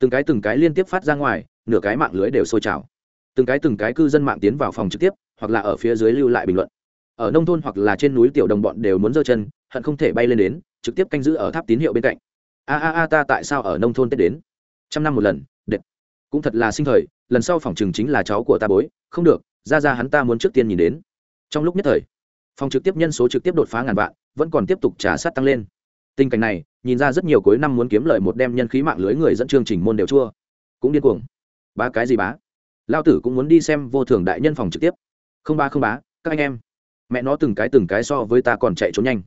từng cái từng cái liên tiếp phát ra ngoài, nửa cái mạng lưới đều sôi trào. Từng cái từng cái cư dân mạng tiến vào phòng trực tiếp, hoặc là ở phía dưới lưu lại bình luận. Ở nông thôn hoặc là trên núi tiểu đồng bọn đều muốn giơ chân, hận không thể bay lên đến, trực tiếp canh giữ ở tháp tín hiệu bên cạnh. A a a, ta tại sao ở nông thôn tết đến? Trăm năm một lần, đệt. Cũng thật là sinh thời, lần sau phòng chừng chính là cháu của ta bối. Không được, ra ra hắn ta muốn trước tiên nhìn đến. Trong lúc nhất thời, phòng trực tiếp nhân số trực tiếp đột phá ngàn vạn, vẫn còn tiếp tục trả sát tăng lên tình cảnh này, nhìn ra rất nhiều cuối năm muốn kiếm lợi một đem nhân khí mạng lưới người dẫn chương trình môn đều chua. Cũng điên cuồng. Bá cái gì bá? Lao tử cũng muốn đi xem vô thường đại nhân phòng trực tiếp. Không ba không bá, các anh em. Mẹ nó từng cái từng cái so với ta còn chạy trốn nhanh.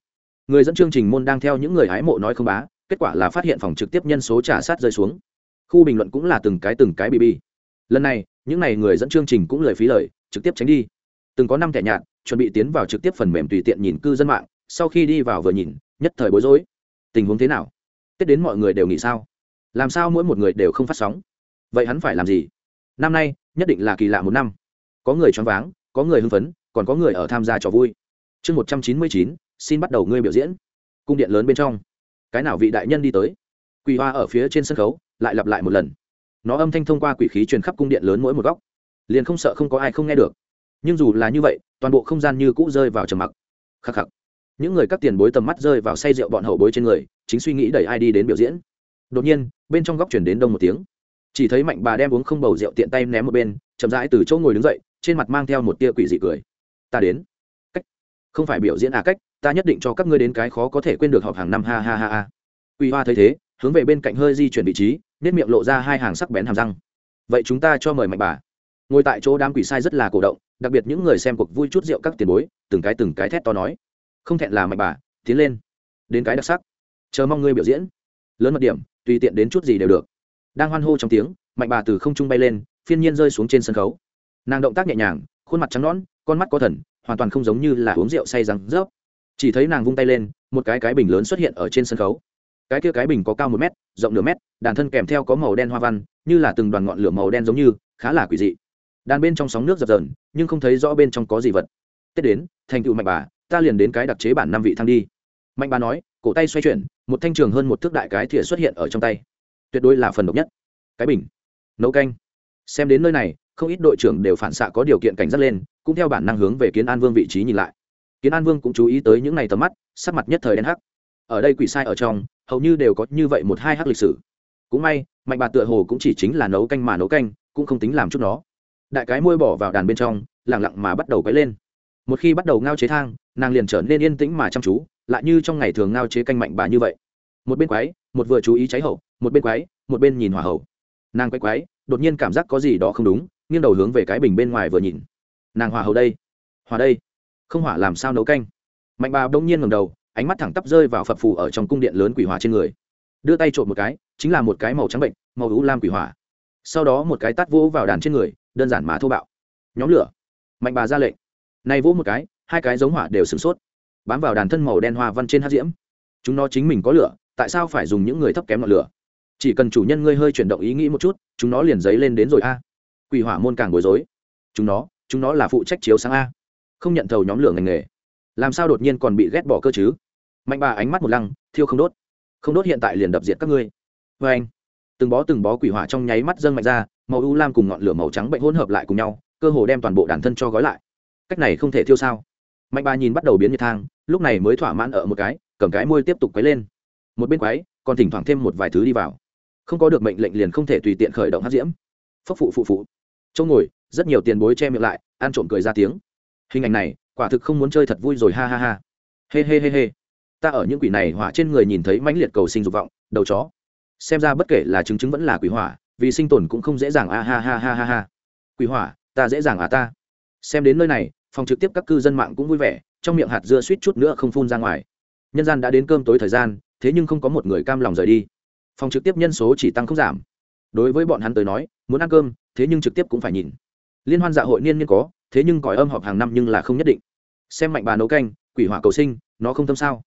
Người dẫn chương trình môn đang theo những người hái mộ nói không bá, kết quả là phát hiện phòng trực tiếp nhân số trả sát rơi xuống. Khu bình luận cũng là từng cái từng cái bb lần này, những n à y người dẫn chương trình cũng lời phí lời, trực tiếp tránh đi. Từng có năm thẻ nhạt, chuẩn bị tiến vào trực tiếp phần mềm tùy tiện nhìn cư dân mạng, sau khi đi vào vừa nhìn, nhất thời bối rối tình huống thế nào? Tết đến mọi người đều nghỉ sao? Làm sao mỗi một người đều không phát sóng? Vậy hắn phải làm gì? Năm nay, nhất định là kỳ lạ một năm. Có người choáng váng, có người hưng phấn, còn có người ở tham gia trò vui. Chương một trăm chín mươi chín, xin bắt đầu ngươi biểu diễn. Cung điện lớn bên trong. Cái nào vị đại nhân đi tới? Quỳ hoa ở phía trên sân khấu, lại lặp lại một lần. Nó âm thanh thông qua quỷ khí truyền khắp cung điện lớn mỗi một góc. Liền không sợ không có ai không nghe được. Nhưng dù là như vậy, toàn bộ không gian như cũ rơi vào trầm mặc. Khắc khắc những người các tiền bối tầm mắt rơi vào say rượu bọn hậu bối trên người, chính suy nghĩ đẩy ai đi đến biểu diễn. Đột nhiên, bên trong góc chuyển đến đông một tiếng. Chỉ thấy mạnh bà đem uống không bầu rượu tiện tay ném một bên, chậm rãi từ chỗ ngồi đứng dậy, trên mặt mang theo một tia quỷ dị cười. Ta đến. Cách. Không phải biểu diễn à cách, ta nhất định cho các ngươi đến cái khó có thể quên được họp hàng năm, ha ha ha ha. Quỷ hoa thấy thế, hướng về bên cạnh hơi di chuyển vị trí nếp miệng lộ ra hai hàng sắc bén hàm răng. Vậy chúng ta cho mời mạnh bà. Ngồi tại chỗ đám quỷ sai rất là cổ động, đặc biệt những người xem cuộc vui chút rượu các tiền bối, từng cái từng cái thét to nói không thẹn là mạnh bà, tiến lên. Đến cái đặc sắc. Chờ mong ngươi biểu diễn. Lớn mật điểm, tùy tiện đến chút gì đều được. Đang hoan hô trong tiếng, mạnh bà từ không trung bay lên, phiên nhiên rơi xuống trên sân khấu. Nàng động tác nhẹ nhàng, khuôn mặt trắng nõn, con mắt có thần, hoàn toàn không giống như là uống rượu say răng rớp. Chỉ thấy nàng vung tay lên, một cái cái bình lớn xuất hiện ở trên sân khấu. Cái kia cái bình có cao một mét, rộng nửa mét, đàn thân kèm theo có màu đen hoa văn, như là từng đoàn ngọn lửa màu đen giống như, khá là quỷ dị. Đàn bên trong sóng nước dập dờn, nhưng không thấy rõ bên trong có gì vật. Tết đến, thành tựu mạnh bà ta liền đến cái đặc chế bản năm vị thăng đi. Mạnh bà nói, cổ tay xoay chuyển, một thanh trường hơn một thước đại cái thìa xuất hiện ở trong tay. Tuyệt đối là phần độc nhất. Cái bình. Nấu canh. Xem đến nơi này, không ít đội trưởng đều phản xạ có điều kiện cảnh giác lên, cũng theo bản năng hướng về kiến an vương vị trí nhìn lại. Kiến an vương cũng chú ý tới những ngày tầm mắt, sắc mặt nhất thời đen hắc. Ở đây quỷ sai ở trong, hầu như đều có như vậy một hai hắc lịch sử. Cũng may, mạnh bà tựa hồ cũng chỉ chính là nấu canh mà nấu canh, cũng không tính làm chút nó. Đại cái môi bỏ vào đàn bên trong lẳng lặng mà bắt đầu quấy lên một khi bắt đầu ngao chế thang, nàng liền trở nên yên tĩnh mà chăm chú, lại như trong ngày thường ngao chế canh mạnh bà như vậy. Một bên quái, một vừa chú ý cháy hậu, một bên quái, một bên nhìn hỏa hậu. Nàng quay quái, đột nhiên cảm giác có gì đó không đúng, nghiêng đầu hướng về cái bình bên ngoài vừa nhìn. Nàng hỏa hậu đây, hỏa đây, không hỏa làm sao nấu canh. Mạnh bà đông nhiên ngầm đầu, ánh mắt thẳng tắp rơi vào phập phù ở trong cung điện lớn quỷ hỏa trên người. Đưa tay trộm một cái, chính là một cái màu trắng bệnh, màu ú lam quỷ hỏa. Sau đó một cái tát vỗ vào đàn trên người, đơn giản mà thô bạo. Nhóm lửa. Mạnh bà ra lệnh nay vỗ một cái, hai cái giống hỏa đều sửng sốt. Bám vào đàn thân màu đen hoa văn trên hát diễm. Chúng nó chính mình có lửa, tại sao phải dùng những người thấp kém ngọn lửa? Chỉ cần chủ nhân ngươi hơi chuyển động ý nghĩ một chút, chúng nó liền dấy lên đến rồi a. Quỷ hỏa môn càng bối rối. Chúng nó chúng nó là phụ trách chiếu sáng a. Không nhận thầu nhóm lửa ngành nghề. Làm sao đột nhiên còn bị ghét bỏ cơ chứ? Mạnh bà ánh mắt một lăng, thiêu không đốt. Không đốt hiện tại liền đập diệt các ngươi. Vê anh, từng bó từng bó quỷ hỏa trong nháy mắt dâng mạnh ra, màu u lam cùng ngọn lửa màu trắng bệnh hỗn hợp lại cùng nhau, cơ hồ đem toàn bộ đàn thân cho gói lại cách này không thể thiêu sao? Mạnh bà nhìn bắt đầu biến như thang, lúc này mới thỏa mãn ở một cái, cầm cái môi tiếp tục quấy lên. Một bên quấy, còn thỉnh thoảng thêm một vài thứ đi vào. Không có được mệnh lệnh liền không thể tùy tiện khởi động hát diễm. Phốc phụ phụ phụ. Trông ngồi, rất nhiều tiền bối che miệng lại, ăn trộm cười ra tiếng. Hình ảnh này, quả thực không muốn chơi thật vui rồi, ha ha ha. Hê hê hê hê ta ở những quỷ này hỏa trên người nhìn thấy mãnh liệt cầu sinh dục vọng, đầu chó. Xem ra bất kể là chứng chứng vẫn là quỷ hỏa, vì sinh tồn cũng không dễ dàng, a ha ha ha ha ha. Quỷ hỏa, ta dễ dàng à ta. Xem đến nơi này phòng trực tiếp các cư dân mạng cũng vui vẻ, trong miệng hạt dưa suýt chút nữa không phun ra ngoài. Nhân gian đã đến cơm tối thời gian, thế nhưng không có một người cam lòng rời đi. Phòng trực tiếp nhân số chỉ tăng không giảm. Đối với bọn hắn tới nói, muốn ăn cơm, thế nhưng trực tiếp cũng phải nhìn. Liên hoan dạ hội niên niên có, thế nhưng còi âm họp hàng năm nhưng là không nhất định. Xem mạnh bà nấu canh, quỷ hỏa cầu sinh, nó không tâm sao?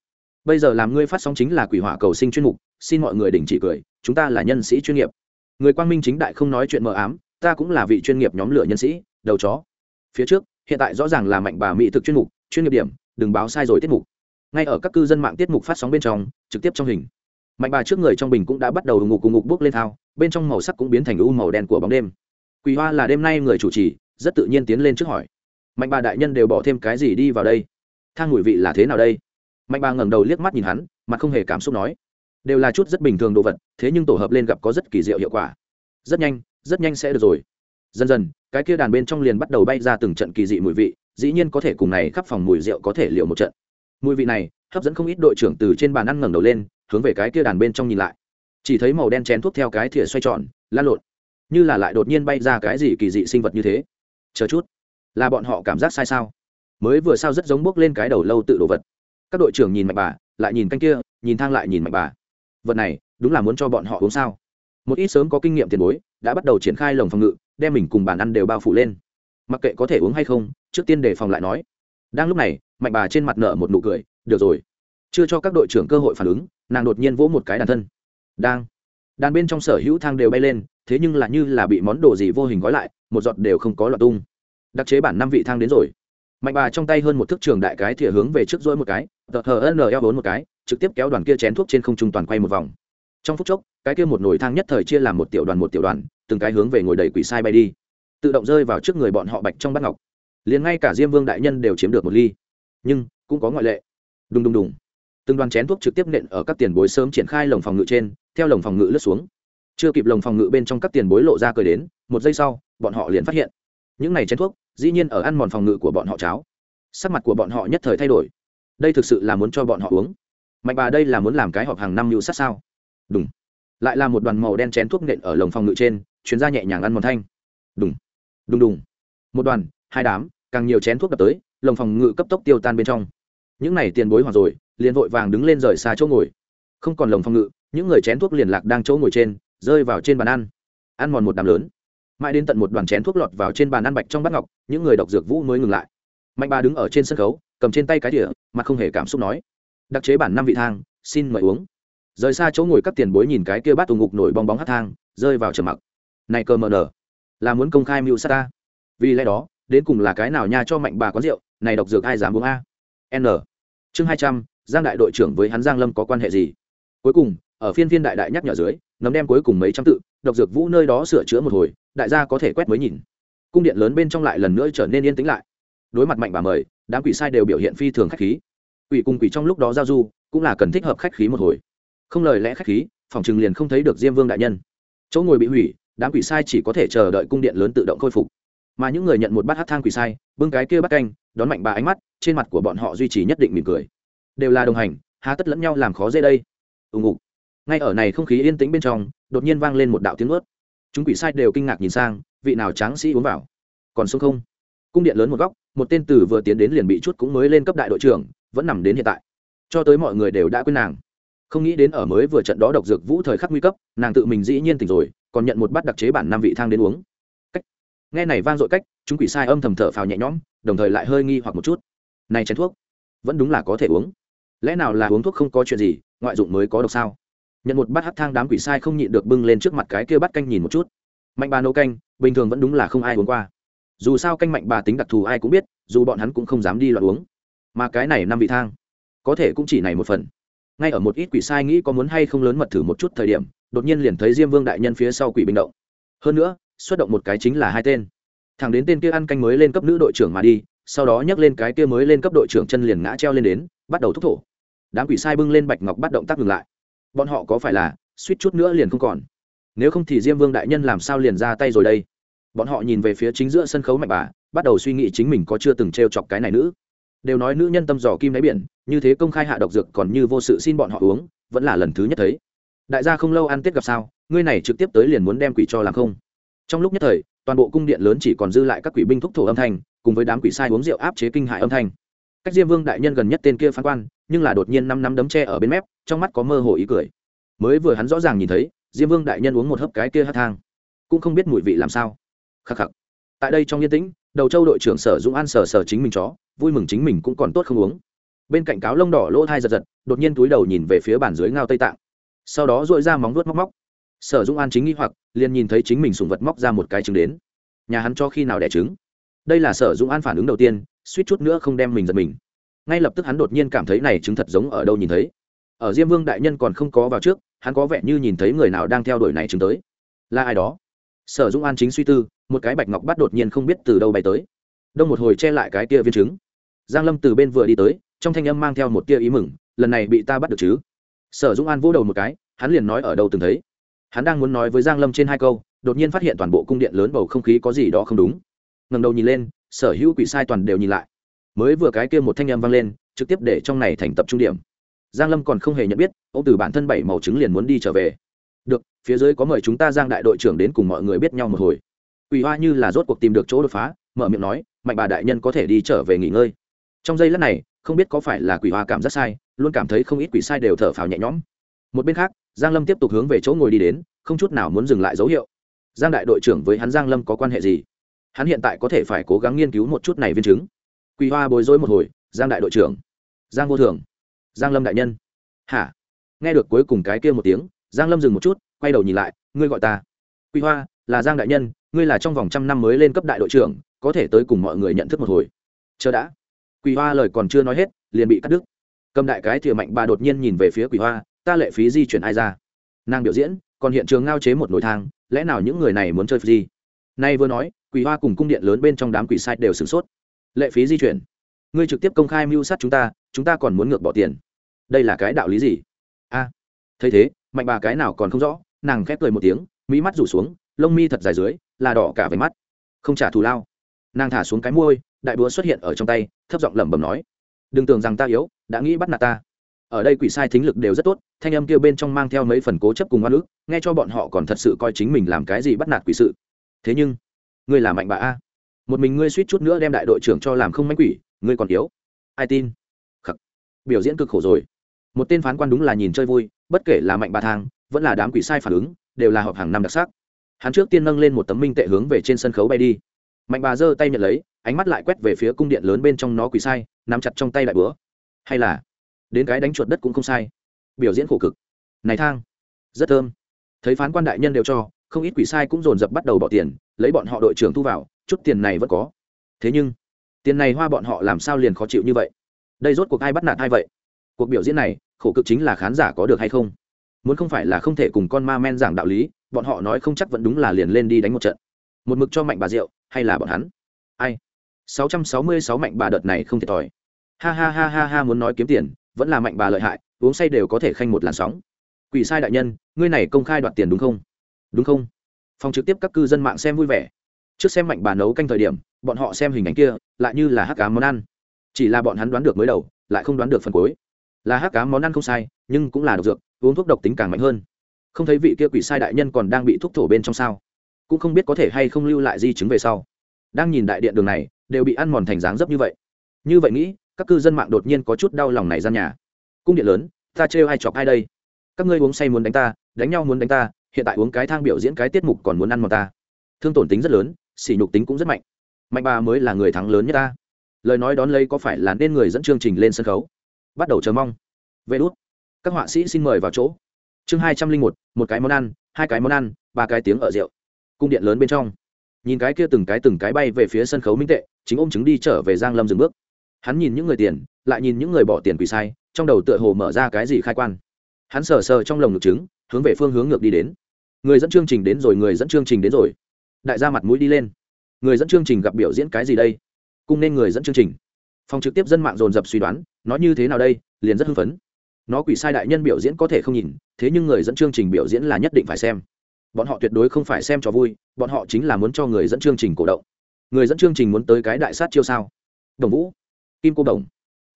Bây giờ làm ngươi phát sóng chính là quỷ hỏa cầu sinh chuyên mục, xin mọi người đình chỉ cười, chúng ta là nhân sĩ chuyên nghiệp. Người quang minh chính đại không nói chuyện mờ ám, ta cũng là vị chuyên nghiệp nhóm lửa nhân sĩ, đầu chó. Phía trước hiện tại rõ ràng là mạnh bà mỹ thực chuyên mục, chuyên nghiệp điểm, đừng báo sai rồi tiết mục. Ngay ở các cư dân mạng tiết mục phát sóng bên trong, trực tiếp trong hình. Mạnh bà trước người trong bình cũng đã bắt đầu ngục cùng ngục bước lên thao, bên trong màu sắc cũng biến thành u màu đen của bóng đêm. Quỳ hoa là đêm nay người chủ trì, rất tự nhiên tiến lên trước hỏi. Mạnh bà đại nhân đều bỏ thêm cái gì đi vào đây? Thang mùi vị là thế nào đây? Mạnh bà ngẩng đầu liếc mắt nhìn hắn, mặt không hề cảm xúc nói. Đều là chút rất bình thường đồ vật, thế nhưng tổ hợp lên gặp có rất kỳ diệu hiệu quả. Rất nhanh rất nhanh sẽ được rồi dần dần, cái kia đàn bên trong liền bắt đầu bay ra từng trận kỳ dị mùi vị, dĩ nhiên có thể cùng này khắp phòng mùi rượu có thể liệu một trận. Mùi vị này, hấp dẫn không ít đội trưởng từ trên bàn ăn ngẩng đầu lên, hướng về cái kia đàn bên trong nhìn lại. Chỉ thấy màu đen chén thuốc theo cái thìa xoay tròn, lan lộn. Như là lại đột nhiên bay ra cái gì kỳ dị sinh vật như thế. Chờ chút, là bọn họ cảm giác sai sao? Mới vừa sao rất giống bước lên cái đầu lâu tự đồ vật. Các đội trưởng nhìn mạnh bà, lại nhìn canh kia, nhìn thang lại nhìn mạnh bà. Vật này, đúng là muốn cho bọn họ uống sao? Một ít sớm có kinh nghiệm tiền bối, đã bắt đầu triển khai lồng phòng ngự đem mình cùng bàn ăn đều bao phủ lên. Mặc kệ có thể uống hay không, trước tiên đề phòng lại nói. Đang lúc này, mạnh bà trên mặt nợ một nụ cười, được rồi. Chưa cho các đội trưởng cơ hội phản ứng, nàng đột nhiên vỗ một cái đàn thân. Đang. Đàn bên trong sở hữu thang đều bay lên, thế nhưng là như là bị món đồ gì vô hình gói lại, một giọt đều không có loạt tung. Đặc chế bản năm vị thang đến rồi. Mạnh bà trong tay hơn một thước trường đại cái thìa hướng về trước dỗi một cái, tờ hờ n eo bốn một cái, trực tiếp kéo đoàn kia chén thuốc trên không trung toàn quay một vòng. Trong phút chốc, cái kia một nồi thang nhất thời chia làm một tiểu đoàn một tiểu đoàn từng cái hướng về ngồi đầy quỷ sai bay đi, tự động rơi vào trước người bọn họ bạch trong bát ngọc. Liền ngay cả diêm vương đại nhân đều chiếm được một ly. Nhưng, cũng có ngoại lệ. Đùng đùng đùng. Từng đoàn chén thuốc trực tiếp nện ở các tiền bối sớm triển khai lồng phòng ngự trên, theo lồng phòng ngự lướt xuống. Chưa kịp lồng phòng ngự bên trong các tiền bối lộ ra cười đến, một giây sau, bọn họ liền phát hiện. Những này chén thuốc, dĩ nhiên ở ăn mòn phòng ngự của bọn họ cháo. Sắc mặt của bọn họ nhất thời thay đổi. Đây thực sự là muốn cho bọn họ uống. Mạnh bà đây là muốn làm cái họp hàng năm mưu sát sao? Đúng lại là một đoàn màu đen chén thuốc nện ở lồng phòng ngự trên chuyến ra nhẹ nhàng ăn mòn thanh. Đúng đùng đùng. Một đoàn, hai đám, càng nhiều chén thuốc đập tới, lồng phòng ngự cấp tốc tiêu tan bên trong. Những này tiền bối hoặc rồi, liền vội vàng đứng lên rời xa chỗ ngồi. Không còn lồng phòng ngự, những người chén thuốc liền lạc đang chỗ ngồi trên, rơi vào trên bàn ăn. Ăn mòn một đám lớn. Mãi đến tận một đoàn chén thuốc lọt vào trên bàn ăn bạch trong bát ngọc, những người đọc dược vũ mới ngừng lại. Mạnh bà đứng ở trên sân khấu, cầm trên tay cái đĩa, mặt không hề cảm xúc nói, đặc chế bản năm vị thang, xin mời uống. Rời xa chỗ ngồi các tiền bối nhìn cái kia bát tù ngục nổi bong bóng hát thang, rơi vào trầm mặc này cờ mờ nở. Là muốn công khai mưu sát ta. Vì lẽ đó, đến cùng là cái nào nha cho mạnh bà quán rượu, này độc dược ai dám uống a? N. Chương hai trăm, giang đại đội trưởng với hắn giang lâm có quan hệ gì? Cuối cùng, ở phiên viên đại đại nhắc nhở dưới, nấm đem cuối cùng mấy trăm tự, độc dược vũ nơi đó sửa chữa một hồi, đại gia có thể quét mới nhìn. Cung điện lớn bên trong lại lần nữa trở nên yên tĩnh lại. Đối mặt mạnh bà mời, đám quỷ sai đều biểu hiện phi thường khách khí. Quỷ cùng quỷ trong lúc đó giao du, cũng là cần thích hợp khách khí một hồi. Không lời lẽ khách khí, phòng trừng liền không thấy được diêm vương đại nhân. Chỗ ngồi bị hủy đám quỷ sai chỉ có thể chờ đợi cung điện lớn tự động khôi phục. Mà những người nhận một bát hát thang quỷ sai, bưng cái kia bắt canh, đón mạnh bà ánh mắt, trên mặt của bọn họ duy trì nhất định mỉm cười. Đều là đồng hành, há tất lẫn nhau làm khó dễ đây. Ùng ục ngay ở này không khí yên tĩnh bên trong, đột nhiên vang lên một đạo tiếng ướt chúng quỷ sai đều kinh ngạc nhìn sang, vị nào tráng sĩ uống vào? Còn xuống không? Cung điện lớn một góc, một tên tử vừa tiến đến liền bị chút cũng mới lên cấp đại đội trưởng, vẫn nằm đến hiện tại. Cho tới mọi người đều đã quên nàng. Không nghĩ đến ở mới vừa trận đó độc dược vũ thời khắc nguy cấp, nàng tự mình dĩ nhiên tỉnh rồi còn nhận một bát đặc chế bản năm vị thang đến uống. Cách. Nghe này vang dội cách, chúng quỷ sai âm thầm thở phào nhẹ nhõm, đồng thời lại hơi nghi hoặc một chút. Này chén thuốc, vẫn đúng là có thể uống. Lẽ nào là uống thuốc không có chuyện gì, ngoại dụng mới có độc sao? Nhận một bát hắc thang đám quỷ sai không nhịn được bưng lên trước mặt cái kia bắt canh nhìn một chút. Mạnh bà nấu canh, bình thường vẫn đúng là không ai uống qua. Dù sao canh mạnh bà tính đặc thù ai cũng biết, dù bọn hắn cũng không dám đi loạn uống. Mà cái này năm vị thang, có thể cũng chỉ này một phần. Ngay ở một ít quỷ sai nghĩ có muốn hay không lớn mật thử một chút thời điểm đột nhiên liền thấy diêm vương đại nhân phía sau quỷ bình động. Hơn nữa, xuất động một cái chính là hai tên. Thằng đến tên kia ăn canh mới lên cấp nữ đội trưởng mà đi, sau đó nhắc lên cái kia mới lên cấp đội trưởng chân liền ngã treo lên đến, bắt đầu thúc thổ. Đám quỷ sai bưng lên bạch ngọc bắt động tác ngừng lại. Bọn họ có phải là suýt chút nữa liền không còn? Nếu không thì diêm vương đại nhân làm sao liền ra tay rồi đây? Bọn họ nhìn về phía chính giữa sân khấu mạnh bà, bắt đầu suy nghĩ chính mình có chưa từng t r e o chọc cái này nữ. Đều nói nữ nhân tâm dò kim đáy biển, như thế công khai hạ độc dược còn như vô sự xin bọn họ uống, vẫn là lần thứ nhất thấy đại gia không lâu ăn tết gặp sao, ngươi này trực tiếp tới liền muốn đem quỷ cho làm không? Trong lúc nhất thời, toàn bộ cung điện lớn chỉ còn dư lại các quỷ binh thúc thổ âm thanh, cùng với đám quỷ sai uống rượu áp chế kinh hại âm thanh. Cách diêm vương đại nhân gần nhất tên kia phán quan, nhưng là đột nhiên năm năm đấm tre ở bên mép, trong mắt có mơ hồ ý cười. Mới vừa hắn rõ ràng nhìn thấy, diêm vương đại nhân uống một hớp cái kia hát thang. Cũng không biết mùi vị làm sao. Khắc khắc. Tại đây trong yên tĩnh, đầu châu đội trưởng sở dũng an sờ sờ chính mình chó, vui mừng chính mình cũng còn tốt không uống. Bên cạnh cáo lông đỏ lỗ thai giật giật, đột nhiên túi đầu nhìn về phía bàn dưới ngao tây tạng sau đó dội ra móng vuốt móc móc. Sở dũng an chính nghĩ hoặc, liền nhìn thấy chính mình sùng vật móc ra một cái trứng đến. Nhà hắn cho khi nào đẻ trứng? Đây là sở dũng an phản ứng đầu tiên, suýt chút nữa không đem mình giật mình. Ngay lập tức hắn đột nhiên cảm thấy này trứng thật giống ở đâu nhìn thấy. Ở diêm vương đại nhân còn không có vào trước, hắn có vẻ như nhìn thấy người nào đang theo đuổi này trứng tới. Là ai đó? Sở dũng an chính suy tư, một cái bạch ngọc bắt đột nhiên không biết từ đâu bay tới. Đông một hồi che lại cái kia viên trứng. Giang lâm từ bên vừa đi tới, trong thanh âm mang theo một tia ý mừng, lần này bị ta bắt được chứ? Sở dũng an vỗ đầu một cái, hắn liền nói ở đâu từng thấy. Hắn đang muốn nói với giang lâm trên hai câu, đột nhiên phát hiện toàn bộ cung điện lớn bầu không khí có gì đó không đúng. Ngầm đầu nhìn lên, sở hữu quỷ sai toàn đều nhìn lại. Mới vừa cái kia một thanh âm vang lên, trực tiếp để trong này thành tập trung điểm. Giang lâm còn không hề nhận biết, ông từ bản thân bảy màu trứng liền muốn đi trở về. Được, phía dưới có mời chúng ta giang đại đội trưởng đến cùng mọi người biết nhau một hồi. Quỷ hoa như là rốt cuộc tìm được chỗ đột phá, mở miệng nói, mạnh bà đại nhân có thể đi trở về nghỉ ngơi. Trong giây lát này không biết có phải là quỷ hoa cảm giác sai, luôn cảm thấy không ít quỷ sai đều thở phào nhẹ nhõm. Một bên khác, giang lâm tiếp tục hướng về chỗ ngồi đi đến, không chút nào muốn dừng lại dấu hiệu. Giang đại đội trưởng với hắn giang lâm có quan hệ gì? Hắn hiện tại có thể phải cố gắng nghiên cứu một chút này viên chứng. Quỳ hoa bối rối một hồi, giang đại đội trưởng. Giang vô thường. Giang lâm đại nhân. Hả? Nghe được cuối cùng cái kia một tiếng, giang lâm dừng một chút, quay đầu nhìn lại, ngươi gọi ta. Quỳ hoa, là giang đại nhân, ngươi là trong vòng trăm năm mới lên cấp đại đội trưởng, có thể tới cùng mọi người nhận thức một hồi. Chờ đã quỳ hoa lời còn chưa nói hết, liền bị cắt đứt. Cầm đại cái thìa mạnh bà đột nhiên nhìn về phía quỳ hoa, ta lệ phí di chuyển ai ra? Nàng biểu diễn, còn hiện trường ngao chế một nồi thang, lẽ nào những người này muốn chơi gì nay vừa nói quỷ hoa cùng cung điện lớn bên trong đám quỷ sai đều sửng sốt. Lệ phí di chuyển? Ngươi trực tiếp công khai mưu sát chúng ta chúng ta còn muốn ngược bỏ tiền. Đây là cái đạo lý gì? A, thấy thế, mạnh bà cái nào còn không rõ. Nàng khép cười một tiếng mỹ mắt rủ xuống, lông mi thật dài dưới, là đỏ cả về mắt. Không trả thù lao nàng thả xuống cái môi, đại búa xuất hiện ở trong tay, thấp giọng lẩm bẩm nói, đừng tưởng rằng ta yếu, đã nghĩ bắt nạt ta. Ở đây quỷ sai thính lực đều rất tốt, thanh âm kia bên trong mang theo mấy phần cố chấp cùng oan ức, nghe cho bọn họ còn thật sự coi chính mình làm cái gì bắt nạt quỷ sự. Thế nhưng, ngươi là mạnh bà a. Một mình ngươi suýt chút nữa đem đại đội trưởng cho làm không mánh quỷ, ngươi còn yếu. Ai tin? Khắc. Biểu diễn cực khổ rồi. Một tên phán quan đúng là nhìn chơi vui, bất kể là mạnh bà thang, vẫn là đám quỷ sai phản ứng, đều là họp hàng năm đặc sắc. Hắn trước tiên nâng lên một tấm minh tệ hướng về trên sân khấu bay đi mạnh bà giơ tay nhận lấy, ánh mắt lại quét về phía cung điện lớn bên trong nó quỷ sai, nắm chặt trong tay đại bữa hay là, đến cái đánh chuột đất cũng không sai. Biểu diễn khổ cực. Này thang, rất thơm. Thấy phán quan đại nhân đều cho, không ít quỷ sai cũng dồn dập bắt đầu bỏ tiền, lấy bọn họ đội trưởng thu vào, chút tiền này vẫn có. Thế nhưng, tiền này hoa bọn họ làm sao liền khó chịu như vậy? Đây rốt cuộc ai bắt nạt ai vậy? Cuộc biểu diễn này, khổ cực chính là khán giả có được hay không? Muốn không phải là không thể cùng con ma men giảng đạo lý, bọn họ nói không chắc vẫn đúng là liền lên đi đánh một trận. Một mực cho mạnh bà rượu hay là bọn hắn? Ai? 666 mạnh bà đợt này không thiệt thòi. Ha ha ha ha ha muốn nói kiếm tiền, vẫn là mạnh bà lợi hại, uống say đều có thể khanh một làn sóng. Quỷ sai đại nhân, ngươi này công khai đoạt tiền đúng không? Đúng không? Phòng trực tiếp các cư dân mạng xem vui vẻ. Trước xem mạnh bà nấu canh thời điểm, bọn họ xem hình ảnh kia, lại như là hắc cá món ăn. Chỉ là bọn hắn đoán được mới đầu, lại không đoán được phần cuối. Là hắc cá món ăn không sai, nhưng cũng là độc dược, uống thuốc độc tính càng mạnh hơn. Không thấy vị kia quỷ sai đại nhân còn đang bị thuốc thổ bên trong sao? Cũng không biết có thể hay không lưu lại di chứng về sau. Đang nhìn đại điện đường này, đều bị ăn mòn thành dáng dấp như vậy. Như vậy nghĩ, các cư dân mạng đột nhiên có chút đau lòng này gian nhà. Cung điện lớn, ta trêu ai chọc ai đây? Các ngươi uống say muốn đánh ta, đánh nhau muốn đánh ta, hiện tại uống cái thang biểu diễn cái tiết mục còn muốn ăn mòn ta. Thương tổn tính rất lớn, sỉ nhục tính cũng rất mạnh. Mạnh bà mới là người thắng lớn nhất ta. Lời nói đón lấy có phải là nên người dẫn chương trình lên sân khấu? Bắt đầu chờ mong. Vê đốt các họa sĩ xin mời vào chỗ. Chương hai trăm linh một một cái món ăn, hai cái món ăn, ba cái tiếng ở rượu cung điện lớn bên trong. Nhìn cái kia từng cái từng cái bay về phía sân khấu minh tệ, chính ôm chứng đi trở về giang lâm dừng bước. Hắn nhìn những người tiền, lại nhìn những người bỏ tiền quỷ sai, trong đầu tựa hồ mở ra cái gì khai quan. Hắn sờ sờ trong lồng ngực trứng, hướng về phương hướng ngược đi đến. Người dẫn chương trình đến rồi, người dẫn chương trình đến rồi. Đại gia mặt mũi đi lên. Người dẫn chương trình gặp biểu diễn cái gì đây? Cung nên người dẫn chương trình. Phòng trực tiếp dân mạng dồn dập suy đoán, nó như thế nào đây, liền rất hưng phấn. Nó quỷ sai đại nhân biểu diễn có thể không nhìn, thế nhưng người dẫn chương trình biểu diễn là nhất định phải xem bọn họ tuyệt đối không phải xem cho vui, bọn họ chính là muốn cho người dẫn chương trình cổ động. Người dẫn chương trình muốn tới cái đại sát chiêu sao? Đồng vũ, kim cô đồng,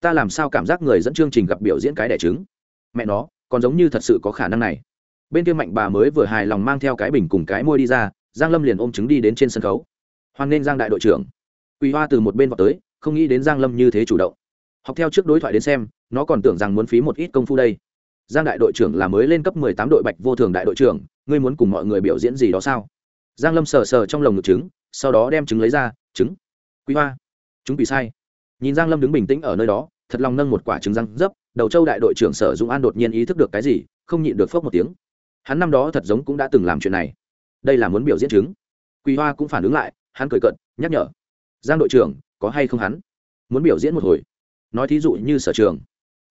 ta làm sao cảm giác người dẫn chương trình gặp biểu diễn cái đẻ trứng? Mẹ nó, còn giống như thật sự có khả năng này. Bên kia mạnh bà mới vừa hài lòng mang theo cái bình cùng cái môi đi ra, giang lâm liền ôm trứng đi đến trên sân khấu. Hoan nên giang đại đội trưởng. Quỳ hoa từ một bên vào tới, không nghĩ đến giang lâm như thế chủ động. Học theo trước đối thoại đến xem, nó còn tưởng rằng muốn phí một ít công phu đây giang đại đội trưởng là mới lên cấp 18 đội bạch vô thường đại đội trưởng, ngươi muốn cùng mọi người biểu diễn gì đó sao? Giang lâm sờ sờ trong lồng ngực trứng, sau đó đem trứng lấy ra, trứng. Quý hoa. Chúng bị sai. Nhìn giang lâm đứng bình tĩnh ở nơi đó, thật lòng nâng một quả trứng răng dấp, đầu châu đại đội trưởng sở dũng an đột nhiên ý thức được cái gì, không nhịn được phốc một tiếng. Hắn năm đó thật giống cũng đã từng làm chuyện này. Đây là muốn biểu diễn chứng quỳ hoa cũng phản ứng lại, hắn cười cận nhắc nhở. Giang đội trưởng, có hay không hắn? Muốn biểu diễn một hồi. Nói thí dụ như sở trường.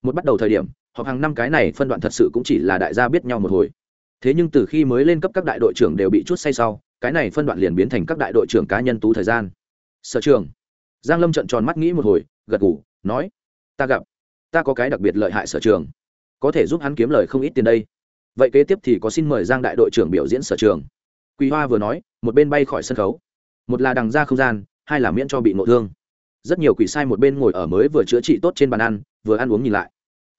Một bắt đầu thời điểm họp hàng năm cái này phân đoạn thật sự cũng chỉ là đại gia biết nhau một hồi. Thế nhưng từ khi mới lên cấp các đại đội trưởng đều bị chút say sau, cái này phân đoạn liền biến thành các đại đội trưởng cá nhân tú thời gian. Sở trường. Giang lâm trận tròn mắt nghĩ một hồi, gật gù, nói, ta gặp. Ta có cái đặc biệt lợi hại sở trường. Có thể giúp hắn kiếm lời không ít tiền đây. Vậy kế tiếp thì có xin mời giang đại đội trưởng biểu diễn sở trường. Quý hoa vừa nói, một bên bay khỏi sân khấu. Một là đằng ra không gian, hai là miễn cho bị ngộ thương. Rất nhiều quỷ sai một bên ngồi ở mới vừa chữa trị tốt trên bàn ăn, vừa ăn uống nhìn lại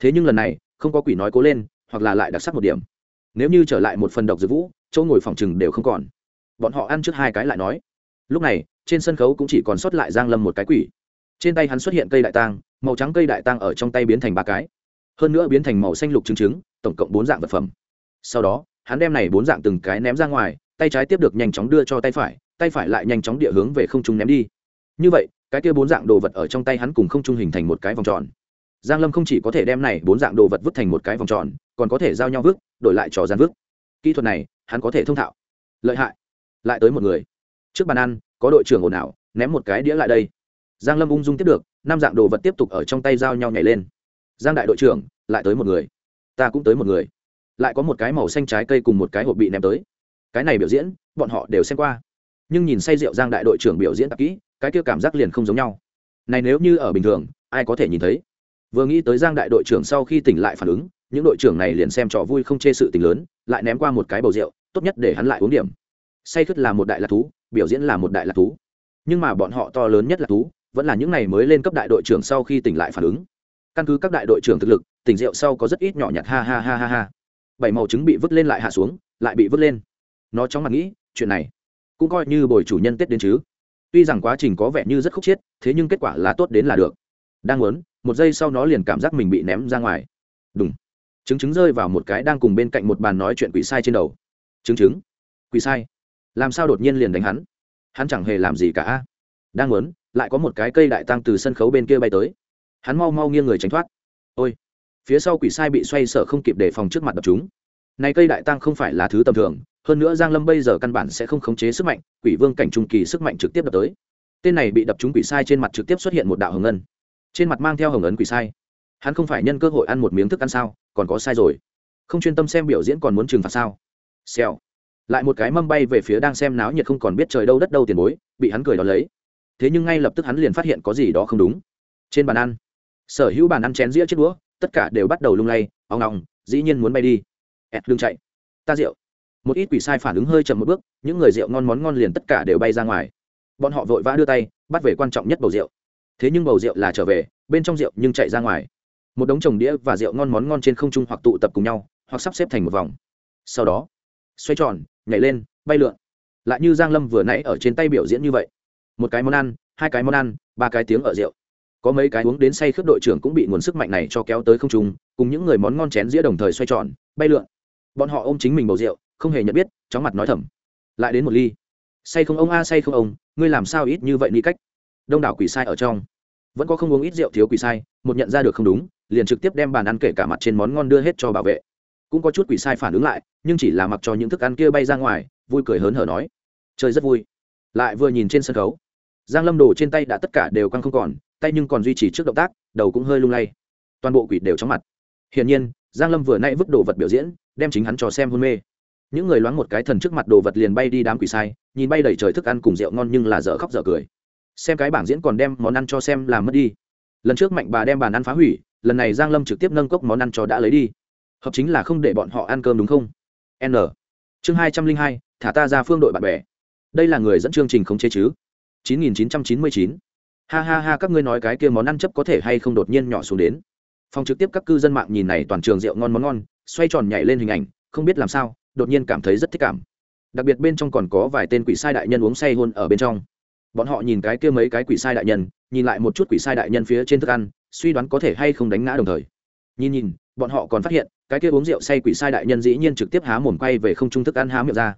thế nhưng lần này, không có quỷ nói cố lên, hoặc là lại đặc sắc một điểm. Nếu như trở lại một phần độc dược vũ, chỗ ngồi phòng chừng đều không còn. Bọn họ ăn trước hai cái lại nói. Lúc này, trên sân khấu cũng chỉ còn sót lại giang lâm một cái quỷ. Trên tay hắn xuất hiện cây đại tang, màu trắng cây đại tang ở trong tay biến thành ba cái. Hơn nữa biến thành màu xanh lục trứng trứng, tổng cộng bốn dạng vật phẩm. Sau đó, hắn đem này bốn dạng từng cái ném ra ngoài, tay trái tiếp được nhanh chóng đưa cho tay phải tay phải lại nhanh chóng địa hướng về không trung ném đi. Như vậy, cái kia bốn dạng đồ vật ở trong tay hắn cùng không trung hình thành một cái vòng tròn giang lâm không chỉ có thể đem này bốn dạng đồ vật vứt thành một cái vòng tròn, còn có thể giao nhau vứt, đổi lại trò gian vứt. Kỹ thuật này, hắn có thể thông thạo. Lợi hại. Lại tới một người. Trước bàn ăn, có đội trưởng ồn ào, ném một cái đĩa lại đây. Giang lâm ung dung tiếp được, năm dạng đồ vật tiếp tục ở trong tay giao nhau nhảy lên. Giang đại đội trưởng, lại tới một người. Ta cũng tới một người. Lại có một cái màu xanh trái cây cùng một cái hộp bị ném tới. Cái này biểu diễn, bọn họ đều xem qua. Nhưng nhìn say rượu giang đại đội trưởng biểu diễn tập kỹ, cái kia cảm giác liền không giống nhau. Này nếu như ở bình thường, ai có thể nhìn thấy? Vừa nghĩ tới giang đại đội trưởng sau khi tỉnh lại phản ứng, những đội trưởng này liền xem trò vui không chê sự tình lớn, lại ném qua một cái bầu rượu, tốt nhất để hắn lại uống điểm. Say khất là một đại lạc thú, biểu diễn là một đại lạc thú. Nhưng mà bọn họ to lớn nhất là thú, vẫn là những ngày mới lên cấp đại đội trưởng sau khi tỉnh lại phản ứng. Căn cứ các đại đội trưởng thực lực, tỉnh rượu sau có rất ít nhỏ nhặt ha ha ha ha ha. Bảy màu trứng bị vứt lên lại hạ xuống, lại bị vứt lên. Nó chóng mặt nghĩ, chuyện này cũng coi như bồi chủ nhân tết đến chứ. Tuy rằng quá trình có vẻ như rất khúc chiết, thế nhưng kết quả là tốt đến là được. Đang muốn một giây sau nó liền cảm giác mình bị ném ra ngoài. Đúng trứng trứng rơi vào một cái đang cùng bên cạnh một bàn nói chuyện quỷ sai trên đầu. Trứng trứng. Quỷ sai. Làm sao đột nhiên liền đánh hắn? Hắn chẳng hề làm gì cả đang muốn, lại có một cái cây đại tăng từ sân khấu bên kia bay tới. Hắn mau mau nghiêng người tránh thoát. Ôi. Phía sau quỷ sai bị xoay sở không kịp đề phòng trước mặt đập chúng. Này cây đại tăng không phải là thứ tầm thường, hơn nữa giang lâm bây giờ căn bản sẽ không khống chế sức mạnh, quỷ vương cảnh trung kỳ sức mạnh trực tiếp đập tới. Tên này bị đập trúng quỷ sai trên mặt trực tiếp xuất hiện một đạo hồng ngân trên mặt mang theo hồng ấn quỷ sai. Hắn không phải nhân cơ hội ăn một miếng thức ăn sao? Còn có sai rồi. Không chuyên tâm xem biểu diễn còn muốn trừng phạt sao? Xèo. Lại một cái mâm bay về phía đang xem náo nhiệt không còn biết trời đâu đất đâu tiền bối, bị hắn cười đón lấy. Thế nhưng ngay lập tức hắn liền phát hiện có gì đó không đúng. Trên bàn ăn. Sở hữu bàn ăn chén dĩa chết đũa, tất cả đều bắt đầu lung lay, ong ong, dĩ nhiên muốn bay đi. Ẹt lưng chạy. Ta rượu. Một ít quỷ sai phản ứng hơi chậm một bước, những người rượu ngon món ngon liền tất cả đều bay ra ngoài. Bọn họ vội vã đưa tay, bắt về quan trọng nhất bầu rượu thế nhưng bầu rượu là trở về, bên trong rượu nhưng chạy ra ngoài. Một đống trồng đĩa và rượu ngon món ngon trên không trung hoặc tụ tập cùng nhau, hoặc sắp xếp thành một vòng. Sau đó, xoay tròn, nhảy lên, bay lượn. Lại như giang lâm vừa nãy ở trên tay biểu diễn như vậy. Một cái món ăn, hai cái món ăn, ba cái tiếng ở rượu. Có mấy cái uống đến say khướp đội trưởng cũng bị nguồn sức mạnh này cho kéo tới không trung, cùng những người món ngon chén dĩa đồng thời xoay tròn, bay lượn. Bọn họ ôm chính mình bầu rượu, không hề nhận biết, chóng mặt nói thầm. Lại đến một ly. Say không ông a, say không ông, ngươi làm sao ít như vậy ni cách? Đông đảo quỷ sai ở trong vẫn có không uống ít rượu thiếu quỷ sai, một nhận ra được không đúng, liền trực tiếp đem bàn ăn kể cả mặt trên món ngon đưa hết cho bảo vệ. Cũng có chút quỷ sai phản ứng lại, nhưng chỉ là mặc cho những thức ăn kia bay ra ngoài, vui cười hớn hở nói. Chơi rất vui. Lại vừa nhìn trên sân khấu. Giang lâm đồ trên tay đã tất cả đều căng không còn, tay nhưng còn duy trì trước động tác, đầu cũng hơi lung lay. Toàn bộ quỷ đều chóng mặt. Hiển nhiên, giang lâm vừa nay vứt đồ vật biểu diễn, đem chính hắn cho xem hôn mê. Những người loáng một cái thần trước mặt đồ vật liền bay đi đám quỷ sai, nhìn bay đầy trời thức ăn cùng rượu ngon nhưng là dở khóc dở cười xem cái bảng diễn còn đem món ăn cho xem làm mất đi. Lần trước mạnh bà đem bàn ăn phá hủy, lần này giang lâm trực tiếp nâng cốc món ăn cho đã lấy đi. Hợp chính là không để bọn họ ăn cơm đúng không? N. Chương hai trăm linh hai, thả ta ra phương đội bạn bè. Đây là người dẫn chương trình không chế chứ? 9999. ha ha ha, các ngươi nói cái kia món ăn chấp có thể hay không đột nhiên nhỏ xuống đến? Phòng trực tiếp các cư dân mạng nhìn này toàn trường rượu ngon món ngon, xoay tròn nhảy lên hình ảnh, không biết làm sao, đột nhiên cảm thấy rất thích cảm. Đặc biệt bên trong còn có vài tên quỷ sai đại nhân uống say hôn ở bên trong bọn họ nhìn cái kia mấy cái quỷ sai đại nhân, nhìn lại một chút quỷ sai đại nhân phía trên thức ăn, suy đoán có thể hay không đánh ngã đồng thời. Nhìn nhìn, bọn họ còn phát hiện, cái kia uống rượu say quỷ sai đại nhân dĩ nhiên trực tiếp há mồm quay về không trung thức ăn há miệng ra.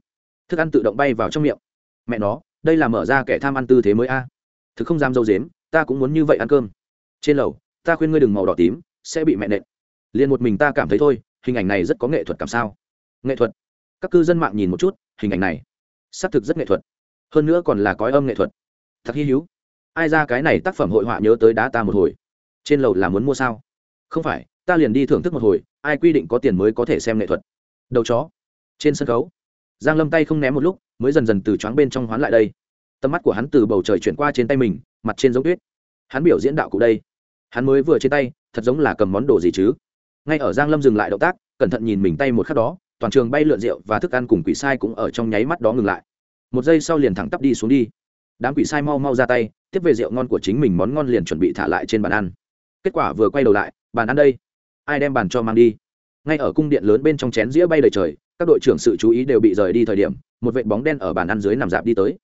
Thức ăn tự động bay vào trong miệng. Mẹ nó, đây là mở ra kẻ tham ăn tư thế mới a. Thực không dám dâu dếm, ta cũng muốn như vậy ăn cơm. Trên lầu, ta khuyên ngươi đừng màu đỏ tím, sẽ bị mẹ nện. Liền một mình ta cảm thấy thôi, hình ảnh này rất có nghệ thuật cảm sao. Nghệ thuật? Các cư dân mạng nhìn một chút, hình ảnh này. Xác thực rất nghệ thuật. Hơn nữa còn là cói âm nghệ thuật thật hy hữu. Ai ra cái này tác phẩm hội họa nhớ tới đá ta một hồi. Trên lầu là muốn mua sao? Không phải, ta liền đi thưởng thức một hồi, ai quy định có tiền mới có thể xem nghệ thuật. Đầu chó. Trên sân khấu. Giang lâm tay không ném một lúc, mới dần dần từ choáng bên trong hoán lại đây. Tầm mắt của hắn từ bầu trời chuyển qua trên tay mình, mặt trên giống tuyết. Hắn biểu diễn đạo cụ đây. Hắn mới vừa trên tay, thật giống là cầm món đồ gì chứ? Ngay ở giang lâm dừng lại động tác, cẩn thận nhìn mình tay một khắc đó, toàn trường bay lượn rượu và thức ăn cùng quỷ sai cũng ở trong nháy mắt đó ngừng lại. Một giây sau liền thẳng tắp đi xuống đi đám quỷ sai mau mau ra tay, tiếp về rượu ngon của chính mình món ngon liền chuẩn bị thả lại trên bàn ăn. Kết quả vừa quay đầu lại, bàn ăn đây. Ai đem bàn cho mang đi? Ngay ở cung điện lớn bên trong chén dĩa bay đầy trời, các đội trưởng sự chú ý đều bị rời đi thời điểm, một vệ bóng đen ở bàn ăn dưới nằm dạp đi tới.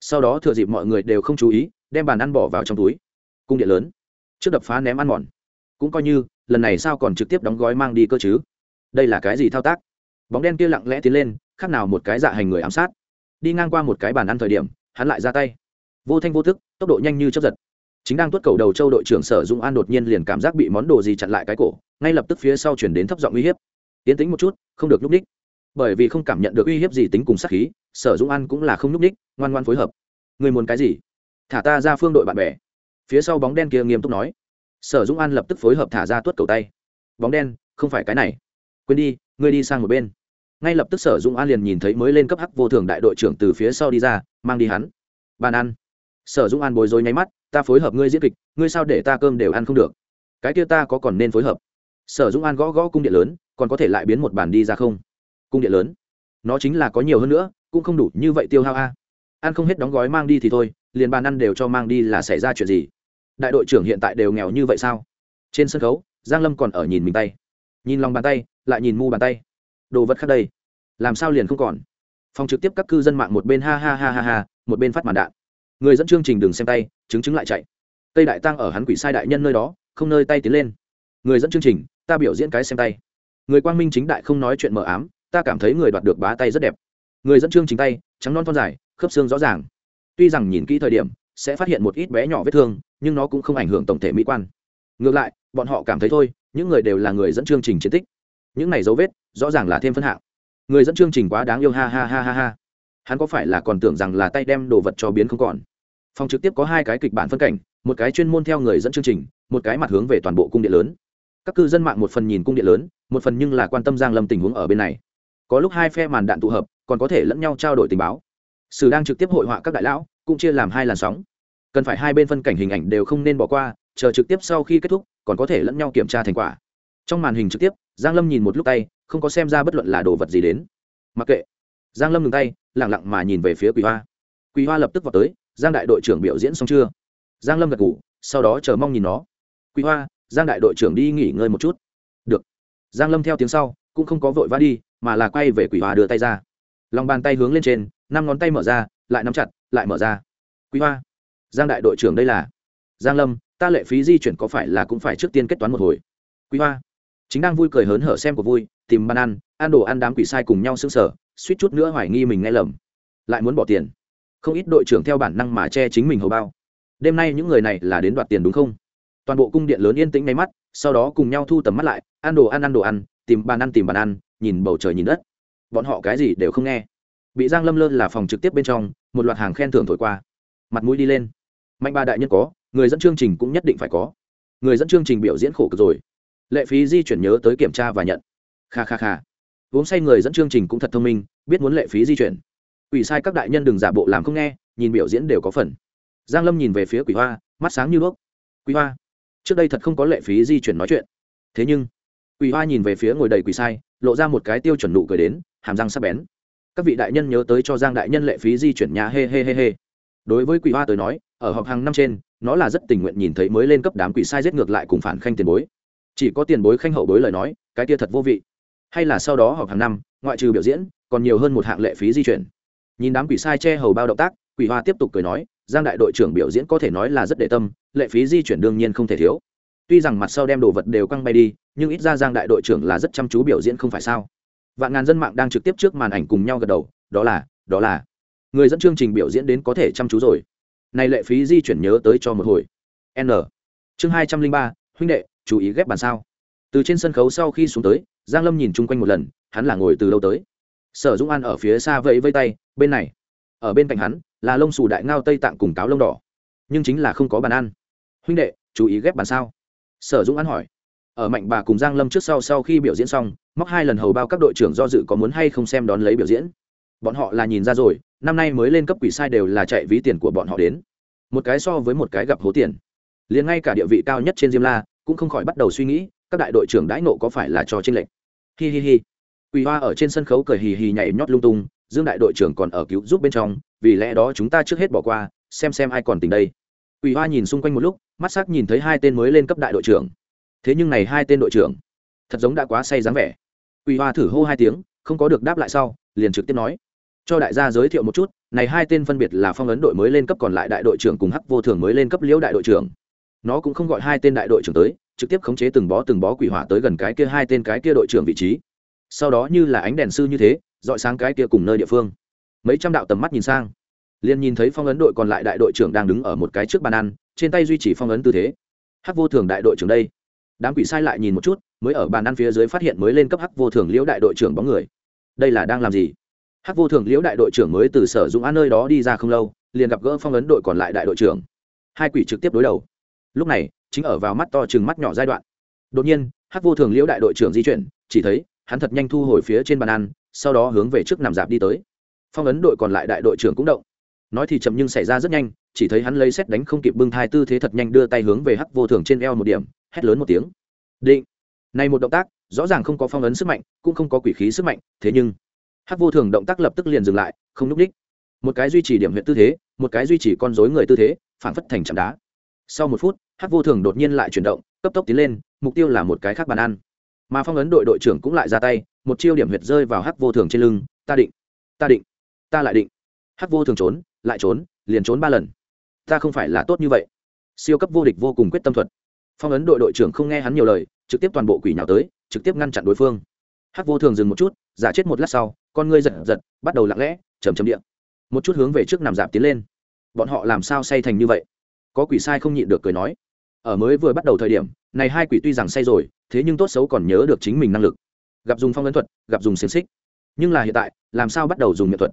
Sau đó thừa dịp mọi người đều không chú ý, đem bàn ăn bỏ vào trong túi. Cung điện lớn. Trước đập phá ném ăn mòn. Cũng coi như, lần này sao còn trực tiếp đóng gói mang đi cơ chứ? Đây là cái gì thao tác? Bóng đen kia lặng lẽ tiến lên, khác nào một cái dạ hành người ám sát. Đi ngang qua một cái bàn ăn thời điểm, hắn lại ra tay vô thanh vô thức, tốc độ nhanh như chấp giật. Chính đang tuất cầu đầu châu đội trưởng sở dung an đột nhiên liền cảm giác bị món đồ gì chặn lại cái cổ, ngay lập tức phía sau chuyển đến thấp giọng uy hiếp. Yến tính một chút, không được núp ních bởi vì không cảm nhận được uy hiếp gì tính cùng sát khí, sở dung an cũng là không núp ních ngoan ngoan phối hợp. Người muốn cái gì? Thả ta ra phương đội bạn bè. Phía sau bóng đen kia nghiêm túc nói. Sở dung an lập tức phối hợp thả ra tuất cầu tay. Bóng đen, không phải cái này. Quên đi, ngươi đi sang một bên. Ngay lập tức sở dung an liền nhìn thấy mới lên cấp hắc vô thường đại đội trưởng từ phía sau đi ra, mang đi hắn. Bàn ăn sở dung an bối rối nháy mắt, ta phối hợp ngươi diễn kịch, ngươi sao để ta cơm đều ăn không được? Cái kia ta có còn nên phối hợp? Sở dung an gõ gõ cung điện lớn, còn có thể lại biến một bàn đi ra không? Cung điện lớn, nó chính là có nhiều hơn nữa, cũng không đủ như vậy tiêu hao a. Ăn không hết đóng gói mang đi thì thôi, liền bàn ăn đều cho mang đi là xảy ra chuyện gì? Đại đội trưởng hiện tại đều nghèo như vậy sao? Trên sân khấu, giang lâm còn ở nhìn mình tay. Nhìn lòng bàn tay, lại nhìn mu bàn tay. Đồ vật khác đây, làm sao liền không còn? Phòng trực tiếp các cư dân mạng một bên ha ha ha ha ha, một bên phát màn đạn người dẫn chương trình đừng xem tay, chứng chứng lại chạy. Tây đại tăng ở hắn quỷ sai đại nhân nơi đó, không nơi tay tiến lên. Người dẫn chương trình, ta biểu diễn cái xem tay. Người quang minh chính đại không nói chuyện mờ ám, ta cảm thấy người đoạt được bá tay rất đẹp. Người dẫn chương trình tay, trắng non thon dài, khớp xương rõ ràng. Tuy rằng nhìn kỹ thời điểm, sẽ phát hiện một ít bé nhỏ vết thương, nhưng nó cũng không ảnh hưởng tổng thể mỹ quan. Ngược lại, bọn họ cảm thấy thôi, những người đều là người dẫn chương trình chiến tích. Những này dấu vết, rõ ràng là thêm phân hạng. Người dẫn chương trình quá đáng yêu, ha ha ha ha ha hắn có phải là còn tưởng rằng là tay đem đồ vật cho biến không còn? Phòng trực tiếp có hai cái kịch bản phân cảnh, một cái chuyên môn theo người dẫn chương trình, một cái mặt hướng về toàn bộ cung điện lớn. Các cư dân mạng một phần nhìn cung điện lớn, một phần nhưng là quan tâm giang lâm tình huống ở bên này. Có lúc hai phe màn đạn tụ hợp, còn có thể lẫn nhau trao đổi tình báo. Sử đang trực tiếp hội họa các đại lão, cũng chia làm hai làn sóng. Cần phải hai bên phân cảnh hình ảnh đều không nên bỏ qua, chờ trực tiếp sau khi kết thúc, còn có thể lẫn nhau kiểm tra thành quả. Trong màn hình trực tiếp, giang lâm nhìn một lúc tay, không có xem ra bất luận là đồ vật gì đến. Mặc kệ giang lâm ngừng tay lẳng lặng mà nhìn về phía quỳ hoa. Quỳ hoa lập tức vào tới, giang đại đội trưởng biểu diễn xong chưa? Giang lâm gật ngủ sau đó chờ mong nhìn nó. Quỳ hoa, giang đại đội trưởng đi nghỉ ngơi một chút. Được. Giang lâm theo tiếng sau, cũng không có vội vã đi, mà là quay về quỷ hoa đưa tay ra. Lòng bàn tay hướng lên trên, năm ngón tay mở ra, lại nắm chặt, lại mở ra. Quý hoa, giang đại đội trưởng đây là? Giang lâm, ta lệ phí di chuyển có phải là cũng phải trước tiên kết toán một hồi? Quý hoa. Chính đang vui cười hớn hở xem của vui, tìm bàn ăn ăn đồ ăn đám quỷ sai cùng nhau sững sờ suýt chút nữa hoài nghi mình nghe lầm. Lại muốn bỏ tiền. Không ít đội trưởng theo bản năng mà che chính mình hầu bao. Đêm nay những người này là đến đoạt tiền đúng không? Toàn bộ cung điện lớn yên tĩnh ngay mắt, sau đó cùng nhau thu tầm mắt lại, ăn đồ ăn ăn đồ ăn, tìm bàn ăn tìm bàn ăn, nhìn bầu trời nhìn đất. Bọn họ cái gì đều không nghe. Bị giang lâm lơ là phòng trực tiếp bên trong, một loạt hàng khen thưởng thổi qua. Mặt mũi đi lên. Mạnh ba đại nhân có, người dẫn chương trình cũng nhất định phải có. Người dẫn chương trình biểu diễn khổ cực rồi. Lệ phí di chuyển nhớ tới kiểm tra và nhận. Kha kha kha uống say người dẫn chương trình cũng thật thông minh, biết muốn lệ phí di chuyển. Ủy sai các đại nhân đừng giả bộ làm không nghe, nhìn biểu diễn đều có phần. Giang lâm nhìn về phía quỷ hoa, mắt sáng như đuốc. Quỷ hoa, trước đây thật không có lệ phí di chuyển nói chuyện. Thế nhưng, quỷ hoa nhìn về phía ngồi đầy quỷ sai, lộ ra một cái tiêu chuẩn nụ cười đến, hàm răng sắp bén. Các vị đại nhân nhớ tới cho giang đại nhân lệ phí di chuyển nhà hê hê hê hê đối với quỷ hoa tới nói, ở họp hàng năm trên, nó là rất tình nguyện nhìn thấy mới lên cấp đám quỷ sai giết ngược lại cùng phản khanh tiền bối. Chỉ có tiền bối khanh hậu bối lời nói, cái kia thật vô vị hay là sau đó họp hàng năm, ngoại trừ biểu diễn, còn nhiều hơn một hạng lệ phí di chuyển. Nhìn đám quỷ sai che hầu bao động tác, quỷ hoa tiếp tục cười nói, giang đại đội trưởng biểu diễn có thể nói là rất để tâm, lệ phí di chuyển đương nhiên không thể thiếu. Tuy rằng mặt sau đem đồ vật đều căng bay đi, nhưng ít ra giang đại đội trưởng là rất chăm chú biểu diễn không phải sao? Vạn ngàn dân mạng đang trực tiếp trước màn ảnh cùng nhau gật đầu, đó là đó là. Người dẫn chương trình biểu diễn đến có thể chăm chú rồi. Này lệ phí di chuyển nhớ tới cho một hồi. N. Chương hai trăm linh ba, huynh đệ, chú ý ghép bàn sao. Từ trên sân khấu sau khi xuống tới giang lâm nhìn chung quanh một lần, hắn là ngồi từ lâu tới. Sở dũng an ở phía xa vẫy vây tay, bên này, ở bên cạnh hắn, là lông xù đại ngao tây tạng cùng cáo lông đỏ. Nhưng chính là không có bàn ăn. Huynh đệ, chú ý ghép bàn sao? Sở dũng an hỏi. Ở mạnh bà cùng giang lâm trước sau sau khi biểu diễn xong, móc hai lần hầu bao các đội trưởng do dự có muốn hay không xem đón lấy biểu diễn. Bọn họ là nhìn ra rồi, năm nay mới lên cấp quỷ sai đều là chạy ví tiền của bọn họ đến. Một cái so với một cái gặp hố tiền. Liền ngay cả địa vị cao nhất trên diêm la cũng không khỏi bắt đầu suy nghĩ, các đại đội trưởng đãi nộ có phải là cho tranh lệch? Hi hi hi. Quỳ hoa ở trên sân khấu cười hì hì nhảy nhót lung tung, dương đại đội trưởng còn ở cứu giúp bên trong, vì lẽ đó chúng ta trước hết bỏ qua, xem xem ai còn tình đây. Quỳ hoa nhìn xung quanh một lúc, mắt sắc nhìn thấy hai tên mới lên cấp đại đội trưởng. Thế nhưng này hai tên đội trưởng, thật giống đã quá say dáng vẻ. Quỳ hoa thử hô hai tiếng, không có được đáp lại sau, liền trực tiếp nói. Cho đại gia giới thiệu một chút, này hai tên phân biệt là phong ấn đội mới lên cấp còn lại đại đội trưởng cùng hắc vô thường mới lên cấp liễu đại đội trưởng. Nó cũng không gọi hai tên đại đội trưởng tới trực tiếp khống chế từng bó từng bó quỷ hỏa tới gần cái kia hai tên cái kia đội trưởng vị trí. Sau đó như là ánh đèn sư như thế, dọi sáng cái kia cùng nơi địa phương. Mấy trăm đạo tầm mắt nhìn sang. Liền nhìn thấy phong ấn đội còn lại đại đội trưởng đang đứng ở một cái trước bàn ăn, trên tay duy trì phong ấn tư thế. Hắc vô thường đại đội trưởng đây. Đám quỷ sai lại nhìn một chút, mới ở bàn ăn phía dưới phát hiện mới lên cấp hắc vô thường liễu đại đội trưởng bóng người. Đây là đang làm gì? Hắc vô thường liễu đại đội trưởng mới từ sở dũng an nơi đó đi ra không lâu, liền gặp gỡ phong ấn đội còn lại đại đội trưởng. Hai quỷ trực tiếp đối đầu. Lúc này chính ở vào mắt to chừng mắt nhỏ giai đoạn. Đột nhiên, hắc vô thường liễu đại đội trưởng di chuyển, chỉ thấy, hắn thật nhanh thu hồi phía trên bàn ăn, sau đó hướng về trước nằm dạp đi tới. Phong ấn đội còn lại đại đội trưởng cũng động. Nói thì chậm nhưng xảy ra rất nhanh, chỉ thấy hắn lấy xét đánh không kịp bưng thai tư thế thật nhanh đưa tay hướng về hắc vô thường trên eo một điểm, hét lớn một tiếng. Định. Này một động tác, rõ ràng không có phong ấn sức mạnh, cũng không có quỷ khí sức mạnh, thế nhưng, hắc vô thường động tác lập tức liền dừng lại, không núp đích. Một cái duy trì điểm huyện tư thế, một cái duy trì con dối người tư thế phản phất thành chạm đá. Sau một phút hắc vô thường đột nhiên lại chuyển động, cấp tốc tiến lên, mục tiêu là một cái khác bàn ăn. Mà phong ấn đội đội trưởng cũng lại ra tay, một chiêu điểm huyệt rơi vào hắc vô thường trên lưng, ta định ta định, ta lại định. Hắc vô thường trốn, lại trốn, liền trốn ba lần. Ta không phải là tốt như vậy. Siêu cấp vô địch vô cùng quyết tâm thuật. Phong ấn đội đội trưởng không nghe hắn nhiều lời, trực tiếp toàn bộ quỷ nhào tới, trực tiếp ngăn chặn đối phương. Hắc vô thường dừng một chút, giả chết một lát sau, con ngươi giật giật, bắt đầu lặng lẽ chầm chầm điện một chút hướng về trước nằm dạp tiến lên. Bọn họ làm sao say thành như vậy? Có quỷ sai không nhịn được cười nói ở mới vừa bắt đầu thời điểm, này hai quỷ tuy rằng say rồi, thế nhưng tốt xấu còn nhớ được chính mình năng lực. Gặp dùng phong ấn thuật, gặp dùng xiềng xích. Nhưng là hiện tại, làm sao bắt đầu dùng nghệ thuật?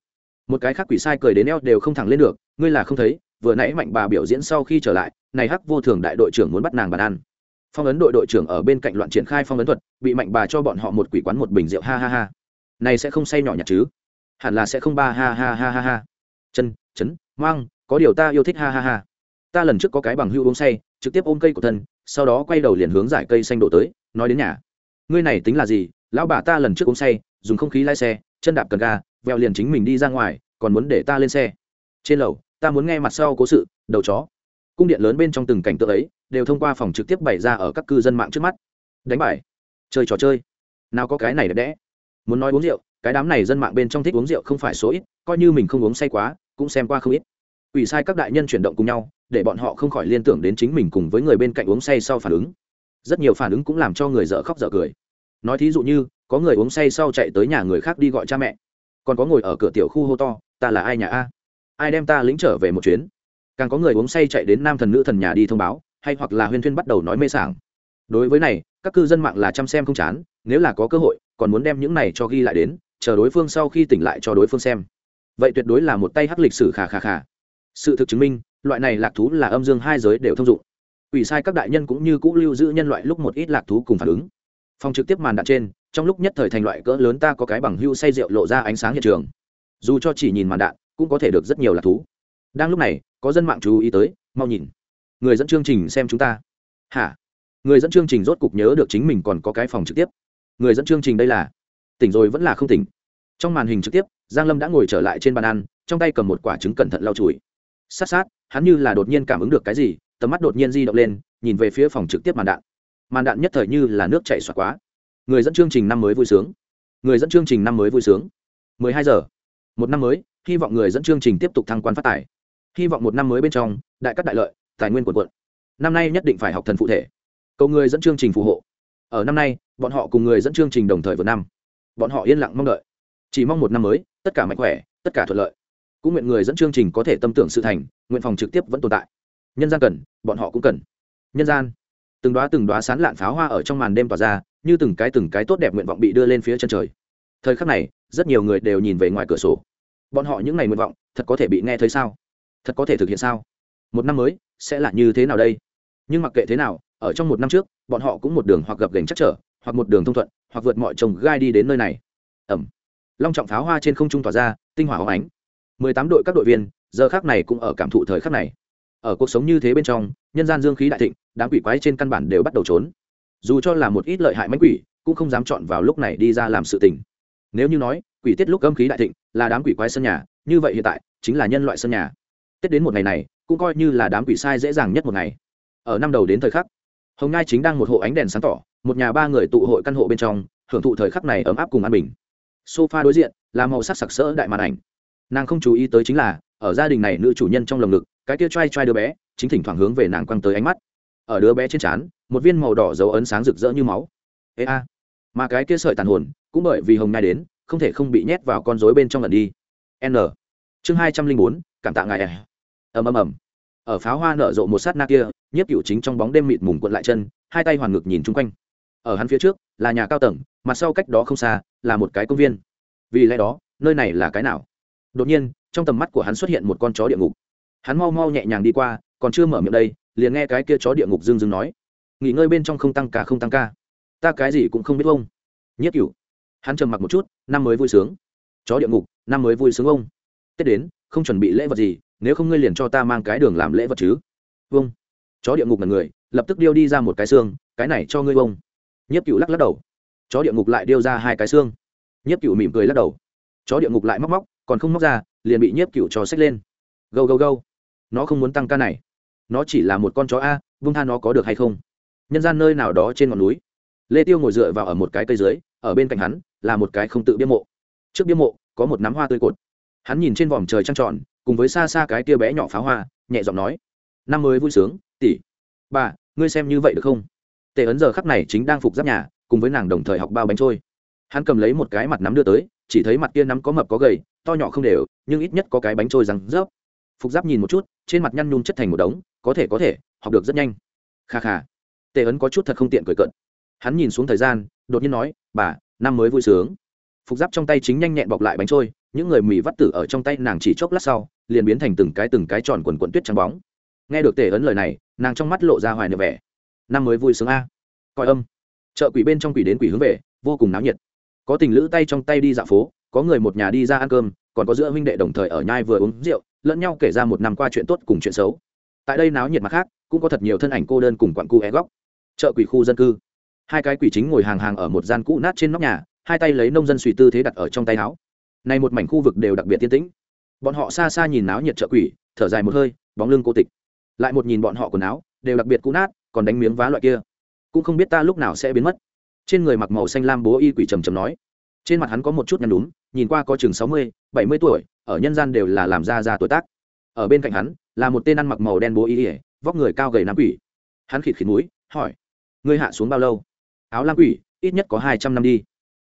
Một cái khác quỷ sai cười đến eo đều không thẳng lên được, ngươi là không thấy, vừa nãy mạnh bà biểu diễn sau khi trở lại, này hắc vô thường đại đội trưởng muốn bắt nàng bàn ăn. Phong ấn đội đội trưởng ở bên cạnh loạn triển khai phong ấn thuật, bị mạnh bà cho bọn họ một quỷ quán một bình rượu, ha ha ha. Này sẽ không say nhỏ nhặt chứ? Hẳn là sẽ không ba, ha ha ha ha ha. Chân, chấn, mang, có điều ta yêu thích, ha ha ha. Ta lần trước có cái bằng hưu uống say trực tiếp ôm cây của thân, sau đó quay đầu liền hướng giải cây xanh đổ tới, nói đến nhà. Ngươi này tính là gì? Lão bà ta lần trước uống say, dùng không khí lái xe, chân đạp cần ga veo liền chính mình đi ra ngoài, còn muốn để ta lên xe. Trên lầu, ta muốn nghe mặt sau cố sự, đầu chó. Cung điện lớn bên trong từng cảnh tượng ấy, đều thông qua phòng trực tiếp bày ra ở các cư dân mạng trước mắt. Đánh bài. Chơi trò chơi. Nào có cái này đẹp đẽ. Muốn nói uống rượu, cái đám này dân mạng bên trong thích uống rượu không phải số ít, coi như mình không uống say quá, cũng xem qua không ít. Ủy sai các đại nhân chuyển động cùng nhau để bọn họ không khỏi liên tưởng đến chính mình cùng với người bên cạnh uống say sau phản ứng. Rất nhiều phản ứng cũng làm cho người dở khóc dở cười. Nói thí dụ như, có người uống say sau chạy tới nhà người khác đi gọi cha mẹ. Còn có ngồi ở cửa tiểu khu hô to, ta là ai nhà a? Ai đem ta lĩnh trở về một chuyến? Càng có người uống say chạy đến nam thần nữ thần nhà đi thông báo, hay hoặc là huyên thuyên bắt đầu nói mê sảng. Đối với này, các cư dân mạng là chăm xem không chán, nếu là có cơ hội, còn muốn đem những này cho ghi lại đến, chờ đối phương sau khi tỉnh lại cho đối phương xem. Vậy tuyệt đối là một tay hắc lịch sử khà khà khà. Sự thực chứng minh loại này lạc thú là âm dương hai giới đều thông dụng. Ủy sai các đại nhân cũng như cũ lưu giữ nhân loại lúc một ít lạc thú cùng phản ứng. Phòng trực tiếp màn đạn trên, trong lúc nhất thời thành loại cỡ lớn ta có cái bằng hưu say rượu lộ ra ánh sáng hiện trường. Dù cho chỉ nhìn màn đạn, cũng có thể được rất nhiều lạc thú. Đang lúc này, có dân mạng chú ý tới, mau nhìn. Người dẫn chương trình xem chúng ta. Hả? Người dẫn chương trình rốt cục nhớ được chính mình còn có cái phòng trực tiếp. Người dẫn chương trình đây là? Tỉnh rồi vẫn là không tỉnh. Trong màn hình trực tiếp, giang lâm đã ngồi trở lại trên bàn ăn, trong tay cầm một quả trứng cẩn thận lau chùi. Sát sát hắn như là đột nhiên cảm ứng được cái gì, tầm mắt đột nhiên di động lên, nhìn về phía phòng trực tiếp màn đạn. Màn đạn nhất thời như là nước chảy xoạt quá. Người dẫn chương trình năm mới vui sướng. Người dẫn chương trình năm mới vui sướng. 12 giờ. Một năm mới, hy vọng người dẫn chương trình tiếp tục thăng quan phát tài. Hy vọng một năm mới bên trong, đại cắt đại lợi, tài nguyên quần quận năm nay nhất định phải học thần phụ thể. Cầu người dẫn chương trình phù hộ. Ở năm nay, bọn họ cùng người dẫn chương trình đồng thời vượt năm. Bọn họ yên lặng mong đợi. Chỉ mong một năm mới, tất cả mạnh khỏe, tất cả thuận lợi. Cũng nguyện người dẫn chương trình có thể tâm tưởng sự thành nguyện phòng trực tiếp vẫn tồn tại. Nhân gian cần, bọn họ cũng cần. Nhân gian. Từng đoá từng đoá sán lạn pháo hoa ở trong màn đêm tỏa ra, như từng cái từng cái tốt đẹp nguyện vọng bị đưa lên phía chân trời. Thời khắc này, rất nhiều người đều nhìn về ngoài cửa sổ. Bọn họ những ngày nguyện vọng, thật có thể bị nghe thấy sao? Thật có thể thực hiện sao? Một năm mới, sẽ là như thế nào đây? Nhưng mặc kệ thế nào, ở trong một năm trước, bọn họ cũng một đường hoặc gập gành chắc trở, hoặc một đường thông thuận, hoặc vượt mọi trồng gai đi đến nơi này. Ẩm. Long trọng pháo hoa trên không trung tỏa ra, tinh hỏa hóng ánh. Mười tám đội các đội viên giờ khác này cũng ở cảm thụ thời khắc này. Ở cuộc sống như thế bên trong, nhân gian dương khí đại thịnh, đám quỷ quái trên căn bản đều bắt đầu trốn. Dù cho là một ít lợi hại mánh quỷ, cũng không dám chọn vào lúc này đi ra làm sự tình. Nếu như nói, quỷ tiết lúc âm khí đại thịnh, là đám quỷ quái sân nhà, như vậy hiện tại, chính là nhân loại sân nhà. Tết đến một ngày này, cũng coi như là đám quỷ sai dễ dàng nhất một ngày. Ở năm đầu đến thời khắc, hồng ngai chính đang một hộ ánh đèn sáng tỏ, một nhà ba người tụ hội căn hộ bên trong, hưởng thụ thời khắc này ấm áp cùng an bình. Sofa đối diện, là màu sắc sặc sỡ đại màn ảnh. Nàng không chú ý tới chính là ở gia đình này nữ chủ nhân trong lồng ngực, cái kia t r a i t r a i đứa bé, chính thỉnh thoảng hướng về nàng quăng tới ánh mắt. Ở đứa bé trên trán, một viên màu đỏ dấu ấn sáng rực rỡ như máu. Ê a. Mà cái kia sợi tàn hồn, cũng bởi vì hồng ngai đến, không thể không bị nhét vào con rối bên trong lần đi. N. Chương hai trăm linh bốn, cảm tạ ngài ầm ầm ầm. Ở pháo hoa nở rộ một sát na kia, nhiếp cựu chính trong bóng đêm mịt mùng quận lại chân, hai tay hoàn ngực nhìn chung quanh. Ở hắn phía trước, là nhà cao tầng mặt sau cách đó không xa, là một cái công viên. Vì lẽ đó, nơi này là cái nào? Đột nhiên, trong tầm mắt của hắn xuất hiện một con chó địa ngục. Hắn mau mau nhẹ nhàng đi qua, còn chưa mở miệng đây, liền nghe cái kia chó địa ngục dưng dưng nói, nghỉ ngơi bên trong không tăng ca, không tăng ca. Ta cái gì cũng không biết ông. Nhất cửu. Hắn trầm mặc một chút, năm mới vui sướng. Chó địa ngục, năm mới vui sướng ông. Tết đến, không chuẩn bị lễ vật gì, nếu không ngươi liền cho ta mang cái đường làm lễ vật chứ. Vâng. Chó địa ngục là người, lập tức điêu đi ra một cái xương, cái này cho ngươi vông nhiếp cựu lắc lắc đầu. Chó địa ngục lại điêu ra hai cái xương. Nhiếp cựu mỉm cười lắc đầu. Chó địa ngục lại móc móc còn không móc ra, liền bị nhiếp cựu cho xách lên. Gâu gâu gâu. Nó không muốn tăng ca này. Nó chỉ là một con chó a vung tha nó có được hay không? Nhân gian nơi nào đó trên ngọn núi. Lê tiêu ngồi dựa vào ở một cái cây dưới, ở bên cạnh hắn, là một cái không tự biếm mộ. Trước biếm mộ, có một nắm hoa tươi cột. Hắn nhìn trên vòm trời trăng tròn, cùng với xa xa cái tia bé nhỏ pháo hoa, nhẹ giọng nói, năm mới vui sướng, tỷ. Bà, ngươi xem như vậy được không? Tề ấn giờ khắc này chính đang phục giáp nhà, cùng với nàng đồng thời học bao bánh trôi hắn cầm lấy một cái mặt nắm đưa tới, chỉ thấy mặt kia nắm có mập có gầy, to nhỏ không đều, nhưng ít nhất có cái bánh trôi răng rớp. Phục giáp nhìn một chút, trên mặt nhăn nhung chất thành một đống, có thể có thể, học được rất nhanh. Kha kha. Tề ấn có chút thật không tiện cười cận hắn nhìn xuống thời gian, đột nhiên nói, bà, năm mới vui sướng. Phục giáp trong tay chính nhanh nhẹn bọc lại bánh trôi, những người mì vắt tử ở trong tay nàng chỉ chốc lát sau, liền biến thành từng cái từng cái tròn quần quần tuyết trắng bóng. Nghe được tề ấn lời này, nàng trong mắt lộ ra hoài niệm vẻ. Năm mới vui sướng a. Coi âm. Chợ quỷ bên trong quỷ đến quỷ hướng về, vô cùng náo nhiệt có tình lữ tay trong tay đi dạo phố, có người một nhà đi ra ăn cơm, còn có giữa huynh đệ đồng thời ở nhai vừa uống rượu, lẫn nhau kể ra một năm qua chuyện tốt cùng chuyện xấu. Tại đây náo nhiệt mặt khác, cũng có thật nhiều thân ảnh cô đơn cùng quặn cu é góc. Chợ quỷ khu dân cư. Hai cái quỷ chính ngồi hàng hàng ở một gian cũ nát trên nóc nhà, hai tay lấy nông dân suy tư thế đặt ở trong tay áo. Này một mảnh khu vực đều đặc biệt tiên tĩnh. Bọn họ xa xa nhìn náo nhiệt chợ quỷ, thở dài một hơi, bóng lưng cô tịch. Lại một nhìn bọn họ quần áo, đều đặc biệt cũ nát, còn đánh miếng vá loại kia. Cũng không biết ta lúc nào sẽ biến mất trên người mặc màu xanh lam bố y quỷ trầm trầm nói. Trên mặt hắn có một chút nhăn đúng nhìn qua có chừng sáu mươi, bảy mươi tuổi, ở nhân gian đều là làm ra ra tuổi tác. Ở bên cạnh hắn, là một tên ăn mặc màu đen bố y ỉa vóc người cao gầy nam quỷ. Hắn khịt khịt mũi, hỏi, ngươi hạ xuống bao lâu? Áo lam quỷ, ít nhất có hai trăm năm đi.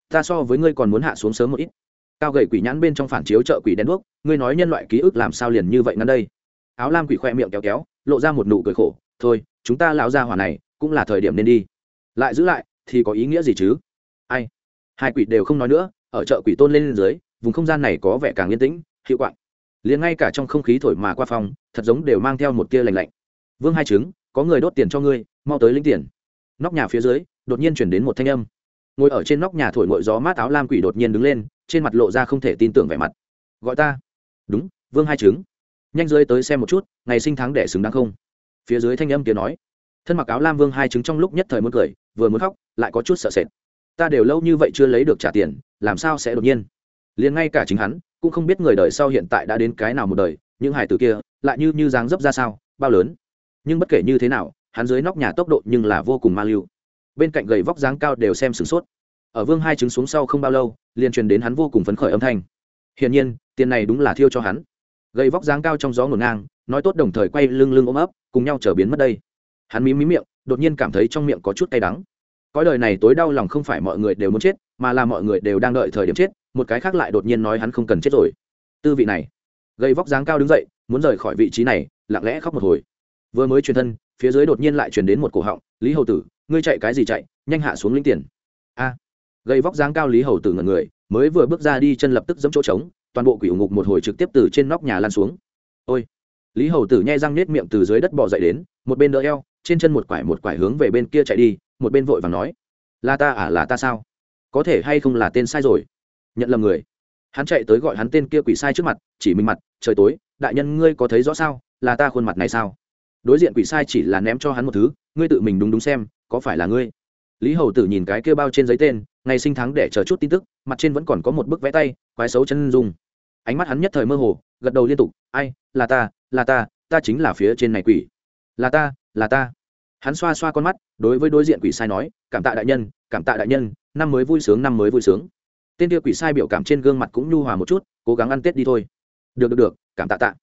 Ta so với ngươi còn muốn hạ xuống sớm một ít. Cao gầy quỷ nhãn bên trong phản chiếu chợ quỷ đen đuốc, ngươi nói nhân loại ký ức làm sao liền như vậy ngăn đây? Áo lam quỷ khoe miệng kéo kéo, lộ ra một nụ cười khổ, thôi, chúng ta lão ra hỏa này cũng là thời điểm nên đi. Lại giữ lại thì có ý nghĩa gì chứ? Ai? Hai quỷ đều không nói nữa, ở chợ quỷ tôn lên dưới, vùng không gian này có vẻ càng yên tĩnh, hiệu quả. Liền ngay cả trong không khí thổi mà qua phòng, thật giống đều mang theo một tia lành lạnh. Vương hai trứng, có người đốt tiền cho ngươi, mau tới lĩnh tiền. Nóc nhà phía dưới, đột nhiên chuyển đến một thanh âm. Ngồi ở trên nóc nhà thổi ngội gió mát áo lam quỷ đột nhiên đứng lên, trên mặt lộ ra không thể tin tưởng vẻ mặt. Gọi ta. Đúng, vương hai trứng. Nhanh dưới tới xem một chút, ngày sinh tháng đẻ xứng đáng không? Phía dưới thanh âm kia nói. Thân mặc áo lam vương hai trứng trong lúc nhất thời muốn cười vừa muốn khóc, lại có chút sợ sệt. Ta đều lâu như vậy chưa lấy được trả tiền, làm sao sẽ đột nhiên? Liền ngay cả chính hắn, cũng không biết người đời sau hiện tại đã đến cái nào một đời, những hải tử kia, lại như như dáng dấp ra sao, bao lớn. Nhưng bất kể như thế nào, hắn dưới nóc nhà tốc độ nhưng là vô cùng ma lưu. Bên cạnh gầy vóc dáng cao đều xem sửng sốt. Ở vương hai trứng xuống sau không bao lâu, liền truyền đến hắn vô cùng phấn khởi âm thanh. Hiển nhiên, tiền này đúng là thiêu cho hắn. Gầy vóc dáng cao trong gió ngổn ngang, nói tốt đồng thời quay lưng lưng ôm ấp, cùng nhau trở biến mất đây. Hắn mí mí miệng, đột nhiên cảm thấy trong miệng có chút cay đắng cõi đời này tối đau lòng không phải mọi người đều muốn chết, mà là mọi người đều đang đợi thời điểm chết, một cái khác lại đột nhiên nói hắn không cần chết rồi. Tư vị này. Gây vóc dáng cao đứng dậy, muốn rời khỏi vị trí này, lặng lẽ khóc một hồi. Vừa mới truyền thân, phía dưới đột nhiên lại truyền đến một cổ họng, lý hầu tử, ngươi chạy cái gì chạy, nhanh hạ xuống lĩnh tiền. A. Gây vóc dáng cao lý hầu tử ngần người, mới vừa bước ra đi chân lập tức giẫm chỗ trống, toàn bộ quỷ ủng ngục một hồi trực tiếp từ trên nóc nhà lan xuống. Ôi. Lý hầu tử nhai răng nết miệng từ dưới đất bò dậy đến, một bên đỡ eo, trên chân một quải một quải hướng về bên kia chạy đi một bên vội và nói, là ta à là ta sao? Có thể hay không là tên sai rồi? Nhận lầm người. Hắn chạy tới gọi hắn tên kia quỷ sai trước mặt, chỉ mình mặt, trời tối, đại nhân ngươi có thấy rõ sao? Là ta khuôn mặt này sao? Đối diện quỷ sai chỉ là ném cho hắn một thứ, ngươi tự mình đúng đúng xem, có phải là ngươi? Lý hầu tử nhìn cái kia bao trên giấy tên, ngày sinh tháng để chờ chút tin tức, mặt trên vẫn còn có một bức vẽ tay, quái xấu chân dung. Ánh mắt hắn nhất thời mơ hồ, gật đầu liên tục, ai, là ta là ta ta chính là phía trên này quỷ. Là ta là ta hắn xoa xoa con mắt, đối với đối diện quỷ sai nói, cảm tạ đại nhân, cảm tạ đại nhân, năm mới vui sướng, năm mới vui sướng. Tên kia quỷ sai biểu cảm trên gương mặt cũng nhu hòa một chút, cố gắng ăn tết đi thôi. Được được được, cảm tạ tạ.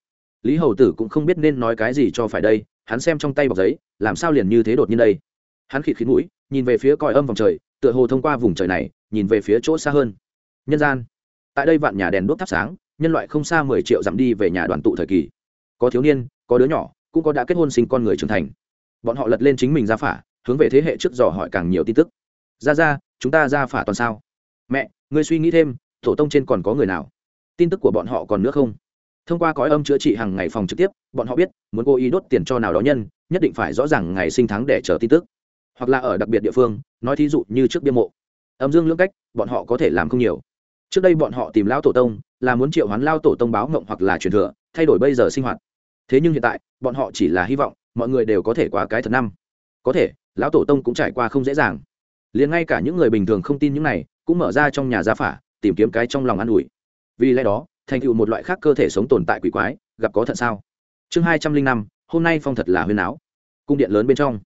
Lý hầu tử cũng không biết nên nói cái gì cho phải đây, hắn xem trong tay bọc giấy, làm sao liền như thế đột nhiên đây? Hắn khịt khít mũi, nhìn về phía còi âm vòng trời, tựa hồ thông qua vùng trời này, nhìn về phía chỗ xa hơn. Nhân gian, tại đây vạn nhà đèn đốt thắp sáng, nhân loại không xa mười triệu dặm đi về nhà đoàn tụ thời kỳ. Có thiếu niên, có đứa nhỏ, cũng có đã kết hôn sinh con người trưởng thành bọn họ lật lên chính mình ra phả, hướng về thế hệ trước dò hỏi càng nhiều tin tức. Ra ra, chúng ta ra phả toàn sao? Mẹ, ngươi suy nghĩ thêm tổ tông trên còn có người nào? Tin tức của bọn họ còn nữa không? Thông qua cõi âm chữa trị hàng ngày phòng trực tiếp, bọn họ biết, muốn cố ý đốt tiền cho nào đó nhân, nhất định phải rõ ràng ngày sinh tháng để chờ tin tức. Hoặc là ở đặc biệt địa phương, nói thí dụ như trước biên mộ. Âm dương lưỡng cách, bọn họ có thể làm không nhiều. Trước đây bọn họ tìm lão tổ tông, là muốn triệu hoán lao tổ tông báo mộng hoặc là truyền thừa, thay đổi bây giờ sinh hoạt. Thế nhưng hiện tại, bọn họ chỉ là hy vọng mọi người đều có thể qua cái thật năm. Có thể, lão tổ tông cũng trải qua không dễ dàng. Liền ngay cả những người bình thường không tin những này, cũng mở ra trong nhà gia phả, tìm kiếm cái trong lòng an ủi. Vì lẽ đó, thành tựu một loại khác cơ thể sống tồn tại quỷ quái, gặp có thận sao? Chương hai trăm linh năm, hôm nay phong thật là huyên áo cung điện lớn bên trong.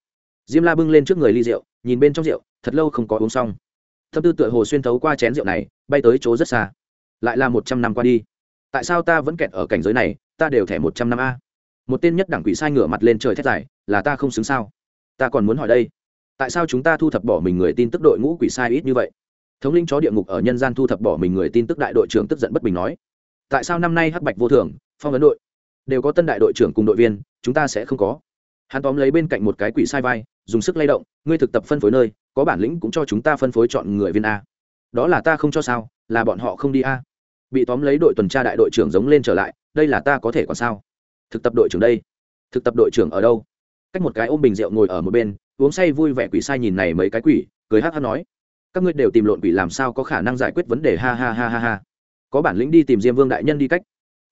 Diêm la bưng lên trước người ly rượu, nhìn bên trong rượu, thật lâu không có uống xong. Thâm tư tựa hồ xuyên thấu qua chén rượu này, bay tới chỗ rất xa. Lại là một trăm năm qua đi. Tại sao ta vẫn kẹt ở cảnh giới này, ta đều thẻ một trăm năm a? Một tên nhất đảng quỷ sai ngửa mặt lên trời thét dài, là ta không xứng sao? Ta còn muốn hỏi đây, tại sao chúng ta thu thập bỏ mình người tin tức đội ngũ quỷ sai ít như vậy? Thống linh chó địa ngục ở nhân gian thu thập bỏ mình người tin tức đại đội trưởng tức giận bất bình nói, tại sao năm nay hắc bạch vô thường, phong ấn đội đều có tân đại đội trưởng cùng đội viên, chúng ta sẽ không có? Hắn tóm lấy bên cạnh một cái quỷ sai vai, dùng sức lay động, ngươi thực tập phân phối nơi, có bản lĩnh cũng cho chúng ta phân phối chọn người viên a. Đó là ta không cho sao, là bọn họ không đi a. Bị tóm lấy đội tuần tra đại đội trưởng giống lên trở lại, đây là ta có thể còn sao? Thực tập đội trưởng đây. Thực tập đội trưởng ở đâu? Cách một cái ôm bình rượu ngồi ở một bên, uống say vui vẻ quỷ sai nhìn này mấy cái quỷ, cười hát hát nói. Các ngươi đều tìm lộn quỷ làm sao có khả năng giải quyết vấn đề, ha ha ha ha ha. Có bản lĩnh đi tìm diêm vương đại nhân đi cách.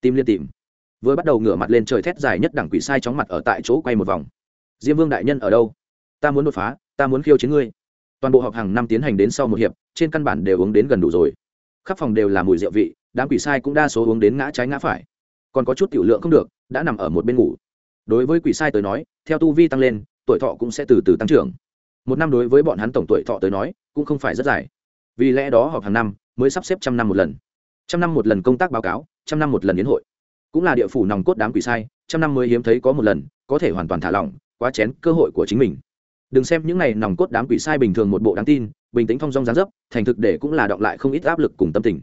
Tìm liên tìm. Vừa bắt đầu ngửa mặt lên trời thét dài nhất đẳng quỷ sai chóng mặt ở tại chỗ quay một vòng. Diêm vương đại nhân ở đâu? Ta muốn đột phá, ta muốn khiêu chiến ngươi. Toàn bộ họp hàng năm tiến hành đến sau một hiệp, trên căn bản đều uống đến gần đủ rồi. Khắp phòng đều là mùi rượu vị, đám quỷ sai cũng đa số uống đến ngã trái ngã phải còn có chút tiểu lượng không được, đã nằm ở một bên ngủ. Đối với quỷ sai tới nói, theo tu vi tăng lên, tuổi thọ cũng sẽ từ từ tăng trưởng. Một năm đối với bọn hắn tổng tuổi thọ tới nói, cũng không phải rất dài. Vì lẽ đó họp hàng năm mới sắp xếp trăm năm một lần. Trăm năm một lần công tác báo cáo, trăm năm một lần yến hội. Cũng là địa phủ nòng cốt đám quỷ sai, trăm năm mới hiếm thấy có một lần, có thể hoàn toàn thả lỏng, quá chén cơ hội của chính mình. Đừng xem những này nòng cốt đám quỷ sai bình thường một bộ đáng tin, bình tĩnh thong dong gián dấp, thành thực để cũng là đọng lại không ít áp lực cùng tâm tình.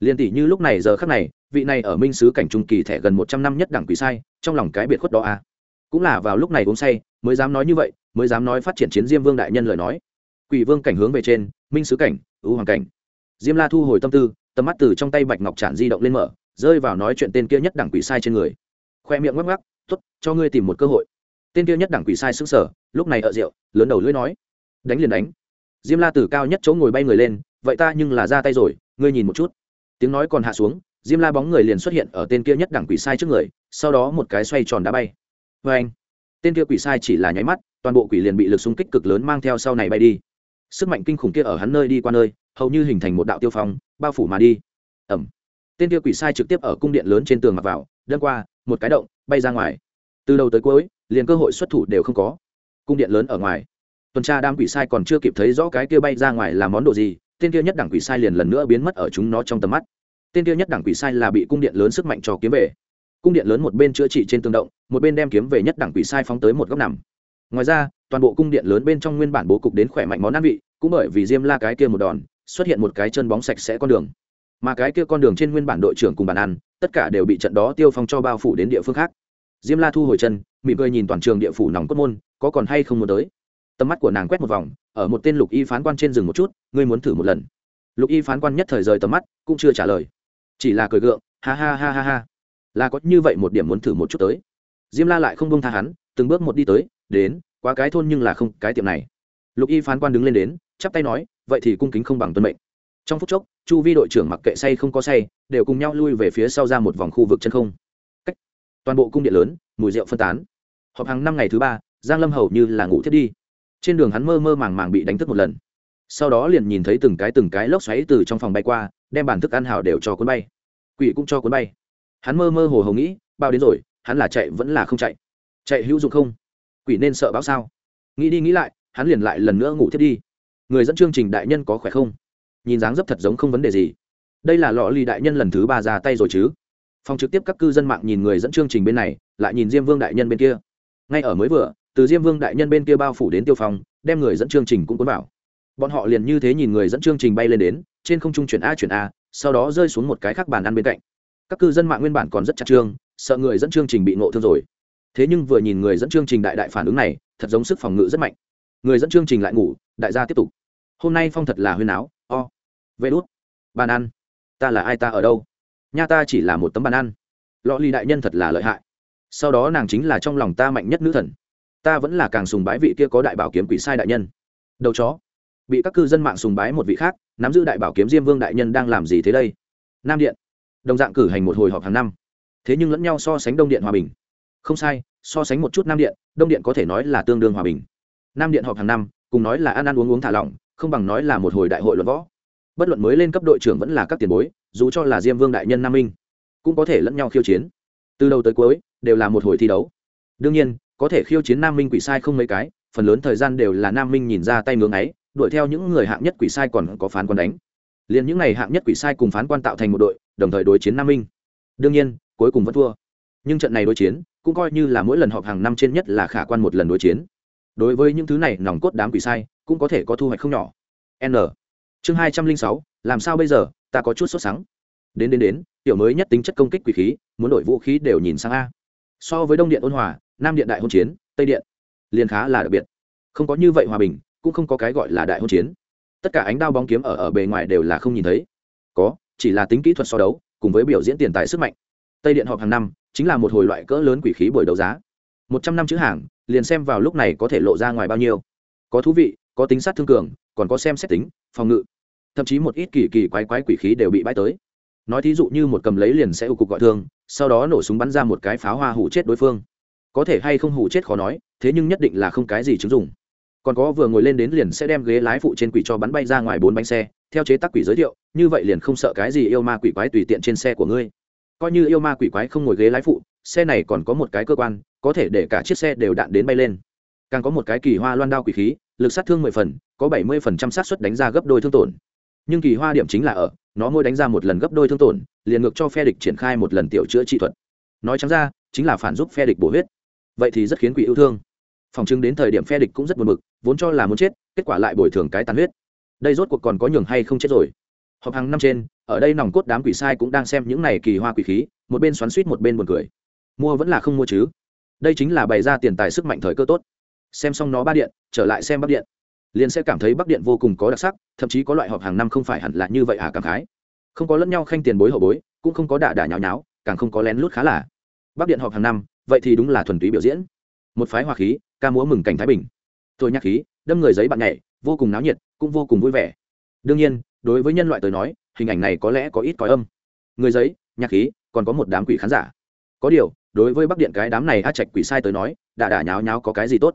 Liền tỷ như lúc này giờ khắc này vị này ở minh sứ cảnh trung kỳ thẻ gần một trăm năm nhất đẳng quỷ sai, trong lòng cái biệt khuất đó a à. cũng là vào lúc này uống say, mới dám nói như vậy, mới dám nói phát triển chiến diêm vương đại nhân lời nói. Quỷ vương cảnh hướng về trên, minh sứ cảnh, ưu hoàng cảnh. Diêm la thu hồi tâm tư, tầm mắt từ trong tay bạch ngọc tràn di động lên mở, rơi vào nói chuyện tên kia nhất đẳng quỷ sai trên người. Khoe miệng ngắc ngắc t ố t cho ngươi tìm một cơ hội. Tên kia nhất đẳng quỷ sai xứng sở lúc này ở rượu, lớn đầu lưỡi nói, đánh liền đánh. Diêm la từ cao nhất chỗ ngồi bay người lên, vậy ta nhưng là ra tay rồi, ngươi nhìn một chút. Tiếng nói còn hạ xuống diêm la bóng người liền xuất hiện ở tên kia nhất đẳng quỷ sai trước người, sau đó một cái xoay tròn đá bay. Vê anh, tên kia quỷ sai chỉ là nháy mắt, toàn bộ quỷ liền bị lực xung kích cực lớn mang theo sau này bay đi. Sức mạnh kinh khủng kia ở hắn nơi đi qua nơi, hầu như hình thành một đạo tiêu phong, bao phủ mà đi. Ẩm. Tên kia quỷ sai trực tiếp ở cung điện lớn trên tường mặc vào, đâm qua, một cái động, bay ra ngoài. Từ đầu tới cuối, liền cơ hội xuất thủ đều không có. Cung điện lớn ở ngoài. Tuần tra đám quỷ sai còn chưa kịp thấy rõ cái kia bay ra ngoài là món đồ gì, tên kia nhất đẳng quỷ sai liền lần nữa biến mất ở chúng nó trong tầm mắt tên kia nhất đẳng quỷ sai là bị cung điện lớn sức mạnh cho kiếm về. Cung điện lớn một bên chữa trị trên tường động, một bên đem kiếm về nhất đẳng quỷ sai phóng tới một góc nằm. Ngoài ra, toàn bộ cung điện lớn bên trong nguyên bản bố cục đến khỏe mạnh món ăn vị, cũng bởi vì diêm la cái kia một đòn, xuất hiện một cái chân bóng sạch sẽ con đường. Mà cái kia con đường trên nguyên bản đội trưởng cùng bàn ăn, tất cả đều bị trận đó tiêu phong cho bao phủ đến địa phương khác. Diêm la thu hồi chân, mỉm cười nhìn toàn trường địa phủ nòng cốt môn, có còn hay không muốn tới. Tầm mắt của nàng quét một vòng, ở một tên lục y phán quan trên rừng một chút, ngươi muốn thử một lần. Lục y phán quan nhất thời rời tầm mắt, cũng chưa trả lời chỉ là cười gượng, ha ha ha ha ha. Là có như vậy một điểm muốn thử một chút tới. Diêm la lại không bông tha hắn, từng bước một đi tới, đến, qua cái thôn nhưng là không, cái tiệm này. Lục y phán quan đứng lên đến, chắp tay nói, vậy thì cung kính không bằng tuân mệnh. Trong phút chốc, chu vi đội trưởng mặc kệ say không có say, đều cùng nhau lui về phía sau ra một vòng khu vực chân không. Cách. Toàn bộ cung điện lớn, mùi rượu phân tán. Họp hàng năm ngày thứ ba, giang lâm hầu như là ngủ thiết đi. Trên đường hắn mơ mơ màng màng bị đánh thức một lần. Sau đó liền nhìn thấy từng cái từng cái lốc xoáy từ trong phòng bay qua đem bản thức ăn hảo đều cho cuốn bay. Quỷ cũng cho cuốn bay. Hắn mơ mơ hồ hồ nghĩ, bao đến rồi, hắn là chạy vẫn là không chạy? Chạy hữu dụng không? Quỷ nên sợ báo sao? Nghĩ đi nghĩ lại, hắn liền lại lần nữa ngủ thiết đi. Người dẫn chương trình đại nhân có khỏe không? Nhìn dáng dấp thật giống không vấn đề gì. Đây là lọ lì đại nhân lần thứ ba ra tay rồi chứ. Phòng trực tiếp các cư dân mạng nhìn người dẫn chương trình bên này, lại nhìn diêm vương đại nhân bên kia. Ngay ở mới vừa, từ diêm vương đại nhân bên kia bao phủ đến tiêu phong đem người dẫn chương trình cũng cuốn vào. Bọn họ liền như thế nhìn người dẫn chương trình bay lên đến trên không trung chuyển a chuyển a, sau đó rơi xuống một cái khác bàn ăn bên cạnh. Các cư dân mạng nguyên bản còn rất chặt trương, sợ người dẫn chương trình bị nộ thương rồi. Thế nhưng vừa nhìn người dẫn chương trình đại đại phản ứng này, thật giống sức phòng ngự rất mạnh. Người dẫn chương trình lại ngủ, đại gia tiếp tục. Hôm nay phong thật là huyên áo o、oh. vê đốt bàn ăn. Ta là ai ta ở đâu? Nha ta chỉ là một tấm bàn ăn. Lọ ly đại nhân thật là lợi hại. Sau đó nàng chính là trong lòng ta mạnh nhất nữ thần. Ta vẫn là càng sùng bái vị kia có đại bảo kiếm quỷ sai đại nhân. Đầu chó. Bị các cư dân mạng sùng bái một vị khác nắm giữ đại bảo kiếm diêm vương đại nhân đang làm gì thế đây? Nam điện. Đồng dạng cử hành một hồi họp hàng năm. Thế nhưng lẫn nhau so sánh đông điện hòa bình. Không sai, so sánh một chút nam điện, đông điện có thể nói là tương đương hòa bình. Nam điện họp hàng năm, cùng nói là ăn ăn uống uống thả lỏng, không bằng nói là một hồi đại hội luận võ. Bất luận mới lên cấp đội trưởng vẫn là các tiền bối, dù cho là diêm vương đại nhân nam minh, cũng có thể lẫn nhau khiêu chiến. Từ đầu tới cuối, đều là một hồi thi đấu. Đương nhiên, có thể khiêu chiến nam minh quỷ sai không mấy cái, phần lớn thời gian đều là nam minh nhìn ra tay ngưỡng ấy đuổi theo những người hạng nhất quỷ sai còn có phán quan đánh. Liền những ngày hạng nhất quỷ sai cùng phán quan tạo thành một đội, đồng thời đối chiến nam minh. Đương nhiên, cuối cùng vẫn thua. Nhưng trận này đối chiến, cũng coi như là mỗi lần họp hàng năm trên nhất là khả quan một lần đối chiến. Đối với những thứ này, nòng cốt đám quỷ sai, cũng có thể có thu hoạch không nhỏ. N. Chương hai trăm linh sáu, làm sao bây giờ, ta có chút sốt sắng. Đến đến đến, tiểu mới nhất tính chất công kích quỷ khí, muốn đổi vũ khí đều nhìn sang a. So với đông điện ôn hòa, nam điện đại hôn chiến, tây điện, liền khá là đặc biệt. Không có như vậy hòa bình cũng không có cái gọi là đại hôn chiến. Tất cả ánh đao bóng kiếm ở ở bề ngoài đều là không nhìn thấy. Có, chỉ là tính kỹ thuật so đấu, cùng với biểu diễn tiền tài sức mạnh. Tây điện họp hàng năm, chính là một hồi loại cỡ lớn quỷ khí buổi đấu giá. Một trăm năm chữ hàng, liền xem vào lúc này có thể lộ ra ngoài bao nhiêu. Có thú vị, có tính sát thương cường, còn có xem xét tính, phòng ngự. Thậm chí một ít kỳ kỳ quái quái quỷ khí đều bị bãi tới. Nói thí dụ như một cầm lấy liền sẽ ưu cục gọi thương, sau đó nổ súng bắn ra một cái pháo hoa hủ chết đối phương. Có thể hay không hủ chết khó nói, thế nhưng nhất định là không cái gì chứng dụng còn có vừa ngồi lên đến liền sẽ đem ghế lái phụ trên quỷ cho bắn bay ra ngoài bốn bánh xe, theo chế tác quỷ giới thiệu, như vậy liền không sợ cái gì yêu ma quỷ quái tùy tiện trên xe của ngươi. Coi như yêu ma quỷ quái không ngồi ghế lái phụ, xe này còn có một cái cơ quan, có thể để cả chiếc xe đều đạn đến bay lên. Càng có một cái kỳ hoa loan đao quỷ khí, lực sát thương mười phần, có bảy mươi phần trăm xác suất đánh ra gấp đôi thương tổn. Nhưng kỳ hoa điểm chính là ở, nó mỗi đánh ra một lần gấp đôi thương tổn, liền ngược cho phe địch triển khai một lần tiểu chữa trị thuật. Nói chẳng ra, chính là phản giúp phe địch bổ huyết. Vậy thì rất khiến quỷ yêu thương phòng chứng đến thời điểm phe địch cũng rất buồn bực, vốn cho là muốn chết, kết quả lại bồi thường cái tàn huyết. Đây rốt cuộc còn có nhường hay không chết rồi? Họp hàng năm trên, ở đây nòng cốt đám quỷ sai cũng đang xem những này kỳ hoa quỷ khí, một bên xoắn suýt một bên buồn cười. Mua vẫn là không mua chứ. Đây chính là bày ra tiền tài sức mạnh thời cơ tốt. Xem xong nó ba điện, trở lại xem bắc điện. Liền sẽ cảm thấy bắc điện vô cùng có đặc sắc, thậm chí có loại họp hàng năm không phải hẳn là như vậy à cảm khái. Không có lẫn nhau khanh tiền bối hậu bối, cũng không có đả đả nháo nháo, càng không có lén lút khá là. Bắc điện họp hàng năm, vậy thì đúng là thuần túy biểu diễn. Một phái hòa khí ca múa mừng cảnh thái bình. Tôi nhắc khí, đâm người giấy bạn nhảy, vô cùng náo nhiệt, cũng vô cùng vui vẻ. Đương nhiên, đối với nhân loại tới nói, hình ảnh này có lẽ có ít có âm. Người giấy, nhạc khí, còn có một đám quỷ khán giả. Có điều, đối với bắc điện cái đám này a trạch quỷ sai tới nói đà đà nháo nháo có cái gì tốt?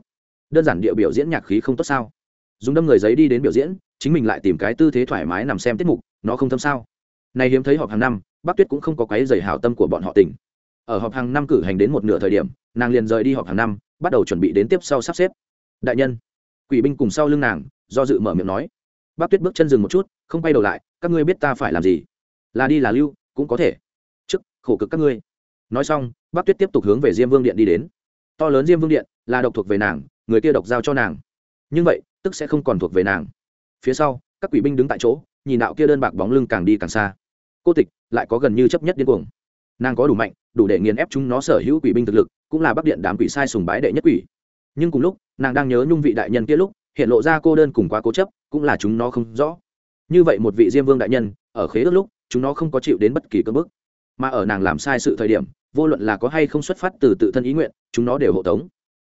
Đơn giản địa biểu diễn nhạc khí không tốt sao? Dùng đâm người giấy đi đến biểu diễn, chính mình lại tìm cái tư thế thoải mái nằm xem tiết mục, nó không thâm sao? Này hiếm thấy họp hàng năm, bắc tuyết cũng không có cái giày hảo tâm của bọn họ tỉnh ở họp hàng năm cử hành đến một nửa thời điểm, nàng liền rời đi họp hàng năm, bắt đầu chuẩn bị đến tiếp sau sắp xếp. Đại nhân, quỷ binh cùng sau lưng nàng, do dự mở miệng nói. Bác tuyết bước chân dừng một chút, không quay đầu lại, các ngươi biết ta phải làm gì? Là đi là lưu, cũng có thể. Chức, khổ cực các ngươi. Nói xong, bác tuyết tiếp tục hướng về diêm vương điện đi đến. To lớn diêm vương điện là độc thuộc về nàng, người kia độc giao cho nàng. Nhưng vậy, tức sẽ không còn thuộc về nàng. Phía sau, các quỷ binh đứng tại chỗ, nhìn đạo kia đơn bạc bóng lưng càng đi càng xa. Cô tịch, lại có gần như chấp nhất điên cuồng. Nàng có đủ mạnh đủ để nghiền ép chúng nó sở hữu quỷ binh thực lực, cũng là bắc điện đám quỷ sai sùng bái đệ nhất quỷ. Nhưng cùng lúc, nàng đang nhớ nhung vị đại nhân kia lúc, hiện lộ ra cô đơn cùng quá cố chấp, cũng là chúng nó không rõ. Như vậy một vị diêm vương đại nhân, ở khế ước lúc, chúng nó không có chịu đến bất kỳ cơ bức. Mà ở nàng làm sai sự thời điểm, vô luận là có hay không xuất phát từ tự thân ý nguyện, chúng nó đều hộ tống.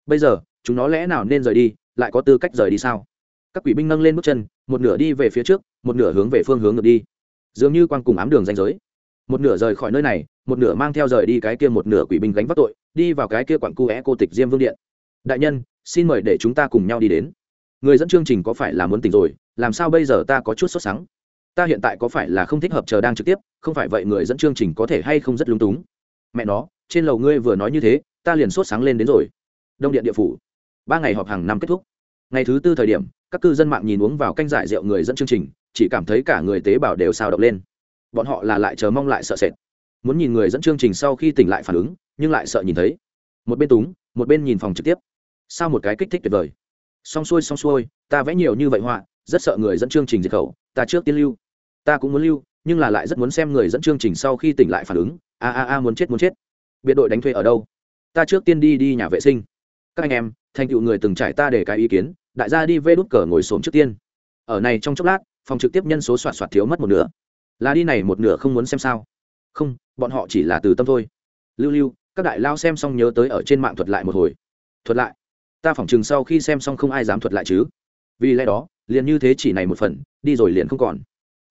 Bây giờ, chúng nó lẽ nào nên rời đi, lại có tư cách rời đi sao? Các quỷ binh nâng lên bước chân, một nửa đi về phía trước, một nửa hướng về phương hướng ngược đi. Dường như quang cùng ám đường danh giới một nửa rời khỏi nơi này, một nửa mang theo rời đi cái kia một nửa quỷ binh gánh vác tội, đi vào cái kia quặng cu é cô tịch diêm vương điện. Đại nhân, xin mời để chúng ta cùng nhau đi đến. Người dẫn chương trình có phải là muốn tỉnh rồi? Làm sao bây giờ ta có chút sốt sắng? Ta hiện tại có phải là không thích hợp chờ đang trực tiếp? Không phải vậy người dẫn chương trình có thể hay không rất lúng túng? Mẹ nó, trên lầu ngươi vừa nói như thế, ta liền sốt sáng lên đến rồi. Đông điện địa phủ. Ba ngày họp hàng năm kết thúc. Ngày thứ tư thời điểm, các cư dân mạng nhìn uống vào canh giải rượu người dẫn chương trình, chỉ cảm thấy cả người tế bào đều xào động lên bọn họ là lại chờ mong lại sợ sệt. Muốn nhìn người dẫn chương trình sau khi tỉnh lại phản ứng, nhưng lại sợ nhìn thấy. Một bên túng, một bên nhìn phòng trực tiếp. Sao một cái kích thích tuyệt vời. Xong xuôi xong xuôi, ta vẽ nhiều như vậy họa, rất sợ người dẫn chương trình diệt khẩu, ta trước tiên lưu. Ta cũng muốn lưu, nhưng là lại rất muốn xem người dẫn chương trình sau khi tỉnh lại phản ứng. A a a, muốn chết muốn chết. Biệt đội đánh thuê ở đâu? Ta trước tiên đi đi nhà vệ sinh. Các anh em, thành tựu người từng trải ta để cái ý kiến, đại gia đi vê đút cờ ngồi xổm trước tiên. Ở này trong chốc lát, phòng trực tiếp nhân số soạt soạt thiếu mất một nửa là đi này một nửa không muốn xem sao. Không, bọn họ chỉ là từ tâm thôi. Lưu lưu, các đại lao xem xong nhớ tới ở trên mạng thuật lại một hồi. Thuật lại? Ta phỏng chừng sau khi xem xong không ai dám thuật lại chứ. Vì lẽ đó, liền như thế chỉ này một phần, đi rồi liền không còn.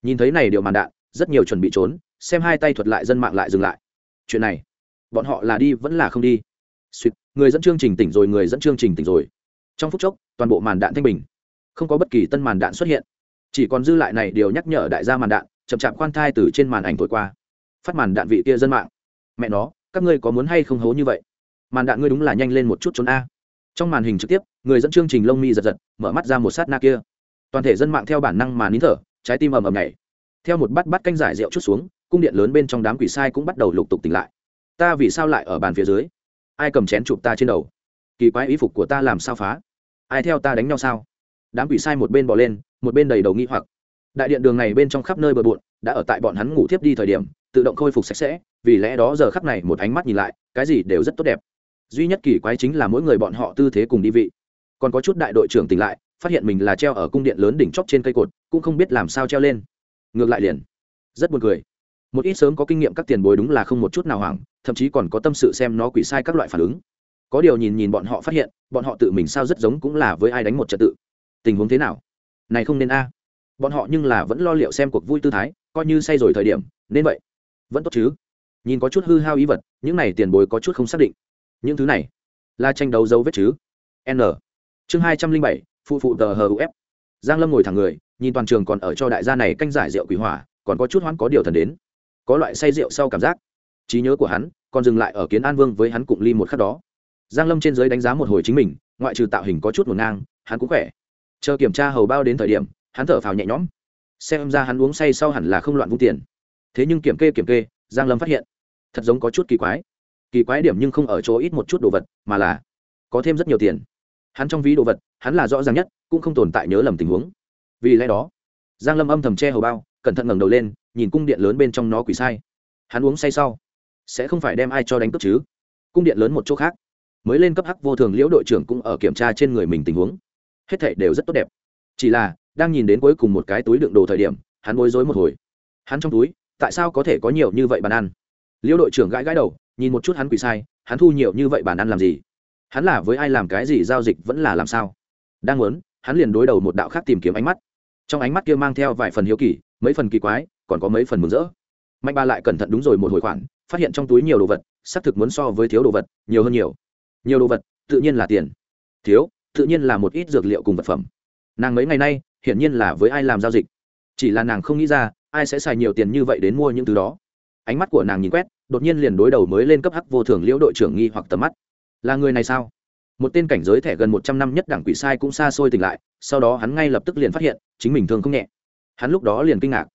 Nhìn thấy này điều màn đạn, rất nhiều chuẩn bị trốn, xem hai tay thuật lại dân mạng lại dừng lại. Chuyện này, bọn họ là đi vẫn là không đi. Suýt người dẫn chương trình tỉnh rồi, người dẫn chương trình tỉnh rồi. Trong phút chốc, toàn bộ màn đạn thanh bình. Không có bất kỳ tân màn đạn xuất hiện. Chỉ còn dư lại này điều nhắc nhở đại gia màn đạn chậm chạp khoan thai từ trên màn ảnh thổi qua. Phát màn đạn vị kia dân mạng. Mẹ nó, các ngươi có muốn hay không hố như vậy? Màn đạn ngươi đúng là nhanh lên một chút trốn a. Trong màn hình trực tiếp, người dẫn chương trình lông mi giật giật, mở mắt ra một sát na kia. Toàn thể dân mạng theo bản năng mà nín thở, trái tim ầm ầm nhảy. Theo một bát bát canh giải rượu chút xuống, cung điện lớn bên trong đám quỷ sai cũng bắt đầu lục tục tỉnh lại. Ta vì sao lại ở bàn phía dưới? Ai cầm chén chụp ta trên đầu? Kỳ quái ý phục của ta làm sao phá? Ai theo ta đánh nhau sao? Đám quỷ sai một bên bỏ lên, một bên đầy đầu nghi hoặc đại điện đường này bên trong khắp nơi bờ bộn, đã ở tại bọn hắn ngủ thiếp đi thời điểm, tự động khôi phục sạch sẽ, vì lẽ đó giờ khắp này một ánh mắt nhìn lại, cái gì đều rất tốt đẹp. Duy nhất kỳ quái chính là mỗi người bọn họ tư thế cùng đi vị. Còn có chút đại đội trưởng tỉnh lại, phát hiện mình là treo ở cung điện lớn đỉnh chóp trên cây cột, cũng không biết làm sao treo lên. Ngược lại liền, rất buồn cười. Một ít sớm có kinh nghiệm các tiền bối đúng là không một chút nào hoảng, thậm chí còn có tâm sự xem nó quỷ sai các loại phản ứng. Có điều nhìn nhìn bọn họ phát hiện, bọn họ tự mình sao rất giống cũng là với ai đánh một trật tự. Tình huống thế nào? Này không nên a bọn họ nhưng là vẫn lo liệu xem cuộc vui tư thái, coi như say rồi thời điểm, nên vậy. Vẫn tốt chứ. Nhìn có chút hư hao ý vật, những này tiền bối có chút không xác định. Những thứ này là tranh đấu dấu vết chứ? N. Chương hai trăm linh bảy, phụ phụ tờ huf giang lâm ngồi thẳng người, nhìn toàn trường còn ở cho đại gia này canh giải rượu quỷ hỏa, còn có chút hoãn có điều thần đến. Có loại say rượu sau cảm giác. Trí nhớ của hắn còn dừng lại ở kiến an vương với hắn cụng ly một khắc đó. Giang lâm trên giới đánh giá một hồi chính mình, ngoại trừ tạo hình có chút ngổn ngang, hắn cũng khỏe. Chờ kiểm tra hầu bao đến thời điểm hắn thở phào nhẹ nhõm. Xem ra hắn uống say sau hẳn là không loạn vung tiền. Thế nhưng kiểm kê kiểm kê, giang lâm phát hiện, thật giống có chút kỳ quái. Kỳ quái điểm nhưng không ở chỗ ít một chút đồ vật, mà là có thêm rất nhiều tiền. Hắn trong ví đồ vật, hắn là rõ ràng nhất, cũng không tồn tại nhớ lầm tình huống. Vì lẽ đó, giang lâm âm thầm che hầu bao, cẩn thận ngẩng đầu lên, nhìn cung điện lớn bên trong nó quỷ sai. Hắn uống say sau, sẽ không phải đem ai cho đánh cướp chứ? Cung điện lớn một chỗ khác, mới lên cấp hắc vô thường liễu đội trưởng cũng ở kiểm tra trên người mình tình huống. Hết thảy đều rất tốt đẹp. Chỉ là đang nhìn đến cuối cùng một cái túi đựng đồ thời điểm, hắn bối rối một hồi. Hắn trong túi, tại sao có thể có nhiều như vậy bàn ăn? Liêu đội trưởng gãi gãi đầu, nhìn một chút hắn quỷ sai, hắn thu nhiều như vậy bàn ăn làm gì? Hắn là với ai làm cái gì giao dịch vẫn là làm sao? Đang muốn, hắn liền đối đầu một đạo khác tìm kiếm ánh mắt. Trong ánh mắt kia mang theo vài phần hiếu kỳ, mấy phần kỳ quái, còn có mấy phần mừng rỡ. Mạnh ba lại cẩn thận đúng rồi một hồi khoản, phát hiện trong túi nhiều đồ vật, xác thực muốn so với thiếu đồ vật, nhiều hơn nhiều. Nhiều đồ vật, tự nhiên là tiền. Thiếu, tự nhiên là một ít dược liệu cùng vật phẩm nàng mấy ngày nay, hiển nhiên là với ai làm giao dịch. Chỉ là nàng không nghĩ ra, ai sẽ xài nhiều tiền như vậy đến mua những thứ đó. Ánh mắt của nàng nhìn quét, đột nhiên liền đối đầu mới lên cấp hắc vô thường liễu đội trưởng nghi hoặc tầm mắt. Là người này sao? Một tên cảnh giới thẻ gần một trăm năm nhất đảng quỷ sai cũng xa xôi tỉnh lại, sau đó hắn ngay lập tức liền phát hiện, chính mình thương không nhẹ. Hắn lúc đó liền kinh ngạc.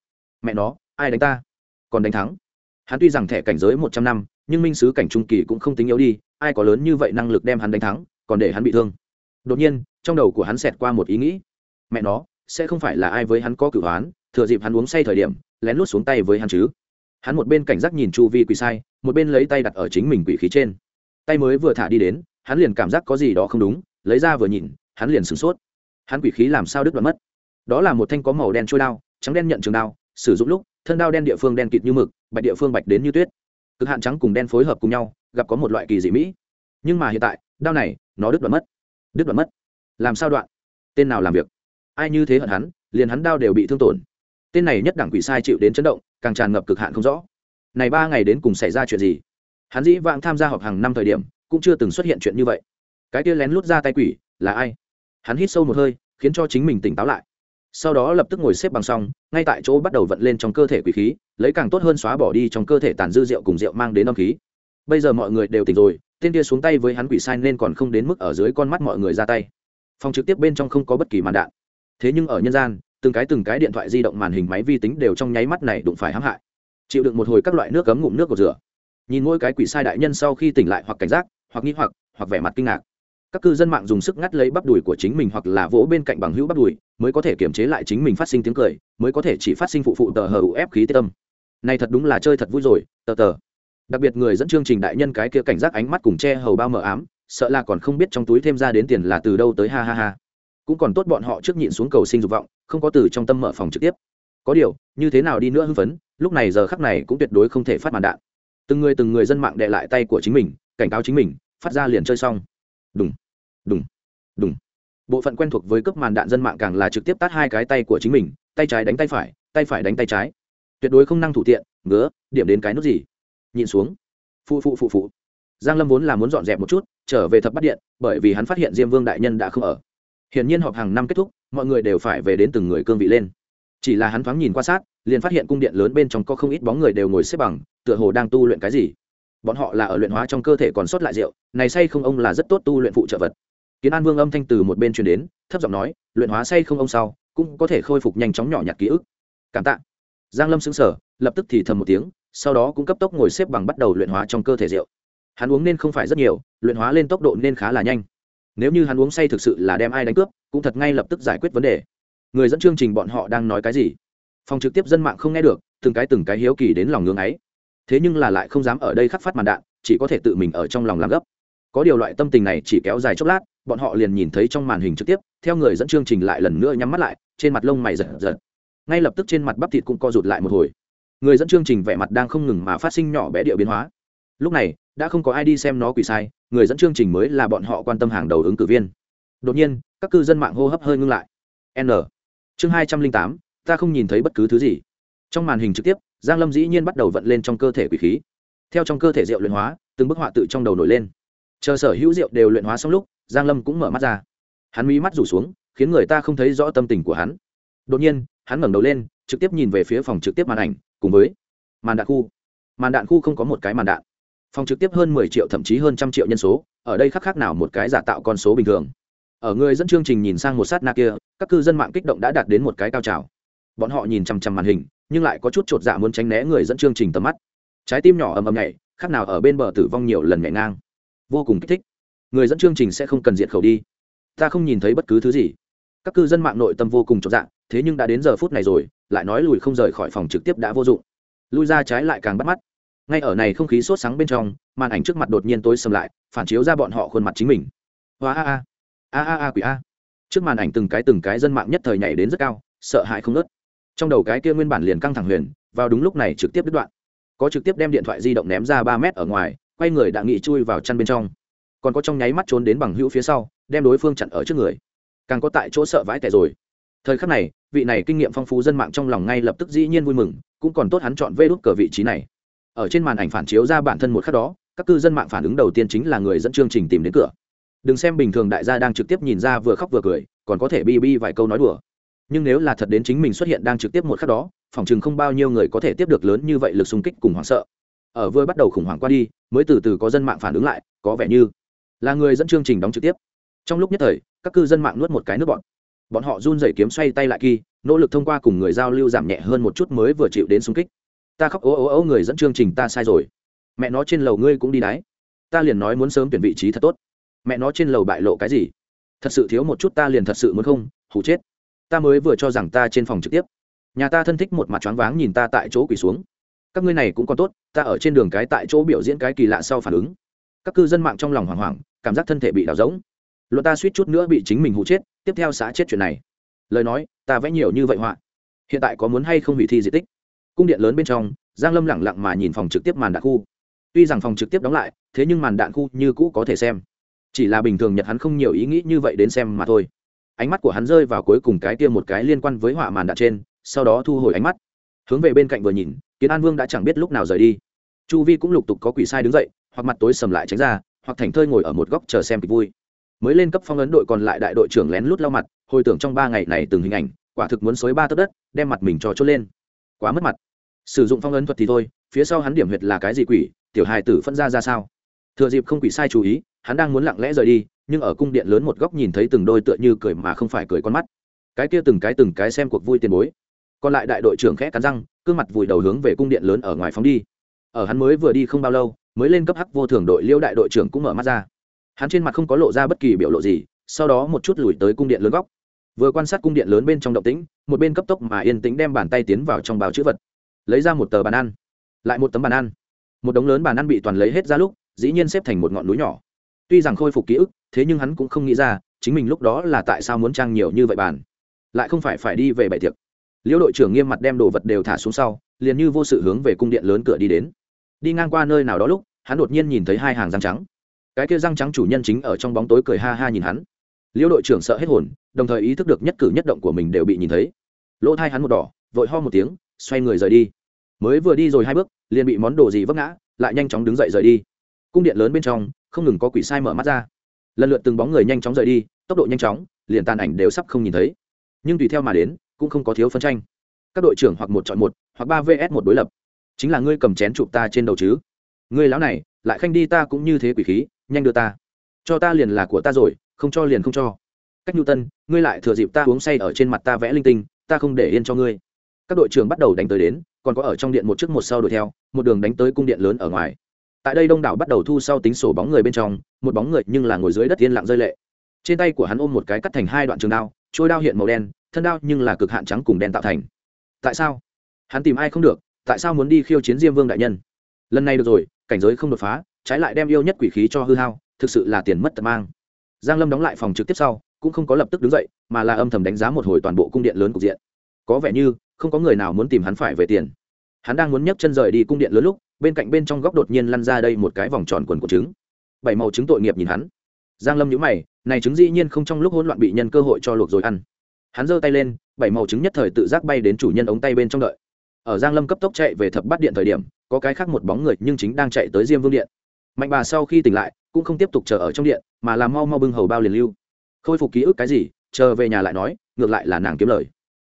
Mẹ nó, ai đánh ta? Còn đánh thắng. Hắn tuy rằng thẻ cảnh giới một trăm năm, nhưng minh sứ cảnh trung kỳ cũng không tính yếu đi, ai có lớn như vậy năng lực đem hắn đánh thắng, còn để hắn bị thương. Đột nhiên, trong đầu của hắn xẹt qua một ý nghĩ mẹ nó, sẽ không phải là ai với hắn có cửu hoán, thừa dịp hắn uống say thời điểm, lén lút xuống tay với hắn chứ. Hắn một bên cảnh giác nhìn chu vi quỷ sai, một bên lấy tay đặt ở chính mình quỷ khí trên. Tay mới vừa thả đi đến, hắn liền cảm giác có gì đó không đúng, lấy ra vừa nhìn, hắn liền sửng sốt. Hắn quỷ khí làm sao đứt đoạn mất? Đó là một thanh có màu đen trôi đao, trắng đen nhận trường đao, sử dụng lúc, thân đao đen địa phương đen kịt như mực, bạch địa phương bạch đến như tuyết. Cực hạn trắng cùng đen phối hợp cùng nhau, gặp có một loại kỳ dị mỹ. Nhưng mà hiện tại, đao này, nó đứt đoạn mất. Đứt đoạn mất. Làm sao đoạn? Tên nào làm việc? Ai như thế hận hắn, liền hắn đao đều bị thương tổn. Tên này nhất đẳng quỷ sai chịu đến chấn động, càng tràn ngập cực hạn không rõ. Này ba ngày đến cùng xảy ra chuyện gì? Hắn dĩ vãng tham gia họp hàng năm thời điểm, cũng chưa từng xuất hiện chuyện như vậy. Cái kia lén lút ra tay quỷ, là ai? Hắn hít sâu một hơi, khiến cho chính mình tỉnh táo lại. Sau đó lập tức ngồi xếp bằng xong, ngay tại chỗ bắt đầu vận lên trong cơ thể quỷ khí, lấy càng tốt hơn xóa bỏ đi trong cơ thể tàn dư rượu cùng rượu mang đến âm khí. Bây giờ mọi người đều tỉnh rồi, tên kia xuống tay với hắn quỷ sai nên còn không đến mức ở dưới con mắt mọi người ra tay. Phòng trực tiếp bên trong không có bất kỳ màn đạn thế nhưng ở nhân gian, từng cái từng cái điện thoại di động màn hình máy vi tính đều trong nháy mắt này đụng phải hãm hại. Chịu đựng một hồi các loại nước cấm ngụm nước của rửa. Nhìn mỗi cái quỷ sai đại nhân sau khi tỉnh lại hoặc cảnh giác, hoặc nghi hoặc hoặc vẻ mặt kinh ngạc. Các cư dân mạng dùng sức ngắt lấy bắp đùi của chính mình hoặc là vỗ bên cạnh bằng hữu bắp đùi, mới có thể kiềm chế lại chính mình phát sinh tiếng cười, mới có thể chỉ phát sinh phụ phụ tờ hờ ép khí tê tâm này thật đúng là chơi thật vui rồi, tờ tờ. Đặc biệt người dẫn chương trình đại nhân cái kia cảnh giác ánh mắt cùng che hầu bao mờ ám, sợ là còn không biết trong túi thêm ra đến tiền là từ đâu tới, ha ha ha cũng còn tốt bọn họ trước nhịn xuống cầu sinh dục vọng, không có từ trong tâm mở phòng trực tiếp. Có điều, như thế nào đi nữa hưng phấn, lúc này giờ khắc này cũng tuyệt đối không thể phát màn đạn. Từng người từng người dân mạng đệ lại tay của chính mình, cảnh cáo chính mình, phát ra liền chơi xong. Đúng đúng đúng bộ phận quen thuộc với cấp màn đạn dân mạng càng là trực tiếp tát hai cái tay của chính mình, tay trái đánh tay phải tay phải đánh tay trái. Tuyệt đối không năng thủ tiện, ngứa, điểm đến cái nút gì? Nhìn xuống. Phụ phụ phụ phụ giang lâm vốn là muốn dọn dẹp một chút, trở về thập bắt điện, bởi vì hắn phát hiện diêm vương đại nhân đã không ở hiển nhiên họp hàng năm kết thúc mọi người đều phải về đến từng người cương vị lên. Chỉ là hắn thoáng nhìn quan sát liền phát hiện cung điện lớn bên trong có không ít bóng người đều ngồi xếp bằng tựa hồ đang tu luyện cái gì. Bọn họ là ở luyện hóa trong cơ thể còn sót lại rượu này say không ông là rất tốt tu luyện phụ trợ vật. Kiến an vương âm thanh từ một bên truyền đến thấp giọng nói luyện hóa say không ông sau cũng có thể khôi phục nhanh chóng nhỏ nhặt ký ức. Cảm tạ. Giang lâm sững sờ, lập tức thì thầm một tiếng sau đó cũng cấp tốc ngồi xếp bằng bắt đầu luyện hóa trong cơ thể rượu. Hắn uống nên không phải rất nhiều luyện hóa lên tốc độ nên khá là nhanh nếu như hắn uống say thực sự là đem ai đánh cướp, cũng thật ngay lập tức giải quyết vấn đề. Người dẫn chương trình bọn họ đang nói cái gì? Phòng trực tiếp dân mạng không nghe được, từng cái từng cái hiếu kỳ đến lòng ngưng ấy. Thế nhưng là lại không dám ở đây khắc phát màn đạn, chỉ có thể tự mình ở trong lòng làm gấp. Có điều loại tâm tình này chỉ kéo dài chốc lát, bọn họ liền nhìn thấy trong màn hình trực tiếp, theo người dẫn chương trình lại lần nữa nhắm mắt lại, trên mặt lông mày giật giật. Ngay lập tức trên mặt bắp thịt cũng co rụt lại một hồi. Người dẫn chương trình vẻ mặt đang không ngừng mà phát sinh nhỏ bé địa biến hóa lúc này, đã không có ai đi xem nó quỷ sai, người dẫn chương trình mới là bọn họ quan tâm hàng đầu ứng cử viên. Đột nhiên, các cư dân mạng hô hấp hơi ngưng lại. N. Chương hai trăm linh tám, ta không nhìn thấy bất cứ thứ gì. Trong màn hình trực tiếp, giang lâm dĩ nhiên bắt đầu vận lên trong cơ thể quỷ khí. Theo trong cơ thể rượu luyện hóa, từng bức họa tự trong đầu nổi lên. Chờ sở hữu rượu đều luyện hóa xong lúc, giang lâm cũng mở mắt ra. Hắn mí mắt rủ xuống, khiến người ta không thấy rõ tâm tình của hắn. Đột nhiên, hắn ngẩng đầu lên, trực tiếp nhìn về phía phòng trực tiếp màn ảnh, cùng với màn đạn khu. Màn đạn khu không có một cái màn đạn phòng trực tiếp hơn 10 triệu, thậm chí hơn trăm triệu nhân số, ở đây khác khác nào một cái giả tạo con số bình thường. Ở người dẫn chương trình nhìn sang một sát na kia, các cư dân mạng kích động đã đạt đến một cái cao trào. Bọn họ nhìn chằm chằm màn hình, nhưng lại có chút chột dạ muốn tránh né người dẫn chương trình tầm mắt. Trái tim nhỏ ầm ầm nhảy khác nào ở bên bờ tử vong nhiều lần nhảy ngang. Vô cùng kích thích. Người dẫn chương trình sẽ không cần diệt khẩu đi. Ta không nhìn thấy bất cứ thứ gì. Các cư dân mạng nội tâm vô cùng chột dạ thế nhưng đã đến giờ phút này rồi, lại nói lùi không rời khỏi phòng trực tiếp đã vô dụng. Lui ra trái lại càng bắt mắt ngay ở này không khí sốt sáng bên trong, màn ảnh trước mặt đột nhiên tối sầm lại, phản chiếu ra bọn họ khuôn mặt chính mình. Hoa a a a a a quỷ a. Trước màn ảnh từng cái từng cái dân mạng nhất thời nhảy đến rất cao, sợ hãi không nớt trong đầu cái kia nguyên bản liền căng thẳng huyền, vào đúng lúc này trực tiếp đứt đoạn. Có trực tiếp đem điện thoại di động ném ra ba mét ở ngoài, quay người đã nghị chui vào chăn bên trong. Còn có trong nháy mắt trốn đến bằng hữu phía sau, đem đối phương chặn ở trước người. Càng có tại chỗ sợ vãi tẻ rồi. Thời khắc này, vị này kinh nghiệm phong phú dân mạng trong lòng ngay lập tức dĩ nhiên vui mừng, cũng còn tốt hắn chọn vê đốt cờ vị trí này ở trên màn ảnh phản chiếu ra bản thân một khắc đó, các cư dân mạng phản ứng đầu tiên chính là người dẫn chương trình tìm đến cửa. Đừng xem bình thường đại gia đang trực tiếp nhìn ra vừa khóc vừa cười, còn có thể bi bi vài câu nói đùa. Nhưng nếu là thật đến chính mình xuất hiện đang trực tiếp một khắc đó, phòng chừng không bao nhiêu người có thể tiếp được lớn như vậy lực xung kích cùng hoảng sợ. Ở vừa bắt đầu khủng hoảng qua đi, mới từ từ có dân mạng phản ứng lại, có vẻ như là người dẫn chương trình đóng trực tiếp. Trong lúc nhất thời, các cư dân mạng nuốt một cái nước bọn bọn họ run rẩy kiếm xoay tay lại kỳ, nỗ lực thông qua cùng người giao lưu giảm nhẹ hơn một chút mới vừa chịu đến xung kích ta khóc ố ố ố người dẫn chương trình ta sai rồi. Mẹ nó trên lầu ngươi cũng đi đáy ta liền nói muốn sớm tuyển vị trí thật tốt. Mẹ nó trên lầu bại lộ cái gì? Thật sự thiếu một chút ta liền thật sự muốn không, hủ chết. Ta mới vừa cho rằng ta trên phòng trực tiếp. Nhà ta thân thích một mặt choáng váng nhìn ta tại chỗ quỳ xuống. Các ngươi này cũng còn tốt, ta ở trên đường cái tại chỗ biểu diễn cái kỳ lạ sau phản ứng. Các cư dân mạng trong lòng hoảng hoảng, cảm giác thân thể bị đào rỗng. Luật ta suýt chút nữa bị chính mình hụ chết, tiếp theo xã chết chuyện này. Lời nói, ta vẽ nhiều như vậy họa. Hiện tại có muốn hay không hủy thi di tích? Cung điện lớn bên trong, giang lâm lẳng lặng mà nhìn phòng trực tiếp màn đạn khu. Tuy rằng phòng trực tiếp đóng lại, thế nhưng màn đạn khu như cũ có thể xem. Chỉ là bình thường nhật hắn không nhiều ý nghĩ như vậy đến xem mà thôi. Ánh mắt của hắn rơi vào cuối cùng cái kia một cái liên quan với họa màn đạn trên, sau đó thu hồi ánh mắt. Hướng về bên cạnh vừa nhìn, kiến an vương đã chẳng biết lúc nào rời đi. Chu vi cũng lục tục có quỷ sai đứng dậy, hoặc mặt tối sầm lại tránh ra, hoặc thành thơi ngồi ở một góc chờ xem kịch vui. Mới lên cấp phong ấn đội còn lại đại đội trưởng lén lút lau mặt, hồi tưởng trong ba ngày này từng hình ảnh, quả thực muốn xối ba tấc đất, đem mặt mình cho chốt lên. Quá mất mặt sử dụng phong ấn thuật thì thôi, phía sau hắn điểm huyệt là cái gì quỷ, tiểu hài tử phân ra ra sao? Thừa dịp không quỷ sai chú ý, hắn đang muốn lặng lẽ rời đi, nhưng ở cung điện lớn một góc nhìn thấy từng đôi tựa như cười mà không phải cười con mắt. Cái kia từng cái từng cái xem cuộc vui tiền bối. Còn lại đại đội trưởng khẽ cắn răng cương mặt vùi đầu hướng về cung điện lớn ở ngoài phóng đi. Ở hắn mới vừa đi không bao lâu, mới lên cấp hắc vô thường đội liêu đại đội trưởng cũng mở mắt ra. Hắn trên mặt không có lộ ra bất kỳ biểu lộ gì, sau đó một chút lùi tới cung điện lớn góc. Vừa quan sát cung điện lớn bên trong động tĩnh, một bên cấp tốc mà yên tĩnh đem bàn tay tiến vào trong bào chữ vật lấy ra một tờ bàn ăn, lại một tấm bàn ăn. Một đống lớn bàn ăn bị toàn lấy hết ra lúc, dĩ nhiên xếp thành một ngọn núi nhỏ. Tuy rằng khôi phục ký ức, thế nhưng hắn cũng không nghĩ ra, chính mình lúc đó là tại sao muốn trang nhiều như vậy bàn. Lại không phải phải đi về bày tiệc. Liễu đội trưởng nghiêm mặt đem đồ vật đều thả xuống sau, liền như vô sự hướng về cung điện lớn cửa đi đến. Đi ngang qua nơi nào đó lúc, hắn đột nhiên nhìn thấy hai hàng răng trắng. Cái kia răng trắng chủ nhân chính ở trong bóng tối cười ha ha nhìn hắn. Liễu đội trưởng sợ hết hồn, đồng thời ý thức được nhất cử nhất động của mình đều bị nhìn thấy. Lỗ thai hắn một đỏ, vội ho một tiếng, xoay người rời đi mới vừa đi rồi hai bước, liền bị món đồ gì vấp ngã, lại nhanh chóng đứng dậy rời đi. Cung điện lớn bên trong, không ngừng có quỷ sai mở mắt ra. Lần lượt từng bóng người nhanh chóng rời đi, tốc độ nhanh chóng, liền tàn ảnh đều sắp không nhìn thấy. Nhưng tùy theo mà đến, cũng không có thiếu phân tranh. Các đội trưởng hoặc một chọn một, hoặc ba vs một đối lập. Chính là ngươi cầm chén chụp ta trên đầu chứ? Ngươi lão này, lại khanh đi ta cũng như thế quỷ khí, nhanh đưa ta. Cho ta liền là của ta rồi, không cho liền không cho. Cách nhu tân, ngươi lại thừa dịp ta uống say ở trên mặt ta vẽ linh tinh, ta không để yên cho ngươi các đội trưởng bắt đầu đánh tới đến, còn có ở trong điện một trước một sau đuổi theo, một đường đánh tới cung điện lớn ở ngoài. Tại đây đông đảo bắt đầu thu sau tính sổ bóng người bên trong, một bóng người nhưng là ngồi dưới đất yên lặng rơi lệ. Trên tay của hắn ôm một cái cắt thành hai đoạn trường đao trôi đao hiện màu đen, thân đao nhưng là cực hạn trắng cùng đen tạo thành. Tại sao? Hắn tìm ai không được, tại sao muốn đi khiêu chiến diêm vương đại nhân? Lần này được rồi, cảnh giới không đột phá, trái lại đem yêu nhất quỷ khí cho hư hao, thực sự là tiền mất tật mang. Giang lâm đóng lại phòng trực tiếp sau, cũng không có lập tức đứng dậy, mà là âm thầm đánh giá một hồi toàn bộ cung điện lớn cục diện. Có vẻ như không có người nào muốn tìm hắn phải về tiền. Hắn đang muốn nhấc chân rời đi cung điện lớn lúc, bên cạnh bên trong góc đột nhiên lăn ra đây một cái vòng tròn quần của trứng. Bảy màu trứng tội nghiệp nhìn hắn. Giang lâm nhíu mày, này trứng dĩ nhiên không trong lúc hỗn loạn bị nhân cơ hội cho luộc rồi ăn. Hắn giơ tay lên, bảy màu trứng nhất thời tự giác bay đến chủ nhân ống tay bên trong đợi. Ở giang lâm cấp tốc chạy về thập bát điện thời điểm, có cái khác một bóng người nhưng chính đang chạy tới diêm vương điện. Mạnh bà sau khi tỉnh lại, cũng không tiếp tục chờ ở trong điện, mà làm mau mau bưng hầu bao liền lưu. Khôi phục ký ức cái gì, chờ về nhà lại nói, ngược lại là nàng kiếm lời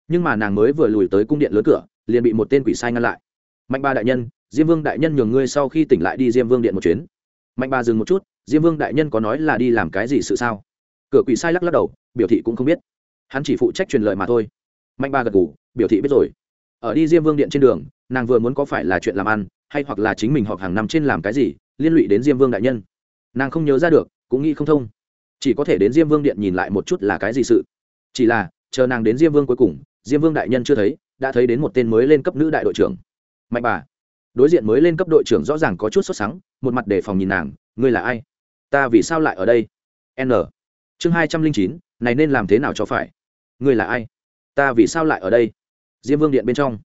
nhưng mà nàng mới vừa lùi tới cung điện lớn cửa, liền bị một tên quỷ sai ngăn lại. Mạnh ba đại nhân, diêm vương đại nhân nhường ngươi sau khi tỉnh lại đi diêm vương điện một chuyến. Mạnh ba dừng một chút, diêm vương đại nhân có nói là đi làm cái gì sự sao? Cửa quỷ sai lắc lắc đầu, biểu thị cũng không biết. Hắn chỉ phụ trách truyền lời mà thôi. Mạnh ba gật ngủ biểu thị biết rồi. Ở đi diêm vương điện trên đường, nàng vừa muốn có phải là chuyện làm ăn, hay hoặc là chính mình họp hàng năm trên làm cái gì, liên lụy đến diêm vương đại nhân. Nàng không nhớ ra được, cũng nghĩ không thông. Chỉ có thể đến diêm vương điện nhìn lại một chút là cái gì sự. Chỉ là, chờ nàng đến diêm vương cuối cùng diêm vương đại nhân chưa thấy, đã thấy đến một tên mới lên cấp nữ đại đội trưởng. Mạnh bà, đối diện mới lên cấp đội trưởng rõ ràng có chút sốt sắng, một mặt đề phòng nhìn nàng, ngươi là ai? Ta vì sao lại ở đây? N. Chương hai trăm linh chín, này nên làm thế nào cho phải? Ngươi là ai? Ta vì sao lại ở đây? Diêm vương điện bên trong.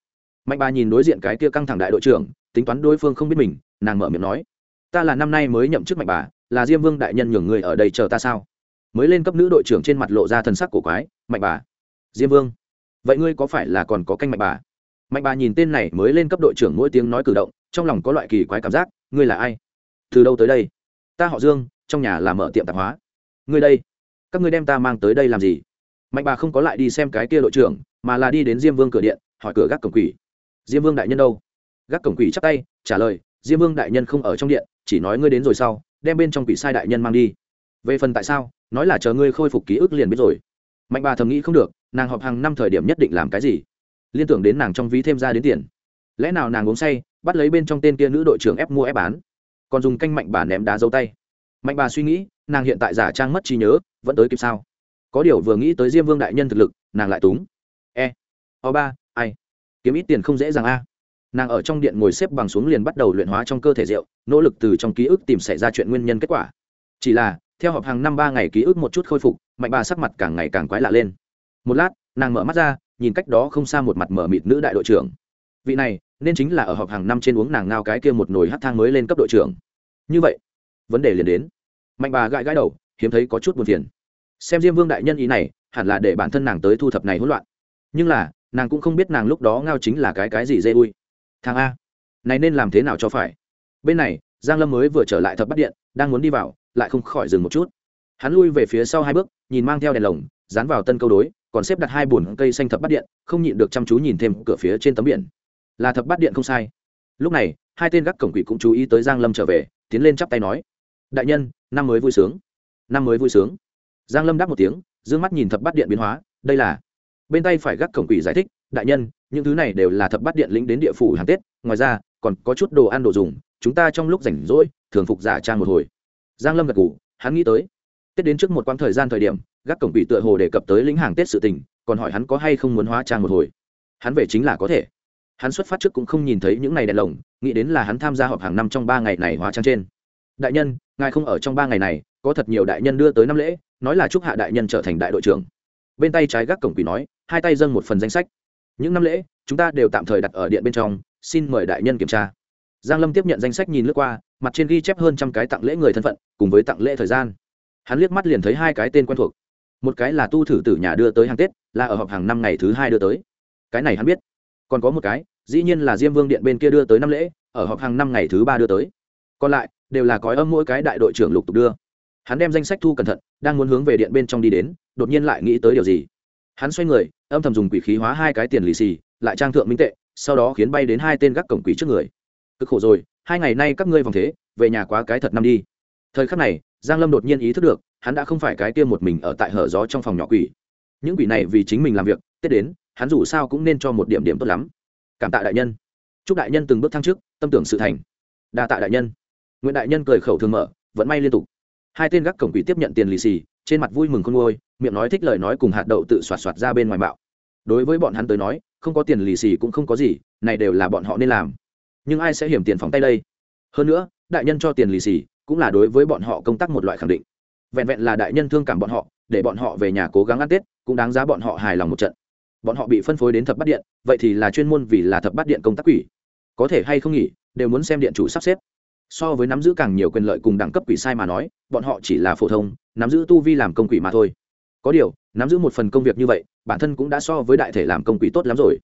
Mạnh bà nhìn đối diện cái kia căng thẳng đại đội trưởng, tính toán đối phương không biết mình, nàng mở miệng nói, ta là năm nay mới nhậm chức mạnh bà, là diêm vương đại nhân nhường người ở đây chờ ta sao? Mới lên cấp nữ đội trưởng trên mặt lộ ra thần sắc cổ quái, mạnh bà, diêm vương vậy ngươi có phải là còn có canh mạnh bà? Mạnh bà nhìn tên này mới lên cấp đội trưởng mỗi tiếng nói cử động, trong lòng có loại kỳ quái cảm giác, ngươi là ai? Từ đâu tới đây? Ta họ dương, trong nhà là mở tiệm tạp hóa. Ngươi đây, các ngươi đem ta mang tới đây làm gì? Mạnh bà không có lại đi xem cái kia đội trưởng, mà là đi đến diêm vương cửa điện, hỏi cửa gác cổng quỷ. Diêm vương đại nhân đâu? Gác cổng quỷ chắc tay, trả lời, diêm vương đại nhân không ở trong điện, chỉ nói ngươi đến rồi sau, đem bên trong quỷ sai đại nhân mang đi. Về phần tại sao, nói là chờ ngươi khôi phục ký ức liền biết rồi. Mạnh bà thầm nghĩ không được nàng họp hàng năm thời điểm nhất định làm cái gì? Liên tưởng đến nàng trong ví thêm ra đến tiền. Lẽ nào nàng uống say, bắt lấy bên trong tên kia nữ đội trưởng ép mua ép bán? Còn dùng canh mạnh bà ném đá dấu tay. Mạnh bà suy nghĩ, nàng hiện tại giả trang mất trí nhớ, vẫn tới kịp sao? Có điều vừa nghĩ tới diêm vương đại nhân thực lực, nàng lại túng. E. O ba, ai? Kiếm ít tiền không dễ dàng a. Nàng ở trong điện ngồi xếp bằng xuống liền bắt đầu luyện hóa trong cơ thể rượu, nỗ lực từ trong ký ức tìm xảy ra chuyện nguyên nhân kết quả. Chỉ là, theo họp hàng năm ba ngày ký ức một chút khôi phục, mạnh bà sắc mặt càng ngày càng quái lạ lên một lát, nàng mở mắt ra, nhìn cách đó không xa một mặt mở mịt nữ đại đội trưởng. Vị này, nên chính là ở họp hàng năm trên uống nàng ngao cái kia một nồi hát thang mới lên cấp đội trưởng. Như vậy, vấn đề liền đến. Mạnh bà gãi gãi đầu, hiếm thấy có chút buồn phiền. Xem diêm vương đại nhân ý này, hẳn là để bản thân nàng tới thu thập này hỗn loạn. Nhưng là, nàng cũng không biết nàng lúc đó ngao chính là cái cái gì dê ui thằng a, này nên làm thế nào cho phải? Bên này, giang lâm mới vừa trở lại thập bắt điện, đang muốn đi vào, lại không khỏi dừng một chút. Hắn lui về phía sau hai bước, nhìn mang theo đèn lồng, dán vào tân câu đối còn xếp đặt hai bồn cây xanh thập bát điện, không nhịn được chăm chú nhìn thêm cửa phía trên tấm biển. Là thập bát điện không sai. Lúc này, hai tên gác cổng quỷ cũng chú ý tới giang lâm trở về, tiến lên chắp tay nói, đại nhân, năm mới vui sướng. Năm mới vui sướng. Giang lâm đáp một tiếng d mắt nhìn thập bát điện biến hóa, đây là bên tay phải gác cổng quỷ giải thích, đại nhân, những thứ này đều là thập bát điện lĩnh đến địa phủ hàng tết, ngoài ra, còn có chút đồ ăn đồ dùng, chúng ta trong lúc rảnh rỗi, thường phục giả trang một hồi. Giang lâm gật ngủ hắn nghĩ tới, tết đến trước một quãng thời gian thời điểm gác cổng bị tựa hồ đề cập tới lĩnh hàng tết sự tình, còn hỏi hắn có hay không muốn hóa trang một hồi. Hắn về chính là có thể. Hắn xuất phát trước cũng không nhìn thấy những này đèn lồng, nghĩ đến là hắn tham gia họp hàng năm trong ba ngày này hóa trang trên. Đại nhân, ngài không ở trong ba ngày này, có thật nhiều đại nhân đưa tới năm lễ, nói là chúc hạ đại nhân trở thành đại đội trưởng. Bên tay trái gác cổng quỷ nói, hai tay dâng một phần danh sách. Những năm lễ, chúng ta đều tạm thời đặt ở điện bên trong, xin mời đại nhân kiểm tra. Giang lâm tiếp nhận danh sách nhìn lướt qua, mặt trên ghi chép hơn trăm cái tặng lễ người thân phận, cùng với tặng lễ thời gian. Hắn liếc mắt liền thấy hai cái tên quen thuộc một cái là tu thử tử nhà đưa tới hàng tết, là ở họp hàng năm ngày thứ hai đưa tới. Cái này hắn biết. Còn có một cái, dĩ nhiên là diêm vương điện bên kia đưa tới năm lễ, ở họp hàng năm ngày thứ ba đưa tới. Còn lại, đều là cói âm mỗi cái đại đội trưởng lục tục đưa. Hắn đem danh sách thu cẩn thận, đang muốn hướng về điện bên trong đi đến, đột nhiên lại nghĩ tới điều gì. Hắn xoay người, âm thầm dùng quỷ khí hóa hai cái tiền lì xì, lại trang thượng minh tệ, sau đó khiến bay đến hai tên gác cổng quỷ trước người. Cực khổ rồi, hai ngày nay các ngươi vòng thế, về nhà quá cái thật năm đi. Thời khắc này, giang lâm đột nhiên ý thức được hắn đã không phải cái kia một mình ở tại hở gió trong phòng nhỏ quỷ. Những quỷ này vì chính mình làm việc tết đến, hắn dù sao cũng nên cho một điểm điểm tốt lắm. Cảm tạ đại nhân. Chúc đại nhân từng bước thăng trước tâm tưởng sự thành. Đa tạ đại nhân. Nguyễn đại nhân cười khẩu thường mở vẫn may liên tục. Hai tên gác cổng quỷ tiếp nhận tiền lì xì, trên mặt vui mừng con ngôi miệng nói thích lời nói cùng hạt đậu tự xoạt xoạt ra bên ngoài bạo. Đối với bọn hắn tới nói, không có tiền lì xì cũng không có gì, này đều là bọn họ nên làm. Nhưng ai sẽ hiểm tiền phóng tay đây? Hơn nữa, đại nhân cho tiền lì xì cũng là đối với bọn họ công tác một loại khẳng định vẹn vẹn là đại nhân thương cảm bọn họ, để bọn họ về nhà cố gắng ăn tết, cũng đáng giá bọn họ hài lòng một trận. Bọn họ bị phân phối đến thập bắt điện, vậy thì là chuyên môn vì là thập bắt điện công tác quỷ. Có thể hay không nghỉ, đều muốn xem điện chủ sắp xếp. So với nắm giữ càng nhiều quyền lợi cùng đẳng cấp quỷ sai mà nói, bọn họ chỉ là phổ thông, nắm giữ tu vi làm công quỷ mà thôi. Có điều, nắm giữ một phần công việc như vậy, bản thân cũng đã so với đại thể làm công quỷ tốt lắm rồi.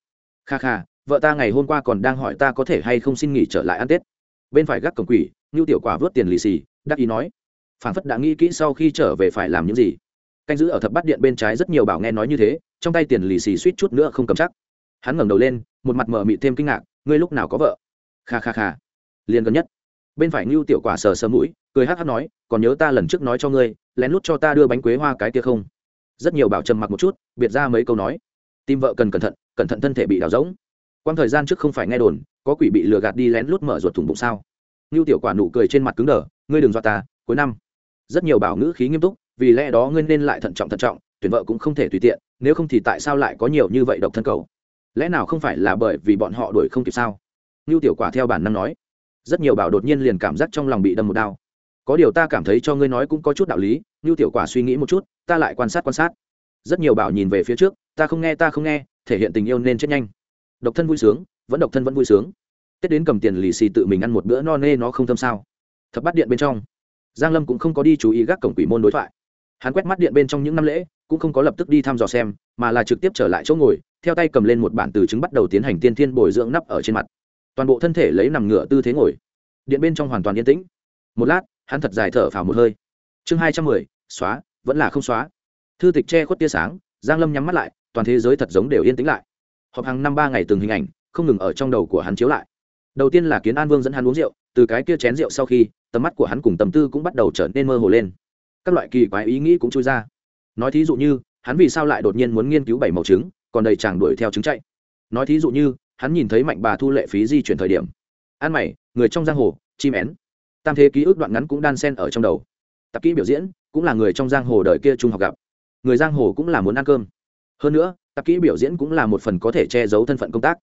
Kha kha, vợ ta ngày hôm qua còn đang hỏi ta có thể hay không xin nghỉ trở lại ăn tết. Bên phải gác cổng quỷ ngưu tiểu quả vớt tiền lì xì, đắc ý nói phản phất đã nghĩ kỹ sau khi trở về phải làm những gì. Canh giữ ở thập bát điện bên trái rất nhiều bảo nghe nói như thế, trong tay tiền lì xì suýt chút nữa không cầm chắc. Hắn ngẩng đầu lên, một mặt mờ mị thêm kinh ngạc, ngươi lúc nào có vợ? Kha kha kha. Liền gần nhất. Bên phải ngưu tiểu quả sờ sờ mũi, cười hát hát nói, còn nhớ ta lần trước nói cho ngươi, lén lút cho ta đưa bánh quế hoa cái kia không? Rất nhiều bảo trầm mặc một chút, biệt ra mấy câu nói. Tìm vợ cần cẩn thận cẩn thận thân thể bị đào rỗng. Quang thời gian trước không phải nghe đồn, có quỷ bị lừa gạt đi lén lút mở ruột thủng bụng sao? Ngưu tiểu quả nụ cười trên mặt cứng đờ, ngươi đừng dọa ta, cuối năm rất nhiều bảo ngữ khí nghiêm túc, vì lẽ đó ngươi nên lại thận trọng thận trọng, tuyển vợ cũng không thể tùy tiện, nếu không thì tại sao lại có nhiều như vậy độc thân cầu? Lẽ nào không phải là bởi vì bọn họ đuổi không kịp sao? Ngưu tiểu quả theo bản năng nói. Rất nhiều bảo đột nhiên liền cảm giác trong lòng bị đâm một đao có điều ta cảm thấy cho ngươi nói cũng có chút đạo lý, ngưu tiểu quả suy nghĩ một chút, ta lại quan sát quan sát. Rất nhiều bảo nhìn về phía trước, ta không nghe, ta không nghe, thể hiện tình yêu nên chết nhanh. Độc thân vui sướng, vẫn độc thân vẫn vui sướng. Tết đến cầm tiền lì xì tự mình ăn một bữa no nê nó không thâm sao? Thập bắt điện bên trong giang lâm cũng không có đi chú ý gác cổng quỷ môn đối thoại. Hắn quét mắt điện bên trong những năm lễ, cũng không có lập tức đi thăm dò xem, mà là trực tiếp trở lại chỗ ngồi, theo tay cầm lên một bản từ chứng bắt đầu tiến hành tiên thiên bồi dưỡng nắp ở trên mặt. Toàn bộ thân thể lấy nằm ngửa tư thế ngồi. Điện bên trong hoàn toàn yên tĩnh. Một lát, hắn thật dài thở phào một hơi. Chương hai trăm mười, xóa, vẫn là không xóa. Thư tịch che khuất tia sáng, giang lâm nhắm mắt lại, toàn thế giới thật giống đều yên tĩnh lại. Họp hàng năm ba ngày từng hình ảnh, không ngừng ở trong đầu của hắn chiếu lại. Đầu tiên là kiến an vương dẫn hắn uống rượu từ cái kia chén rượu sau khi, tầm mắt của hắn cùng tâm tư cũng bắt đầu trở nên mơ hồ lên. Các loại kỳ quái ý nghĩ cũng trôi ra. Nói thí dụ như, hắn vì sao lại đột nhiên muốn nghiên cứu bảy màu trứng, còn đầy chàng đuổi theo trứng chạy? Nói thí dụ như, hắn nhìn thấy mạnh bà thu lệ phí di chuyển thời điểm. An mày, người trong giang hồ, chim én. Tam thế ký ức đoạn ngắn cũng đan sen ở trong đầu. Tạp kỹ biểu diễn, cũng là người trong giang hồ đời kia trung học gặp. Người giang hồ cũng là muốn ăn cơm. Hơn nữa tạp kỹ biểu diễn cũng là một phần có thể che giấu thân phận công tác.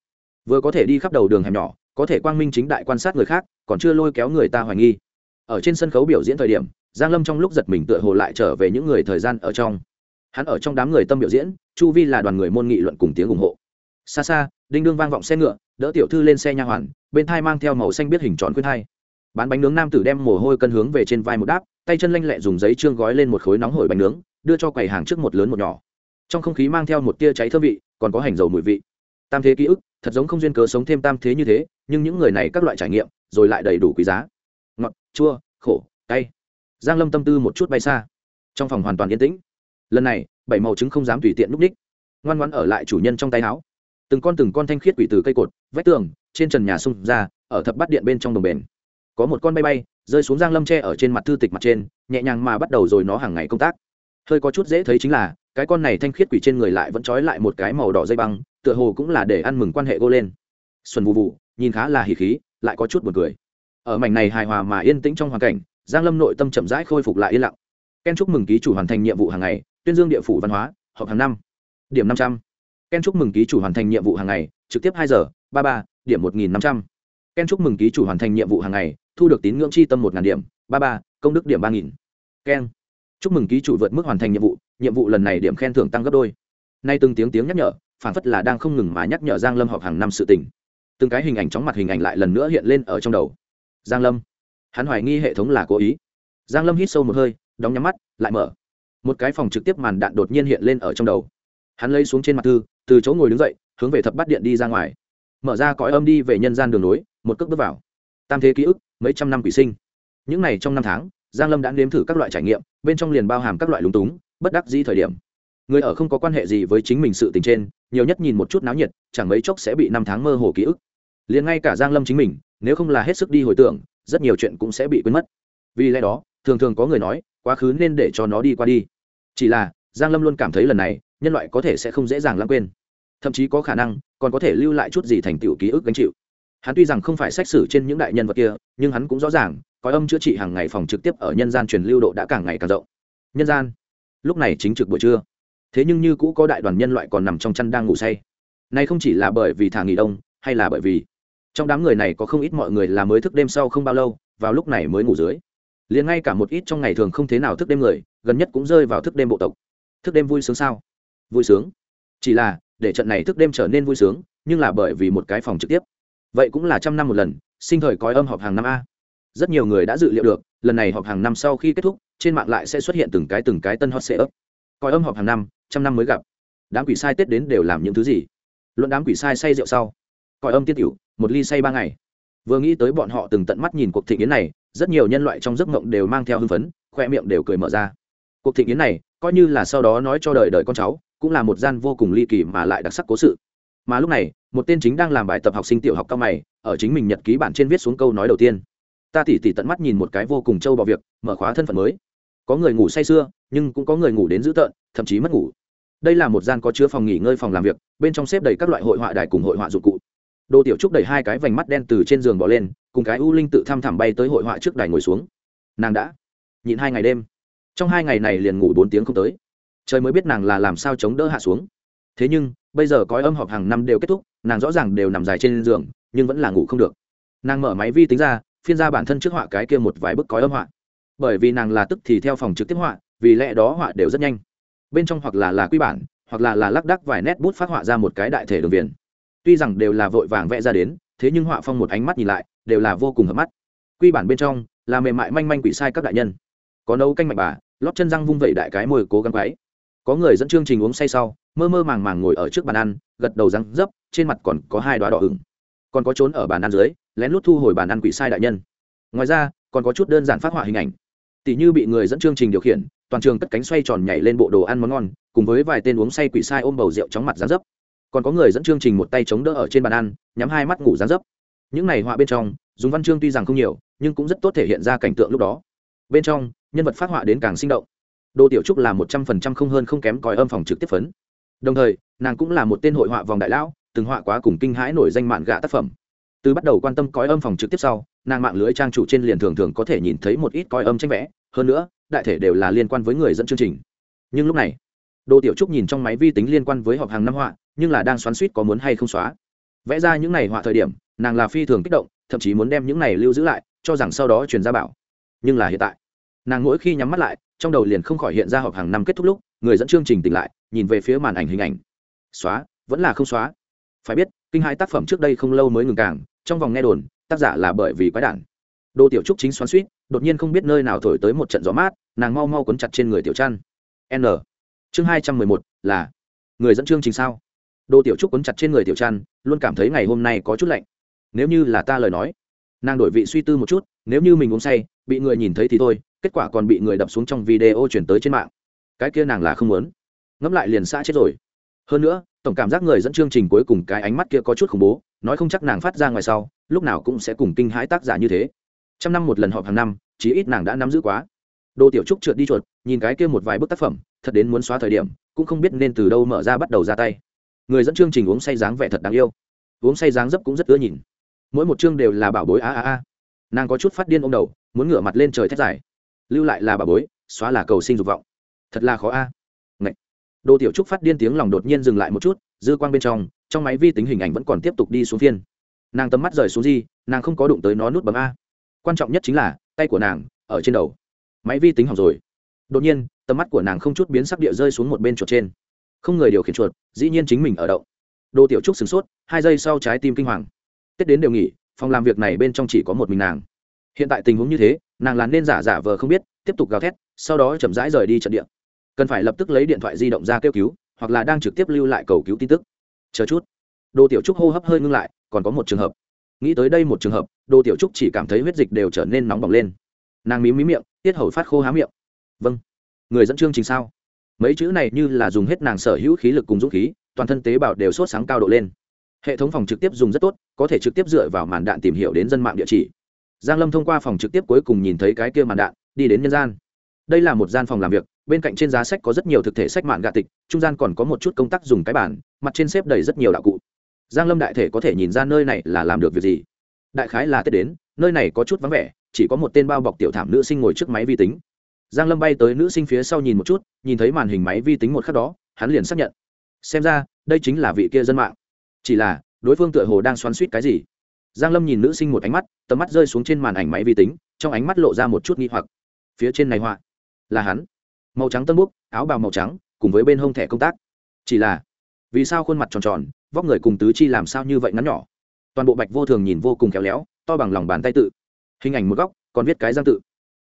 Vừa có thể đi khắp đầu đường hẻm nhỏ có thể quang minh chính đại quan sát người khác, còn chưa lôi kéo người ta hoài nghi. Ở trên sân khấu biểu diễn thời điểm, giang lâm trong lúc giật mình tựa hồ lại trở về những người thời gian ở trong. Hắn ở trong đám người tâm biểu diễn, chu vi là đoàn người môn nghị luận cùng tiếng ủng hộ. Xa xa, đinh đương vang vọng xe ngựa, đỡ tiểu thư lên xe nha hoàn, bên thai mang theo màu xanh biết hình tròn khuyên thai bán bánh nướng nam tử đem mồ hôi cân hướng về trên vai một đáp, tay chân lanh lẹ dùng giấy trương gói lên một khối nóng hổi bánh nướng, đưa cho quầy hàng trước một lớn một nhỏ. Trong không khí mang theo một tia cháy thơm vị, còn có hành dầu mùi vị tam thế ký ức, thật giống không duyên cớ sống thêm tam thế như thế, nhưng những người này các loại trải nghiệm, rồi lại đầy đủ quý giá. Ngọt, chua, khổ, cay. Giang lâm tâm tư một chút bay xa. Trong phòng hoàn toàn yên tĩnh. Lần này, bảy màu trứng không dám tùy tiện núp ních ngoan ngoãn ở lại chủ nhân trong tay áo. Từng con từng con thanh khiết quỷ từ cây cột, vách tường, trên trần nhà xung ra, ở thập bát điện bên trong đồng bền. Có một con bay bay, rơi xuống giang lâm tre ở trên mặt thư tịch mặt trên, nhẹ nhàng mà bắt đầu rồi nó hàng ngày công tác. Hơi có chút dễ thấy chính là, cái con này thanh khiết quỷ trên người lại vẫn trói lại một cái màu đỏ dây băng tựa hồ cũng là để ăn mừng quan hệ gô lên. Xuân vụ vụ nhìn khá là hỉ khí, lại có chút buồn cười. Ở mảnh này hài hòa mà yên tĩnh trong hoàn cảnh, giang lâm nội tâm chậm rãi khôi phục lại yên lặng. Ken chúc mừng ký chủ hoàn thành nhiệm vụ hàng ngày, tuyên dương địa phủ văn hóa, họp hàng năm. Điểm năm trăm. Ken chúc mừng ký chủ hoàn thành nhiệm vụ hàng ngày, trực tiếp hai giờ, ba ba, điểm một nghìn năm trăm. Ken chúc mừng ký chủ hoàn thành nhiệm vụ hàng ngày, thu được tín ngưỡng chi tâm một ngàn điểm, ba ba, công đức điểm ba nghìn. Ken chúc mừng ký chủ vượt mức hoàn thành nhiệm vụ nhiệm vụ lần này điểm khen thưởng tăng gấp đôi. Nay từng tiếng tiếng nhắc nhở phản phất là đang không ngừng mà nhắc nhở giang lâm họp hàng năm sự tình. Từng cái hình ảnh chóng mặt hình ảnh lại lần nữa hiện lên ở trong đầu. Giang lâm. Hắn hoài nghi hệ thống là cố ý. Giang lâm hít sâu một hơi, đóng nhắm mắt, lại mở. Một cái phòng trực tiếp màn đạn đột nhiên hiện lên ở trong đầu. Hắn lấy xuống trên mặt thư, từ chỗ ngồi đứng dậy, hướng về thập bát điện đi ra ngoài. Mở ra cõi âm đi về nhân gian đường nối, một cước bước vào. Tam thế ký ức, mấy trăm năm quỷ sinh. Những n à y trong năm tháng, giang lâm đã nếm thử các loại trải nghiệm, bên trong liền bao hàm các loại lúng túng, bất đắc dĩ thời điểm người ở không có quan hệ gì với chính mình sự tình trên, nhiều nhất nhìn một chút náo nhiệt, chẳng mấy chốc sẽ bị năm tháng mơ hồ ký ức. Liền ngay cả giang lâm chính mình, nếu không là hết sức đi hồi tưởng, rất nhiều chuyện cũng sẽ bị quên mất. Vì lẽ đó, thường thường có người nói, quá khứ nên để cho nó đi qua đi. Chỉ là, giang lâm luôn cảm thấy lần này, nhân loại có thể sẽ không dễ dàng lãng quên. Thậm chí có khả năng, còn có thể lưu lại chút gì thành tựu ký ức gánh chịu. Hắn tuy rằng không phải xét xử trên những đại nhân vật kia, nhưng hắn cũng rõ ràng có âm chữa trị hàng ngày phòng trực tiếp ở nhân gian truyền lưu độ đã càng ngày càng rộng. Nhân gian. Lúc này chính trực buổi trưa thế nhưng như cũ có đại đoàn nhân loại còn nằm trong chăn đang ngủ say. Nay không chỉ là bởi vì thả nghỉ đông, hay là bởi vì trong đám người này có không ít mọi người là mới thức đêm sau không bao lâu, vào lúc này mới ngủ dưới. Liền ngay cả một ít trong ngày thường không thế nào thức đêm người, gần nhất cũng rơi vào thức đêm bộ tộc. Thức đêm vui sướng sao? Vui sướng. Chỉ là, để trận này thức đêm trở nên vui sướng, nhưng là bởi vì một cái phòng trực tiếp. Vậy cũng là trăm năm một lần, sinh thời cói âm họp hàng năm a. Rất nhiều người đã dự liệu được, lần này họp hàng năm sau khi kết thúc, trên mạng lại sẽ xuất hiện từng cái từng cái tân hot sẽ ấp coi âm họp hàng năm, trăm năm mới gặp. Đám quỷ sai tết đến đều làm những thứ gì? Luận đám quỷ sai say rượu sau. Coi âm tiết tiểu một ly say ba ngày. Vừa nghĩ tới bọn họ từng tận mắt nhìn cuộc thị kiến này, rất nhiều nhân loại trong giấc mộng đều mang theo hưng phấn, khoe miệng đều cười mở ra. Cuộc thị kiến này, coi như là sau đó nói cho đời đời con cháu, cũng là một gian vô cùng ly kỳ mà lại đặc sắc cố sự. Mà lúc này, một tên chính đang làm bài tập học sinh tiểu học cao mày, ở chính mình nhật ký bản trên viết xuống câu nói đầu tiên. Ta tỉ tỉ tận mắt nhìn một cái vô cùng trâu vào việc, mở khóa thân phận mới có người ngủ say sưa, nhưng cũng có người ngủ đến dữ tợn, thậm chí mất ngủ. Đây là một gian có chứa phòng nghỉ ngơi phòng làm việc, bên trong xếp đầy các loại hội họa đài cùng hội họa dụng cụ. Đồ tiểu trúc đẩy hai cái vành mắt đen từ trên giường bỏ lên, cùng cái u linh tự thăm thẳm bay tới hội họa trước đài ngồi xuống. Nàng đã nhịn hai ngày đêm. Trong hai ngày này liền ngủ bốn tiếng không tới. Trời mới biết nàng là làm sao chống đỡ hạ xuống. Thế nhưng, bây giờ cõi âm họp hàng năm đều kết thúc, nàng rõ ràng đều nằm dài trên giường, nhưng vẫn là ngủ không được. Nàng mở máy vi tính ra, phiên ra bản thân trước họa cái kia một vài bức cõi âm họa bởi vì nàng là tức thì theo phòng trực tiếp họa, vì lẽ đó họa đều rất nhanh. Bên trong hoặc là là quy bản, hoặc là là lác đắc vài nét bút phát họa ra một cái đại thể đường viền. Tuy rằng đều là vội vàng vẽ ra đến, thế nhưng họa phong một ánh mắt nhìn lại, đều là vô cùng hợp mắt. Quy bản bên trong, là mềm mại manh manh quỷ sai các đại nhân. Có nấu canh mạnh bà, lót chân răng vung vẩy đại cái mồi cố gắng quáy có người dẫn chương trình uống say sau, mơ mơ màng màng ngồi ở trước bàn ăn, gật đầu răng dấp, trên mặt còn có hai đoá đỏ ửng. Còn có trốn ở bàn ăn dưới, lén lút thu hồi bàn ăn quỷ sai đại nhân. Ngoài ra, còn có chút đơn giản phát họa hình ảnh tỷ như bị người dẫn chương trình điều khiển, toàn trường cất cánh xoay tròn nhảy lên bộ đồ ăn món ngon, cùng với vài tên uống say quỷ sai ôm bầu rượu chóng mặt dán dấp. Còn có người dẫn chương trình một tay chống đỡ ở trên bàn ăn, nhắm hai mắt ngủ dán dấp. Những này họa bên trong, dùng văn chương tuy rằng không nhiều, nhưng cũng rất tốt thể hiện ra cảnh tượng lúc đó. Bên trong, nhân vật phát họa đến càng sinh động. Đồ tiểu trúc là một trăm phần trăm không hơn không kém còi âm phòng trực tiếp phấn. Đồng thời, nàng cũng là một tên hội họa vòng đại lão, từng họa quá cùng kinh hãi nổi danh mạn gạ tác phẩm từ bắt đầu quan tâm cõi âm phòng trực tiếp sau, nàng mạng lưới trang chủ trên liền thường thường có thể nhìn thấy một ít cõi âm tranh vẽ. Hơn nữa, đại thể đều là liên quan với người dẫn chương trình. Nhưng lúc này đồ tiểu trúc nhìn trong máy vi tính liên quan với họp hàng năm họa, nhưng là đang xoắn suýt có muốn hay không xóa. Vẽ ra những này họa thời điểm, nàng là phi thường kích động, thậm chí muốn đem những này lưu giữ lại, cho rằng sau đó truyền ra bảo. Nhưng là hiện tại, nàng mỗi khi nhắm mắt lại, trong đầu liền không khỏi hiện ra họp hàng năm kết thúc lúc, người dẫn chương trình tỉnh lại, nhìn về phía màn ảnh hình ảnh. Xóa, vẫn là không xóa. Phải biết, kinh hai tác phẩm trước đây không lâu mới ngừng càng trong vòng nghe đồn, tác giả là bởi vì quái đản. Đồ tiểu trúc chính xoắn suýt đột nhiên không biết nơi nào thổi tới một trận gió mát, nàng mau mau quấn chặt trên người tiểu trăn. N. Chương hai trăm mười một là người dẫn chương trình sao? Đồ tiểu trúc quấn chặt trên người tiểu trăn, luôn cảm thấy ngày hôm nay có chút lạnh. Nếu như là ta lời nói, nàng đổi vị suy tư một chút, nếu như mình uống say, bị người nhìn thấy thì thôi, kết quả còn bị người đập xuống trong video chuyển tới trên mạng. Cái kia nàng là không muốn. Ngẫm lại liền xã chết rồi. Hơn nữa tổng cảm giác người dẫn chương trình cuối cùng cái ánh mắt kia có chút khủng bố, nói không chắc nàng phát ra ngoài sau, lúc nào cũng sẽ cùng kinh hãi tác giả như thế. Trăm năm một lần họp hàng năm, chí ít nàng đã nắm giữ quá. Đồ tiểu trúc trượt đi chuột, nhìn cái kia một vài bức tác phẩm, thật đến muốn xóa thời điểm, cũng không biết nên từ đâu mở ra bắt đầu ra tay. Người dẫn chương trình uống say dáng vẻ thật đáng yêu. Uống say dáng dấp cũng rất ưa nhìn. Mỗi một chương đều là bảo bối a a a. Nàng có chút phát điên ô m đầu, muốn ngửa mặt lên trời thét dài. Lưu lại là bảo bối, xóa là cầu sinh dục vọng. Thật là khó a. à. Ngậy. đồ tiểu trúc phát điên tiếng lòng đột nhiên dừng lại một chút, dư quang bên trong trong máy vi tính hình ảnh vẫn còn tiếp tục đi xuống phiên. Nàng tầm mắt rời xuống gì, nàng không có đụng tới nó nút bấm a. Quan trọng nhất chính là, tay của nàng, ở trên đầu. Máy vi tính hỏng rồi. Đột nhiên, tầm mắt của nàng không chút biến sắc địa rơi xuống một bên chuột trên. Không người điều khiển chuột, dĩ nhiên chính mình ở động. Đồ tiểu trúc sửng sốt, hai giây sau trái tim kinh hoàng. Tết đến đều nghỉ, phòng làm việc này bên trong chỉ có một mình nàng. Hiện tại tình huống như thế, nàng là nên giả giả vờ không biết, tiếp tục gào thét, sau đó chậm rãi rời đi trận địa cần phải lập tức lấy điện thoại di động ra kêu cứu, hoặc là đang trực tiếp lưu lại cầu cứu tin tức. Chờ chút. Đồ tiểu trúc hô hấp hơi ngưng lại, còn có một trường hợp. Nghĩ tới đây một trường hợp đồ tiểu trúc chỉ cảm thấy huyết dịch đều trở nên nóng bỏng lên. Nàng mí mí miệng, tiết hầu phát khô há miệng. Vâng. Người dẫn chương trình sao? Mấy chữ này như là dùng hết nàng sở hữu khí lực cùng dũng khí, toàn thân tế bào đều sốt sáng cao độ lên. Hệ thống phòng trực tiếp dùng rất tốt, có thể trực tiếp dựa vào màn đạn tìm hiểu đến dân mạng địa chỉ. Giang lâm thông qua phòng trực tiếp cuối cùng nhìn thấy cái kia màn đạn, đi đến nhân gian. Đây là một gian phòng làm việc bên cạnh trên giá sách có rất nhiều thực thể sách mạng gạ tịch, trung gian còn có một chút công tác dùng cái bản, mặt trên xếp đầy rất nhiều đạo cụ. Giang lâm đại thể có thể nhìn ra nơi này là làm được việc gì. Đại khái là tết đến, nơi này có chút vắng vẻ, chỉ có một tên bao bọc tiểu thảm nữ sinh ngồi trước máy vi tính. Giang lâm bay tới nữ sinh phía sau nhìn một chút, nhìn thấy màn hình máy vi tính một khắc đó, hắn liền xác nhận. Xem ra, đây chính là vị kia dân mạng. Chỉ là, đối phương tựa hồ đang xoắn suýt cái gì. Giang lâm nhìn nữ sinh một ánh mắt, tầm mắt rơi xuống trên màn ảnh máy vi tính, trong ánh mắt lộ ra một chút nghi hoặc. Phía trên này họa, là hắn màu trắng tân búc, áo bào màu trắng, cùng với bên hông thẻ công tác. Chỉ là, vì sao khuôn mặt tròn tròn, vóc người cùng tứ chi làm sao như vậy ngắn nhỏ? Toàn bộ bạch vô thường nhìn vô cùng khéo léo, to bằng lòng bàn tay tự. Hình ảnh một góc, còn viết cái giang tự.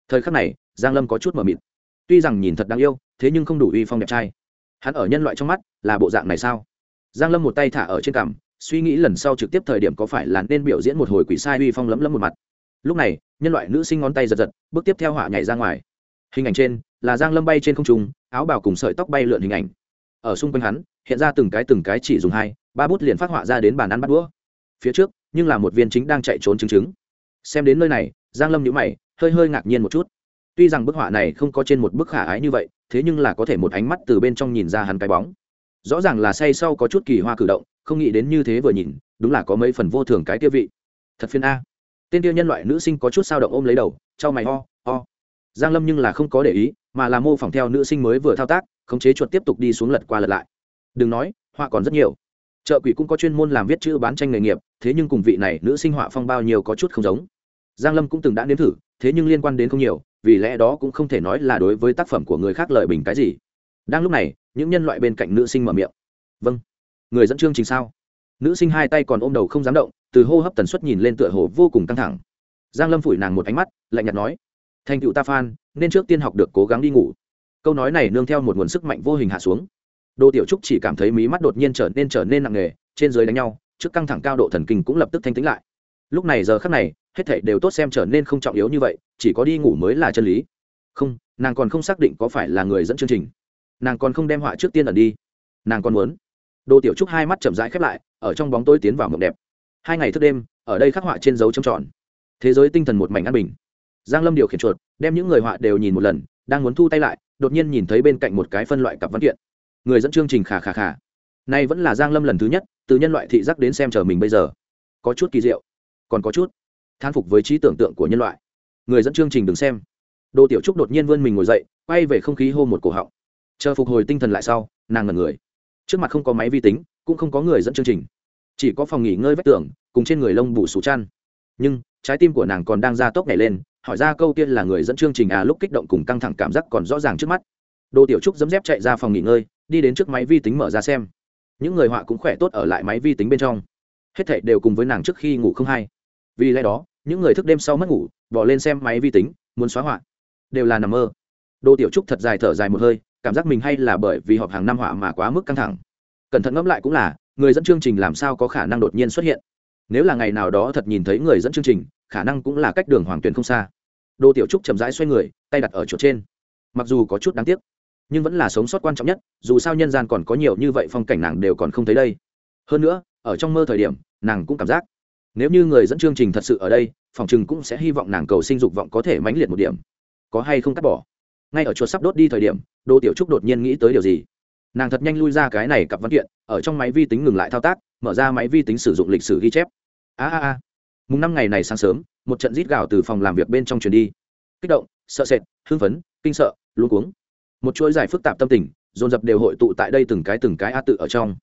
Thời khắc này, giang lâm có chút mờ mịt. Tuy rằng nhìn thật đáng yêu, thế nhưng không đủ uy phong đẹp trai. Hắn ở nhân loại trong mắt, là bộ dạng này sao? Giang lâm một tay thả ở trên cằm, suy nghĩ lần sau trực tiếp thời điểm có phải là nên biểu diễn một hồi quỷ sai uy phong lấm lấm một mặt. Lúc này, nhân loại nữ sinh ngón tay giật giật, bước tiếp theo họa nhảy ra ngoài. Hình ảnh trên là giang lâm bay trên không trung, áo bào cùng sợi tóc bay lượn hình ảnh. Ở xung quanh hắn, hiện ra từng cái từng cái chỉ dùng hai, ba bút liền phát họa ra đến bàn ăn bắt đũa. Phía trước, nhưng là một viên chính đang chạy trốn chứng chứng. Xem đến nơi này, giang lâm nhíu mày, hơi hơi ngạc nhiên một chút. Tuy rằng bức họa này không có trên một bức khả ái như vậy, thế nhưng là có thể một ánh mắt từ bên trong nhìn ra hắn cái bóng. Rõ ràng là say sau có chút kỳ hoa cử động, không nghĩ đến như thế vừa nhìn, đúng là có mấy phần vô thường cái tiêu vị. Thật phiên a. Tên tiêu nhân loại nữ sinh có chút sao động ôm lấy đầu, trao mày ho ho giang lâm nhưng là không có để ý, mà là mô phỏng theo nữ sinh mới vừa thao tác, khống chế chuột tiếp tục đi xuống lật qua lật lại. Đừng nói, họa còn rất nhiều. Chợ quỷ cũng có chuyên môn làm viết chữ bán tranh nghề nghiệp, thế nhưng cùng vị này nữ sinh họa phong bao nhiêu có chút không giống. Giang lâm cũng từng đã nếm thử, thế nhưng liên quan đến không nhiều, vì lẽ đó cũng không thể nói là đối với tác phẩm của người khác lợi bình cái gì. Đang lúc này, những nhân loại bên cạnh nữ sinh mở miệng. Vâng. Người dẫn chương trình sao? Nữ sinh hai tay còn ôm đầu không dám động, từ hô hấp tần suất nhìn lên tựa hồ vô cùng căng thẳng. Giang lâm phủi nàng một ánh mắt, lạnh nhạt nói thành tựu ta phan, nên trước tiên học được cố gắng đi ngủ. Câu nói này nương theo một nguồn sức mạnh vô hình hạ xuống. Đô tiểu trúc chỉ cảm thấy mí mắt đột nhiên trở nên trở nên nặng nề, trên dưới đánh nhau, trước căng thẳng cao độ thần kinh cũng lập tức thanh tĩnh lại. Lúc này giờ khắc này, hết thảy đều tốt xem trở nên không trọng yếu như vậy, chỉ có đi ngủ mới là chân lý. Không, nàng còn không xác định có phải là người dẫn chương trình. Nàng còn không đem họa trước tiên ẩn đi. Nàng còn muốn. Đồ tiểu trúc hai mắt chậm rãi khép lại, ở trong bóng tối tiến vào mộng đẹp. Hai ngày thức đêm, ở đây khắc họa trên dấu trầm tròn. Thế giới tinh thần một mảnh an bình giang lâm điều khiển chuột, đem những người họa đều nhìn một lần, đang muốn thu tay lại, đột nhiên nhìn thấy bên cạnh một cái phân loại cặp văn kiện. Người dẫn chương trình khà khà khà. Nay vẫn là giang lâm lần thứ nhất, từ nhân loại thị giác đến xem chờ mình bây giờ. Có chút kỳ diệu, còn có chút thán phục với trí tưởng tượng của nhân loại. Người dẫn chương trình đừng xem. Đồ tiểu trúc đột nhiên vươn mình ngồi dậy, quay về không khí hô một cổ họng. Chờ phục hồi tinh thần lại sau, nàng ngẩn người. Trước mặt không có máy vi tính, cũng không có người dẫn chương trình. Chỉ có phòng nghỉ ngơi vách tường, cùng trên người lông bù sủ chăn. Nhưng, trái tim của nàng còn đang ra tốc nhảy lên hỏi ra câu tiên là người dẫn chương trình à lúc kích động cùng căng thẳng cảm giác còn rõ ràng trước mắt. Đồ tiểu trúc dấm dép chạy ra phòng nghỉ ngơi, đi đến trước máy vi tính mở ra xem. Những người họa cũng khỏe tốt ở lại máy vi tính bên trong. Hết thảy đều cùng với nàng trước khi ngủ không hay. Vì lẽ đó, những người thức đêm sau mất ngủ, bỏ lên xem máy vi tính, muốn xóa họa, đều là nằm mơ. Đồ tiểu trúc thật dài thở dài một hơi, cảm giác mình hay là bởi vì họp hàng năm họa mà quá mức căng thẳng. Cẩn thận ngẫm lại cũng là, người dẫn chương trình làm sao có khả năng đột nhiên xuất hiện? Nếu là ngày nào đó thật nhìn thấy người dẫn chương trình khả năng cũng là cách đường hoàng tuyền không xa. Đô tiểu trúc chậm rãi xoay người, tay đặt ở chỗ trên. Mặc dù có chút đáng tiếc, nhưng vẫn là sống sót quan trọng nhất, dù sao nhân gian còn có nhiều như vậy phong cảnh nàng đều còn không thấy đây. Hơn nữa, ở trong mơ thời điểm, nàng cũng cảm giác, nếu như người dẫn chương trình thật sự ở đây, phòng chừng cũng sẽ hy vọng nàng cầu sinh dục vọng có thể mãnh liệt một điểm. Có hay không cắt bỏ? Ngay ở chuột sắp đốt đi thời điểm đô tiểu trúc đột nhiên nghĩ tới điều gì? Nàng thật nhanh lui ra cái này cặp văn kiện, ở trong máy vi tính ngừng lại thao tác, mở ra máy vi tính sử dụng lịch sử ghi chép. A a a mùng năm ngày này sáng sớm một trận rít gào từ phòng làm việc bên trong truyền đi. Kích động sợ sệt hưng phấn kinh sợ luống cuống. Một chuỗi giải phức tạp tâm tình dồn dập đều hội tụ tại đây từng cái từng cái a tự ở trong.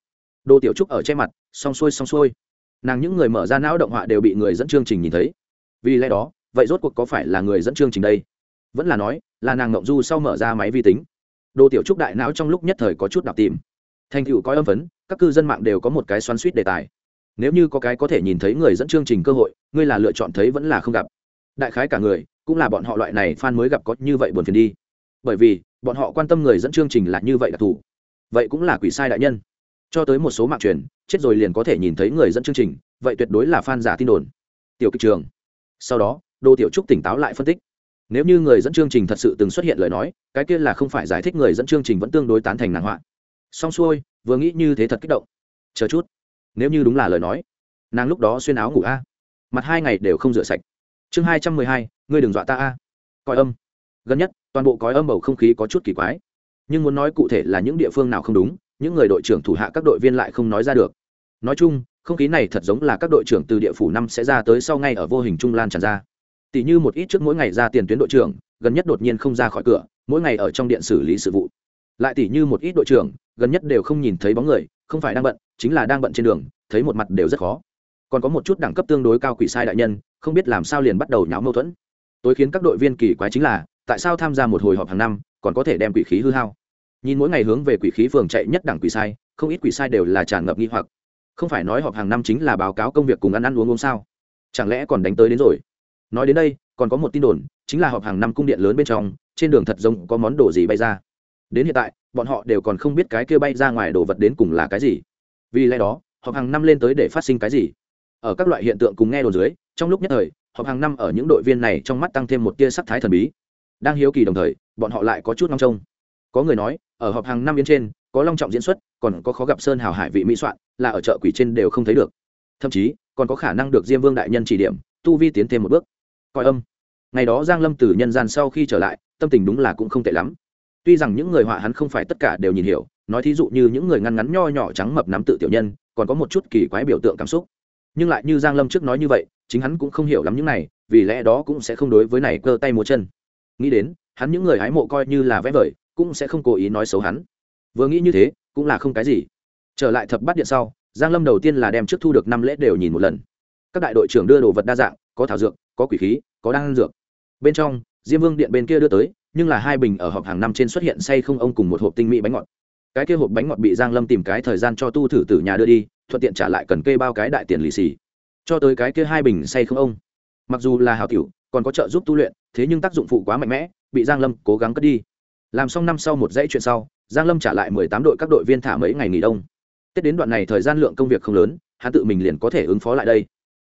Đô tiểu trúc ở che mặt xong xuôi xong xuôi. Nàng những người mở ra não động họa đều bị người dẫn chương trình nhìn thấy. Vì lẽ đó vậy rốt cuộc có phải là người dẫn chương trình đây? Vẫn là nói là nàng ngộng du sau mở ra máy vi tính. Đô tiểu trúc đại não trong lúc nhất thời có chút đạp tìm. Thành tựu có âm vấn, các cư dân mạng đều có một cái xoắn suýt đề tài nếu như có cái có thể nhìn thấy người dẫn chương trình cơ hội, ngươi là lựa chọn thấy vẫn là không gặp. Đại khái cả người, cũng là bọn họ loại này fan mới gặp có như vậy buồn phiền đi. Bởi vì, bọn họ quan tâm người dẫn chương trình là như vậy đặc thù vậy cũng là quỷ sai đại nhân. Cho tới một số mạng truyền, chết rồi liền có thể nhìn thấy người dẫn chương trình, vậy tuyệt đối là fan giả tin đồn. Tiểu kịch trường. Sau đó đô tiểu trúc tỉnh táo lại phân tích. Nếu như người dẫn chương trình thật sự từng xuất hiện lời nói, cái kia là không phải giải thích người dẫn chương trình vẫn tương đối tán thành nàng họa. Xong xuôi, vừa nghĩ như thế thật kích động. Chờ chút nếu như đúng là lời nói, nàng lúc đó xuyên áo ngủ a. Mặt hai ngày đều không rửa sạch. Chương hai trăm mười hai, ngươi đừng dọa ta a. Coi âm. Gần nhất, toàn bộ cõi âm bầu không khí có chút kỳ quái. Nhưng muốn nói cụ thể là những địa phương nào không đúng, những người đội trưởng thủ hạ các đội viên lại không nói ra được. Nói chung, không khí này thật giống là các đội trưởng từ địa phủ năm sẽ ra tới sau ngay ở vô hình trung lan tràn ra. Tỷ như một ít trước mỗi ngày ra tiền tuyến đội trưởng, gần nhất đột nhiên không ra khỏi cửa, mỗi ngày ở trong điện xử lý sự vụ. Lại tỷ như một ít đội trưởng, gần nhất đều không nhìn thấy bóng người, không phải đang bận chính là đang bận trên đường, thấy một mặt đều rất khó. Còn có một chút đẳng cấp tương đối cao quỷ sai đại nhân, không biết làm sao liền bắt đầu nháo mâu thuẫn. Tối khiến các đội viên kỳ quái chính là, tại sao tham gia một hồi họp hàng năm, còn có thể đem quỷ khí hư hao? Nhìn mỗi ngày hướng về quỷ khí phường chạy nhất đẳng quỷ sai, không ít quỷ sai đều là tràn ngập nghi hoặc. Không phải nói họp hàng năm chính là báo cáo công việc cùng ăn ăn uống uống sao? Chẳng lẽ còn đánh tới đến rồi? Nói đến đây, còn có một tin đồn, chính là họp hàng năm cung điện lớn bên trong, trên đường thật giống có món đồ gì bay ra. Đến hiện tại, bọn họ đều còn không biết cái kia bay ra ngoài đồ vật đến cùng là cái gì vì lẽ đó, họp hàng năm lên tới để phát sinh cái gì? Ở các loại hiện tượng cùng nghe đồn dưới, trong lúc nhất thời, họp hàng năm ở những đội viên này trong mắt tăng thêm một tia sắc thái thần bí. Đang hiếu kỳ đồng thời, bọn họ lại có chút ngong trông. Có người nói, ở họp hàng năm yên trên, có long trọng diễn xuất, còn có khó gặp sơn hào hải vị mỹ soạn, là ở chợ quỷ trên đều không thấy được. Thậm chí, còn có khả năng được diêm vương đại nhân chỉ điểm, tu vi tiến thêm một bước. Coi âm. Ngày đó giang lâm từ nhân gian sau khi trở lại, tâm tình đúng là cũng không tệ lắm. Tuy rằng những người họa hắn không phải tất cả đều nhìn hiểu nói thí dụ như những người ngăn ngắn nho nhỏ trắng mập nắm tự tiểu nhân, còn có một chút kỳ quái biểu tượng cảm xúc. Nhưng lại như giang lâm trước nói như vậy, chính hắn cũng không hiểu lắm những này, vì lẽ đó cũng sẽ không đối với này cơ tay múa chân. Nghĩ đến, hắn những người hái mộ coi như là vẽ vời, cũng sẽ không cố ý nói xấu hắn. Vừa nghĩ như thế, cũng là không cái gì. Trở lại thập bát điện sau, giang lâm đầu tiên là đem trước thu được năm lễ đều nhìn một lần. Các đại đội trưởng đưa đồ vật đa dạng, có thảo dược, có quỷ khí, có đan dược. Bên trong, diêm vương điện bên kia đưa tới, nhưng là hai bình ở họp hàng năm trên xuất hiện say không ông cùng một hộp tinh mỹ bánh ngọt cái kia hộp bánh ngọt bị giang lâm tìm cái thời gian cho tu thử từ nhà đưa đi, thuận tiện trả lại cần kê bao cái đại tiền lì xì. Cho tới cái kia hai bình say không ông. Mặc dù là hào tiểu, còn có trợ giúp tu luyện, thế nhưng tác dụng phụ quá mạnh mẽ, bị giang lâm cố gắng cất đi. Làm xong năm sau một dãy chuyện sau, giang lâm trả lại mười tám đội các đội viên thả mấy ngày nghỉ đông. Tết đến đoạn này thời gian lượng công việc không lớn, hắn tự mình liền có thể ứng phó lại đây.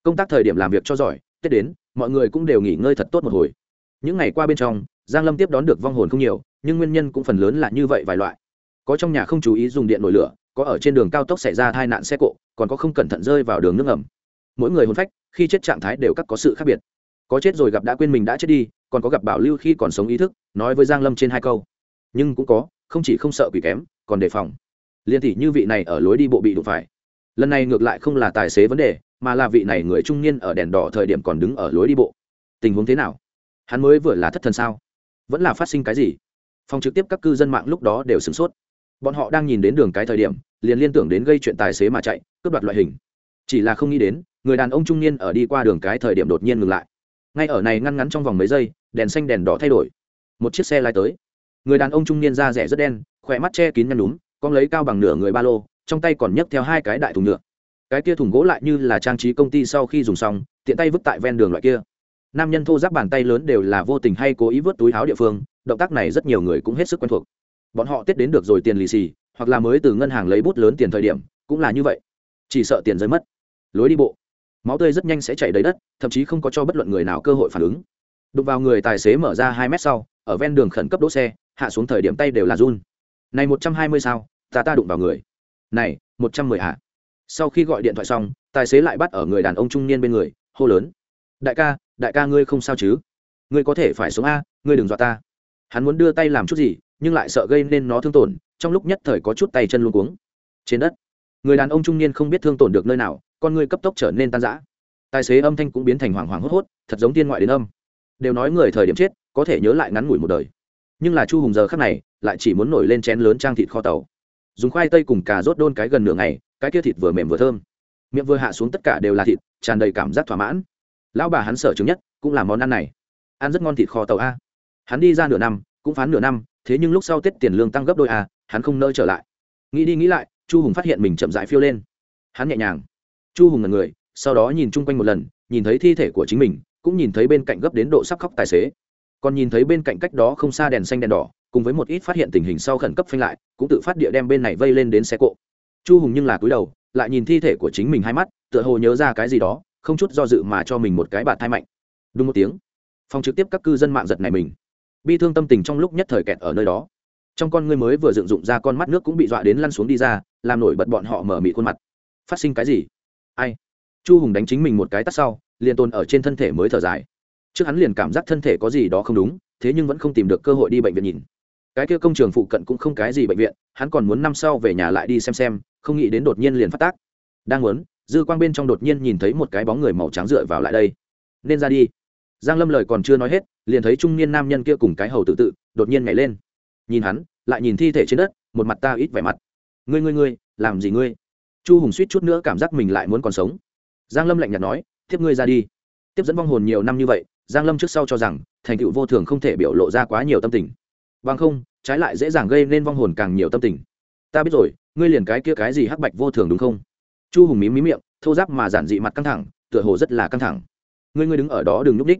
Công tác thời điểm làm việc cho giỏi, tết đến, mọi người cũng đều nghỉ ngơi thật tốt một hồi. Những ngày qua bên trong, giang lâm tiếp đón được vong hồn không nhiều, nhưng nguyên nhân cũng phần lớn là như vậy vài loại có trong nhà không chú ý dùng điện nổi lửa, có ở trên đường cao tốc xảy ra tai nạn xe cộ, còn có không cẩn thận rơi vào đường nước ngầm. Mỗi người hôn phách, khi chết trạng thái đều các có sự khác biệt. Có chết rồi gặp đã quên mình đã chết đi, còn có gặp bảo lưu khi còn sống ý thức, nói với giang lâm trên hai câu. Nhưng cũng có, không chỉ không sợ quỷ kém, còn đề phòng. Liên tỷ như vị này ở lối đi bộ bị đụng phải. Lần này ngược lại không là tài xế vấn đề, mà là vị này người trung niên ở đèn đỏ thời điểm còn đứng ở lối đi bộ. Tình huống thế nào? Hắn mới vừa là thất thần sao? Vẫn là phát sinh cái gì? Phòng trực tiếp các cư dân mạng lúc đó đều sửng sốt bọn họ đang nhìn đến đường cái thời điểm, liền liên tưởng đến gây chuyện tài xế mà chạy, cướp đoạt loại hình. Chỉ là không nghĩ đến, người đàn ông trung niên ở đi qua đường cái thời điểm đột nhiên ngừng lại. Ngay ở này ngăn ngắn trong vòng mấy giây, đèn xanh đèn đỏ thay đổi. Một chiếc xe lai tới. Người đàn ông trung niên da rẻ rất đen, khỏe mắt che kín nhăn đúng con lấy cao bằng nửa người ba lô, trong tay còn nhấc theo hai cái đại thùng nhựa. Cái kia thùng gỗ lại như là trang trí công ty sau khi dùng xong, tiện tay vứt tại ven đường loại kia. Nam nhân thô giáp bàn tay lớn đều là vô tình hay cố ý vớt túi áo địa phương, động tác này rất nhiều người cũng hết sức quen thuộc bọn họ tiết đến được rồi tiền lì xì, hoặc là mới từ ngân hàng lấy bút lớn tiền thời điểm, cũng là như vậy. Chỉ sợ tiền rơi mất. Lối đi bộ. Máu tươi rất nhanh sẽ chảy đầy đất, thậm chí không có cho bất luận người nào cơ hội phản ứng. Đụng vào người tài xế mở ra hai mét sau, ở ven đường khẩn cấp đỗ xe, hạ xuống thời điểm tay đều là run. Này một trăm hai mươi sao, ta ta đụng vào người. Này, một trăm mười hạ sau khi gọi điện thoại xong, tài xế lại bắt ở người đàn ông trung niên bên người, hô lớn. Đại ca đại ca ngươi không sao chứ? Ngươi có thể phải sống a, ngươi đừng dọa ta. Hắn muốn đưa tay làm chút gì nhưng lại sợ gây nên nó thương tổn, trong lúc nhất thời có chút tay chân luôn cuống. Trên đất, người đàn ông trung niên không biết thương tổn được nơi nào, con người cấp tốc trở nên tan rã. Tài xế âm thanh cũng biến thành hoảng hoảng hốt hốt, thật giống tiên ngoại đến âm. Đều nói người thời điểm chết, có thể nhớ lại ngắn ngủi một đời. Nhưng là chu hùng giờ khắc này, lại chỉ muốn nổi lên chén lớn trang thịt kho tàu. Dùng khoai tây cùng cà rốt đôn cái gần nửa ngày, cái kia thịt vừa mềm vừa thơm. Miệng vừa hạ xuống tất cả đều là thịt, tràn đầy cảm giác thỏa mãn. Lão bà hắn sở chứng nhất, cũng là món ăn này. Ăn rất ngon thịt kho tàu a. Hắn đi ra nửa năm, cũng phán nửa năm thế nhưng lúc sau tết tiền lương tăng gấp đôi à hắn không nơi trở lại. Nghĩ đi nghĩ lại, chu hùng phát hiện mình chậm rãi phiêu lên. Hắn nhẹ nhàng. Chu hùng là người, sau đó nhìn chung quanh một lần, nhìn thấy thi thể của chính mình, cũng nhìn thấy bên cạnh gấp đến độ sắp khóc tài xế. Còn nhìn thấy bên cạnh cách đó không xa đèn xanh đèn đỏ, cùng với một ít phát hiện tình hình sau khẩn cấp phanh lại, cũng tự phát địa đem bên này vây lên đến xe cộ. Chu hùng nhưng là cúi đầu, lại nhìn thi thể của chính mình hai mắt, tựa hồ nhớ ra cái gì đó, không chút do dự mà cho mình một cái bạt thai mạnh. Đúng một tiếng, phòng trực tiếp các cư dân mạng giật này mình bi thương tâm tình trong lúc nhất thời kẹt ở nơi đó. Trong con ngươi mới vừa dựng dụng ra con mắt nước cũng bị dọa đến lăn xuống đi ra, làm nổi bật bọn họ mở mị khuôn mặt. Phát sinh cái gì? Ai? Chu hùng đánh chính mình một cái tắt sau, liền tồn ở trên thân thể mới thở dài. Trước hắn liền cảm giác thân thể có gì đó không đúng, thế nhưng vẫn không tìm được cơ hội đi bệnh viện nhìn. Cái kia công trường phụ cận cũng không cái gì bệnh viện, hắn còn muốn năm sau về nhà lại đi xem xem, không nghĩ đến đột nhiên liền phát tác. Đang muốn, dư quang bên trong đột nhiên nhìn thấy một cái bóng người màu trắng dựa vào lại đây. Nên ra đi. Giang lâm lời còn chưa nói hết liền thấy trung niên nam nhân kia cùng cái hầu tự tự, đột nhiên nhảy lên. Nhìn hắn, lại nhìn thi thể trên đất, một mặt ta ít vẻ mặt. Ngươi ngươi ngươi, làm gì ngươi? Chu hùng suýt chút nữa cảm giác mình lại muốn còn sống. Giang lâm lạnh nhạt nói, tiếp ngươi ra đi. Tiếp dẫn vong hồn nhiều năm như vậy, giang lâm trước sau cho rằng, thành tựu vô thường không thể biểu lộ ra quá nhiều tâm tình. Bằng không, trái lại dễ dàng gây nên vong hồn càng nhiều tâm tình. Ta biết rồi, ngươi liền cái kia cái gì hắc bạch vô thường đúng không? Chu hùng mím mí miệng, thô giáp mà giản dị mặt căng thẳng, tựa hồ rất là căng thẳng. Ngươi ngươi đứng ở đó đừng nhúc ních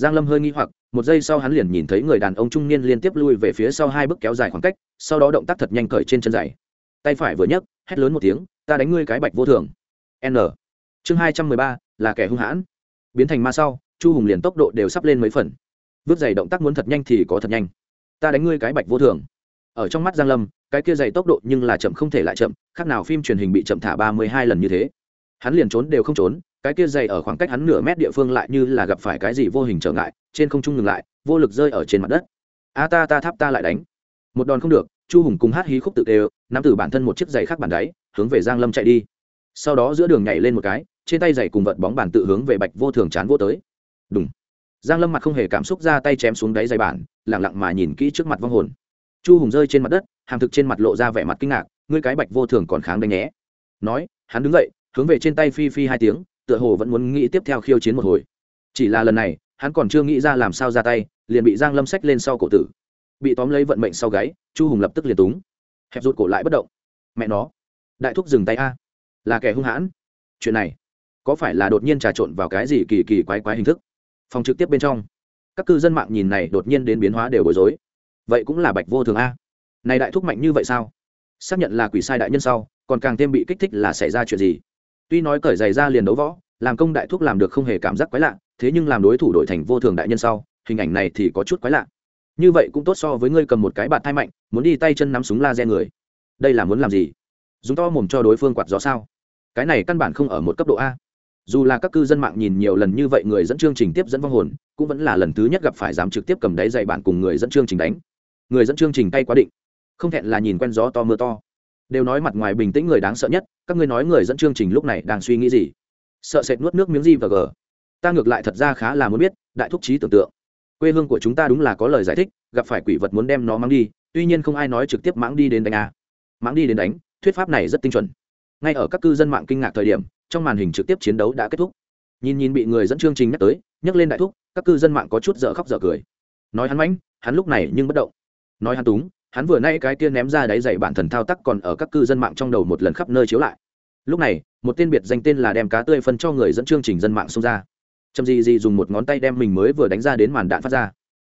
giang lâm hơi nghi hoặc một giây sau hắn liền nhìn thấy người đàn ông trung niên liên tiếp lui về phía sau hai bước kéo dài khoảng cách, sau đó động tác thật nhanh cởi trên chân giày. Tay phải vừa nhấc, hét lớn một tiếng, ta đánh ngươi cái bạch vô thường. N. Chương hai trăm mười ba, là kẻ hung hãn. Biến thành ma sau, chu hùng liền tốc độ đều sắp lên mấy phần. Vứt giày động tác muốn thật nhanh thì có thật nhanh. Ta đánh ngươi cái bạch vô thường. Ở trong mắt giang lâm, cái kia giày tốc độ nhưng là chậm không thể lại chậm, khác nào phim truyền hình bị chậm thả ba mươi hai lần như thế hắn liền trốn đều không trốn, cái kia giày ở khoảng cách hắn nửa mét địa phương lại như là gặp phải cái gì vô hình trở ngại, trên không trung ngừng lại, vô lực rơi ở trên mặt đất. A ta ta tháp ta lại đánh. Một đòn không được, chu hùng cùng hát hí khúc tự đều, nắm từ bản thân một chiếc giày khác bàn đáy, hướng về giang lâm chạy đi. Sau đó giữa đường nhảy lên một cái, trên tay giày cùng vật bóng bàn tự hướng về bạch vô thường chán vô tới. Đúng giang lâm mặt không hề cảm xúc ra tay chém xuống đáy giày bản lặng lặng mà nhìn kỹ trước mặt vong hồn. Chu hùng rơi trên mặt đất, hàm thực trên mặt lộ ra vẻ mặt kinh ngạc, ngươi cái bạch vô thường còn kháng đánh nhé? Nói, hắn đứng dậy hướng về trên tay phi phi hai tiếng, tựa hồ vẫn muốn nghĩ tiếp theo khiêu chiến một hồi. Chỉ là lần này, hắn còn chưa nghĩ ra làm sao ra tay, liền bị giang lâm sách lên sau cổ tử. Bị tóm lấy vận mệnh sau gáy, chu hùng lập tức liền túng. Hẹp rụt cổ lại bất động. Mẹ nó. Đại thúc dừng tay a. Là kẻ hung hãn. Chuyện này, có phải là đột nhiên trà trộn vào cái gì kỳ kỳ quái quái hình thức? Phòng trực tiếp bên trong, các cư dân mạng nhìn này đột nhiên đến biến hóa đều bối rối. Vậy cũng là bạch vô thường a. Này đại thúc mạnh như vậy sao? Xác nhận là quỷ sai đại nhân sau, còn càng thêm bị kích thích là xảy ra chuyện gì? Tuy nói cởi giày ra liền đấu võ, làm công đại thúc làm được không hề cảm giác quái lạ, thế nhưng làm đối thủ đổi thành vô thường đại nhân sau, hình ảnh này thì có chút quái lạ. Như vậy cũng tốt so với ngươi cầm một cái bạt thai mạnh, muốn đi tay chân nắm súng laser người. Đây là muốn làm gì? Dùng to mồm cho đối phương quạt gió sao? Cái này căn bản không ở một cấp độ a. Dù là các cư dân mạng nhìn nhiều lần như vậy người dẫn chương trình tiếp dẫn vong hồn, cũng vẫn là lần thứ nhất gặp phải dám trực tiếp cầm đáy dạy bạn cùng người dẫn chương trình đánh. Người dẫn chương trình tay quá định. Không thẹn là nhìn quen gió to mưa to đều nói mặt ngoài bình tĩnh người đáng sợ nhất, các ngươi nói người dẫn chương trình lúc này đang suy nghĩ gì? Sợ sệt nuốt nước miếng gì và gờ ta ngược lại thật ra khá là muốn biết, đại thúc trí tưởng tượng. Quê hương của chúng ta đúng là có lời giải thích, gặp phải quỷ vật muốn đem nó mang đi, tuy nhiên không ai nói trực tiếp mãng đi đến đánh a. Mãng đi đến đánh, thuyết pháp này rất tinh chuẩn. Ngay ở các cư dân mạng kinh ngạc thời điểm, trong màn hình trực tiếp chiến đấu đã kết thúc. Nhìn nhìn bị người dẫn chương trình nhắc tới, nhắc lên đại thúc, các cư dân mạng có chút dở khóc dở cười. Nói hắn mãnh, hắn lúc này nhưng bất động. Nói hắn túng hắn vừa nay cái tiên ném ra đáy dậy bản thần thao tác còn ở các cư dân mạng trong đầu một lần khắp nơi chiếu lại. Lúc này, một tên biệt danh tên là đem cá tươi phân cho người dẫn chương trình dân mạng xông ra. Trầm gì gì dùng một ngón tay đem mình mới vừa đánh ra đến màn đạn phát ra.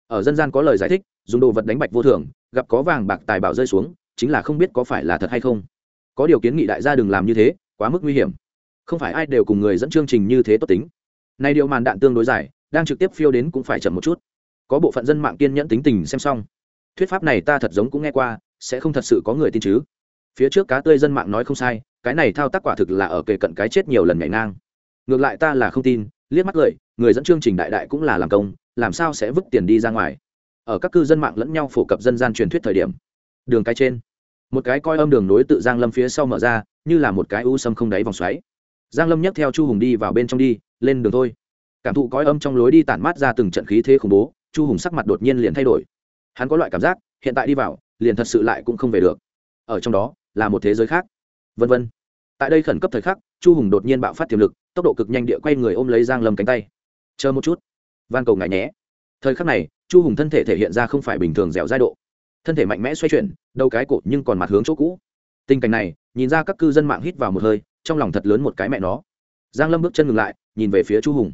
Ở dân gian có lời giải thích, dùng đồ vật đánh bạch vô thường, gặp có vàng bạc tài bảo rơi xuống, chính là không biết có phải là thật hay không. Có điều kiến nghị đại gia đừng làm như thế, quá mức nguy hiểm. Không phải ai đều cùng người dẫn chương trình như thế tốt tính. Nay điều màn đạn tương đối dài, đang trực tiếp phiêu đến cũng phải chậm một chút. Có bộ phận dân mạng kiên nhẫn tính tình xem xong thuyết pháp này ta thật giống cũng nghe qua, sẽ không thật sự có người tin chứ. Phía trước cá tươi dân mạng nói không sai, cái này thao tác quả thực là ở kề cận cái chết nhiều lần nhảy ngang. Ngược lại ta là không tin, liếc mắt cười, người dẫn chương trình đại đại cũng là làm công, làm sao sẽ vứt tiền đi ra ngoài? Ở các cư dân mạng lẫn nhau phổ cập dân gian truyền thuyết thời điểm, đường cái trên, một cái coi âm đường nối tự giang lâm phía sau mở ra, như là một cái u sâm không đáy vòng xoáy. Giang lâm nhấc theo chu hùng đi vào bên trong đi, lên đường thôi. Cảm thụ coi âm trong lối đi tản mát ra từng trận khí thế khủng bố, chu hùng sắc mặt đột nhiên liền thay đổi hắn có loại cảm giác, hiện tại đi vào, liền thật sự lại cũng không về được. Ở trong đó, là một thế giới khác. Vân vân. Tại đây khẩn cấp thời khắc, chu hùng đột nhiên bạo phát tiềm lực, tốc độ cực nhanh địa quay người ôm lấy giang lâm cánh tay. Chờ một chút. Van cầu ngại nhé thời khắc này, chu hùng thân thể thể hiện ra không phải bình thường dẻo dai độ. Thân thể mạnh mẽ xoay chuyển, đầu cái cột nhưng còn mặt hướng chỗ cũ. Tình cảnh này, nhìn ra các cư dân mạng hít vào một hơi, trong lòng thật lớn một cái mẹ nó. Giang lâm bước chân ngừng lại, nhìn về phía chu hùng.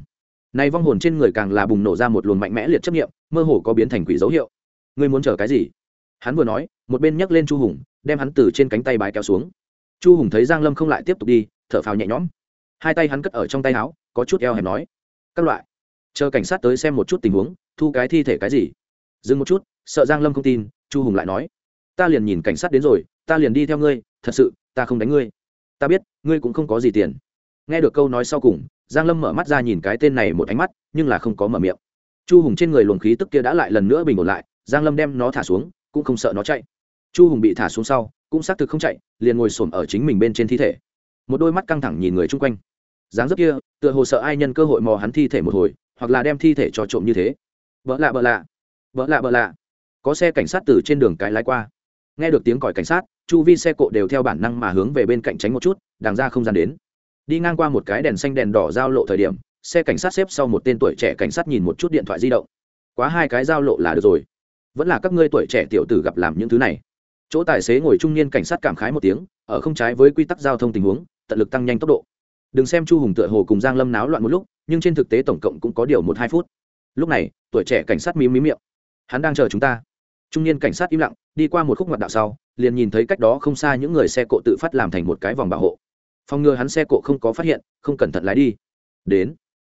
Này vong hồn trên người càng là bùng nổ ra một luồng mạnh mẽ liệt chấp nghiệm mơ hồ có biến thành quỷ dấu hiệu ngươi muốn chờ cái gì? Hắn vừa nói, một bên nhấc lên chu hùng, đem hắn từ trên cánh tay bái kéo xuống. Chu hùng thấy giang lâm không lại tiếp tục đi, thở phào nhẹ nhõm. Hai tay hắn cất ở trong tay áo, có chút eo hẹp nói, các loại, chờ cảnh sát tới xem một chút tình huống, thu cái thi thể cái gì? Dừng một chút, sợ giang lâm không tin, chu hùng lại nói, ta liền nhìn cảnh sát đến rồi, ta liền đi theo ngươi, thật sự, ta không đánh ngươi. Ta biết, ngươi cũng không có gì tiền. Nghe được câu nói sau cùng, giang lâm mở mắt ra nhìn cái tên này một ánh mắt, nhưng là không có mở miệng. Chu hùng trên người luồng khí tức kia đã lại lần nữa bình ổn lại giang lâm đem nó thả xuống, cũng không sợ nó chạy. Chu hùng bị thả xuống sau, cũng xác thực không chạy, liền ngồi xổm ở chính mình bên trên thi thể. Một đôi mắt căng thẳng nhìn người chung quanh. Dáng dấp kia, tựa hồ sợ ai nhân cơ hội mò hắn thi thể một hồi, hoặc là đem thi thể cho trộm như thế. Vợ lạ vợ lạ. Vợ lạ vợ lạ. Có xe cảnh sát từ trên đường cái lái qua. Nghe được tiếng còi cảnh sát, chu vi xe cộ đều theo bản năng mà hướng về bên cạnh tránh một chút đàng ra không gian đến. Đi ngang qua một cái đèn xanh đèn đỏ giao lộ thời điểm, xe cảnh sát xếp sau một tên tuổi trẻ cảnh sát nhìn một chút điện thoại di động. Quá hai cái giao lộ là được rồi vẫn là các ngươi tuổi trẻ tiểu tử gặp làm những thứ này. Chỗ tài xế ngồi trung niên cảnh sát cảm khái một tiếng, ở không trái với quy tắc giao thông tình huống, tận lực tăng nhanh tốc độ. Đừng xem chu hùng tựa hồ cùng giang lâm náo loạn một lúc, nhưng trên thực tế tổng cộng cũng có điều một hai phút. Lúc này, tuổi trẻ cảnh sát mí mí miệng. Hắn đang chờ chúng ta. Trung niên cảnh sát im lặng, đi qua một khúc ngoặt đạo sau, liền nhìn thấy cách đó không xa những người xe cộ tự phát làm thành một cái vòng bảo hộ. Phòng ngừa hắn xe cộ không có phát hiện, không cẩn thận lái đi. Đến.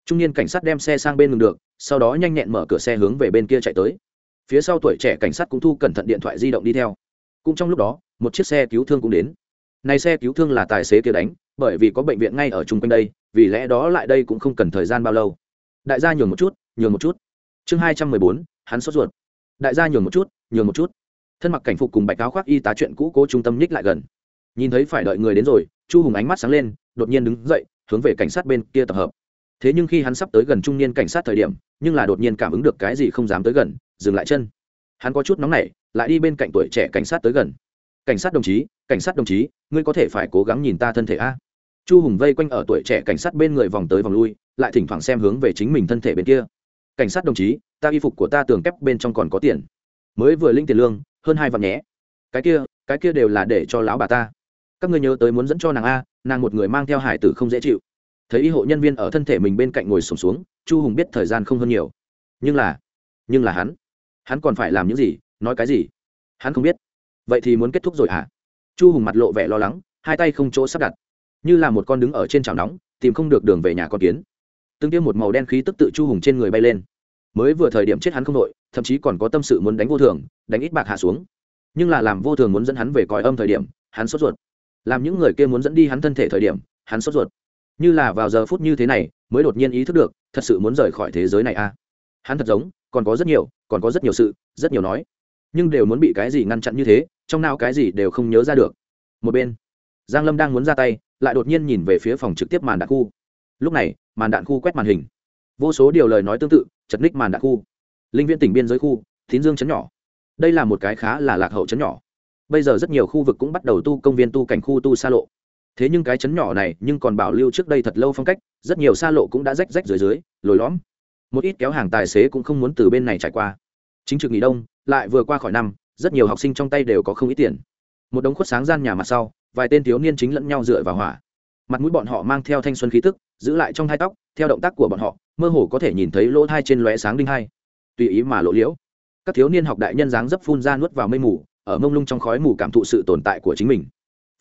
Trung niên cảnh sát đem xe sang bên ngừng được, sau đó nhanh nhẹn mở cửa xe hướng về bên kia chạy tới phía sau tuổi trẻ cảnh sát cũng thu cẩn thận điện thoại di động đi theo. Cũng trong lúc đó, một chiếc xe cứu thương cũng đến. Này xe cứu thương là tài xế kia đánh, bởi vì có bệnh viện ngay ở chung quanh đây, vì lẽ đó lại đây cũng không cần thời gian bao lâu. Đại gia nhường một chút, nhường một chút. Chương hai trăm mười bốn, hắn sốt ruột. Đại gia nhường một chút, nhường một chút. Thân mặc cảnh phục cùng bạch áo khoác y tá chuyện cũ cố trung tâm nhích lại gần. Nhìn thấy phải đợi người đến rồi, chu hùng ánh mắt sáng lên, đột nhiên đứng dậy, hướng về cảnh sát bên kia tập hợp. Thế nhưng khi hắn sắp tới gần trung niên cảnh sát thời điểm, nhưng là đột nhiên cảm ứng được cái gì không dám tới gần dừng lại chân. Hắn có chút nóng nảy lại đi bên cạnh tuổi trẻ cảnh sát tới gần. Cảnh sát đồng chí cảnh sát đồng chí ngươi có thể phải cố gắng nhìn ta thân thể a. Chu hùng vây quanh ở tuổi trẻ cảnh sát bên người vòng tới vòng lui lại thỉnh thoảng xem hướng về chính mình thân thể bên kia. Cảnh sát đồng chí ta y phục của ta tường kép bên trong còn có tiền. Mới vừa linh tiền lương hơn hai vạn nhé. Cái kia cái kia đều là để cho lão bà ta. Các ngươi nhớ tới muốn dẫn cho nàng a nàng một người mang theo hải tử không dễ chịu. Thấy y hộ nhân viên ở thân thể mình bên cạnh ngồi sùng xuống, xuống chu hùng biết thời gian không hơn nhiều. Nhưng là nhưng là hắn hắn còn phải làm những gì, nói cái gì? Hắn không biết. Vậy thì muốn kết thúc rồi hả? Chu hùng mặt lộ vẻ lo lắng, hai tay không chỗ sắp đặt. Như là một con đứng ở trên chảo nóng, tìm không được đường về nhà con kiến. Tương tiêu một màu đen khí tức tự chu hùng trên người bay lên. Mới vừa thời điểm chết hắn không đội, thậm chí còn có tâm sự muốn đánh vô thường, đánh ít bạc hạ xuống. Nhưng là làm vô thường muốn dẫn hắn về còi âm thời điểm, hắn sốt ruột. Làm những người kia muốn dẫn đi hắn thân thể thời điểm, hắn sốt ruột. Như là vào giờ phút như thế này, mới đột nhiên ý thức được, thật sự muốn rời khỏi thế giới này a. À. hắn thật giống, còn có rất nhiều còn có rất nhiều sự, rất nhiều nói. Nhưng đều muốn bị cái gì ngăn chặn như thế, trong nào cái gì đều không nhớ ra được. Một bên, giang lâm đang muốn ra tay, lại đột nhiên nhìn về phía phòng trực tiếp màn đạn khu. Lúc này, màn đạn khu quét màn hình. Vô số điều lời nói tương tự, chật ních màn đạn khu. Linh viện tỉnh biên giới khu thín dương chấn nhỏ. Đây là một cái khá là lạc hậu chấn nhỏ. Bây giờ rất nhiều khu vực cũng bắt đầu tu công viên tu cảnh khu tu xa lộ. Thế nhưng cái chấn nhỏ này nhưng còn bảo lưu trước đây thật lâu phong cách, rất nhiều xa lộ cũng đã rách rách dưới dưới, lồi lõm. Một ít kéo hàng tài xế cũng không muốn từ bên này trải qua chính trực nghỉ đông, lại vừa qua khỏi năm, rất nhiều học sinh trong tay đều có không ít tiền. Một đống khuất sáng gian nhà mặt sau, vài tên thiếu niên chính lẫn nhau dựa vào hỏa. Mặt mũi bọn họ mang theo thanh xuân khí tức, giữ lại trong hai tóc, theo động tác của bọn họ, mơ hồ có thể nhìn thấy lỗ thai trên lóe sáng đinh hai. Tùy ý mà lộ liễu. Các thiếu niên học đại nhân dáng dấp phun ra nuốt vào mây mù, ở mông lung trong khói mù cảm thụ sự tồn tại của chính mình.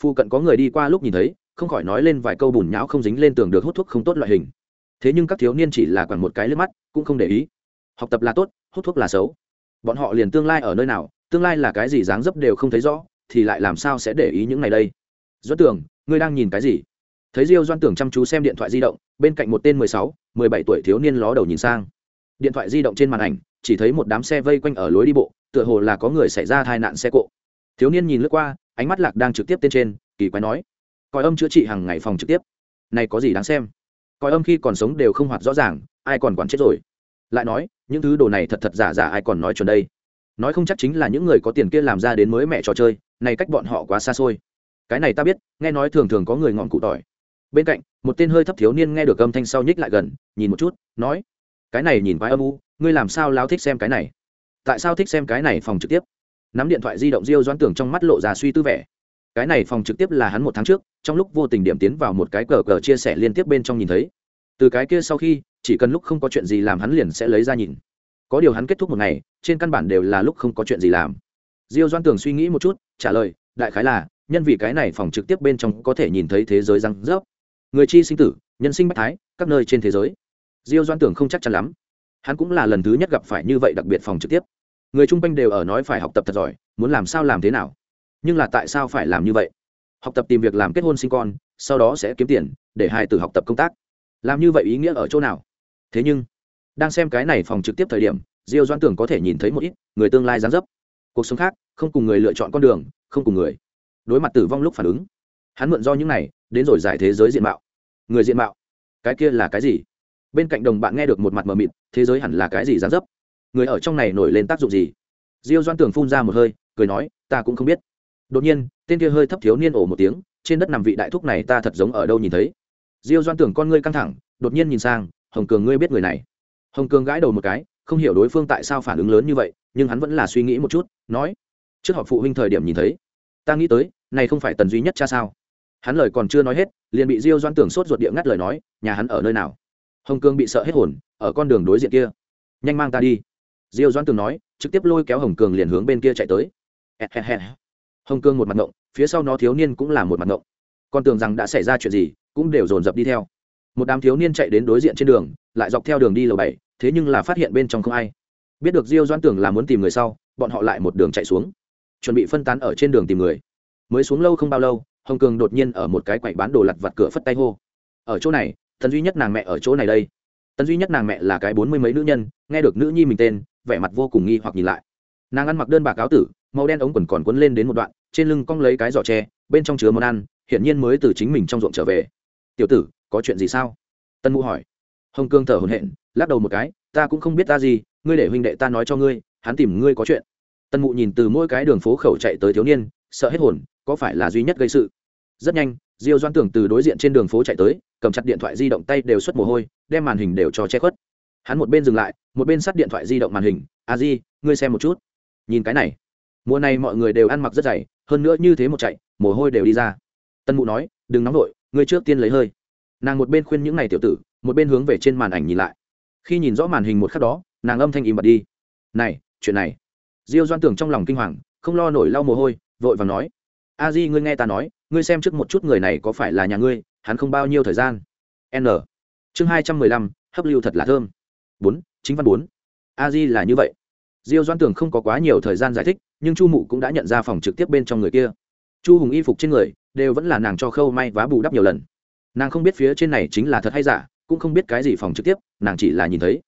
Phụ cận có người đi qua lúc nhìn thấy, không khỏi nói lên vài câu bùn nhão không dính lên tường được hút thuốc không tốt loại hình. Thế nhưng các thiếu niên chỉ là quản một cái lướt mắt, cũng không để ý. Học tập là tốt, hút thuốc là xấu bọn họ liền tương lai ở nơi nào, tương lai là cái gì dáng dấp đều không thấy rõ, thì lại làm sao sẽ để ý những này đây? Doãn tưởng ngươi đang nhìn cái gì? Thấy diêu doan tưởng chăm chú xem điện thoại di động, bên cạnh một tên mười sáu, mười bảy tuổi thiếu niên ló đầu nhìn sang. Điện thoại di động trên màn ảnh, chỉ thấy một đám xe vây quanh ở lối đi bộ, tựa hồ là có người xảy ra tai nạn xe cộ. Thiếu niên nhìn lướt qua, ánh mắt lạc đang trực tiếp tên trên, kỳ quái nói coi âm chữa trị hàng ngày phòng trực tiếp. Này có gì đáng xem? Coi âm khi còn sống đều không hoạt rõ ràng, ai còn quản chết rồi? Lại nói, những thứ đồ này thật thật giả giả ai còn nói chuẩn đây? Nói không chắc chính là những người có tiền kia làm ra đến mới mẹ trò chơi, này cách bọn họ quá xa xôi. Cái này ta biết, nghe nói thường thường có người ngọn cụ tỏi. Bên cạnh, một tên hơi thấp thiếu niên nghe được âm thanh sau nhích lại gần, nhìn một chút, nói, cái này nhìn quái âm u, ngươi làm sao lao thích xem cái này? Tại sao thích xem cái này phòng trực tiếp? Nắm điện thoại di động diêu doãn tưởng trong mắt lộ ra suy tư vẻ. Cái này phòng trực tiếp là hắn một tháng trước, trong lúc vô tình điểm tiến vào một cái cờ cờ chia sẻ liên tiếp bên trong nhìn thấy từ cái kia sau khi, chỉ cần lúc không có chuyện gì làm hắn liền sẽ lấy ra nhìn. Có điều hắn kết thúc một ngày, trên căn bản đều là lúc không có chuyện gì làm. Diêu doan tường suy nghĩ một chút, trả lời, đại khái là, nhân vì cái này phòng trực tiếp bên trong có thể nhìn thấy thế giới răng rớp. Người chi sinh tử, nhân sinh bách thái, các nơi trên thế giới. Diêu doan tưởng không chắc chắn lắm. Hắn cũng là lần thứ nhất gặp phải như vậy đặc biệt phòng trực tiếp. Người chung quanh đều ở nói phải học tập thật giỏi, muốn làm sao làm thế nào? Nhưng là tại sao phải làm như vậy? Học tập tìm việc làm kết hôn sinh con, sau đó sẽ kiếm tiền, để hai từ học tập công tác làm như vậy ý nghĩa ở chỗ nào? Thế nhưng, đang xem cái này phòng trực tiếp thời điểm, diêu doan tưởng có thể nhìn thấy một ít người tương lai gián dấp. Cuộc sống khác, không cùng người lựa chọn con đường, không cùng người. Đối mặt tử vong lúc phản ứng, hắn mượn do những này, đến rồi giải thế giới diện mạo. Người diện mạo, cái kia là cái gì? Bên cạnh đồng bạn nghe được một mặt mờ mịt, thế giới hẳn là cái gì gián dấp? Người ở trong này nổi lên tác dụng gì? Diêu doan tưởng phun ra một hơi, cười nói, ta cũng không biết. Đột nhiên, tên kia hơi thấp thiếu niên ổ một tiếng, trên đất nằm vị đại thúc này, ta thật giống ở đâu nhìn thấy diêu doan tưởng con ngươi căng thẳng, đột nhiên nhìn sang, hồng cường ngươi biết người này? Hồng cường gãi đầu một cái, không hiểu đối phương tại sao phản ứng lớn như vậy, nhưng hắn vẫn là suy nghĩ một chút, nói, trước họp phụ huynh thời điểm nhìn thấy, ta nghĩ tới, này không phải tần duy nhất cha sao? Hắn lời còn chưa nói hết, liền bị diêu doan tưởng sốt ruột địa ngắt lời nói, nhà hắn ở nơi nào? Hồng cường bị sợ hết hồn, ở con đường đối diện kia, nhanh mang ta đi. Diêu doan tưởng nói, trực tiếp lôi kéo hồng cường liền hướng bên kia chạy tới. Hồng cường một mặt ngộng, phía sau nó thiếu niên cũng là một mặt ngộng con tưởng rằng đã xảy ra chuyện gì, cũng đều dồn dập đi theo. Một đám thiếu niên chạy đến đối diện trên đường, lại dọc theo đường đi lầu bảy, thế nhưng là phát hiện bên trong không ai. Biết được diêu doan tưởng là muốn tìm người sau, bọn họ lại một đường chạy xuống. Chuẩn bị phân tán ở trên đường tìm người. Mới xuống lâu không bao lâu, hồng cường đột nhiên ở một cái quầy bán đồ lặt vặt cửa phất tay hô. Ở chỗ này, tần duy nhất nàng mẹ ở chỗ này đây. Tần duy nhất nàng mẹ là cái bốn mươi mấy nữ nhân, nghe được nữ nhi mình tên, vẻ mặt vô cùng nghi hoặc nhìn lại. Nàng ăn mặc đơn bạc áo tử, màu đen ống quần còn quấn lên đến một đoạn trên lưng cong lấy cái giỏ tre, bên trong chứa món ăn, hiển nhiên mới từ chính mình trong ruộng trở về. Tiểu tử, có chuyện gì sao? Tân mụ hỏi. Hồng cương thở hồn hện lắc đầu một cái, ta cũng không biết ta gì, ngươi để huynh đệ ta nói cho ngươi, hắn tìm ngươi có chuyện. Tân mụ nhìn từ mỗi cái đường phố khẩu chạy tới thiếu niên, sợ hết hồn, có phải là duy nhất gây sự? Rất nhanh, diêu doan tưởng từ đối diện trên đường phố chạy tới, cầm chặt điện thoại di động tay đều xuất mồ hôi, đem màn hình đều cho che khuất. Hắn một bên dừng lại, một bên sắt điện thoại di động màn hình, a di, ngươi xem một chút. Nhìn cái này, mùa này mọi người đều ăn mặc rất dày hơn nữa như thế một chạy, mồ hôi đều đi ra. Tân mụ nói, đừng nóng vội, ngươi trước tiên lấy hơi. Nàng một bên khuyên những ngày tiểu tử, một bên hướng về trên màn ảnh nhìn lại. Khi nhìn rõ màn hình một khắc đó, nàng âm thanh im bật đi. Này, chuyện này. Diêu doan tưởng trong lòng kinh hoàng, không lo nổi lau mồ hôi, vội vàng nói, a di, ngươi nghe ta nói, ngươi xem trước một chút người này có phải là nhà ngươi, hắn không bao nhiêu thời gian. N. Chương hai trăm mười lăm, hấp lưu thật là thơm. Bốn, chính văn bốn. A di là như vậy diêu doan tưởng không có quá nhiều thời gian giải thích, nhưng chu mụ cũng đã nhận ra phòng trực tiếp bên trong người kia. Chu hùng y phục trên người đều vẫn là nàng cho khâu may vá bù đắp nhiều lần. Nàng không biết phía trên này chính là thật hay giả, cũng không biết cái gì phòng trực tiếp, nàng chỉ là nhìn thấy.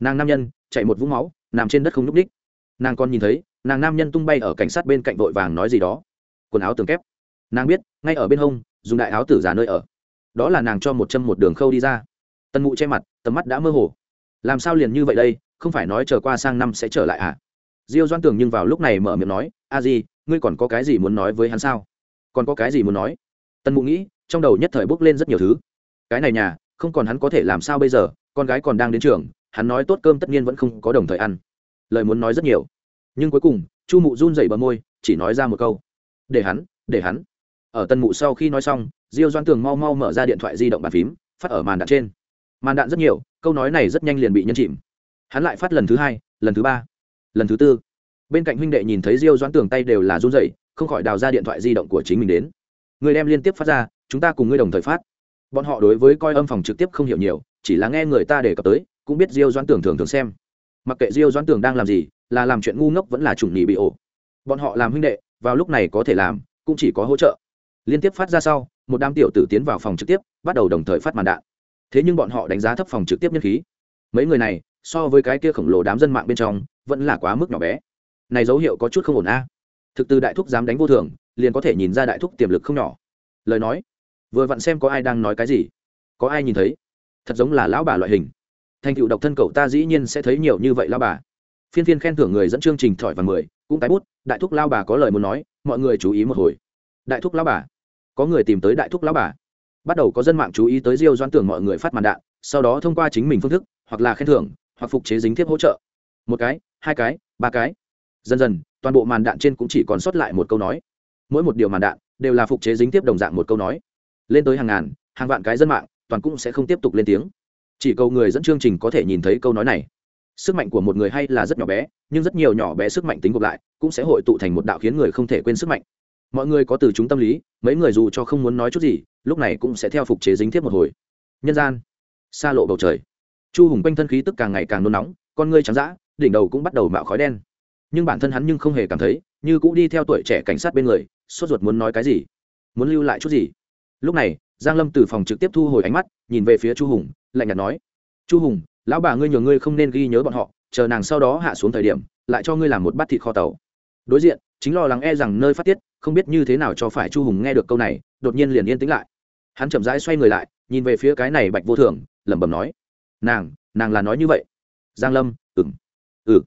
Nàng nam nhân chạy một vũng máu, nằm trên đất không nhúc đích nàng còn nhìn thấy, nàng nam nhân tung bay ở cảnh sát bên cạnh vội vàng nói gì đó. Quần áo tường kép. Nàng biết, ngay ở bên hông, dùng đại áo tử giả nơi ở. Đó là nàng cho một châm một đường khâu đi ra. Tân mụ che mặt, tầm mắt đã mơ hồ. Làm sao liền như vậy đây? Không phải nói chờ qua sang năm sẽ trở lại à? Diêu doan tường nhưng vào lúc này mở miệng nói, a di, ngươi còn có cái gì muốn nói với hắn sao? Còn có cái gì muốn nói? Tân mụ nghĩ, trong đầu nhất thời bốc lên rất nhiều thứ. Cái này nhà, không còn hắn có thể làm sao bây giờ, con gái còn đang đến trường, hắn nói tốt cơm tất nhiên vẫn không có đồng thời ăn. Lời muốn nói rất nhiều. Nhưng cuối cùng, chu mụ run rẩy bờ môi, chỉ nói ra một câu. Để hắn để hắn. Ở tân mụ sau khi nói xong, diêu doan tường mau mau mở ra điện thoại di động bàn phím, phát ở màn đạn trên. Màn đạn rất nhiều, câu nói này rất nhanh liền bị nhân chìm hắn lại phát lần thứ hai, lần thứ ba, lần thứ tư. Bên cạnh huynh đệ nhìn thấy diêu doãn tường tay đều là run rẩy, không khỏi đào ra điện thoại di động của chính mình đến. Người đem liên tiếp phát ra, chúng ta cùng ngươi đồng thời phát. Bọn họ đối với coi âm phòng trực tiếp không hiểu nhiều, chỉ là nghe người ta đề cập tới, cũng biết diêu doãn tường thường thường xem. Mặc kệ diêu doãn tường đang làm gì, là làm chuyện ngu ngốc vẫn là chủng nhị bị ổ. Bọn họ làm huynh đệ, vào lúc này có thể làm, cũng chỉ có hỗ trợ. Liên tiếp phát ra sau, một đám tiểu tử tiến vào phòng trực tiếp, bắt đầu đồng thời phát màn đạn. Thế nhưng bọn họ đánh giá thấp phòng trực tiếp nhân khí. Mấy người này so với cái kia khổng lồ đám dân mạng bên trong, vẫn là quá mức nhỏ bé. Này dấu hiệu có chút không ổn a. Thực từ đại thúc dám đánh vô thường, liền có thể nhìn ra đại thúc tiềm lực không nhỏ. Lời nói, vừa vặn xem có ai đang nói cái gì. Có ai nhìn thấy? Thật giống là lão bà loại hình. Thành tựu độc thân cậu ta dĩ nhiên sẽ thấy nhiều như vậy lão bà. Phiên phiên khen thưởng người dẫn chương trình thỏi và mười, cũng tái bút, đại thúc lao bà có lời muốn nói, mọi người chú ý một hồi. Đại thúc lao bà. Có người tìm tới đại thúc lao bà. Bắt đầu có dân mạng chú ý tới diêu doan tưởng mọi người phát màn đạn, sau đó thông qua chính mình phương thức, hoặc là khen thưởng hoặc phục chế dính tiếp hỗ trợ. Một cái, hai cái, ba cái. Dần dần, toàn bộ màn đạn trên cũng chỉ còn sót lại một câu nói. Mỗi một điều màn đạn đều là phục chế dính tiếp đồng dạng một câu nói. Lên tới hàng ngàn, hàng vạn cái dân mạng, toàn cũng sẽ không tiếp tục lên tiếng. Chỉ câu người dẫn chương trình có thể nhìn thấy câu nói này. Sức mạnh của một người hay là rất nhỏ bé, nhưng rất nhiều nhỏ bé sức mạnh tính gộp lại cũng sẽ hội tụ thành một đạo khiến người không thể quên sức mạnh. Mọi người có từ chúng tâm lý, mấy người dù cho không muốn nói chút gì, lúc này cũng sẽ theo phục chế dính tiếp một hồi. Nhân gian, xa lộ bầu trời chu hùng quanh thân khí tức càng ngày càng nôn nóng, con ngươi trắng d ã đỉnh đầu cũng bắt đầu mạo khói đen. Nhưng bản thân hắn nhưng không hề cảm thấy, như cũng đi theo tuổi trẻ cảnh sát bên người, sốt ruột muốn nói cái gì, muốn lưu lại chút gì. Lúc này, giang lâm từ phòng trực tiếp thu hồi ánh mắt, nhìn về phía chu hùng, lạnh nhạt nói, chu hùng, lão bà ngươi nhờ ngươi không nên ghi nhớ bọn họ, chờ nàng sau đó hạ xuống thời điểm, lại cho ngươi làm một bát thịt kho tàu. Đối diện, chính lo lắng e rằng nơi phát tiết, không biết như thế nào cho phải chu hùng nghe được câu này, đột nhiên liền yên tĩnh lại. Hắn chậm rãi xoay người lại, nhìn về phía cái này bạch vô thường, lẩm bẩm nói nàng nàng là nói như vậy. Giang lâm ừng ừ.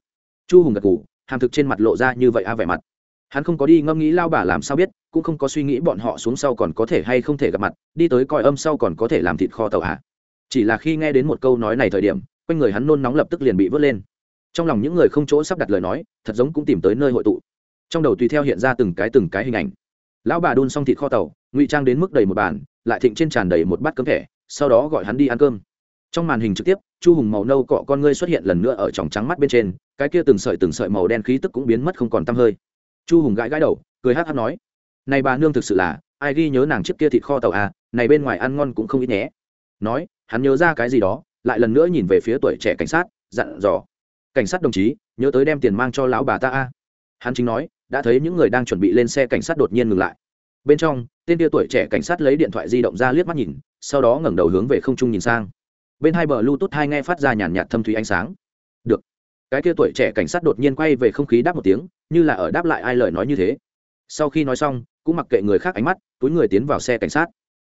Chu hùng gật ngủ hàm thực trên mặt lộ ra như vậy a vẻ mặt. Hắn không có đi ngâm nghĩ lao bà làm sao biết, cũng không có suy nghĩ bọn họ xuống sau còn có thể hay không thể gặp mặt, đi tới coi âm sau còn có thể làm thịt kho tàu hạ chỉ là khi nghe đến một câu nói này thời điểm, quanh người hắn nôn nóng lập tức liền bị vớt lên. Trong lòng những người không chỗ sắp đặt lời nói, thật giống cũng tìm tới nơi hội tụ. Trong đầu tùy theo hiện ra từng cái từng cái hình ảnh. Lão bà đun xong thịt kho tàu, ngụy trang đến mức đầy một bàn, lại thịnh trên tràn đầy một bát cơm thẻ, sau đó gọi hắn đi ăn cơm trong màn hình trực tiếp, chu hùng màu nâu cọ con ngươi xuất hiện lần nữa ở tròng trắng mắt bên trên, cái kia từng sợi từng sợi màu đen khí tức cũng biến mất không còn tăm hơi. Chu hùng gãi gãi đầu, cười hát hát nói, này bà nương thực sự là, ai ghi nhớ nàng trước kia thịt kho tàu à này bên ngoài ăn ngon cũng không ít nhé. Nói, hắn nhớ ra cái gì đó, lại lần nữa nhìn về phía tuổi trẻ cảnh sát, dặn dò, cảnh sát đồng chí, nhớ tới đem tiền mang cho lão bà ta a. Hắn chính nói, đã thấy những người đang chuẩn bị lên xe cảnh sát đột nhiên ngừng lại. Bên trong, tên tia tuổi trẻ cảnh sát lấy điện thoại di động ra liếc mắt nhìn, sau đó ngẩng đầu hướng về không trung nhìn sang bên hai bờ bluetooth hai nghe phát ra nhàn nhạt thâm thúy ánh sáng. Được. Cái kia tuổi trẻ cảnh sát đột nhiên quay về không khí đáp một tiếng, như là ở đáp lại ai lời nói như thế. Sau khi nói xong, cũng mặc kệ người khác ánh mắt, túi người tiến vào xe cảnh sát.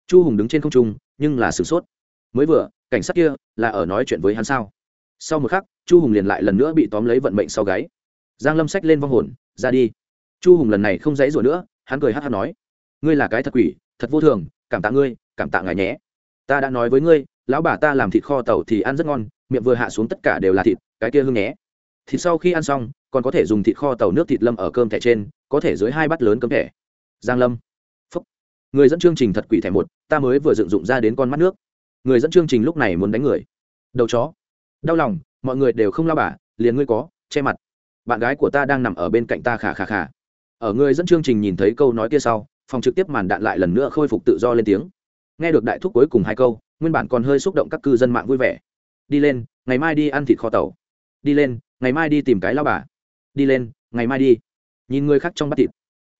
Chu hùng đứng trên không trung, nhưng là sửng sốt. Mới vừa, cảnh sát kia là ở nói chuyện với hắn sao? Sau một khắc, chu hùng liền lại lần nữa bị tóm lấy vận mệnh sau gáy. Giang lâm sách lên vong hồn, ra đi. Chu hùng lần này không dãy rủa nữa, hắn cười hát hát nói, ngươi là cái thật quỷ, thật vô thường, cảm tạ ngươi, cảm tạ ngài nhé. Ta đã nói với ngươi lão bà ta làm thịt kho tàu thì ăn rất ngon, miệng vừa hạ xuống tất cả đều là thịt, cái kia hương nhé. Thịt sau khi ăn xong, còn có thể dùng thịt kho tàu nước thịt lâm ở cơm thẻ trên, có thể dưới hai bát lớn cơm thẻ. Giang lâm. Phúc. Người dẫn chương trình thật quỷ thẻ một, ta mới vừa dựng dụng ra đến con mắt nước. Người dẫn chương trình lúc này muốn đánh người. Đầu chó. Đau lòng, mọi người đều không lao bà, liền ngươi có, che mặt. Bạn gái của ta đang nằm ở bên cạnh ta khà khà khà. Ở người dẫn chương trình nhìn thấy câu nói kia sau, phòng trực tiếp màn đạn lại lần nữa khôi phục tự do lên tiếng. Nghe được đại thúc cuối cùng hai câu nguyên bản còn hơi xúc động các cư dân mạng vui vẻ. Đi lên, ngày mai đi ăn thịt kho tàu. Đi lên, ngày mai đi tìm cái lao bà. Đi lên, ngày mai đi. Nhìn người khác trong bát thịt.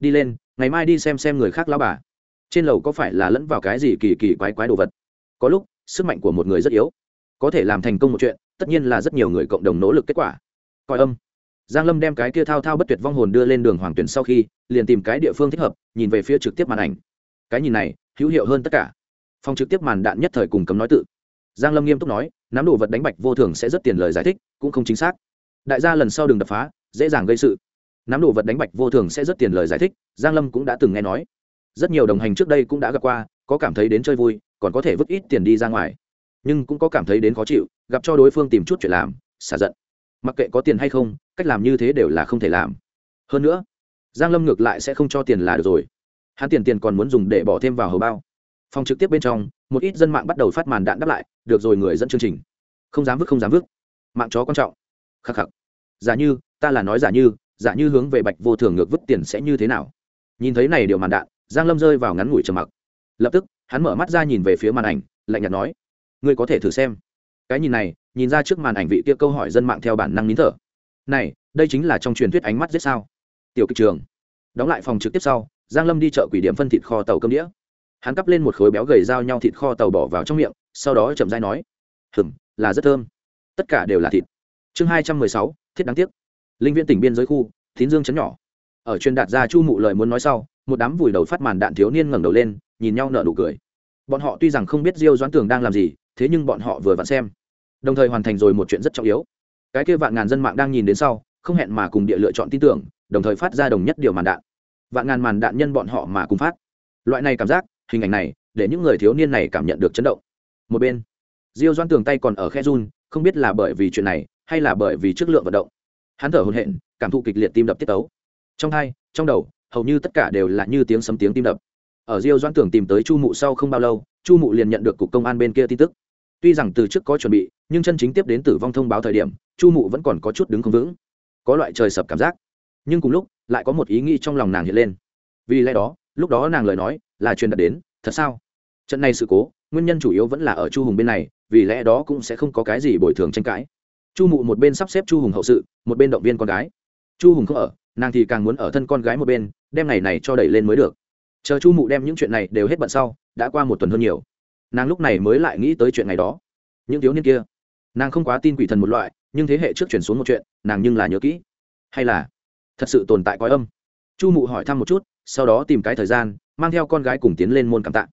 Đi lên, ngày mai đi xem xem người khác lao bà. Trên lầu có phải là lẫn vào cái gì kỳ kỳ quái quái đồ vật? Có lúc, sức mạnh của một người rất yếu. Có thể làm thành công một chuyện, tất nhiên là rất nhiều người cộng đồng nỗ lực kết quả. Coi âm. Giang lâm đem cái kia thao thao bất tuyệt vong hồn đưa lên đường hoàng tuyển sau khi, liền tìm cái địa phương thích hợp, nhìn về phía trực tiếp màn ảnh. Cái nhìn này, hữu hiệu hơn tất cả phòng trực tiếp màn đạn nhất thời cùng cấm nói tự. Giang lâm nghiêm túc nói, nắm đồ vật đánh bạch vô thường sẽ rất tiền lời giải thích, cũng không chính xác. Đại gia lần sau đừng đập phá, dễ dàng gây sự. Nắm đồ vật đánh bạch vô thường sẽ rất tiền lời giải thích, giang lâm cũng đã từng nghe nói. Rất nhiều đồng hành trước đây cũng đã gặp qua, có cảm thấy đến chơi vui, còn có thể vứt ít tiền đi ra ngoài. Nhưng cũng có cảm thấy đến khó chịu, gặp cho đối phương tìm chút chuyện làm, xả giận. Mặc kệ có tiền hay không, cách làm như thế đều là không thể làm. Hơn nữa, giang lâm ngược lại sẽ không cho tiền là được rồi. Hắn tiền tiền còn muốn dùng để bỏ thêm vào hầu bao phòng trực tiếp bên trong, một ít dân mạng bắt đầu phát màn đạn đáp lại, được rồi, người dẫn chương trình. Không dám vứt, không dám vứt. Mạng chó quan trọng. Khắc khắc. Giả như, ta là nói giả như giả như hướng về bạch vô thường ngược vứt tiền sẽ như thế nào? Nhìn thấy này điều màn đạn, giang lâm rơi vào ngắn ngủi trầm mặc. Lập tức, hắn mở mắt ra nhìn về phía màn ảnh, lạnh nhạt nói, ngươi có thể thử xem. Cái nhìn này, nhìn ra trước màn ảnh vị kia câu hỏi dân mạng theo bản năng nín thở. Này, đây chính là trong truyền thuyết ánh mắt giết sao? Tiểu kịch trường. Đóng lại phòng trực tiếp sau, giang lâm đi chợ quỷ điểm phân thịt kho tàu cơm đĩa hắn cắp lên một khối béo gầy dao nhau thịt kho tàu bỏ vào trong miệng, sau đó chậm rãi nói, hừm, là rất thơm. Tất cả đều là thịt. Chương hai trăm mười sáu, thiết đáng tiếc. Linh viên tỉnh biên giới khu, tín dương chấn nhỏ. Ở truyền đạt ra chu mụ lời muốn nói sau, một đám vùi đầu phát màn đạn thiếu niên ngẩng đầu lên, nhìn nhau nở nụ cười. Bọn họ tuy rằng không biết diêu doãn tường đang làm gì, thế nhưng bọn họ vừa vặn xem. Đồng thời hoàn thành rồi một chuyện rất trọng yếu. Cái kia vạn ngàn dân mạng đang nhìn đến sau, không hẹn mà cùng địa lựa chọn tin tưởng, đồng thời phát ra đồng nhất điều màn đạn. Vạn ngàn màn đạn nhân bọn họ mà cùng phát. Loại này cảm giác hình ảnh này để những người thiếu niên này cảm nhận được chấn động. Một bên, diêu doan tường tay còn ở khe run, không biết là bởi vì chuyện này hay là bởi vì chất lượng vận động. Hắn thở hồn hện cảm thụ kịch liệt tim đập tiết tấu. Trong hai, trong đầu, hầu như tất cả đều là như tiếng sấm tiếng tim đập. Ở diêu doan tường tìm tới chu mụ sau không bao lâu, chu mụ liền nhận được cục công an bên kia tin tức. Tuy rằng từ trước có chuẩn bị, nhưng chân chính tiếp đến tử vong thông báo thời điểm, chu mụ vẫn còn có chút đứng không vững. Có loại trời sập cảm giác. Nhưng cùng lúc, lại có một ý nghĩ trong lòng nàng hiện lên. Vì lẽ đó lúc đó nàng lời nói là truyền đạt đến, thật sao? Trận này sự cố, nguyên nhân chủ yếu vẫn là ở chu hùng bên này, vì lẽ đó cũng sẽ không có cái gì bồi thường tranh cãi. Chu mụ một bên sắp xếp chu hùng hậu sự, một bên động viên con gái. Chu hùng không ở, nàng thì càng muốn ở thân con gái một bên, đem ngày này cho đẩy lên mới được. Chờ chu mụ đem những chuyện này đều hết bận sau, đã qua một tuần hơn nhiều. Nàng lúc này mới lại nghĩ tới chuyện ngày đó. Những thiếu niên kia, nàng không quá tin quỷ thần một loại, nhưng thế hệ trước chuyển xuống một chuyện, nàng nhưng là nhớ kỹ. Hay là, thật sự tồn tại coi âm? Chu mụ hỏi thăm một chút sau đó tìm cái thời gian, mang theo con gái cùng tiến lên môn cảm tạ.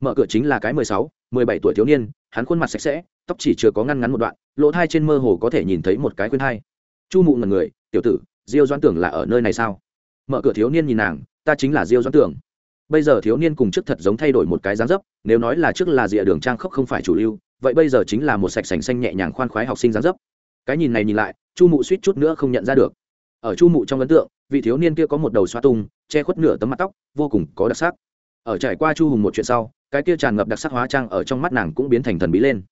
Mở cửa chính là cái mười sáu, mười bảy tuổi thiếu niên, hắn khuôn mặt sạch sẽ, tóc chỉ chưa có ngăn ngắn một đoạn, lỗ thai trên mơ hồ có thể nhìn thấy một cái khuyên thai chu mụ ngần người, tiểu tử, diêu doãn tưởng là ở nơi này sao? Mở cửa thiếu niên nhìn nàng, ta chính là diêu doãn tưởng. Bây giờ thiếu niên cùng trước thật giống thay đổi một cái dáng dấp, nếu nói là trước là rìa đường trang khốc không phải chủ lưu, vậy bây giờ chính là một sạch sành xanh nhẹ nhàng khoan khoái học sinh dáng dấp. Cái nhìn này nhìn lại, chu mụ suýt chút nữa không nhận ra được ở chu mụ trong ấn tượng, vị thiếu niên kia có một đầu xoa tung, che khuất nửa tấm mặt tóc, vô cùng có đặc sắc. Ở trải qua chu hùng một chuyện sau, cái kia tràn ngập đặc sắc hóa trang ở trong mắt nàng cũng biến thành thần bí lên.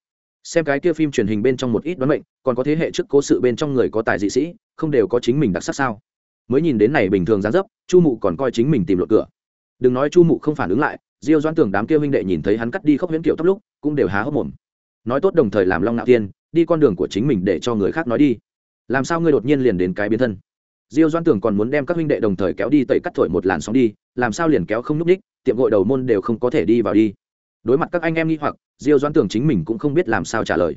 Xem cái kia phim truyền hình bên trong một ít đoán mệnh, còn có thế hệ trước cố sự bên trong người có tài dị sĩ, không đều có chính mình đặc sắc sao? Mới nhìn đến này bình thường dáng dấp, chu mụ còn coi chính mình tìm lột cửa. Đừng nói chu mụ không phản ứng lại, diêu doãn tưởng đám kia huynh đệ nhìn thấy hắn cắt đi khóc huyễn kiểu tóc lúc, cũng đều há hốc mồm. Nói tốt đồng thời làm long nạo tiên, đi con đường của chính mình để cho người khác nói đi. Làm sao ngươi đột nhiên liền đến cái biến thân? Diêu Doan tưởng còn muốn đem các huynh đệ đồng thời kéo đi tẩy cắt thổi một làn sóng đi, làm sao liền kéo không nhúc ních tiệm gội đầu môn đều không có thể đi vào đi. Đối mặt các anh em nghi hoặc, diêu Doan tưởng chính mình cũng không biết làm sao trả lời.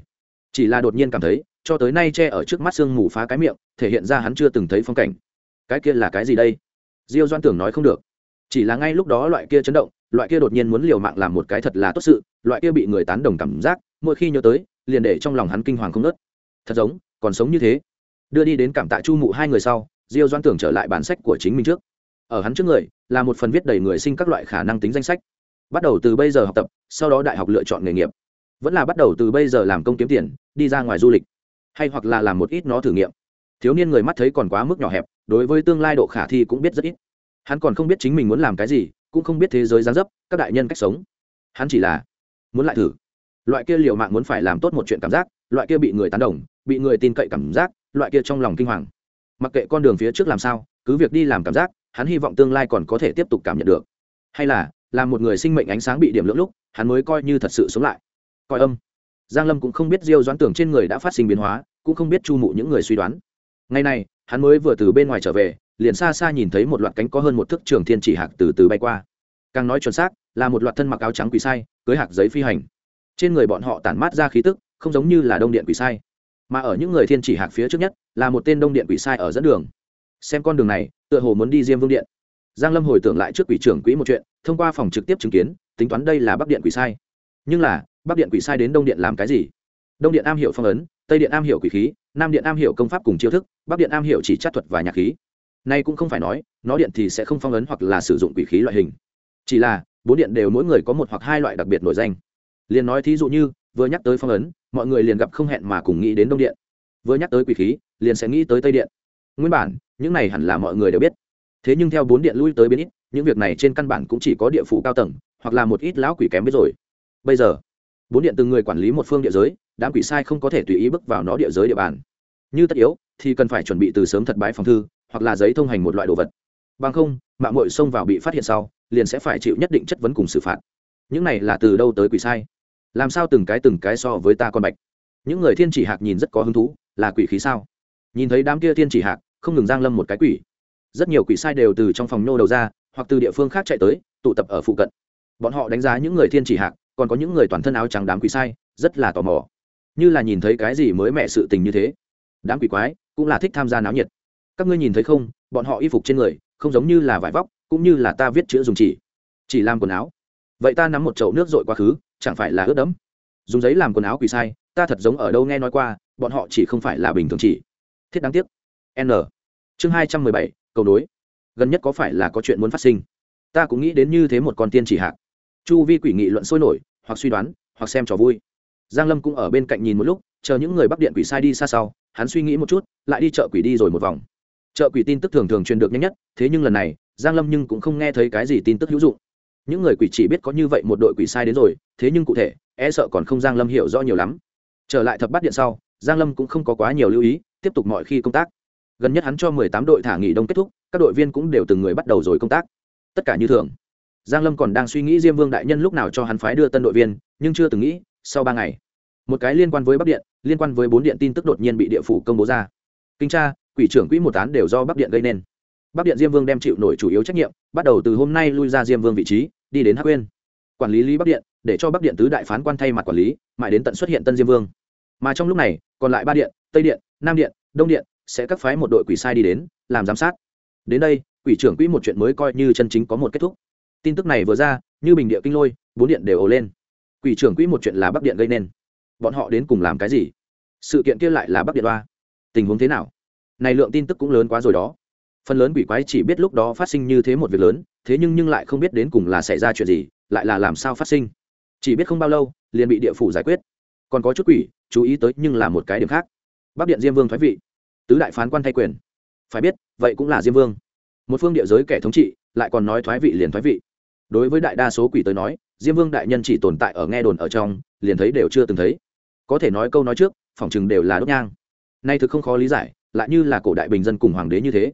Chỉ là đột nhiên cảm thấy, cho tới nay che ở trước mắt sương mù phá cái miệng, thể hiện ra hắn chưa từng thấy phong cảnh. Cái kia là cái gì đây? Diêu Doan tưởng nói không được. Chỉ là ngay lúc đó loại kia chấn động, loại kia đột nhiên muốn liều mạng làm một cái thật là tốt sự, loại kia bị người tán đồng cảm giác, mỗi khi nhớ tới, liền để trong lòng hắn kinh hoàng không nớt thật giống, còn sống như thế. Đưa đi đến cảm tạ chu mụ hai người sau diêu doan tưởng trở lại bản sách của chính mình trước. Ở hắn trước người, là một phần viết đầy người sinh các loại khả năng tính danh sách. Bắt đầu từ bây giờ học tập, sau đó đại học lựa chọn nghề nghiệp. Vẫn là bắt đầu từ bây giờ làm công kiếm tiền, đi ra ngoài du lịch. Hay hoặc là làm một ít nó thử nghiệm. Thiếu niên người mắt thấy còn quá mức nhỏ hẹp, đối với tương lai độ khả thi cũng biết rất ít. Hắn còn không biết chính mình muốn làm cái gì, cũng không biết thế giới gián dấp, các đại nhân cách sống. Hắn chỉ là muốn lại thử. Loại kia liệu mạng muốn phải làm tốt một chuyện cảm giác, loại kia bị người tán đồng, bị người tin cậy cảm giác, loại kia trong lòng kinh hoàng mặc kệ con đường phía trước làm sao, cứ việc đi làm cảm giác, hắn hy vọng tương lai còn có thể tiếp tục cảm nhận được. Hay là là một người sinh mệnh ánh sáng bị điểm lưỡng lúc, hắn mới coi như thật sự sống lại. Coi âm. Giang lâm cũng không biết diêu doãn tưởng trên người đã phát sinh biến hóa, cũng không biết chu mụ những người suy đoán. Ngày này, hắn mới vừa từ bên ngoài trở về, liền xa xa nhìn thấy một loạt cánh có hơn một thước trường thiên chỉ hạc từ từ bay qua. Càng nói chuẩn xác, là một loạt thân mặc áo trắng quỷ sai, cưới hạc giấy phi hành. Trên người bọn họ tản mát ra khí tức, không giống như là đông điện quỷ sai mà ở những người thiên chỉ hạc phía trước nhất là một tên đông điện quỷ sai ở dẫn đường. Xem con đường này, tựa hồ muốn đi diêm vương điện. Giang lâm hồi tưởng lại trước quỷ trưởng quỹ một chuyện, thông qua phòng trực tiếp chứng kiến, tính toán đây là bắc điện quỷ sai. Nhưng là, bắc điện quỷ sai đến đông điện làm cái gì? Đông điện am hiểu phong ấn, tây điện am hiểu quỷ khí, nam điện am hiểu công pháp cùng chiêu thức, bắc điện am hiểu chỉ chất thuật và nhạc khí. Nay cũng không phải nói, nó điện thì sẽ không phong ấn hoặc là sử dụng quỷ khí loại hình. Chỉ là, bốn điện đều mỗi người có một hoặc hai loại đặc biệt nổi danh. Liền nói thí dụ như vừa nhắc tới phong ấn, mọi người liền gặp không hẹn mà cùng nghĩ đến đông điện. Vừa nhắc tới quỷ khí, liền sẽ nghĩ tới tây điện. Nguyên bản, những này hẳn là mọi người đều biết. Thế nhưng theo bốn điện lui tới biến ít, những việc này trên căn bản cũng chỉ có địa phủ cao tầng, hoặc là một ít lão quỷ kém biết rồi. Bây giờ, bốn điện từng người quản lý một phương địa giới, đám quỷ sai không có thể tùy ý bước vào nó địa giới địa bàn. Như tất yếu, thì cần phải chuẩn bị từ sớm thật bái phòng thư, hoặc là giấy thông hành một loại đồ vật. Bằng không, mạng mội xông vào bị phát hiện sau, liền sẽ phải chịu nhất định chất vấn cùng xử phạt. Những này là từ đâu tới quỷ sai? Làm sao từng cái từng cái so với ta con bạch? Những người thiên chỉ hạc nhìn rất có hứng thú, là quỷ khí sao? Nhìn thấy đám kia thiên chỉ hạc, không ngừng giang lâm một cái quỷ. Rất nhiều quỷ sai đều từ trong phòng nhô đầu ra, hoặc từ địa phương khác chạy tới, tụ tập ở phụ cận. Bọn họ đánh giá những người thiên chỉ hạc, còn có những người toàn thân áo trắng đám quỷ sai, rất là tò mò. Như là nhìn thấy cái gì mới mẹ sự tình như thế. Đám quỷ quái cũng là thích tham gia náo nhiệt. Các ngươi nhìn thấy không, bọn họ y phục trên người, không giống như là vải vóc, cũng như là ta viết chữ dùng chỉ. Chỉ làm quần áo. Vậy ta nắm một chậu nước dội quá khứ chẳng phải là ướt đẫm. Dùng giấy làm quần áo quỷ sai, ta thật giống ở đâu nghe nói qua, bọn họ chỉ không phải là bình thường chỉ. Thiết đáng tiếc. N. Chương hai trăm mười bảy, cầu nối. Gần nhất có phải là có chuyện muốn phát sinh? Ta cũng nghĩ đến như thế một con tiên chỉ hạc. Chu vi quỷ nghị luận sôi nổi, hoặc suy đoán, hoặc xem trò vui. Giang lâm cũng ở bên cạnh nhìn một lúc, chờ những người bắc điện quỷ sai đi xa sau, hắn suy nghĩ một chút, lại đi chợ quỷ đi rồi một vòng. Chợ quỷ tin tức thường thường truyền được nhanh nhất, thế nhưng lần này, giang lâm nhưng cũng không nghe thấy cái gì tin tức hữu dụng những người quỷ chỉ biết có như vậy một đội quỷ sai đến rồi, thế nhưng cụ thể e sợ còn không giang lâm hiểu rõ nhiều lắm. Trở lại thập bát điện sau, giang lâm cũng không có quá nhiều lưu ý, tiếp tục mọi khi công tác. Gần nhất hắn cho 18 đội thả nghỉ đông kết thúc, các đội viên cũng đều từng người bắt đầu rồi công tác. Tất cả như thường. Giang lâm còn đang suy nghĩ diêm vương đại nhân lúc nào cho hắn phái đưa tân đội viên, nhưng chưa từng nghĩ, sau ba ngày, một cái liên quan với bắc điện, liên quan với bốn điện tin tức đột nhiên bị địa phủ công bố ra. Kinh tra, quỷ trưởng quỹ một án đều do bắc điện gây nên. Bắc điện diêm vương đem chịu nổi chủ yếu trách nhiệm, bắt đầu từ hôm nay lui ra diêm vương vị trí đi đến hắc quyên quản lý lý bắc điện, để cho bắc điện tứ đại phán quan thay mặt quản lý, mãi đến tận xuất hiện tân diêm vương. Mà trong lúc này, còn lại ba điện, tây điện, nam điện, đông điện, sẽ các phái một đội quỷ sai đi đến, làm giám sát. Đến đây, quỷ trưởng quỹ một chuyện mới coi như chân chính có một kết thúc. Tin tức này vừa ra, như bình địa kinh lôi, bốn điện đều ồ lên. Quỷ trưởng quỹ một chuyện là bắc điện gây nên. Bọn họ đến cùng làm cái gì? Sự kiện kia lại là bắc điện đoa tình huống thế nào? Này lượng tin tức cũng lớn quá rồi đó phần lớn quỷ quái chỉ biết lúc đó phát sinh như thế một việc lớn, thế nhưng nhưng lại không biết đến cùng là xảy ra chuyện gì, lại là làm sao phát sinh. Chỉ biết không bao lâu, liền bị địa phủ giải quyết. Còn có chút quỷ, chú ý tới nhưng là một cái điểm khác. Bắc điện diêm vương thoái vị. Tứ đại phán quan thay quyền. Phải biết, vậy cũng là diêm vương. Một phương địa giới kẻ thống trị, lại còn nói thoái vị liền thoái vị. Đối với đại đa số quỷ tới nói, diêm vương đại nhân chỉ tồn tại ở nghe đồn ở trong, liền thấy đều chưa từng thấy. Có thể nói câu nói trước phỏng chừng đều là đốt nhang. Nay thực không khó lý giải, lại như là cổ đại bình dân cùng hoàng đế như thế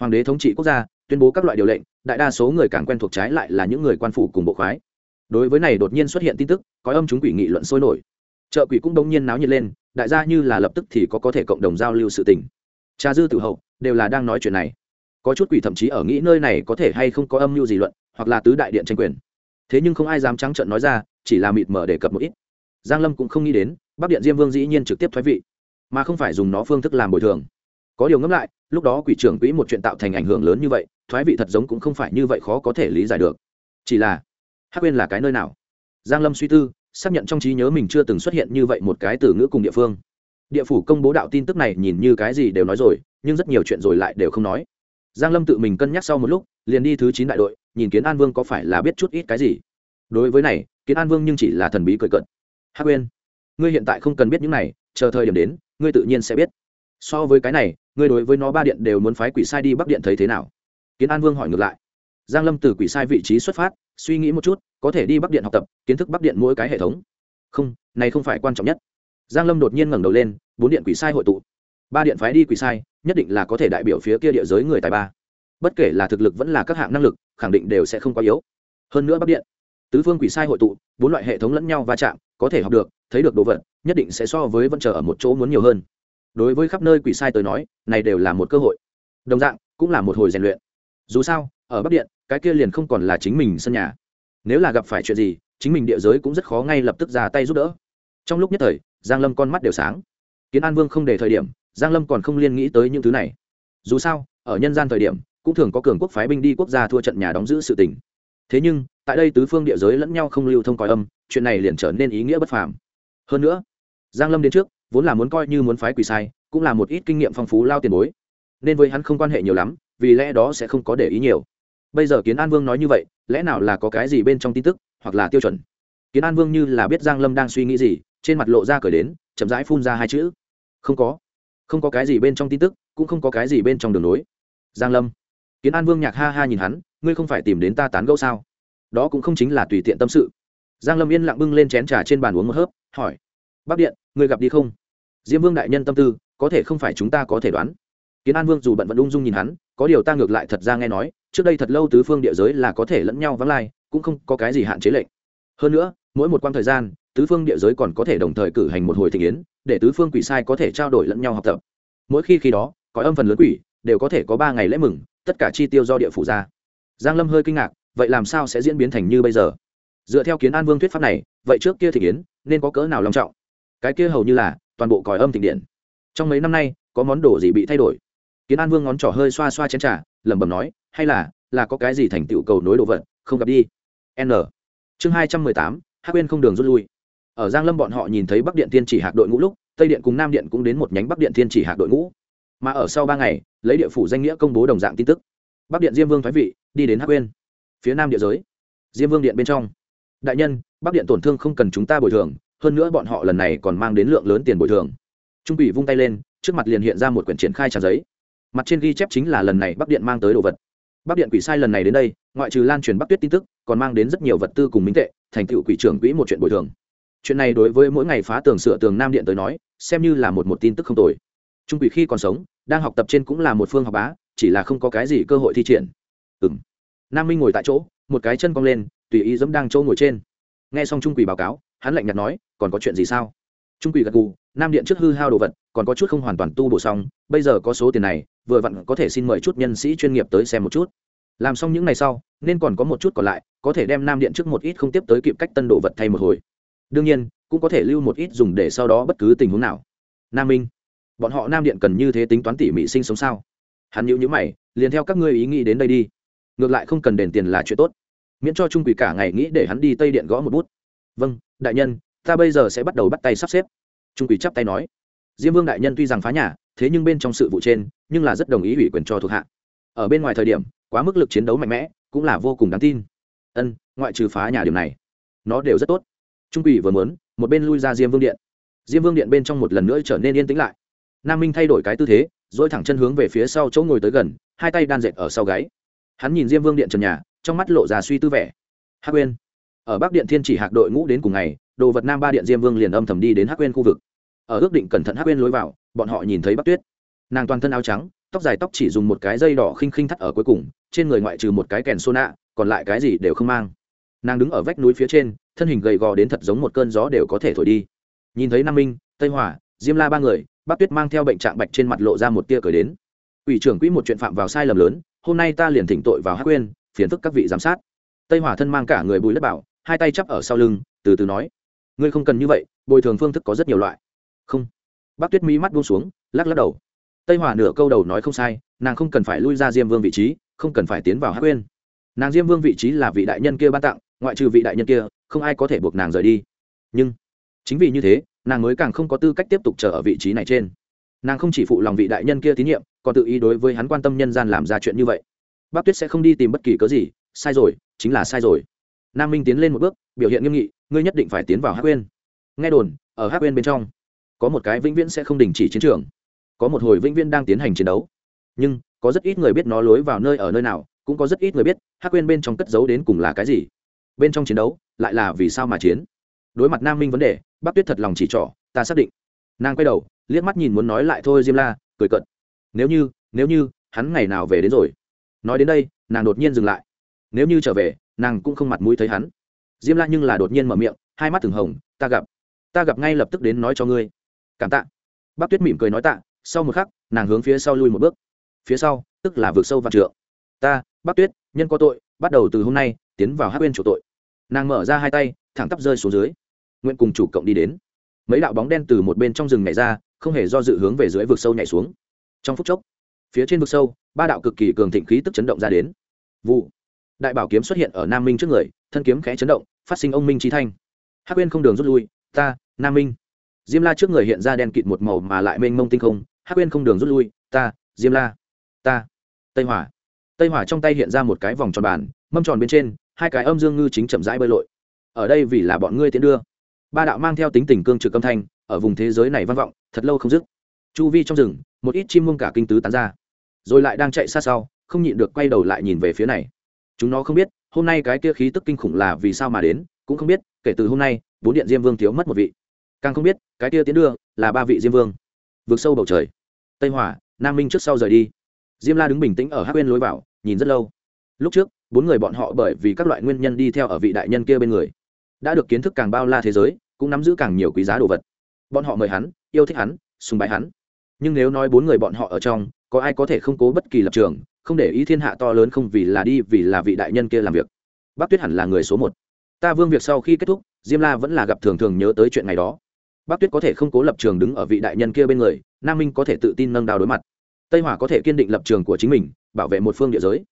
hoàng đế thống trị quốc gia, tuyên bố các loại điều lệnh, đại đa số người càng quen thuộc trái lại là những người quan phủ cùng bộ khoái. Đối với này đột nhiên xuất hiện tin tức, có âm chúng quỷ nghị luận sôi nổi. Chợ quỷ cũng đống nhiên náo nhiệt lên, đại gia như là lập tức thì có có thể cộng đồng giao lưu sự tình. Cha dư tử hậu, đều là đang nói chuyện này. Có chút quỷ thậm chí ở nghĩ nơi này có thể hay không có âm mưu gì luận, hoặc là tứ đại điện tranh quyền. Thế nhưng không ai dám trắng trợn nói ra, chỉ là mịt mở đề cập một ít. Giang lâm cũng không nghĩ đến, bắc điện diêm vương dĩ nhiên trực tiếp thoái vị, mà không phải dùng nó phương thức làm bồi thường có điều ngẫm lại, lúc đó quỷ trưởng quỹ một chuyện tạo thành ảnh hưởng lớn như vậy, thoái vị thật giống cũng không phải như vậy khó có thể lý giải được. Chỉ là, hắc quên là cái nơi nào? Giang lâm suy tư, xác nhận trong trí nhớ mình chưa từng xuất hiện như vậy một cái từ ngữ cùng địa phương. Địa phủ công bố đạo tin tức này nhìn như cái gì đều nói rồi, nhưng rất nhiều chuyện rồi lại đều không nói. Giang lâm tự mình cân nhắc sau một lúc, liền đi thứ chín đại đội, nhìn kiến an vương có phải là biết chút ít cái gì. Đối với này, kiến an vương nhưng chỉ là thần bí cười cận hắc quên ngươi hiện tại không cần biết những này, chờ thời điểm đến, ngươi tự nhiên sẽ biết. So với cái này ngươi đối với nó ba điện đều muốn phái quỷ sai đi bắc điện thấy thế nào? Kiến an vương hỏi ngược lại. Giang lâm từ quỷ sai vị trí xuất phát, suy nghĩ một chút, có thể đi bắc điện học tập, kiến thức bắc điện mỗi cái hệ thống. Không, này không phải quan trọng nhất. Giang lâm đột nhiên ngẩng đầu lên, bốn điện quỷ sai hội tụ. Ba điện phái đi quỷ sai, nhất định là có thể đại biểu phía kia địa giới người tài ba. Bất kể là thực lực vẫn là các hạng năng lực, khẳng định đều sẽ không quá yếu. Hơn nữa bắc điện, tứ phương quỷ sai hội tụ, bốn loại hệ thống lẫn nhau va chạm, có thể học được, thấy được đồ vật, nhất định sẽ so với vẫn chờ ở một chỗ muốn nhiều hơn đối với khắp nơi quỷ sai tới nói, này đều là một cơ hội. Đồng dạng, cũng là một hồi rèn luyện. Dù sao, ở bắc điện, cái kia liền không còn là chính mình sân nhà. Nếu là gặp phải chuyện gì, chính mình địa giới cũng rất khó ngay lập tức ra tay giúp đỡ. Trong lúc nhất thời, giang lâm con mắt đều sáng. Kiến an vương không để thời điểm, giang lâm còn không liên nghĩ tới những thứ này. Dù sao, ở nhân gian thời điểm, cũng thường có cường quốc phái binh đi quốc gia thua trận nhà đóng giữ sự tình. Thế nhưng, tại đây tứ phương địa giới lẫn nhau không lưu thông còi âm, chuyện này liền trở nên ý nghĩa bất phàm. Hơn nữa, giang lâm đến trước vốn là muốn coi như muốn phái quỷ sai, cũng là một ít kinh nghiệm phong phú lao tiền bối. Nên với hắn không quan hệ nhiều lắm, vì lẽ đó sẽ không có để ý nhiều. Bây giờ kiến an vương nói như vậy, lẽ nào là có cái gì bên trong tin tức, hoặc là tiêu chuẩn? Kiến an vương như là biết giang lâm đang suy nghĩ gì, trên mặt lộ ra cởi đến, chậm rãi phun ra hai chữ. Không có. Không có cái gì bên trong tin tức, cũng không có cái gì bên trong đường lối. Giang lâm. Kiến an vương nhạc ha ha nhìn hắn, ngươi không phải tìm đến ta tán gẫu sao? Đó cũng không chính là tùy tiện tâm sự. Giang lâm yên lặng bưng lên chén trà trên bàn uống một hớp, hỏi. Bắc điện, ngươi gặp đi không? Diêm vương đại nhân tâm tư, có thể không phải chúng ta có thể đoán. Kiến an vương dù bận vẫn ung dung nhìn hắn, có điều ta ngược lại thật ra nghe nói, trước đây thật lâu tứ phương địa giới là có thể lẫn nhau vắng lai, cũng không có cái gì hạn chế lệnh. Hơn nữa, mỗi một quãng thời gian, tứ phương địa giới còn có thể đồng thời cử hành một hồi thị yến, để tứ phương quỷ sai có thể trao đổi lẫn nhau học tập. Mỗi khi khi đó, có âm phần lớn quỷ, đều có thể có ba ngày lễ mừng, tất cả chi tiêu do địa phủ ra. Giang lâm hơi kinh ngạc, vậy làm sao sẽ diễn biến thành như bây giờ? Dựa theo kiến an vương thuyết pháp này, vậy trước kia thị yến, nên có cỡ nào long trọng? Cái kia hầu như là toàn bộ còi âm thịnh điện. Trong mấy năm nay, có món đồ gì bị thay đổi? Kiến an vương ngón trỏ hơi xoa xoa chén trà, lẩm bẩm nói, hay là là có cái gì thành tựu cầu nối đồ vật, không gặp đi. N. Chương hai trăm mười tám, hắc quên không đường rút lui. Ở giang lâm bọn họ nhìn thấy bắc điện tiên chỉ hạc đội ngũ lúc, tây điện cùng nam điện cũng đến một nhánh bắc điện tiên chỉ hạc đội ngũ. Mà ở sau ba ngày, lấy địa phủ danh nghĩa công bố đồng dạng tin tức. Bắc điện diêm vương thái vị, đi đến hắc quên phía nam địa giới, diêm vương điện bên trong. Đại nhân, bắc điện tổn thương không cần chúng ta bồi thường hơn nữa bọn họ lần này còn mang đến lượng lớn tiền bồi thường. Trung ủy vung tay lên, trước mặt liền hiện ra một quyển triển khai trang giấy. Mặt trên ghi chép chính là lần này bắc điện mang tới đồ vật. Bắc điện quỷ sai lần này đến đây, ngoại trừ lan truyền bắc tuyết tin tức, còn mang đến rất nhiều vật tư cùng minh tệ, thành tựu quỷ trưởng quỹ một chuyện bồi thường. Chuyện này đối với mỗi ngày phá tường sửa tường nam điện tới nói, xem như là một một tin tức không tồi. Trung quỷ khi còn sống, đang học tập trên cũng là một phương học bá, chỉ là không có cái gì cơ hội thi triển. Ừ m nam minh ngồi tại chỗ, một cái chân cong lên, tùy ý dẫm đang chỗ ngồi trên nghe xong trung quỷ báo cáo, hắn lạnh nhạt nói, còn có chuyện gì sao? Trung quỷ gật gù, nam điện trước hư hao đồ vật, còn có chút không hoàn toàn tu bổ xong, bây giờ có số tiền này, vừa vặn có thể xin mời chút nhân sĩ chuyên nghiệp tới xem một chút. Làm xong những ngày sau, nên còn có một chút còn lại, có thể đem nam điện trước một ít không tiếp tới kịp cách tân đồ vật thay một hồi. Đương nhiên, cũng có thể lưu một ít dùng để sau đó bất cứ tình huống nào. Nam minh, bọn họ nam điện cần như thế tính toán tỉ mỉ sinh sống sao? Hắn nhữ nhữ mày, liền theo các ngươi ý nghĩ đến đây đi. Ngược lại không cần đền tiền là chuyện tốt miễn cho trung quỷ cả ngày nghĩ để hắn đi tây điện gõ một bút. Vâng đại nhân, ta bây giờ sẽ bắt đầu bắt tay sắp xếp. Trung quỷ chắp tay nói. Diêm vương đại nhân tuy rằng phá nhà, thế nhưng bên trong sự vụ trên, nhưng là rất đồng ý ủy quyền cho thuộc hạ. Ở bên ngoài thời điểm, quá mức lực chiến đấu mạnh mẽ, cũng là vô cùng đáng tin. Ân, ngoại trừ phá nhà điểm này, nó đều rất tốt. Trung quỷ vừa muốn, một bên lui ra diêm vương điện. Diêm vương điện bên trong một lần nữa trở nên yên tĩnh lại. Nam minh thay đổi cái tư thế, dỗi thẳng chân hướng về phía sau chỗ ngồi tới gần, hai tay đan dệt ở sau gáy. Hắn nhìn diêm vương điện trần nhà trong mắt lộ ra suy tư vẻ. Hắc quên ở bắc điện thiên chỉ hạc đội ngũ đến cùng ngày, đồ vật nam ba điện diêm vương liền âm thầm đi đến hắc quên khu vực. Ở ước định cẩn thận hắc quên lối vào, bọn họ nhìn thấy bắc tuyết. Nàng toàn thân áo trắng, tóc dài tóc chỉ dùng một cái dây đỏ khinh khinh thắt ở cuối cùng, trên người ngoại trừ một cái kèn xô nạ, còn lại cái gì đều không mang. Nàng đứng ở vách núi phía trên, thân hình gầy gò đến thật giống một cơn gió đều có thể thổi đi. Nhìn thấy nam minh, tây hỏa diêm la ba người bác tuyết mang theo bệnh trạng bạch trên mặt lộ ra một tia cười đến. Ủy trưởng quỹ một chuyện phạm vào sai lầm lớn, hôm nay ta liền thỉnh tội vào hắc quên phiền phức các vị giám sát. Tây hỏa thân mang cả người bùi lất bảo, hai tay chắp ở sau lưng, từ từ nói, ngươi không cần như vậy, bồi thường phương thức có rất nhiều loại. Không. Bác tuyết mỹ mắt buông xuống, lắc lắc đầu. Tây hỏa nửa câu đầu nói không sai, nàng không cần phải lui ra diêm vương vị trí, không cần phải tiến vào hắc quên nàng diêm vương vị trí là vị đại nhân kia ban tặng, ngoại trừ vị đại nhân kia, không ai có thể buộc nàng rời đi. Nhưng, chính vì như thế, nàng mới càng không có tư cách tiếp tục chờ ở vị trí này trên. Nàng không chỉ phụ lòng vị đại nhân kia tín nhiệm, còn tự ý đối với hắn quan tâm nhân gian làm ra chuyện như vậy bác tuyết sẽ không đi tìm bất kỳ cớ gì, sai rồi, chính là sai rồi. Nam minh tiến lên một bước, biểu hiện nghiêm nghị, ngươi nhất định phải tiến vào hát quên nghe đồn, ở hát quên bên trong, có một cái vĩnh viễn sẽ không đình chỉ chiến trường. Có một hồi vĩnh viễn đang tiến hành chiến đấu. Nhưng, có rất ít người biết nó lối vào nơi ở nơi nào, cũng có rất ít người biết hát quên bên trong cất giấu đến cùng là cái gì. Bên trong chiến đấu, lại là vì sao mà chiến? Đối mặt nam minh vấn đề, bác tuyết thật lòng chỉ trỏ, ta xác định. Nàng quay đầu, liếc mắt nhìn muốn nói lại thôi diêm la, cười cận nếu như nếu như, hắn ngày nào về đến rồi? Nói đến đây, nàng đột nhiên dừng lại. Nếu như trở về, nàng cũng không mặt mũi thấy hắn. Diêm la nhưng là đột nhiên mở miệng, hai mắt thường hồng, ta gặp ta gặp ngay lập tức đến nói cho ngươi. Cảm tạ. Bác tuyết mỉm cười nói tạ, sau một khắc, nàng hướng phía sau lui một bước. Phía sau, tức là vượt sâu vạn trượng. Ta, bác tuyết, nhân có tội, bắt đầu từ hôm nay, tiến vào hát bên chủ tội. Nàng mở ra hai tay, thẳng tắp rơi xuống dưới. Nguyện cùng chủ cộng đi đến. Mấy đạo bóng đen từ một bên trong rừng nhảy ra, không hề do dự hướng về dưới vực sâu nhảy xuống. Trong phút chốc, phía trên vực sâu ba đạo cực kỳ cường thịnh khí tức chấn động ra đến. Vụ. Đại bảo kiếm xuất hiện ở nam minh trước người, thân kiếm khẽ chấn động, phát sinh ông minh trí thanh. Hắc Uyên không đường rút lui, ta, nam minh. Diêm la trước người hiện ra đen kịt một màu mà lại mênh mông tinh không, hắc Uyên không đường rút lui, ta, diêm la. Ta. Tây hỏa. Tây hỏa trong tay hiện ra một cái vòng tròn bàn, mâm tròn bên trên, hai cái âm dương ngư chính chậm rãi bơi lội. Ở đây vì là bọn ngươi tiến đưa. Ba đạo mang theo tính tình cương trực âm thanh, ở vùng thế giới này vang vọng, thật lâu không dứt. Chu vi trong rừng, một ít chim muông cả kinh tứ tán ra rồi lại đang chạy xa sau, không nhịn được quay đầu lại nhìn về phía này. Chúng nó không biết, hôm nay cái kia khí tức kinh khủng là vì sao mà đến, cũng không biết, kể từ hôm nay, bốn điện diêm vương thiếu mất một vị. Càng không biết, cái kia tiến đưa là ba vị diêm vương. Vượt sâu bầu trời. Tây hỏa, nam minh trước sau rời đi. Diêm la đứng bình tĩnh ở hát bên lối vào, nhìn rất lâu. Lúc trước, bốn người bọn họ bởi vì các loại nguyên nhân đi theo ở vị đại nhân kia bên người, đã được kiến thức càng bao la thế giới, cũng nắm giữ càng nhiều quý giá đồ vật. Bọn họ mời hắn, yêu thích hắn, sùng bái hắn nhưng nếu nói bốn người bọn họ ở trong, có ai có thể không cố bất kỳ lập trường, không để ý thiên hạ to lớn không vì là đi, vì là vị đại nhân kia làm việc. Bác tuyết hẳn là người số một. Ta vương việc sau khi kết thúc, diêm la vẫn là gặp thường thường nhớ tới chuyện ngày đó. Bác tuyết có thể không cố lập trường đứng ở vị đại nhân kia bên người, nam minh có thể tự tin nâng đao đối mặt. Tây hỏa có thể kiên định lập trường của chính mình, bảo vệ một phương địa giới.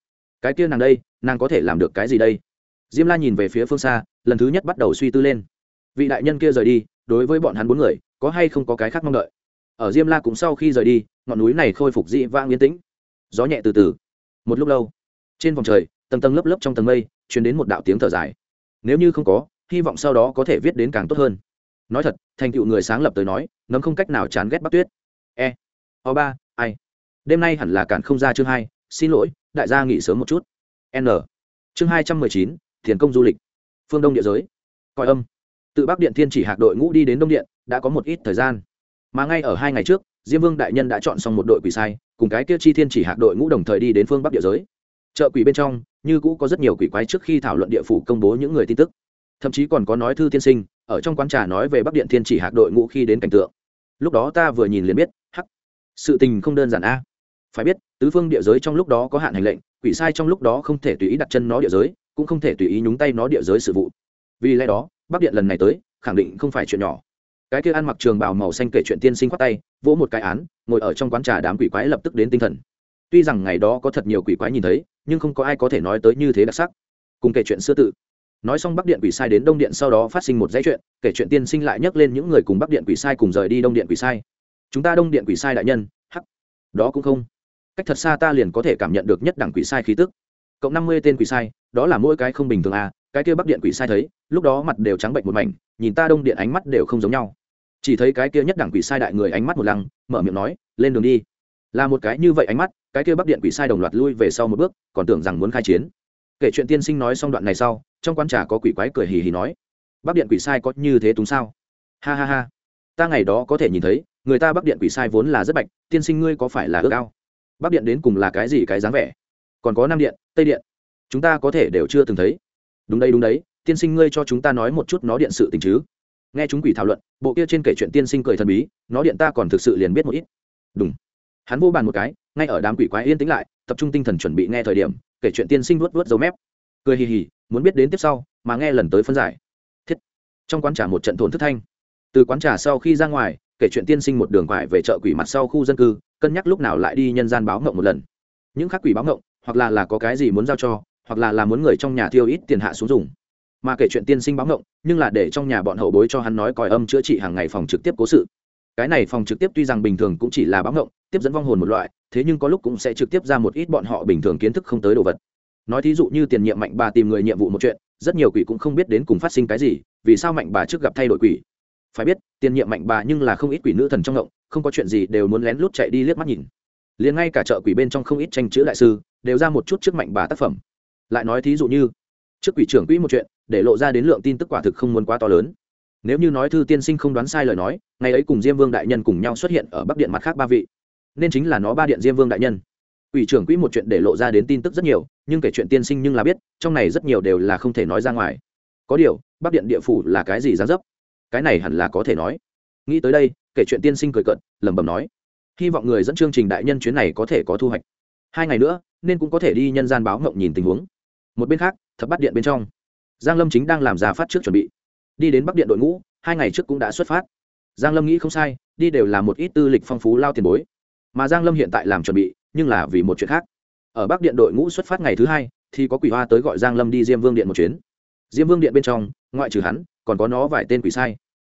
Cái kia nàng đây, nàng có thể làm được cái gì đây? Diêm la nhìn về phía phương xa, lần thứ nhất bắt đầu suy tư lên. Vị đại nhân kia rời đi, đối với bọn hắn bốn người, có hay không có cái khác mong đợi? Ở diêm la cũng sau khi rời đi, ngọn núi này khôi phục dị vang yên tĩnh. Gió nhẹ từ từ. Một lúc lâu, trên vòng trời, tầng tầng lớp lớp trong tầng mây chuyển đến một đạo tiếng thở dài. Nếu như không có, hy vọng sau đó có thể viết đến càng tốt hơn. Nói thật, thành tựu người sáng lập tới nói, ngấm không cách nào chán ghét bắc tuyết. E o ba, ai? Đêm nay hẳn là cản không ra chương hai, xin lỗi, đại gia nghỉ sớm một chút. N, chương hai trăm mười chín, thiền công du lịch. Phương đông địa giới. Coi âm. Tự bắc điện thiên chỉ hạc đội ngũ đi đến đông điện, đã có một ít thời gian mà ngay ở hai ngày trước, diêm vương đại nhân đã chọn xong một đội quỷ sai, cùng cái kia chi thiên chỉ hạc đội ngũ đồng thời đi đến phương bắc địa giới. Chợ quỷ bên trong, như cũ có rất nhiều quỷ quái trước khi thảo luận địa phủ công bố những người tin tức. Thậm chí còn có nói thư tiên sinh, ở trong quán trà nói về bắc điện thiên chỉ hạc đội ngũ khi đến cảnh tượng. Lúc đó ta vừa nhìn liền biết, hắc, sự tình không đơn giản a. Phải biết, tứ phương địa giới trong lúc đó có hạn hành lệnh, quỷ sai trong lúc đó không thể tùy ý đặt chân nó địa giới, cũng không thể tùy ý nhúng tay nó địa giới sự vụ. Vì lẽ đó, bắc điện lần này tới, khẳng định không phải chuyện nhỏ cái kia ăn mặc trường bào màu xanh kể chuyện tiên sinh khoát tay, vỗ một cái án, ngồi ở trong quán trà đám quỷ quái lập tức đến tinh thần. Tuy rằng ngày đó có thật nhiều quỷ quái nhìn thấy, nhưng không có ai có thể nói tới như thế đặc sắc. Cùng kể chuyện xưa tự. Nói xong bắc điện quỷ sai đến đông điện sau đó phát sinh một dãy chuyện, kể chuyện tiên sinh lại nhắc lên những người cùng bắc điện quỷ sai cùng rời đi đông điện quỷ sai. Chúng ta đông điện quỷ sai đại nhân, hắc. Đó cũng không. Cách thật xa ta liền có thể cảm nhận được nhất đẳng quỷ sai khí tức. Cộng năm mươi tên quỷ sai, đó là mỗi cái không bình thường à cái kia bắc điện quỷ sai thấy, lúc đó mặt đều trắng bệnh một mảnh, nhìn ta đông điện ánh mắt đều không giống nhau. Chỉ thấy cái kia nhất đẳng quỷ sai đại người ánh mắt một lăng, mở miệng nói, lên đường đi. Là một cái như vậy ánh mắt, cái kia bắc điện quỷ sai đồng loạt lui về sau một bước, còn tưởng rằng muốn khai chiến. Kể chuyện tiên sinh nói xong đoạn này sau, trong quán trà có quỷ quái cười hì hì nói, bắc điện quỷ sai có như thế túng sao? Ha ha ha. Ta ngày đó có thể nhìn thấy, người ta bắc điện quỷ sai vốn là rất bạch, tiên sinh ngươi có phải là ước ao? Bắc điện đến cùng là cái gì cái dáng vẻ? Còn có nam điện, tây điện, chúng ta có thể đều chưa từng thấy đúng đây đúng đấy, tiên sinh ngươi cho chúng ta nói một chút nó điện sự tình chứ. Nghe chúng quỷ thảo luận, bộ kia trên kể chuyện tiên sinh cười thần bí, nó điện ta còn thực sự liền biết một ít. Đúng hắn vô bàn một cái, ngay ở đám quỷ quái yên tĩnh lại, tập trung tinh thần chuẩn bị nghe thời điểm, kể chuyện tiên sinh vuốt vuốt dấu mép. Cười hì hì, muốn biết đến tiếp sau, mà nghe lần tới phân giải. Thiết. Trong quán trà một trận thốn thức thanh. Từ quán trà sau khi ra ngoài, kể chuyện tiên sinh một đường quải về chợ quỷ mặt sau khu dân cư, cân nhắc lúc nào lại đi nhân gian báo ngộng một lần. Những khác quỷ báo ngộng, hoặc là là có cái gì muốn giao cho hoặc là là muốn người trong nhà thiêu ít tiền hạ xuống dùng. Mà kể chuyện tiên sinh báo ngộng, nhưng là để trong nhà bọn hậu bối cho hắn nói còi âm chữa trị hàng ngày phòng trực tiếp cố sự. Cái này phòng trực tiếp tuy rằng bình thường cũng chỉ là báo ngộng, tiếp dẫn vong hồn một loại, thế nhưng có lúc cũng sẽ trực tiếp ra một ít bọn họ bình thường kiến thức không tới đồ vật. Nói thí dụ như tiền nhiệm mạnh bà tìm người nhiệm vụ một chuyện, rất nhiều quỷ cũng không biết đến cùng phát sinh cái gì, vì sao mạnh bà trước gặp thay đổi quỷ. Phải biết, tiền nhiệm mạnh bà nhưng là không ít quỷ nữ thần trong ngộng, không có chuyện gì đều muốn lén lút chạy đi liếc mắt nhìn. Liền ngay cả chợ quỷ bên trong không ít tranh chữ đại sư, đều ra một chút trước mạnh bà tác phẩm lại nói thí dụ như, trước quỷ trưởng quỹ một chuyện, để lộ ra đến lượng tin tức quả thực không muốn quá to lớn. Nếu như nói thư tiên sinh không đoán sai lời nói, ngày ấy cùng diêm vương đại nhân cùng nhau xuất hiện ở bắc điện mặt khác ba vị, nên chính là nó ba điện diêm vương đại nhân. Ủy trưởng quỹ một chuyện để lộ ra đến tin tức rất nhiều, nhưng kể chuyện tiên sinh nhưng là biết, trong này rất nhiều đều là không thể nói ra ngoài. Có điều, bắc điện địa phủ là cái gì ra dấp? Cái này hẳn là có thể nói. Nghĩ tới đây, kể chuyện tiên sinh cười cận lẩm bẩm nói, hy vọng người dẫn chương trình đại nhân chuyến này có thể có thu hoạch. Hai ngày nữa, nên cũng có thể đi nhân gian báo ngộng nhìn tình huống một bên khác, thập bắt điện bên trong. Giang lâm chính đang làm giả phát trước chuẩn bị. Đi đến bắc điện đội ngũ, hai ngày trước cũng đã xuất phát. Giang lâm nghĩ không sai, đi đều là một ít tư lịch phong phú lao tiền bối. Mà giang lâm hiện tại làm chuẩn bị, nhưng là vì một chuyện khác. Ở bắc điện đội ngũ xuất phát ngày thứ hai, thì có quỷ hoa tới gọi giang lâm đi diêm vương điện một chuyến. Diêm vương điện bên trong, ngoại trừ hắn, còn có nó vài tên quỷ sai.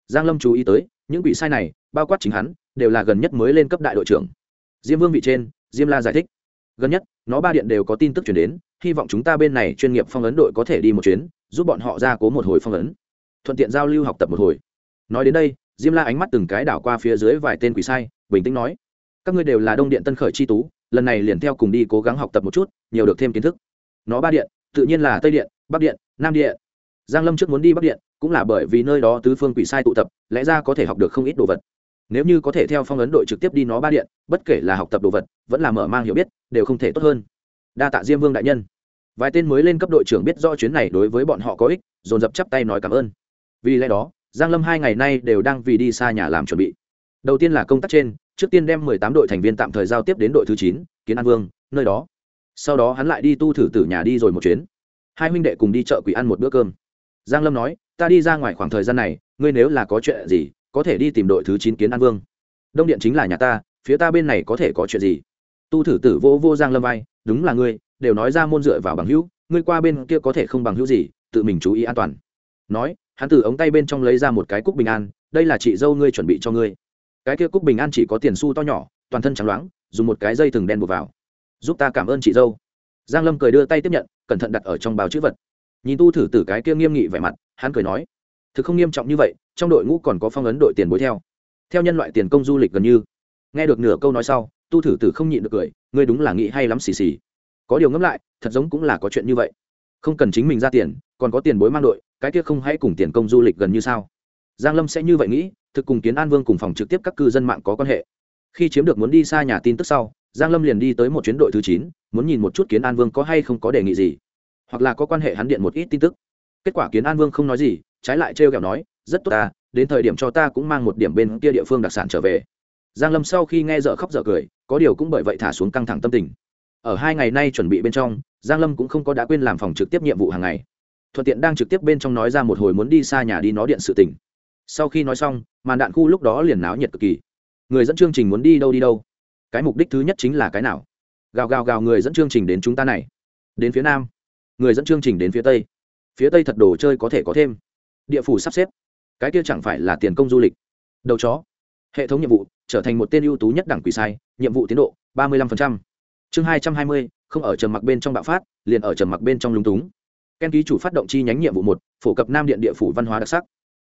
Giang lâm chú ý tới, những quỷ sai này, bao quát chính hắn, đều là gần nhất mới lên cấp đại đội trưởng. Diêm vương vị trên, diêm la giải thích gần nhất, nó ba điện đều có tin tức chuyển đến, hy vọng chúng ta bên này chuyên nghiệp phong ấn đội có thể đi một chuyến, giúp bọn họ ra cố một hồi phong ấn. Thuận tiện giao lưu học tập một hồi. Nói đến đây, diêm la ánh mắt từng cái đảo qua phía dưới vài tên quỷ sai, bình tĩnh nói, các ngươi đều là đông điện tân khởi chi tú, lần này liền theo cùng đi cố gắng học tập một chút, nhiều được thêm kiến thức. Nó ba điện, tự nhiên là tây điện, bắc điện, nam điện. Giang lâm trước muốn đi bắc điện, cũng là bởi vì nơi đó tứ phương quỷ sai tụ tập, lẽ ra có thể học được không ít đồ vật nếu như có thể theo phong ấn đội trực tiếp đi nó ba điện bất kể là học tập đồ vật vẫn là mở mang hiểu biết đều không thể tốt hơn. Đa tạ diêm vương đại nhân. Vài tên mới lên cấp đội trưởng biết do chuyến này đối với bọn họ có ích dồn dập chắp tay nói cảm ơn. Vì lẽ đó giang lâm hai ngày nay đều đang vì đi xa nhà làm chuẩn bị. Đầu tiên là công tác trên trước tiên đem 18 đội thành viên tạm thời giao tiếp đến đội thứ 9, kiến an vương nơi đó. Sau đó hắn lại đi tu thử tử nhà đi rồi một chuyến. Hai huynh đệ cùng đi chợ quỷ ăn một bữa cơm. Giang lâm nói ta đi ra ngoài khoảng thời gian này ngươi nếu là có chuyện gì có thể đi tìm đội thứ chín kiến an vương. Đông điện chính là nhà ta, phía ta bên này có thể có chuyện gì? Tu thử tử vô vô giang lâm vai, đúng là ngươi, đều nói ra môn dựa vào bằng hữu, ngươi qua bên kia có thể không bằng hữu gì, tự mình chú ý an toàn. Nói, hắn từ ống tay bên trong lấy ra một cái cúc bình an, đây là chị dâu ngươi chuẩn bị cho ngươi. Cái kia cúc bình an chỉ có tiền xu to nhỏ, toàn thân trắng loáng, dùng một cái dây thừng đen buộc vào. Giúp ta cảm ơn chị dâu. Giang lâm cười đưa tay tiếp nhận, cẩn thận đặt ở trong bào chữ vật. Nhìn tu thử tử cái kia nghiêm nghị vẻ mặt, hắn cười nói, thực không nghiêm trọng như vậy trong đội ngũ còn có phong ấn đội tiền bối theo. Theo nhân loại tiền công du lịch gần như. Nghe được nửa câu nói sau, tu thử tử không nhịn được cười, ngươi đúng là nghĩ hay lắm xì xì. Có điều ngẫm lại, thật giống cũng là có chuyện như vậy. Không cần chính mình ra tiền, còn có tiền bối mang đội, cái kia không hãy cùng tiền công du lịch gần như sao? Giang lâm sẽ như vậy nghĩ, thực cùng kiến an vương cùng phòng trực tiếp các cư dân mạng có quan hệ. Khi chiếm được muốn đi xa nhà tin tức sau, giang lâm liền đi tới một chuyến đội thứ chín, muốn nhìn một chút kiến an vương có hay không có đề nghị gì. Hoặc là có quan hệ hắn điện một ít tin tức. Kết quả kiến an vương không nói gì, trái lại trêu ghẹo nói rất tốt ta, đến thời điểm cho ta cũng mang một điểm bên kia địa phương đặc sản trở về. Giang lâm sau khi nghe dở khóc dở cười, có điều cũng bởi vậy thả xuống căng thẳng tâm tình. Ở hai ngày nay chuẩn bị bên trong, giang lâm cũng không có đã quên làm phòng trực tiếp nhiệm vụ hàng ngày. Thuận tiện đang trực tiếp bên trong nói ra một hồi muốn đi xa nhà đi nó điện sự tình. Sau khi nói xong, màn đạn khu lúc đó liền náo nhiệt cực kỳ. Người dẫn chương trình muốn đi đâu đi đâu? Cái mục đích thứ nhất chính là cái nào? Gào gào gào người dẫn chương trình đến chúng ta này. Đến phía nam. Người dẫn chương trình đến phía tây. Phía tây thật đồ chơi có thể có thêm. Địa phủ sắp xếp cái kia chẳng phải là tiền công du lịch. Đầu chó. Hệ thống nhiệm vụ, trở thành một tên ưu tú nhất đảng quỷ sai, nhiệm vụ tiến độ, ba mươi 35%. chương hai trăm hai mươi, không ở trầm mặc bên trong bạo phát, liền ở trầm mặc bên trong lúng túng. Ken ký chủ phát động chi nhánh nhiệm vụ một, phổ cập nam điện địa phủ văn hóa đặc sắc.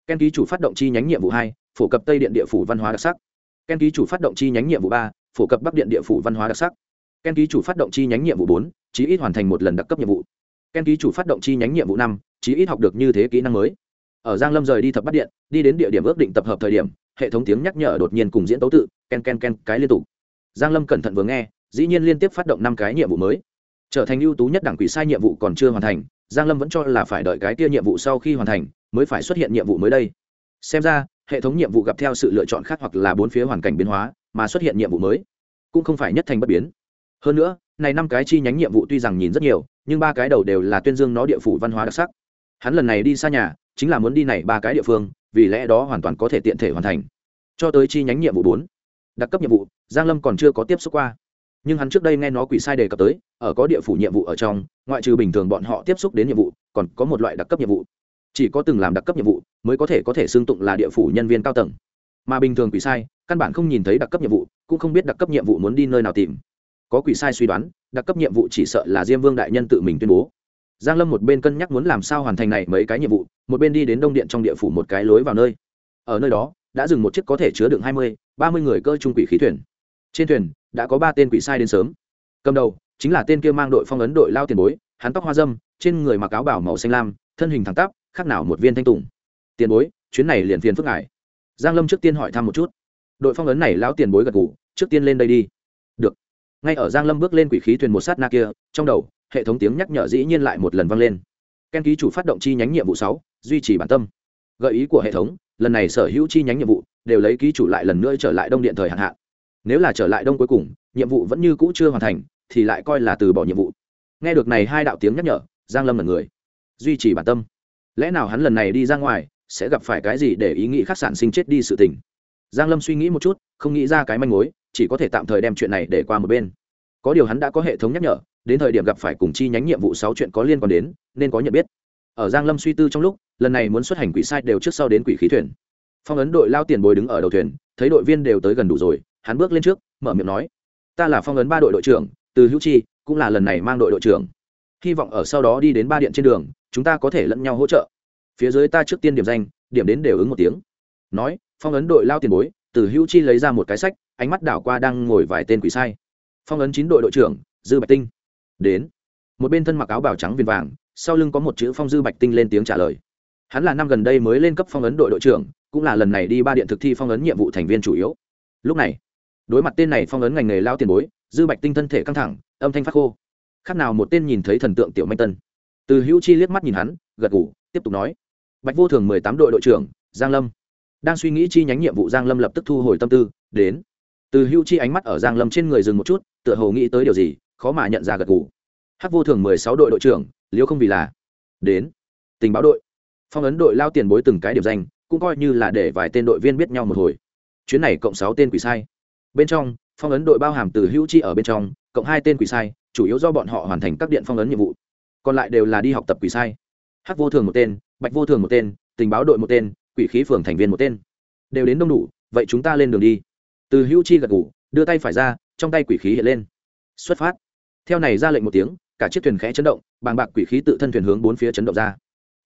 Ken ký chủ phát động chi nhánh nhiệm vụ hai, phổ cập tây điện địa phủ văn hóa đặc sắc. Ken ký chủ phát động chi nhánh nhiệm vụ ba, phổ cập bắc điện địa phủ văn hóa đặc sắc. Ken ký chủ phát động chi nhánh nhiệm vụ bốn, chí ít hoàn thành một lần đặc cấp nhiệm vụ. Ken ký chủ phát động chi nhánh nhiệm vụ năm, chí ít học được như thế kỹ năng mới ở giang lâm rời đi thập bắt điện, đi đến địa điểm ước định tập hợp thời điểm, hệ thống tiếng nhắc nhở đột nhiên cùng diễn tấu tự, ken ken ken, cái liên tục. Giang lâm cẩn thận vừa nghe, dĩ nhiên liên tiếp phát động năm cái nhiệm vụ mới. Trở thành ưu tú nhất đảng quỷ sai nhiệm vụ còn chưa hoàn thành, giang lâm vẫn cho là phải đợi cái kia nhiệm vụ sau khi hoàn thành, mới phải xuất hiện nhiệm vụ mới đây. Xem ra, hệ thống nhiệm vụ gặp theo sự lựa chọn khác hoặc là bốn phía hoàn cảnh biến hóa, mà xuất hiện nhiệm vụ mới cũng không phải nhất thành bất biến. Hơn nữa, này năm cái chi nhánh nhiệm vụ tuy rằng nhìn rất nhiều, nhưng ba cái đầu đều là tuyên dương nó địa phủ văn hóa đặc sắc. Hắn lần này đi xa nhà chính là muốn đi này ba cái địa phương, vì lẽ đó hoàn toàn có thể tiện thể hoàn thành. Cho tới chi nhánh nhiệm vụ bốn, đặc cấp nhiệm vụ, giang lâm còn chưa có tiếp xúc qua. Nhưng hắn trước đây nghe nó quỷ sai đề cập tới, ở có địa phủ nhiệm vụ ở trong, ngoại trừ bình thường bọn họ tiếp xúc đến nhiệm vụ, còn có một loại đặc cấp nhiệm vụ. Chỉ có từng làm đặc cấp nhiệm vụ, mới có thể có thể xương tụng là địa phủ nhân viên cao tầng. Mà bình thường quỷ sai, căn bản không nhìn thấy đặc cấp nhiệm vụ, cũng không biết đặc cấp nhiệm vụ muốn đi nơi nào tìm. Có quỷ sai suy đoán, đặc cấp nhiệm vụ chỉ sợ là diêm vương đại nhân tự mình tuyên bố giang lâm một bên cân nhắc muốn làm sao hoàn thành này mấy cái nhiệm vụ, một bên đi đến đông điện trong địa phủ một cái lối vào nơi. Ở nơi đó, đã dừng một chiếc có thể chứa đựng hai mươi, ba mươi người cơ trung quỷ khí thuyền. Trên thuyền, đã có ba tên quỷ sai đến sớm. Cầm đầu, chính là tên kia mang đội phong ấn đội lao tiền bối, hắn tóc hoa dâm, trên người mặc áo bảo màu xanh lam, thân hình thẳng tắp, khác nào một viên thanh tùng. Tiền bối, chuyến này liền phiền phức ngại. giang lâm trước tiên hỏi thăm một chút. Đội phong ấn này lão tiền bối gật gù, trước tiên lên đây đi. Được. Ngay ở giang lâm bước lên quỷ khí thuyền một sát na kia, trong đầu hệ thống tiếng nhắc nhở dĩ nhiên lại một lần vang lên. Ken ký chủ phát động chi nhánh nhiệm vụ sáu, duy trì bản tâm. Gợi ý của hệ thống, lần này sở hữu chi nhánh nhiệm vụ đều lấy ký chủ lại lần nữa trở lại đông điện thời hạn hạn. Nếu là trở lại đông cuối cùng, nhiệm vụ vẫn như cũ chưa hoàn thành, thì lại coi là từ bỏ nhiệm vụ. Nghe được này hai đạo tiếng nhắc nhở, giang lâm là người. Duy trì bản tâm. Lẽ nào hắn lần này đi ra ngoài, sẽ gặp phải cái gì để ý nghĩ khác sản sinh chết đi sự tình? Giang lâm suy nghĩ một chút, không nghĩ ra cái manh mối, chỉ có thể tạm thời đem chuyện này để qua một bên. Có điều hắn đã có hệ thống nhắc nhở đến thời điểm gặp phải cùng chi nhánh nhiệm vụ sáu chuyện có liên quan đến, nên có nhận biết. Ở giang lâm suy tư trong lúc, lần này muốn xuất hành quỷ sai đều trước sau đến quỷ khí thuyền. Phong ấn đội lao tiền bồi đứng ở đầu thuyền, thấy đội viên đều tới gần đủ rồi, hắn bước lên trước, mở miệng nói, ta là phong ấn ba đội đội trưởng, từ hữu chi, cũng là lần này mang đội đội trưởng. Hy vọng ở sau đó đi đến ba điện trên đường, chúng ta có thể lẫn nhau hỗ trợ. Phía dưới ta trước tiên điểm danh, điểm đến đều ứng một tiếng. Nói, phong ấn đội lao tiền bối, từ hữu chi lấy ra một cái sách, ánh mắt đảo qua đang ngồi vài tên quỷ sai. Phong ấn chín đội đội trưởng, dư bạch tinh đến. Một bên thân mặc áo bào trắng viền vàng, sau lưng có một chữ phong dư bạch tinh lên tiếng trả lời. Hắn là năm gần đây mới lên cấp phong ấn đội đội trưởng, cũng là lần này đi ba điện thực thi phong ấn nhiệm vụ thành viên chủ yếu. Lúc này, đối mặt tên này phong ấn ngành nghề lao tiền bối, dư bạch tinh thân thể căng thẳng, âm thanh phát khô. Khác nào một tên nhìn thấy thần tượng tiểu manh tân. Từ hữu chi liếc mắt nhìn hắn, gật ngủ tiếp tục nói. Bạch vô thường mười tám đội đội trưởng, giang lâm. Đang suy nghĩ chi nhánh nhiệm vụ giang lâm lập tức thu hồi tâm tư, đến. Từ hữu chi ánh mắt ở giang lâm trên người dừng một chút, tựa hồ nghĩ tới điều gì khó mà nhận ra gật gù. hắc vô thường mười sáu đội đội trưởng liễu không vì là đến. Tình báo đội. Phong ấn đội lao tiền bối từng cái điểm danh, cũng coi như là để vài tên đội viên biết nhau một hồi. Chuyến này cộng sáu tên quỷ sai. Bên trong, phong ấn đội bao hàm từ hữu chi ở bên trong, cộng hai tên quỷ sai, chủ yếu do bọn họ hoàn thành các điện phong ấn nhiệm vụ. Còn lại đều là đi học tập quỷ sai. Hắc vô thường một tên, bạch vô thường một tên, tình báo đội một tên, quỷ khí phường thành viên một tên. Đều đến đông đủ, vậy chúng ta lên đường đi. Từ hữu chi gật ngủ đưa tay phải ra, trong tay quỷ khí hiện lên. Xuất phát theo này ra lệnh một tiếng, cả chiếc thuyền khẽ chấn động, bàng bạc quỷ khí tự thân thuyền hướng bốn phía chấn động ra.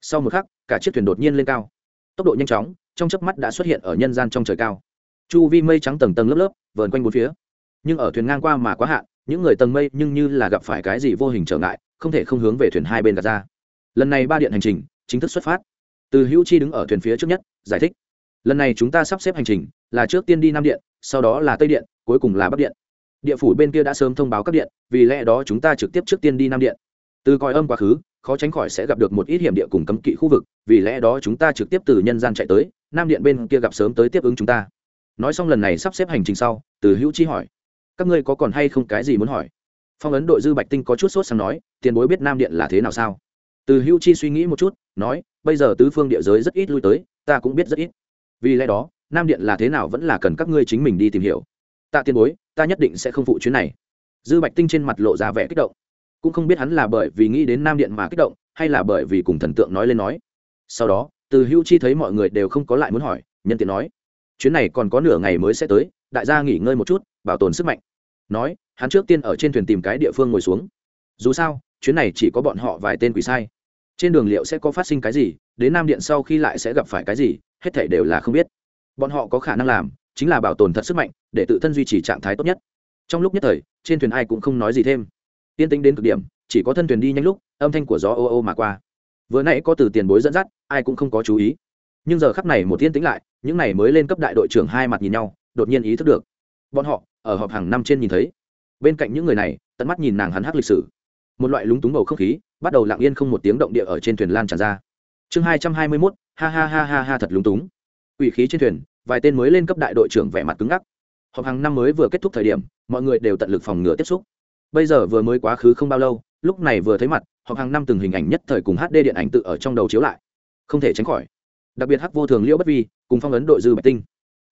Sau một khắc, cả chiếc thuyền đột nhiên lên cao. Tốc độ nhanh chóng, trong chớp mắt đã xuất hiện ở nhân gian trong trời cao. Chu vi mây trắng tầng tầng lớp lớp, vờn quanh bốn phía. Nhưng ở thuyền ngang qua mà quá hạn, những người tầng mây nhưng như là gặp phải cái gì vô hình trở ngại, không thể không hướng về thuyền hai bên gạt ra. Lần này ba điện hành trình, chính thức xuất phát. Từ hữu chi đứng ở thuyền phía trước nhất, giải thích. Lần này chúng ta sắp xếp hành trình, là trước tiên đi nam điện, sau đó là tây điện, cuối cùng là bắc điện địa phủ bên kia đã sớm thông báo các điện, vì lẽ đó chúng ta trực tiếp trước tiên đi nam điện. Từ coi âm quá khứ, khó tránh khỏi sẽ gặp được một ít hiểm địa cùng cấm kỵ khu vực, vì lẽ đó chúng ta trực tiếp từ nhân gian chạy tới, nam điện bên kia gặp sớm tới tiếp ứng chúng ta. Nói xong lần này sắp xếp hành trình sau, từ hữu chi hỏi, các ngươi có còn hay không cái gì muốn hỏi? Phong ấn đội dư bạch tinh có chút sốt sang nói, tiền bối biết nam điện là thế nào sao? Từ hữu chi suy nghĩ một chút, nói, bây giờ tứ phương địa giới rất ít lui tới, ta cũng biết rất ít. Vì lẽ đó, nam điện là thế nào vẫn là cần các ngươi chính mình đi tìm hiểu tạ tiền bối, ta nhất định sẽ không phụ chuyến này. Dư bạch tinh trên mặt lộ ra vẻ kích động. Cũng không biết hắn là bởi vì nghĩ đến nam điện mà kích động, hay là bởi vì cùng thần tượng nói lên nói. Sau đó, từ hữu chi thấy mọi người đều không có lại muốn hỏi, nhân tiện nói. Chuyến này còn có nửa ngày mới sẽ tới, đại gia nghỉ ngơi một chút, bảo tồn sức mạnh. Nói, hắn trước tiên ở trên thuyền tìm cái địa phương ngồi xuống. Dù sao, chuyến này chỉ có bọn họ vài tên quỷ sai. Trên đường liệu sẽ có phát sinh cái gì, đến nam điện sau khi lại sẽ gặp phải cái gì, hết thể đều là không biết. Bọn họ có khả năng làm chính là bảo tồn thật sức mạnh, để tự thân duy trì trạng thái tốt nhất. Trong lúc nhất thời, trên thuyền ai cũng không nói gì thêm. Tiên tính đến cực điểm, chỉ có thân thuyền đi nhanh lúc, âm thanh của gió ô ô mà qua. Vừa nãy có từ tiền bối dẫn dắt, ai cũng không có chú ý. Nhưng giờ khắc này một tiên tính lại, những này mới lên cấp đại đội trưởng hai mặt nhìn nhau, đột nhiên ý thức được. Bọn họ, ở họp hàng năm trên nhìn thấy. Bên cạnh những người này, tận mắt nhìn nàng hắn hắc lịch sử. Một loại lúng túng bầu không khí, bắt đầu lặng yên không một tiếng động địa ở trên thuyền lan tràn ra. Chương hai trăm hai mươi mốt, ha ha ha ha ha thật lúng túng. Ủy khí trên thuyền vài tên mới lên cấp đại đội trưởng vẻ mặt cứng ngắc. Họp hàng năm mới vừa kết thúc thời điểm, mọi người đều tận lực phòng ngừa tiếp xúc. Bây giờ vừa mới quá khứ không bao lâu, lúc này vừa thấy mặt, họp hàng năm từng hình ảnh nhất thời cùng hd điện ảnh tự ở trong đầu chiếu lại. Không thể tránh khỏi. Đặc biệt hắc vô thường liễu bất vi, cùng phong ấn đội dư bạch tinh.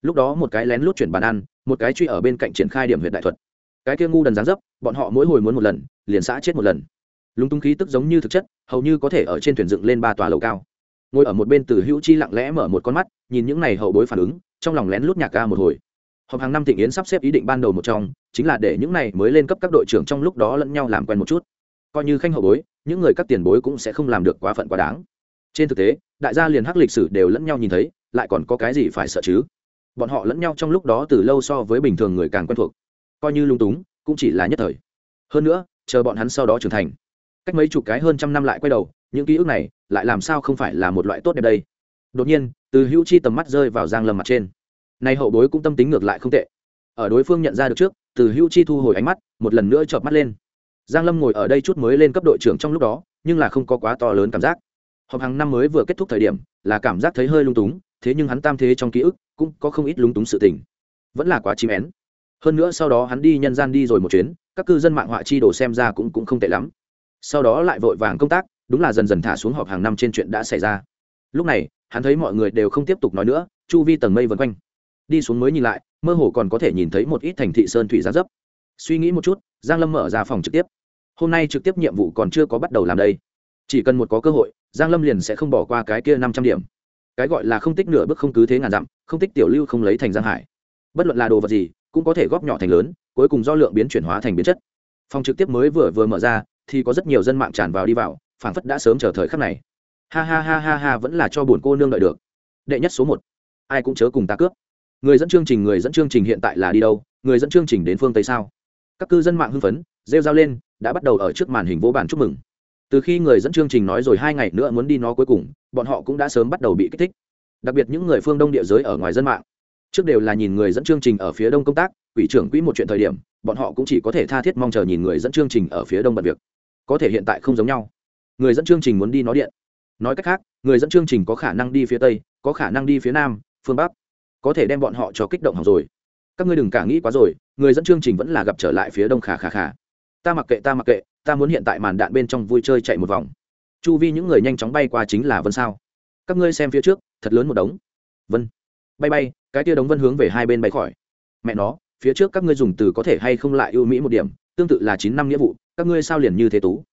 Lúc đó một cái lén lút chuyển bàn ăn, một cái truy ở bên cạnh triển khai điểm huyện đại thuật. Cái kia ngu đần gián dấp, bọn họ mỗi hồi muốn một lần, liền xã chết một lần. Lúng túng khí tức giống như thực chất, hầu như có thể ở trên thuyền dựng lên ba tòa lầu cao ngồi ở một bên từ hữu chi lặng lẽ mở một con mắt, nhìn những n à y hậu bối phản ứng, trong lòng lén lút nhạc ca một hồi. Họp hàng năm thịnh yến sắp xếp ý định ban đầu một trong, chính là để những này mới lên cấp các đội trưởng trong lúc đó lẫn nhau làm quen một chút. Coi như khanh hậu bối, những người các tiền bối cũng sẽ không làm được quá phận quá đáng. Trên thực tế, đại gia liền hắc lịch sử đều lẫn nhau nhìn thấy, lại còn có cái gì phải sợ chứ? Bọn họ lẫn nhau trong lúc đó từ lâu so với bình thường người càng quen thuộc. Coi như lung túng, cũng chỉ là nhất thời. Hơn nữa, chờ bọn hắn sau đó trưởng thành. Cách mấy chục cái hơn trăm năm lại quay đầu những ký ức này lại làm sao không phải là một loại tốt đẹp đây? Đột nhiên, từ hữu chi tầm mắt rơi vào giang lâm mặt trên. Nay hậu bối cũng tâm tính ngược lại không tệ. Ở đối phương nhận ra được trước, từ hữu chi thu hồi ánh mắt, một lần nữa chợp mắt lên. Giang lâm ngồi ở đây chút mới lên cấp đội trưởng trong lúc đó, nhưng là không có quá to lớn cảm giác. Họp hàng năm mới vừa kết thúc thời điểm, là cảm giác thấy hơi lung túng, thế nhưng hắn tam thế trong ký ức, cũng có không ít lung túng sự tình. Vẫn là quá chim én. Hơn nữa sau đó hắn đi nhân gian đi rồi một chuyến, các cư dân mạng họa chi đồ xem ra cũng cũng không tệ lắm. Sau đó lại vội vàng công tác đúng là dần dần thả xuống họp hàng năm trên chuyện đã xảy ra. Lúc này, hắn thấy mọi người đều không tiếp tục nói nữa, chu vi tầng mây vân quanh. Đi xuống mới nhìn lại, mơ hồ còn có thể nhìn thấy một ít thành thị sơn thủy gián dấp. Suy nghĩ một chút, giang lâm mở ra phòng trực tiếp. Hôm nay trực tiếp nhiệm vụ còn chưa có bắt đầu làm đây. Chỉ cần một có cơ hội, giang lâm liền sẽ không bỏ qua cái kia năm trăm điểm. Cái gọi là không tích nửa bước không cứ thế ngàn dặm, không tích tiểu lưu không lấy thành giang hải. Bất luận là đồ vật gì, cũng có thể góp nhỏ thành lớn, cuối cùng do lượng biến chuyển hóa thành biến chất. Phòng trực tiếp mới vừa vừa mở ra, thì có rất nhiều dân mạng tràn vào đi vào phảng phất đã sớm chờ thời khắc này. Ha ha ha ha ha, vẫn là cho buồn cô nương đợi được. Đệ nhất số một. Ai cũng chớ cùng ta cướp. Người dẫn chương trình, người dẫn chương trình hiện tại là đi đâu? Người dẫn chương trình đến phương tây sao? Các cư dân mạng hưng phấn, rêu rao lên, đã bắt đầu ở trước màn hình vô bản chúc mừng. Từ khi người dẫn chương trình nói rồi hai ngày nữa muốn đi nó cuối cùng, bọn họ cũng đã sớm bắt đầu bị kích thích. Đặc biệt những người phương đông địa giới ở ngoài dân mạng, trước đều là nhìn người dẫn chương trình ở phía đông công tác, quỷ trưởng quỹ một chuyện thời điểm, bọn họ cũng chỉ có thể tha thiết mong chờ nhìn người dẫn chương trình ở phía đông bật việc. Có thể hiện tại không giống nhau người dẫn chương trình muốn đi nó điện. Nói cách khác, người dẫn chương trình có khả năng đi phía tây, có khả năng đi phía nam, phương bắc. Có thể đem bọn họ cho kích động học rồi. Các ngươi đừng cả nghĩ quá rồi, người dẫn chương trình vẫn là gặp trở lại phía đông khả khả khả ta mặc kệ, ta mặc kệ, ta muốn hiện tại màn đạn bên trong vui chơi chạy một vòng. Chu vi những người nhanh chóng bay qua chính là vân sao. Các ngươi xem phía trước, thật lớn một đống. Vân. Bay bay, cái tia đống vân hướng về hai bên bay khỏi. Mẹ nó, phía trước các ngươi dùng từ có thể hay không lại ưu mỹ một điểm, tương tự là chín năm nghĩa vụ, các ngươi sao liền như thế tú?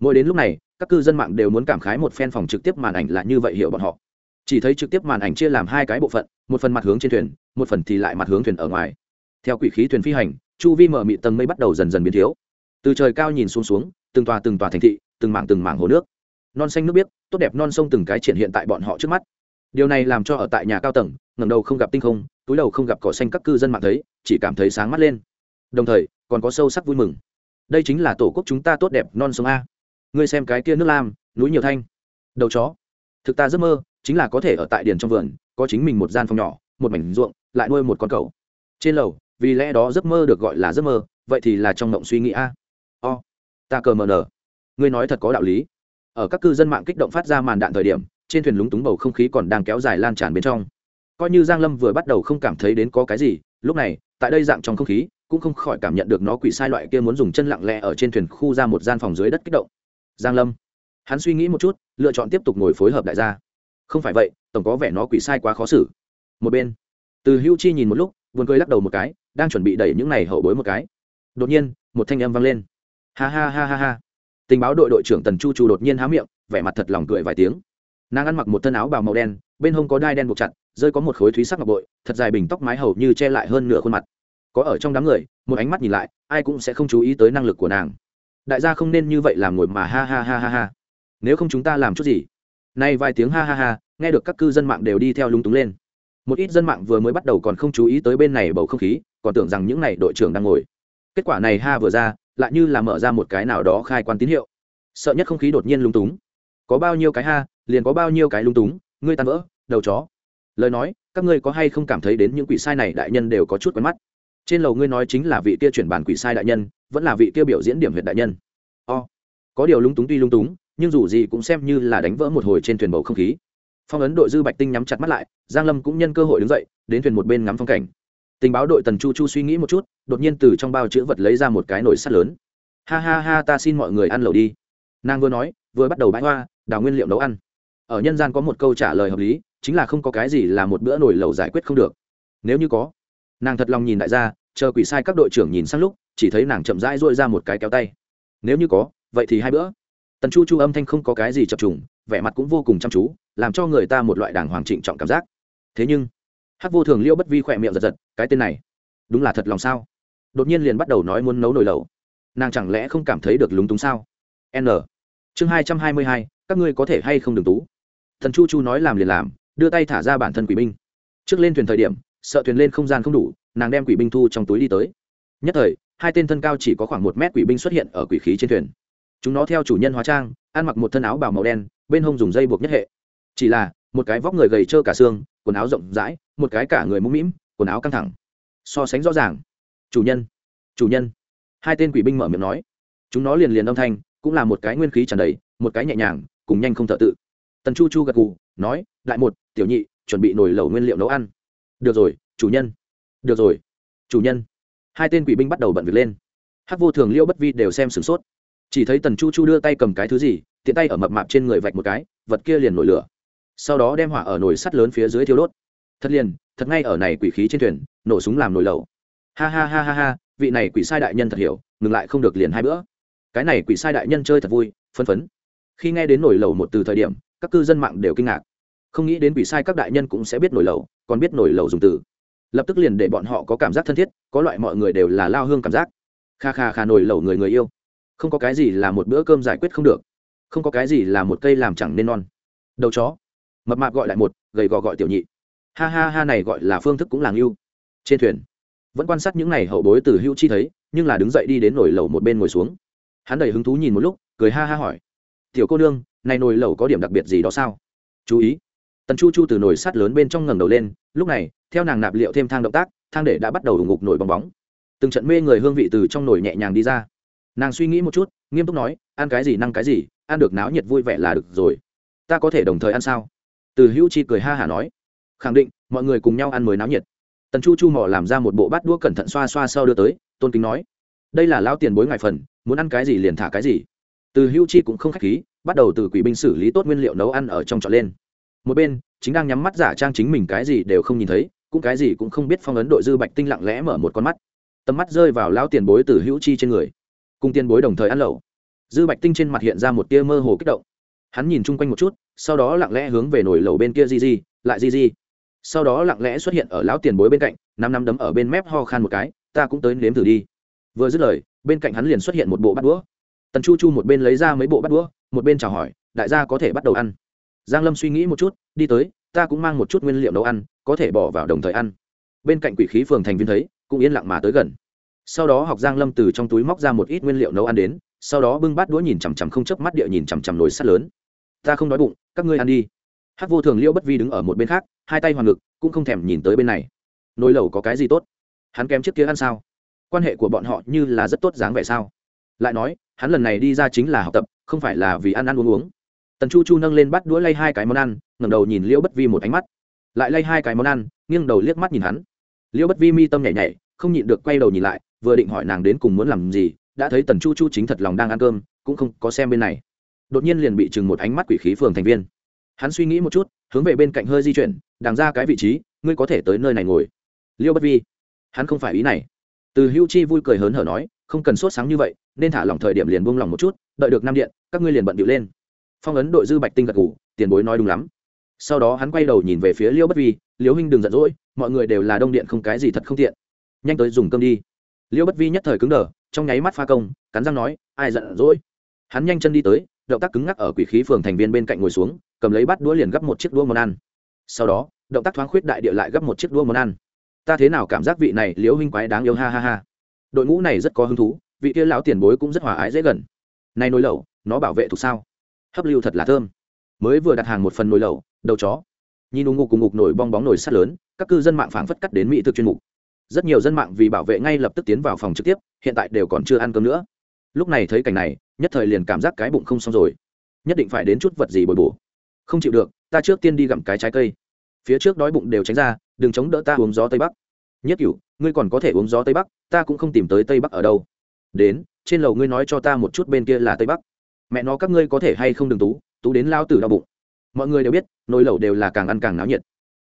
Mỗi đến lúc này, các cư dân mạng đều muốn cảm khái một phen phòng trực tiếp màn ảnh là như vậy hiểu bọn họ. Chỉ thấy trực tiếp màn ảnh chia làm hai cái bộ phận, một phần mặt hướng trên thuyền, một phần thì lại mặt hướng thuyền ở ngoài. Theo quỷ khí thuyền phi hành, chu vi mở mị tầng mây bắt đầu dần dần biến thiếu. Từ trời cao nhìn xuống xuống, từng tòa từng tòa thành thị, từng mảng từng mảng hồ nước. Non xanh nước biếc, tốt đẹp non sông từng cái triển hiện tại bọn họ trước mắt. Điều này làm cho ở tại nhà cao tầng, ngẩng đầu không gặp tinh không, túi đầu không gặp cỏ xanh các cư dân mạng thấy, chỉ cảm thấy sáng mắt lên. Đồng thời, còn có sâu sắc vui mừng. Đây chính là tổ quốc chúng ta tốt đẹp non sông a ngươi xem cái kia nước lam, núi nhiều thanh. Đầu chó. Thực ta giấc mơ, chính là có thể ở tại điền trong vườn, có chính mình một gian phòng nhỏ, một mảnh ruộng, lại nuôi một con cầu trên lầu, vì lẽ đó giấc mơ được gọi là giấc mơ, vậy thì là trong mộng suy nghĩ a. O, ta cờ mờ nở ngươi nói thật có đạo lý. Ở các cư dân mạng kích động phát ra màn đạn thời điểm, trên thuyền lúng túng bầu không khí còn đang kéo dài lan tràn bên trong. Coi như giang lâm vừa bắt đầu không cảm thấy đến có cái gì, lúc này, tại đây dạng trong không khí, cũng không khỏi cảm nhận được nó quỷ sai loại kia muốn dùng chân lặng lẽ ở trên thuyền khu ra một gian phòng dưới đất kích động giang lâm. Hắn suy nghĩ một chút, lựa chọn tiếp tục ngồi phối hợp đại gia. Không phải vậy, tổng có vẻ nó quỷ sai quá khó xử. Một bên, từ hưu chi nhìn một lúc, buồn cười lắc đầu một cái, đang chuẩn bị đẩy những này hậu bối một cái. Đột nhiên, một thanh âm vang lên. Ha ha ha ha ha. Tình báo đội đội trưởng tần chu chu đột nhiên há miệng, vẻ mặt thật lòng cười vài tiếng. Nàng ăn mặc một thân áo bào màu đen, bên hông có đai đen buộc chặt, rơi có một khối thúy sắc ngọc bội, thật dài bình tóc mái hầu như che lại hơn nửa khuôn mặt. Có ở trong đám người, một ánh mắt nhìn lại, ai cũng sẽ không chú ý tới năng lực của nàng đại gia không nên như vậy làm ngồi mà ha ha ha ha ha. Nếu không chúng ta làm chút gì? Nay vài tiếng ha ha ha, nghe được các cư dân mạng đều đi theo lúng túng lên. Một ít dân mạng vừa mới bắt đầu còn không chú ý tới bên này bầu không khí, còn tưởng rằng những n à y đội trưởng đang ngồi. Kết quả này ha vừa ra, lại như là mở ra một cái nào đó khai quan tín hiệu. Sợ nhất không khí đột nhiên lung túng. Có bao nhiêu cái ha, liền có bao nhiêu cái lung túng, ngươi tan vỡ, đầu chó. Lời nói, các ngươi có hay không cảm thấy đến những quỷ sai này đại nhân đều có chút quen mắt? Trên lầu ngươi nói chính là vị kia chuyển bản quỷ sai đại nhân, vẫn là vị kia biểu diễn điểm huyện đại nhân. O, có điều lung túng tuy lung túng, nhưng dù gì cũng xem như là đánh vỡ một hồi trên thuyền bầu không khí. Phong ấn đội dư bạch tinh nhắm chặt mắt lại, giang lâm cũng nhân cơ hội đứng dậy, đến thuyền một bên ngắm phong cảnh. Tình báo đội tần chu chu suy nghĩ một chút, đột nhiên từ trong bao chữ vật lấy ra một cái nồi sắt lớn. Ha ha ha, ta xin mọi người ăn lẩu đi. Nàng vừa nói, vừa bắt đầu bãi hoa, đào nguyên liệu nấu ăn. Ở nhân gian có một câu trả lời hợp lý, chính là không có cái gì là một bữa nồi lẩu giải quyết không được. Nếu như có, nàng thật lòng nhìn đại gia chờ quỷ sai các đội trưởng nhìn sang lúc, chỉ thấy nàng chậm rãi dội ra một cái kéo tay. Nếu như có, vậy thì hai bữa. Tần chu chu âm thanh không có cái gì chập trùng, vẻ mặt cũng vô cùng chăm chú, làm cho người ta một loại đàng hoàng trịnh trọng cảm giác. Thế nhưng hát vô thường liêu bất vi khỏe miệng giật giật, cái tên này, đúng là thật lòng sao? Đột nhiên liền bắt đầu nói muốn nấu nồi lẩu. Nàng chẳng lẽ không cảm thấy được lúng túng sao? N. Chương hai trăm hai mươi hai, các ngươi có thể hay không đừng tú? Thần chu chu nói làm liền làm, đưa tay thả ra bản thân quỷ binh. Trước lên thuyền thời điểm, sợ thuyền lên không gian không đủ nàng đem quỷ binh thu trong túi đi tới. Nhất thời, hai tên thân cao chỉ có khoảng một mét quỷ binh xuất hiện ở quỷ khí trên thuyền. Chúng nó theo chủ nhân hóa trang, ăn mặc một thân áo bào màu đen, bên hông dùng dây buộc nhất hệ. Chỉ là, một cái vóc người gầy trơ cả xương, quần áo rộng rãi, một cái cả người mũm mĩm, quần áo căng thẳng. So sánh rõ ràng. Chủ nhân chủ nhân. Hai tên quỷ binh mở miệng nói. Chúng nó liền liền âm thanh, cũng là một cái nguyên khí tràn đầy, một cái nhẹ nhàng, cùng nhanh không thợ tự. Tần chu chu gật gù, nói, đại một, tiểu nhị, chuẩn bị nồi lẩu nguyên liệu nấu ăn. Được rồi, chủ nhân được rồi. Chủ nhân. Hai tên quỷ binh bắt đầu bận việc lên. Hát vô thường, liêu bất vi đều xem sửng sốt. Chỉ thấy tần chu chu đưa tay cầm cái thứ gì, tiện tay ở mập mạp trên người vạch một cái, vật kia liền nổi lửa. Sau đó đem hỏa ở nồi sắt lớn phía dưới thiêu đốt. Thật liền, thật ngay ở này quỷ khí trên thuyền, nổ súng làm nồi lẩu. Ha ha ha ha ha, vị này quỷ sai đại nhân thật hiểu, ngừng lại không được liền hai bữa. Cái này quỷ sai đại nhân chơi thật vui phân phấn. Khi nghe đến nồi lẩu một từ thời điểm, các cư dân mạng đều kinh ngạc. Không nghĩ đến quỷ sai các đại nhân cũng sẽ biết nồi lẩu, còn biết nồi lẩu dùng từ lập tức liền để bọn họ có cảm giác thân thiết, có loại mọi người đều là lao hương cảm giác. Kha kha kha nổi lẩu người người yêu. Không có cái gì là một bữa cơm giải quyết không được. Không có cái gì là một cây làm chẳng nên non. Đầu chó. Mập mạp gọi lại một, gầy gò gọi tiểu nhị. Ha ha ha này gọi là phương thức cũng làng yêu. Trên thuyền, vẫn quan sát những n à y hậu bối từ hữu chi thấy, nhưng là đứng dậy đi đến nồi lẩu một bên ngồi xuống. Hắn đầy hứng thú nhìn một lúc, cười ha ha hỏi. Tiểu cô nương, này nồi lẩu có điểm đặc biệt gì đó sao? Chú ý tần chu chu từ nồi sắt lớn bên trong ngẩng đầu lên, lúc này, theo nàng nạp liệu thêm thang động tác, thang để đã bắt đầu ủng ngục nổi bong bóng. Từng trận mê người hương vị từ trong nồi nhẹ nhàng đi ra. Nàng suy nghĩ một chút, nghiêm túc nói, ăn cái gì năng cái gì, ăn được náo nhiệt vui vẻ là được rồi. Ta có thể đồng thời ăn sao? Từ hữu chi cười ha hả nói. Khẳng định, mọi người cùng nhau ăn mới náo nhiệt. Tần chu chu mỏ làm ra một bộ bát đũa cẩn thận xoa xoa sau đưa tới, tôn kính nói. Đây là lao tiền bối ngài phần, muốn ăn cái gì liền thả cái gì. Từ hữu chi cũng không k h á c h khí, bắt đầu từ quỷ binh xử lý tốt nguyên liệu nấu ăn ở trong trọ lên một bên, chính đang nhắm mắt giả trang chính mình cái gì đều không nhìn thấy, cũng cái gì cũng không biết phong ấn đội dư bạch tinh lặng lẽ mở một con mắt. Tầm mắt rơi vào lao tiền bối từ hữu chi trên người. Cùng tiền bối đồng thời ăn lẩu. Dư bạch tinh trên mặt hiện ra một tia mơ hồ kích động. Hắn nhìn chung quanh một chút, sau đó lặng lẽ hướng về nồi lẩu bên kia di di, lại di di. Sau đó lặng lẽ xuất hiện ở lão tiền bối bên cạnh, năm năm đấm ở bên mép ho khan một cái, ta cũng tới nếm thử đi. Vừa dứt lời, bên cạnh hắn liền xuất hiện một bộ bát đũa. Tần chu chu một bên lấy ra mấy bộ bát đũa, một bên chào hỏi, đại gia có thể bắt đầu ăn giang lâm suy nghĩ một chút, đi tới, ta cũng mang một chút nguyên liệu nấu ăn, có thể bỏ vào đồng thời ăn. Bên cạnh quỷ khí phường thành viên thấy, cũng yên lặng mà tới gần. Sau đó học giang lâm từ trong túi móc ra một ít nguyên liệu nấu ăn đến, sau đó bưng bát đũa nhìn chằm chằm không chớp mắt địa nhìn chằm chằm nồi sắt lớn. Ta không đói bụng, các ngươi ăn đi. Hát vô thường liễu bất vi đứng ở một bên khác, hai tay hoàng ngực, cũng không thèm nhìn tới bên này. Nồi lẩu có cái gì tốt? Hắn kém trước kia ăn sao? Quan hệ của bọn họ như là rất tốt dáng vẻ sao? Lại nói, hắn lần này đi ra chính là học tập, không phải là vì ăn ăn uống uống tần chu chu nâng lên bắt đũa lay hai cái món ăn, ngẩng đầu nhìn liễu bất vi một ánh mắt. Lại lay hai cái món ăn, nghiêng đầu liếc mắt nhìn hắn. Liễu bất vi mi tâm nhảy nhảy, không nhịn được quay đầu nhìn lại, vừa định hỏi nàng đến cùng muốn làm gì, đã thấy tần chu chu chính thật lòng đang ăn cơm, cũng không có xem bên này. Đột nhiên liền bị chừng một ánh mắt quỷ khí phường thành viên. Hắn suy nghĩ một chút, hướng về bên cạnh hơi di chuyển, đằng ra cái vị trí, ngươi có thể tới nơi này ngồi. Liêu bất vi, hắn không phải ý này. Từ hữu chi vui cười hớn hở nói, không cần sốt sáng như vậy, nên thả lỏng thời điểm liền buông lỏng một chút, đợi được năm điện, các ngươi liền bận điệu lên phong ấn đội dư bạch tinh gật ngủ tiền bối nói đúng lắm. Sau đó hắn quay đầu nhìn về phía liêu bất vi liêu huynh đừng giận dỗi, mọi người đều là đông điện không cái gì thật không tiện. Nhanh tới dùng cơm đi. Liêu bất vi nhất thời cứng đờ, trong nháy mắt pha công, cắn răng nói, ai giận dỗi? Hắn nhanh chân đi tới, động tác cứng ngắc ở quỷ khí phường thành viên bên cạnh ngồi xuống, cầm lấy bát đũa liền gấp một chiếc đũa món ăn. Sau đó, động tác thoáng khuyết đại địa lại gấp một chiếc đũa món ăn. Ta thế nào cảm giác vị này liễu huynh quái đáng yêu, ha ha ha. Đội ngũ này rất có hứng thú, vị kia lão tiền bối cũng rất hòa ái dễ gần. Nay nối lẩu, nó bảo vệ thuộc sao? Hấp lưu thật là thơm. Mới vừa đặt hàng một phần nồi lẩu, đầu chó. Nhìn ủng ngục cùng ngục nổi bong bóng nồi sắt lớn, các cư dân mạng phảng phất cắt đến mỹ thực chuyên mục. Rất nhiều dân mạng vì bảo vệ ngay lập tức tiến vào phòng trực tiếp, hiện tại đều còn chưa ăn cơm nữa. Lúc này thấy cảnh này, nhất thời liền cảm giác cái bụng không xong rồi. Nhất định phải đến chút vật gì bồi bổ. Không chịu được, ta trước tiên đi gặm cái trái cây. Phía trước đói bụng đều tránh ra, đừng chống đỡ ta uống gió tây bắc. Nhất cửu, ngươi còn có thể uống gió tây bắc, ta cũng không tìm tới tây bắc ở đâu. Đến, trên lầu ngươi nói cho ta một chút bên kia là tây bắc mẹ nó các ngươi có thể hay không đừng tú tú đến lao tử đau bụng. Mọi người đều biết, nồi lẩu đều là càng ăn càng náo nhiệt.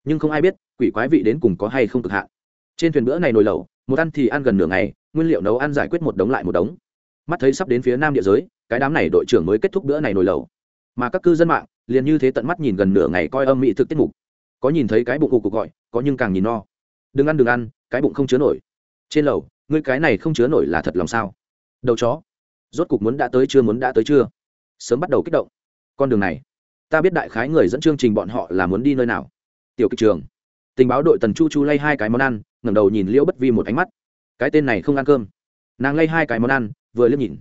Nhưng không ai biết, quỷ quái vị đến cùng có hay không cực hạn. Trên thuyền bữa này nồi lẩu, một ăn thì ăn gần nửa ngày, nguyên liệu nấu ăn giải quyết một đống lại một đống. Mắt thấy sắp đến phía nam địa giới, cái đám này đội trưởng mới kết thúc bữa này nồi lẩu. Mà các cư dân mạng liền như thế tận mắt nhìn gần nửa ngày coi âm mỹ thực tiết mục. Có nhìn thấy cái bụng cục cục gọi, có nhưng càng nhìn no. Đừng ăn đừng ăn, cái bụng không chứa nổi. Trên lầu, ngươi cái này không chứa nổi là thật lòng sao? Đầu chó rốt cục muốn đã tới chưa, muốn đã tới chưa? Sớm bắt đầu kích động. Con đường này, ta biết đại khái người dẫn chương trình bọn họ là muốn đi nơi nào. Tiểu kịch trường. Tình báo đội tần chu chu lay hai cái món ăn, ngẩng đầu nhìn liễu bất vi một ánh mắt. Cái tên này không ăn cơm. Nàng lay hai cái món ăn, vừa liếc nhìn.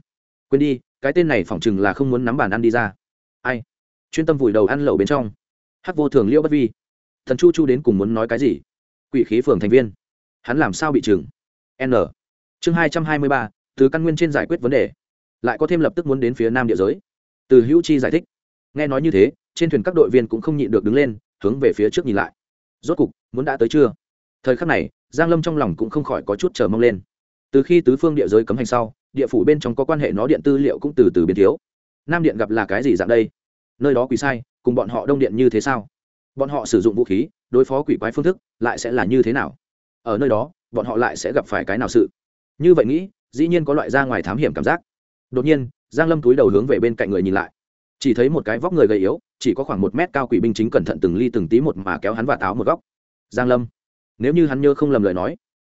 Quên đi, cái tên này phỏng chừng là không muốn nắm bàn ăn đi ra. Ai? Chuyên tâm vùi đầu ăn lẩu bên trong. Hắc vô thường liễu bất vi. Thần chu chu đến cùng muốn nói cái gì? Quỷ khí phường thành viên. Hắn làm sao bị chừng n. Chương hai trăm hai mươi ba, từ căn nguyên trên giải quyết vấn đề lại có thêm lập tức muốn đến phía nam địa giới. Từ hữu chi giải thích. Nghe nói như thế, trên thuyền các đội viên cũng không nhịn được đứng lên, hướng về phía trước nhìn lại. Rốt cục, muốn đã tới chưa? Thời khắc này, giang lâm trong lòng cũng không khỏi có chút chờ mong lên. Từ khi tứ phương địa giới cấm hành sau, địa phủ bên trong có quan hệ nó điện tư liệu cũng từ từ biến thiếu. Nam điện gặp là cái gì dạng đây? Nơi đó quỷ sai, cùng bọn họ đông điện như thế sao? Bọn họ sử dụng vũ khí, đối phó quỷ quái phương thức, lại sẽ là như thế nào? Ở nơi đó, bọn họ lại sẽ gặp phải cái nào sự? Như vậy nghĩ, dĩ nhiên có loại ra ngoài thám hiểm cảm giác đột nhiên, giang lâm túi đầu hướng về bên cạnh người nhìn lại. Chỉ thấy một cái vóc người gầy yếu, chỉ có khoảng một mét cao quỷ binh chính cẩn thận từng ly từng tí một mà kéo hắn và táo một góc. Giang lâm, nếu như hắn nhớ không lầm lời nói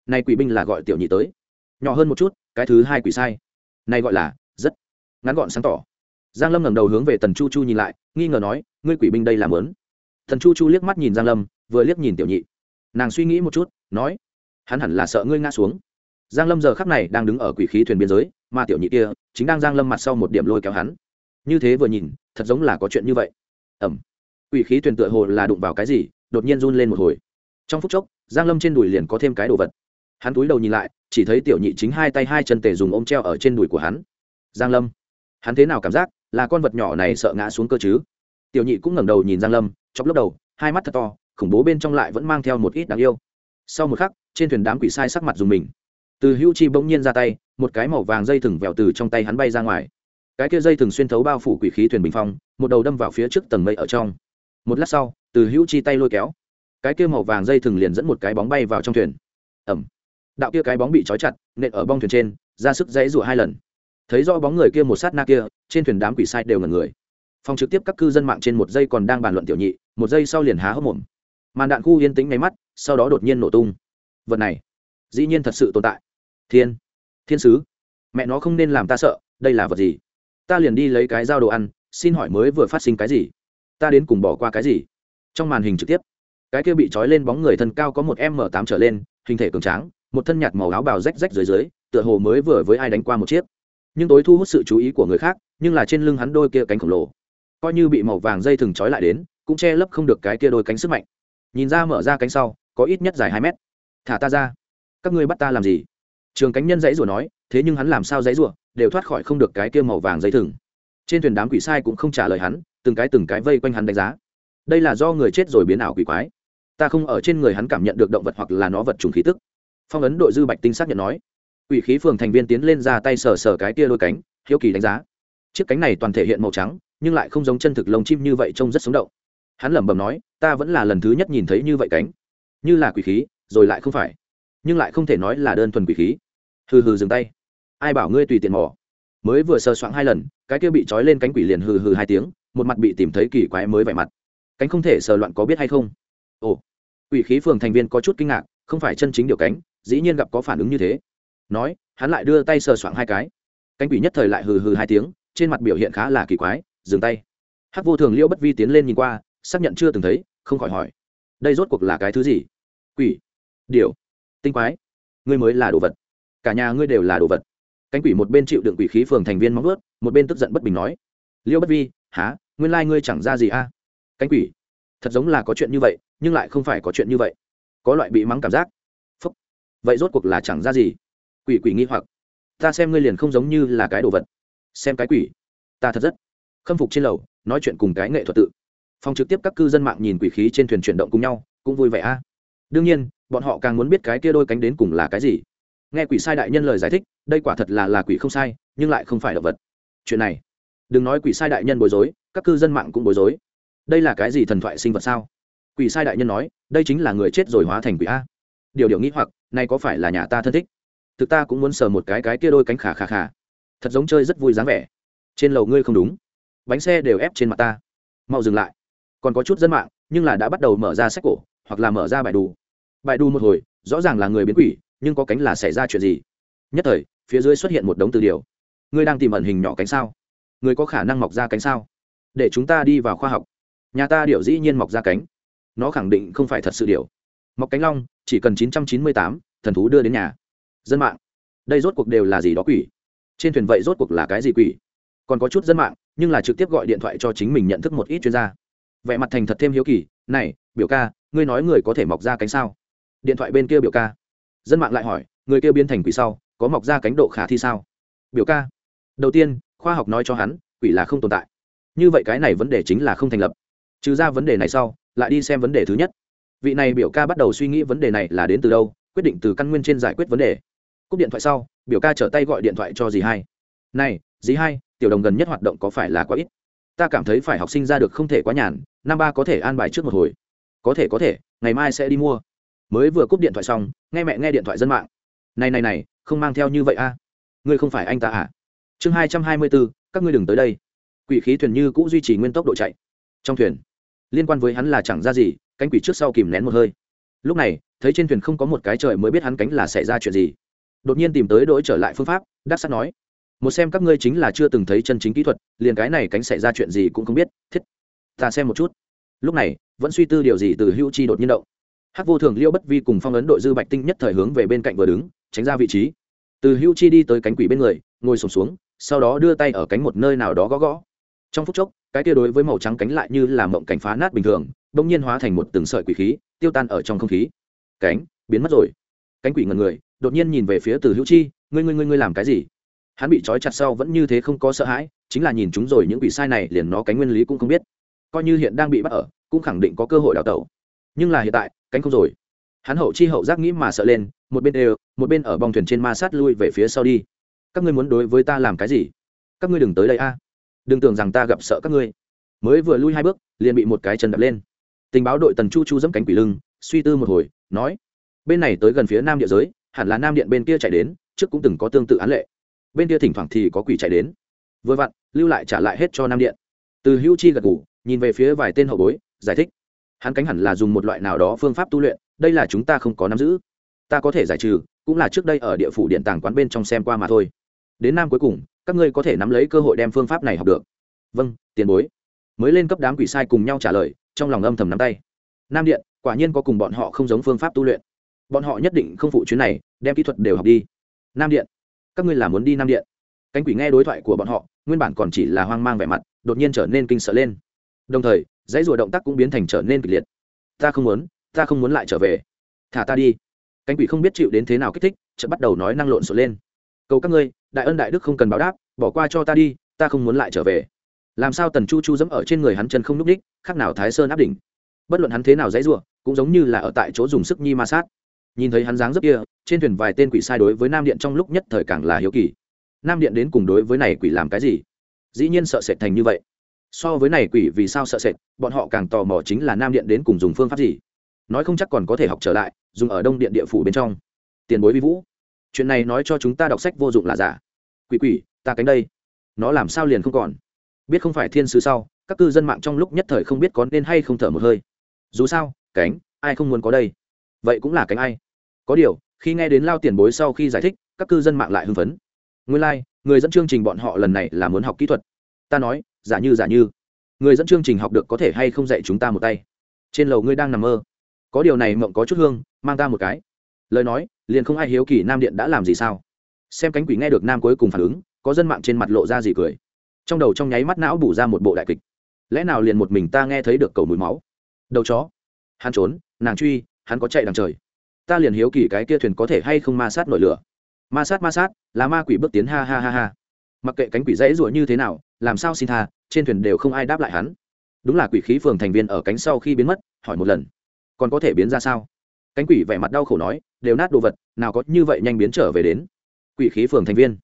nay quỷ binh là gọi tiểu nhị tới. Nhỏ hơn một chút, cái thứ hai quỷ sai. Này gọi là rất ngắn gọn sáng tỏ. Giang lâm ngẩng đầu hướng về tần chu chu nhìn lại, nghi ngờ nói, ngươi quỷ binh đây làm lớn. Thần chu chu liếc mắt nhìn giang lâm, vừa liếc nhìn tiểu nhị. Nàng suy nghĩ một chút, nói, hắn hẳn là sợ ngươi ngã xuống giang lâm giờ khắc này đang đứng ở quỷ khí thuyền biên giới, mà tiểu nhị kia chính đang giang lâm mặt sau một điểm lôi kéo hắn. Như thế vừa nhìn, thật giống là có chuyện như vậy. Ẩm quỷ khí thuyền tựa hồ là đụng vào cái gì, đột nhiên run lên một hồi. Trong phút chốc, giang lâm trên đùi liền có thêm cái đồ vật. Hắn túi đầu nhìn lại, chỉ thấy tiểu nhị chính hai tay hai chân tề dùng ôm treo ở trên đùi của hắn. Giang lâm, hắn thế nào cảm giác là con vật nhỏ này sợ ngã xuống cơ chứ? Tiểu nhị cũng ngẩng đầu nhìn giang lâm chọc lúc đầu, hai mắt thật to, khủng bố bên trong lại vẫn mang theo một ít đáng yêu. Sau một khắc, trên thuyền đám quỷ sai sắc mặt dùng mình từ hữu chi bỗng nhiên ra tay, một cái màu vàng dây thừng vẹo từ trong tay hắn bay ra ngoài. Cái kia dây thừng xuyên thấu bao phủ quỷ khí thuyền bình phong, một đầu đâm vào phía trước tầng mây ở trong. Một lát sau, từ hữu chi tay lôi kéo. Cái kia màu vàng dây thừng liền dẫn một cái bóng bay vào trong thuyền. Ẩm đạo kia cái bóng bị trói chặt, nện ở bong thuyền trên, ra sức dãy rụa hai lần. Thấy rõ bóng người kia một sát na kia, trên thuyền đám quỷ sai đều ngần người. Phòng trực tiếp các cư dân mạng trên một giây còn đang bàn luận tiểu nhị, một giây sau liền há hốc mồm. Màn đạn khu yên tĩnh ngay mắt, sau đó đột nhiên nổ tung. Vật này, dĩ nhiên thật sự tồn tại thiên. Thiên sứ. Mẹ nó không nên làm ta sợ, đây là vật gì? Ta liền đi lấy cái dao đồ ăn, xin hỏi mới vừa phát sinh cái gì? Ta đến cùng bỏ qua cái gì? Trong màn hình trực tiếp, cái kia bị trói lên bóng người thân cao có một m tám trở lên, hình thể cường tráng, một thân nhạt màu áo bào rách rách dưới dưới, tựa hồ mới vừa với ai đánh qua một chiếc. Nhưng tối thu hút sự chú ý của người khác, nhưng là trên lưng hắn đôi kia cánh khổng lồ. Coi như bị màu vàng dây thừng trói lại đến, cũng che lấp không được cái kia đôi cánh sức mạnh. Nhìn ra mở ra cánh sau, có ít nhất dài hai mét. Thả ta ra. Các ngươi bắt ta làm gì? Trường cánh nhân dãy rủa nói, thế nhưng hắn làm sao dãy rủa đều thoát khỏi không được cái kia màu vàng dây thừng. Trên thuyền đám quỷ sai cũng không trả lời hắn, từng cái từng cái vây quanh hắn đánh giá. Đây là do người chết rồi biến ảo quỷ quái. Ta không ở trên người hắn cảm nhận được động vật hoặc là nó vật trùng khí tức. Phong ấn đội dư bạch tinh xác nhận nói. Ủy khí phường thành viên tiến lên ra tay sờ sờ cái kia lôi cánh, hiếu kỳ đánh giá. Chiếc cánh này toàn thể hiện màu trắng, nhưng lại không giống chân thực lông chim như vậy trông rất sống động. Hắn lẩm bẩm nói, ta vẫn là lần thứ nhất nhìn thấy như vậy cánh. Như là quỷ khí, rồi lại không phải. Nhưng lại không thể nói là đơn thuần quỷ khí hừ hừ dừng tay. Ai bảo ngươi tùy tiện mỏ mới vừa sờ soạng hai lần, cái kia bị trói lên cánh quỷ liền hừ hừ hai tiếng, một mặt bị tìm thấy kỳ quái mới vẻ mặt. Cánh không thể sờ loạn có biết hay không? Ồ. Quỷ khí phường thành viên có chút kinh ngạc, không phải chân chính điều cánh, dĩ nhiên gặp có phản ứng như thế. Nói, hắn lại đưa tay sờ soạng hai cái. Cánh quỷ nhất thời lại hừ hừ hai tiếng, trên mặt biểu hiện khá là kỳ quái, dừng tay. Hắc vô thường liêu bất vi tiến lên nhìn qua, xác nhận chưa từng thấy, không khỏi hỏi. Đây rốt cuộc là cái thứ gì? Quỷ. Điều tinh quái. Ngươi mới là đồ vật cả nhà ngươi đều là đồ vật. Cánh quỷ một bên chịu đựng quỷ khí phường thành viên móng ướt một bên tức giận bất bình nói, liêu bất vi, há, nguyên lai、like、ngươi chẳng ra gì a? Cánh quỷ, thật giống là có chuyện như vậy, nhưng lại không phải có chuyện như vậy. Có loại bị mắng cảm giác. Phúc. Vậy rốt cuộc là chẳng ra gì. Quỷ quỷ nghi hoặc. Ta xem ngươi liền không giống như là cái đồ vật. Xem cái quỷ. Ta thật rất khâm phục trên lầu, nói chuyện cùng cái nghệ thuật tự. Phòng trực tiếp các cư dân mạng nhìn quỷ khí trên thuyền chuyển động cùng nhau, cũng vui vẻ a. Đương nhiên, bọn họ càng muốn biết cái kia đôi cánh đến cùng là cái gì nghe quỷ sai đại nhân lời giải thích, đây quả thật là là quỷ không sai, nhưng lại không phải động vật. Chuyện này, đừng nói quỷ sai đại nhân bối rối, các cư dân mạng cũng bối rối. Đây là cái gì thần thoại sinh vật sao? Quỷ sai đại nhân nói, đây chính là người chết rồi hóa thành quỷ a. Điều điều nghĩ hoặc nay có phải là nhà ta thân thích? Thực ta cũng muốn sờ một cái cái kia đôi cánh khả khả khả thật giống chơi rất vui dáng vẻ. Trên lầu ngươi không đúng. Bánh xe đều ép trên mặt ta. Mau dừng lại. Còn có chút dân mạng, nhưng là đã bắt đầu mở ra sách cổ, hoặc là mở ra bài đù. Bài đù một hồi, rõ ràng là người biến quỷ nhưng có cánh là xảy ra chuyện gì? Nhất thời, phía dưới xuất hiện một đống từ điều. Ngươi đang tìm ẩn hình nhỏ cánh sao? Ngươi có khả năng mọc ra cánh sao? Để chúng ta đi vào khoa học. Nhà ta điệu dĩ nhiên mọc ra cánh. Nó khẳng định không phải thật sự điều. Mọc cánh long, chỉ cần chín trăm chín mươi tám, thần thú đưa đến nhà. Dân mạng. Đây rốt cuộc đều là gì đó quỷ? Trên thuyền vậy rốt cuộc là cái gì quỷ? Còn có chút dân mạng, nhưng là trực tiếp gọi điện thoại cho chính mình nhận thức một ít chuyên gia. Vẻ mặt thành thật thêm hiếu kỳ, này, biểu ca, ngươi nói người có thể mọc ra cánh sao? Điện thoại bên kia biểu ca dân mạng lại hỏi, người kia biến thành quỷ sau, có mọc ra cánh độ khả thi sao? Biểu ca, đầu tiên, khoa học nói cho hắn, quỷ là không tồn tại. Như vậy cái này vấn đề chính là không thành lập. Trừ ra vấn đề này sau, lại đi xem vấn đề thứ nhất. Vị này biểu ca bắt đầu suy nghĩ vấn đề này là đến từ đâu, quyết định từ căn nguyên trên giải quyết vấn đề. Cúp điện thoại sau, biểu ca trở tay gọi điện thoại cho dì hai. Này, dì hai, tiểu đồng gần nhất hoạt động có phải là quá ít? Ta cảm thấy phải học sinh ra được không thể quá nhàn, năm ba có thể an bài trước một hồi. Có thể có thể, ngày mai sẽ đi mua mới vừa cúp điện thoại xong, nghe mẹ nghe điện thoại dân mạng. Này này này, không mang theo như vậy a ngươi không phải anh ta à? Chương hai trăm hai mươi bốn, các ngươi đừng tới đây. Quỷ khí thuyền như cũng duy trì nguyên tốc độ chạy. Trong thuyền, liên quan với hắn là chẳng ra gì, cánh quỷ trước sau kìm nén một hơi. Lúc này, thấy trên thuyền không có một cái trời mới biết hắn cánh là xảy ra chuyện gì. Đột nhiên tìm tới đỗi trở lại phương pháp, đắc sắc nói, một xem các ngươi chính là chưa từng thấy chân chính kỹ thuật, liền cái này cánh xảy ra chuyện gì cũng không biết, thiết. Ta xem một chút. Lúc này, vẫn suy tư điều gì từ hữu chi đột nhiên động hắc vô thường liêu bất vi cùng phong ấn đội dư bạch tinh nhất thời hướng về bên cạnh vừa đứng, tránh ra vị trí. Từ hữu chi đi tới cánh quỷ bên người, ngồi sổm xuống, sau đó đưa tay ở cánh một nơi nào đó gõ gõ. Trong phút chốc, cái kia đối với màu trắng cánh lại như là mộng cảnh phá nát bình thường, bỗng nhiên hóa thành một từng sợi quỷ khí, tiêu tan ở trong không khí. Cánh, biến mất rồi. Cánh quỷ ngần người, đột nhiên nhìn về phía từ hữu chi, ngươi ngươi ngươi ngươi làm cái gì? Hắn bị trói chặt sau vẫn như thế không có sợ hãi, chính là nhìn chúng rồi những quỷ sai này liền nó cánh nguyên lý cũng không biết. Coi như hiện đang bị bắt ở, cũng khẳng định có cơ hội đào tẩu. Nhưng là hiện tại cánh không rồi. Hắn hậu chi hậu giác nghĩ mà sợ lên, một bên đều, một bên ở bong thuyền trên ma sát lui về phía sau đi. Các ngươi muốn đối với ta làm cái gì? Các ngươi đừng tới đây a. Đừng tưởng rằng ta gặp sợ các ngươi. Mới vừa lui hai bước, liền bị một cái chân đập lên. Tình báo đội tần chu chu dẫm cánh quỷ lưng, suy tư một hồi, nói, bên này tới gần phía nam địa giới, hẳn là nam điện bên kia chạy đến, trước cũng từng có tương tự án lệ. Bên kia thỉnh thoảng thì có quỷ chạy đến. Vừa vặn, lưu lại trả lại hết cho nam điện. Từ hữu chi gật ngủ nhìn về phía vài tên hậu bối, giải thích hắn cánh hẳn là dùng một loại nào đó phương pháp tu luyện, đây là chúng ta không có nắm giữ. Ta có thể giải trừ, cũng là trước đây ở địa phủ điện tàng quán bên trong xem qua mà thôi. Đến năm cuối cùng, các ngươi có thể nắm lấy cơ hội đem phương pháp này học được. Vâng tiền bối. Mới lên cấp đám quỷ sai cùng nhau trả lời, trong lòng âm thầm nắm tay. Nam điện, quả nhiên có cùng bọn họ không giống phương pháp tu luyện. Bọn họ nhất định không phụ chuyến này, đem kỹ thuật đều học đi. Nam điện, các ngươi là muốn đi nam điện. Cánh quỷ nghe đối thoại của bọn họ, nguyên bản còn chỉ là hoang mang vẻ mặt, đột nhiên trở nên kinh sợ lên đồng thời, dãy rùa động tác cũng biến thành trở nên kịch liệt. Ta không muốn, ta không muốn lại trở về. Thả ta đi. Cánh quỷ không biết chịu đến thế nào kích thích, chợt bắt đầu nói năng lộn xộn lên. Cầu các ngươi, đại ân đại đức không cần báo đáp, bỏ qua cho ta đi, ta không muốn lại trở về. Làm sao tần chu chu dẫm ở trên người hắn chân không n ú c đích, khác nào thái sơn áp đỉnh. Bất luận hắn thế nào dãy r u ộ cũng giống như là ở tại chỗ dùng sức nhi ma sát. Nhìn thấy hắn dáng rất kia, trên thuyền vài tên quỷ sai đối với nam điện trong lúc nhất thời càng là hiếu kỳ. Nam điện đến cùng đối với này quỷ làm cái gì? Dĩ nhiên sợ sệt thành như vậy so với này quỷ vì sao sợ sệt bọn họ càng tò mò chính là nam điện đến cùng dùng phương pháp gì. Nói không chắc còn có thể học trở lại dùng ở đông điện địa phủ bên trong. Tiền bối vi vũ chuyện này nói cho chúng ta đọc sách vô dụng là giả. Quỷ quỷ ta cánh đây. Nó làm sao liền không còn? Biết không phải thiên sứ sau các cư dân mạng trong lúc nhất thời không biết có nên hay không thở một hơi. Dù sao cánh ai không muốn có đây? Vậy cũng là cánh ai? Có điều khi nghe đến lao tiền bối sau khi giải thích các cư dân mạng lại hưng phấn. Nguyên lai、like, người dẫn chương trình bọn họ lần này là muốn học kỹ thuật ta nói, giả như giả như. Người dẫn chương trình học được có thể hay không dạy chúng ta một tay? Trên lầu ngươi đang nằm mơ. Có điều này mộng có chút hương, mang ta một cái. Lời nói, liền không ai hiếu kỳ nam điện đã làm gì sao? Xem cánh quỷ nghe được nam cuối cùng phản ứng, có dân mạng trên mặt lộ ra gì cười. Trong đầu trong nháy mắt não bủ ra một bộ đại kịch. Lẽ nào liền một mình ta nghe thấy được cầu mùi máu? Đầu chó. Hắn trốn, nàng truy, hắn có chạy đằng trời. Ta liền hiếu kỳ cái kia thuyền có thể hay không ma sát nổi lửa. Ma sát ma sát, là ma quỷ bước tiến, ha ha ha ha mặc kệ cánh quỷ dãy rủa như thế nào, làm sao xin tha, trên thuyền đều không ai đáp lại hắn. Đúng là quỷ khí phường thành viên ở cánh sau khi biến mất, hỏi một lần. Còn có thể biến ra sao? Cánh quỷ vẻ mặt đau khổ nói, đều nát đồ vật, nào có như vậy nhanh biến trở về đến. Quỷ khí phường thành viên.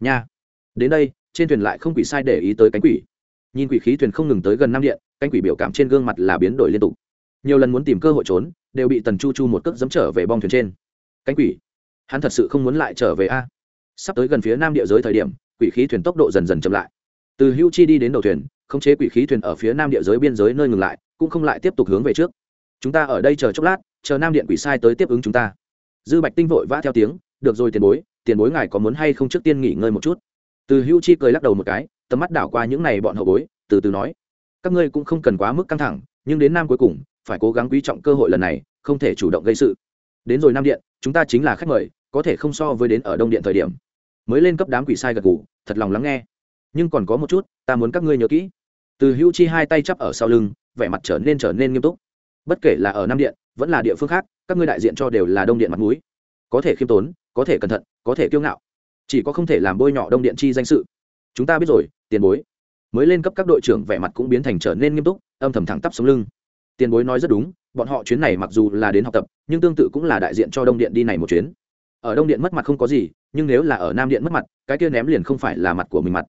Nha. Đến đây, trên thuyền lại không quỷ sai để ý tới cánh quỷ. Nhìn quỷ khí thuyền không ngừng tới gần năm điện, cánh quỷ biểu cảm trên gương mặt là biến đổi liên tục. Nhiều lần muốn tìm cơ hội trốn, đều bị tần chu chu một cước dẫm trở về bong thuyền trên. Cánh quỷ. Hắn thật sự không muốn lại trở về a. Sắp tới gần phía nam địa giới thời điểm quỷ khí thuyền tốc độ dần dần chậm lại. Từ hữu chi đi đến đầu thuyền, khống chế quỷ khí thuyền ở phía nam địa giới biên giới nơi ngừng lại, cũng không lại tiếp tục hướng về trước. Chúng ta ở đây chờ chốc lát, chờ nam điện quỷ sai tới tiếp ứng chúng ta. Dư bạch tinh vội vã theo tiếng, được rồi tiền bối tiền bối ngài có muốn hay không trước tiên nghỉ ngơi một chút? Từ hữu chi cười lắc đầu một cái, tầm mắt đảo qua những n à y bọn hậu bối, từ từ nói, các ngươi cũng không cần quá mức căng thẳng, nhưng đến nam cuối cùng, phải cố gắng quý trọng cơ hội lần này, không thể chủ động gây sự. Đến rồi nam điện, chúng ta chính là khách mời, có thể không so với đến ở đông điện thời điểm mới lên cấp đám quỷ sai gật gù, thật lòng lắng nghe. Nhưng còn có một chút ta muốn các ngươi nhớ kỹ. Từ hữu chi hai tay chắp ở sau lưng vẻ mặt trở nên trở nên nghiêm túc. Bất kể là ở nam điện vẫn là địa phương khác các ngươi đại diện cho đều là đông điện mặt mũi. Có thể khiêm tốn có thể cẩn thận có thể kiêu ngạo. Chỉ có không thể làm bôi nhọ đông điện chi danh sự. Chúng ta biết rồi tiền bối. Mới lên cấp các đội trưởng vẻ mặt cũng biến thành trở nên nghiêm túc âm thầm thẳng tắp sống lưng. Tiền bối nói rất đúng bọn họ chuyến này mặc dù là đến học tập nhưng tương tự cũng là đại diện cho đông điện đi này một chuyến ở đông điện mất mặt không có gì, nhưng nếu là ở nam điện mất mặt, cái kia ném liền không phải là mặt của mình mặt,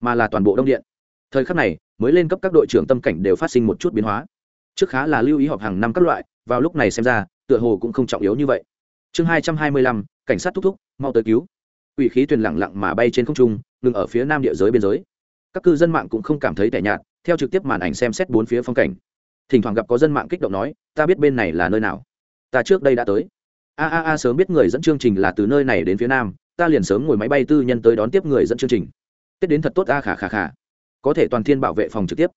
mà là toàn bộ đông điện. Thời khắc này, mới lên cấp các đội trưởng tâm cảnh đều phát sinh một chút biến hóa. Trước khá là lưu ý họp hàng năm các loại, vào lúc này xem ra, tựa hồ cũng không trọng yếu như vậy. Chương hai trăm hai mươi lăm, cảnh sát thúc thúc, mau tới cứu. Ủy khí thuyền lẳng lặng mà bay trên không trung, ngừng ở phía nam địa giới biên giới. Các cư dân mạng cũng không cảm thấy tẻ nhạt, theo trực tiếp màn ảnh xem xét bốn phía phong cảnh. Thỉnh thoảng gặp có dân mạng kích động nói, ta biết bên này là nơi nào. Ta trước đây đã tới a a a, sớm biết người dẫn chương trình là từ nơi này đến phía nam, ta liền sớm ngồi máy bay tư nhân tới đón tiếp người dẫn chương trình. Tết đến thật tốt, a khả khả khả có thể toàn thiên bảo vệ phòng trực tiếp.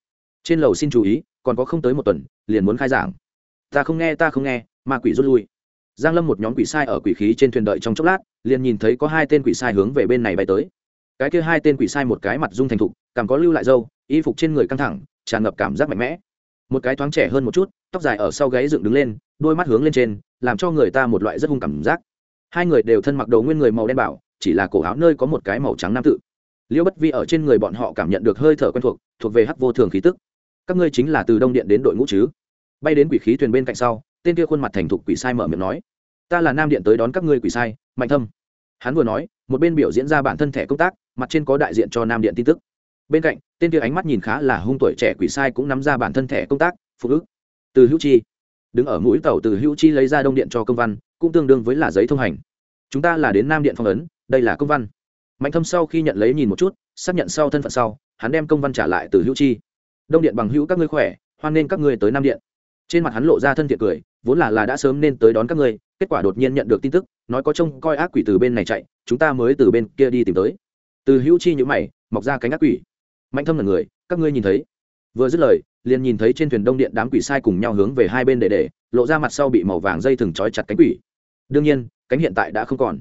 Trên lầu xin chú ý, còn có không tới một tuần, liền muốn khai giảng. Ta không nghe, ta không nghe, ma quỷ rút lui. Giang lâm một nhóm quỷ sai ở quỷ khí trên thuyền đợi trong chốc lát, liền nhìn thấy có hai tên quỷ sai hướng về bên này bay tới. Cái kia hai tên quỷ sai một cái mặt dung thành thục, cảm có lưu lại dâu, y phục trên người căng thẳng, tràn ngập cảm giác mạnh mẽ một cái thoáng trẻ hơn một chút, tóc dài ở sau gáy dựng đứng lên, đôi mắt hướng lên trên, làm cho người ta một loại rất hung cảm giác. Hai người đều thân mặc đồ nguyên người màu đen bảo, chỉ là cổ áo nơi có một cái màu trắng nam tự. Liễu bất vi ở trên người bọn họ cảm nhận được hơi thở quen thuộc thuộc về hắc vô thường khí tức. Các ngươi chính là từ đông điện đến đội ngũ chứ? Bay đến quỷ khí thuyền bên cạnh sau, tên kia khuôn mặt thành thục quỷ sai mở miệng nói. Ta là nam điện tới đón các ngươi quỷ sai, mạnh thâm. Hắn vừa nói, một bên biểu diễn ra bản thân thẻ công tác, mặt trên có đại diện cho nam điện tin tức bên cạnh, tên kia ánh mắt nhìn khá là hung tuổi trẻ quỷ sai cũng nắm ra bản thân thẻ công tác phục ức từ hữu chi. Đứng ở mũi tàu từ hữu chi lấy ra đông điện cho công văn, cũng tương đương với là giấy thông hành. Chúng ta là đến nam điện phong ấn, đây là công văn. Mạnh thâm sau khi nhận lấy nhìn một chút, xác nhận sau thân phận sau, hắn đem công văn trả lại từ hữu chi. Đông điện bằng hữu các ngươi khỏe, hoan nên các ngươi tới nam điện. Trên mặt hắn lộ ra thân thiện cười, vốn là là đã sớm nên tới đón các ngươi, kết quả đột nhiên nhận được tin tức, nói có trông coi ác quỷ từ bên này chạy, chúng ta mới từ bên kia đi tìm tới. Từ hữu chi nhữ mày, mọc ra cánh ác quỷ mạnh thâm là người, các ngươi nhìn thấy. Vừa dứt lời, liền nhìn thấy trên thuyền đông điện đám quỷ sai cùng nhau hướng về hai bên để để lộ ra mặt sau bị màu vàng dây thừng trói chặt cánh quỷ. Đương nhiên, cánh hiện tại đã không còn.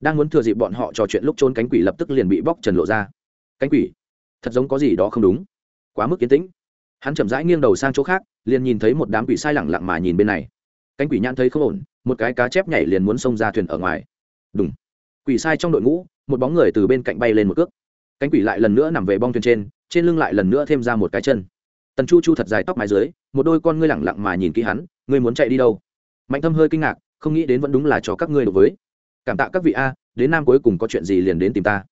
Đang muốn thừa dịp bọn họ trò chuyện lúc trốn cánh quỷ lập tức liền bị bóc trần lộ ra. Cánh quỷ? Thật giống có gì đó không đúng. Quá mức kiến tĩnh. Hắn chậm rãi nghiêng đầu sang chỗ khác, liền nhìn thấy một đám quỷ sai lẳng lặng mà nhìn bên này. Cánh quỷ nhãn thấy không ổn, một cái cá chép nhảy liền muốn xông ra thuyền ở ngoài. Đúng quỷ sai trong đội ngũ, một bóng người từ bên cạnh bay lên một cước cánh quỷ lại lần nữa nằm về bong thuyền trên trên lưng lại lần nữa thêm ra một cái chân. Tần chu chu thật dài tóc mái dưới, một đôi con ngươi lẳng lặng mà nhìn kỹ hắn, ngươi muốn chạy đi đâu? Mạnh thâm hơi kinh ngạc, không nghĩ đến vẫn đúng là cho các ngươi đối với. Cảm tạ các vị a, đến nam cuối cùng có chuyện gì liền đến tìm ta.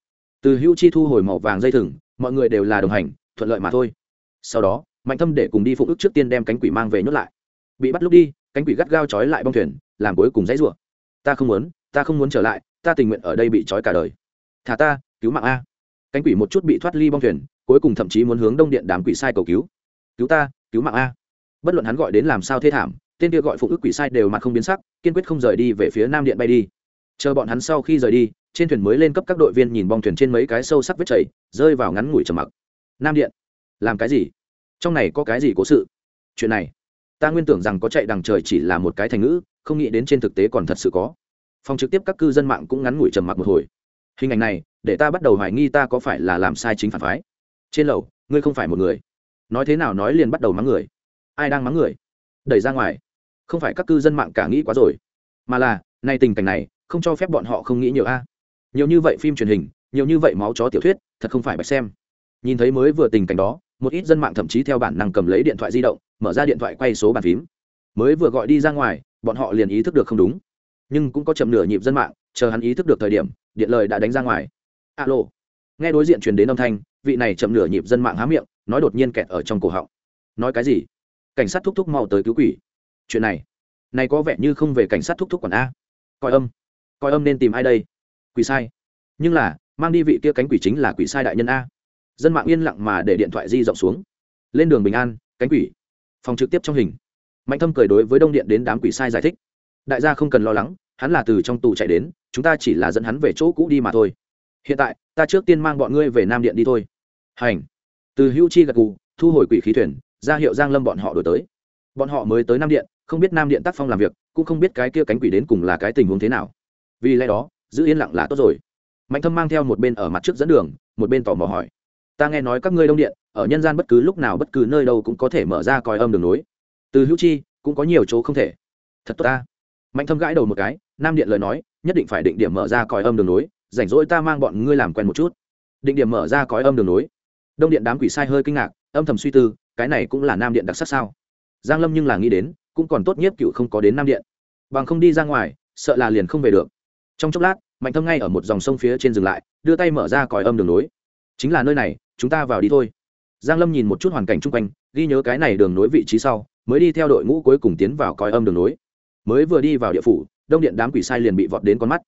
Từ hữu chi thu hồi màu vàng dây thừng, mọi người đều là đồng hành, thuận lợi mà thôi. Sau đó, mạnh thâm để cùng đi phụng ước trước tiên đem cánh quỷ mang về nhốt lại. Bị bắt lúc đi, cánh quỷ gắt gao trói lại bong thuyền, làm cuối cùng dãy rủa. Ta không muốn, ta không muốn trở lại, ta tình nguyện ở đây bị trói cả đời. Thả ta, cứu mạng a cánh quỷ một chút bị thoát ly bong thuyền, cuối cùng thậm chí muốn hướng đông điện đám quỷ sai cầu cứu. Cứu ta, cứu mạng a. Bất luận hắn gọi đến làm sao thê thảm, tên kia gọi phụ ước quỷ sai đều mặt không biến sắc, kiên quyết không rời đi về phía nam điện bay đi. Chờ bọn hắn sau khi rời đi, trên thuyền mới lên cấp các đội viên nhìn bong thuyền trên mấy cái sâu sắc vết chảy, rơi vào ngắn ngủi trầm mặc. Nam điện, làm cái gì? Trong này có cái gì cố sự? Chuyện này, ta nguyên tưởng rằng có chạy đằng trời chỉ là một cái thành ngữ, không nghĩ đến trên thực tế còn thật sự có. Phòng trực tiếp các cư dân mạng cũng ngắn ngủi trầm mặc một hồi hình ảnh này, để ta bắt đầu hoài nghi ta có phải là làm sai chính phản phái. Trên lầu, ngươi không phải một người. Nói thế nào nói liền bắt đầu mắng người. Ai đang mắng người? Đẩy ra ngoài. Không phải các cư dân mạng cả nghĩ quá rồi. Mà là, nay tình cảnh này, không cho phép bọn họ không nghĩ nhiều a. Nhiều như vậy phim truyền hình, nhiều như vậy máu chó tiểu thuyết, thật không phải bạch xem. Nhìn thấy mới vừa tình cảnh đó, một ít dân mạng thậm chí theo bản năng cầm lấy điện thoại di động, mở ra điện thoại quay số bàn phím. Mới vừa gọi đi ra ngoài, bọn họ liền ý thức được không đúng. Nhưng cũng có chậm nửa nhịp dân mạng, chờ hắn ý thức được thời điểm điện lời đã đánh ra ngoài. Alo. Nghe đối diện truyền đến âm thanh, vị này chậm nửa nhịp dân mạng há miệng, nói đột nhiên kẹt ở trong cổ họng. Nói cái gì? Cảnh sát thúc thúc mau tới cứu quỷ. Chuyện này này có vẻ như không về cảnh sát thúc thúc quản a. Coi âm. Coi âm nên tìm ai đây? Quỷ sai. Nhưng là, mang đi vị kia cánh quỷ chính là quỷ sai đại nhân a. Dân mạng yên lặng mà để điện thoại di rộng xuống. Lên đường bình an, cánh quỷ. Phòng trực tiếp trong hình. Mạnh thâm cười đối với đông điện đến đám quỷ sai giải thích. Đại gia không cần lo lắng, hắn là từ trong tù chạy đến chúng ta chỉ là dẫn hắn về chỗ cũ đi mà thôi. Hiện tại, ta trước tiên mang bọn ngươi về nam điện đi thôi. Hành. Từ hữu chi gật gù, thu hồi quỷ khí thuyền, ra hiệu giang lâm bọn họ đổi tới. Bọn họ mới tới nam điện, không biết nam điện tác phong làm việc, cũng không biết cái kia cánh quỷ đến cùng là cái tình huống thế nào. Vì lẽ đó, giữ yên lặng là tốt rồi. Mạnh thâm mang theo một bên ở mặt trước dẫn đường, một bên tò mò hỏi. Ta nghe nói các ngươi đông điện, ở nhân gian bất cứ lúc nào bất cứ nơi đâu cũng có thể mở ra coi âm đường nối. Từ hữu chi, cũng có nhiều chỗ không thể. Thật tốt ta. Mạnh thâm gãi đầu một cái, nam điện lời nói nhất định phải định điểm mở ra còi âm đường nối, rảnh rỗi ta mang bọn ngươi làm quen một chút. Định điểm mở ra còi âm đường nối. Đông điện đám quỷ sai hơi kinh ngạc, âm thầm suy tư, cái này cũng là nam điện đặc sắc sao? Giang lâm nhưng là nghĩ đến, cũng còn tốt nhất cựu không có đến nam điện. Bằng không đi ra ngoài, sợ là liền không về được. Trong chốc lát, mạnh thâm ngay ở một dòng sông phía trên dừng lại, đưa tay mở ra còi âm đường nối. Chính là nơi này, chúng ta vào đi thôi. Giang lâm nhìn một chút hoàn cảnh chung quanh, ghi nhớ cái này đường nối vị trí sau, mới đi theo đội ngũ cuối cùng tiến vào còi âm đường nối. Mới vừa đi vào địa phủ đông điện đám quỷ sai liền bị vọt đến con mắt.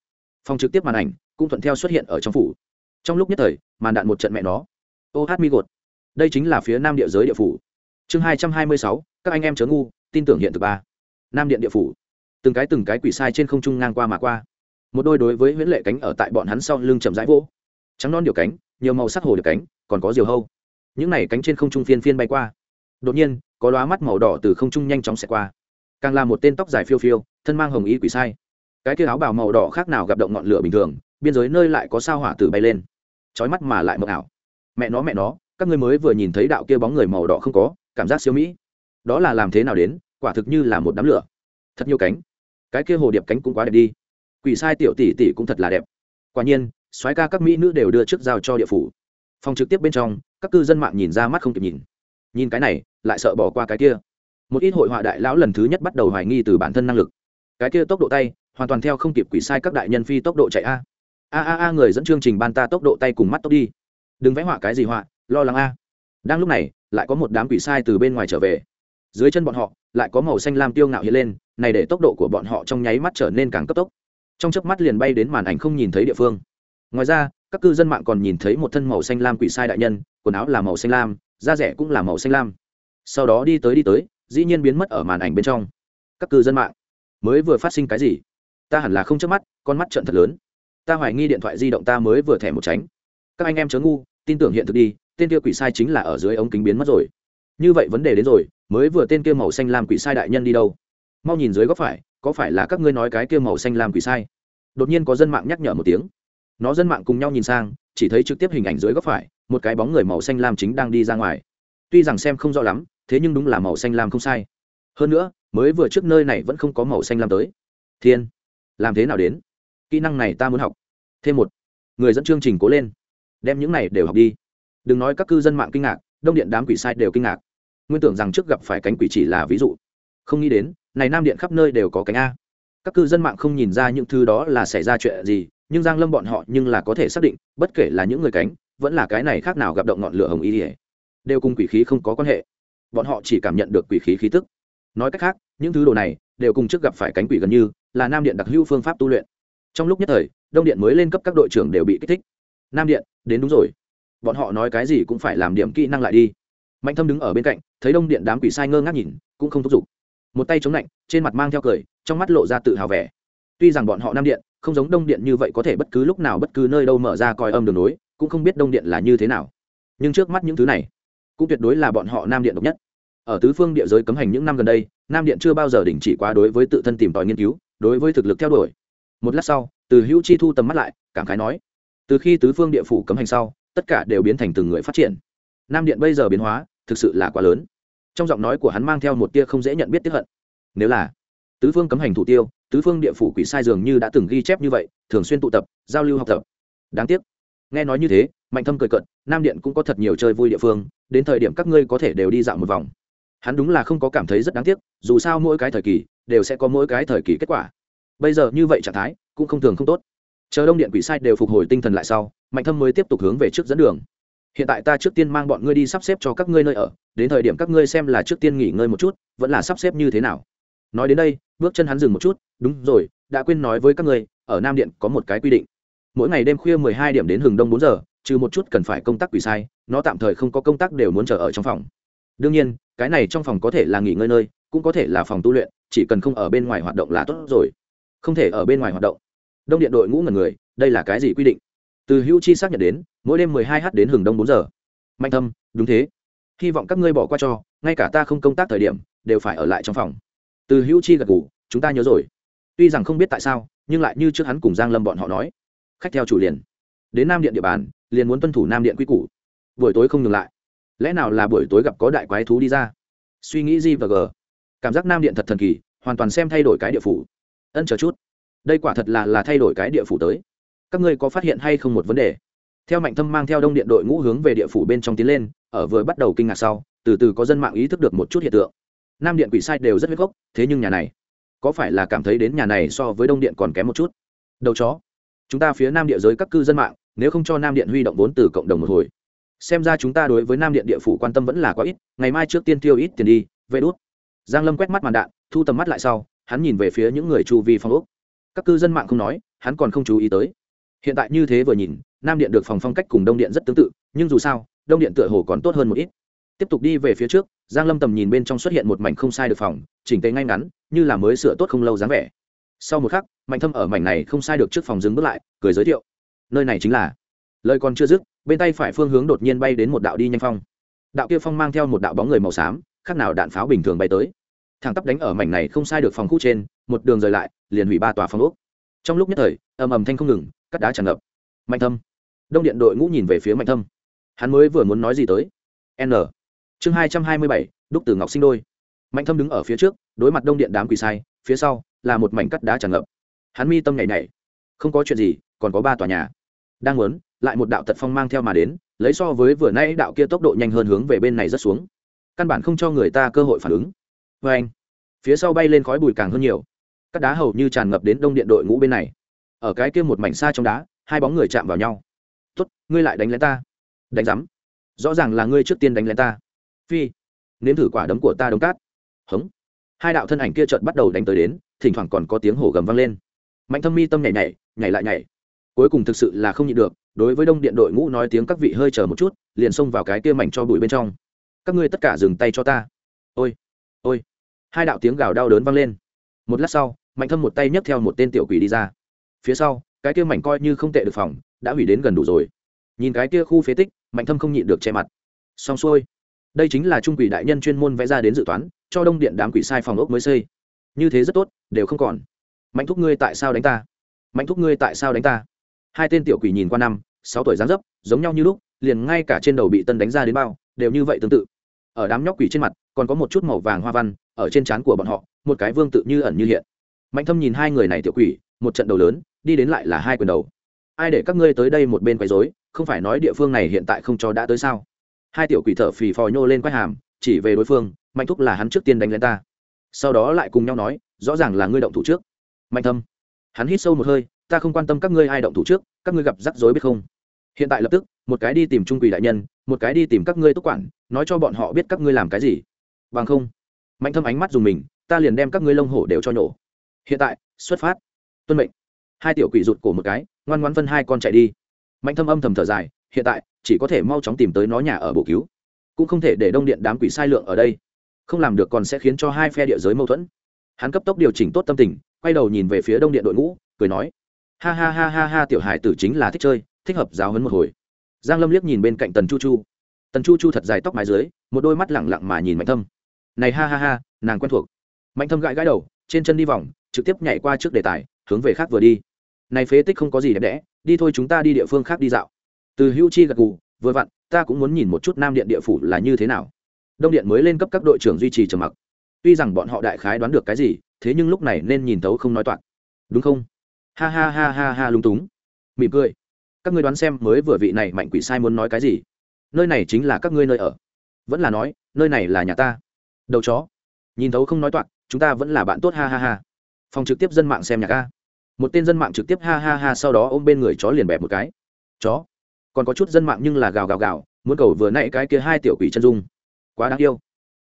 Phòng trực tiếp màn ảnh cũng thuận theo xuất hiện ở trong phủ. Trong lúc nhất thời, màn đạn một trận mẹ nó. Ô hát mi gột. Đây chính là phía nam địa giới địa phủ. Chương hai trăm hai mươi sáu, các anh em chớ ngu, tin tưởng hiện thực ba. Nam điện địa phủ. Từng cái từng cái quỷ sai trên không trung ngang qua mà qua. Một đôi đối với huyễn lệ cánh ở tại bọn hắn sau lưng chậm rãi vỗ. Trắng non điều cánh, nhiều màu sắc hồ điều cánh, còn có diều hâu. Những này cánh trên không trung phiên phiên bay qua. Đột nhiên, có đoá mắt màu đỏ từ không trung nhanh chóng xẹt qua. Càng là một tên tóc dài phiêu phiêu thân mang hồng y quỷ sai. Cái kia áo bào màu đỏ khác nào gặp động ngọn lửa bình thường, biên giới nơi lại có sao hỏa tử bay lên. Trói mắt mà lại mờ ảo. Mẹ nó mẹ nó, các ngươi mới vừa nhìn thấy đạo kia bóng người màu đỏ không có, cảm giác siêu mỹ. Đó là làm thế nào đến, quả thực như là một đám lửa. Thật nhiều cánh. Cái kia hồ điệp cánh cũng quá đẹp đi. Quỷ sai tiểu tỷ tỷ cũng thật là đẹp. Quả nhiên, soái ca các mỹ nữ đều đưa trước giao cho địa phủ. Phòng trực tiếp bên trong, các cư dân mạng nhìn ra mắt không kịp nhìn. Nhìn cái này, lại sợ bỏ qua cái kia. Một ít hội họa đại lão lần thứ nhất bắt đầu hoài nghi từ bản thân năng lực cái kia tốc độ tay, hoàn toàn theo không kịp quỷ sai các đại nhân phi tốc độ chạy a. A a a, người dẫn chương trình ban ta tốc độ tay cùng mắt tốc đi. Đừng vẽ họa cái gì họa, lo lắng a. Đang lúc này, lại có một đám quỷ sai từ bên ngoài trở về. Dưới chân bọn họ, lại có màu xanh lam tiêu ngạo hiện lên, này để tốc độ của bọn họ trong nháy mắt trở nên càng cấp tốc. Trong chớp mắt liền bay đến màn ảnh không nhìn thấy địa phương. Ngoài ra, các cư dân mạng còn nhìn thấy một thân màu xanh lam quỷ sai đại nhân, quần áo là màu xanh lam, da rẻ cũng là màu xanh lam. Sau đó đi tới đi tới, dĩ nhiên biến mất ở màn ảnh bên trong. Các cư dân mạng mới vừa phát sinh cái gì? Ta hẳn là không chớp mắt, con mắt trận thật lớn. Ta hoài nghi điện thoại di động ta mới vừa thẻ một tránh. Các anh em chớ ngu, tin tưởng hiện thực đi, tên kia quỷ sai chính là ở dưới ống kính biến mất rồi. Như vậy vấn đề đến rồi, mới vừa tên kia màu xanh lam quỷ sai đại nhân đi đâu? Mau nhìn dưới góc phải, có phải là các ngươi nói cái kia màu xanh lam quỷ sai? Đột nhiên có dân mạng nhắc nhở một tiếng. Nó dân mạng cùng nhau nhìn sang, chỉ thấy trực tiếp hình ảnh dưới góc phải, một cái bóng người màu xanh lam chính đang đi ra ngoài. Tuy rằng xem không rõ lắm, thế nhưng đúng là màu xanh lam không sai hơn nữa, mới vừa trước nơi này vẫn không có màu xanh lam tới. Thiên, làm thế nào đến? Kỹ năng này ta muốn học. Thêm một, người dẫn chương trình cố lên. Đem những này đều học đi. Đừng nói các cư dân mạng kinh ngạc, đông điện đám quỷ sai đều kinh ngạc. Nguyên tưởng rằng trước gặp phải cánh quỷ chỉ là ví dụ. Không nghĩ đến, này nam điện khắp nơi đều có cánh a. Các cư dân mạng không nhìn ra những thứ đó là xảy ra chuyện gì, nhưng giang lâm bọn họ nhưng là có thể xác định, bất kể là những người cánh, vẫn là cái này khác nào gặp động ngọn lửa hồng y đều cùng quỷ khí không có quan hệ. Bọn họ chỉ cảm nhận được quỷ khí khí tức nói cách khác, những thứ đồ này đều cùng trước gặp phải cánh quỷ gần như là nam điện đặc hữu phương pháp tu luyện. Trong lúc nhất thời, đông điện mới lên cấp các đội trưởng đều bị kích thích. Nam điện, đến đúng rồi. Bọn họ nói cái gì cũng phải làm điểm kỹ năng lại đi. Mạnh thâm đứng ở bên cạnh, thấy đông điện đám quỷ sai ngơ ngác nhìn, cũng không thúc giục. Một tay chống lạnh, trên mặt mang theo cười, trong mắt lộ ra tự hào vẻ. Tuy rằng bọn họ nam điện không giống đông điện như vậy có thể bất cứ lúc nào bất cứ nơi đâu mở ra coi âm đường nối, cũng không biết đông điện là như thế nào. Nhưng trước mắt những thứ này, cũng tuyệt đối là bọn họ nam điện độc nhất ở tứ phương địa giới cấm hành những năm gần đây, nam điện chưa bao giờ đình chỉ quá đối với tự thân tìm tòi nghiên cứu, đối với thực lực theo đuổi. Một lát sau, từ hữu chi thu tầm mắt lại, cảm khái nói, từ khi tứ phương địa phủ cấm hành sau, tất cả đều biến thành từng người phát triển. Nam điện bây giờ biến hóa, thực sự là quá lớn. Trong giọng nói của hắn mang theo một tia không dễ nhận biết tiếp hận. Nếu là tứ phương cấm hành thủ tiêu, tứ phương địa phủ quỷ sai dường như đã từng ghi chép như vậy, thường xuyên tụ tập, giao lưu học tập. Đáng tiếc. Nghe nói như thế, mạnh thâm cười cận nam điện cũng có thật nhiều chơi vui địa phương, đến thời điểm các ngươi có thể đều đi dạo một vòng hắn đúng là không có cảm thấy rất đáng tiếc, dù sao mỗi cái thời kỳ đều sẽ có mỗi cái thời kỳ kết quả. Bây giờ như vậy trạng thái cũng không thường không tốt. Chờ đông điện quỷ sai đều phục hồi tinh thần lại sau, mạnh thâm mới tiếp tục hướng về trước dẫn đường. Hiện tại ta trước tiên mang bọn ngươi đi sắp xếp cho các ngươi nơi ở, đến thời điểm các ngươi xem là trước tiên nghỉ ngơi một chút, vẫn là sắp xếp như thế nào. Nói đến đây, bước chân hắn dừng một chút, đúng rồi, đã quên nói với các ngươi, ở nam điện có một cái quy định. Mỗi ngày đêm khuya mười hai điểm đến hừng đông bốn giờ, trừ một chút cần phải công tác quỷ sai, nó tạm thời không có công tác đều muốn chờ ở trong phòng. Đương nhiên cái này trong phòng có thể là nghỉ ngơi nơi, cũng có thể là phòng tu luyện, chỉ cần không ở bên ngoài hoạt động là tốt rồi. Không thể ở bên ngoài hoạt động. Đông điện đội ngũ ngần người, đây là cái gì quy định? Từ hữu chi xác nhận đến, mỗi đêm mười hai h đến hừng đông bốn giờ. Mạnh thâm, đúng thế. Hy vọng các ngươi bỏ qua cho, ngay cả ta không công tác thời điểm, đều phải ở lại trong phòng. Từ hữu chi gật ngủ chúng ta nhớ rồi. Tuy rằng không biết tại sao, nhưng lại như trước hắn cùng giang lâm bọn họ nói. Khách theo chủ liền. Đến nam điện địa bàn, liền muốn tuân thủ nam điện quy củ. Buổi tối không ngừng lại lẽ nào là buổi tối gặp có đại quái thú đi ra? Suy nghĩ gì và g. Cảm giác nam điện thật thần kỳ, hoàn toàn xem thay đổi cái địa phủ. Ân, chờ chút. Đây quả thật là là thay đổi cái địa phủ tới. Các ngươi có phát hiện hay không một vấn đề? Theo mạnh thâm mang theo đông điện đội ngũ hướng về địa phủ bên trong tiến lên, ở vừa bắt đầu kinh ngạc sau, từ từ có dân mạng ý thức được một chút hiện tượng. Nam điện quỷ sai đều rất huyết gốc, thế nhưng nhà này, có phải là cảm thấy đến nhà này so với đông điện còn kém một chút? Đầu chó, chúng ta phía nam địa giới các cư dân mạng, nếu không cho nam điện huy động vốn từ cộng đồng một hồi xem ra chúng ta đối với nam điện địa phủ quan tâm vẫn là quá ít, ngày mai trước tiên tiêu ít tiền đi vê đốt giang lâm quét mắt màn đạn, thu tầm mắt lại sau, hắn nhìn về phía những người chu vi phong ốc. Các cư dân mạng không nói, hắn còn không chú ý tới. Hiện tại như thế vừa nhìn, nam điện được phòng phong cách cùng đông điện rất tương tự, nhưng dù sao, đông điện tựa hồ còn tốt hơn một ít. Tiếp tục đi về phía trước, giang lâm tầm nhìn bên trong xuất hiện một mảnh không sai được phòng, chỉnh tề ngay ngắn, như là mới sửa tốt không lâu dáng vẻ. Sau một khắc mạnh thâm ở mảnh này không sai được trước phòng dừng bước lại, cười giới thiệu. Nơi này chính là lời còn chưa dứt, bên tay phải phương hướng đột nhiên bay đến một đạo đi nhanh phong. Đạo kia phong mang theo một đạo bóng người màu xám, khác nào đạn pháo bình thường bay tới. Thằng tắp đánh ở mảnh này không sai được phòng khu trên, một đường rời lại, liền hủy ba tòa phòng ốc. Trong lúc nhất thời, ầm ầm thanh không ngừng, cắt đá tràn ngập. Mạnh thâm. Đông điện đội ngũ nhìn về phía mạnh thâm. Hắn mới vừa muốn nói gì tới. N. Chương hai trăm hai mươi bảy, đúc từ ngọc sinh đôi. Mạnh thâm đứng ở phía trước, đối mặt đông điện đám quỳ sai, phía sau là một mảnh cắt đá tràn ngập. Hắn mi tâm nhảy nhảy. Không có chuyện gì, còn có ba tòa nhà. Đang muốn lại một đạo tật phong mang theo mà đến, lấy so với vừa nay đạo kia tốc độ nhanh hơn hướng về bên này rất xuống. Căn bản không cho người ta cơ hội phản ứng. Vê anh, phía sau bay lên khói bụi càng hơn nhiều. Các đá hầu như tràn ngập đến đông điện đội ngũ bên này. Ở cái kia một mảnh xa trong đá, hai bóng người chạm vào nhau. Tuất ngươi lại đánh lén ta. Đánh rắm rõ ràng là ngươi trước tiên đánh lén ta. Phi, nếm thử quả đấm của ta đống cát. Hống. Hai đạo thân ảnh kia chợt bắt đầu đánh tới đến, thỉnh thoảng còn có tiếng hổ gầm vang lên. Mạnh thâm mi tâm nhảy nhảy nhảy lại nhảy cuối cùng thực sự là không nhịn được, đối với đông điện đội ngũ nói tiếng các vị hơi chờ một chút, liền xông vào cái kia mảnh cho bụi bên trong. Các ngươi tất cả dừng tay cho ta. Ôi ôi. Hai đạo tiếng gào đau đớn vang lên. Một lát sau, mạnh thâm một tay nhấc theo một tên tiểu quỷ đi ra. Phía sau, cái kia mảnh coi như không tệ được phòng, đã hủy đến gần đủ rồi. Nhìn cái kia khu phế tích, mạnh thâm không nhịn được che mặt. Xong xuôi. Đây chính là trung quỷ đại nhân chuyên môn vẽ ra đến dự toán, cho đông điện đám quỷ sai phòng ốc mới xây. Như thế rất tốt, đều không còn. Mạnh thúc ngươi tại sao đánh ta? Mạnh thúc ngươi tại sao đánh ta? Hai tên tiểu quỷ nhìn qua năm, sáu tuổi dáng dấp, giống nhau như lúc, liền ngay cả trên đầu bị tân đánh ra đến bao, đều như vậy tương tự. Ở đám nhóc quỷ trên mặt, còn có một chút màu vàng hoa văn, ở trên trán của bọn họ, một cái vương tự như ẩn như hiện. Mạnh thâm nhìn hai người này tiểu quỷ, một trận đầu lớn, đi đến lại là hai quyền đầu. Ai để các ngươi tới đây một bên quấy rối, không phải nói địa phương này hiện tại không cho đã tới sao? Hai tiểu quỷ thở phì phò nhô lên quay hàm, chỉ về đối phương, mạnh thúc là hắn trước tiên đánh lên ta. Sau đó lại cùng nhau nói, rõ ràng là ngươi động thủ trước. Mạnh thâm, hắn hít sâu một hơi ta không quan tâm các ngươi ai động thủ trước, các ngươi gặp rắc rối biết không? Hiện tại lập tức, một cái đi tìm trung quỷ đại nhân, một cái đi tìm các ngươi túc quản, nói cho bọn họ biết các ngươi làm cái gì. Bằng không, mạnh thâm ánh mắt dùng mình, ta liền đem các ngươi lông hổ đều cho nhổ. Hiện tại, xuất phát. Tuân mệnh. Hai tiểu quỷ rụt cổ một cái, ngoan ngoan phân hai con chạy đi. Mạnh thâm âm thầm thở dài, hiện tại, chỉ có thể mau chóng tìm tới nó nhà ở bổ cứu. Cũng không thể để đông điện đám quỷ sai lượng ở đây. Không làm được còn sẽ khiến cho hai phe địa giới mâu thuẫn. Hắn cấp tốc điều chỉnh tốt tâm tình, quay đầu nhìn về phía đông điện đội ngũ, cười nói ha ha ha ha ha, tiểu hải tử chính là thích chơi, thích hợp giáo hấn một hồi. Giang lâm liếc nhìn bên cạnh tần chu chu. Tần chu chu thật dài tóc mái dưới, một đôi mắt lẳng lặng mà nhìn mạnh thâm. Này ha ha ha, nàng quen thuộc. Mạnh thâm gãi gãi đầu, trên chân đi vòng, trực tiếp nhảy qua trước đề tài, hướng về khác vừa đi. Này phế tích không có gì đẹp đẽ, đi thôi chúng ta đi địa phương khác đi dạo. Từ hữu chi gật gù, vừa vặn, ta cũng muốn nhìn một chút nam điện địa phủ là như thế nào. Đông điện mới lên cấp các đội trưởng duy trì trầm mặc. Tuy rằng bọn họ đại khái đoán được cái gì, thế nhưng lúc này nên nhìn thấu không nói toạc. Đúng không? Ha ha ha ha ha lung túng. Mỉm cười. Các ngươi đoán xem mới vừa vị này mạnh quỷ sai muốn nói cái gì. Nơi này chính là các ngươi nơi ở. Vẫn là nói, nơi này là nhà ta. Đầu chó. Nhìn thấu không nói toạc, chúng ta vẫn là bạn tốt ha ha ha. Phòng trực tiếp dân mạng xem nhạc a. Một tên dân mạng trực tiếp ha ha ha sau đó ôm bên người chó liền bẹp một cái. Chó. Còn có chút dân mạng nhưng là gào gào gào, muốn cầu vừa nãy cái kia hai tiểu quỷ chân dung. Quá đáng yêu.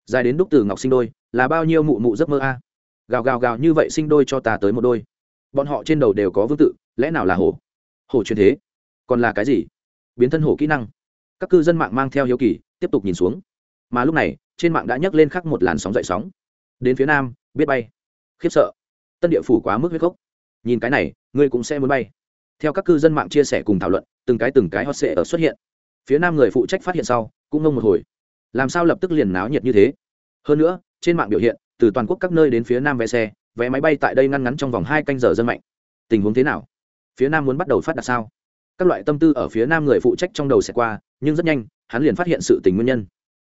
Dài đến đúc từ ngọc sinh đôi, là bao nhiêu mụ mụ giấc mơ a. Gào gào gào như vậy sinh đôi cho ta tới một đôi bọn họ trên đầu đều có vương tự, lẽ nào là hổ? Hổ truyền thế, còn là cái gì? Biến thân hổ kỹ năng. Các cư dân mạng mang theo hiếu kỳ, tiếp tục nhìn xuống. Mà lúc này, trên mạng đã nhấc lên khắc một làn sóng dậy sóng. Đến phía nam, biết bay. Khiếp sợ. Tân địa phủ quá mức huyết gốc. Nhìn cái này, ngươi cũng sẽ muốn bay. Theo các cư dân mạng chia sẻ cùng thảo luận, từng cái từng cái hot sệ ở xuất hiện. Phía nam người phụ trách phát hiện sau, cũng ngông một hồi. Làm sao lập tức liền náo nhiệt như thế? Hơn nữa, trên mạng biểu hiện, từ toàn quốc các nơi đến phía nam vé xe vé máy bay tại đây ngăn ngắn trong vòng hai canh giờ dân mạnh. Tình huống thế nào? Phía nam muốn bắt đầu phát đặt sao? Các loại tâm tư ở phía nam người phụ trách trong đầu sẽ qua, nhưng rất nhanh, hắn liền phát hiện sự tình nguyên nhân.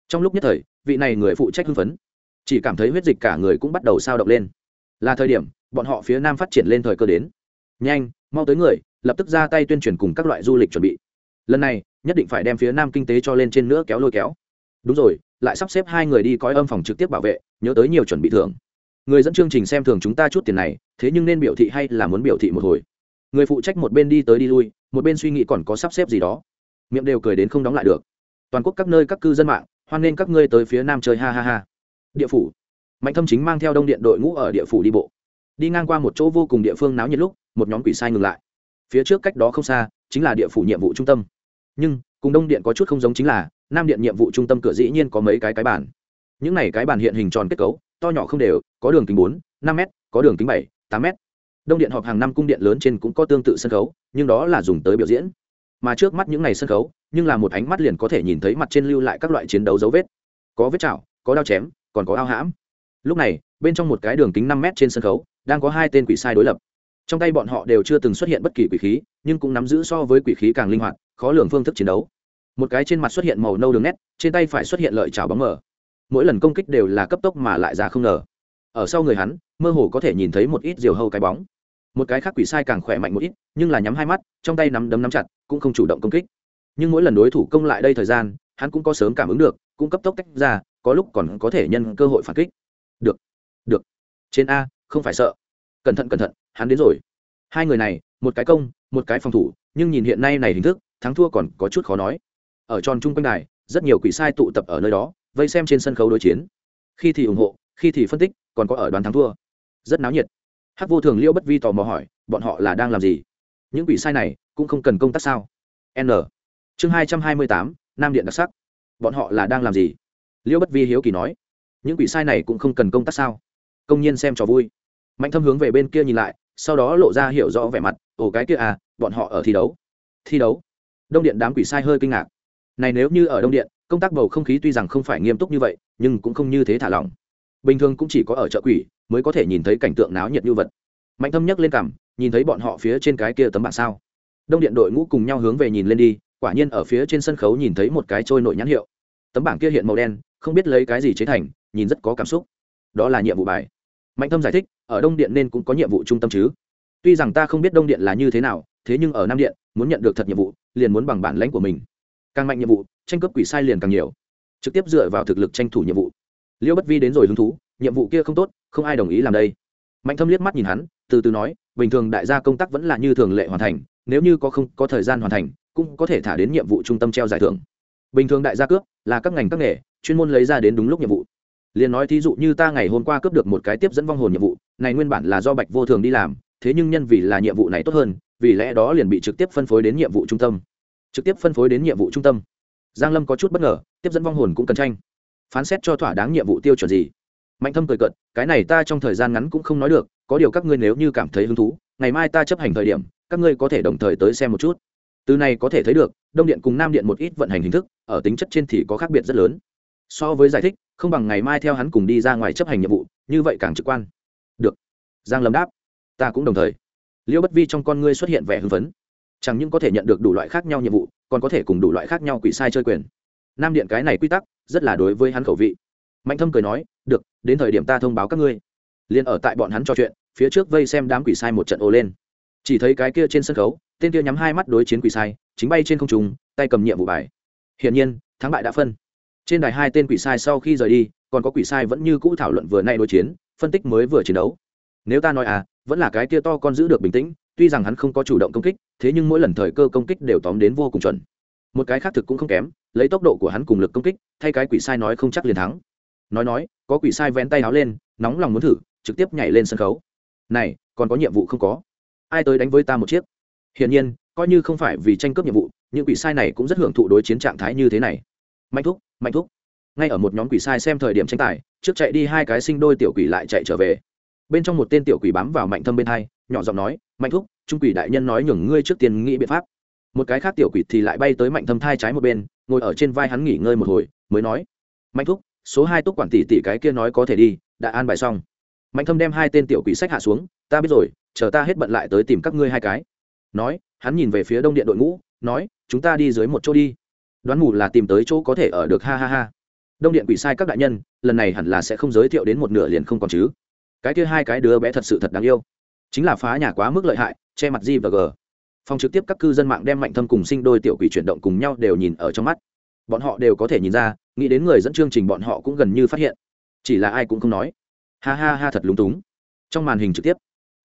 Trong lúc nhất thời, vị này người phụ trách hưng phấn. Chỉ cảm thấy huyết dịch cả người cũng bắt đầu sao động lên. Là thời điểm, bọn họ phía nam phát triển lên thời cơ đến. Nhanh, mau tới người, lập tức ra tay tuyên truyền cùng các loại du lịch chuẩn bị. Lần này, nhất định phải đem phía nam kinh tế cho lên trên nữa kéo lôi kéo. Đúng rồi, lại sắp xếp hai người đi coi âm phòng trực tiếp bảo vệ, nhớ tới nhiều chuẩn bị thưởng người dẫn chương trình xem thường chúng ta chút tiền này, thế nhưng nên biểu thị hay là muốn biểu thị một hồi? Người phụ trách một bên đi tới đi lui, một bên suy nghĩ còn có sắp xếp gì đó. Miệng đều cười đến không đóng lại được. Toàn quốc các nơi các cư dân mạng, hoan nghênh các ngươi tới phía nam chơi, ha ha ha. Địa phủ. Mạnh thâm chính mang theo đông điện đội ngũ ở địa phủ đi bộ. Đi ngang qua một chỗ vô cùng địa phương náo nhiệt lúc, một nhóm quỷ sai ngừng lại. Phía trước cách đó không xa, chính là địa phủ nhiệm vụ trung tâm. Nhưng, cùng đông điện có chút không giống chính là, nam điện nhiệm vụ trung tâm cửa dĩ nhiên có mấy cái cái bàn. Những này cái bàn hiện hình tròn kết cấu to nhỏ không đều, có đường kính bốn, năm m có đường kính bảy, tám m đông điện họp hàng năm cung điện lớn trên cũng có tương tự sân khấu, nhưng đó là dùng tới biểu diễn. Mà trước mắt những ngày sân khấu, nhưng là một ánh mắt liền có thể nhìn thấy mặt trên lưu lại các loại chiến đấu dấu vết. Có vết chảo, có đao chém, còn có ao hãm. Lúc này, bên trong một cái đường kính năm m trên sân khấu, đang có hai tên quỷ sai đối lập. Trong tay bọn họ đều chưa từng xuất hiện bất kỳ quỷ khí, nhưng cũng nắm giữ so với quỷ khí càng linh hoạt, khó lường phương thức chiến đấu. Một cái trên mặt xuất hiện màu nâu đường nét, trên tay phải xuất hiện lợi chảo bóng mờ mỗi lần công kích đều là cấp tốc mà lại ra không ngờ. Ở sau người hắn, mơ hồ có thể nhìn thấy một ít diều hâu cái bóng. Một cái khác quỷ sai càng khỏe mạnh một ít, nhưng là nhắm hai mắt, trong tay nắm đấm nắm chặt, cũng không chủ động công kích. Nhưng mỗi lần đối thủ công lại đây thời gian, hắn cũng có sớm cảm ứng được, cũng cấp tốc tách ra, có lúc còn có thể nhân cơ hội phản kích. Được được. Trên a, không phải sợ. Cẩn thận cẩn thận, hắn đến rồi. Hai người này, một cái công, một cái phòng thủ, nhưng nhìn hiện nay này hình thức, thắng thua còn có chút khó nói. Ở tròn chung quanh này rất nhiều quỷ sai tụ tập ở nơi đó vây xem trên sân khấu đối chiến. Khi thì ủng hộ, khi thì phân tích, còn có ở đoàn thắng thua. Rất náo nhiệt. Hắc vô thường liễu bất vi tò mò hỏi, bọn họ là đang làm gì? Những quỷ sai này cũng không cần công tác sao? N. Chương hai trăm hai mươi tám, nam điện đặc sắc. Bọn họ là đang làm gì? Liễu bất vi hiếu kỳ nói, những quỷ sai này cũng không cần công tác sao? Công nhiên xem trò vui. Mạnh thâm hướng về bên kia nhìn lại, sau đó lộ ra hiểu rõ vẻ mặt, ồ, cái kia à bọn họ ở thi đấu. Thi đấu? Đông điện đám quỷ sai hơi kinh ngạc. Này nếu như ở đông điện công tác bầu không khí tuy rằng không phải nghiêm túc như vậy, nhưng cũng không như thế thả lỏng. Bình thường cũng chỉ có ở chợ quỷ mới có thể nhìn thấy cảnh tượng náo nhiệt như vật. Mạnh thâm nhấc lên cằm nhìn thấy bọn họ phía trên cái kia tấm bảng sao. Đông điện đội ngũ cùng nhau hướng về nhìn lên đi, quả nhiên ở phía trên sân khấu nhìn thấy một cái trôi nổi nhãn hiệu. Tấm bảng kia hiện màu đen, không biết lấy cái gì chế thành, nhìn rất có cảm xúc. Đó là nhiệm vụ bài. Mạnh thâm giải thích, ở đông điện nên cũng có nhiệm vụ trung tâm chứ. Tuy rằng ta không biết đông điện là như thế nào, thế nhưng ở nam điện, muốn nhận được thật nhiệm vụ, liền muốn bằng bản lãnh của mình. Càng mạnh nhiệm vụ tranh cướp quỷ sai liền càng nhiều. Trực tiếp dựa vào thực lực tranh thủ nhiệm vụ. Liêu bất vi đến rồi hứng thú, nhiệm vụ kia không tốt, không ai đồng ý làm đây. Mạnh thâm liếc mắt nhìn hắn, từ từ nói, bình thường đại gia công tác vẫn là như thường lệ hoàn thành, nếu như có không có thời gian hoàn thành, cũng có thể thả đến nhiệm vụ trung tâm treo giải thưởng. Bình thường đại gia cướp là các ngành các nghề, chuyên môn lấy ra đến đúng lúc nhiệm vụ. Liền nói thí dụ như ta ngày hôm qua cướp được một cái tiếp dẫn vong hồn nhiệm vụ, này nguyên bản là do bạch vô thường đi làm, thế nhưng nhân vì là nhiệm vụ này tốt hơn, vì lẽ đó liền bị trực tiếp phân phối đến nhiệm vụ trung tâm. Trực tiếp phân phối đến nhiệm vụ trung tâm giang lâm có chút bất ngờ, tiếp dẫn vong hồn cũng cần tranh. Phán xét cho thỏa đáng nhiệm vụ tiêu chuẩn gì? Mạnh thâm cười cận cái này ta trong thời gian ngắn cũng không nói được, có điều các ngươi nếu như cảm thấy hứng thú, ngày mai ta chấp hành thời điểm, các ngươi có thể đồng thời tới xem một chút. Từ này có thể thấy được, đông điện cùng nam điện một ít vận hành hình thức, ở tính chất trên thì có khác biệt rất lớn. So với giải thích, không bằng ngày mai theo hắn cùng đi ra ngoài chấp hành nhiệm vụ, như vậy càng trực quan. Được. Giang lâm đáp. Ta cũng đồng thời. Liêu bất vi trong con ngươi xuất hiện vẻ hưng phấn. Chẳng những có thể nhận được đủ loại khác nhau nhiệm vụ còn có thể cùng đủ loại khác nhau quỷ sai chơi quyền. Nam điện cái này quy tắc, rất là đối với hắn khẩu vị. Mạnh thâm cười nói, được, đến thời điểm ta thông báo các ngươi. Liền ở tại bọn hắn trò chuyện, phía trước vây xem đám quỷ sai một trận ồ lên. Chỉ thấy cái kia trên sân khấu, tên kia nhắm hai mắt đối chiến quỷ sai, chính bay trên không trung, tay cầm nhiệm vụ bài. Hiển nhiên, thắng bại đã phân. Trên đài hai tên quỷ sai sau khi rời đi, còn có quỷ sai vẫn như cũ thảo luận vừa nay đối chiến, phân tích mới vừa chiến đấu. Nếu ta nói à vẫn là cái kia to con giữ được bình tĩnh, tuy rằng hắn không có chủ động công kích, thế nhưng mỗi lần thời cơ công kích đều tóm đến vô cùng chuẩn. Một cái khác thực cũng không kém, lấy tốc độ của hắn cùng lực công kích, thay cái quỷ sai nói không chắc liền thắng. Nói nói, có quỷ sai vén tay áo lên, nóng lòng muốn thử, trực tiếp nhảy lên sân khấu. Này, còn có nhiệm vụ không có. Ai tới đánh với ta một chiếc? Hiển nhiên, coi như không phải vì tranh cướp nhiệm vụ, những quỷ sai này cũng rất hưởng thụ đối chiến trạng thái như thế này. Mạnh thúc mạnh thúc. Ngay ở một nhóm quỷ sai xem thời điểm tranh tài, trước chạy đi hai cái sinh đôi tiểu quỷ lại chạy trở về bên trong một tên tiểu quỷ bám vào mạnh thâm bên hai, nhỏ giọng nói, mạnh thúc, trung quỷ đại nhân nói nhường ngươi trước tiên nghĩ biện pháp. Một cái khác tiểu quỷ thì lại bay tới mạnh thâm thai trái một bên, ngồi ở trên vai hắn nghỉ ngơi một hồi, mới nói, mạnh thúc, số hai túc quản tỷ tỷ cái kia nói có thể đi, đã an bài xong. Mạnh thâm đem hai tên tiểu quỷ sách hạ xuống, ta biết rồi, chờ ta hết bận lại tới tìm các ngươi hai cái. Nói, hắn nhìn về phía đông điện đội ngũ, nói, chúng ta đi dưới một chỗ đi. Đoán mù là tìm tới chỗ có thể ở được, ha ha ha. Đông điện quỷ sai các đại nhân, lần này hẳn là sẽ không giới thiệu đến một nửa liền không còn chứ cái kia hai cái đứa bé thật sự thật đáng yêu. Chính là phá nhà quá mức lợi hại, che mặt g và g. Phòng trực tiếp các cư dân mạng đem mạnh thâm cùng sinh đôi tiểu quỷ chuyển động cùng nhau đều nhìn ở trong mắt. Bọn họ đều có thể nhìn ra, nghĩ đến người dẫn chương trình bọn họ cũng gần như phát hiện. Chỉ là ai cũng không nói. Ha ha ha thật lúng túng. Trong màn hình trực tiếp,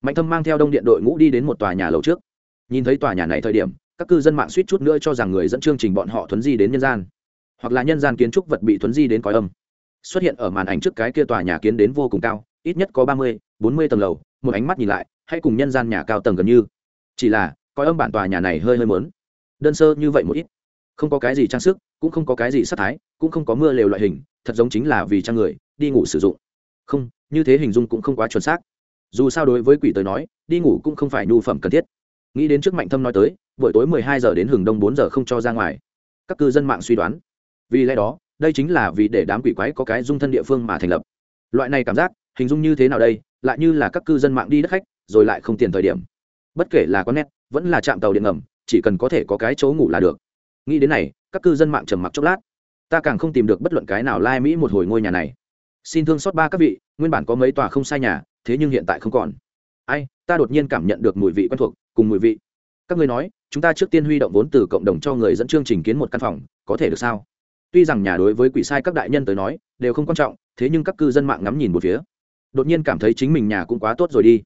mạnh thâm mang theo đông điện đội ngũ đi đến một tòa nhà lầu trước. Nhìn thấy tòa nhà này thời điểm, các cư dân mạng suýt chút nữa cho rằng người dẫn chương trình bọn họ thuấn di đến nhân gian. Hoặc là nhân gian kiến trúc vật bị thuấn di đến cõi âm. Xuất hiện ở màn ảnh trước cái kia tòa nhà kiến đến vô cùng cao ít nhất có ba mươi, bốn mươi tầng lầu, một ánh mắt nhìn lại hay cùng nhân gian nhà cao tầng gần như. Chỉ là, coi âm bản tòa nhà này hơi hơi mớn. Đơn sơ như vậy một ít. Không có cái gì trang sức, cũng không có cái gì sắc thái, cũng không có mưa lều loại hình, thật giống chính là vì trang người, đi ngủ sử dụng. Không, như thế hình dung cũng không quá chuẩn xác. Dù sao đối với quỷ tới nói, đi ngủ cũng không phải nhu phẩm cần thiết. Nghĩ đến trước mạnh thâm nói tới, buổi tối mười hai giờ đến hừng đông bốn giờ không cho ra ngoài. Các cư dân mạng suy đoán. Vì lẽ đó, đây chính là vì để đám quỷ quái có cái dung thân địa phương mà thành lập. Loại này cảm giác hình dung như thế nào đây? Lại như là các cư dân mạng đi đất khách, rồi lại không tiền thời điểm. Bất kể là có nét vẫn là trạm tàu điện ngầm, chỉ cần có thể có cái chỗ ngủ là được. Nghĩ đến này, các cư dân mạng trầm mặc chốc lát. Ta càng không tìm được bất luận cái nào lai mỹ một hồi ngôi nhà này. Xin thương xót ba các vị, nguyên bản có mấy tòa không sai nhà, thế nhưng hiện tại không còn. Ai, ta đột nhiên cảm nhận được mùi vị quen thuộc, cùng mùi vị. Các ngươi nói, chúng ta trước tiên huy động vốn từ cộng đồng cho người dẫn chương trình kiến một căn phòng, có thể được sao? Tuy rằng nhà đối với quỷ sai các đại nhân tới nói, đều không quan trọng, thế nhưng các cư dân mạng ngắm nhìn một phía đột nhiên cảm thấy chính mình nhà cũng quá tốt rồi đi.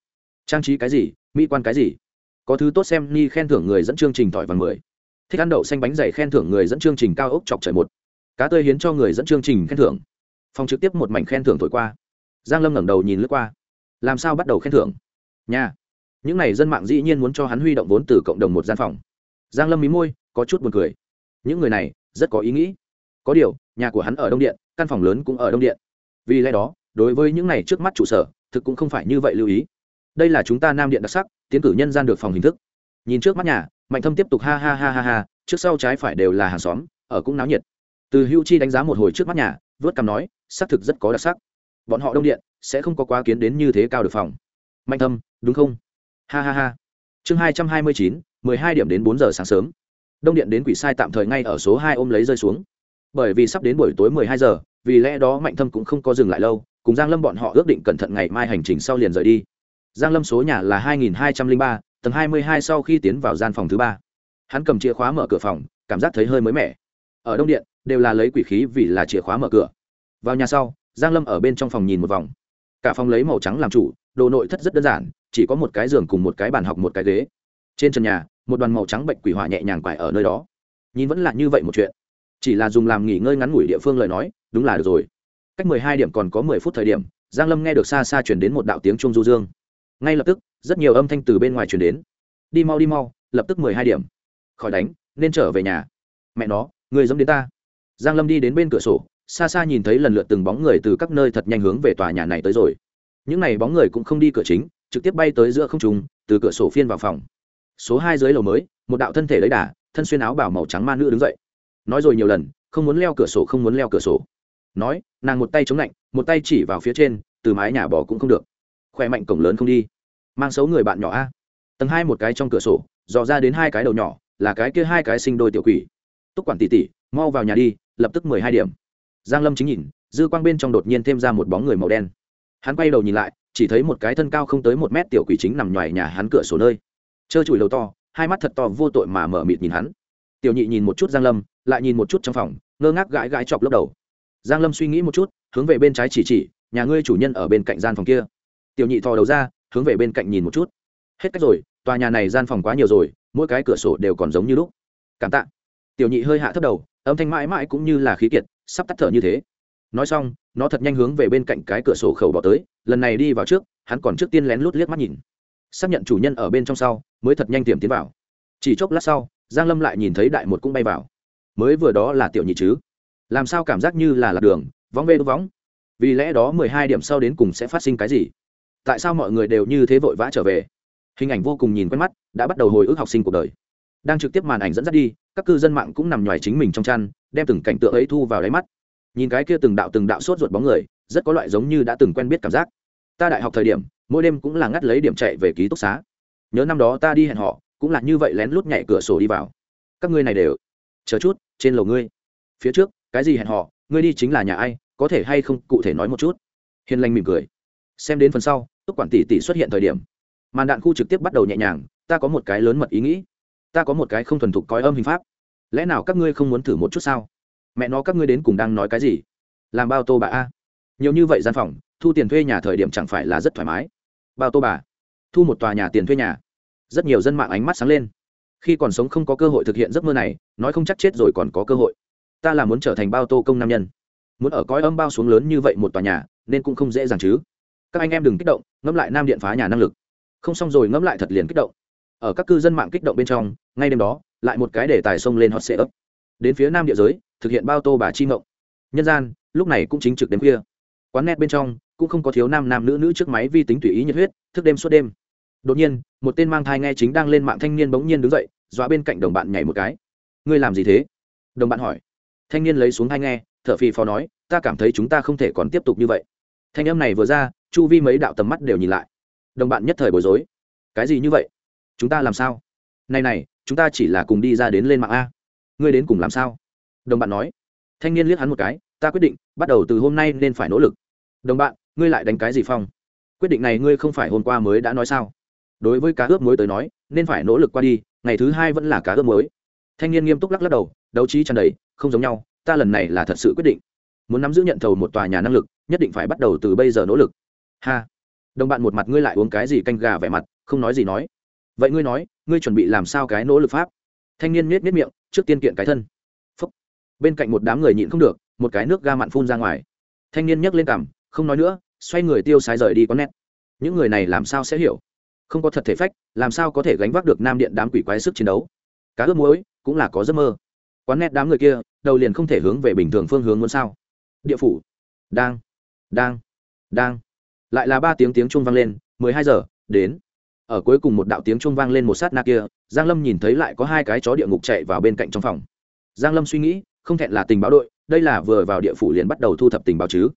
Trang trí cái gì, mỹ quan cái gì? Có thứ tốt xem ni khen thưởng người dẫn chương trình tỏi vàng mười. Thích ăn đậu xanh bánh dày khen thưởng người dẫn chương trình cao ốc chọc trời một. Cá tươi hiến cho người dẫn chương trình khen thưởng. Phòng trực tiếp một mảnh khen thưởng thổi qua. Giang lâm ngẩng đầu nhìn lướt qua. Làm sao bắt đầu khen thưởng? Nhà. Những n à y dân mạng dĩ nhiên muốn cho hắn huy động vốn từ cộng đồng một gian phòng. Giang lâm mí môi, có chút buồn cười. Những người này, rất có ý nghĩ. Có điều, nhà của hắn ở đông điện, căn phòng lớn cũng ở đông điện. Vì lẽ đó đối với những này trước mắt trụ sở, thực cũng không phải như vậy lưu ý. Đây là chúng ta nam điện đặc sắc, tiến cử nhân gian được phòng hình thức. Nhìn trước mắt nhà, mạnh thâm tiếp tục ha ha ha ha ha, trước sau trái phải đều là hàng xóm, ở cũng náo nhiệt. Từ hưu chi đánh giá một hồi trước mắt nhà, vớt cằm nói, xác thực rất có đặc sắc. Bọn họ đông điện, sẽ không có quá kiến đến như thế cao được phòng. Mạnh thâm, đúng không? Ha ha ha. Chương hai trăm hai mươi chín, mười hai điểm đến bốn giờ sáng sớm. Đông điện đến quỷ sai tạm thời ngay ở số hai ôm lấy rơi xuống. Bởi vì sắp đến buổi tối mười hai giờ, vì lẽ đó mạnh thâm cũng không có dừng lại lâu cùng giang lâm bọn họ ước định cẩn thận ngày mai hành trình sau liền rời đi. Giang lâm số nhà là hai nghìn hai trăm linh ba, tầng hai mươi hai sau khi tiến vào gian phòng thứ ba. Hắn cầm chìa khóa mở cửa phòng, cảm giác thấy hơi mới mẻ. Ở đông điện, đều là lấy quỷ khí vì là chìa khóa mở cửa. Vào nhà sau, giang lâm ở bên trong phòng nhìn một vòng. Cả phòng lấy màu trắng làm chủ, đồ nội thất rất đơn giản, chỉ có một cái giường cùng một cái bàn học một cái ghế. Trên trần nhà, một đoàn màu trắng bệnh quỷ hỏa nhẹ nhàng quải ở nơi đó. Nhìn vẫn là như vậy một chuyện. Chỉ là dùng làm nghỉ ngơi ngắn ngủi địa phương lời nói, đúng là được rồi cách mười hai điểm còn có mười phút thời điểm, giang lâm nghe được xa xa chuyển đến một đạo tiếng trung du dương. Ngay lập tức, rất nhiều âm thanh từ bên ngoài chuyển đến. Đi mau đi mau, lập tức mười hai điểm. Khỏi đánh, nên trở về nhà. Mẹ nó, người dẫm đến ta. Giang lâm đi đến bên cửa sổ, xa xa nhìn thấy lần lượt từng bóng người từ các nơi thật nhanh hướng về tòa nhà này tới rồi. Những này bóng người cũng không đi cửa chính, trực tiếp bay tới giữa không trung, từ cửa sổ phiên vào phòng. Số hai dưới lầu mới, một đạo thân thể lấy đà, thân xuyên áo bảo màu trắng ma nữ đứng dậy. Nói rồi nhiều lần, không muốn leo cửa sổ, không muốn leo cửa sổ nói, nàng một tay chống lạnh, một tay chỉ vào phía trên, từ mái nhà bỏ cũng không được. Khỏe mạnh cổng lớn không đi. Mang xấu người bạn nhỏ a. Tầng hai một cái trong cửa sổ, dò ra đến hai cái đầu nhỏ, là cái kia hai cái sinh đôi tiểu quỷ. Túc quản tỷ tỷ, mau vào nhà đi, lập tức mười hai điểm. Giang lâm chính nhìn, dư quang bên trong đột nhiên thêm ra một bóng người màu đen. Hắn quay đầu nhìn lại, chỉ thấy một cái thân cao không tới một mét tiểu quỷ chính nằm ngoài nhà hắn cửa sổ nơi. Trơ trụi đầu to, hai mắt thật to vô tội mà mở mịt nhìn hắn. Tiểu nhị nhìn một chút giang lâm, lại nhìn một chút trong phòng, ngơ ngác gãi gãi chọc lốc đầu giang lâm suy nghĩ một chút, hướng về bên trái chỉ chỉ, nhà ngươi chủ nhân ở bên cạnh gian phòng kia. Tiểu nhị thò đầu ra, hướng về bên cạnh nhìn một chút. Hết cách rồi, tòa nhà này gian phòng quá nhiều rồi, mỗi cái cửa sổ đều còn giống như lúc. Cảm tạ. Tiểu nhị hơi hạ thấp đầu, âm thanh mãi mãi cũng như là khí kiệt, sắp tắt thở như thế. Nói xong, nó thật nhanh hướng về bên cạnh cái cửa sổ khẩu bỏ tới, lần này đi vào trước, hắn còn trước tiên lén lút liếc mắt nhìn. Xác nhận chủ nhân ở bên trong sau, mới thật nhanh tiềm tiến vào. Chỉ chốc lát sau, giang lâm lại nhìn thấy đại một cũng bay vào. Mới vừa đó là tiểu nhị chứ? Làm sao cảm giác như là lạc đường, vóng vê đ vóng. Vì lẽ đó mười hai điểm sau đến cùng sẽ phát sinh cái gì? Tại sao mọi người đều như thế vội vã trở về? Hình ảnh vô cùng nhìn quen mắt, đã bắt đầu hồi ức học sinh cuộc đời. Đang trực tiếp màn ảnh dẫn dắt đi, các cư dân mạng cũng nằm ngoài chính mình trong chăn, đem từng cảnh tượng ấy thu vào đáy mắt. Nhìn cái kia từng đạo từng đạo sốt ruột bóng người, rất có loại giống như đã từng quen biết cảm giác. Ta đại học thời điểm, mỗi đêm cũng là ngắt lấy điểm chạy về ký túc xá. Nhớ năm đó ta đi hẹn họ, cũng là như vậy lén lút nhảy cửa sổ đi vào. Các ngươi này đều, chờ chút, trên lầu ngươi. Phía trước cái gì hẹn họ ngươi đi chính là nhà ai, có thể hay không, cụ thể nói một chút. Hiền lành mỉm cười. Xem đến phần sau, túc quản tỷ tỷ xuất hiện thời điểm. Màn đạn khu trực tiếp bắt đầu nhẹ nhàng, ta có một cái lớn mật ý nghĩ. Ta có một cái không thuần thục coi âm hình pháp. Lẽ nào các ngươi không muốn thử một chút sao? Mẹ nó, các ngươi đến cùng đang nói cái gì? Làm bao tô bà a? Nhiều như vậy gian phòng, thu tiền thuê nhà thời điểm chẳng phải là rất thoải mái. Bao tô bà. Thu một tòa nhà tiền thuê nhà. Rất nhiều dân mạng ánh mắt sáng lên. Khi còn sống không có cơ hội thực hiện giấc mơ này, nói không chắc chết rồi còn có cơ hội ta là muốn trở thành bao tô công nam nhân. Muốn ở cõi âm bao xuống lớn như vậy một tòa nhà, nên cũng không dễ dàng chứ. Các anh em đừng kích động, ngẫm lại nam điện phá nhà năng lực. Không xong rồi ngẫm lại thật liền kích động. Ở các cư dân mạng kích động bên trong, ngay đêm đó, lại một cái đề tài xông lên hot xe ấp đến phía nam địa giới, thực hiện bao tô bà chi ngộng nhân gian, lúc này cũng chính trực đêm khuya. Quán net bên trong, cũng không có thiếu nam nam nữ nữ trước máy vi tính tùy ý nhiệt huyết, thức đêm suốt đêm. Đột nhiên, một tên mang thai nghe chính đang lên mạng thanh niên bỗng nhiên đứng dậy, dọa bên cạnh đồng bạn nhảy một cái. Ngươi làm gì thế? Đồng bạn hỏi thanh niên lấy xuống hai nghe thợ phì phò nói, ta cảm thấy chúng ta không thể còn tiếp tục như vậy. Thanh âm này vừa ra, chu vi mấy đạo tầm mắt đều nhìn lại. Đồng bạn nhất thời bối rối. Cái gì như vậy? Chúng ta làm sao? Này này, chúng ta chỉ là cùng đi ra đến lên mạng a. Ngươi đến cùng làm sao? Đồng bạn nói. Thanh niên liếc hắn một cái, ta quyết định, bắt đầu từ hôm nay nên phải nỗ lực. Đồng bạn, ngươi lại đánh cái gì phong? Quyết định này ngươi không phải hôm qua mới đã nói sao? Đối với cá ướp muối tới nói, nên phải nỗ lực qua đi, ngày thứ hai vẫn là cá ướp muối. Thanh niên nghiêm túc lắc lắc đầu, đấu trí tràn đầy không giống nhau, ta lần này là thật sự quyết định. Muốn nắm giữ nhận thầu một tòa nhà năng lực, nhất định phải bắt đầu từ bây giờ nỗ lực. Ha. Đồng bạn một mặt ngươi lại uống cái gì canh gà vẻ mặt, không nói gì nói. Vậy ngươi nói, ngươi chuẩn bị làm sao cái nỗ lực pháp? Thanh niên miết miết miệng, trước tiên kiện cái thân. Phúc. bên cạnh một đám người nhịn không được, một cái nước ga mặn phun ra ngoài. Thanh niên nhấc lên cằm, không nói nữa, xoay người tiêu sái rời đi có nét những người này làm sao sẽ hiểu? Không có thật thể phách, làm sao có thể gánh vác được nam điện đám quỷ quái sức chiến đấu? Cá ướp muối, cũng là có giấc mơ quán nét đám người kia, đầu liền không thể hướng về bình thường phương hướng muốn sao? Địa phủ. Đang. Đang. Đang. Lại là ba tiếng tiếng chuông vang lên, mười hai giờ, đến. Ở cuối cùng một đạo tiếng chuông vang lên một sát na kia, giang lâm nhìn thấy lại có hai cái chó địa ngục chạy vào bên cạnh trong phòng. Giang lâm suy nghĩ, không thẹn là tình báo đội, đây là vừa vào địa phủ liền bắt đầu thu thập tình báo chứ.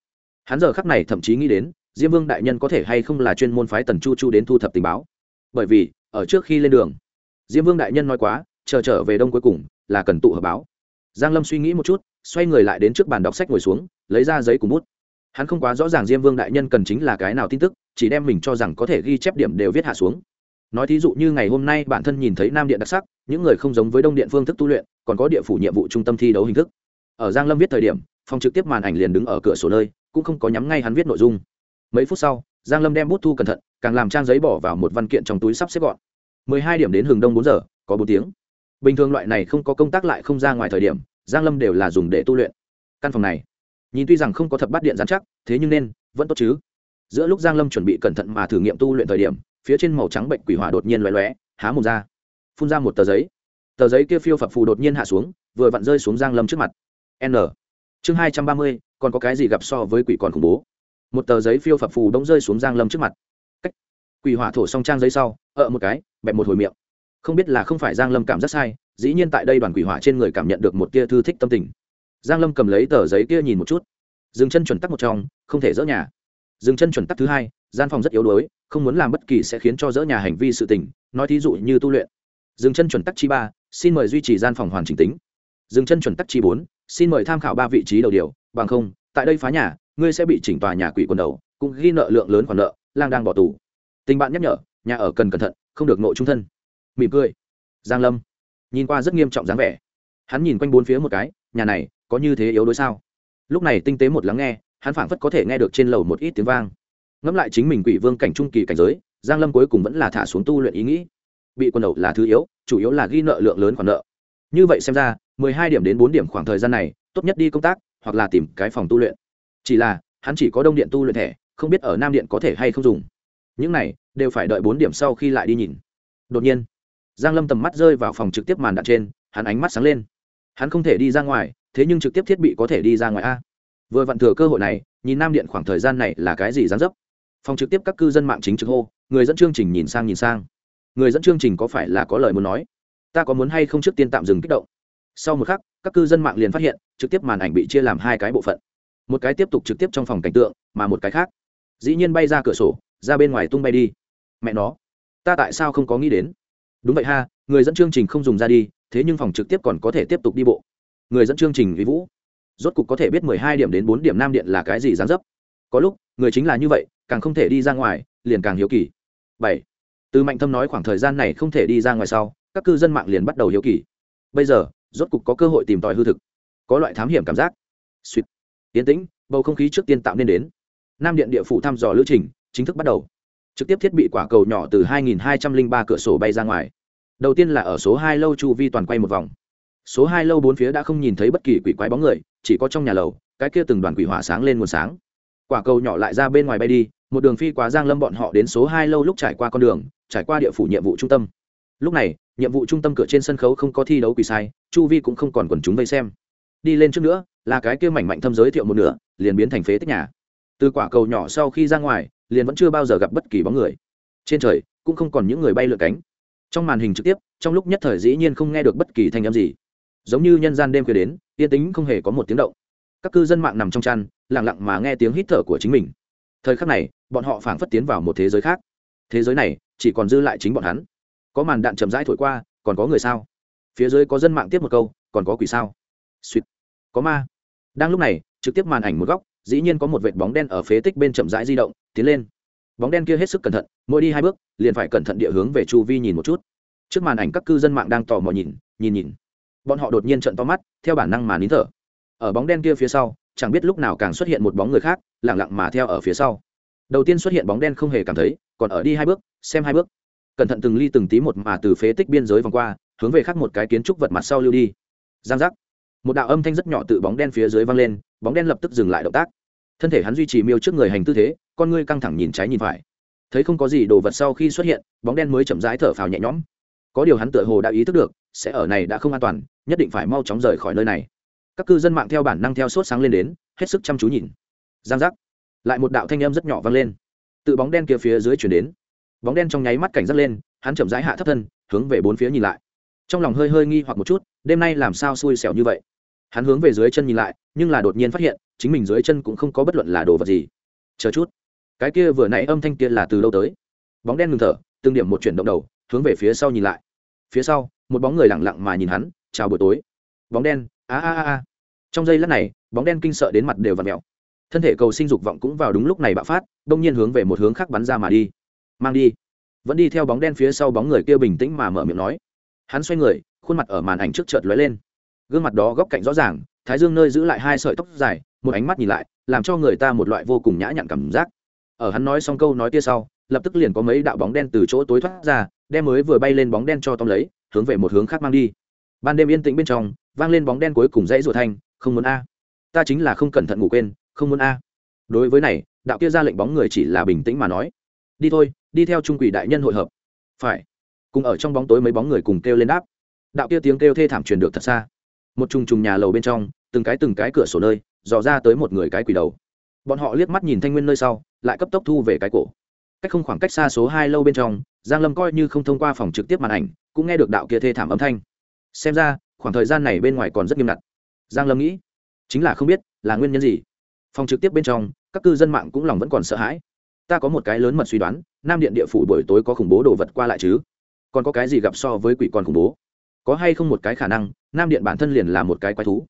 Hắn giờ khắc này thậm chí nghĩ đến, diêm vương đại nhân có thể hay không là chuyên môn phái tần chu chu đến thu thập tình báo. Bởi vì, ở trước khi lên đường, diêm vương đại nhân nói quá, chờ trở về đông cuối cùng là cần tụ hợp báo. Giang lâm suy nghĩ một chút, xoay người lại đến trước bàn đọc sách ngồi xuống, lấy ra giấy cùng bút. Hắn không quá rõ ràng diêm vương đại nhân cần chính là cái nào tin tức, chỉ đem mình cho rằng có thể ghi chép điểm đều viết hạ xuống. Nói thí dụ như ngày hôm nay bản thân nhìn thấy nam điện đặc sắc, những người không giống với đông điện phương thức tu luyện, còn có địa phủ nhiệm vụ trung tâm thi đấu hình thức. Ở giang lâm viết thời điểm, phòng trực tiếp màn ảnh liền đứng ở cửa sổ nơi, cũng không có nhắm ngay hắn viết nội dung. Mấy phút sau, giang lâm đem bút thu cẩn thận, càng làm trang giấy bỏ vào một văn kiện trong túi sắp xếp gọn. 12 điểm đến hừng đông 4 giờ, có 4 tiếng bình thường loại này không có công tác lại không ra ngoài thời điểm, giang lâm đều là dùng để tu luyện. Căn phòng này, nhìn tuy rằng không có thập bát điện giám chắc, thế nhưng nên, vẫn tốt chứ. Giữa lúc giang lâm chuẩn bị cẩn thận mà thử nghiệm tu luyện thời điểm, phía trên màu trắng bệnh quỷ hỏa đột nhiên loé loé há mồm ra. Phun ra một tờ giấy. Tờ giấy kia phiêu phập phù đột nhiên hạ xuống, vừa vặn rơi xuống giang lâm trước mặt. N. Chương hai trăm ba mươi, còn có cái gì gặp so với quỷ còn khủng bố? Một tờ giấy phiêu phập phù đông rơi xuống giang lâm trước mặt. Cách. Quỷ hỏa thổ xong trang giấy sau, ợ một cái, bẹp một hồi miệng không biết là không phải giang lâm cảm giác sai, dĩ nhiên tại đây đoàn quỷ hỏa trên người cảm nhận được một tia thư thích tâm tình. Giang lâm cầm lấy tờ giấy kia nhìn một chút. Dừng chân chuẩn tắc một trong, không thể dỡ nhà. Dừng chân chuẩn tắc thứ hai, gian phòng rất yếu đuối, không muốn làm bất kỳ sẽ khiến cho dỡ nhà hành vi sự tình, nói thí dụ như tu luyện. Dừng chân chuẩn tắc chi ba, xin mời duy trì gian phòng hoàn chỉnh tính. Dừng chân chuẩn tắc chi bốn, xin mời tham khảo ba vị trí đầu điều, bằng không, tại đây phá nhà, ngươi sẽ bị chỉnh tòa nhà quỷ quần đầu, cũng ghi nợ lượng lớn khoản nợ, lang đang bỏ tù. Tình bạn nhắc nhở, nhà ở cần cẩn thận, không được nội trung thân mỉm cười. Giang lâm nhìn qua rất nghiêm trọng dáng vẻ. Hắn nhìn quanh bốn phía một cái, nhà này có như thế yếu đuối sao? Lúc này tinh tế một lắng nghe, hắn phảng phất có thể nghe được trên lầu một ít tiếng vang. Ngẫm lại chính mình quỷ vương cảnh trung kỳ cảnh giới, giang lâm cuối cùng vẫn là thả xuống tu luyện ý nghĩ. Bị quân đầu là thứ yếu, chủ yếu là ghi nợ lượng lớn khoản nợ. Như vậy xem ra, mười hai điểm đến bốn điểm khoảng thời gian này, tốt nhất đi công tác, hoặc là tìm cái phòng tu luyện. Chỉ là, hắn chỉ có đông điện tu luyện thẻ, không biết ở nam điện có thể hay không dùng. Những này, đều phải đợi bốn điểm sau khi lại đi nhìn. Đột nhiên giang lâm tầm mắt rơi vào phòng trực tiếp màn đạn trên, hắn ánh mắt sáng lên. Hắn không thể đi ra ngoài, thế nhưng trực tiếp thiết bị có thể đi ra ngoài a. Vừa vặn thừa cơ hội này, nhìn nam điện khoảng thời gian này là cái gì dán dấp? Phòng trực tiếp các cư dân mạng chính trực hô, người dẫn chương trình nhìn sang nhìn sang. Người dẫn chương trình có phải là có lời muốn nói? Ta có muốn hay không trước tiên tạm dừng kích động? Sau một khắc, các cư dân mạng liền phát hiện, trực tiếp màn ảnh bị chia làm hai cái bộ phận. Một cái tiếp tục trực tiếp trong phòng cảnh tượng, mà một cái khác. Dĩ nhiên bay ra cửa sổ, ra bên ngoài tung bay đi. Mẹ nó, ta tại sao không có nghĩ đến? Đúng vậy ha, người dẫn chương trình không dùng ra đi, thế nhưng phòng trực tiếp còn có thể tiếp tục đi bộ. Người dẫn chương trình uy vũ, rốt cục có thể biết mười hai điểm đến bốn điểm nam điện là cái gì dán dấp. Có lúc, người chính là như vậy, càng không thể đi ra ngoài, liền càng hiếu kỳ. Bảy, từ mạnh thâm nói khoảng thời gian này không thể đi ra ngoài sau, các cư dân mạng liền bắt đầu hiếu kỳ. Bây giờ, rốt cục có cơ hội tìm tòi hư thực. Có loại thám hiểm cảm giác. Suýt. Tiến tĩnh, bầu không khí trước tiên tạo nên đến. Nam điện địa phủ thăm dò lữ trình, chính thức bắt đầu trực tiếp thiết bị quả cầu nhỏ từ 2203 cửa sổ bay ra ngoài. Đầu tiên là ở số hai lâu chu vi toàn quay một vòng. Số hai lâu bốn phía đã không nhìn thấy bất kỳ quỷ quái bóng người, chỉ có trong nhà lầu, cái kia từng đoàn quỷ hỏa sáng lên nguồn sáng. Quả cầu nhỏ lại ra bên ngoài bay đi, một đường phi quá giang lâm bọn họ đến số hai lâu lúc trải qua con đường, trải qua địa phủ nhiệm vụ trung tâm. Lúc này, nhiệm vụ trung tâm cửa trên sân khấu không có thi đấu quỷ sai, chu vi cũng không còn quần chúng vây xem. Đi lên trước nữa, là cái kia mảnh mạnh thâm giới thiệu một nửa, liền biến thành phế tích nhà. Từ quả cầu nhỏ sau khi ra ngoài liền vẫn chưa bao giờ gặp bất kỳ bóng người. Trên trời, cũng không còn những người bay lượn cánh. Trong màn hình trực tiếp, trong lúc nhất thời dĩ nhiên không nghe được bất kỳ thanh âm gì. Giống như nhân gian đêm khuya đến, yên tính không hề có một tiếng động. Các cư dân mạng nằm trong chăn, lặng lặng mà nghe tiếng hít thở của chính mình. Thời khắc này, bọn họ phảng phất tiến vào một thế giới khác. Thế giới này, chỉ còn dư lại chính bọn hắn. Có màn đạn chậm rãi thổi qua, còn có người sao? Phía dưới có dân mạng tiếp một câu, còn có quỷ sao? Suýt. Có ma. Đang lúc này, trực tiếp màn ảnh một góc dĩ nhiên có một vệt bóng đen ở phế tích bên chậm rãi di động, tiến lên. Bóng đen kia hết sức cẩn thận, mỗi đi hai bước, liền phải cẩn thận địa hướng về chu vi nhìn một chút. Trước màn ảnh các cư dân mạng đang tò mò nhìn nhìn nhìn. Bọn họ đột nhiên trận to mắt, theo bản năng mà nín thở. Ở bóng đen kia phía sau, chẳng biết lúc nào càng xuất hiện một bóng người khác lẳng lặng mà theo ở phía sau. Đầu tiên xuất hiện bóng đen không hề cảm thấy, còn ở đi hai bước, xem hai bước. Cẩn thận từng ly từng tí một mà từ phế tích biên giới vòng qua, hướng về khác một cái kiến trúc vật mặt sau lưu đi. Giang giác. Một đạo âm thanh rất nhỏ từ bóng đen phía dưới vang lên bóng đen lập tức dừng lại động tác. Thân thể hắn duy trì miêu trước người hành tư thế, con ngươi căng thẳng nhìn trái nhìn phải. Thấy không có gì đồ vật sau khi xuất hiện, bóng đen mới chậm rãi thở phào nhẹ nhõm. Có điều hắn tựa hồ đã ý thức được, sẽ ở này đã không an toàn, nhất định phải mau chóng rời khỏi nơi này. Các cư dân mạng theo bản năng theo sốt sáng lên đến, hết sức chăm chú nhìn. Giang giác. Lại một đạo thanh âm rất nhỏ vang lên. Tự bóng đen kia phía dưới chuyển đến. Bóng đen trong nháy mắt cảnh giác lên, hắn chậm rãi hạ thấp thân, hướng về bốn phía nhìn lại. Trong lòng hơi hơi nghi hoặc một chút, đêm nay làm sao xui xẻo như vậy? Hắn hướng về dưới chân nhìn lại, nhưng là đột nhiên phát hiện, chính mình dưới chân cũng không có bất luận là đồ vật gì. Chờ chút. Cái kia vừa nãy âm thanh kia là từ lâu tới? Bóng đen ngừng thở, từng điểm một chuyển động đầu, hướng về phía sau nhìn lại. Phía sau, một bóng người lẳng lặng mà nhìn hắn, chào buổi tối. Bóng đen, a a a a. Trong giây lát này, bóng đen kinh sợ đến mặt đều v ặ mẹo thân thể cầu sinh dục vọng cũng vào đúng lúc này bạo phát, đông nhiên hướng về một hướng khác bắn ra mà đi. Mang đi. Vẫn đi theo bóng đen phía sau bóng người kia bình tĩnh mà mở miệng nói. Hắn xoay người, khuôn mặt ở màn ảnh trước chợt lóe lên gương mặt đó góc cạnh rõ ràng, thái dương nơi giữ lại hai sợi tóc dài, một ánh mắt nhìn lại, làm cho người ta một loại vô cùng nhã nhặn cảm giác. Ở hắn nói xong câu nói kia sau, lập tức liền có mấy đạo bóng đen từ chỗ tối thoát ra, đem mới vừa bay lên bóng đen cho tóm lấy, hướng về một hướng khác mang đi. Ban đêm yên tĩnh bên trong, vang lên bóng đen cuối cùng dãy ruột thanh, không muốn a. Ta chính là không cẩn thận ngủ quên, không muốn a. Đối với này, đạo kia ra lệnh bóng người chỉ là bình tĩnh mà nói. Đi thôi, đi theo trung quỷ đại nhân hội hợp. Phải. Cùng ở trong bóng tối mấy bóng người cùng kêu lên đáp. Đạo kia tiếng kêu thê thảm truyền được thật xa một trùng trùng nhà lầu bên trong, từng cái từng cái cửa sổ nơi, dò ra tới một người cái quỷ đầu. Bọn họ liếc mắt nhìn thanh nguyên nơi sau, lại cấp tốc thu về cái cổ. Cách không khoảng cách xa số hai lâu bên trong, giang lâm coi như không thông qua phòng trực tiếp màn ảnh, cũng nghe được đạo kia thê thảm âm thanh. Xem ra, khoảng thời gian này bên ngoài còn rất nghiêm ngặt. Giang lâm nghĩ, chính là không biết, là nguyên nhân gì. Phòng trực tiếp bên trong, các cư dân mạng cũng lòng vẫn còn sợ hãi. Ta có một cái lớn mật suy đoán, nam điện địa phủ buổi tối có khủng bố đồ vật qua lại chứ? Còn có cái gì gặp so với quỷ con khủng bố? Có hay không một cái khả năng, nam điện bản thân liền là một cái quái thú.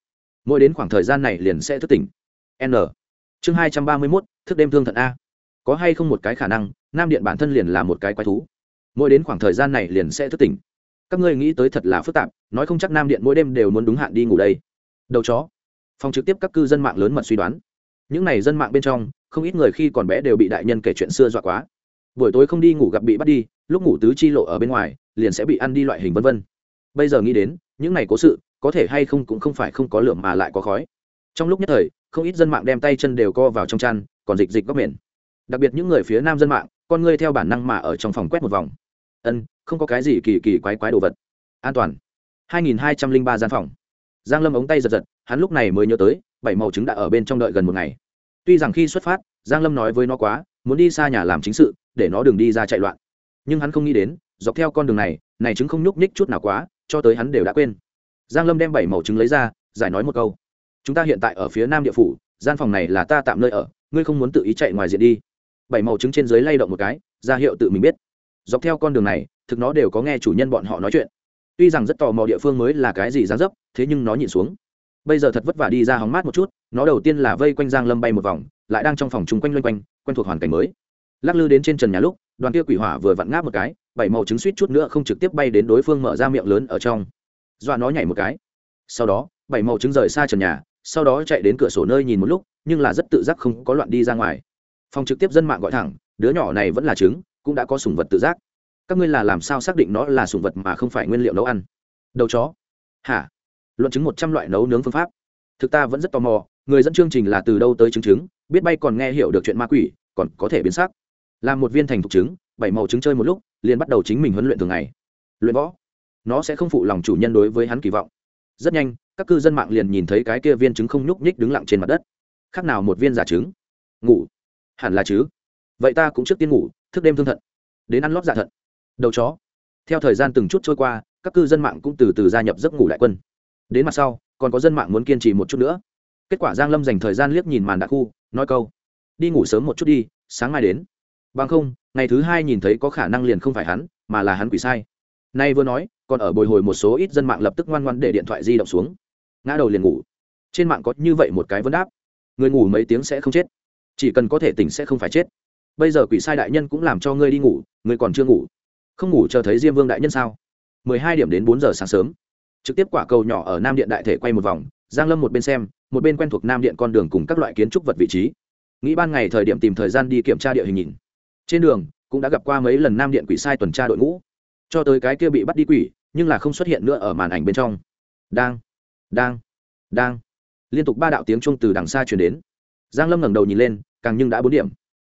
Mỗi đến khoảng thời gian này liền sẽ thức tỉnh. N. Chương hai trăm ba mươi mốt, thức đêm thương thận a. Có hay không một cái khả năng, nam điện bản thân liền là một cái quái thú. Mỗi đến khoảng thời gian này liền sẽ thức tỉnh. Các ngươi nghĩ tới thật là phức tạp, nói không chắc nam điện mỗi đêm đều muốn đúng hạn đi ngủ đây. Đầu chó. Phòng trực tiếp các cư dân mạng lớn mật suy đoán. Những n à y dân mạng bên trong, không ít người khi còn bé đều bị đại nhân kể chuyện xưa dọa quá. Buổi tối không đi ngủ gặp bị bắt đi, lúc ngủ tứ chi lộ ở bên ngoài, liền sẽ bị ăn đi loại hình vân vân bây giờ nghĩ đến, những này cố sự, có thể hay không cũng không phải không có lượng mà lại có khói. Trong lúc nhất thời, không ít dân mạng đem tay chân đều co vào trong chăn, còn dịch dịch góc miệng. Đặc biệt những người phía nam dân mạng, con ngươi theo bản năng mà ở trong phòng quét một vòng. Ân, không có cái gì kỳ kỳ quái quái đồ vật. An toàn. 2203 gian phòng. Giang lâm ống tay giật giật, hắn lúc này mới nhớ tới, bảy màu trứng đã ở bên trong đợi gần một ngày. Tuy rằng khi xuất phát, giang lâm nói với nó quá, muốn đi xa nhà làm chính sự, để nó đừng đi ra chạy loạn. Nhưng hắn không nghĩ đến, dọc theo con đường này này trứng không nhúc nhích chút nào quá cho tới hắn đều đã quên. Giang lâm đem bảy màu trứng lấy ra, giải nói một câu. Chúng ta hiện tại ở phía nam địa phủ, gian phòng này là ta tạm nơi ở, ngươi không muốn tự ý chạy ngoài diện đi. Bảy màu trứng trên dưới lay động một cái, ra hiệu tự mình biết. Dọc theo con đường này, thực nó đều có nghe chủ nhân bọn họ nói chuyện. Tuy rằng rất tò mò địa phương mới là cái gì gián dấp, thế nhưng nó nhìn xuống. Bây giờ thật vất vả đi ra hóng mát một chút, nó đầu tiên là vây quanh giang lâm bay một vòng, lại đang trong phòng chung quanh loanh quanh, quen thuộc hoàn cảnh mới. Lắc lư đến trên trần nhà lúc đoàn kia quỷ hỏa vừa vặn ngáp một cái, bảy màu trứng suýt chút nữa không trực tiếp bay đến đối phương mở ra miệng lớn ở trong. Dọa nó nhảy một cái. Sau đó, bảy màu trứng rời xa trần nhà, sau đó chạy đến cửa sổ nơi nhìn một lúc, nhưng là rất tự giác không có loạn đi ra ngoài. Phòng trực tiếp dân mạng gọi thẳng, đứa nhỏ này vẫn là trứng, cũng đã có sủng vật tự giác. Các ngươi là làm sao xác định nó là sủng vật mà không phải nguyên liệu nấu ăn? Đầu chó. Hả? Luận chứng một trăm loại nấu nướng phương pháp. Thực ta vẫn rất tò mò, người dẫn chương trình là từ đâu tới chứng chứng biết bay còn nghe hiểu được chuyện ma quỷ, còn có thể biến sắc làm một viên thành thục trứng, bảy màu trứng chơi một lúc, liền bắt đầu chính mình huấn luyện thường ngày. Luyện võ. Nó sẽ không phụ lòng chủ nhân đối với hắn kỳ vọng. Rất nhanh, các cư dân mạng liền nhìn thấy cái kia viên trứng không nhúc nhích đứng lặng trên mặt đất. Khác nào một viên giả trứng? Ngủ. Hẳn là chứ. Vậy ta cũng trước tiên ngủ, thức đêm thương thận. Đến ăn lót dạ thận. Đầu chó. Theo thời gian từng chút trôi qua, các cư dân mạng cũng từ từ gia nhập giấc ngủ đại quân. Đến mặt sau, còn có dân mạng muốn kiên trì một chút nữa. Kết quả giang lâm dành thời gian liếc nhìn màn đạ khu, nói câu, đi ngủ sớm một chút đi, sáng mai đến bằng không, ngày thứ hai nhìn thấy có khả năng liền không phải hắn, mà là hắn quỷ sai. Nay vừa nói, còn ở bồi hồi một số ít dân mạng lập tức ngoan ngoan để điện thoại di động xuống. Ngã đầu liền ngủ. Trên mạng có như vậy một cái vấn đáp. Người ngủ mấy tiếng sẽ không chết. Chỉ cần có thể tỉnh sẽ không phải chết. Bây giờ quỷ sai đại nhân cũng làm cho ngươi đi ngủ, ngươi còn chưa ngủ. Không ngủ chờ thấy diêm vương đại nhân sao? Mười hai điểm đến bốn giờ sáng sớm. Trực tiếp quả cầu nhỏ ở nam điện đại thể quay một vòng, giang lâm một bên xem, một bên quen thuộc nam điện con đường cùng các loại kiến trúc vật vị trí. Nghĩ ban ngày thời điểm tìm thời gian đi kiểm tra địa hình nhìn trên đường, cũng đã gặp qua mấy lần nam điện quỷ sai tuần tra đội ngũ. Cho tới cái kia bị bắt đi quỷ, nhưng là không xuất hiện nữa ở màn ảnh bên trong. Đang đang đang. Liên tục ba đạo tiếng chuông từ đằng xa chuyển đến. Giang lâm ngẩng đầu nhìn lên, càng nhưng đã bốn điểm.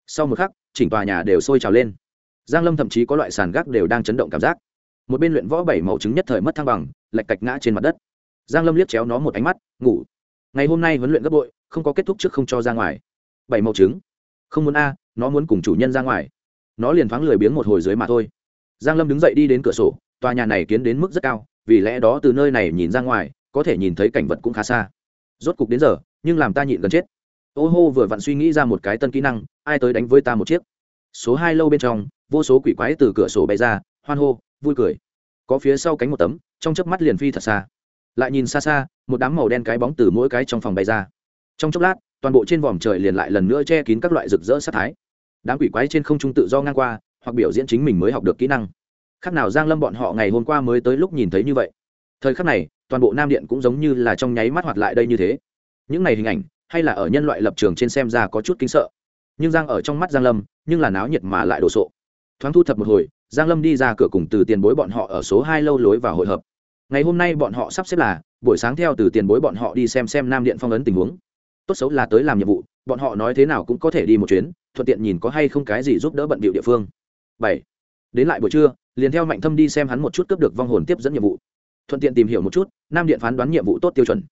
Sau một khắc, chỉnh tòa nhà đều sôi trào lên. Giang lâm thậm chí có loại sàn gác đều đang chấn động cảm giác. Một bên luyện võ bảy màu trứng nhất thời mất thăng bằng lạch cạch ngã trên mặt đất. Giang lâm liếc chéo nó một ánh mắt, ngủ. Ngày hôm nay huấn luyện gấp bội, không có kết thúc trước không cho ra ngoài. Bảy màu trứng. Không muốn a nó muốn cùng chủ nhân ra ngoài. Nó liền thoáng lười biếng một hồi dưới mà thôi. Giang lâm đứng dậy đi đến cửa sổ, tòa nhà này kiến đến mức rất cao, vì lẽ đó từ nơi này nhìn ra ngoài, có thể nhìn thấy cảnh vật cũng khá xa. Rốt cục đến giờ, nhưng làm ta nhịn gần chết. Ô hô vừa vặn suy nghĩ ra một cái tân kỹ năng, ai tới đánh với ta một chiếc. Số hai lâu bên trong, vô số quỷ quái từ cửa sổ bay ra, hoan hô, vui cười. Có phía sau cánh một tấm, trong chớp mắt liền phi thật xa. Lại nhìn xa xa, một đám màu đen cái bóng từ mỗi cái trong phòng bay ra. Trong chốc lát, toàn bộ trên vòm trời liền lại lần nữa che kín các loại rực rỡ sát thái đám quỷ quái trên không trung tự do ngang qua, hoặc biểu diễn chính mình mới học được kỹ năng. Khác nào giang lâm bọn họ ngày hôm qua mới tới lúc nhìn thấy như vậy. Thời khắc này, toàn bộ nam điện cũng giống như là trong nháy mắt hoạt lại đây như thế. Những này hình ảnh, hay là ở nhân loại lập trường trên xem ra có chút kinh sợ. Nhưng giang ở trong mắt giang lâm, nhưng là náo nhiệt mà lại đồ sộ. Thoáng thu thập một hồi, giang lâm đi ra cửa cùng từ tiền bối bọn họ ở số hai lâu lối vào hội hợp. Ngày hôm nay bọn họ sắp xếp là, buổi sáng theo từ tiền bối bọn họ đi xem xem nam điện phong ấn tình huống tốt xấu là tới làm nhiệm vụ, bọn họ nói thế nào cũng có thể đi một chuyến, thuận tiện nhìn có hay không cái gì giúp đỡ bận bịu địa phương. Bảy, đến lại buổi trưa, liền theo mạnh thâm đi xem hắn một chút cướp được vong hồn tiếp dẫn nhiệm vụ. Thuận tiện tìm hiểu một chút, nam điện phán đoán nhiệm vụ tốt tiêu chuẩn.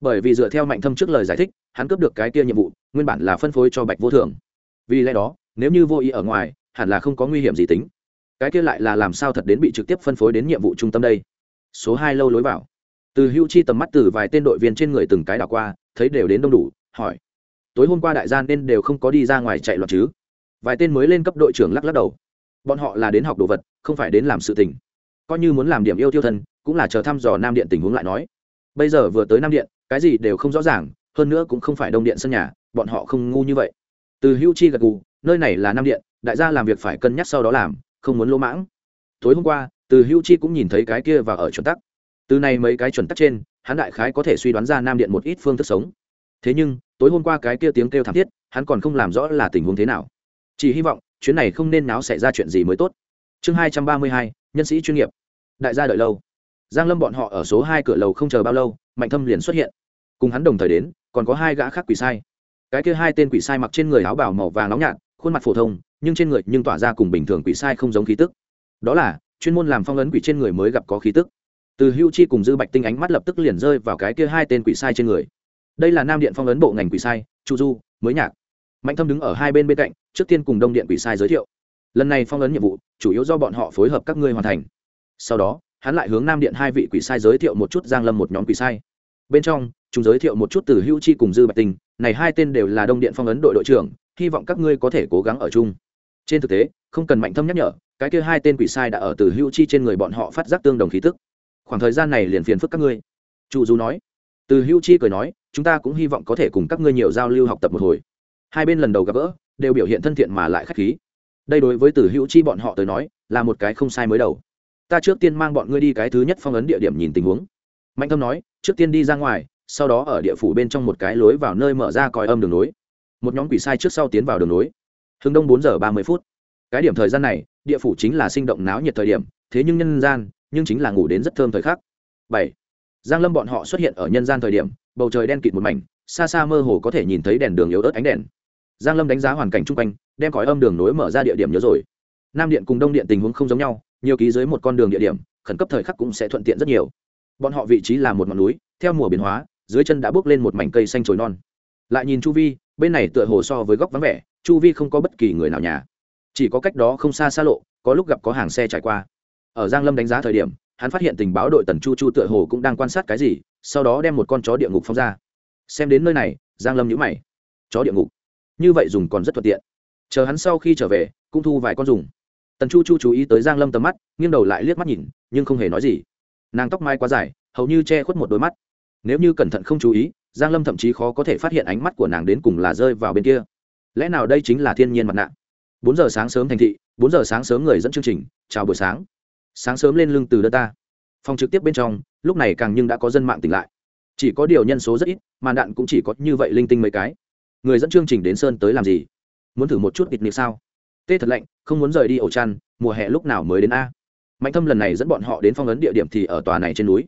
Bởi vì dựa theo mạnh thâm trước lời giải thích, hắn cướp được cái kia nhiệm vụ, nguyên bản là phân phối cho bạch vô thường. Vì lẽ đó, nếu như vô ý ở ngoài, hẳn là không có nguy hiểm gì tính. Cái kia lại là làm sao thật đến bị trực tiếp phân phối đến nhiệm vụ trung tâm đây? Số hai lâu lối vào. Từ hữu chi tầm mắt từ vài tên đội viên trên người từng cái đảo qua, thấy đều đến đông đủ hỏi, tối hôm qua đại gia nên đều không có đi ra ngoài chạy loạn chứ? Vài tên mới lên cấp đội trưởng lắc lắc đầu, bọn họ là đến học đồ vật, không phải đến làm sự tình. Coi như muốn làm điểm yêu tiêu thân, cũng là chờ thăm dò nam điện tình huống lại nói. Bây giờ vừa tới nam điện, cái gì đều không rõ ràng, hơn nữa cũng không phải đông điện sân nhà, bọn họ không ngu như vậy. Từ hữu chi gật gù, nơi này là nam điện, đại gia làm việc phải cân nhắc sau đó làm, không muốn lỗ mãng. Tối hôm qua, từ hữu chi cũng nhìn thấy cái kia và ở chuẩn tắc. Từ này mấy cái chuẩn tắc trên, hắn đại khái có thể suy đoán ra nam điện một ít phương thức sống thế nhưng, tối hôm qua cái kia tiếng kêu thảm thiết, hắn còn không làm rõ là tình huống thế nào. Chỉ hy vọng, chuyến này không nên náo xảy ra chuyện gì mới tốt. Chương hai trăm ba mươi hai, nhân sĩ chuyên nghiệp. Đại gia đợi lâu. Giang lâm bọn họ ở số hai cửa lầu không chờ bao lâu, mạnh thâm liền xuất hiện. Cùng hắn đồng thời đến, còn có hai gã khác quỷ sai. Cái kia hai tên quỷ sai mặc trên người áo bảo màu vàng nóng nhạt, khuôn mặt phổ thông, nhưng trên người nhưng tỏa ra cùng bình thường quỷ sai không giống khí tức. Đó là, chuyên môn làm phong ấn quỷ trên người mới gặp có khí tức. Từ hưu chi cùng dư bạch tinh ánh mắt lập tức liền rơi vào cái kia hai tên quỷ sai trên người đây là nam điện phong ấn bộ ngành quỷ sai, chu du, mới nhạc. Mạnh thâm đứng ở hai bên bên cạnh, trước tiên cùng đông điện quỷ sai giới thiệu. Lần này phong ấn nhiệm vụ, chủ yếu do bọn họ phối hợp các ngươi hoàn thành. Sau đó, hắn lại hướng nam điện hai vị quỷ sai giới thiệu một chút giang lâm một nhóm quỷ sai. Bên trong, chúng giới thiệu một chút từ hưu chi cùng dư bạch tình, này hai tên đều là đông điện phong ấn đội đội trưởng, hy vọng các ngươi có thể cố gắng ở chung. Trên thực tế, không cần mạnh thâm nhắc nhở, cái kia hai tên quỷ sai đã ở từ hưu chi trên người bọn họ phát giác tương đồng khí tức. Khoảng thời gian này liền phiền phức các ngươi. Chu du nói. Từ hưu chi cười nói chúng ta cũng hy vọng có thể cùng các ngươi nhiều giao lưu học tập một hồi. Hai bên lần đầu gặp gỡ, đều biểu hiện thân thiện mà lại khách khí. Đây đối với từ hữu chi bọn họ tới nói, là một cái không sai mới đầu. Ta trước tiên mang bọn ngươi đi cái thứ nhất phong ấn địa điểm nhìn tình huống. Mạnh thâm nói, trước tiên đi ra ngoài, sau đó ở địa phủ bên trong một cái lối vào nơi mở ra còi âm đường nối. Một nhóm quỷ sai trước sau tiến vào đường nối. Hướng đông bốn giờ ba mươi phút. Cái điểm thời gian này, địa phủ chính là sinh động náo nhiệt thời điểm, thế nhưng nhân gian, nhưng chính là ngủ đến rất thơm thời khắc. Bảy giang lâm bọn họ xuất hiện ở nhân gian thời điểm, bầu trời đen kịt một mảnh, xa xa mơ hồ có thể nhìn thấy đèn đường yếu ớt ánh đèn. Giang lâm đánh giá hoàn cảnh chung quanh, đem cõi âm đường nối mở ra địa điểm nhớ rồi. Nam điện cùng đông điện tình huống không giống nhau, nhiều ký dưới một con đường địa điểm, khẩn cấp thời khắc cũng sẽ thuận tiện rất nhiều. Bọn họ vị trí là một ngọn núi, theo mùa biến hóa, dưới chân đã bước lên một mảnh cây xanh trồi non. Lại nhìn chu vi, bên này tựa hồ so với góc vắng vẻ, chu vi không có bất kỳ người nào nhà. Chỉ có cách đó không xa xa lộ, có lúc gặp có hàng xe trải qua. Ở giang lâm đánh giá thời điểm hắn phát hiện tình báo đội tần chu chu tựa hồ cũng đang quan sát cái gì, sau đó đem một con chó địa ngục phóng ra. Xem đến nơi này, giang lâm nhữ mày. Chó địa ngục? Như vậy dùng còn rất thuận tiện. Chờ hắn sau khi trở về, cũng thu vài con dùng. Tần chu chu chú ý tới giang lâm tầm mắt, nghiêng đầu lại liếc mắt nhìn, nhưng không hề nói gì. Nàng tóc mai quá dài, hầu như che khuất một đôi mắt. Nếu như cẩn thận không chú ý, giang lâm thậm chí khó có thể phát hiện ánh mắt của nàng đến cùng là rơi vào bên kia. Lẽ nào đây chính là thiên nhiên mặt nạ? Bốn giờ sáng sớm thành thị, bốn giờ sáng sớm người dẫn chương trình. Chào buổi sáng sáng sớm lên lưng từ đơn ta. Phòng trực tiếp bên trong, lúc này càng nhưng đã có dân mạng tỉnh lại. Chỉ có điều nhân số rất ít, màn đạn cũng chỉ có như vậy linh tinh mấy cái. Người dẫn chương trình đến sơn tới làm gì? Muốn thử một chút kịch nịp sao? Tê thật lạnh, không muốn rời đi ổ chăn, mùa hè lúc nào mới đến a? Mạnh thâm lần này dẫn bọn họ đến phong ấn địa điểm thì ở tòa này trên núi.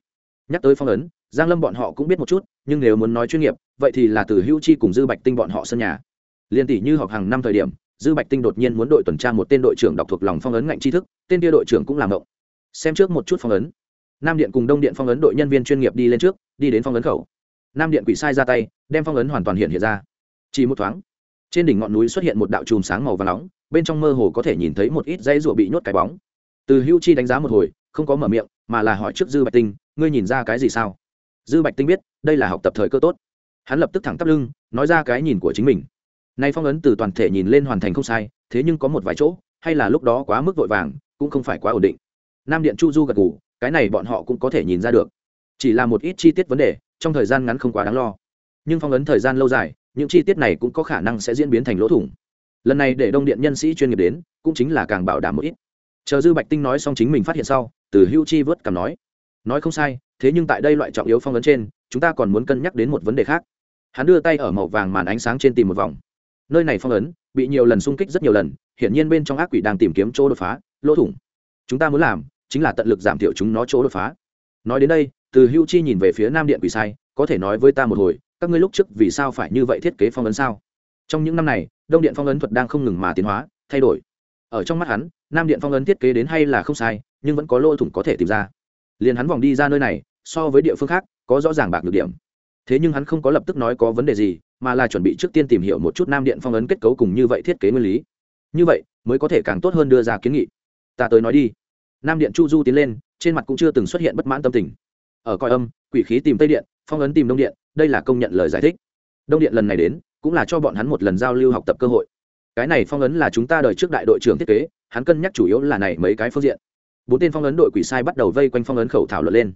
Nhắc tới phong ấn, giang lâm bọn họ cũng biết một chút, nhưng nếu muốn nói chuyên nghiệp, vậy thì là từ hữu chi cùng dư bạch tinh bọn họ sân nhà. Liên tỷ như học hàng năm thời điểm, dư bạch tinh đột nhiên muốn đội tuần tra một tên đội trưởng đọc thuộc lòng phong ấn ngạnh tri thức, tên kia đội trưởng cũng làm động xem trước một chút phong ấn. Nam điện cùng đông điện phong ấn đội nhân viên chuyên nghiệp đi lên trước, đi đến phong ấn khẩu. Nam điện quỷ sai ra tay, đem phong ấn hoàn toàn hiện hiện ra. Chỉ một thoáng, trên đỉnh ngọn núi xuất hiện một đạo chùm sáng màu và nóng, bên trong mơ hồ có thể nhìn thấy một ít dây ruộ bị nhốt cái bóng. Từ hưu chi đánh giá một hồi, không có mở miệng, mà là hỏi trước dư bạch tinh, ngươi nhìn ra cái gì sao? Dư bạch tinh biết, đây là học tập thời cơ tốt. Hắn lập tức thẳng tắp lưng, nói ra cái nhìn của chính mình. Nay phong ấn từ toàn thể nhìn lên hoàn thành không sai, thế nhưng có một vài chỗ, hay là lúc đó quá mức vội vàng, cũng không phải quá ổn định nam điện chu du gật ngủ cái này bọn họ cũng có thể nhìn ra được. Chỉ là một ít chi tiết vấn đề, trong thời gian ngắn không quá đáng lo. Nhưng phong ấn thời gian lâu dài, những chi tiết này cũng có khả năng sẽ diễn biến thành lỗ thủng. Lần này để đông điện nhân sĩ chuyên nghiệp đến, cũng chính là càng bảo đảm một ít. Chờ dư bạch tinh nói xong chính mình phát hiện sau, từ hưu chi vớt cảm nói nói không sai, thế nhưng tại đây loại trọng yếu phong ấn trên, chúng ta còn muốn cân nhắc đến một vấn đề khác. Hắn đưa tay ở màu vàng màn ánh sáng trên tìm một vòng. Nơi này phong ấn, bị nhiều lần xung kích rất nhiều lần, hiển nhiên bên trong ác quỷ đang tìm kiếm chỗ đột phá, lỗ thủng. Chúng ta muốn làm chính là tận lực giảm thiểu chúng nó chỗ đột phá. Nói đến đây, từ hưu chi nhìn về phía nam điện quỷ sai, có thể nói với ta một hồi, các ngươi lúc trước vì sao phải như vậy thiết kế phong ấn sao? Trong những năm này, đông điện phong ấn thuật đang không ngừng mà tiến hóa, thay đổi. Ở trong mắt hắn, nam điện phong ấn thiết kế đến hay là không sai, nhưng vẫn có lỗ thủng có thể tìm ra. Liền hắn vòng đi ra nơi này, so với địa phương khác, có rõ ràng bạc được điểm. Thế nhưng hắn không có lập tức nói có vấn đề gì, mà là chuẩn bị trước tiên tìm hiểu một chút nam điện phong ấn kết cấu cùng như vậy thiết kế nguyên lý. Như vậy, mới có thể càng tốt hơn đưa ra kiến nghị. Ta tới nói đi nam điện chu du tiến lên, trên mặt cũng chưa từng xuất hiện bất mãn tâm tình. Ở coi âm, quỷ khí tìm tây điện, phong ấn tìm đông điện, đây là công nhận lời giải thích. Đông điện lần này đến, cũng là cho bọn hắn một lần giao lưu học tập cơ hội. Cái này phong ấn là chúng ta đợi trước đại đội trưởng thiết kế, hắn cân nhắc chủ yếu là này mấy cái phương diện. Bốn tên phong ấn đội quỷ sai bắt đầu vây quanh phong ấn khẩu thảo luận lên.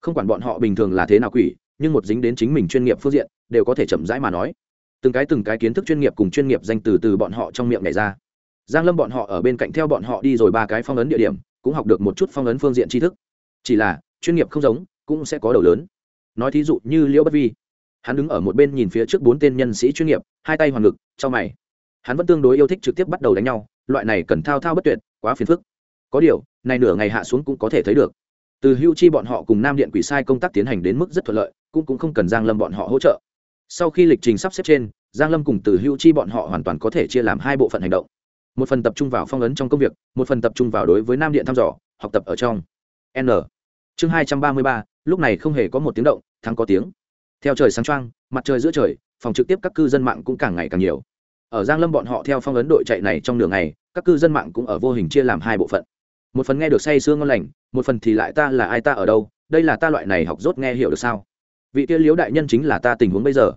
Không quản bọn họ bình thường là thế nào quỷ, nhưng một dính đến chính mình chuyên nghiệp phương diện, đều có thể chậm rãi mà nói. Từng cái từng cái kiến thức chuyên nghiệp cùng chuyên nghiệp danh từ từ bọn họ trong miệng này ra. Giang lâm bọn họ ở bên cạnh theo bọn họ đi rồi ba cái phong ấn địa điểm cũng học được một chút phong ấn phương diện tri thức. Chỉ là, chuyên nghiệp không giống, cũng sẽ có đầu lớn. Nói thí dụ như liễu bất vi. Hắn đứng ở một bên nhìn phía trước bốn tên nhân sĩ chuyên nghiệp, hai tay hoàng ngực cho mày. Hắn vẫn tương đối yêu thích trực tiếp bắt đầu đánh nhau, loại này cần thao thao bất tuyệt, quá phiền phức. Có điều, này nửa ngày hạ xuống cũng có thể thấy được. Từ hưu chi bọn họ cùng nam điện quỷ sai công tác tiến hành đến mức rất thuận lợi, cũng cũng không cần giang lâm bọn họ hỗ trợ. Sau khi lịch trình sắp xếp trên, giang lâm cùng từ hưu chi bọn họ hoàn toàn có thể chia làm hai bộ phận hành động một phần tập trung vào phong ấn trong công việc, một phần tập trung vào đối với nam điện thăm dò, học tập ở trong. N. Chương hai trăm ba mươi ba, lúc này không hề có một tiếng động, thắng có tiếng. Theo trời sáng trăng mặt trời giữa trời, phòng trực tiếp các cư dân mạng cũng càng ngày càng nhiều. Ở giang lâm bọn họ theo phong ấn đội chạy này trong nửa ngày, các cư dân mạng cũng ở vô hình chia làm hai bộ phận. Một phần nghe được say sương ngon lành, một phần thì lại ta là ai ta ở đâu, đây là ta loại này học rốt nghe hiểu được sao? Vị kia liếu đại nhân chính là ta tình huống bây giờ.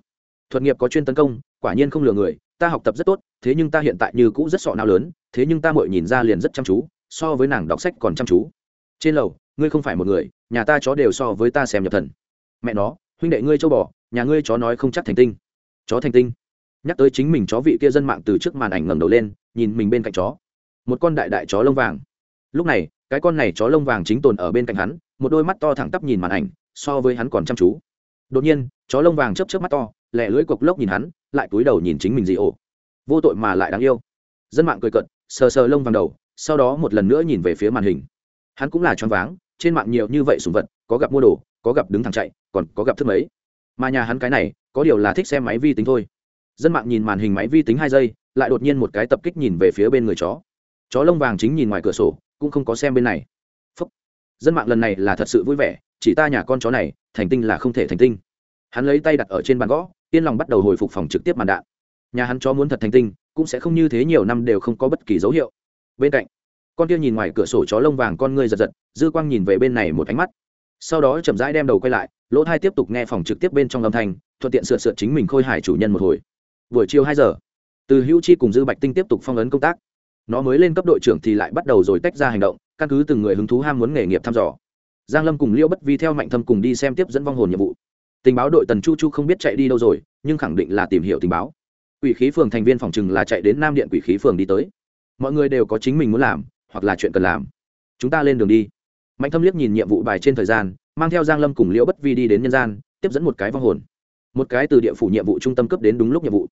Thuật nghiệp có chuyên tấn công, quả nhiên không lừa người, ta học tập rất tốt thế nhưng ta hiện tại như cũ rất sọ não lớn, thế nhưng ta mội nhìn ra liền rất chăm chú, so với nàng đọc sách còn chăm chú. Trên lầu, ngươi không phải một người, nhà ta chó đều so với ta xem nhập thần. Mẹ nó, huynh đệ ngươi châu bò, nhà ngươi chó nói không chắc thành tinh. Chó thành tinh? Nhắc tới chính mình chó vị kia dân mạng từ trước màn ảnh ngẩng đầu lên, nhìn mình bên cạnh chó. Một con đại đại chó lông vàng. Lúc này, cái con này chó lông vàng chính tồn ở bên cạnh hắn, một đôi mắt to thẳng tắp nhìn màn ảnh, so với hắn còn chăm chú. Đột nhiên, chó lông vàng chấp chấp mắt to lẹ lưỡi cộc lốc nhìn hắn, lại cúi đầu nhìn chính mình dị ổ vô tội mà lại đáng yêu. Dân mạng cười cận sờ sờ lông vàng đầu, sau đó một lần nữa nhìn về phía màn hình. Hắn cũng là choáng váng, trên mạng nhiều như vậy sùng vật, có gặp mua đồ, có gặp đứng thẳng chạy, còn có gặp thức mấy. Mà nhà hắn cái này, có điều là thích xem máy vi tính thôi. Dân mạng nhìn màn hình máy vi tính hai giây, lại đột nhiên một cái tập kích nhìn về phía bên người chó. Chó lông vàng chính nhìn ngoài cửa sổ, cũng không có xem bên này. Phúc. dân mạng lần này là thật sự vui vẻ, chỉ ta nhà con chó này, thành tinh là không thể thành tinh. Hắn lấy tay đặt ở trên bàn gõ, yên lòng bắt đầu hồi phục phòng trực tiếp màn đạn nhà hắn chó muốn thật thành tinh, cũng sẽ không như thế nhiều năm đều không có bất kỳ dấu hiệu. Bên cạnh, con kia nhìn ngoài cửa sổ chó lông vàng con ngươi giật giật, dư quang nhìn về bên này một ánh mắt. Sau đó chậm rãi đem đầu quay lại, lỗ thai tiếp tục nghe phòng trực tiếp bên trong âm thanh, thuận tiện sửa sửa chính mình khôi hải chủ nhân một hồi. Buổi chiều hai giờ, từ hữu chi cùng dư bạch tinh tiếp tục phong ấn công tác. Nó mới lên cấp đội trưởng thì lại bắt đầu rồi tách ra hành động, căn cứ từng người hứng thú ham muốn nghề nghiệp thăm dò. Giang lâm cùng liễu bất vi theo mạnh thâm cùng đi xem tiếp dẫn vong hồn nhiệm vụ. Tình báo đội tần chu chu không biết chạy đi đâu rồi, nhưng khẳng định là tìm hiểu tình báo quỷ khí phường thành viên phòng chừng là chạy đến nam điện quỷ khí phường đi tới. Mọi người đều có chính mình muốn làm, hoặc là chuyện cần làm. Chúng ta lên đường đi. Mạnh thâm liếc nhìn nhiệm vụ bài trên thời gian, mang theo giang lâm cùng liễu bất vi đi đến nhân gian, tiếp dẫn một cái vong hồn. Một cái từ địa phủ nhiệm vụ trung tâm cấp đến đúng lúc nhiệm vụ.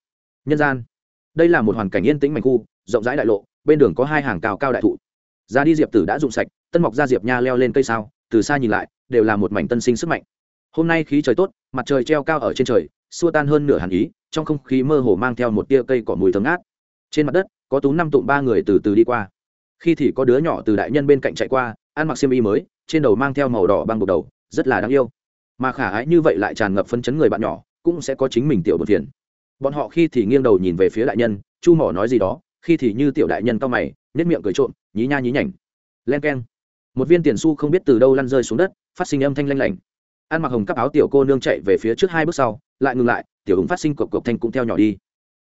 Nhân gian. Đây là một hoàn cảnh yên tĩnh mảnh khu, rộng rãi đại lộ, bên đường có hai hàng cao cao đại thụ. Ra đi diệp tử đã dụng sạch, tân mọc ra diệp nha leo lên cây sao, từ xa nhìn lại, đều là một mảnh tân sinh sức mạnh hôm nay khí trời tốt, mặt trời treo cao ở trên trời, xua tan hơn nửa hàn ý, trong không khí mơ hồ mang theo một tia cây cỏ mùi thơm ngát. Trên mặt đất, có tú năm tụng ba người từ từ đi qua. Khi thì có đứa nhỏ từ đại nhân bên cạnh chạy qua, ăn mặc xiêm y mới, trên đầu mang theo màu đỏ băng buộc đầu, rất là đáng yêu. Mà khả ái như vậy lại tràn ngập phân chấn người bạn nhỏ, cũng sẽ có chính mình tiểu bột phiền. Bọn họ khi thì nghiêng đầu nhìn về phía đại nhân, chu mỏ nói gì đó, khi thì như tiểu đại nhân cao mày nếp miệng cười trộm, nhí nha nhí nhảnh. Len k e n một viên tiền su không biết từ đâu lăn rơi xuống đất, phát sinh âm thanh lanh lảnh ăn mặc hồng cắp áo tiểu cô nương chạy về phía trước hai bước sau, lại ngừng lại, tiểu hùng phát sinh cộc cộc thanh cũng theo nhỏ đi.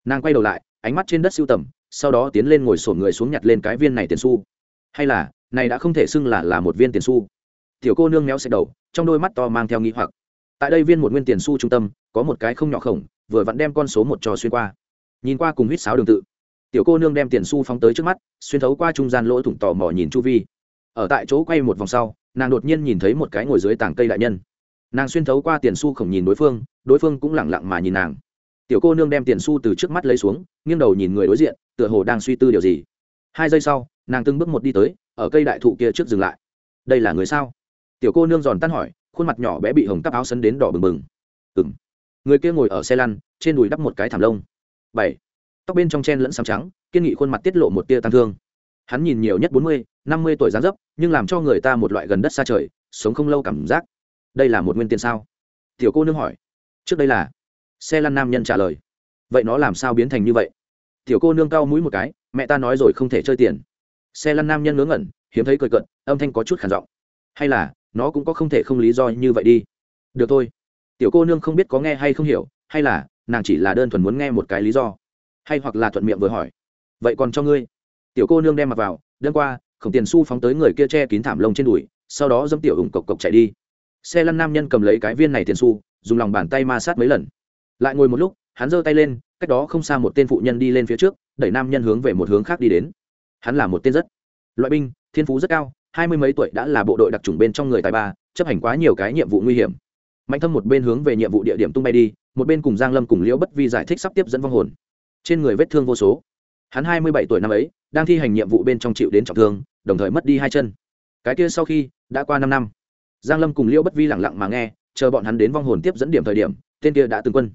Nàng quay đầu lại, ánh mắt trên đất siêu tầm, sau đó tiến lên ngồi sổn người xuống nhặt lên cái viên này tiền su hay là, này đã không thể xưng là là một viên tiền su tiểu cô nương méo xẹt đầu, trong đôi mắt to mang theo nghi hoặc. Tại đây viên một nguyên tiền su trung tâm, có một cái không nhỏ khổng, vừa vặn đem con số một trò xuyên qua. Nhìn qua cùng huýt sáo đường tự. Tiểu cô nương đem tiền su phóng tới trước mắt, xuyên thấu qua trung gian lỗ thủng tò mò nhìn chu vi. Ở tại chỗ quay một vòng sau, nàng đột nhiên nhìn thấy một cái ngồi dưới tảng cây đại nhân nàng xuyên thấu qua tiền su khổng nhìn đối phương đối phương cũng lẳng lặng mà nhìn nàng. Tiểu cô nương đem tiền su từ trước mắt lấy xuống, nghiêng đầu nhìn người đối diện, tựa hồ đang suy tư điều gì. Hai giây sau, nàng từng bước một đi tới, ở cây đại thụ kia trước dừng lại. Đây là người sao? Tiểu cô nương giòn tan hỏi, khuôn mặt nhỏ bé bị hồng tắp áo sấn đến đỏ bừng bừng. Ừng người kia ngồi ở xe lăn, trên đùi đắp một cái thảm lông. Bảy. Tóc bên trong chen lẫn xám trắng, kiên nghị khuôn mặt tiết lộ một tia tăng thương. Hắn nhìn nhiều nhất bốn mươi, năm mươi tuổi dáng dấp, nhưng làm cho người ta một loại gần đất xa trời, sống không lâu cảm giác đây là một nguyên tiền sao? Tiểu cô nương hỏi. Trước đây là. Xe lăn nam nhân trả lời. Vậy nó làm sao biến thành như vậy? Tiểu cô nương cau mũi một cái, mẹ ta nói rồi không thể chơi tiền. Xe lăn nam nhân ngớ ngẩn, hiếm thấy cười cận âm thanh có chút khản giọng. Hay là, nó cũng có không thể không lý do như vậy đi. Được thôi. Tiểu cô nương không biết có nghe hay không hiểu, hay là, nàng chỉ là đơn thuần muốn nghe một cái lý do. Hay hoặc là thuận miệng vừa hỏi. Vậy còn cho ngươi. Tiểu cô nương đem mặc vào đơn qua, khổng tiền su phóng tới người kia che kín thảm lông trên đùi, sau đó dâm tiểu ủng cộc cộc chạy đi xe lăn nam nhân cầm lấy cái viên này tiền xu, dùng lòng bàn tay ma sát mấy lần. Lại ngồi một lúc, hắn giơ tay lên, cách đó không xa một tên phụ nhân đi lên phía trước, đẩy nam nhân hướng về một hướng khác đi đến. Hắn là một tên rất loại binh, thiên phú rất cao, hai mươi mấy tuổi đã là bộ đội đặc trùng bên trong người tài ba, chấp hành quá nhiều cái nhiệm vụ nguy hiểm. Mạnh thâm một bên hướng về nhiệm vụ địa điểm tung bay đi, một bên cùng giang lâm cùng liễu bất vi giải thích sắp tiếp dẫn vong hồn. Trên người vết thương vô số. Hắn hai mươi bảy tuổi năm ấy, đang thi hành nhiệm vụ bên trong chịu đến trọng thương, đồng thời mất đi hai chân. Cái kia sau khi, đã qua năm năm giang lâm cùng liễu bất vi lặng lặng mà nghe, chờ bọn hắn đến vong hồn tiếp dẫn điểm thời điểm, tên kia đã từng quân.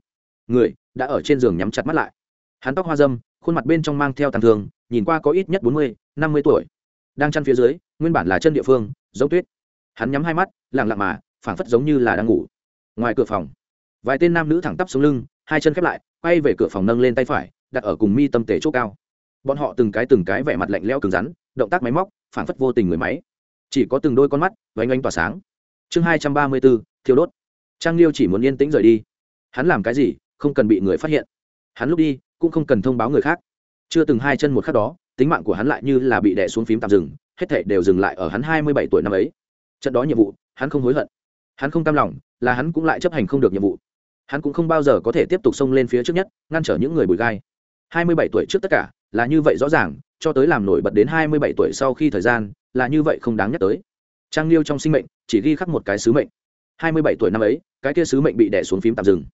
Người, đã ở trên giường nhắm chặt mắt lại. Hắn tóc hoa dâm, khuôn mặt bên trong mang theo tàn thương, nhìn qua có ít nhất bốn mươi, năm mươi tuổi. Đang chăn phía dưới, nguyên bản là chân địa phương, giống tuyết. Hắn nhắm hai mắt, lặng lặng mà, phảng phất giống như là đang ngủ. Ngoài cửa phòng, vài tên nam nữ thẳng tắp xuống lưng, hai chân khép lại, quay về cửa phòng nâng lên tay phải, đặt ở cùng mi tâm tề chỗ cao. Bọn họ từng cái từng cái vẻ mặt lạnh lẽo cứng rắn, động tác máy móc, phảng phất vô tình người máy. Chỉ có từng đôi con mắt vánh oanh tỏa sáng chương hai trăm ba mươi bốn thiêu đốt. Trang liêu chỉ muốn yên tĩnh rời đi. Hắn làm cái gì, không cần bị người phát hiện. Hắn lúc đi, cũng không cần thông báo người khác. Chưa từng hai chân một khắc đó, tính mạng của hắn lại như là bị đè xuống phím tạm dừng, hết thảy đều dừng lại ở hắn hai mươi bảy tuổi năm ấy. Trận đó nhiệm vụ, hắn không hối hận. Hắn không cam lòng, là hắn cũng lại chấp hành không được nhiệm vụ. Hắn cũng không bao giờ có thể tiếp tục xông lên phía trước nhất, ngăn trở những người bùi gai. hai mươi bảy tuổi trước tất cả, là như vậy rõ ràng, cho tới làm nổi bật đến hai mươi bảy tuổi sau khi thời gian, là như vậy không đáng nhắc tới trang liêu trong sinh mệnh chỉ ghi khắc một cái sứ mệnh. Hai mươi bảy tuổi năm ấy, cái kia sứ mệnh bị đẻ xuống phím tạm dừng.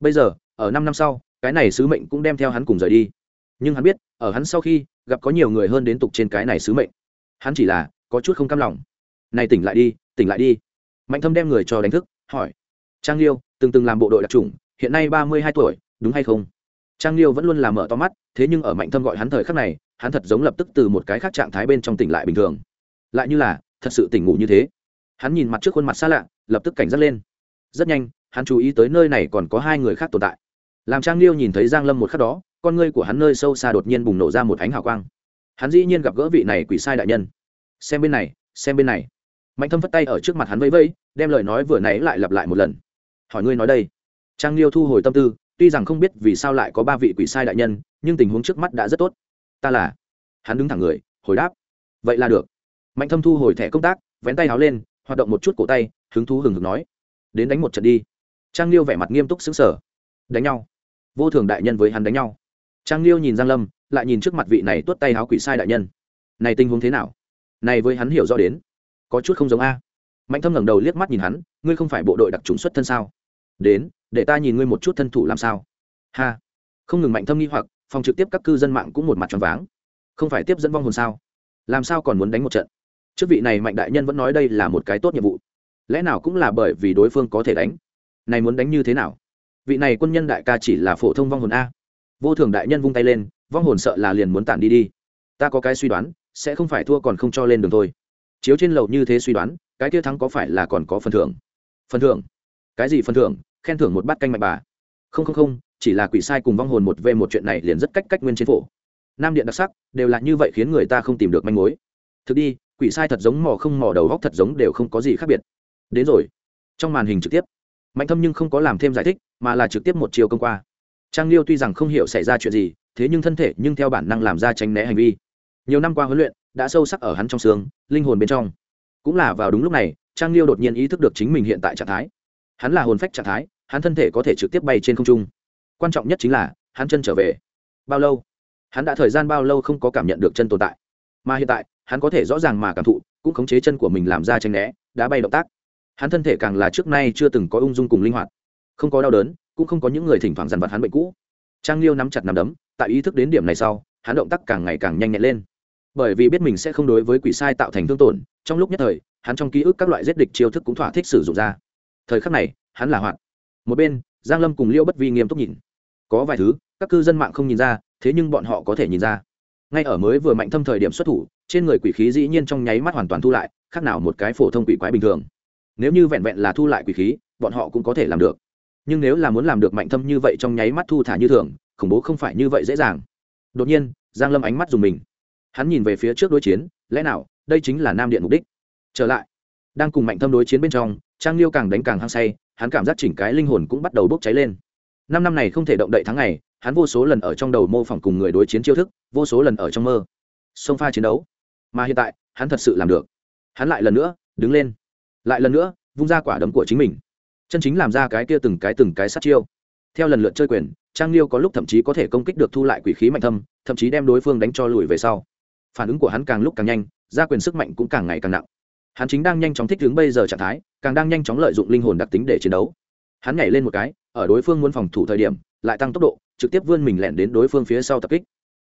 Bây giờ, ở năm năm sau, cái này sứ mệnh cũng đem theo hắn cùng rời đi. Nhưng hắn biết, ở hắn sau khi, gặp có nhiều người hơn đến tục trên cái này sứ mệnh. Hắn chỉ là có chút không cam lòng. Này tỉnh lại đi, tỉnh lại đi. Mạnh thâm đem người cho đánh thức, hỏi. Trang liêu, từng từng làm bộ đội đặc trùng hiện nay ba mươi hai tuổi, đúng hay không? Trang liêu vẫn luôn làm mở to mắt, thế nhưng ở mạnh thâm gọi hắn thời khắc này, hắn thật giống lập tức từ một cái khác trạng thái bên trong tỉnh lại bình thường. Lại như là thật sự tỉnh ngủ như thế. Hắn nhìn mặt trước khuôn mặt xa lạ, lập tức cảnh giác lên. Rất nhanh, hắn chú ý tới nơi này còn có hai người khác tồn tại. Làm trang liêu nhìn thấy giang lâm một khắc đó, con ngươi của hắn nơi sâu xa đột nhiên bùng nổ ra một ánh hào quang. Hắn dĩ nhiên gặp gỡ vị này quỷ sai đại nhân. Xem bên này, xem bên này. Mạnh thâm phất tay ở trước mặt hắn vẫy vẫy, đem lời nói vừa nãy lại lặp lại một lần. Hỏi ngươi nói đây. Trang liêu thu hồi tâm tư, tuy rằng không biết vì sao lại có ba vị quỷ sai đại nhân, nhưng tình huống trước mắt đã rất tốt. Ta là. Hắn đứng thẳng người, hồi đáp. Vậy là được mạnh thâm thu hồi thẻ công tác, vén tay háo lên, hoạt động một chút cổ tay, hứng thú hừng hực nói, đến đánh một trận đi. Trang liêu vẻ mặt nghiêm túc xứng sở đánh nhau. Vô thường đại nhân với hắn đánh nhau. Trang liêu nhìn giang lâm, lại nhìn trước mặt vị này tuốt tay háo quỷ sai đại nhân. Này tình huống thế nào? Này với hắn hiểu rõ đến, có chút không giống a. Mạnh thâm ngẩng đầu liếc mắt nhìn hắn, ngươi không phải bộ đội đặc trùng xuất thân sao? Đến, để ta nhìn ngươi một chút thân thủ làm sao. Ha. Không ngừng mạnh thâm nghi hoặc, phòng trực tiếp các cư dân mạng cũng một mặt tròn váng. Không phải tiếp dẫn vong hồn sao? Làm sao còn muốn đánh một trận? Trước vị này mạnh đại nhân vẫn nói đây là một cái tốt nhiệm vụ. Lẽ nào cũng là bởi vì đối phương có thể đánh? Này muốn đánh như thế nào? Vị này quân nhân đại ca chỉ là phổ thông vong hồn a. Vô thường đại nhân vung tay lên, vong hồn sợ là liền muốn tản đi đi. Ta có cái suy đoán, sẽ không phải thua còn không cho lên đường thôi. Chiếu trên lầu như thế suy đoán, cái kia thắng có phải là còn có phần thưởng? Phần thưởng? Cái gì phần thưởng? Khen thưởng một bát canh mạnh bà. Không không không, chỉ là quỷ sai cùng vong hồn một v một chuyện này liền rất cách cách nguyên trên phổ. Nam điện đặc sắc, đều là như vậy khiến người ta không tìm được manh mối. Thực đi quỷ sai thật giống mò không mò đầu góc thật giống đều không có gì khác biệt. Đến rồi. Trong màn hình trực tiếp, mạnh thâm nhưng không có làm thêm giải thích, mà là trực tiếp một chiều công qua. Trang liêu tuy rằng không hiểu xảy ra chuyện gì, thế nhưng thân thể nhưng theo bản năng làm ra tránh né hành vi. Nhiều năm qua huấn luyện, đã sâu sắc ở hắn trong xương, linh hồn bên trong. Cũng là vào đúng lúc này, trang liêu đột nhiên ý thức được chính mình hiện tại trạng thái. Hắn là hồn phách trạng thái, hắn thân thể có thể trực tiếp bay trên không trung. Quan trọng nhất chính là, hắn chân trở về. Bao lâu? Hắn đã thời gian bao lâu không có cảm nhận được chân tồn tại? Mà hiện tại hắn có thể rõ ràng mà cảm thụ, cũng khống chế chân của mình làm ra tranh né đã bay động tác. Hắn thân thể càng là trước nay chưa từng có ung dung cùng linh hoạt. Không có đau đớn, cũng không có những người thỉnh thoảng dằn vặt hắn bệnh cũ. Trang liêu nắm chặt nắm đấm, tại ý thức đến điểm này sau, hắn động tác càng ngày càng nhanh nhẹn lên. Bởi vì biết mình sẽ không đối với quỷ sai tạo thành thương tổn, trong lúc nhất thời, hắn trong ký ức các loại giết địch chiêu thức cũng thỏa thích sử dụng ra. Thời khắc này, hắn là hoạt một bên, giang lâm cùng liêu bất vi nghiêm túc nhìn. Có vài thứ, các cư dân mạng không nhìn ra, thế nhưng bọn họ có thể nhìn ra. Ngay ở mới vừa mạnh thâm thời điểm xuất thủ trên người quỷ khí dĩ nhiên trong nháy mắt hoàn toàn thu lại, khác nào một cái phổ thông quỷ quái bình thường. Nếu như vẹn vẹn là thu lại quỷ khí, bọn họ cũng có thể làm được. Nhưng nếu là muốn làm được mạnh thâm như vậy trong nháy mắt thu thả như thường, khủng bố không phải như vậy dễ dàng. Đột nhiên, giang lâm ánh mắt dùng mình. Hắn nhìn về phía trước đối chiến, lẽ nào, đây chính là nam điện mục đích? Trở lại. Đang cùng mạnh thâm đối chiến bên trong, trang liêu càng đánh càng hăng say, hắn cảm giác chỉnh cái linh hồn cũng bắt đầu bốc cháy lên. Năm năm này không thể động đậy tháng ngày, hắn vô số lần ở trong đầu mô phỏng cùng người đối chiến chiêu thức, vô số lần ở trong mơ. Sông pha chiến đấu mà hiện tại, hắn thật sự làm được. Hắn lại lần nữa, đứng lên. Lại lần nữa, vung ra quả đấm của chính mình. Chân chính làm ra cái kia từng cái từng cái sát chiêu. Theo lần lượt chơi quyền, trang liêu có lúc thậm chí có thể công kích được thu lại quỷ khí mạnh thâm, thậm chí đem đối phương đánh cho lùi về sau. Phản ứng của hắn càng lúc càng nhanh, ra quyền sức mạnh cũng càng ngày càng nặng. Hắn chính đang nhanh chóng thích ứng bây giờ trạng thái, càng đang nhanh chóng lợi dụng linh hồn đặc tính để chiến đấu. Hắn nhảy lên một cái, ở đối phương muốn phòng thủ thời điểm, lại tăng tốc độ, trực tiếp vươn mình lẻn đến đối phương phía sau tập kích.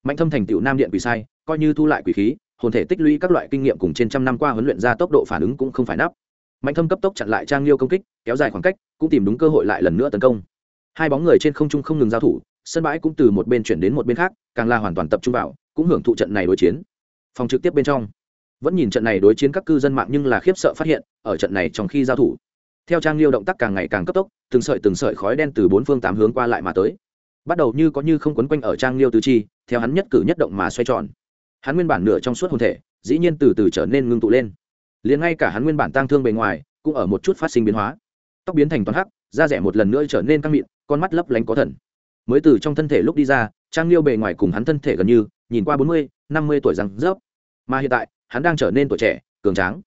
Mạnh thâm thành tựu nam điện quỷ sai, coi như thu lại quỷ khí hồn thể tích lũy các loại kinh nghiệm cùng trên trăm năm qua huấn luyện ra tốc độ phản ứng cũng không phải nắp. Mạnh thâm cấp tốc chặn lại trang liêu công kích, kéo dài khoảng cách, cũng tìm đúng cơ hội lại lần nữa tấn công. Hai bóng người trên không trung không ngừng giao thủ, sân bãi cũng từ một bên chuyển đến một bên khác, càng là hoàn toàn tập trung vào, cũng hưởng thụ trận này đối chiến. Phòng trực tiếp bên trong, vẫn nhìn trận này đối chiến các cư dân mạng nhưng là khiếp sợ phát hiện, ở trận này trong khi giao thủ, theo trang liêu động tác càng ngày càng cấp tốc, từng sợi từng sợi khói đen từ bốn phương tám hướng qua lại mà tới. Bắt đầu như có như không quấn quanh ở trang liêu tứ chi, theo hắn nhất cử nhất động mà xoay tròn hắn nguyên bản nửa trong suốt hồn thể, dĩ nhiên từ từ trở nên ngưng tụ lên. Liền ngay cả hắn nguyên bản tang thương bề ngoài, cũng ở một chút phát sinh biến hóa. Tóc biến thành toàn hắc, da rẻ một lần nữa trở nên căng mịn, con mắt lấp lánh có thần. Mới từ trong thân thể lúc đi ra, trang liêu bề ngoài cùng hắn thân thể gần như, nhìn qua bốn mươi, năm mươi tuổi răng rớp. Mà hiện tại, hắn đang trở nên tuổi trẻ, cường tráng.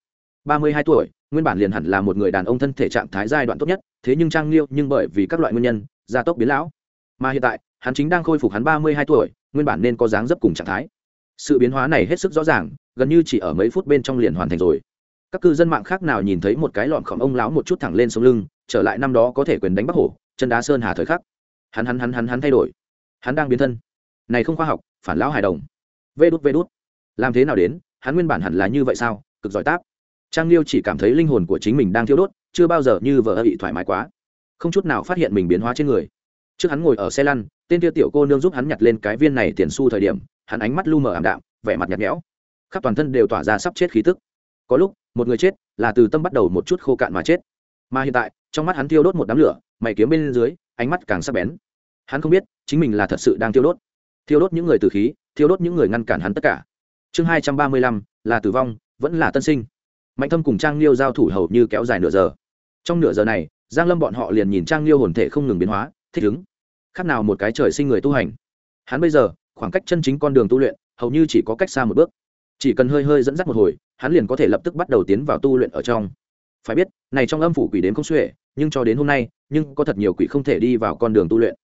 Ba mươi hai tuổi, nguyên bản liền hẳn là một người đàn ông thân thể trạng thái giai đoạn tốt nhất, thế nhưng trang liêu nhưng bởi vì các loại nguyên nhân, gia tốc biến lão. Mà hiện tại, hắn chính đang khôi phục hắn ba mươi hai tuổi, nguyên bản nên có dáng dấp cùng trạng thái sự biến hóa này hết sức rõ ràng, gần như chỉ ở mấy phút bên trong liền hoàn thành rồi. Các cư dân mạng khác nào nhìn thấy một cái lọn khổng ông lão một chút thẳng lên sống lưng, trở lại năm đó có thể quyền đánh bắc hổ chân đá sơn hà thời khắc. Hắn hắn hắn hắn hắn thay đổi. Hắn đang biến thân. Này không khoa học, phản lão hài đồng. Vê đút vê đút. Làm thế nào đến, hắn nguyên bản hẳn là như vậy sao? Cực giỏi táp. Trang liêu chỉ cảm thấy linh hồn của chính mình đang thiêu đốt, chưa bao giờ như vợ bị thoải mái quá. Không chút nào phát hiện mình biến hóa trên người. Trước hắn ngồi ở xe lăn, tên tiêu tiểu cô nương giúp hắn nhặt lên cái viên này tiền xu thời điểm hắn ánh mắt lu mờ ảm đạm, vẻ mặt nhạt nhẽo. Khắp toàn thân đều tỏa ra sắp chết khí tức. Có lúc, một người chết là từ tâm bắt đầu một chút khô cạn mà chết. Mà hiện tại, trong mắt hắn tiêu đốt một đám lửa, mày kiếm bên dưới, ánh mắt càng sắc bén. Hắn không biết, chính mình là thật sự đang tiêu đốt. Thiêu đốt những người từ khí, thiêu đốt những người ngăn cản hắn tất cả. Chương hai trăm ba mươi lăm, là tử vong, vẫn là tân sinh. Mạnh thâm cùng trang liêu giao thủ hầu như kéo dài nửa giờ. Trong nửa giờ này, giang lâm bọn họ liền nhìn trang liêu hồn thể không ngừng biến hóa, thích ứng. Khác nào một cái trời sinh người tu hành. Hắn bây giờ khoảng cách chân chính con đường tu luyện, hầu như chỉ có cách xa một bước. Chỉ cần hơi hơi dẫn dắt một hồi, hắn liền có thể lập tức bắt đầu tiến vào tu luyện ở trong. Phải biết, này trong âm phủ quỷ đến không xuể, nhưng cho đến hôm nay, nhưng có thật nhiều quỷ không thể đi vào con đường tu luyện.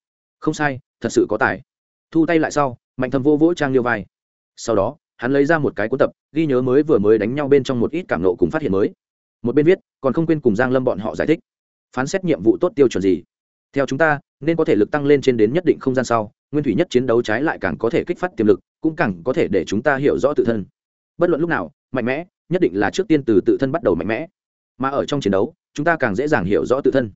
Không sai, thật sự có tài. Thu tay lại sau, mạnh thầm vô vỗ trang liêu vai. Sau đó, hắn lấy ra một cái cuốn tập, ghi nhớ mới vừa mới đánh nhau bên trong một ít cảm nộ cùng phát hiện mới. Một bên viết, còn không quên cùng giang lâm bọn họ giải thích. Phán xét nhiệm vụ tốt tiêu chuẩn gì. Theo chúng ta nên có thể lực tăng lên trên đến nhất định không gian sau, nguyên thủy nhất chiến đấu trái lại càng có thể kích phát tiềm lực, cũng càng có thể để chúng ta hiểu rõ tự thân. Bất luận lúc nào, mạnh mẽ, nhất định là trước tiên từ tự thân bắt đầu mạnh mẽ. Mà ở trong chiến đấu, chúng ta càng dễ dàng hiểu rõ tự thân.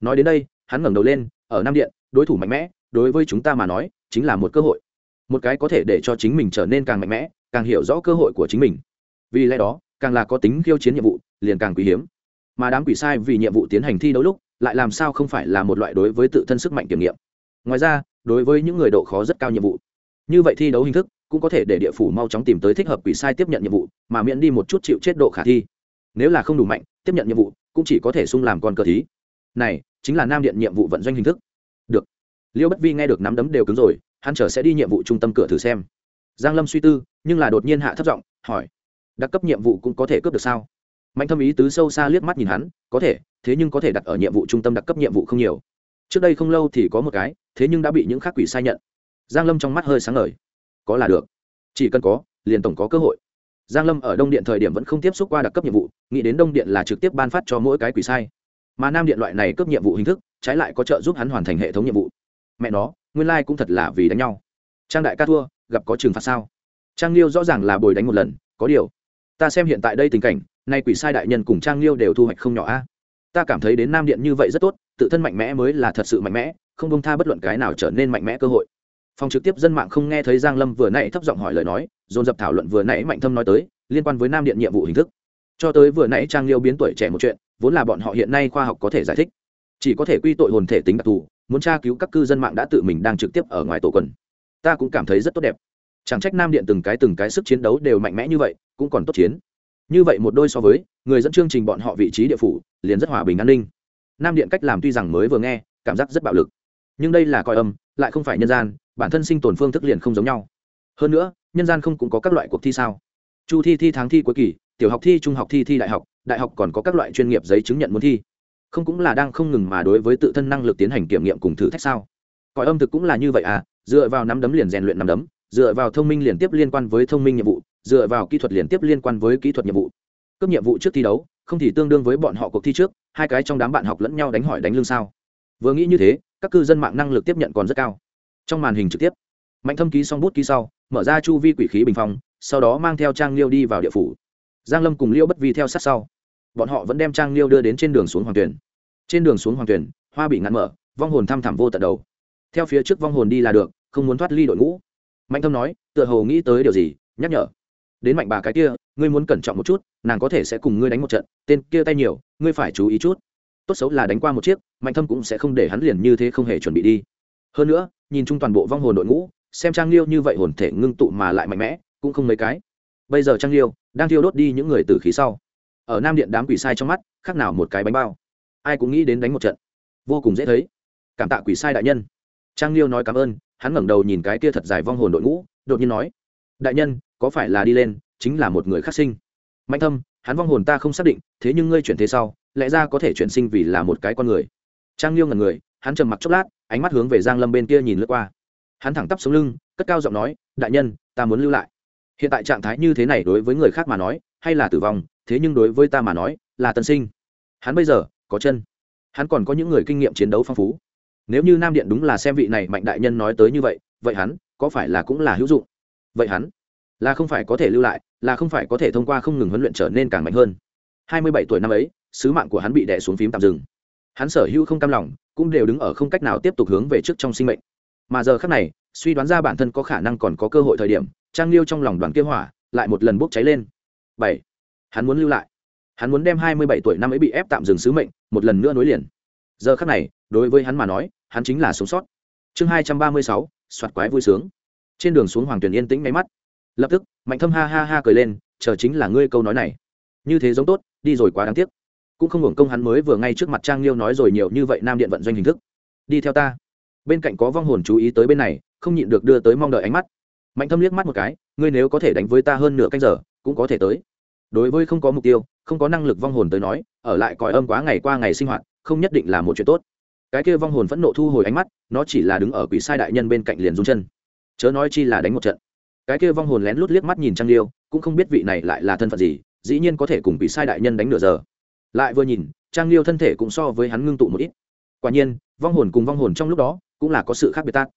Nói đến đây, hắn ngẩng đầu lên, ở nam điện, đối thủ mạnh mẽ, đối với chúng ta mà nói, chính là một cơ hội. Một cái có thể để cho chính mình trở nên càng mạnh mẽ, càng hiểu rõ cơ hội của chính mình. Vì lẽ đó, càng là có tính khiêu chiến nhiệm vụ, liền càng quý hiếm. Mà đám quỷ sai vì nhiệm vụ tiến hành thi đấu lúc lại làm sao không phải là một loại đối với tự thân sức mạnh kiểm nghiệm. Ngoài ra, đối với những người độ khó rất cao nhiệm vụ, như vậy thi đấu hình thức cũng có thể để địa phủ mau chóng tìm tới thích hợp quỷ sai tiếp nhận nhiệm vụ, mà miễn đi một chút chịu chết độ khả thi. Nếu là không đủ mạnh, tiếp nhận nhiệm vụ cũng chỉ có thể sung làm con cờ thí. Này, chính là nam điện nhiệm vụ vận doanh hình thức. Được. Liêu bất vi nghe được nắm đấm đều cứng rồi, hắn chờ sẽ đi nhiệm vụ trung tâm cửa thử xem. Giang lâm suy tư, nhưng là đột nhiên hạ thấp giọng hỏi, đặc cấp nhiệm vụ cũng có thể cướp được sao? Mạnh thâm ý tứ sâu xa liếc mắt nhìn hắn, có thể, thế nhưng có thể đặt ở nhiệm vụ trung tâm đặc cấp nhiệm vụ không nhiều. Trước đây không lâu thì có một cái, thế nhưng đã bị những khác quỷ sai nhận. Giang lâm trong mắt hơi sáng ngời. Có là được. Chỉ cần có, liền tổng có cơ hội. Giang lâm ở đông điện thời điểm vẫn không tiếp xúc qua đặc cấp nhiệm vụ, nghĩ đến đông điện là trực tiếp ban phát cho mỗi cái quỷ sai. Mà nam điện loại này cấp nhiệm vụ hình thức, trái lại có trợ giúp hắn hoàn thành hệ thống nhiệm vụ. Mẹ nó, nguyên lai cũng thật là vì đánh nhau. Trang đại ca thua, gặp có trừng phạt sao? Trang liêu rõ ràng là bồi đánh một lần, có điều, ta xem hiện tại đây tình cảnh nay quỷ sai đại nhân cùng trang liêu đều thu hoạch không nhỏ a. Ta cảm thấy đến nam điện như vậy rất tốt, tự thân mạnh mẽ mới là thật sự mạnh mẽ, không bông tha bất luận cái nào trở nên mạnh mẽ cơ hội. Phòng trực tiếp dân mạng không nghe thấy giang lâm vừa nãy thấp giọng hỏi lời nói, dồn dập thảo luận vừa nãy mạnh thâm nói tới, liên quan với nam điện nhiệm vụ hình thức. Cho tới vừa nãy trang liêu biến tuổi trẻ một chuyện, vốn là bọn họ hiện nay khoa học có thể giải thích. Chỉ có thể quy tội hồn thể tính đặc thù, muốn tra cứu các cư dân mạng đã tự mình đang trực tiếp ở ngoài tổ quần. Ta cũng cảm thấy rất tốt đẹp. Chẳng trách nam điện từng cái từng cái sức chiến đấu đều mạnh mẽ như vậy, cũng còn tốt chiến như vậy một đôi so với, người dẫn chương trình bọn họ vị trí địa phủ, liền rất hòa bình an ninh. Nam điện cách làm tuy rằng mới vừa nghe, cảm giác rất bạo lực. Nhưng đây là coi âm, lại không phải nhân gian, bản thân sinh tồn phương thức liền không giống nhau. Hơn nữa, nhân gian không cũng có các loại cuộc thi sao? Chu thi thi tháng thi cuối kỳ, tiểu học thi, trung học thi thi đại học đại học còn có các loại chuyên nghiệp giấy chứng nhận muốn thi. Không cũng là đang không ngừng mà đối với tự thân năng lực tiến hành kiểm nghiệm cùng thử thách sao? Cõi âm thực cũng là như vậy à dựa vào nắm đấm liền rèn luyện nắm đấm, dựa vào thông minh liền tiếp liên quan với thông minh nhiệm vụ dựa vào kỹ thuật liên tiếp liên quan với kỹ thuật nhiệm vụ. Cấp nhiệm vụ trước thi đấu, không thì tương đương với bọn họ cuộc thi trước, hai cái trong đám bạn học lẫn nhau đánh hỏi đánh lương sao. Vừa nghĩ như thế, các cư dân mạng năng lực tiếp nhận còn rất cao. Trong màn hình trực tiếp, mạnh thâm ký xong bút ký sau, mở ra chu vi quỷ khí bình phong, sau đó mang theo trang liêu đi vào địa phủ. Giang lâm cùng liêu bất vi theo sát sau. Bọn họ vẫn đem trang liêu đưa đến trên đường xuống hoàng tuyển. Trên đường xuống hoàng tuyển, hoa bị ngăn mở, vong hồn thăm thẳm vô tận đầu. Theo phía trước vong hồn đi là được, không muốn thoát ly đội ngũ. Mạnh thâm nói, tựa hồ nghĩ tới điều gì, nhắc nhở đến mạnh bà cái kia, ngươi muốn cẩn trọng một chút, nàng có thể sẽ cùng ngươi đánh một trận, tên kia tay nhiều, ngươi phải chú ý chút. Tốt xấu là đánh qua một chiếc, mạnh thâm cũng sẽ không để hắn liền như thế không hề chuẩn bị đi. Hơn nữa, nhìn chung toàn bộ vong hồn đội ngũ, xem trang liêu như vậy hồn thể ngưng tụ mà lại mạnh mẽ, cũng không mấy cái. Bây giờ trang liêu đang thiêu đốt đi những người từ khí sau. Ở nam điện đám quỷ sai trong mắt, khác nào một cái bánh bao. Ai cũng nghĩ đến đánh một trận. Vô cùng dễ thấy. Cảm tạ quỷ sai đại nhân. Trang liêu nói cảm ơn, hắn ngẩng đầu nhìn cái kia thật dài vong hồn đội ngũ, đột nhiên nói, đại nhân có phải là đi lên, chính là một người khác sinh. Mạnh thâm, hắn vong hồn ta không xác định, thế nhưng ngươi chuyển thế sau, lẽ ra có thể chuyển sinh vì là một cái con người. Trang liêu ngần người, hắn trầm mặc chốc lát, ánh mắt hướng về giang lâm bên kia nhìn lướt qua. Hắn thẳng tắp xuống lưng, cất cao giọng nói, đại nhân, ta muốn lưu lại. Hiện tại trạng thái như thế này đối với người khác mà nói, hay là tử vong, thế nhưng đối với ta mà nói, là tân sinh. Hắn bây giờ, có chân. Hắn còn có những người kinh nghiệm chiến đấu phong phú. Nếu như nam điện đúng là xem vị này mạnh đại nhân nói tới như vậy vậy hắn, có phải là cũng là hữu dụng? Vậy hắn là không phải có thể lưu lại, là không phải có thể thông qua không ngừng huấn luyện trở nên càng mạnh hơn. Hai mươi bảy tuổi năm ấy, sứ mạng của hắn bị đè xuống phím tạm dừng. Hắn sở hữu không cam lòng, cũng đều đứng ở không cách nào tiếp tục hướng về trước trong sinh mệnh. Mà giờ khác này, suy đoán ra bản thân có khả năng còn có cơ hội thời điểm, trang liêu trong lòng đoàn kế hỏa, lại một lần bốc cháy lên. Bảy. Hắn muốn lưu lại. Hắn muốn đem hai mươi bảy tuổi năm ấy bị ép tạm dừng sứ mệnh, một lần nữa nối liền. Giờ khác này, đối với hắn mà nói, hắn chính là sống sót. Chương hai trăm ba mươi sáu, soạt quái vui sướng. Trên đường xuống hoàng tuyền yên tĩnh máy mắt lập tức, mạnh thâm ha ha ha cười lên, chờ chính là ngươi câu nói này. Như thế giống tốt, đi rồi quá đáng tiếc. Cũng không hưởng công hắn mới vừa ngay trước mặt trang liêu nói rồi nhiều như vậy nam điện vận doanh hình thức. Đi theo ta. Bên cạnh có vong hồn chú ý tới bên này, không nhịn được đưa tới mong đợi ánh mắt. Mạnh thâm liếc mắt một cái, ngươi nếu có thể đánh với ta hơn nửa canh giờ, cũng có thể tới. Đối với không có mục tiêu, không có năng lực vong hồn tới nói, ở lại còi âm quá ngày qua ngày sinh hoạt, không nhất định là một chuyện tốt. Cái kia vong hồn phẫn nộ thu hồi ánh mắt, nó chỉ là đứng ở quỷ sai đại nhân bên cạnh liền rung chân. Chớ nói chi là đánh một trận cái kia vong hồn lén lút liếc mắt nhìn trang liêu, cũng không biết vị này lại là thân phận gì, dĩ nhiên có thể cùng bị sai đại nhân đánh nửa giờ. Lại vừa nhìn, trang liêu thân thể cũng so với hắn ngưng tụ một ít. Quả nhiên, vong hồn cùng vong hồn trong lúc đó, cũng là có sự khác biệt tác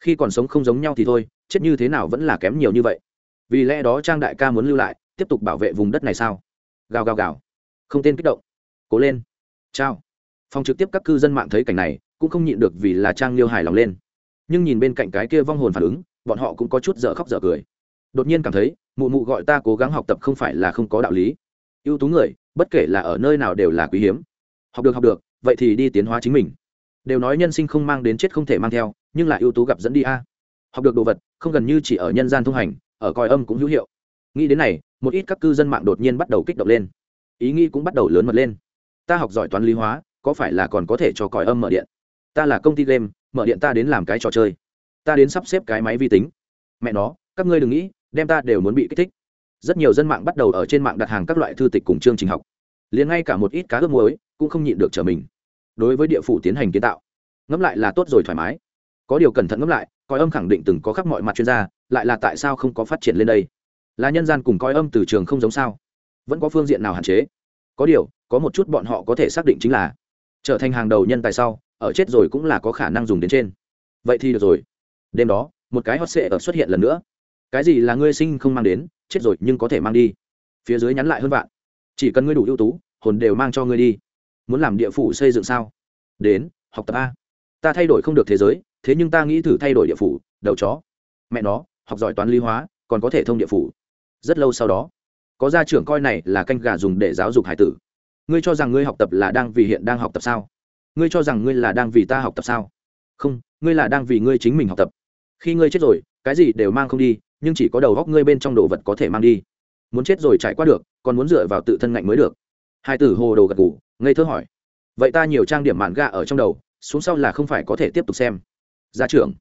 khi còn sống không giống nhau thì thôi, chết như thế nào vẫn là kém nhiều như vậy. Vì lẽ đó trang đại ca muốn lưu lại, tiếp tục bảo vệ vùng đất này sao? Gào gào gào. Không tên kích động. Cố lên. Chao phòng trực tiếp các cư dân mạng thấy cảnh này, cũng không nhịn được vì là trang liêu hài lòng lên. Nhưng nhìn bên cạnh cái kia vong hồn phản ứng bọn họ cũng có chút dở khóc dở cười. Đột nhiên cảm thấy, mụ mụ gọi ta cố gắng học tập không phải là không có đạo lý. Ưu tú người, bất kể là ở nơi nào đều là quý hiếm. Học được học được, vậy thì đi tiến hóa chính mình. Đều nói nhân sinh không mang đến chết không thể mang theo, nhưng lại ưu tú gặp dẫn đi a. Học được đồ vật, không gần như chỉ ở nhân gian thông hành, ở coi âm cũng hữu hiệu. Nghĩ đến này, một ít các cư dân mạng đột nhiên bắt đầu kích động lên. Ý nghĩ cũng bắt đầu lớn mật lên. Ta học giỏi toán lý hóa, có phải là còn có thể cho còi âm mở điện? Ta là công ty game, mở điện ta đến làm cái trò chơi ta đến sắp xếp cái máy vi tính. Mẹ nó, các ngươi đừng nghĩ, đem ta đều muốn bị kích thích. Rất nhiều dân mạng bắt đầu ở trên mạng đặt hàng các loại thư tịch cùng chương trình học. Liền ngay cả một ít cá ướp muối cũng không nhịn được trở mình. Đối với địa phủ tiến hành kiến tạo, ngẫm lại là tốt rồi thoải mái. Có điều cẩn thận ngẫm lại, coi âm khẳng định từng có khắp mọi mặt chuyên gia, lại là tại sao không có phát triển lên đây? Là nhân gian cùng coi âm từ trường không giống sao? Vẫn có phương diện nào hạn chế? Có điều, có một chút bọn họ có thể xác định chính là, trở thành hàng đầu nhân tài sau, ở chết rồi cũng là có khả năng dùng đến trên. Vậy thì được rồi đêm đó, một cái hot sệ ở xuất hiện lần nữa. Cái gì là ngươi sinh không mang đến, chết rồi nhưng có thể mang đi. Phía dưới nhắn lại hơn vạn. Chỉ cần ngươi đủ ưu tú, hồn đều mang cho ngươi đi. Muốn làm địa phủ xây dựng sao? Đến, học tập a. Ta thay đổi không được thế giới, thế nhưng ta nghĩ thử thay đổi địa phủ, đầu chó. Mẹ nó, học giỏi toán lý hóa, còn có thể thông địa phủ. Rất lâu sau đó, có gia trưởng coi này là canh gà dùng để giáo dục hải tử. Ngươi cho rằng ngươi học tập là đang vì hiện đang học tập sao? Ngươi cho rằng ngươi là đang vì ta học tập sao? Không, ngươi là đang vì ngươi chính mình học tập khi ngươi chết rồi, cái gì đều mang không đi, nhưng chỉ có đầu góc ngươi bên trong đồ vật có thể mang đi. Muốn chết rồi trải qua được, còn muốn dựa vào tự thân ngạnh mới được. Hai tử hồ đồ gật ngủ ngây thơ hỏi. Vậy ta nhiều trang điểm mạn gà ở trong đầu, xuống sau là không phải có thể tiếp tục xem. Gia trưởng,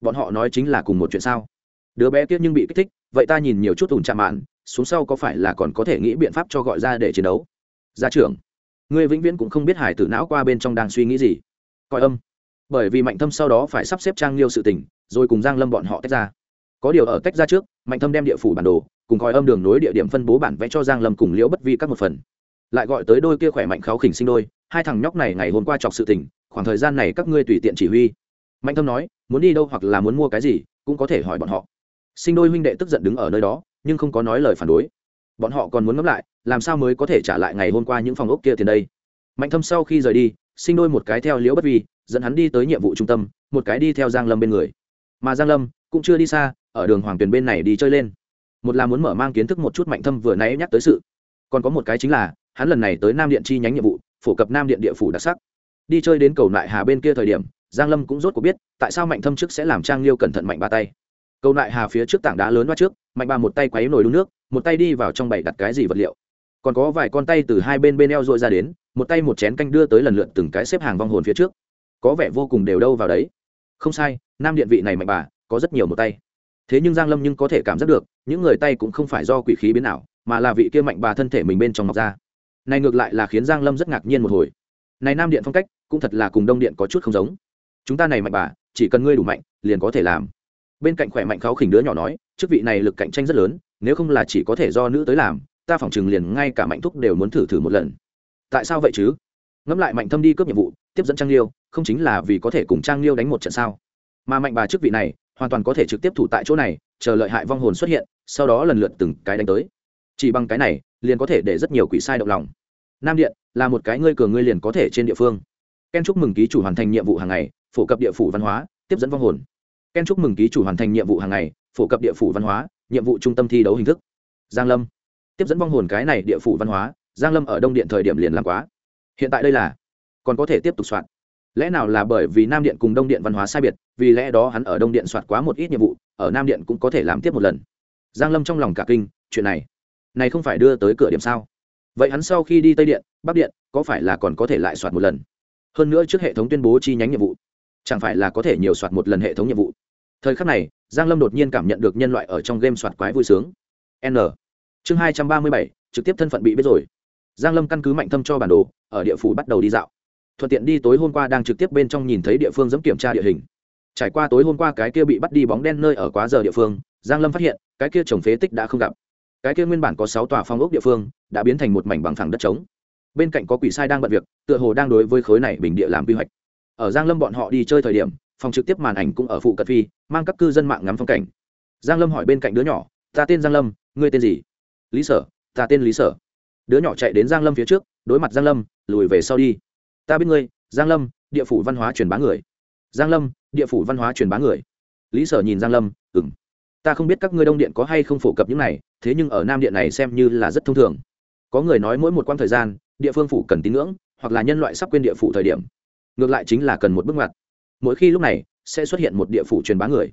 bọn họ nói chính là cùng một chuyện sao? Đứa bé kiết nhưng bị kích thích, vậy ta nhìn nhiều chút ủn chạm mạn, xuống sau có phải là còn có thể nghĩ biện pháp cho gọi ra để chiến đấu? Gia trưởng, ngươi vĩnh viễn cũng không biết hải tử não qua bên trong đang suy nghĩ gì. Coi âm bởi vì mạnh thâm sau đó phải sắp xếp trang liêu sự tình, rồi cùng giang lâm bọn họ tách ra. Có điều ở tách ra trước, mạnh thâm đem địa phủ bản đồ, cùng coi âm đường nối địa điểm phân bố bản vẽ cho giang lâm cùng liễu bất vi các một phần. Lại gọi tới đôi kia khỏe mạnh kháo khỉnh sinh đôi, hai thằng nhóc này ngày hôm qua chọc sự tình, khoảng thời gian này các ngươi tùy tiện chỉ huy. Mạnh thâm nói, muốn đi đâu hoặc là muốn mua cái gì, cũng có thể hỏi bọn họ. Sinh đôi huynh đệ tức giận đứng ở nơi đó, nhưng không có nói lời phản đối. Bọn họ còn muốn ngẫm lại, làm sao mới có thể trả lại ngày hôm qua những phòng ốc kia tiền đây? Mạnh thâm sau khi rời đi, sinh đôi một cái theo liễu bất vi dẫn hắn đi tới nhiệm vụ trung tâm, một cái đi theo giang lâm bên người. Mà giang lâm cũng chưa đi xa, ở đường hoàng tuyền bên này đi chơi lên. Một là muốn mở mang kiến thức một chút mạnh thâm vừa nãy nhắc tới sự. Còn có một cái chính là, hắn lần này tới nam điện chi nhánh nhiệm vụ, phổ cập nam điện địa phủ đặc sắc. Đi chơi đến cầu nại hà bên kia thời điểm, giang lâm cũng rốt cuộc biết, tại sao mạnh thâm trước sẽ làm trang liêu cẩn thận mạnh ba tay. Cầu nại hà phía trước tảng đá lớn qua trước, mạnh ba một tay quấy nồi đun nước, một tay đi vào trong bảy đặt cái gì vật liệu. Còn có vài con tay từ hai bên bên eo dội ra đến, một tay một chén canh đưa tới lần lượt từng cái xếp hàng vong hồn phía trước có vẻ vô cùng đều đâu vào đấy. Không sai, nam điện vị này mạnh bà, có rất nhiều một tay. Thế nhưng giang lâm nhưng có thể cảm giác được, những người tay cũng không phải do quỷ khí biến ảo, mà là vị kia mạnh bà thân thể mình bên trong mọc ra. Này ngược lại là khiến giang lâm rất ngạc nhiên một hồi. Này nam điện phong cách, cũng thật là cùng đông điện có chút không giống. Chúng ta này mạnh bà, chỉ cần ngươi đủ mạnh, liền có thể làm. Bên cạnh khỏe mạnh kháo khỉnh đứa nhỏ nói, chức vị này lực cạnh tranh rất lớn, nếu không là chỉ có thể do nữ tới làm, ta phỏng chừng liền ngay cả mạnh thúc đều muốn thử thử một lần. Tại sao vậy chứ? Ngẫm lại mạnh thâm đi cướp nhiệm vụ tiếp dẫn trang liêu, không chính là vì có thể cùng trang liêu đánh một trận sao? Mà mạnh bà chức vị này, hoàn toàn có thể trực tiếp thủ tại chỗ này, chờ lợi hại vong hồn xuất hiện, sau đó lần lượt từng cái đánh tới. Chỉ bằng cái này, liền có thể để rất nhiều quỷ sai động lòng. Nam điện, là một cái ngươi cường ngươi liền có thể trên địa phương. Ken chúc mừng ký chủ hoàn thành nhiệm vụ hàng ngày, phổ cập địa phủ văn hóa, tiếp dẫn vong hồn. Ken chúc mừng ký chủ hoàn thành nhiệm vụ hàng ngày, phổ cập địa phủ văn hóa, nhiệm vụ trung tâm thi đấu hình thức. Giang lâm. Tiếp dẫn vong hồn cái này địa phủ văn hóa, giang lâm ở đông điện thời điểm liền làm quá. Hiện tại đây là còn có thể tiếp tục soạn. Lẽ nào là bởi vì nam điện cùng đông điện văn hóa sai biệt, vì lẽ đó hắn ở đông điện soạt quá một ít nhiệm vụ, ở nam điện cũng có thể làm tiếp một lần. Giang lâm trong lòng cả kinh, chuyện này này không phải đưa tới cửa điểm sao? Vậy hắn sau khi đi tây điện, bắc điện, có phải là còn có thể lại soạt một lần? Hơn nữa trước hệ thống tuyên bố chi nhánh nhiệm vụ, chẳng phải là có thể nhiều soạt một lần hệ thống nhiệm vụ? Thời khắc này, giang lâm đột nhiên cảm nhận được nhân loại ở trong game soạt quái vui sướng. N. Chương hai trăm ba mươi bảy, trực tiếp thân phận bị biết rồi. Giang lâm căn cứ mạnh thâm cho bản đồ, ở địa phủ bắt đầu đi dạo thuận tiện đi tối hôm qua đang trực tiếp bên trong nhìn thấy địa phương dẫm kiểm tra địa hình. Trải qua tối hôm qua cái kia bị bắt đi bóng đen nơi ở quá giờ địa phương, giang lâm phát hiện, cái kia trồng phế tích đã không gặp. Cái kia nguyên bản có sáu tòa phong ốc địa phương, đã biến thành một mảnh bằng phẳng đất trống. Bên cạnh có quỷ sai đang bận việc, tựa hồ đang đối với khối này bình địa làm quy hoạch. Ở giang lâm bọn họ đi chơi thời điểm, phòng trực tiếp màn ảnh cũng ở phụ cận phi, mang các cư dân mạng ngắm phong cảnh. Giang lâm hỏi bên cạnh đứa nhỏ, ta tên giang lâm, ngươi tên gì? Lý sở, ta tên lý sở. Đứa nhỏ chạy đến giang lâm phía trước, đối mặt giang lâm, lùi về sau đi ta biết ngươi, giang lâm, địa phủ văn hóa truyền bá người. Giang lâm, địa phủ văn hóa truyền bá người. Lý sở nhìn giang lâm ừng ta không biết các ngươi đông điện có hay không phổ cập những này, thế nhưng ở nam điện này xem như là rất thông thường. Có người nói mỗi một quãng thời gian, địa phương phủ cần tín ngưỡng, hoặc là nhân loại sắp quên địa phủ thời điểm. Ngược lại chính là cần một bước ngoặt. Mỗi khi lúc này, sẽ xuất hiện một địa phủ truyền bá người.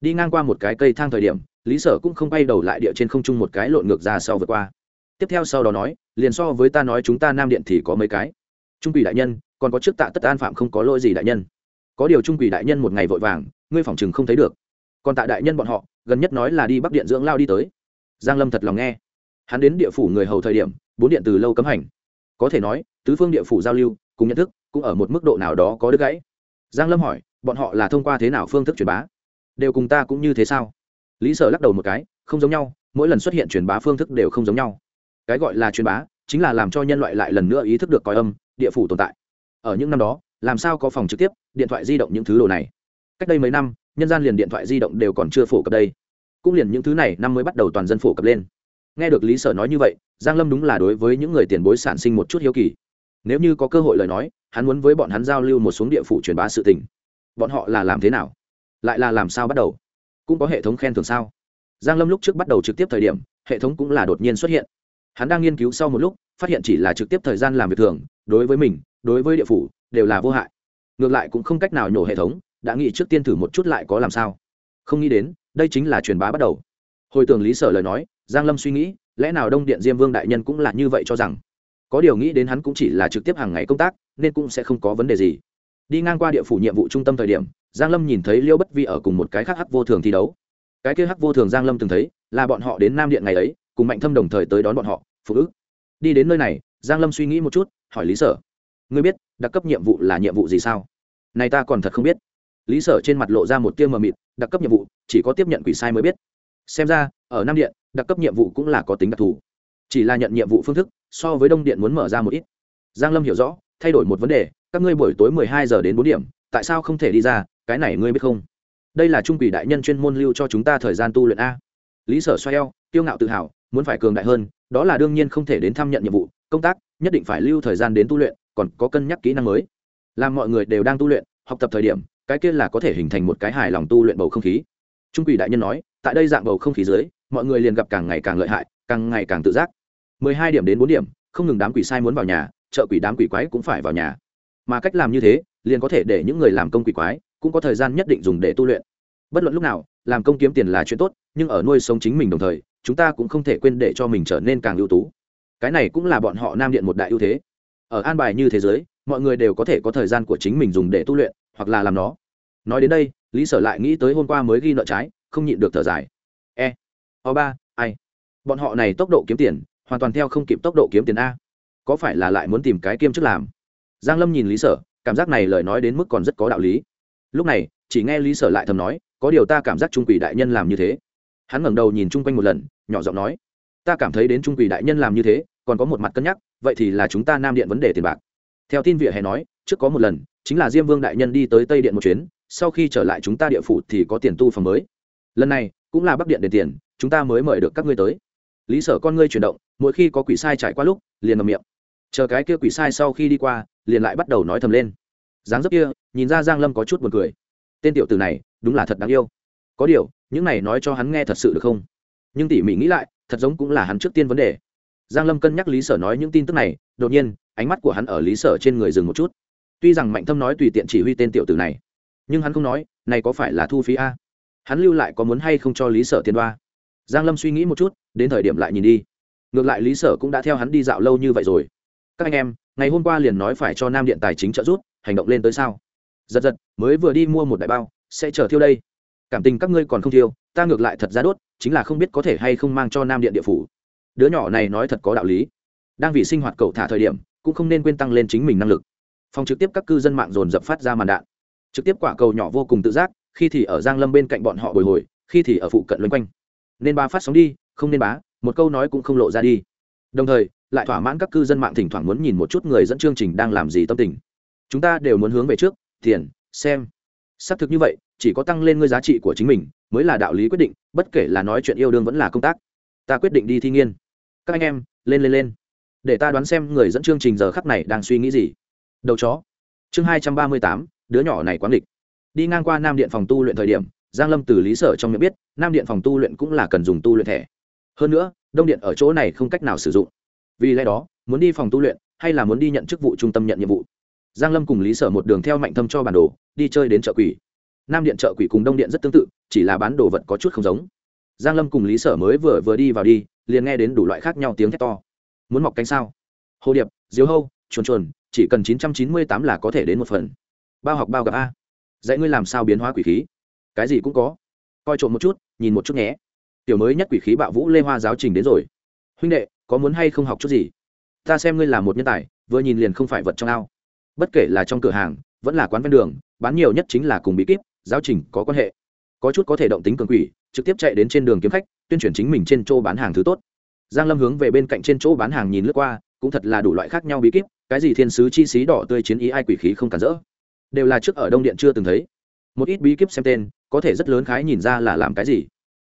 Đi ngang qua một cái cây thang thời điểm, lý sở cũng không bay đầu lại địa trên không trung một cái lộn ngược ra sau vượt qua. Tiếp theo sau đó nói, liền so với ta nói chúng ta nam điện thì có mấy cái trung quỷ đại nhân, còn có trước tạ tất an phạm không có lỗi gì đại nhân. Có điều trung quỷ đại nhân một ngày vội vàng, ngươi phỏng chừng không thấy được. Còn tạ đại nhân bọn họ, gần nhất nói là đi bắc điện dưỡng lao đi tới. Giang lâm thật lòng nghe. Hắn đến địa phủ người hầu thời điểm, bốn điện từ lâu cấm hành. Có thể nói, tứ phương địa phủ giao lưu, cùng nhận thức, cũng ở một mức độ nào đó có đứt gãy. Giang lâm hỏi, bọn họ là thông qua thế nào phương thức truyền bá? Đều cùng ta cũng như thế sao? Lý sở lắc đầu một cái, không giống nhau, mỗi lần xuất hiện truyền bá phương thức đều không giống nhau. Cái gọi là truyền bá, chính là làm cho nhân loại lại lần nữa ý thức được coi âm địa phủ tồn tại. Ở những năm đó, làm sao có phòng trực tiếp, điện thoại di động những thứ đồ này? Cách đây mấy năm, nhân gian liền điện thoại di động đều còn chưa phổ cập đây. Cũng liền những thứ này năm mới bắt đầu toàn dân phổ cập lên. Nghe được lý sở nói như vậy, giang lâm đúng là đối với những người tiền bối sản sinh một chút hiếu kỳ. Nếu như có cơ hội lời nói, hắn muốn với bọn hắn giao lưu một xuống địa phủ truyền bá sự tình. Bọn họ là làm thế nào? Lại là làm sao bắt đầu? Cũng có hệ thống khen thưởng sao? Giang lâm lúc trước bắt đầu trực tiếp thời điểm, hệ thống cũng là đột nhiên xuất hiện. Hắn đang nghiên cứu sau một lúc phát hiện chỉ là trực tiếp thời gian làm việc thường, đối với mình, đối với địa phủ, đều là vô hại. Ngược lại cũng không cách nào nhổ hệ thống, đã nghĩ trước tiên thử một chút lại có làm sao. Không nghĩ đến, đây chính là truyền bá bắt đầu. Hồi tưởng lý sở lời nói, giang lâm suy nghĩ, lẽ nào đông điện diêm vương đại nhân cũng là như vậy cho rằng? Có điều nghĩ đến hắn cũng chỉ là trực tiếp hàng ngày công tác, nên cũng sẽ không có vấn đề gì. Đi ngang qua địa phủ nhiệm vụ trung tâm thời điểm, giang lâm nhìn thấy liêu bất vi ở cùng một cái khác hắc vô thường thi đấu. Cái kia hắc vô thường giang lâm từng thấy, là bọn họ đến nam điện ngày ấy, cùng mạnh thâm đồng thời tới đón bọn họ, phụ ức đi đến nơi này, giang lâm suy nghĩ một chút, hỏi lý sở. Ngươi biết, đặc cấp nhiệm vụ là nhiệm vụ gì sao? Này ta còn thật không biết. Lý sở trên mặt lộ ra một tiêu mờ mịt, đặc cấp nhiệm vụ, chỉ có tiếp nhận quỷ sai mới biết. Xem ra, ở nam điện, đặc cấp nhiệm vụ cũng là có tính đặc thù. Chỉ là nhận nhiệm vụ phương thức, so với đông điện muốn mở ra một ít. Giang lâm hiểu rõ, thay đổi một vấn đề, các ngươi buổi tối 12 giờ đến 4 điểm, tại sao không thể đi ra, cái này ngươi biết không? Đây là trung quỷ đại nhân chuyên môn lưu cho chúng ta thời gian tu luyện a. Lý sở xoay eo tiêu ngạo tự hào, muốn phải cường đại hơn đó là đương nhiên không thể đến thăm nhận nhiệm vụ, công tác, nhất định phải lưu thời gian đến tu luyện, còn có cân nhắc kỹ năng mới. Làm mọi người đều đang tu luyện, học tập thời điểm, cái kia là có thể hình thành một cái hài lòng tu luyện bầu không khí. Trung quỷ đại nhân nói, tại đây dạng bầu không khí dưới, mọi người liền gặp càng ngày càng lợi hại, càng ngày càng tự giác. Mười hai điểm đến bốn điểm, không ngừng đám quỷ sai muốn vào nhà chợ quỷ đám quỷ quái cũng phải vào nhà. Mà cách làm như thế, liền có thể để những người làm công quỷ quái, cũng có thời gian nhất định dùng để tu luyện. Bất luận lúc nào, làm công kiếm tiền là chuyện tốt, nhưng ở nuôi sống chính mình đồng thời chúng ta cũng không thể quên để cho mình trở nên càng ưu tú. Cái này cũng là bọn họ nam điện một đại ưu thế. Ở an bài như thế giới, mọi người đều có thể có thời gian của chính mình dùng để tu luyện, hoặc là làm nó. Nói đến đây, lý sở lại nghĩ tới hôm qua mới ghi nợ trái, không nhịn được thở dài. E o ba, ai? Bọn họ này tốc độ kiếm tiền, hoàn toàn theo không kịp tốc độ kiếm tiền a. Có phải là lại muốn tìm cái kiêm chức làm? Giang lâm nhìn lý sở, cảm giác này lời nói đến mức còn rất có đạo lý. Lúc này, chỉ nghe lý sở lại thầm nói, có điều ta cảm giác trung quỷ đại nhân làm như thế hắn ngẩng đầu nhìn chung quanh một lần, nhỏ giọng nói, ta cảm thấy đến trung quỷ đại nhân làm như thế, còn có một mặt cân nhắc, vậy thì là chúng ta nam điện vấn đề tiền bạc. Theo tin vỉa hè nói, trước có một lần, chính là diêm vương đại nhân đi tới tây điện một chuyến, sau khi trở lại chúng ta địa phủ thì có tiền tu phòng mới. Lần này, cũng là bắc điện để tiền, chúng ta mới mời được các ngươi tới. Lý sở con ngươi chuyển động, mỗi khi có quỷ sai trải qua lúc, liền ngầm miệng. Chờ cái kia quỷ sai sau khi đi qua, liền lại bắt đầu nói thầm lên. Dáng dấp kia, nhìn ra giang lâm có chút buồn cười. Tên tiểu tử này, đúng là thật đáng yêu. Có điều những này nói cho hắn nghe thật sự được không? Nhưng tỉ mỉ nghĩ lại, thật giống cũng là hắn trước tiên vấn đề. Giang lâm cân nhắc lý sở nói những tin tức này, đột nhiên, ánh mắt của hắn ở lý sở trên người dừng một chút. Tuy rằng mạnh thâm nói tùy tiện chỉ huy tên tiểu tử này, nhưng hắn không nói, này có phải là thu phí a? Hắn lưu lại có muốn hay không cho lý sở tiền đoa? Giang lâm suy nghĩ một chút, đến thời điểm lại nhìn đi. Ngược lại lý sở cũng đã theo hắn đi dạo lâu như vậy rồi. Các anh em, ngày hôm qua liền nói phải cho nam điện tài chính trợ giúp, hành động lên tới sao? Giật giật, mới vừa đi mua một đại bao, sẽ chờ thiêu đây cảm tình các ngươi còn không thiêu, ta ngược lại thật ra đốt, chính là không biết có thể hay không mang cho nam điện địa phủ. Đứa nhỏ này nói thật có đạo lý. Đang vì sinh hoạt cầu thả thời điểm, cũng không nên quên tăng lên chính mình năng lực. Phòng trực tiếp các cư dân mạng dồn dập phát ra màn đạn. Trực tiếp quả cầu nhỏ vô cùng tự giác, khi thì ở giang lâm bên cạnh bọn họ bồi hồi, khi thì ở phụ cận loanh quanh. Nên ba phát sóng đi, không nên bá, một câu nói cũng không lộ ra đi. Đồng thời, lại thỏa mãn các cư dân mạng thỉnh thoảng muốn nhìn một chút người dẫn chương trình đang làm gì tâm tình. Chúng ta đều muốn hướng về trước, tiền, xem. Xác thực như vậy chỉ có tăng lên ngươi giá trị của chính mình, mới là đạo lý quyết định, bất kể là nói chuyện yêu đương vẫn là công tác. Ta quyết định đi thi nghiên. Các anh em, lên lên lên. Để ta đoán xem người dẫn chương trình giờ khắc này đang suy nghĩ gì. Đầu chó. Chương hai trăm ba mươi tám, đứa nhỏ này quán địch đi ngang qua nam điện phòng tu luyện thời điểm, giang lâm từ lý sở trong miệng biết, nam điện phòng tu luyện cũng là cần dùng tu luyện thẻ. Hơn nữa, đông điện ở chỗ này không cách nào sử dụng. Vì lẽ đó, muốn đi phòng tu luyện hay là muốn đi nhận chức vụ trung tâm nhận nhiệm vụ? Giang lâm cùng lý sở một đường theo mạnh thâm cho bản đồ, đi chơi đến chợ quỷ nam điện chợ quỷ cùng đông điện rất tương tự, chỉ là bán đồ vật có chút không giống. Giang lâm cùng lý sở mới vừa vừa đi vào đi, liền nghe đến đủ loại khác nhau tiếng thét to. Muốn mọc cánh sao? Hồ điệp diếu hâu, chuồn chuồn, chỉ cần 998 là có thể đến một phần. Bao học bao gặp a. Dạy ngươi làm sao biến hóa quỷ khí? Cái gì cũng có. Coi trộm một chút, nhìn một chút nhé. Tiểu mới nhất quỷ khí bạo vũ lê hoa giáo trình đến rồi. Huynh đệ, có muốn hay không học chút gì? Ta xem ngươi là một nhân tài, vừa nhìn liền không phải vật trong ao. Bất kể là trong cửa hàng, vẫn là quán ven đường, bán nhiều nhất chính là cùng bí kíp giáo trình có quan hệ. Có chút có thể động tính cường quỷ, trực tiếp chạy đến trên đường kiếm khách, tuyên truyền chính mình trên chỗ bán hàng thứ tốt. Giang lâm hướng về bên cạnh trên chỗ bán hàng nhìn lướt qua, cũng thật là đủ loại khác nhau bí kíp, cái gì thiên sứ chi xí đỏ tươi chiến ý ai quỷ khí không cản rỡ. Đều là trước ở đông điện chưa từng thấy. Một ít bí kíp xem tên, có thể rất lớn khái nhìn ra là làm cái gì.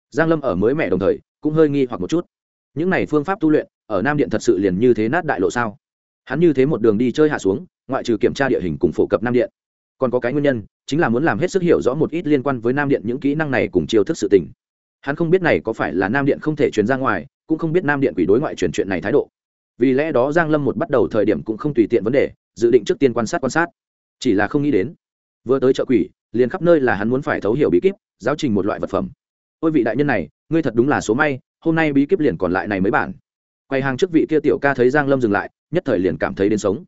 Giang lâm ở mới mẹ đồng thời, cũng hơi nghi hoặc một chút. Những này phương pháp tu luyện, ở nam điện thật sự liền như thế nát đại lộ sao? Hắn như thế một đường đi chơi hạ xuống, ngoại trừ kiểm tra địa hình cùng phổ cập nam điện còn có cái nguyên nhân, chính là muốn làm hết sức hiểu rõ một ít liên quan với nam điện những kỹ năng này cùng chiêu thức sự tình. Hắn không biết này có phải là nam điện không thể truyền ra ngoài, cũng không biết nam điện quỷ đối ngoại truyền chuyện này thái độ. Vì lẽ đó giang lâm một bắt đầu thời điểm cũng không tùy tiện vấn đề, dự định trước tiên quan sát quan sát. Chỉ là không nghĩ đến, vừa tới chợ quỷ, liền khắp nơi là hắn muốn phải thấu hiểu bí kíp, giáo trình một loại vật phẩm. Ôi vị đại nhân này, ngươi thật đúng là số may, hôm nay bí kíp liền còn lại này mấy bản. Quay hàng trước vị kia tiểu ca thấy giang lâm dừng lại, nhất thời liền cảm thấy đến sống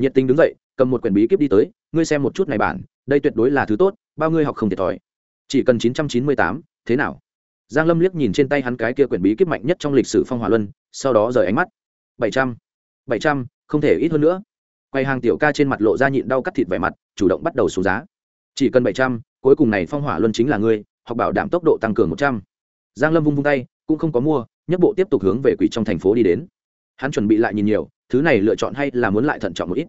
nhiệt tình đứng dậy, cầm một quyển bí kíp đi tới, ngươi xem một chút này bản, đây tuyệt đối là thứ tốt, bao ngươi học không thiệt thòi. Chỉ cần chín trăm chín mươi tám, thế nào? Giang lâm liếc nhìn trên tay hắn cái kia quyển bí kíp mạnh nhất trong lịch sử phong hỏa luân, sau đó rời ánh mắt. Bảy trăm bảy trăm, không thể ít hơn nữa. Quay hàng tiểu ca trên mặt lộ ra nhịn đau cắt thịt vẻ mặt, chủ động bắt đầu xuống giá. Chỉ cần bảy trăm, cuối cùng này phong hỏa luân chính là ngươi, học bảo đảm tốc độ tăng cường một trăm. Giang lâm vung vung tay, cũng không có mua nhất bộ tiếp tục hướng về quỷ trong thành phố đi đến. Hắn chuẩn bị lại nhìn nhiều thứ này lựa chọn hay là muốn lại thận trọng một ít.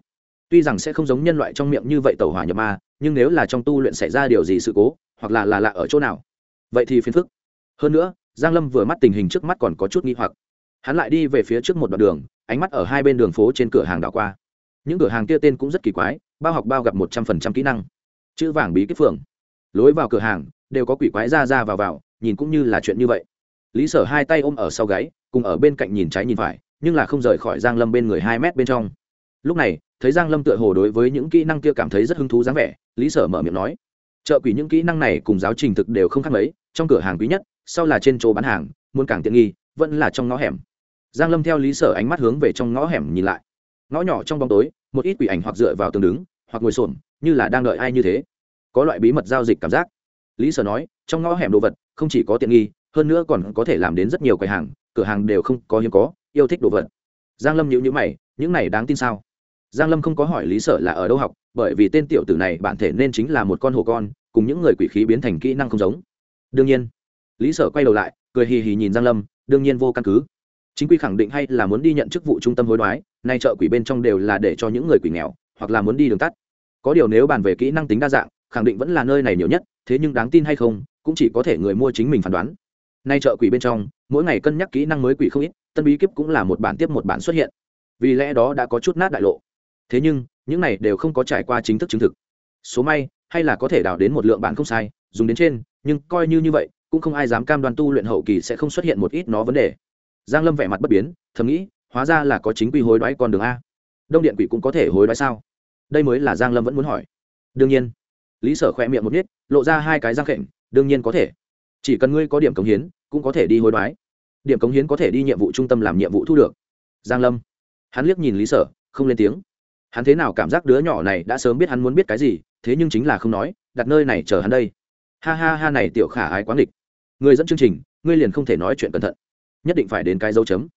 Tuy rằng sẽ không giống nhân loại trong miệng như vậy tàu hỏa nhập ma, nhưng nếu là trong tu luyện xảy ra điều gì sự cố, hoặc là là lạ ở chỗ nào, vậy thì phiền phức. Hơn nữa, giang lâm vừa mắt tình hình trước mắt còn có chút nghi hoặc. Hắn lại đi về phía trước một đoạn đường, ánh mắt ở hai bên đường phố trên cửa hàng đảo qua. Những cửa hàng kia tên cũng rất kỳ quái, bao học bao gặp một trăm phần trăm kỹ năng. Chữ vàng bí kíp phường. Lối vào cửa hàng, đều có quỷ quái ra ra vào vào, nhìn cũng như là chuyện như vậy. Lý sở hai tay ôm ở sau gáy, cùng ở bên cạnh nhìn trái nhìn phải nhưng là không rời khỏi giang lâm bên người hai mét bên trong. Lúc này, thấy giang lâm tựa hồ đối với những kỹ năng kia cảm thấy rất hứng thú dáng vẻ, lý sở mở miệng nói chợ quỷ những kỹ năng này cùng giáo trình thực đều không khác mấy, trong cửa hàng quý nhất, sau là trên chỗ bán hàng, muốn càng tiện nghi, vẫn là trong ngõ hẻm. Giang lâm theo lý sở ánh mắt hướng về trong ngõ hẻm nhìn lại. Ngõ nhỏ trong bóng tối, một ít quỷ ảnh hoặc dựa vào tường đứng, hoặc ngồi xổm, như là đang đợi ai như thế. Có loại bí mật giao dịch cảm giác. Lý sở nói, trong ngõ hẻm đồ vật, không chỉ có tiện nghi, hơn nữa còn có thể làm đến rất nhiều quầy hàng, cửa hàng đều không có hiếm có yêu thích đồ vật. Giang lâm nhữ nhữ mày, những này đáng tin sao? Giang lâm không có hỏi lý sở là ở đâu học, bởi vì tên tiểu tử này bản thể nên chính là một con hồ con, cùng những người quỷ khí biến thành kỹ năng không giống. Đương nhiên, lý sở quay đầu lại, cười hì hì nhìn giang lâm, đương nhiên vô căn cứ. Chính quy khẳng định hay là muốn đi nhận chức vụ trung tâm hối đoái, nay chợ quỷ bên trong đều là để cho những người quỷ nghèo, hoặc là muốn đi đường tắt. Có điều nếu bàn về kỹ năng tính đa dạng, khẳng định vẫn là nơi này nhiều nhất, thế nhưng đáng tin hay không, cũng chỉ có thể người mua chính mình phán đoán. Nay chợ quỷ bên trong, mỗi ngày cân nhắc kỹ năng mới quỷ không ít tân bí kíp cũng là một bản tiếp một bản xuất hiện. Vì lẽ đó đã có chút nát đại lộ. Thế nhưng, những này đều không có trải qua chính thức chứng thực. Số may, hay là có thể đào đến một lượng bản không sai, dùng đến trên, nhưng coi như như vậy, cũng không ai dám cam đoan tu luyện hậu kỳ sẽ không xuất hiện một ít nó vấn đề. Giang lâm vẻ mặt bất biến, thầm nghĩ, hóa ra là có chính quy hối đoái con đường a. Đông điện quỷ cũng có thể hối đoái sao? Đây mới là giang lâm vẫn muốn hỏi. Đương nhiên. Lý sở khỏe miệng một nít lộ ra hai cái răng khệnh đương nhiên có thể. Chỉ cần ngươi có điểm cống hiến, cũng có thể đi hối đoái điểm cống hiến có thể đi nhiệm vụ trung tâm làm nhiệm vụ thu được. Giang lâm. Hắn liếc nhìn lý sở, không lên tiếng. Hắn thế nào cảm giác đứa nhỏ này đã sớm biết hắn muốn biết cái gì, thế nhưng chính là không nói, đặt nơi này chờ hắn đây. Ha ha ha này tiểu khả ái quán địch người dẫn chương trình, ngươi liền không thể nói chuyện cẩn thận. Nhất định phải đến cái dấu chấm.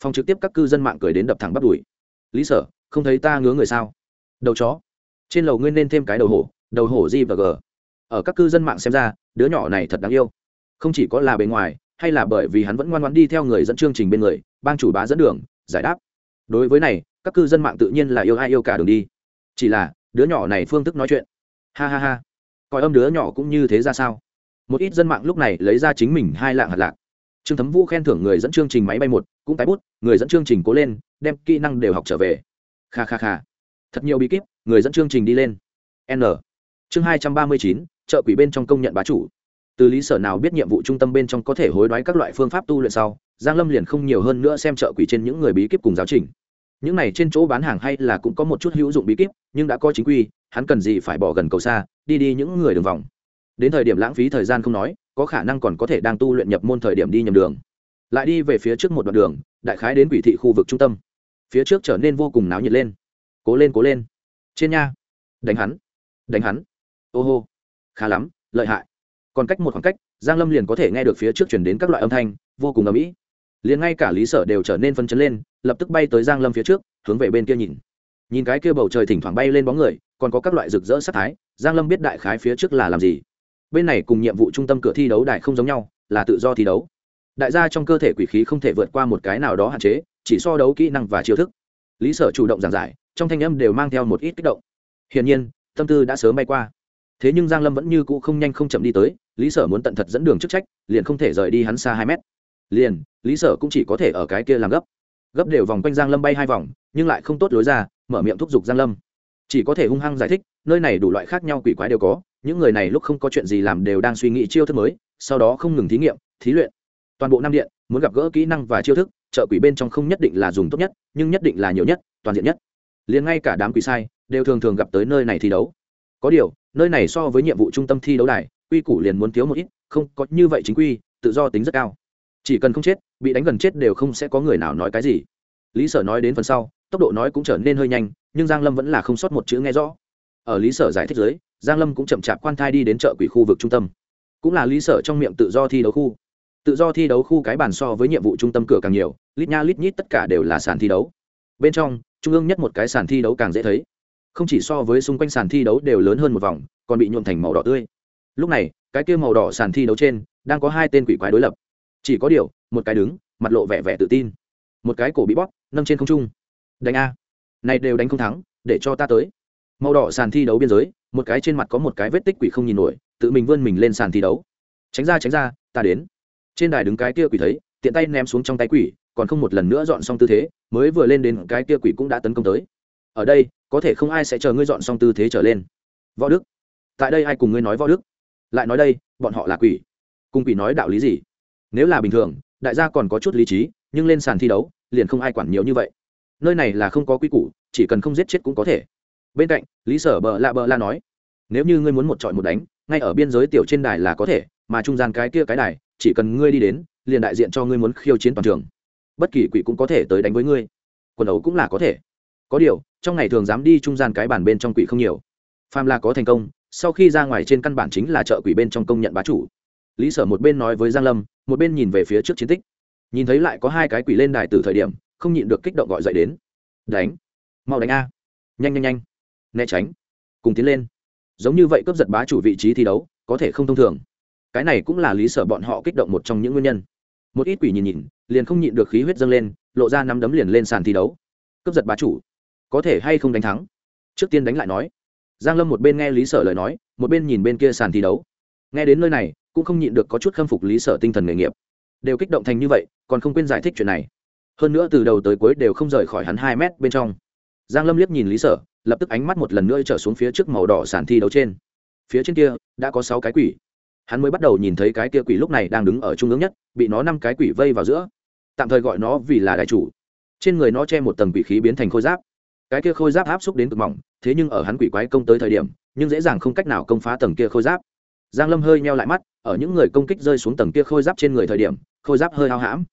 Phòng trực tiếp các cư dân mạng cười đến đập thẳng bắt đùi. Lý sở, không thấy ta ngứa người sao? Đầu chó. Trên lầu ngươi nên thêm cái đầu hổ đầu hổ g và g. Ở các cư dân mạng xem ra, đứa nhỏ này thật đáng yêu. Không chỉ có là bề ngoài hay là bởi vì hắn vẫn ngoan ngoãn đi theo người dẫn chương trình bên người, bang chủ bá dẫn đường, giải đáp. Đối với này, các cư dân mạng tự nhiên là yêu ai yêu cả đường đi. Chỉ là, đứa nhỏ này phương thức nói chuyện. Ha ha ha. Coi âm đứa nhỏ cũng như thế ra sao? Một ít dân mạng lúc này lấy ra chính mình hai lạng hạt lạc. Trương thấm vũ khen thưởng người dẫn chương trình máy bay một, cũng tái bút, người dẫn chương trình cố lên, đem kỹ năng đều học trở về. Kha kha kha. Thật nhiều bí kíp, người dẫn chương trình đi lên. N. Chương hai trăm ba mươi chín, chợ quỷ bên trong công nhận bá chủ từ lý sở nào biết nhiệm vụ trung tâm bên trong có thể hối đoái các loại phương pháp tu luyện sau, giang lâm liền không nhiều hơn nữa xem trợ quỷ trên những người bí kíp cùng giáo trình. Những này trên chỗ bán hàng hay là cũng có một chút hữu dụng bí kíp, nhưng đã có chính quy, hắn cần gì phải bỏ gần cầu xa, đi đi những người đường vòng. Đến thời điểm lãng phí thời gian không nói, có khả năng còn có thể đang tu luyện nhập môn thời điểm đi nhầm đường. Lại đi về phía trước một đoạn đường, đại khái đến quỷ thị khu vực trung tâm. Phía trước trở nên vô cùng náo nhiệt lên. Cố lên cố lên. Trên nha. Đánh hắn. Đánh hắn. Ô hô. Khá lắm, lợi hại còn cách một khoảng cách, giang lâm liền có thể nghe được phía trước chuyển đến các loại âm thanh, vô cùng ầm ĩ. Liền ngay cả lý sở đều trở nên phân chấn lên, lập tức bay tới giang lâm phía trước, hướng về bên kia nhìn. Nhìn cái kia bầu trời thỉnh thoảng bay lên bóng người, còn có các loại rực rỡ sắc thái, giang lâm biết đại khái phía trước là làm gì. Bên này cùng nhiệm vụ trung tâm cửa thi đấu đại không giống nhau, là tự do thi đấu. Đại gia trong cơ thể quỷ khí không thể vượt qua một cái nào đó hạn chế, chỉ so đấu kỹ năng và chiêu thức. Lý sở chủ động giảng giải, trong thanh âm đều mang theo một ít kích động. Hiển nhiên, tâm tư đã sớm bay qua thế nhưng giang lâm vẫn như cũ không nhanh không chậm đi tới, lý sở muốn tận thật dẫn đường chức trách, liền không thể rời đi hắn xa hai mét. Liền, lý sở cũng chỉ có thể ở cái kia làm gấp. Gấp đều vòng quanh giang lâm bay hai vòng, nhưng lại không tốt lối ra, mở miệng thúc giục giang lâm. Chỉ có thể hung hăng giải thích, nơi này đủ loại khác nhau quỷ quái đều có, những người này lúc không có chuyện gì làm đều đang suy nghĩ chiêu thức mới, sau đó không ngừng thí nghiệm, thí luyện. Toàn bộ nam điện, muốn gặp gỡ kỹ năng và chiêu thức, trợ quỷ bên trong không nhất định là dùng tốt nhất, nhưng nhất định là nhiều nhất, toàn diện nhất. Liền ngay cả đám quỷ sai, đều thường thường gặp tới nơi này thi đấu. Có điều nơi này so với nhiệm vụ trung tâm thi đấu đài, quy củ liền muốn thiếu một ít, không, có như vậy chính quy, tự do tính rất cao. Chỉ cần không chết, bị đánh gần chết đều không sẽ có người nào nói cái gì. Lý sở nói đến phần sau, tốc độ nói cũng trở nên hơi nhanh, nhưng giang lâm vẫn là không sót một chữ nghe rõ. Ở lý sở giải thích giới giang lâm cũng chậm chạp quan thai đi đến chợ quỷ khu vực trung tâm. Cũng là lý sở trong miệng tự do thi đấu khu. Tự do thi đấu khu cái bàn so với nhiệm vụ trung tâm cửa càng nhiều, lít nha lít nhít tất cả đều là sàn thi đấu. Bên trong, trung ương nhất một cái sàn thi đấu càng dễ thấy không chỉ so với xung quanh sàn thi đấu đều lớn hơn một vòng, còn bị nhuộm thành màu đỏ tươi. Lúc này, cái kia màu đỏ sàn thi đấu trên, đang có hai tên quỷ quái đối lập. Chỉ có điều, một cái đứng, mặt lộ vẻ vẻ tự tin. Một cái cổ bị bóp, nâng trên không trung. Đánh a. Này đều đánh không thắng, để cho ta tới. Màu đỏ sàn thi đấu biên giới, một cái trên mặt có một cái vết tích quỷ không nhìn nổi, tự mình vươn mình lên sàn thi đấu. Tránh ra tránh ra, ta đến. Trên đài đứng cái kia quỷ thấy, tiện tay ném xuống trong tay quỷ, còn không một lần nữa dọn xong tư thế, mới vừa lên đến cái kia quỷ cũng đã tấn công tới ở đây, có thể không ai sẽ chờ ngươi dọn xong tư thế trở lên. Võ đức, tại đây ai cùng ngươi nói võ đức? Lại nói đây, bọn họ là quỷ. Cùng quỷ nói đạo lý gì? Nếu là bình thường, đại gia còn có chút lý trí, nhưng lên sàn thi đấu, liền không ai quản nhiều như vậy. Nơi này là không có quy củ, chỉ cần không giết chết cũng có thể. Bên cạnh, lý sở bờ la bờ la nói, nếu như ngươi muốn một trọi một đánh, ngay ở biên giới tiểu trên đài là có thể, mà trung gian cái kia cái đài, chỉ cần ngươi đi đến, liền đại diện cho ngươi muốn khiêu chiến toàn trường. Bất kỳ quỷ cũng có thể tới đánh với ngươi. Quần ấu cũng là có thể có điều, trong ngày thường dám đi trung gian cái bàn bên trong quỷ không nhiều. Phàm là có thành công, sau khi ra ngoài trên căn bản chính là chợ quỷ bên trong công nhận bá chủ. Lý sở một bên nói với giang lâm, một bên nhìn về phía trước chiến tích. Nhìn thấy lại có hai cái quỷ lên đài từ thời điểm, không nhịn được kích động gọi dậy đến. Đánh. Mau đánh a. Nhanh nhanh nhanh. Né tránh. Cùng tiến lên. Giống như vậy cướp giật bá chủ vị trí thi đấu, có thể không thông thường. Cái này cũng là lý sở bọn họ kích động một trong những nguyên nhân. Một ít quỷ nhìn nhìn, liền không nhịn được khí huyết dâng lên, lộ ra nắm đấm liền lên sàn thi đấu. Cướp giật bá chủ có thể hay không đánh thắng? Trước tiên đánh lại nói. Giang lâm một bên nghe lý sở lời nói, một bên nhìn bên kia sàn thi đấu. Nghe đến nơi này, cũng không nhịn được có chút khâm phục lý sở tinh thần nghề nghiệp. Đều kích động thành như vậy, còn không quên giải thích chuyện này. Hơn nữa từ đầu tới cuối đều không rời khỏi hắn hai mét bên trong. Giang lâm liếc nhìn lý sở, lập tức ánh mắt một lần nữa trở xuống phía trước màu đỏ sàn thi đấu trên. Phía trên kia, đã có sáu cái quỷ. Hắn mới bắt đầu nhìn thấy cái kia quỷ lúc này đang đứng ở trung ương nhất, bị nó năm cái quỷ vây vào giữa. Tạm thời gọi nó vì là đại chủ. Trên người nó che một tầng quỷ khí biến thành khôi giáp cái kia khôi giáp áp xúc đến cực mỏng, thế nhưng ở hắn quỷ quái công tới thời điểm, nhưng dễ dàng không cách nào công phá tầng kia khôi giáp. Giang lâm hơi nheo lại mắt, ở những người công kích rơi xuống tầng kia khôi giáp trên người thời điểm, khôi giáp hơi hao hãm.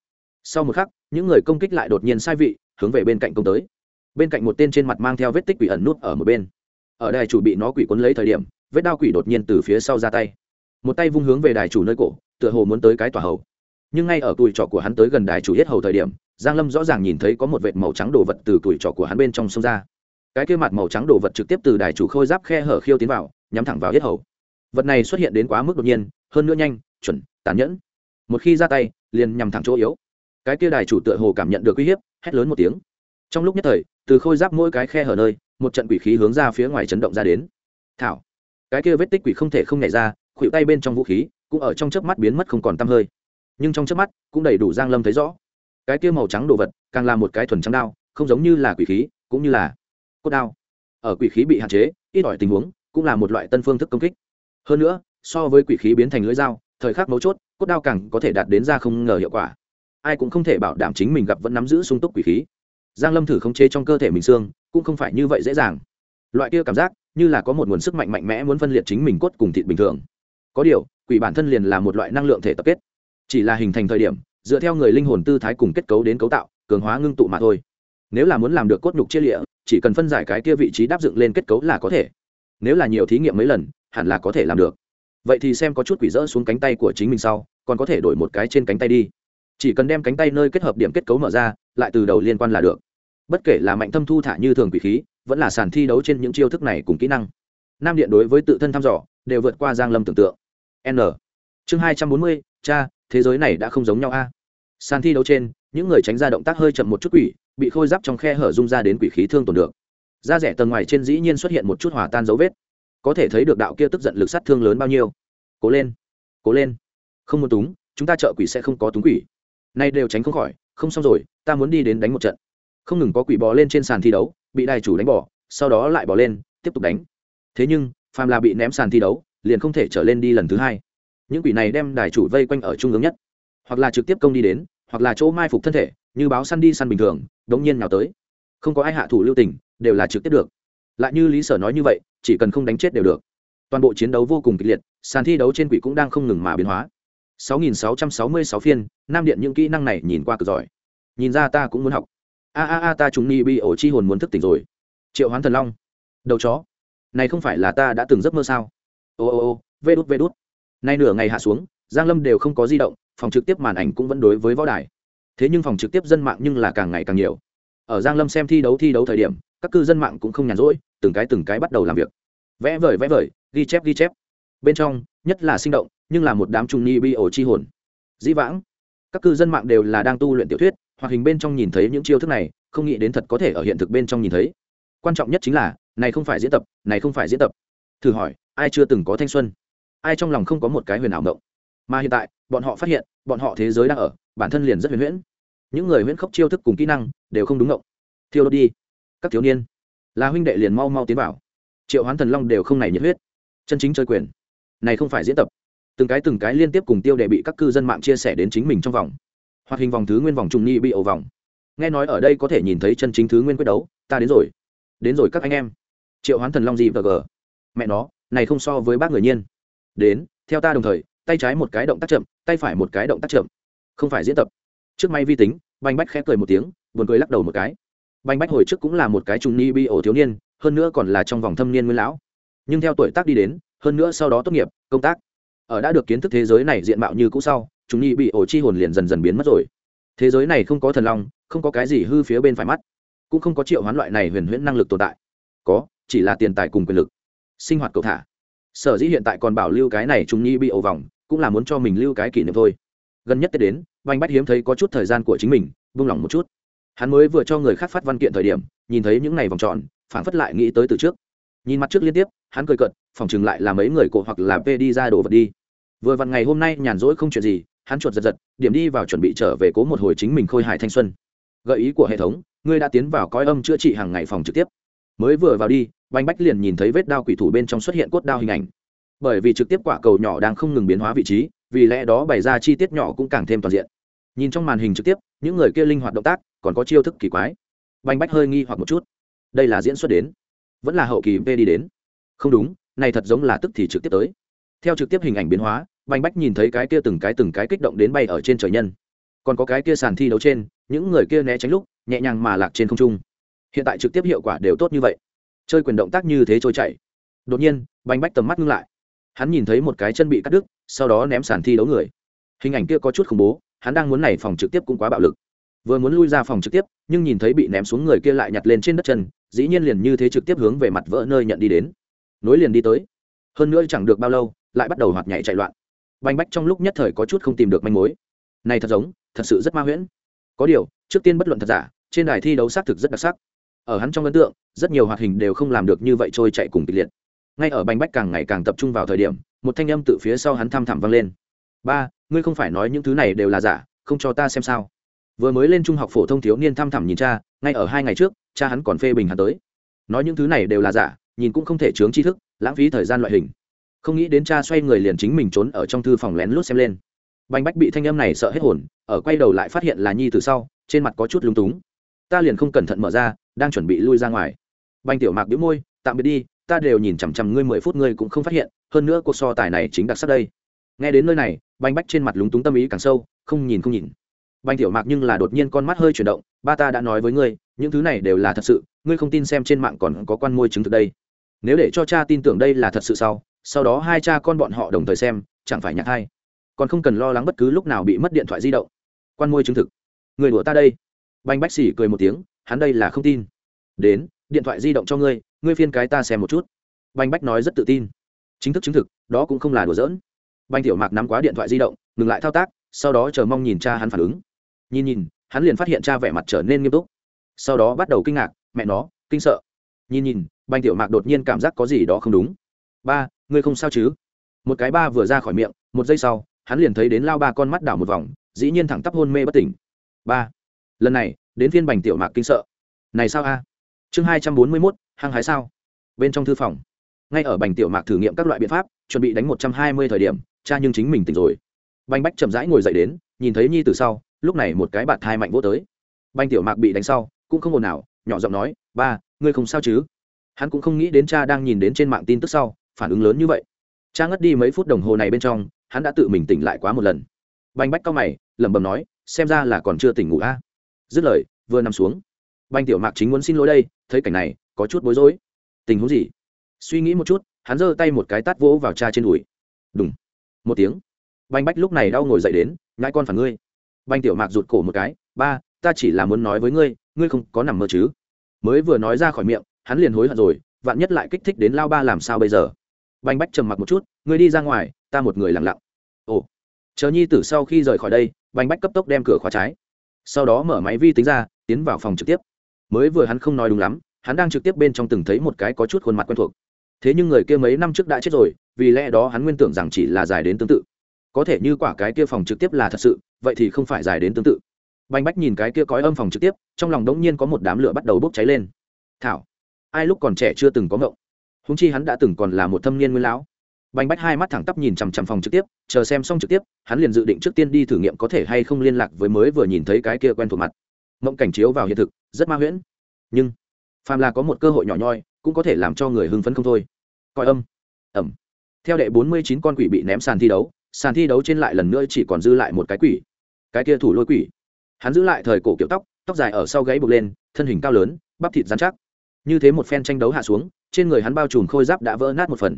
Sau một khắc, những người công kích lại đột nhiên sai vị, hướng về bên cạnh công tới. Bên cạnh một tên trên mặt mang theo vết tích quỷ ẩn nút ở một bên. Ở đài chủ bị nó quỷ cuốn lấy thời điểm, vết đao quỷ đột nhiên từ phía sau ra tay. Một tay vung hướng về đài chủ nơi cổ, tựa hồ muốn tới cái tòa hầu. Nhưng ngay ở tuổi trọ của hắn tới gần đài chủ hết hầu thời điểm giang lâm rõ ràng nhìn thấy có một vệt màu trắng đồ vật từ tuổi trọ của hắn bên trong sông ra. Cái kia mặt màu trắng đồ vật trực tiếp từ đài chủ khôi giáp khe hở khiêu tiến vào, nhắm thẳng vào yết hầu. Vật này xuất hiện đến quá mức đột nhiên, hơn nữa nhanh, chuẩn, tàn nhẫn. Một khi ra tay, liền nhằm thẳng chỗ yếu. Cái kia đài chủ tựa hồ cảm nhận được uy hiếp, hét lớn một tiếng. Trong lúc nhất thời, từ khôi giáp mỗi cái khe hở nơi, một trận quỷ khí hướng ra phía ngoài chấn động ra đến. Thảo. Cái kia vết tích quỷ không thể không nhảy ra khuỵu tay bên trong vũ khí, cũng ở trong chớp mắt biến mất không còn tăm hơi. Nhưng trong chớp mắt, cũng đầy đủ giang lâm thấy rõ cái kia màu trắng đồ vật càng là một cái thuần trắng đao, không giống như là quỷ khí, cũng như là cốt đao. Ở quỷ khí bị hạn chế, ít ỏi tình huống, cũng là một loại tân phương thức công kích. Hơn nữa, so với quỷ khí biến thành lưỡi dao, thời khắc mấu chốt, cốt đao càng có thể đạt đến ra không ngờ hiệu quả. Ai cũng không thể bảo đảm chính mình gặp vẫn nắm giữ sung túc quỷ khí. Giang lâm thử khống chế trong cơ thể mình xương, cũng không phải như vậy dễ dàng. Loại kia cảm giác, như là có một nguồn sức mạnh mạnh mẽ muốn phân liệt chính mình cốt cùng thịt bình thường. Có điều, quỷ bản thân liền là một loại năng lượng thể tập kết. Chỉ là hình thành thời điểm dựa theo người linh hồn tư thái cùng kết cấu đến cấu tạo, cường hóa ngưng tụ mà thôi. Nếu là muốn làm được cốt nhục chia lịa, chỉ cần phân giải cái kia vị trí đáp dựng lên kết cấu là có thể. Nếu là nhiều thí nghiệm mấy lần, hẳn là có thể làm được. Vậy thì xem có chút quỷ rỡ xuống cánh tay của chính mình sau, còn có thể đổi một cái trên cánh tay đi. Chỉ cần đem cánh tay nơi kết hợp điểm kết cấu mở ra, lại từ đầu liên quan là được. Bất kể là mạnh thâm thu thả như thường quỷ khí, vẫn là sàn thi đấu trên những chiêu thức này cùng kỹ năng. Nam điện đối với tự thân thăm dò, đều vượt qua giang lâm tưởng tượng. N. Chương hai trăm bốn mươi cha, thế giới này đã không giống nhau a. Sàn thi đấu trên, những người tránh ra động tác hơi chậm một chút quỷ, bị khôi giáp trong khe hở rung ra đến quỷ khí thương tổn được. Da rẻ tầng ngoài trên dĩ nhiên xuất hiện một chút hòa tan dấu vết. Có thể thấy được đạo kia tức giận lực sát thương lớn bao nhiêu. Cố lên cố lên. Không muốn túng, chúng ta trợ quỷ sẽ không có túng quỷ. Nay đều tránh không khỏi, không xong rồi, ta muốn đi đến đánh một trận. Không ngừng có quỷ bò lên trên sàn thi đấu, bị đài chủ đánh bỏ, sau đó lại bỏ lên, tiếp tục đánh. Thế nhưng, phàm là bị ném sàn thi đấu, liền không thể trở lên đi lần thứ hai những quỷ này đem đài chủ vây quanh ở trung ương nhất. Hoặc là trực tiếp công đi đến, hoặc là chỗ mai phục thân thể, như báo săn đi săn bình thường, đống nhiên nào tới. Không có ai hạ thủ lưu tình, đều là trực tiếp được. Lại như lý sở nói như vậy, chỉ cần không đánh chết đều được. Toàn bộ chiến đấu vô cùng kịch liệt, sàn thi đấu trên quỷ cũng đang không ngừng mà biến hóa. 6.666 phiên, nam điện những kỹ năng này nhìn qua cực giỏi. Nhìn ra ta cũng muốn học. A a a ta chúng ni bị ổ chi hồn muốn thức tỉnh rồi. Triệu hoán thần long. Đầu chó. Này không phải là ta đã từng giấc mơ sao? Ô ô ô, vê đút vê đút nay nửa ngày hạ xuống, giang lâm đều không có di động, phòng trực tiếp màn ảnh cũng vẫn đối với võ đài. Thế nhưng phòng trực tiếp dân mạng nhưng là càng ngày càng nhiều. Ở giang lâm xem thi đấu thi đấu thời điểm, các cư dân mạng cũng không nhàn rỗi, từng cái từng cái bắt đầu làm việc. Vẽ vời vẽ vời, ghi chép ghi chép. Bên trong, nhất là sinh động, nhưng là một đám trung ni bi ổ chi hồn. Dĩ vãng, các cư dân mạng đều là đang tu luyện tiểu thuyết hoặc hình bên trong nhìn thấy những chiêu thức này, không nghĩ đến thật có thể ở hiện thực bên trong nhìn thấy. Quan trọng nhất chính là, này không phải diễn tập, này không phải diễn tập. Thử hỏi, ai chưa từng có thanh xuân? Ai trong lòng không có một cái huyền ảo động mà hiện tại, bọn họ phát hiện, bọn họ thế giới đang ở, bản thân liền rất huyền huyễn. Những người huyễn khốc chiêu thức cùng kỹ năng đều không đúng động thiêu đốt đi, các thiếu niên. Là huynh đệ liền mau mau tiến vào. Triệu hoán thần long đều không này nhiệt huyết. Chân chính chơi quyền. Này không phải diễn tập. Từng cái từng cái liên tiếp cùng tiêu đệ bị các cư dân mạng chia sẻ đến chính mình trong vòng. Hoạt hình vòng thứ nguyên vòng trùng nghi bị ổ vòng. Nghe nói ở đây có thể nhìn thấy chân chính thứ nguyên quyết đấu, ta đến rồi. Đến rồi các anh em. Triệu hoán thần long gì vờ gờ. Mẹ nó, này không so với bác người nhiên đến, theo ta đồng thời, tay trái một cái động tác chậm, tay phải một cái động tác chậm. Không phải diễn tập. Trước may vi tính banh bách khẽ cười một tiếng, buồn cười lắc đầu một cái. Banh bách hồi trước cũng là một cái trùng ni bi ổ thiếu niên, hơn nữa còn là trong vòng thâm niên nguyên lão. Nhưng theo tuổi tác đi đến, hơn nữa sau đó tốt nghiệp, công tác ở đã được kiến thức thế giới này diện mạo như cũ sau chúng nhi bị ổ chi hồn liền dần dần biến mất rồi. Thế giới này không có thần long, không có cái gì hư phía bên phải mắt, cũng không có triệu hoán loại này huyền huyễn năng lực tồn tại. Có, chỉ là tiền tài cùng quyền lực, sinh hoạt cầu thả sở dĩ hiện tại còn bảo lưu cái này Trung nhi bị ổ vòng, cũng là muốn cho mình lưu cái kỷ niệm thôi. Gần nhất tết đến vanh bách hiếm thấy có chút thời gian của chính mình, vung lòng một chút. Hắn mới vừa cho người khác phát văn kiện thời điểm, nhìn thấy những ngày vòng tròn phản phất lại nghĩ tới từ trước. Nhìn mặt trước liên tiếp, hắn cười cận phòng chừng lại là mấy người cổ hoặc là p đi ra đồ vật đi. Vừa vặn ngày hôm nay nhàn rỗi không chuyện gì, hắn chuột giật giật, điểm đi vào chuẩn bị trở về cố một hồi chính mình khôi hài thanh xuân. Gợi ý của hệ thống, ngươi đã tiến vào coi âm chữa trị hàng ngày phòng trực tiếp. Mới vừa vào đi banh bách liền nhìn thấy vết đao quỷ thủ bên trong xuất hiện cốt đao hình ảnh. Bởi vì trực tiếp quả cầu nhỏ đang không ngừng biến hóa vị trí, vì lẽ đó bày ra chi tiết nhỏ cũng càng thêm toàn diện. Nhìn trong màn hình trực tiếp, những người kia linh hoạt động tác còn có chiêu thức kỳ quái. Banh bách hơi nghi hoặc một chút. Đây là diễn xuất đến. Vẫn là hậu kỳ v đi đến. Không đúng, này thật giống là tức thì trực tiếp tới. Theo trực tiếp hình ảnh biến hóa banh bách nhìn thấy cái kia từng cái từng cái kích động đến bay ở trên trời nhân. Còn có cái kia sàn thi đấu trên, những người kia né tránh lúc, nhẹ nhàng mà lạc trên không trung. Hiện tại trực tiếp hiệu quả đều tốt như vậy chơi quyền động tác như thế trôi chảy. Đột nhiên banh bách tầm mắt ngưng lại. Hắn nhìn thấy một cái chân bị cắt đứt, sau đó ném sàn thi đấu người. Hình ảnh kia có chút khủng bố, hắn đang muốn này phòng trực tiếp cũng quá bạo lực. Vừa muốn lui ra phòng trực tiếp, nhưng nhìn thấy bị ném xuống người kia lại nhặt lên trên đất chân, dĩ nhiên liền như thế trực tiếp hướng về mặt vỡ nơi nhận đi đến. Nối liền đi tới. Hơn nữa chẳng được bao lâu, lại bắt đầu hoạt nhảy chạy loạn. Banh bách trong lúc nhất thời có chút không tìm được manh mối. Này thật giống, thật sự rất ma huyễn. Có điều, trước tiên bất luận thật giả, trên đài thi đấu xác thực rất đặc sắc ở hắn trong ấn tượng, rất nhiều hoạt hình đều không làm được như vậy trôi chạy cùng kịch liệt. Ngay ở bành bách càng ngày càng tập trung vào thời điểm, một thanh âm từ phía sau hắn thăm thẳm vang lên. Ba, ngươi không phải nói những thứ này đều là giả, không cho ta xem sao? Vừa mới lên trung học phổ thông thiếu niên thăm thẳm nhìn cha, ngay ở hai ngày trước, cha hắn còn phê bình hắn tới. Nói những thứ này đều là giả, nhìn cũng không thể chướng tri thức, lãng phí thời gian loại hình. Không nghĩ đến cha xoay người liền chính mình trốn ở trong thư phòng lén lút xem lên. Bành bách bị thanh âm này sợ hết hồn, ở quay đầu lại phát hiện là nhi từ sau, trên mặt có chút lúng túng. Ta liền không cẩn thận mở ra đang chuẩn bị lui ra ngoài. Banh tiểu mạc bĩu môi, tạm biệt đi, ta đều nhìn chằm chằm ngươi mười phút, ngươi cũng không phát hiện, hơn nữa cuộc so tài này chính đặc sắc đây. Nghe đến nơi này banh bách trên mặt lúng túng tâm ý càng sâu, không nhìn không nhìn. Banh tiểu mạc nhưng là đột nhiên con mắt hơi chuyển động, ba ta đã nói với ngươi, những thứ này đều là thật sự, ngươi không tin xem trên mạng còn có quan môi chứng thực đây. Nếu để cho cha tin tưởng đây là thật sự sau sau đó hai cha con bọn họ đồng thời xem, chẳng phải nhạc hay. Còn không cần lo lắng bất cứ lúc nào bị mất điện thoại di động. Quan môi chứng thực. Người đùa ta đây. Banh bách xỉ cười một tiếng hắn đây là không tin. Đến, điện thoại di động cho ngươi ngươi phiên cái ta xem một chút. Banh bách nói rất tự tin. Chính thức chứng thực, đó cũng không là đùa giỡn. Banh tiểu mạc nắm quá điện thoại di động, ngừng lại thao tác, sau đó chờ mong nhìn cha hắn phản ứng. Nhìn nhìn, hắn liền phát hiện cha vẻ mặt trở nên nghiêm túc. Sau đó bắt đầu kinh ngạc, mẹ nó, kinh sợ. Nhìn nhìn banh tiểu mạc đột nhiên cảm giác có gì đó không đúng. Ba, ngươi không sao chứ? Một cái ba vừa ra khỏi miệng, một giây sau, hắn liền thấy đến lao ba con mắt đảo một vòng, dĩ nhiên thẳng tắp hôn mê bất tỉnh. Ba, lần này đến phiên bành tiểu mạc kinh sợ. Này sao a? Chương hai trăm bốn mươi mốt, hăng hái sao? Bên trong thư phòng, ngay ở bành tiểu mạc thử nghiệm các loại biện pháp, chuẩn bị đánh một trăm hai mươi thời điểm, cha nhưng chính mình tỉnh rồi. Bành bách chậm rãi ngồi dậy đến, nhìn thấy nhi từ sau, lúc này một cái bạt thai mạnh vô tới. Bành tiểu mạc bị đánh sau, cũng không ồn nào nhỏ giọng nói, ba, ngươi không sao chứ? Hắn cũng không nghĩ đến cha đang nhìn đến trên mạng tin tức sau, phản ứng lớn như vậy. Cha ngất đi mấy phút đồng hồ này bên trong, hắn đã tự mình tỉnh lại quá một lần. Bành bách cao mày, lẩm bẩm nói, xem ra là còn chưa tỉnh ngủ a dứt lời, vừa nằm xuống. Banh tiểu mạc chính muốn xin lỗi đây, thấy cảnh này, có chút bối rối. Tình huống gì? Suy nghĩ một chút, hắn giơ tay một cái tát vỗ vào cha trên đùi. Đúng một tiếng. Banh bách lúc này đau ngồi dậy đến ngãi con phản ngươi. Banh tiểu mạc rụt cổ một cái, ba, ta chỉ là muốn nói với ngươi ngươi không có nằm mơ chứ? Mới vừa nói ra khỏi miệng, hắn liền hối hận rồi, vạn nhất lại kích thích đến lao ba làm sao bây giờ? Banh bách trầm mặc một chút, ngươi đi ra ngoài, ta một người lặng lặng. Ồ. Chờ nhi tử sau khi rời khỏi đây banh bách cấp tốc đem cửa khóa trái sau đó mở máy vi tính ra, tiến vào phòng trực tiếp. Mới vừa hắn không nói đúng lắm, hắn đang trực tiếp bên trong từng thấy một cái có chút khuôn mặt quen thuộc. Thế nhưng người kia mấy năm trước đã chết rồi, vì lẽ đó hắn nguyên tưởng rằng chỉ là dài đến tương tự. Có thể như quả cái kia phòng trực tiếp là thật sự, vậy thì không phải dài đến tương tự. Banh bách nhìn cái kia cói âm phòng trực tiếp, trong lòng đống nhiên có một đám lửa bắt đầu bốc cháy lên. Thảo, ai lúc còn trẻ chưa từng có ngộng? Húng chi hắn đã từng còn là một thâm niên nguyên lão banh bách hai mắt thẳng tắp nhìn chằm chằm phòng trực tiếp, chờ xem xong trực tiếp, hắn liền dự định trước tiên đi thử nghiệm có thể hay không liên lạc với mới vừa nhìn thấy cái kia quen thuộc mặt. Mộng cảnh chiếu vào hiện thực, rất ma huyễn. Nhưng, phàm là có một cơ hội nhỏ nhoi, cũng có thể làm cho người hưng phấn không thôi. Coi âm, ẩm. Theo đệ bốn mươi chín con quỷ bị ném sàn thi đấu, sàn thi đấu trên lại lần nữa chỉ còn dư lại một cái quỷ. Cái kia thủ lôi quỷ. Hắn giữ lại thời cổ kiểu tóc tóc dài ở sau gáy buộc lên, thân hình cao lớn, bắp thịt dán chắc. Như thế một phen tranh đấu hạ xuống, trên người hắn bao trùm khôi giáp đã vỡ nát một phần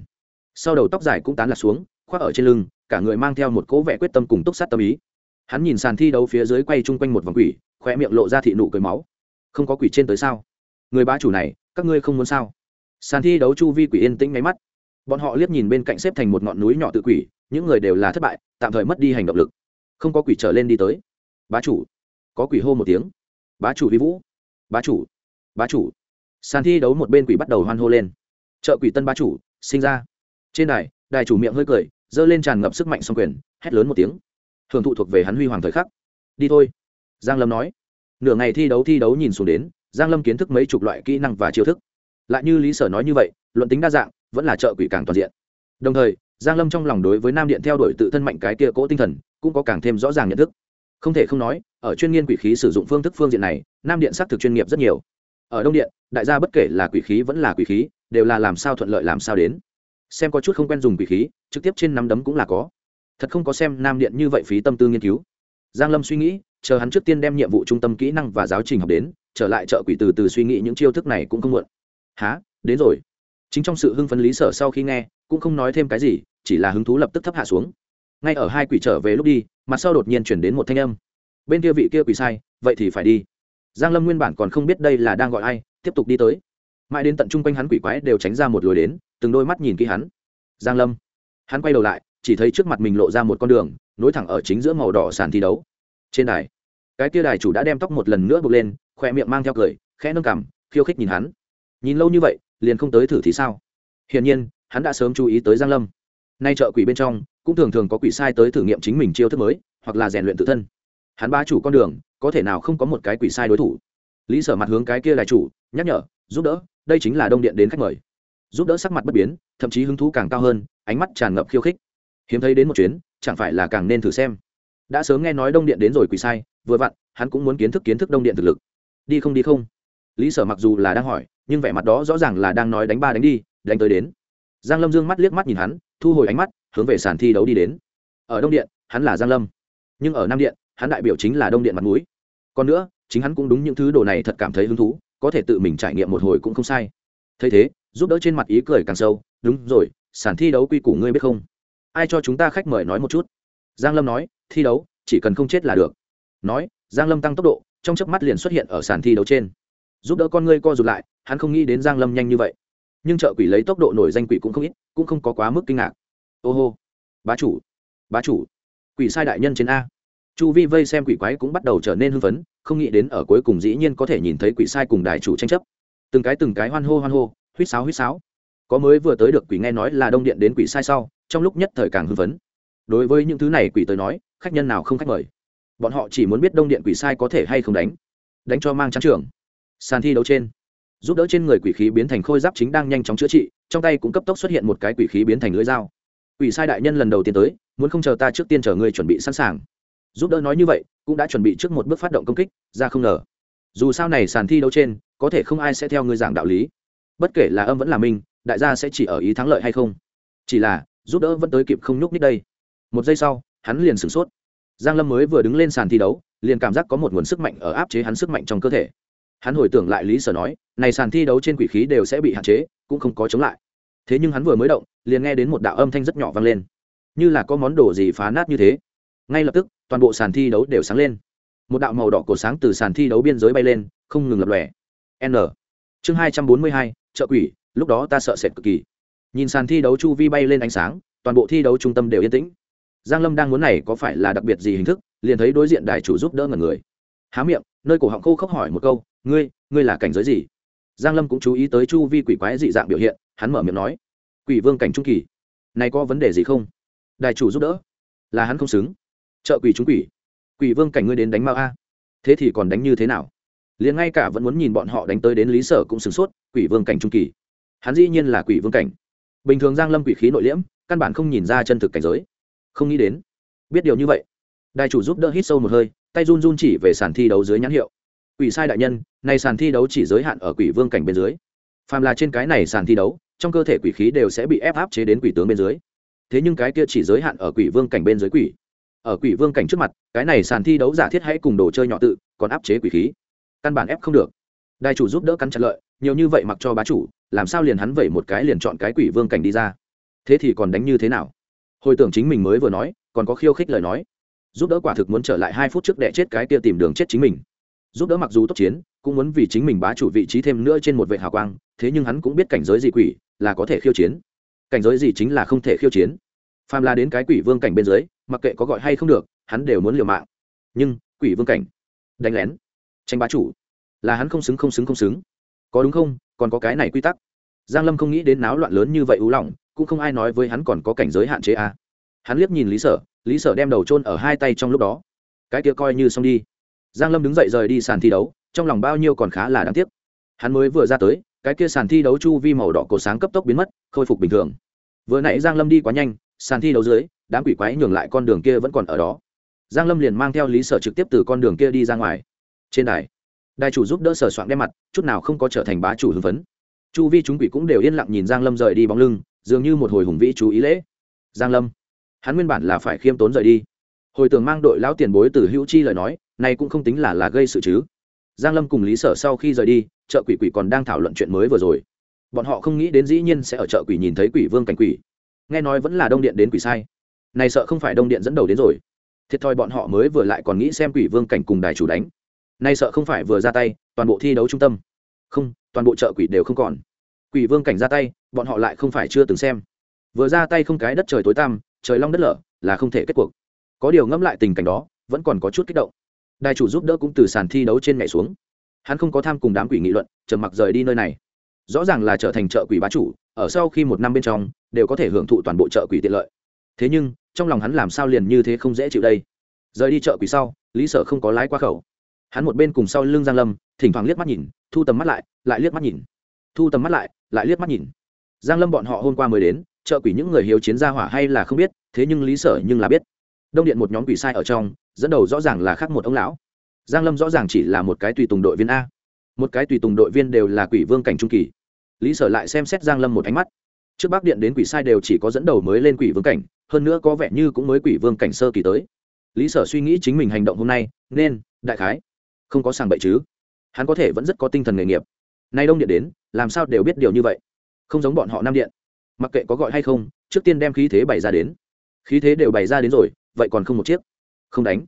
sau đầu tóc dài cũng tán lạc xuống, khoác ở trên lưng, cả người mang theo một cỗ vẻ quyết tâm cùng túc sát tâm ý. Hắn nhìn sàn thi đấu phía dưới quay chung quanh một vòng quỷ khoe miệng lộ ra thị nụ cười máu. Không có quỷ trên tới sao? Người bá chủ này, các ngươi không muốn sao? Sàn thi đấu chu vi quỷ yên tĩnh máy mắt. Bọn họ liếc nhìn bên cạnh xếp thành một ngọn núi nhỏ tự quỷ, những người đều là thất bại, tạm thời mất đi hành động lực. Không có quỷ trở lên đi tới. Bá chủ. Có quỷ hô một tiếng. Bá chủ vi vũ. Bá chủ. Bá chủ. Sàn thi đấu một bên quỷ bắt đầu hoan hô lên. Chợ quỷ tân bá chủ, sinh ra trên đài đài chủ miệng hơi cười, giơ lên tràn ngập sức mạnh song quyền, hét lớn một tiếng. Thường thụ thuộc về hắn huy hoàng thời khắc. Đi thôi. Giang lâm nói. Nửa ngày thi đấu thi đấu nhìn xuống đến, giang lâm kiến thức mấy chục loại kỹ năng và chiêu thức. Lại như lý sở nói như vậy, luận tính đa dạng, vẫn là trợ quỷ càng toàn diện. Đồng thời, giang lâm trong lòng đối với nam điện theo đuổi tự thân mạnh cái kia cỗ tinh thần, cũng có càng thêm rõ ràng nhận thức. Không thể không nói, ở chuyên nghiên quỷ khí sử dụng phương thức phương diện này, nam điện xác thực chuyên nghiệp rất nhiều. Ở đông điện, đại gia bất kể là quỷ khí vẫn là quỷ khí, đều là làm sao thuận lợi làm sao đến xem có chút không quen dùng quỷ khí, trực tiếp trên nắm đấm cũng là có. Thật không có xem nam điện như vậy phí tâm tư nghiên cứu. Giang lâm suy nghĩ, chờ hắn trước tiên đem nhiệm vụ trung tâm kỹ năng và giáo trình học đến, trở lại chợ quỷ từ từ suy nghĩ những chiêu thức này cũng không muộn. Há đến rồi. Chính trong sự hưng phấn lý sở sau khi nghe, cũng không nói thêm cái gì, chỉ là hứng thú lập tức thấp hạ xuống. Ngay ở hai quỷ trở về lúc đi, mặt sau đột nhiên chuyển đến một thanh âm. Bên kia vị kia quỷ sai, vậy thì phải đi. Giang lâm nguyên bản còn không biết đây là đang gọi ai, tiếp tục đi tới. Mãi đến tận chung quanh hắn quỷ quái đều tránh ra một lối đến từng đôi mắt nhìn kỹ hắn. Giang lâm. Hắn quay đầu lại, chỉ thấy trước mặt mình lộ ra một con đường, nối thẳng ở chính giữa màu đỏ sàn thi đấu. Trên đài, cái kia đài chủ đã đem tóc một lần nữa buộc lên khoe miệng mang theo cười, khẽ nâng cằm, khiêu khích nhìn hắn. Nhìn lâu như vậy, liền không tới thử thì sao? Hiển nhiên, hắn đã sớm chú ý tới giang lâm. Nay chợ quỷ bên trong, cũng thường thường có quỷ sai tới thử nghiệm chính mình chiêu thức mới, hoặc là rèn luyện tự thân. Hắn ba chủ con đường, có thể nào không có một cái quỷ sai đối thủ? Lý sở mặt hướng cái kia đài chủ, nhắc nhở, giúp đỡ, đây chính là đông điện đến khách mời giúp đỡ sắc mặt bất biến, thậm chí hứng thú càng cao hơn, ánh mắt tràn ngập khiêu khích. Hiếm thấy đến một chuyến, chẳng phải là càng nên thử xem. Đã sớm nghe nói đông điện đến rồi quỳ sai, vừa vặn, hắn cũng muốn kiến thức kiến thức đông điện thực lực. Đi không đi không. Lý sở mặc dù là đang hỏi, nhưng vẻ mặt đó rõ ràng là đang nói đánh ba đánh đi, đánh tới đến. Giang lâm dương mắt liếc mắt nhìn hắn, thu hồi ánh mắt, hướng về sàn thi đấu đi đến. Ở đông điện, hắn là giang lâm. Nhưng ở nam điện, hắn đại biểu chính là đông điện mặt mũi. Còn nữa, chính hắn cũng đúng những thứ đồ này thật cảm thấy hứng thú, có thể tự mình trải nghiệm một hồi cũng không sai. Thấy thế giúp đỡ trên mặt ý cười càng sâu. Đúng rồi, sàn thi đấu quy củ ngươi biết không? Ai cho chúng ta khách mời nói một chút? Giang lâm nói, thi đấu, chỉ cần không chết là được. Nói, giang lâm tăng tốc độ, trong chớp mắt liền xuất hiện ở sàn thi đấu trên. Giúp đỡ con ngươi co rụt lại, hắn không nghĩ đến giang lâm nhanh như vậy. Nhưng chợ quỷ lấy tốc độ nổi danh quỷ cũng không ít, cũng không có quá mức kinh ngạc. Ô hô, bá chủ bá chủ, quỷ sai đại nhân trên a. Chu vi vây xem quỷ quái cũng bắt đầu trở nên hưng phấn, không nghĩ đến ở cuối cùng dĩ nhiên có thể nhìn thấy quỷ sai cùng đại chủ tranh chấp. Từng cái từng cái hoan hô hoan hô huýt sáo huýt sáo. Có mới vừa tới được quỷ nghe nói là đông điện đến quỷ sai sau, trong lúc nhất thời càng hưng phấn. Đối với những thứ này quỷ tới nói, khách nhân nào không khách mời. Bọn họ chỉ muốn biết đông điện quỷ sai có thể hay không đánh. Đánh cho mang trắng trưởng sàn thi đấu trên. Giúp đỡ trên người quỷ khí biến thành khôi giáp chính đang nhanh chóng chữa trị, trong tay cũng cấp tốc xuất hiện một cái quỷ khí biến thành lưỡi dao. Quỷ sai đại nhân lần đầu tiên tới, muốn không chờ ta trước tiên chờ ngươi chuẩn bị sẵn sàng. Giúp đỡ nói như vậy, cũng đã chuẩn bị trước một bước phát động công kích, ra không ngờ. Dù sao này sàn thi đấu trên, có thể không ai sẽ theo ngươi giảng đạo lý bất kể là âm vẫn là minh, đại gia sẽ chỉ ở ý thắng lợi hay không. Chỉ là, giúp đỡ vẫn tới kịp không nhúc nít đây. Một giây sau, hắn liền sửng sốt. Giang lâm mới vừa đứng lên sàn thi đấu, liền cảm giác có một nguồn sức mạnh ở áp chế hắn sức mạnh trong cơ thể. Hắn hồi tưởng lại lý sở nói, này sàn thi đấu trên quỷ khí đều sẽ bị hạn chế, cũng không có chống lại. Thế nhưng hắn vừa mới động, liền nghe đến một đạo âm thanh rất nhỏ vang lên. Như là có món đồ gì phá nát như thế. Ngay lập tức, toàn bộ sàn thi đấu đều sáng lên. Một đạo màu đỏ cổ sáng từ sàn thi đấu biên giới bay lên, không ngừng lập lòe. N. Chương hai trăm bốn mươi hai chợ quỷ, lúc đó ta sợ sệt cực kỳ. Nhìn sàn thi đấu chu vi bay lên ánh sáng, toàn bộ thi đấu trung tâm đều yên tĩnh. Giang lâm đang muốn này có phải là đặc biệt gì hình thức, liền thấy đối diện đài chủ giúp đỡ ngần người. Há miệng, nơi cổ họng khô khốc hỏi một câu, ngươi ngươi là cảnh giới gì? Giang lâm cũng chú ý tới chu vi quỷ quái dị dạng biểu hiện, hắn mở miệng nói, quỷ vương cảnh trung kỳ. Này có vấn đề gì không? Đài chủ giúp đỡ, là hắn không xứng. Trợ quỷ trung quỷ. Quỷ vương cảnh ngươi đến đánh mao a. Thế thì còn đánh như thế nào? Liền ngay cả vẫn muốn nhìn bọn họ đánh tới đến lý sở cũng sửng sốt, quỷ vương cảnh trung kỳ. Hắn dĩ nhiên là quỷ vương cảnh. Bình thường giang lâm quỷ khí nội liễm, căn bản không nhìn ra chân thực cảnh giới. Không nghĩ đến, biết điều như vậy. Đại chủ giúp đỡ hít sâu một hơi, tay run run chỉ về sàn thi đấu dưới nhãn hiệu. Quỷ sai đại nhân, này sàn thi đấu chỉ giới hạn ở quỷ vương cảnh bên dưới. Phàm là trên cái này sàn thi đấu, trong cơ thể quỷ khí đều sẽ bị ép áp chế đến quỷ tướng bên dưới. Thế nhưng cái kia chỉ giới hạn ở quỷ vương cảnh bên dưới quỷ. Ở quỷ vương cảnh trước mặt, cái này sàn thi đấu giả thiết hãy cùng đồ chơi nhỏ tự, còn áp chế quỷ khí căn bản ép không được. Đại chủ giúp đỡ cắn chặt lợi, nhiều như vậy mặc cho bá chủ, làm sao liền hắn vẩy một cái liền chọn cái quỷ vương cảnh đi ra? Thế thì còn đánh như thế nào? Hồi tưởng chính mình mới vừa nói, còn có khiêu khích lời nói. Giúp đỡ quả thực muốn trở lại hai phút trước để chết cái kia tìm đường chết chính mình. Giúp đỡ mặc dù tốt chiến, cũng muốn vì chính mình bá chủ vị trí thêm nữa trên một vệ hào quang, thế nhưng hắn cũng biết cảnh giới gì quỷ, là có thể khiêu chiến. Cảnh giới gì chính là không thể khiêu chiến. Phàm là đến cái quỷ vương cảnh bên dưới, mặc kệ có gọi hay không được, hắn đều muốn liều mạng. Nhưng, quỷ vương cảnh, đánh lén tranh bá chủ. Là hắn không xứng không xứng không xứng. Có đúng không? Còn có cái này quy tắc. Giang lâm không nghĩ đến náo loạn lớn như vậy ú lòng cũng không ai nói với hắn còn có cảnh giới hạn chế à. hắn liếc nhìn lý sở lý sở đem đầu chôn ở hai tay trong lúc đó. Cái kia coi như xong đi. Giang lâm đứng dậy rời đi sàn thi đấu, trong lòng bao nhiêu còn khá là đáng tiếc. Hắn mới vừa ra tới, cái kia sàn thi đấu chu vi màu đỏ cổ sáng cấp tốc biến mất, khôi phục bình thường. Vừa nãy giang lâm đi quá nhanh, sàn thi đấu dưới, đám quỷ quái nhường lại con đường kia vẫn còn ở đó. Giang lâm liền mang theo lý sở trực tiếp từ con đường kia đi ra ngoài trên đài. Đài chủ giúp đỡ sở soạn đem mặt, chút nào không có trở thành bá chủ hưng phấn. Chu vi chúng quỷ cũng đều yên lặng nhìn giang lâm rời đi bóng lưng, dường như một hồi hùng vĩ chú ý lễ. Giang lâm, hắn nguyên bản là phải khiêm tốn rời đi. Hồi tưởng mang đội lão tiền bối từ hữu chi lời nói, này cũng không tính là là gây sự chứ. Giang lâm cùng lý sở sau khi rời đi, chợ quỷ quỷ còn đang thảo luận chuyện mới vừa rồi. Bọn họ không nghĩ đến dĩ nhiên sẽ ở chợ quỷ nhìn thấy quỷ vương cảnh quỷ. Nghe nói vẫn là đông điện đến quỷ sai. Này sợ không phải đông điện dẫn đầu đến rồi. Thiệt thòi bọn họ mới vừa lại còn nghĩ xem quỷ vương cảnh cùng đài chủ đánh nay sợ không phải vừa ra tay, toàn bộ thi đấu trung tâm. Không, toàn bộ chợ quỷ đều không còn. Quỷ vương cảnh ra tay, bọn họ lại không phải chưa từng xem. Vừa ra tay không cái đất trời tối tăm, trời long đất lở, là không thể kết cuộc. Có điều ngẫm lại tình cảnh đó, vẫn còn có chút kích động. Đại chủ giúp đỡ cũng từ sàn thi đấu trên nhảy xuống. Hắn không có tham cùng đám quỷ nghị luận, trầm mặc rời đi nơi này. Rõ ràng là trở thành chợ quỷ bá chủ, ở sau khi một năm bên trong, đều có thể hưởng thụ toàn bộ chợ quỷ tiện lợi. Thế nhưng, trong lòng hắn làm sao liền như thế không dễ chịu đây? Rời đi chợ quỷ sau, lý sở không có lái qua khẩu hắn một bên cùng sau lưng giang lâm, thỉnh thoảng liếc mắt nhìn, thu tầm mắt lại lại liếc mắt nhìn. Thu tầm mắt lại lại liếc mắt nhìn. Giang lâm bọn họ hôm qua mới đến trợ quỷ những người hiếu chiến gia hỏa hay là không biết, thế nhưng lý sở nhưng là biết. Đông điện một nhóm quỷ sai ở trong, dẫn đầu rõ ràng là khác một ông lão. Giang lâm rõ ràng chỉ là một cái tùy tùng đội viên a. Một cái tùy tùng đội viên đều là quỷ vương cảnh trung kỳ. Lý sở lại xem xét giang lâm một ánh mắt. Trước bắc điện đến quỷ sai đều chỉ có dẫn đầu mới lên quỷ vương cảnh, hơn nữa có vẻ như cũng mới quỷ vương cảnh sơ kỳ tới. Lý sở suy nghĩ chính mình hành động hôm nay, nên, đại khái không có sàng bậy chứ? Hắn có thể vẫn rất có tinh thần nghề nghiệp. Nay đông điện đến, làm sao đều biết điều như vậy? Không giống bọn họ nam điện. Mặc kệ có gọi hay không, trước tiên đem khí thế bày ra đến. Khí thế đều bày ra đến rồi, vậy còn không một chiếc? Không đánh.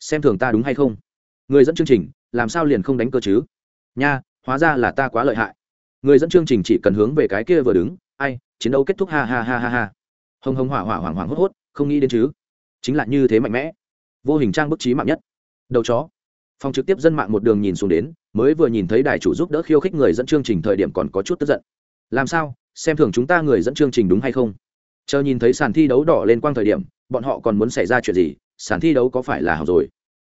Xem thường ta đúng hay không? Người dẫn chương trình, làm sao liền không đánh cơ chứ? Nha, hóa ra là ta quá lợi hại. Người dẫn chương trình chỉ cần hướng về cái kia vừa đứng, ai, chiến đấu kết thúc ha ha ha ha ha. Hồng hồng hỏa hỏa hoảng hoảng hốt hốt, không nghĩ đến chứ. Chính là như thế mạnh mẽ. Vô hình trang bức trí mạng nhất. Đầu chó phòng trực tiếp dân mạng một đường nhìn xuống đến, mới vừa nhìn thấy đài chủ giúp đỡ khiêu khích người dẫn chương trình thời điểm còn có chút tức giận. Làm sao? Xem thường chúng ta người dẫn chương trình đúng hay không? Chờ nhìn thấy sàn thi đấu đỏ lên quang thời điểm, bọn họ còn muốn xảy ra chuyện gì? Sàn thi đấu có phải là hỏng rồi?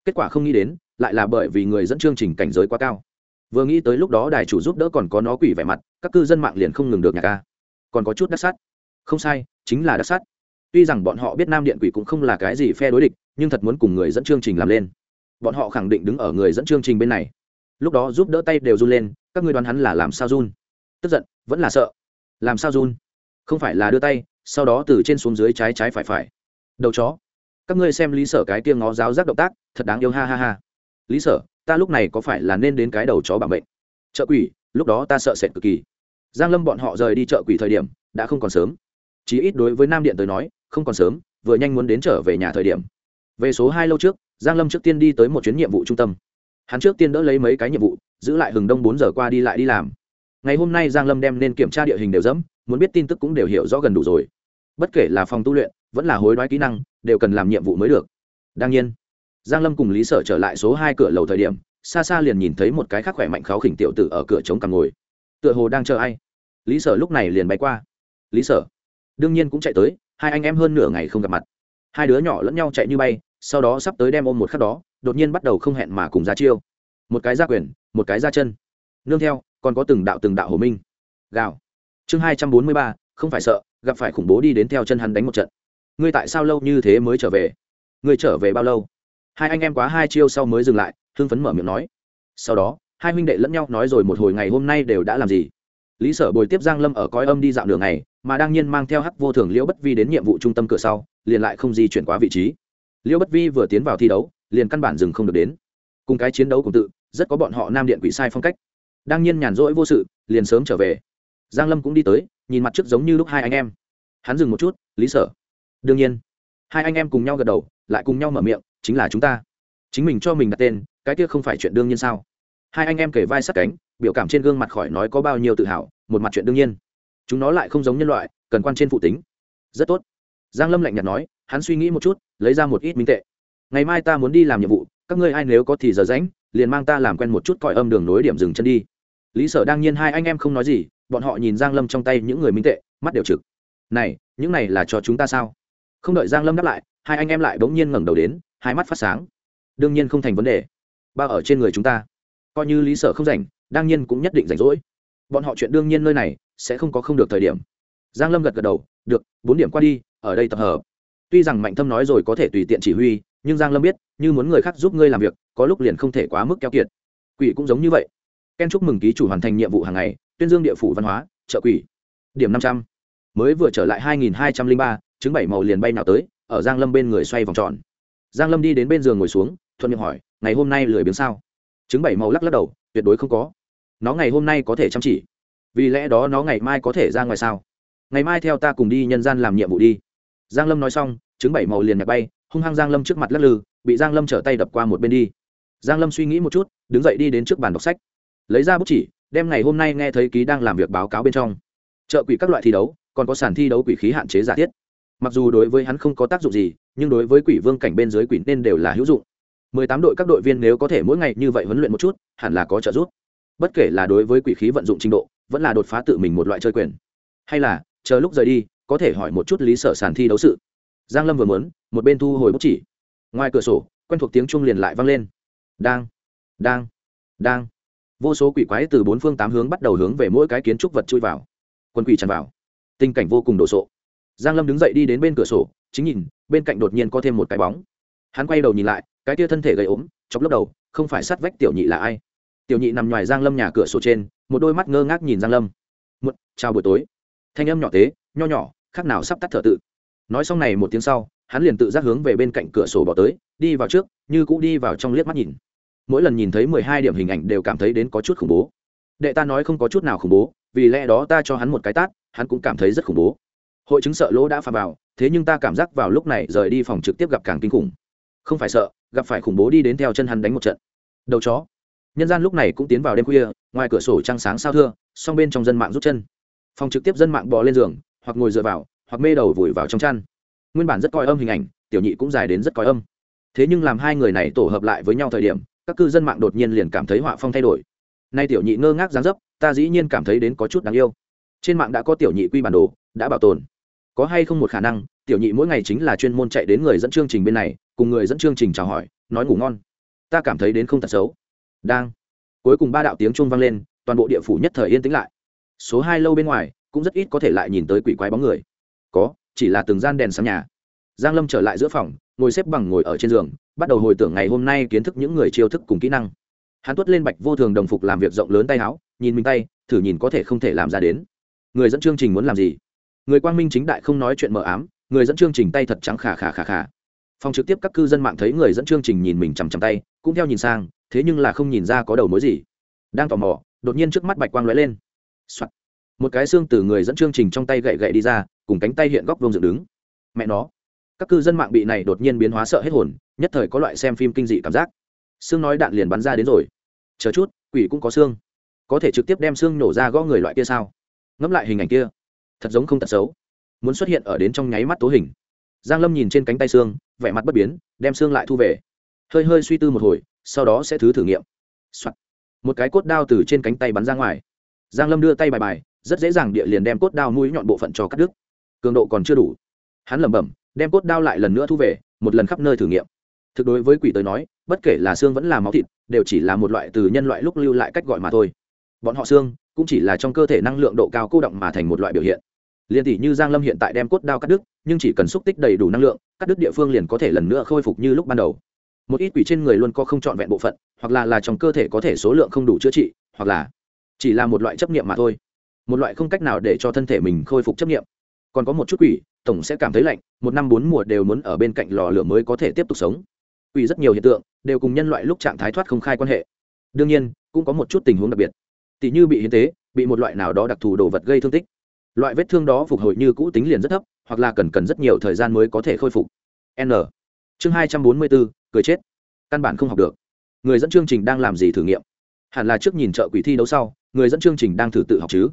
Kết quả không nghĩ đến, lại là bởi vì người dẫn chương trình cảnh giới quá cao. Vừa nghĩ tới lúc đó đài chủ giúp đỡ còn có nó quỷ vẻ mặt, các cư dân mạng liền không ngừng được nhạc ca. Còn có chút đắc sắt không sai, chính là đắc sắt tuy rằng bọn họ biết nam điện quỷ cũng không là cái gì phe đối địch, nhưng thật muốn cùng người dẫn chương trình làm lên bọn họ khẳng định đứng ở người dẫn chương trình bên này. Lúc đó giúp đỡ tay đều run lên, các ngươi đoán hắn là làm sao run? Tức giận, vẫn là sợ. Làm sao run? Không phải là đưa tay, sau đó từ trên xuống dưới trái trái phải phải. Đầu chó. Các ngươi xem lý sở cái tiêng ngó giáo giác động tác, thật đáng yêu, ha ha ha. Lý sở, ta lúc này có phải là nên đến cái đầu chó bảo mệnh chợ quỷ, lúc đó ta sợ sệt cực kỳ. Giang lâm bọn họ rời đi chợ quỷ thời điểm, đã không còn sớm. Chí ít đối với nam điện tới nói, không còn sớm, vừa nhanh muốn đến trở về nhà thời điểm. Về số hai lâu trước giang lâm trước tiên đi tới một chuyến nhiệm vụ trung tâm. Hắn trước tiên đỡ lấy mấy cái nhiệm vụ, giữ lại hừng đông bốn giờ qua đi lại đi làm. Ngày hôm nay giang lâm đem nên kiểm tra địa hình đều dẫm, muốn biết tin tức cũng đều hiểu rõ gần đủ rồi. Bất kể là phòng tu luyện, vẫn là hối đoái kỹ năng, đều cần làm nhiệm vụ mới được. Đương nhiên, giang lâm cùng lý sở trở lại số hai cửa lầu thời điểm, xa xa liền nhìn thấy một cái khác khỏe mạnh kháo khỉnh tiểu tử ở cửa chống cằm ngồi. Tựa hồ đang chờ ai? Lý sở lúc này liền bay qua. Lý sở, đương nhiên cũng chạy tới, hai anh em hơn nửa ngày không gặp mặt. Hai đứa nhỏ lẫn nhau chạy như bay sau đó sắp tới đem ôm một khắc đó, đột nhiên bắt đầu không hẹn mà cùng ra chiêu. Một cái ra quyền, một cái ra chân. Nương theo, còn có từng đạo từng đạo hồ minh. Gào. Chương hai trăm bốn mươi ba, không phải sợ, gặp phải khủng bố đi đến theo chân hắn đánh một trận. Ngươi tại sao lâu như thế mới trở về? Ngươi trở về bao lâu? Hai anh em quá hai chiêu sau mới dừng lại, hưng phấn mở miệng nói. Sau đó, hai huynh đệ lẫn nhau nói rồi một hồi ngày hôm nay đều đã làm gì? Lý sở bồi tiếp giang lâm ở coi âm đi dạo đường này mà đang nhiên mang theo hắc vô thường liễu bất vi đến nhiệm vụ trung tâm cửa sau, liền lại không di chuyển quá vị trí liễu bất vi vừa tiến vào thi đấu, liền căn bản dừng không được đến. Cùng cái chiến đấu cùng tự, rất có bọn họ nam điện quỷ sai phong cách. Đang nhiên nhàn rỗi vô sự, liền sớm trở về. Giang lâm cũng đi tới, nhìn mặt trước giống như lúc hai anh em. Hắn dừng một chút, lý sở. Đương nhiên. Hai anh em cùng nhau gật đầu, lại cùng nhau mở miệng, chính là chúng ta. Chính mình cho mình đặt tên, cái kia không phải chuyện đương nhiên sao? Hai anh em kể vai sát cánh, biểu cảm trên gương mặt khỏi nói có bao nhiêu tự hào, một mặt chuyện đương nhiên. Chúng nó lại không giống nhân loại, cần quan trên phụ tính. Rất tốt. Giang lâm lạnh nhạt nói hắn suy nghĩ một chút, lấy ra một ít minh tệ. Ngày mai ta muốn đi làm nhiệm vụ, các ngươi ai nếu có thì giờ rãnh liền mang ta làm quen một chút cõi âm đường nối điểm dừng chân đi. Lý sở đương nhiên hai anh em không nói gì, bọn họ nhìn giang lâm trong tay những người minh tệ, mắt đều trực. Này, những này là cho chúng ta sao? Không đợi giang lâm đáp lại, hai anh em lại bỗng nhiên ngẩng đầu đến, hai mắt phát sáng. Đương nhiên không thành vấn đề. Bao ở trên người chúng ta. Coi như lý sở không rảnh, đương nhiên cũng nhất định rảnh rỗi. Bọn họ chuyện đương nhiên nơi này sẽ không có không được thời điểm. Giang lâm gật gật đầu, được, bốn điểm qua đi, ở đây tập hợp tuy rằng mạnh thâm nói rồi có thể tùy tiện chỉ huy, nhưng giang lâm biết, như muốn người khác giúp ngươi làm việc, có lúc liền không thể quá mức keo kiệt. Quỷ cũng giống như vậy. Ken chúc mừng ký chủ hoàn thành nhiệm vụ hàng ngày, tuyên dương địa phủ văn hóa, trợ quỷ. Điểm năm trăm. Mới vừa trở lại hai nghìn hai trăm linh ba chứng bảy màu liền bay nào tới, ở giang lâm bên người xoay vòng tròn. Giang lâm đi đến bên giường ngồi xuống, thuận miệng hỏi, ngày hôm nay lười biếng sao? Chứng bảy màu lắc lắc đầu, tuyệt đối không có. Nó ngày hôm nay có thể chăm chỉ. Vì lẽ đó nó ngày mai có thể ra ngoài sao? Ngày mai theo ta cùng đi nhân gian làm nhiệm vụ đi giang lâm nói xong chứng bảy màu liền nhặt bay, hung hăng giang lâm trước mặt lắc lư, bị giang lâm trở tay đập qua một bên đi. Giang lâm suy nghĩ một chút, đứng dậy đi đến trước bàn đọc sách. Lấy ra bút chỉ, đem ngày hôm nay nghe thấy ký đang làm việc báo cáo bên trong. Trợ quỷ các loại thi đấu, còn có sàn thi đấu quỷ khí hạn chế giả thiết. Mặc dù đối với hắn không có tác dụng gì, nhưng đối với quỷ vương cảnh bên dưới quỷ nên đều là hữu dụng. 18 đội các đội viên nếu có thể mỗi ngày như vậy huấn luyện một chút, hẳn là có trợ giúp. Bất kể là đối với quỷ khí vận dụng trình độ, vẫn là đột phá tự mình một loại chơi quyền. Hay là, chờ lúc rời đi có thể hỏi một chút lý sở sàn thi đấu sự. Giang lâm vừa muốn, một bên thu hồi bút chỉ. Ngoài cửa sổ, quen thuộc tiếng chuông liền lại vang lên. Đang đang đang. Vô số quỷ quái từ bốn phương tám hướng bắt đầu hướng về mỗi cái kiến trúc vật chui vào. Quân quỷ tràn vào. Tình cảnh vô cùng đồ sộ. Giang lâm đứng dậy đi đến bên cửa sổ, chính nhìn, bên cạnh đột nhiên có thêm một cái bóng. Hắn quay đầu nhìn lại, cái tia thân thể gầy ốm, chọc lốc đầu, không phải sát vách tiểu nhị là ai? Tiểu nhị nằm ngoài giang lâm nhà cửa sổ trên, một đôi mắt ngơ ngác nhìn giang lâm. Một, chào buổi tối. Thanh âm nhỏ tế, nho nhỏ khác nào sắp tắt thở tự. Nói xong này một tiếng sau, hắn liền tự giác hướng về bên cạnh cửa sổ bỏ tới, đi vào trước, như cũ đi vào trong liếc mắt nhìn. Mỗi lần nhìn thấy mười hai điểm hình ảnh đều cảm thấy đến có chút khủng bố. Đệ ta nói không có chút nào khủng bố, vì lẽ đó ta cho hắn một cái tát, hắn cũng cảm thấy rất khủng bố. Hội chứng sợ lỗ đã phà vào, thế nhưng ta cảm giác vào lúc này rời đi phòng trực tiếp gặp càng kinh khủng. Không phải sợ, gặp phải khủng bố đi đến theo chân hắn đánh một trận. Đầu chó. Nhân gian lúc này cũng tiến vào đêm khuya, ngoài cửa sổ trăng sáng sao thưa, song bên trong dân mạng rút chân. Phòng trực tiếp dân mạng bò lên giường hoặc ngồi dựa vào, hoặc mê đầu vùi vào trong chăn. Nguyên bản rất coi âm hình ảnh, tiểu nhị cũng dài đến rất coi âm. Thế nhưng làm hai người này tổ hợp lại với nhau thời điểm, các cư dân mạng đột nhiên liền cảm thấy họa phong thay đổi. Nay tiểu nhị ngơ ngác dáng dấp, ta dĩ nhiên cảm thấy đến có chút đáng yêu. Trên mạng đã có tiểu nhị quy bản đồ, đã bảo tồn. Có hay không một khả năng, tiểu nhị mỗi ngày chính là chuyên môn chạy đến người dẫn chương trình bên này, cùng người dẫn chương trình chào hỏi, nói ngủ ngon. Ta cảm thấy đến không thật xấu. Đang. Cuối cùng ba đạo tiếng chuông vang lên, toàn bộ địa phủ nhất thời yên tĩnh lại. Số hai lâu bên ngoài cũng rất ít có thể lại nhìn tới quỷ quái bóng người. Có, chỉ là từng gian đèn sáng nhà. Giang lâm trở lại giữa phòng, ngồi xếp bằng ngồi ở trên giường, bắt đầu hồi tưởng ngày hôm nay kiến thức những người chiêu thức cùng kỹ năng. Hắn tuất lên bạch vô thường đồng phục làm việc rộng lớn tay áo, nhìn mình tay, thử nhìn có thể không thể làm ra đến. Người dẫn chương trình muốn làm gì? Người quang minh chính đại không nói chuyện mờ ám, người dẫn chương trình tay thật trắng khả khả khả khả phòng trực tiếp các cư dân mạng thấy người dẫn chương trình nhìn mình chằm chằm tay, cũng theo nhìn sang, thế nhưng là không nhìn ra có đầu mối gì. Đang tò mò, đột nhiên trước mắt bạch quang lóe lên、Soạn một cái xương từ người dẫn chương trình trong tay gậy gậy đi ra, cùng cánh tay hiện góc vông dựng đứng. Mẹ nó, các cư dân mạng bị này đột nhiên biến hóa sợ hết hồn, nhất thời có loại xem phim kinh dị cảm giác. Xương nói đạn liền bắn ra đến rồi. Chờ chút, quỷ cũng có xương. Có thể trực tiếp đem xương nổ ra gõ người loại kia sao? Ngẫm lại hình ảnh kia, thật giống không tật xấu. Muốn xuất hiện ở đến trong nháy mắt tố hình. Giang lâm nhìn trên cánh tay xương, vẻ mặt bất biến, đem xương lại thu về. Hơi hơi suy tư một hồi, sau đó sẽ thứ thử nghiệm. Soạn. một cái cốt đao từ trên cánh tay bắn ra ngoài. Giang lâm đưa tay bài bài rất dễ dàng địa liền đem cốt đao mũi nhọn bộ phận cho cắt đứt. Cường độ còn chưa đủ. Hắn lẩm bẩm, đem cốt đao lại lần nữa thu về, một lần khắp nơi thử nghiệm. Thực đối với quỷ tới nói, bất kể là xương vẫn là máu thịt, đều chỉ là một loại từ nhân loại lúc lưu lại cách gọi mà thôi. Bọn họ xương cũng chỉ là trong cơ thể năng lượng độ cao cô động mà thành một loại biểu hiện. Liền tỷ như giang lâm hiện tại đem cốt đao cắt đứt, nhưng chỉ cần xúc tích đầy đủ năng lượng, cắt đứt địa phương liền có thể lần nữa khôi phục như lúc ban đầu. Một ít quỷ trên người luôn có không trọn vẹn bộ phận, hoặc là là trong cơ thể có thể số lượng không đủ chữa trị, hoặc là chỉ là một loại chấp niệm mà thôi một loại không cách nào để cho thân thể mình khôi phục chấp niệm còn có một chút quỷ, tổng sẽ cảm thấy lạnh, một năm bốn mùa đều muốn ở bên cạnh lò lửa mới có thể tiếp tục sống. Quỷ rất nhiều hiện tượng, đều cùng nhân loại lúc trạng thái thoát không khai quan hệ. Đương nhiên, cũng có một chút tình huống đặc biệt. Tỷ như bị hiến tế, bị một loại nào đó đặc thù đồ vật gây thương tích. Loại vết thương đó phục hồi như cũ tính liền rất thấp, hoặc là cần cần rất nhiều thời gian mới có thể khôi phục. N. Chương hai trăm bốn mươi bốn, cười chết. Căn bản không học được. Người dẫn chương trình đang làm gì thử nghiệm? Hẳn là trước nhìn chợ quỷ thi đấu sau, người dẫn chương trình đang thử tự học chứ?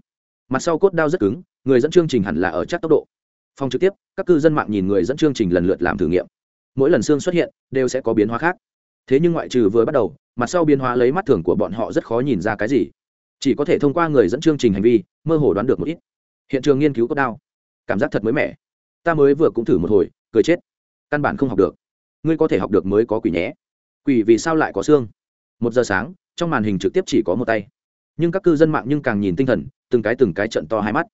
Mặt sau cốt đao rất cứng, người dẫn chương trình hẳn là ở chắc tốc độ. Phòng trực tiếp, các cư dân mạng nhìn người dẫn chương trình lần lượt làm thử nghiệm. Mỗi lần xương xuất hiện, đều sẽ có biến hóa khác. Thế nhưng ngoại trừ vừa bắt đầu, mặt sau biến hóa lấy mắt thường của bọn họ rất khó nhìn ra cái gì. Chỉ có thể thông qua người dẫn chương trình hành vi, mơ hồ đoán được một ít. Hiện trường nghiên cứu cốt đao. Cảm giác thật mới mẻ. Ta mới vừa cũng thử một hồi, cười chết. Căn bản không học được. Ngươi có thể học được mới có quỷ nhé. Quỷ vì sao lại có xương? Một giờ sáng, trong màn hình trực tiếp chỉ có một tay. Nhưng các cư dân mạng nhưng càng nhìn tinh thần từng cái từng cái trận to hai mắt.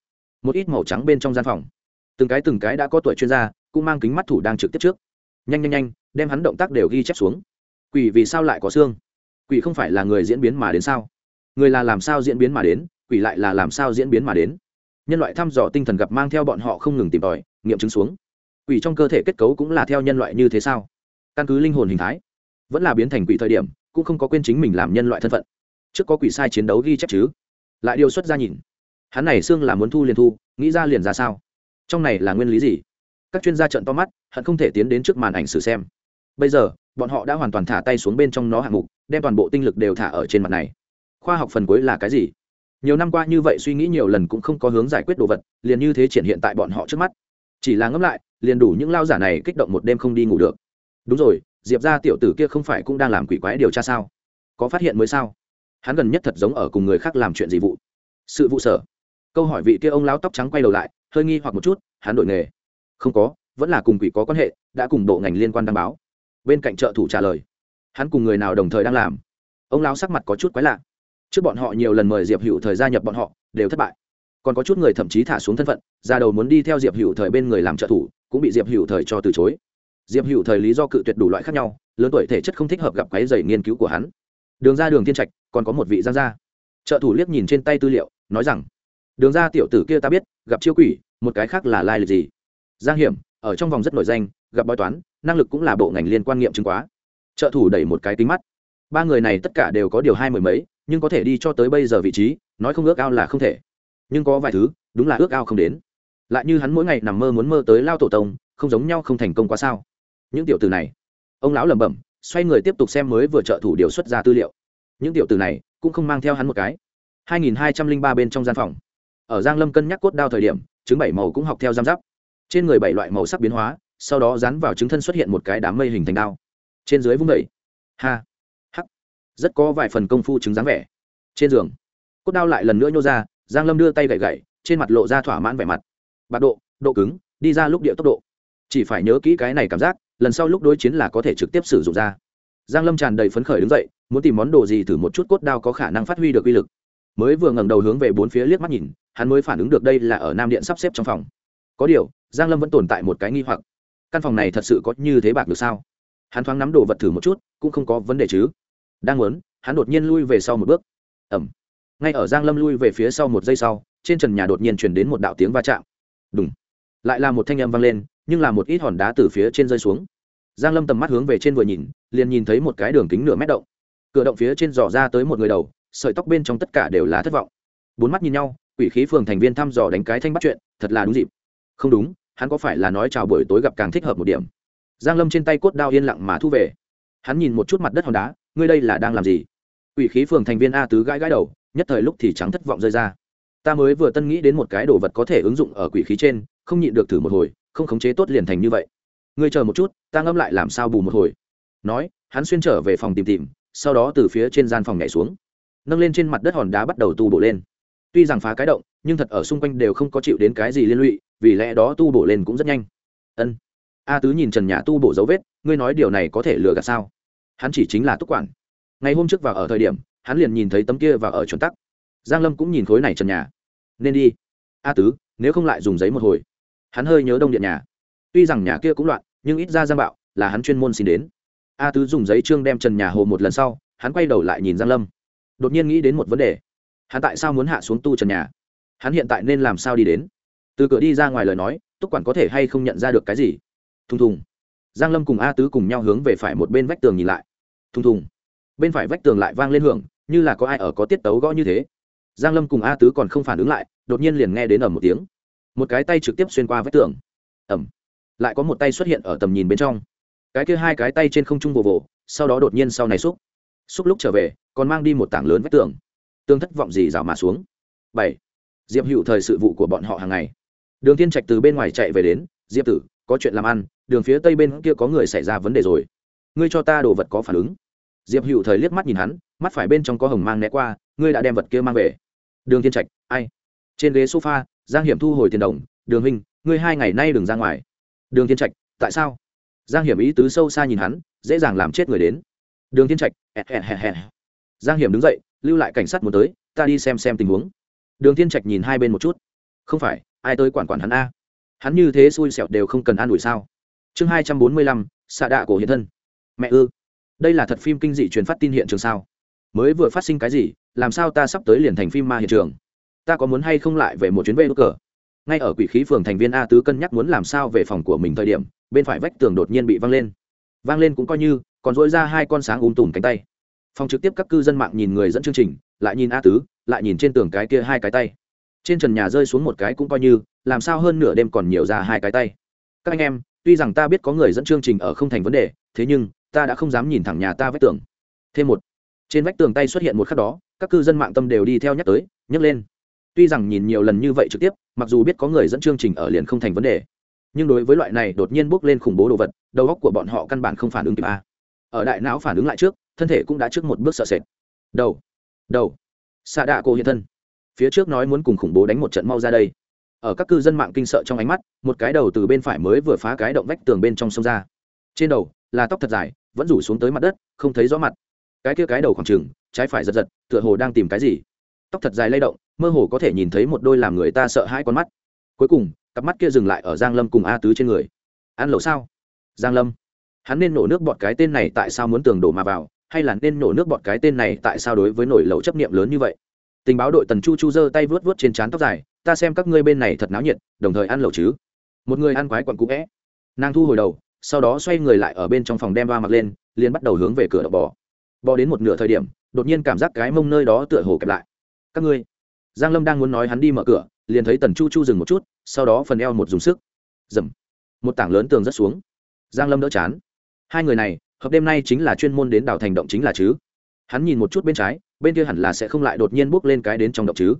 Một ít màu trắng bên trong gian phòng. Từng cái từng cái đã có tuổi chuyên gia, cũng mang kính mắt thủ đang trực tiếp trước. Nhanh nhanh nhanh, đem hắn động tác đều ghi chép xuống. Quỷ vì sao lại có xương? Quỷ không phải là người diễn biến mà đến sao? Người là làm sao diễn biến mà đến, quỷ lại là làm sao diễn biến mà đến? Nhân loại thăm dò tinh thần gặp mang theo bọn họ không ngừng tìm tòi, nghiệm chứng xuống. Quỷ trong cơ thể kết cấu cũng là theo nhân loại như thế sao? Căn cứ linh hồn hình thái, vẫn là biến thành quỷ thời điểm, cũng không có quên chính mình làm nhân loại thân phận. Trước có quỷ sai chiến đấu ghi chép chứ? Lại điều xuất ra nhìn. Hắn này xương là muốn thu liền thu, nghĩ ra liền ra sao? Trong này là nguyên lý gì? Các chuyên gia trận to mắt, hận không thể tiến đến trước màn ảnh xử xem. Bây giờ, bọn họ đã hoàn toàn thả tay xuống bên trong nó hạng mục, đem toàn bộ tinh lực đều thả ở trên mặt này. Khoa học phần cuối là cái gì? Nhiều năm qua như vậy suy nghĩ nhiều lần cũng không có hướng giải quyết đồ vật, liền như thế triển hiện tại bọn họ trước mắt. Chỉ là ngẫm lại, liền đủ những lao giả này kích động một đêm không đi ngủ được. Đúng rồi, diệp ra tiểu tử kia không phải cũng đang làm quỷ quái điều tra sao? Có phát hiện mới sao? Hắn gần nhất thật giống ở cùng người khác làm chuyện gì vụ. Sự vụ sở. Câu hỏi vị kia ông lão tóc trắng quay đầu lại, hơi nghi hoặc một chút, hắn đổi nghề. Không có, vẫn là cùng quỷ có quan hệ, đã cùng bộ ngành liên quan đăng báo. Bên cạnh trợ thủ trả lời. Hắn cùng người nào đồng thời đang làm? Ông lão sắc mặt có chút quái lạ. Trước bọn họ nhiều lần mời diệp hữu thời gia nhập bọn họ, đều thất bại. Còn có chút người thậm chí thả xuống thân phận, ra đầu muốn đi theo diệp hữu thời bên người làm trợ thủ, cũng bị diệp hữu thời cho từ chối. Diệp hữu thời lý do cự tuyệt đủ loại khác nhau, lớn tuổi thể chất không thích hợp gặp quái dày nghiên cứu của hắn đường ra đường thiên trạch, còn có một vị giang gia. Trợ thủ liếc nhìn trên tay tư liệu, nói rằng, đường ra tiểu tử kia ta biết, gặp chiêu quỷ, một cái khác là lai lịch gì? Giang hiểm, ở trong vòng rất nổi danh, gặp bói toán, năng lực cũng là bộ ngành liên quan nghiệm chứng quá. Trợ thủ đẩy một cái tính mắt. Ba người này tất cả đều có điều hai mười mấy, nhưng có thể đi cho tới bây giờ vị trí, nói không ước ao là không thể. Nhưng có vài thứ, đúng là ước ao không đến. Lại như hắn mỗi ngày nằm mơ muốn mơ tới lao tổ tông, không giống nhau không thành công quá sao. Những tiểu từ này, ông lão lẩm bẩm xoay người tiếp tục xem mới vừa trợ thủ điều xuất ra tư liệu. Những tiểu từ này cũng không mang theo hắn một cái. 2203 bên trong gian phòng. Ở giang lâm cân nhắc cốt đao thời điểm chứng bảy màu cũng học theo giam giáp. Trên người bảy loại màu sắc biến hóa, sau đó dán vào chứng thân xuất hiện một cái đám mây hình thành đao. Trên dưới vung đẩy ha. Hắc. Rất có vài phần công phu chứng dáng vẻ. Trên giường, cốt đao lại lần nữa nhô ra, giang lâm đưa tay gậy gậy trên mặt lộ ra thỏa mãn vẻ mặt. Bạc độ độ cứng, đi ra lúc địa tốc độ. Chỉ phải nhớ kỹ cái này cảm giác lần sau lúc đối chiến là có thể trực tiếp sử dụng ra. Giang lâm tràn đầy phấn khởi đứng dậy, muốn tìm món đồ gì thử một chút cốt đao có khả năng phát huy được uy lực. Mới vừa ngẩng đầu hướng về bốn phía liếc mắt nhìn, hắn mới phản ứng được đây là ở nam điện sắp xếp trong phòng. Có điều, giang lâm vẫn tồn tại một cái nghi hoặc. Căn phòng này thật sự có như thế bạc được sao? Hắn thoáng nắm đồ vật thử một chút, cũng không có vấn đề chứ. Đang muốn, hắn đột nhiên lui về sau một bước. Ẩm ngay ở giang lâm lui về phía sau một giây sau, trên trần nhà đột nhiên truyền đến một đạo tiếng va chạm. Đúng lại là một thanh âm vang lên nhưng là một ít hòn đá từ phía trên rơi xuống. Giang lâm tầm mắt hướng về trên vừa nhìn, liền nhìn thấy một cái đường kính nửa mét động. Cửa động phía trên dò ra tới một người đầu, sợi tóc bên trong tất cả đều là thất vọng. Bốn mắt nhìn nhau, quỷ khí phường thành viên thăm dò đánh cái thanh bắt chuyện, thật là đúng dịp. Không đúng, hắn có phải là nói chào buổi tối gặp càng thích hợp một điểm? Giang lâm trên tay cốt đao yên lặng mà thu về. Hắn nhìn một chút mặt đất hòn đá, ngươi đây là đang làm gì? Quỷ khí phường thành viên a tứ gãi gãi đầu, nhất thời lúc thì trắng thất vọng rơi ra. Ta mới vừa tân nghĩ đến một cái đồ vật có thể ứng dụng ở quỷ khí trên, không nhịn được thử một hồi không khống chế tốt liền thành như vậy. Ngươi chờ một chút, ta ngâm lại làm sao bù một hồi. Nói, hắn xuyên trở về phòng tìm tìm, sau đó từ phía trên gian phòng nhảy xuống. Nâng lên trên mặt đất hòn đá bắt đầu tu bổ lên. Tuy rằng phá cái động, nhưng thật ở xung quanh đều không có chịu đến cái gì liên lụy, vì lẽ đó tu bổ lên cũng rất nhanh. Ân. A tứ nhìn trần nhà tu bổ dấu vết, ngươi nói điều này có thể lừa gạt sao? Hắn chỉ chính là túc quản. Ngày hôm trước vào ở thời điểm, hắn liền nhìn thấy tấm kia và ở chuẩn tắc. Giang lâm cũng nhìn khối này trần nhà nên đi. A tứ, nếu không lại dùng giấy một hồi hắn hơi nhớ đông điện nhà. Tuy rằng nhà kia cũng loạn, nhưng ít ra giang bạo là hắn chuyên môn xin đến. A tứ dùng giấy trương đem trần nhà hồ một lần sau, hắn quay đầu lại nhìn giang lâm. Đột nhiên nghĩ đến một vấn đề. Hắn tại sao muốn hạ xuống tu trần nhà? Hắn hiện tại nên làm sao đi đến? Từ cửa đi ra ngoài lời nói, túc quản có thể hay không nhận ra được cái gì? Thùng thùng. Giang lâm cùng a tứ cùng nhau hướng về phải một bên vách tường nhìn lại. Thùng thùng. Bên phải vách tường lại vang lên hưởng, như là có ai ở có tiết tấu gõ như thế. Giang lâm cùng a tứ còn không phản ứng lại, đột nhiên liền nghe đến ở một tiếng một cái tay trực tiếp xuyên qua vách tường. Ẩm. Lại có một tay xuất hiện ở tầm nhìn bên trong. Cái kia hai cái tay trên không trung vồ vồ, sau đó đột nhiên sau này xúc. Xúc lúc trở về, còn mang đi một tảng lớn vách tường. Tương thất vọng gì rào mà xuống. Bảy. Diệp hữu thời sự vụ của bọn họ hàng ngày. Đường thiên trạch từ bên ngoài chạy về đến, diệp tử, có chuyện làm ăn, đường phía tây bên kia có người xảy ra vấn đề rồi. Ngươi cho ta đồ vật có phản ứng. Diệp hữu thời liếc mắt nhìn hắn, mắt phải bên trong có hồng mang né qua, ngươi đã đem vật kia mang về. Đường thiên trạch, ai? Trên ghế sofa giang hiểm thu hồi tiền đồng, đường huynh, ngươi hai ngày nay đừng ra ngoài. Đường thiên trạch, tại sao? Giang hiểm ý tứ sâu xa nhìn hắn, dễ dàng làm chết người đến. Đường thiên trạch giang hiểm đứng dậy, lưu lại cảnh sát muốn tới, ta đi xem xem tình huống. Đường thiên trạch nhìn hai bên một chút. Không phải, ai tới quản quản hắn a? Hắn như thế xui xẻo đều không cần an ủi sao? Chương hai trăm bốn mươi lăm, xạ đạ cổ hiện thân. Mẹ ư? Đây là thật phim kinh dị truyền phát tin hiện trường sao? Mới vừa phát sinh cái gì, làm sao ta sắp tới liền thành phim ma hiện trường? Ta có muốn hay không lại về một chuyến về đốt cờ? Ngay ở quỷ khí phường thành viên a tứ cân nhắc muốn làm sao về phòng của mình thời điểm, bên phải vách tường đột nhiên bị văng lên. Văng lên cũng coi như, còn dỗi ra hai con sáng ùm tùm cánh tay. Phòng trực tiếp các cư dân mạng nhìn người dẫn chương trình, lại nhìn a tứ, lại nhìn trên tường cái kia hai cái tay. Trên trần nhà rơi xuống một cái cũng coi như, làm sao hơn nửa đêm còn nhiều ra hai cái tay. Các anh em, tuy rằng ta biết có người dẫn chương trình ở không thành vấn đề, thế nhưng, ta đã không dám nhìn thẳng nhà ta vách tường. Thêm một, trên vách tường tay xuất hiện một khắc đó, các cư dân mạng tâm đều đi theo nhắc tới, nhấc lên tuy rằng nhìn nhiều lần như vậy trực tiếp, mặc dù biết có người dẫn chương trình ở liền không thành vấn đề. Nhưng đối với loại này đột nhiên bước lên khủng bố đồ vật, đầu óc của bọn họ căn bản không phản ứng kịp a. Ở đại não phản ứng lại trước, thân thể cũng đã trước một bước sợ sệt. Đầu đầu. Xạ đạ cô hiện thân. Phía trước nói muốn cùng khủng bố đánh một trận mau ra đây. Ở các cư dân mạng kinh sợ trong ánh mắt, một cái đầu từ bên phải mới vừa phá cái động vách tường bên trong sông ra. Trên đầu, là tóc thật dài, vẫn rủ xuống tới mặt đất, không thấy rõ mặt. Cái kia cái đầu khoảng trừng trái phải giật giật, tựa hồ đang tìm cái gì. Tóc thật dài lay động mơ hồ có thể nhìn thấy một đôi làm người ta sợ hãi con mắt. Cuối cùng, cặp mắt kia dừng lại ở giang lâm cùng a tứ trên người. Ăn lẩu sao? Giang lâm. Hắn nên nổ nước bọt cái tên này tại sao muốn tường đổ mà vào, hay là nên nổ nước bọt cái tên này tại sao đối với nổi lẩu chấp niệm lớn như vậy? Tình báo đội tần chu chu giơ tay vớt vớt trên trán tóc dài, ta xem các ngươi bên này thật náo nhiệt, đồng thời ăn lẩu chứ. Một người ăn quái quặn cũ vẽ. Nàng thu hồi đầu, sau đó xoay người lại ở bên trong phòng đem ba mặc lên, liền bắt đầu hướng về cửa đậu bò. Bò đến một nửa thời điểm, đột nhiên cảm giác cái mông nơi đó tựa hồ kẹp lại. Các ngươi giang lâm đang muốn nói hắn đi mở cửa, liền thấy tần chu chu dừng một chút, sau đó phần eo một dùng sức. Dầm. Một tảng lớn tường rất xuống. Giang lâm đỡ chán. Hai người này, hợp đêm nay chính là chuyên môn đến đảo thành động chính là chứ. Hắn nhìn một chút bên trái, bên kia hẳn là sẽ không lại đột nhiên bước lên cái đến trong động chứ.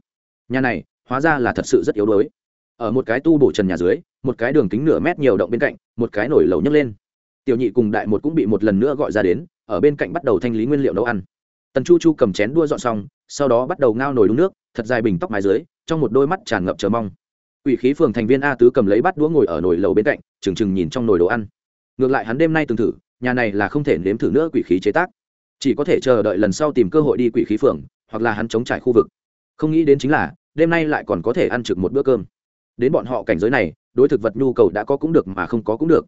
Nhà này, hóa ra là thật sự rất yếu đuối. Ở một cái tu bổ trần nhà dưới, một cái đường kính nửa mét nhiều động bên cạnh, một cái nổi lầu nhấc lên. Tiểu nhị cùng đại một cũng bị một lần nữa gọi ra đến, ở bên cạnh bắt đầu thanh lý nguyên liệu nấu ăn. Tần chu chu cầm chén đua dọn xong, sau đó bắt đầu ngao nồi đun nước thật dài bình tóc mái dưới, trong một đôi mắt tràn ngập chờ mong. Ủy khí phường thành viên a tứ cầm lấy bát đũa ngồi ở nồi lầu bên cạnh trừng trừng nhìn trong nồi đồ ăn. Ngược lại hắn đêm nay từng thử, nhà này là không thể nếm thử nữa quỷ khí chế tác. Chỉ có thể chờ đợi lần sau tìm cơ hội đi quỷ khí phường, hoặc là hắn chống trải khu vực. Không nghĩ đến chính là, đêm nay lại còn có thể ăn trực một bữa cơm. Đến bọn họ cảnh giới này, đối thực vật nhu cầu đã có cũng được mà không có cũng được.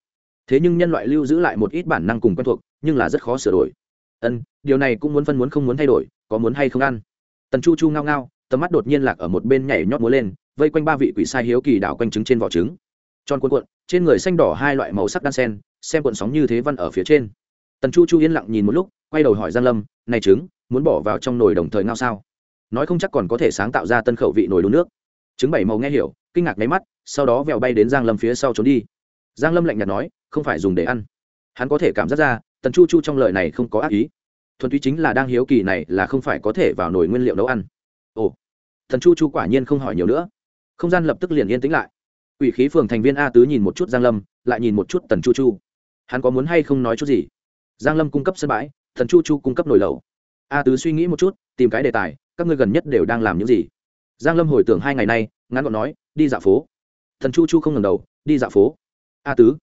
Thế nhưng nhân loại lưu giữ lại một ít bản năng cùng quen thuộc, nhưng là rất khó sửa đổi. Ân, điều này cũng muốn phân muốn không muốn thay đổi, có muốn hay không ăn. Tần chu chu ngao ngao tầm mắt đột nhiên lạc ở một bên nhảy nhót múa lên, vây quanh ba vị quỷ sai hiếu kỳ đảo quanh trứng trên vỏ trứng. Tròn cuộn cuộn, trên người xanh đỏ hai loại màu sắc đan sen, xem cuộn sóng như thế văn ở phía trên. Tần chu chu yên lặng nhìn một lúc, quay đầu hỏi giang lâm, này trứng, muốn bỏ vào trong nồi đồng thời ngao sao? Nói không chắc còn có thể sáng tạo ra tân khẩu vị nồi đun nước. Trứng bảy màu nghe hiểu, kinh ngạc mấy mắt, sau đó vèo bay đến giang lâm phía sau trốn đi. Giang lâm lạnh nhạt nói, không phải dùng để ăn. Hắn có thể cảm giác ra, tần chu chu trong lời này không có ác ý. Thuần túy chính là đang hiếu kỳ này là không phải có thể vào nồi nguyên liệu nấu ăn. Ồ thần chu chu quả nhiên không hỏi nhiều nữa. Không gian lập tức liền yên tĩnh lại. Ủy khí phường thành viên a tứ nhìn một chút giang lâm, lại nhìn một chút tần chu chu. Hắn có muốn hay không nói chút gì? Giang lâm cung cấp sân bãi thần chu chu cung cấp nồi lẩu. A tứ suy nghĩ một chút, tìm cái đề tài, các ngươi gần nhất đều đang làm những gì? Giang lâm hồi tưởng hai ngày nay, ngắn gọn nói, đi dạo phố. Thần chu chu không ngẩng đầu, đi dạo phố. A tứ,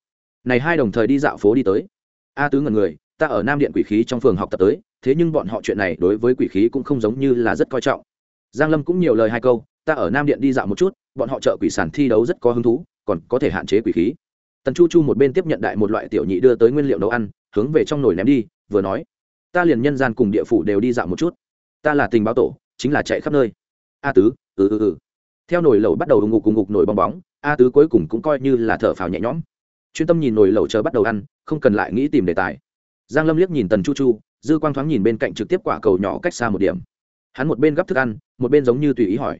này hai đồng thời đi dạo phố đi tới. A tứ ngẩn người, ta ở nam điện quỷ khí trong phường học tập tới, thế nhưng bọn họ chuyện này đối với quỷ khí cũng không giống như là rất coi trọng giang lâm cũng nhiều lời hai câu, ta ở nam điện đi dạo một chút, bọn họ chợ quỷ sản thi đấu rất có hứng thú, còn có thể hạn chế quỷ khí. Tần chu chu một bên tiếp nhận đại một loại tiểu nhị đưa tới nguyên liệu nấu ăn, hướng về trong nồi ném đi, vừa nói, ta liền nhân gian cùng địa phủ đều đi dạo một chút. Ta là tình báo tổ, chính là chạy khắp nơi. A tứ ừ ừ ừ. Theo nồi lẩu bắt đầu ùng ngục cùng ngục nổi bong bóng, a tứ cuối cùng cũng coi như là thở phào nhẹ nhõm. Chuyên tâm nhìn nồi lẩu chờ bắt đầu ăn, không cần lại nghĩ tìm đề tài. Giang lâm liếc nhìn tần chu chu, dư quang thoáng nhìn bên cạnh trực tiếp quả cầu nhỏ cách xa một điểm hắn một bên gấp thức ăn, một bên giống như tùy ý hỏi,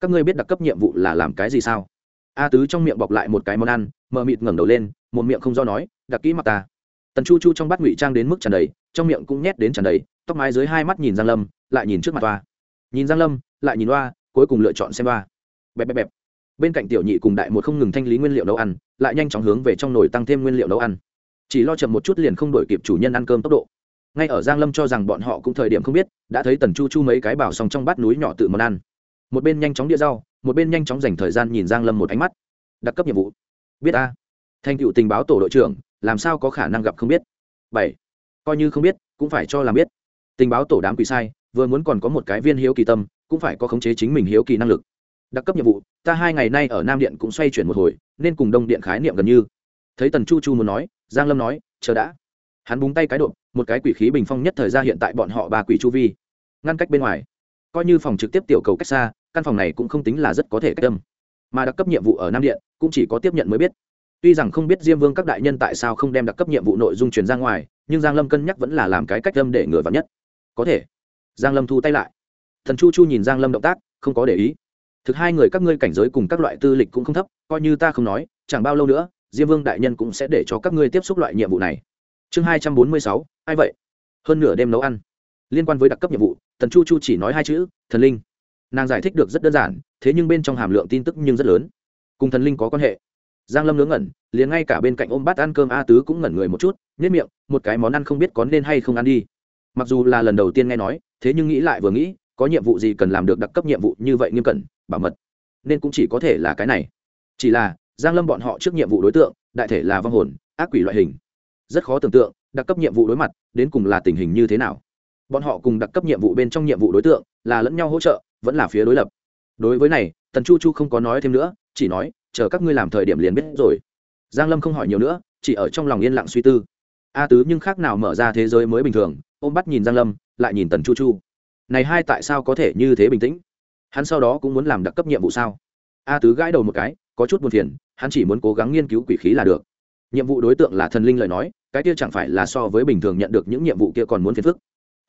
các ngươi biết đặc cấp nhiệm vụ là làm cái gì sao? A tứ trong miệng bọc lại một cái món ăn mờ mịt ngẩng đầu lên, một miệng không do nói, đặc kỹ mặt ta. Tần chu chu trong bát ngụy trang đến mức tràn đầy, trong miệng cũng nhét đến tràn đầy, tóc mái dưới hai mắt nhìn giang lâm, lại nhìn trước mặt toa. Nhìn giang lâm, lại nhìn toa, cuối cùng lựa chọn xem toa. Bẹp bẹp bẹp. Bên cạnh tiểu nhị cùng đại một không ngừng thanh lý nguyên liệu nấu ăn, lại nhanh chóng hướng về trong nồi tăng thêm nguyên liệu nấu ăn. Chỉ lo chậm một chút liền không đổi kịp chủ nhân ăn cơm tốc độ ngay ở giang lâm cho rằng bọn họ cũng thời điểm không biết, đã thấy tần chu chu mấy cái bảo xong trong bát núi nhỏ tự món ăn. Một bên nhanh chóng đĩa rau, một bên nhanh chóng dành thời gian nhìn giang lâm một ánh mắt. Đặc cấp nhiệm vụ. Biết a. Thành cựu tình báo tổ đội trưởng, làm sao có khả năng gặp không biết? Bảy. Coi như không biết, cũng phải cho làm biết. Tình báo tổ đám quỷ sai, vừa muốn còn có một cái viên hiếu kỳ tâm, cũng phải có khống chế chính mình hiếu kỳ năng lực. Đặc cấp nhiệm vụ, ta hai ngày nay ở nam điện cũng xoay chuyển một hồi, nên cùng đông điện khái niệm gần như. Thấy tần chu chu muốn nói, giang lâm nói, chờ đã. Hắn búng tay cái độ một cái quỷ khí bình phong nhất thời ra hiện tại bọn họ ba quỷ chu vi. Ngăn cách bên ngoài, coi như phòng trực tiếp tiểu cầu cách xa, căn phòng này cũng không tính là rất có thể cách tâm mà đặc cấp nhiệm vụ ở nam điện, cũng chỉ có tiếp nhận mới biết. Tuy rằng không biết diêm vương các đại nhân tại sao không đem đặc cấp nhiệm vụ nội dung truyền ra ngoài, nhưng giang lâm cân nhắc vẫn là làm cái cách tâm để ngừa vào nhất. Có thể. Giang lâm thu tay lại. Thần chu chu nhìn giang lâm động tác, không có để ý. Thực hai người các ngươi cảnh giới cùng các loại tư lịch cũng không thấp, coi như ta không nói, chẳng bao lâu nữa, diêm vương đại nhân cũng sẽ để cho các ngươi tiếp xúc loại nhiệm vụ này. Chương hai trăm bốn mươi sáu ai vậy? Hơn nửa đêm nấu ăn. Liên quan với đặc cấp nhiệm vụ, tần chu chu chỉ nói hai chữ, thần linh. Nàng giải thích được rất đơn giản, thế nhưng bên trong hàm lượng tin tức nhưng rất lớn. Cùng thần linh có quan hệ. Giang lâm ngớ ngẩn, liền ngay cả bên cạnh ôm bát ăn cơm a tứ cũng ngẩn người một chút nhất miệng, một cái món ăn không biết có nên hay không ăn đi. Mặc dù là lần đầu tiên nghe nói, thế nhưng nghĩ lại vừa nghĩ, có nhiệm vụ gì cần làm được đặc cấp nhiệm vụ như vậy nghiêm cẩn, bảo mật. Nên cũng chỉ có thể là cái này. Chỉ là, giang lâm bọn họ trước nhiệm vụ đối tượng, đại thể là vong hồn, ác quỷ loại hình. Rất khó tưởng tượng đặc cấp nhiệm vụ đối mặt, đến cùng là tình hình như thế nào? Bọn họ cùng đặc cấp nhiệm vụ bên trong nhiệm vụ đối tượng là lẫn nhau hỗ trợ, vẫn là phía đối lập. Đối với này, tần chu chu không có nói thêm nữa, chỉ nói, chờ các ngươi làm thời điểm liền biết rồi. Giang lâm không hỏi nhiều nữa, chỉ ở trong lòng yên lặng suy tư. A tứ nhưng khác nào mở ra thế giới mới bình thường, ôm bắt nhìn giang lâm, lại nhìn tần chu chu. Này hai tại sao có thể như thế bình tĩnh? Hắn sau đó cũng muốn làm đặc cấp nhiệm vụ sao? A tứ gãi đầu một cái, có chút buồn phiền, hắn chỉ muốn cố gắng nghiên cứu quỷ khí là được nhiệm vụ đối tượng là thần linh lời nói, cái kia chẳng phải là so với bình thường nhận được những nhiệm vụ kia còn muốn phiền phức.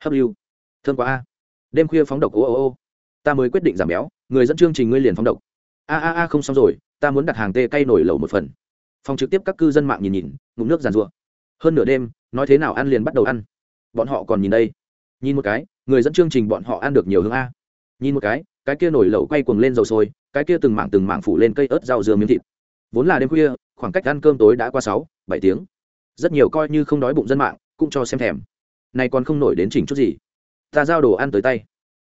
Hấp lưu. Thương quá a. Đêm khuya phóng độc, ô ô ô. Ta mới quyết định giảm béo, người dẫn chương trình ngươi liền phóng độc. A a a, không xong rồi, ta muốn đặt hàng tê cây nổi lẩu một phần. Phòng trực tiếp các cư dân mạng nhìn nhìn, ngụm nước giàn rụa hơn nửa đêm, nói thế nào ăn liền bắt đầu ăn. Bọn họ còn nhìn đây. Nhìn một cái, người dẫn chương trình bọn họ ăn được nhiều hướng a. Nhìn một cái cái kia nổi lẩu quay cuồng lên dầu sôi, cái kia từng mảng từng mảng phủ lên cây ớt rau dưa miếng thịt vốn là đêm khuya, khoảng cách ăn cơm tối đã qua sáu, bảy tiếng. Rất nhiều coi như không đói bụng dân mạng cũng cho xem thèm. Này còn không nổi đến chỉnh chút gì. Ta giao đồ ăn tới tay.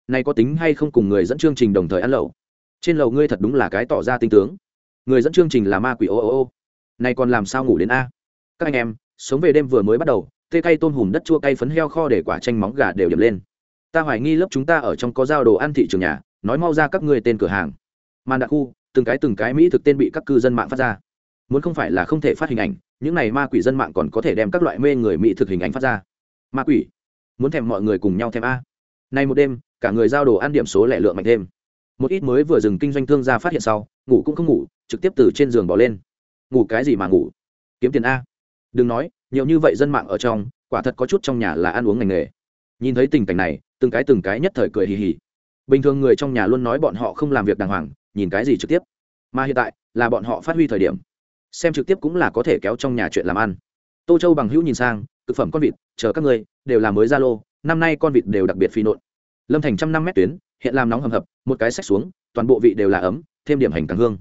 Này có tính hay không cùng người dẫn chương trình đồng thời ăn lẩu? Trên lầu ngươi thật đúng là cái tỏ ra tinh tướng. Người dẫn chương trình là ma quỷ ô ô ô. Này còn làm sao ngủ đến a? Các anh em, sống về đêm vừa mới bắt đầu, tê cay tôm hùm đất chua cay phấn heo kho để quả chanh móng gà đều điểm lên. Ta hoài nghi lớp chúng ta ở trong có giao đồ ăn thị trường nhà, nói mau ra các ngươi tên cửa hàng. Màn đặc khu từng cái từng cái mỹ thực tên bị các cư dân mạng phát ra. Muốn không phải là không thể phát hình ảnh, những này ma quỷ dân mạng còn có thể đem các loại mê người mỹ thực hình ảnh phát ra. Ma quỷ, muốn thèm mọi người cùng nhau thèm a. Nay một đêm, cả người giao đồ ăn điểm số lẻ lượng mạnh thêm. Một ít mới vừa dừng kinh doanh thương gia phát hiện sau, ngủ cũng không ngủ, trực tiếp từ trên giường bỏ lên. Ngủ cái gì mà ngủ? Kiếm tiền a. Đừng nói, nhiều như vậy dân mạng ở trong, quả thật có chút trong nhà là ăn uống ngành nghề. Nhìn thấy tình cảnh này, từng cái từng cái nhất thời cười hì hì. Bình thường người trong nhà luôn nói bọn họ không làm việc đàng hoàng nhìn cái gì trực tiếp? Mà hiện tại là bọn họ phát huy thời điểm. Xem trực tiếp cũng là có thể kéo trong nhà chuyện làm ăn. Tô châu bằng hữu nhìn sang thực phẩm con vịt chờ các người đều là mới gia lô năm nay con vịt đều đặc biệt phi nộn. Lâm thành trăm năm mét tuyến hiện làm nóng hầm hập một cái sách xuống toàn bộ vị đều là ấm thêm điểm hành càng hương.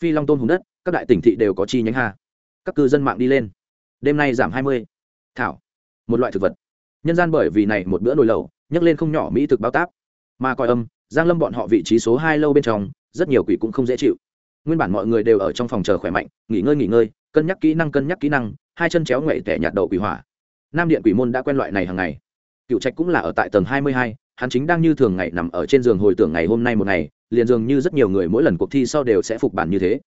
Phi long tôn hùng đất các đại tỉnh thị đều có chi nhánh hà, các cư dân mạng đi lên. Đêm nay giảm hai mươi. Thảo. Một loại thực vật. Nhân gian bởi vì này một bữa nồi lẩu nhấc lên không nhỏ mỹ thực bao táp. Mà coi âm giang lâm bọn họ vị trí số hai lâu bên trong rất nhiều quỷ cũng không dễ chịu. Nguyên bản mọi người đều ở trong phòng chờ khỏe mạnh, nghỉ ngơi nghỉ ngơi, cân nhắc kỹ năng, cân nhắc kỹ năng, hai chân chéo ngoệ tẻ nhạt đậu quỷ hỏa. Nam điện quỷ môn đã quen loại này hàng ngày. Cựu trạch cũng là ở tại tầng hai mươi hai, hắn chính đang như thường ngày nằm ở trên giường hồi tưởng ngày hôm nay một ngày, liền dường như rất nhiều người mỗi lần cuộc thi sau đều sẽ phục bản như thế.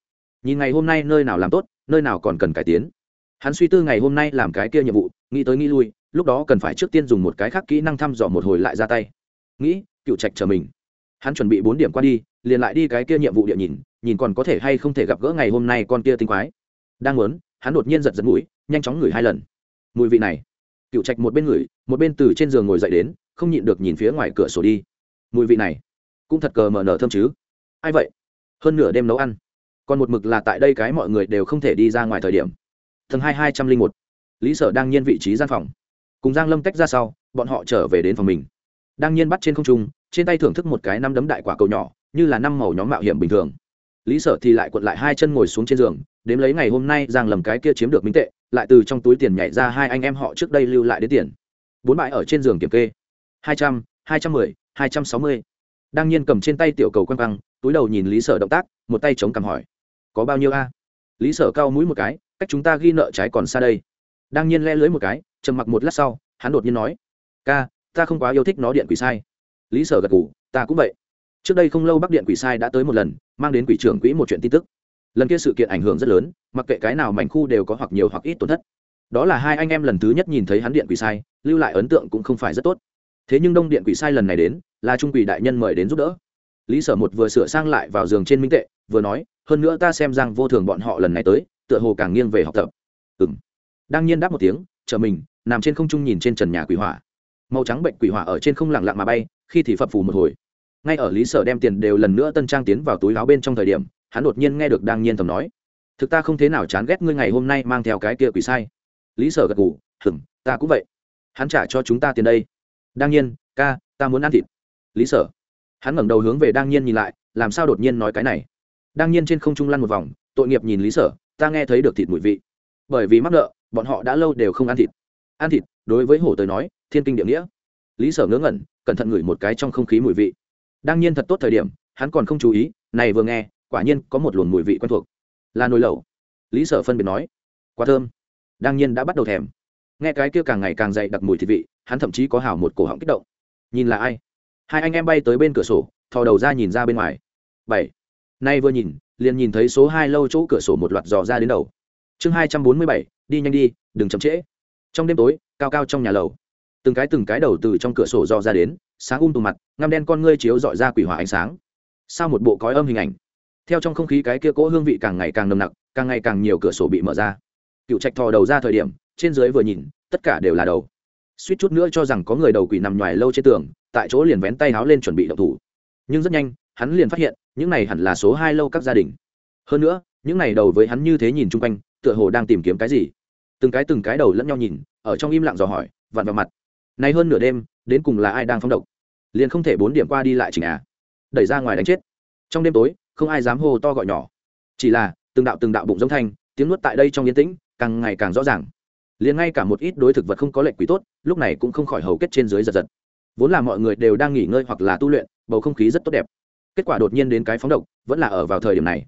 Nhìn ngày hôm nay nơi nào làm tốt, nơi nào còn cần cải tiến. Hắn suy tư ngày hôm nay làm cái kia nhiệm vụ, nghĩ tới nghĩ lui, lúc đó cần phải trước tiên dùng một cái khác kỹ năng thăm dò một hồi lại ra tay. Nghĩ, cựu trạch chờ mình. Hắn chuẩn bị bốn điểm qua đi liền lại đi cái kia nhiệm vụ địa nhìn nhìn còn có thể hay không thể gặp gỡ ngày hôm nay con kia tinh quái. Đang muốn, hắn đột nhiên giật giật mũi, nhanh chóng ngửi hai lần. Mùi vị này, cựu trạch một bên ngửi, một bên từ trên giường ngồi dậy đến, không nhịn được nhìn phía ngoài cửa sổ đi. Mùi vị này, cũng thật cờ mờ nở thơm chứ. Ai vậy? Hơn nửa đêm nấu ăn. Còn một mực là tại đây cái mọi người đều không thể đi ra ngoài thời điểm. Tầng hai hai trăm linh một, lý sở đang nhiên vị trí gian phòng. Cùng giang lâm tách ra sau, bọn họ trở về đến phòng mình. Đang nhiên bắt trên không trung, trên tay thưởng thức một cái năm đấm đại quả cầu nhỏ như là năm màu nhóm mạo hiểm bình thường. Lý sở thì lại quật lại hai chân ngồi xuống trên giường, đếm lấy ngày hôm nay giang lầm cái kia chiếm được minh tệ, lại từ trong túi tiền nhảy ra hai anh em họ trước đây lưu lại đến tiền. Bốn bãi ở trên giường kiểm kê. Hai trăm hai trăm mười, hai trăm sáu mươi. Đang nhiên cầm trên tay tiểu cầu quăng quăng túi đầu nhìn lý sở động tác, một tay chống cằm hỏi, có bao nhiêu a? Lý sở cao mũi một cái, cách chúng ta ghi nợ trái còn xa đây. Đang nhiên le lưới một cái, trầm mặc một lát sau, hắn đột nhiên nói, ca, ta không quá yêu thích nó điện quỷ sai. Lý sở gật ngủ ta cũng vậy trước đây không lâu bắc điện quỷ sai đã tới một lần, mang đến quỷ trưởng quỹ một chuyện tin tức. Lần kia sự kiện ảnh hưởng rất lớn, mặc kệ cái nào mảnh khu đều có hoặc nhiều hoặc ít tổn thất. Đó là hai anh em lần thứ nhất nhìn thấy hắn điện quỷ sai, lưu lại ấn tượng cũng không phải rất tốt. Thế nhưng đông điện quỷ sai lần này đến, là trung quỷ đại nhân mời đến giúp đỡ. Lý sở một vừa sửa sang lại vào giường trên minh tệ, vừa nói, hơn nữa ta xem rằng vô thường bọn họ lần này tới, tựa hồ càng nghiêng về học tập. Ừng đang nhiên đáp một tiếng, chờ mình, nằm trên không trung nhìn trên trần nhà quỷ hỏa. Màu trắng bệnh quỷ hỏa ở trên không lặng lặng mà bay, khi thì phập phù một hồi ngay ở lý sở đem tiền đều lần nữa tân trang tiến vào túi áo bên trong thời điểm, hắn đột nhiên nghe được đang nhiên thầm nói, thực ta không thế nào chán ghét ngươi ngày hôm nay mang theo cái kia quỷ sai. Lý sở gật ngủ hừng ta cũng vậy. Hắn trả cho chúng ta tiền đây. Đang nhiên, ca, ta muốn ăn thịt. Lý sở, hắn ngẩng đầu hướng về đang nhiên nhìn lại, làm sao đột nhiên nói cái này? Đang nhiên trên không trung lăn một vòng, tội nghiệp nhìn lý sở, ta nghe thấy được thịt mùi vị. Bởi vì mắc nợ, bọn họ đã lâu đều không ăn thịt. Ăn thịt? Đối với hổ tới nói, thiên kinh địa nghĩa. Lý sở ngớ ngẩn, cẩn thận ngửi một cái trong không khí mùi vị đang nhiên thật tốt thời điểm, hắn còn không chú ý, này vừa nghe, quả nhiên có một luồng mùi vị quen thuộc. Là nồi lẩu. Lý sở phân biệt nói, quá thơm. Đang nhiên đã bắt đầu thèm. Nghe cái kia càng ngày càng dày đặc mùi thịt vị, hắn thậm chí có hào một cổ họng kích động. Nhìn là ai? Hai anh em bay tới bên cửa sổ, thò đầu ra nhìn ra bên ngoài. Bảy. Nay vừa nhìn, liền nhìn thấy số hai lâu chỗ cửa sổ một loạt dò ra đến đầu. Chương hai trăm bốn mươi bảy, đi nhanh đi, đừng chậm trễ. Trong đêm tối, cao cao trong nhà lầu. Từng cái từng cái đầu từ trong cửa sổ dò ra đến sáng um tù mặt, ngăm đen con ngươi chiếu dọi ra quỷ hỏa ánh sáng. Sau một bộ cói âm hình ảnh? Theo trong không khí cái kia cỗ hương vị càng ngày càng nồng nặc, càng ngày càng nhiều cửa sổ bị mở ra. Cựu trạch thò đầu ra thời điểm, trên dưới vừa nhìn, tất cả đều là đầu. Suýt chút nữa cho rằng có người đầu quỷ nằm ngoài lâu trên tường, tại chỗ liền vén tay háo lên chuẩn bị động thủ. Nhưng rất nhanh, hắn liền phát hiện, những này hẳn là số hai lâu các gia đình. Hơn nữa, những này đầu với hắn như thế nhìn chung quanh, tựa hồ đang tìm kiếm cái gì? Từng cái từng cái đầu lẫn nhau nhìn, ở trong im lặng dò hỏi, vặn vào mặt. Nay hơn nửa đêm đến cùng là ai đang phong độc? Liền không thể bốn điểm qua đi lại chỉnh à? Đẩy ra ngoài đánh chết. Trong đêm tối, không ai dám hô to gọi nhỏ. Chỉ là, từng đạo từng đạo bụng giống thanh, tiếng nuốt tại đây trong yên tĩnh, càng ngày càng rõ ràng. Liền ngay cả một ít đối thực vật không có lệnh quý tốt, lúc này cũng không khỏi hầu kết trên dưới giật giật. Vốn là mọi người đều đang nghỉ ngơi hoặc là tu luyện, bầu không khí rất tốt đẹp. Kết quả đột nhiên đến cái phóng độc, vẫn là ở vào thời điểm này.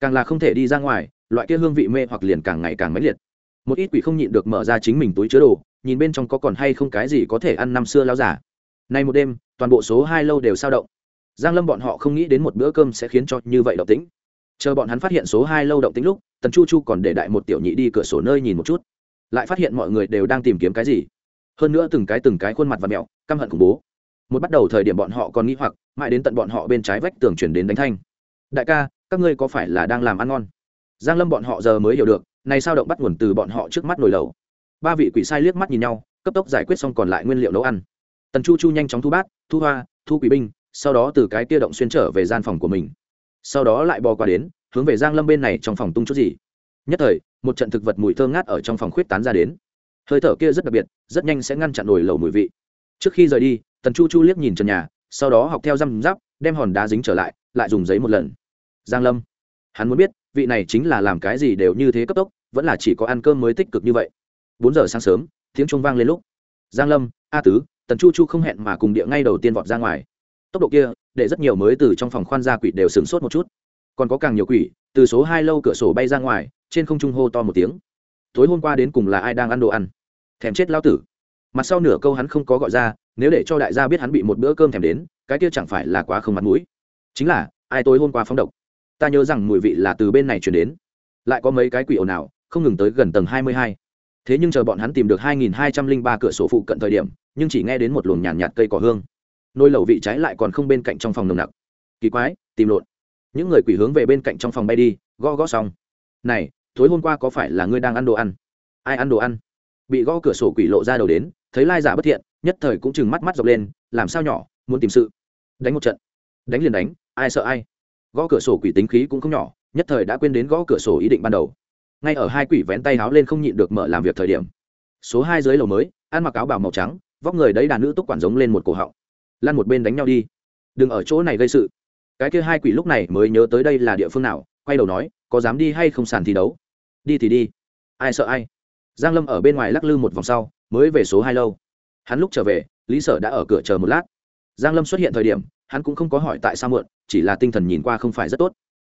Càng là không thể đi ra ngoài, loại kia hương vị mê hoặc liền càng ngày càng mãnh liệt. Một ít quỷ không nhịn được mở ra chính mình túi chứa đồ nhìn bên trong có còn hay không cái gì có thể ăn năm xưa lao giả. Nay một đêm, toàn bộ số hai lâu đều sao động. Giang lâm bọn họ không nghĩ đến một bữa cơm sẽ khiến cho như vậy động tĩnh. Chờ bọn hắn phát hiện số hai lâu động tĩnh lúc, tần chu chu còn để đại một tiểu nhị đi cửa sổ nơi nhìn một chút. Lại phát hiện mọi người đều đang tìm kiếm cái gì. Hơn nữa từng cái từng cái khuôn mặt và mẹo, căm hận khủng bố. Một bắt đầu thời điểm bọn họ còn nghĩ hoặc, mãi đến tận bọn họ bên trái vách tường chuyển đến đánh thanh. Đại ca, các ngươi có phải là đang làm ăn ngon? Giang lâm bọn họ giờ mới hiểu được, này sao động bắt nguồn từ bọn họ trước mắt nồi lầu ba vị quỷ sai liếc mắt nhìn nhau, cấp tốc giải quyết xong còn lại nguyên liệu nấu ăn. Tần chu chu nhanh chóng thu bát, thu hoa, thu quỷ binh, sau đó từ cái kia động xuyên trở về gian phòng của mình. Sau đó lại bò qua đến, hướng về giang lâm bên này trong phòng tung chút gì. Nhất thời, một trận thực vật mùi thơm ngát ở trong phòng khuyết tán ra đến. Hơi thở kia rất đặc biệt, rất nhanh sẽ ngăn chặn nổi lầu mùi vị. Trước khi rời đi, tần chu chu liếc nhìn trần nhà, sau đó học theo răm giáp, đem hòn đá dính trở lại lại dùng giấy một lần. Giang lâm, hắn muốn biết, vị này chính là làm cái gì đều như thế cấp tốc, vẫn là chỉ có ăn cơm mới tích cực như vậy bốn giờ sáng sớm, tiếng trung vang lên lúc. Giang lâm, a tứ, tần chu chu không hẹn mà cùng địa ngay đầu tiên vọt ra ngoài. Tốc độ kia, để rất nhiều mới từ trong phòng khoan ra quỷ đều sửng sốt một chút. Còn có càng nhiều quỷ, từ số hai lâu cửa sổ bay ra ngoài, trên không trung hô to một tiếng. Tối hôm qua đến cùng là ai đang ăn đồ ăn? Thèm chết lao tử. Mặt sau nửa câu hắn không có gọi ra, nếu để cho đại gia biết hắn bị một bữa cơm thèm đến, cái kia chẳng phải là quá không mặt mũi. Chính là, ai tối hôm qua phóng độc? Ta nhớ rằng mùi vị là từ bên này chuyển đến. Lại có mấy cái quỷ ồn nào không ngừng tới gần tầng hai mươi hai thế nhưng chờ bọn hắn tìm được hai nghìn hai trăm linh ba cửa sổ phụ cận thời điểm nhưng chỉ nghe đến một luồng nhàn nhạt, nhạt cây cỏ hương. Nôi lẩu vị trái lại còn không bên cạnh trong phòng nồng nặc. Kỳ quái tìm lộn. Những người quỷ hướng về bên cạnh trong phòng bay đi gõ gõ xong. Này tối hôm qua có phải là ngươi đang ăn đồ ăn? Ai ăn đồ ăn? Bị gõ cửa sổ quỷ lộ ra đầu đến thấy lai giả bất thiện nhất thời cũng chừng mắt mắt dọc lên làm sao nhỏ muốn tìm sự. Đánh một trận. Đánh liền đánh ai sợ ai. Gõ cửa sổ quỷ tính khí cũng không nhỏ nhất thời đã quên đến gõ cửa sổ ý định ban đầu ngay ở hai quỷ vén tay háo lên không nhịn được mở làm việc thời điểm. Số hai dưới lầu mới, ăn mặc áo bào màu trắng, vóc người đấy đàn nữ túc quản giống lên một cổ họng. Lan một bên đánh nhau đi. Đừng ở chỗ này gây sự. Cái kia hai quỷ lúc này mới nhớ tới đây là địa phương nào, quay đầu nói, có dám đi hay không sàn thi đấu? Đi thì đi. Ai sợ ai? Giang lâm ở bên ngoài lắc lư một vòng sau, mới về số hai lâu. Hắn lúc trở về, lý sở đã ở cửa chờ một lát. Giang lâm xuất hiện thời điểm, hắn cũng không có hỏi tại sao muộn, chỉ là tinh thần nhìn qua không phải rất tốt.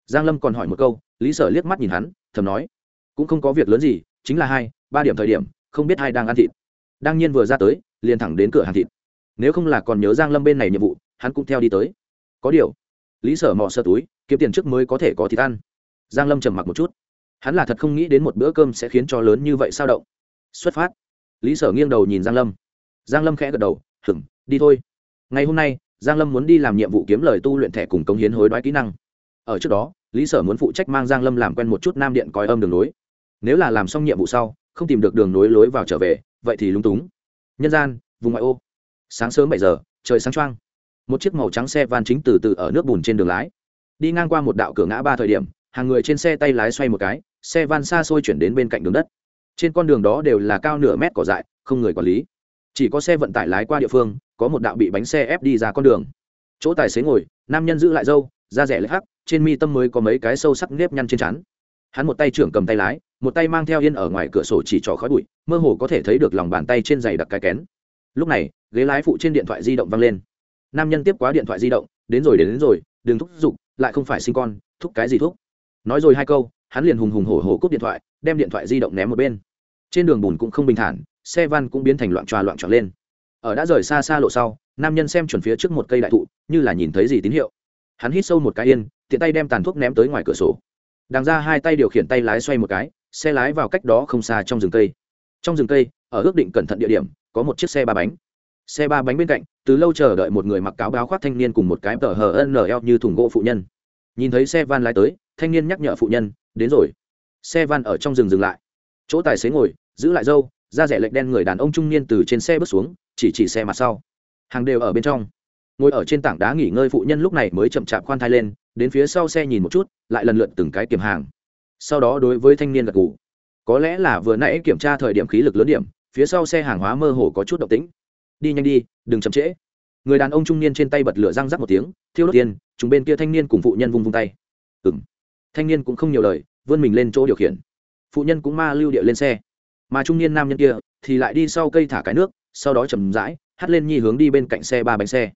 Giang lâm còn hỏi một câu, lý sở liếc mắt nhìn hắn, thầm nói cũng không có việc lớn gì, chính là hai, ba điểm thời điểm, không biết ai đang ăn thịt. Đang nhiên vừa ra tới, liền thẳng đến cửa hàng thịt. Nếu không là còn nhớ giang lâm bên này nhiệm vụ, hắn cũng theo đi tới. Có điều, lý sở mò sơ túi, kiếm tiền trước mới có thể có thịt ăn. Giang lâm trầm mặc một chút. Hắn là thật không nghĩ đến một bữa cơm sẽ khiến cho lớn như vậy sao động. Xuất phát. Lý sở nghiêng đầu nhìn giang lâm. Giang lâm khẽ gật đầu hửng đi thôi. Ngày hôm nay, giang lâm muốn đi làm nhiệm vụ kiếm lời tu luyện thẻ cùng công hiến hối đoái kỹ năng. Ở trước đó, lý sở muốn phụ trách mang giang lâm làm quen một chút nam điện coi âm đường lối nếu là làm xong nhiệm vụ sau, không tìm được đường nối lối vào trở về, vậy thì lúng túng. Nhân gian, vùng ngoại ô. Sáng sớm bảy giờ, trời sáng trăng một chiếc màu trắng xe van chính từ từ ở nước bùn trên đường lái. Đi ngang qua một đạo cửa ngã ba thời điểm, hàng người trên xe tay lái xoay một cái, xe van xa xôi chuyển đến bên cạnh đường đất. Trên con đường đó đều là cao nửa mét cỏ dại, không người quản lý. Chỉ có xe vận tải lái qua địa phương, có một đạo bị bánh xe ép đi ra con đường. Chỗ tài xế ngồi, nam nhân giữ lại dâu, da rẻ lệch hắc, trên mi tâm mới có mấy cái sâu sắc nếp nhăn trên chắn hắn một tay trưởng cầm tay lái một tay mang theo yên ở ngoài cửa sổ chỉ trỏ khói bụi mơ hồ có thể thấy được lòng bàn tay trên giày đặc cái kén. Lúc này ghế lái phụ trên điện thoại di động văng lên. Nam nhân tiếp quá điện thoại di động đến rồi đến, đến rồi đừng thúc giục lại không phải sinh con thúc cái gì thúc? Nói rồi hai câu hắn liền hùng hùng hổ hổ cúp điện thoại đem điện thoại di động ném một bên. Trên đường bùn cũng không bình thản xe van cũng biến thành loạn tròa loạn tròn lên. Ở đã rời xa xa lộ sau nam nhân xem chuẩn phía trước một cây đại thụ như là nhìn thấy gì tín hiệu. Hắn hít sâu một cái yên tiện tay đem tàn thuốc ném tới ngoài cửa sổ. Đằng ra hai tay điều khiển tay lái xoay một cái xe lái vào cách đó không xa trong rừng cây. Trong rừng cây, ở ước định cẩn thận địa điểm, có một chiếc xe ba bánh. Xe ba bánh bên cạnh, từ lâu chờ đợi một người mặc cáo báo khoác thanh niên cùng một cái tờ hờ nl như thùng gỗ phụ nhân. Nhìn thấy xe van lái tới, thanh niên nhắc nhở phụ nhân, đến rồi. Xe van ở trong rừng dừng lại. Chỗ tài xế ngồi, giữ lại dâu, da rẻ lệch đen người đàn ông trung niên từ trên xe bước xuống, chỉ chỉ xe mặt sau. Hàng đều ở bên trong. Ngồi ở trên tảng đá nghỉ ngơi phụ nhân lúc này mới chậm chạp khoan thai lên, đến phía sau xe nhìn một chút, lại lần lượt từng cái kiểm hàng sau đó đối với thanh niên gật gù. Có lẽ là vừa nãy kiểm tra thời điểm khí lực lớn điểm, phía sau xe hàng hóa mơ hồ có chút động tĩnh. Đi nhanh đi, đừng chậm trễ. Người đàn ông trung niên trên tay bật lửa răng rắc một tiếng, thiêu đốt tiền chúng bên kia thanh niên cùng phụ nhân vung vung tay. Ừ m thanh niên cũng không nhiều lời, vươn mình lên chỗ điều khiển. Phụ nhân cũng ma lưu địa lên xe. Mà trung niên nam nhân kia thì lại đi sau cây thả cái nước, sau đó chầm rãi hắt lên nhi hướng đi bên cạnh xe ba bánh xe.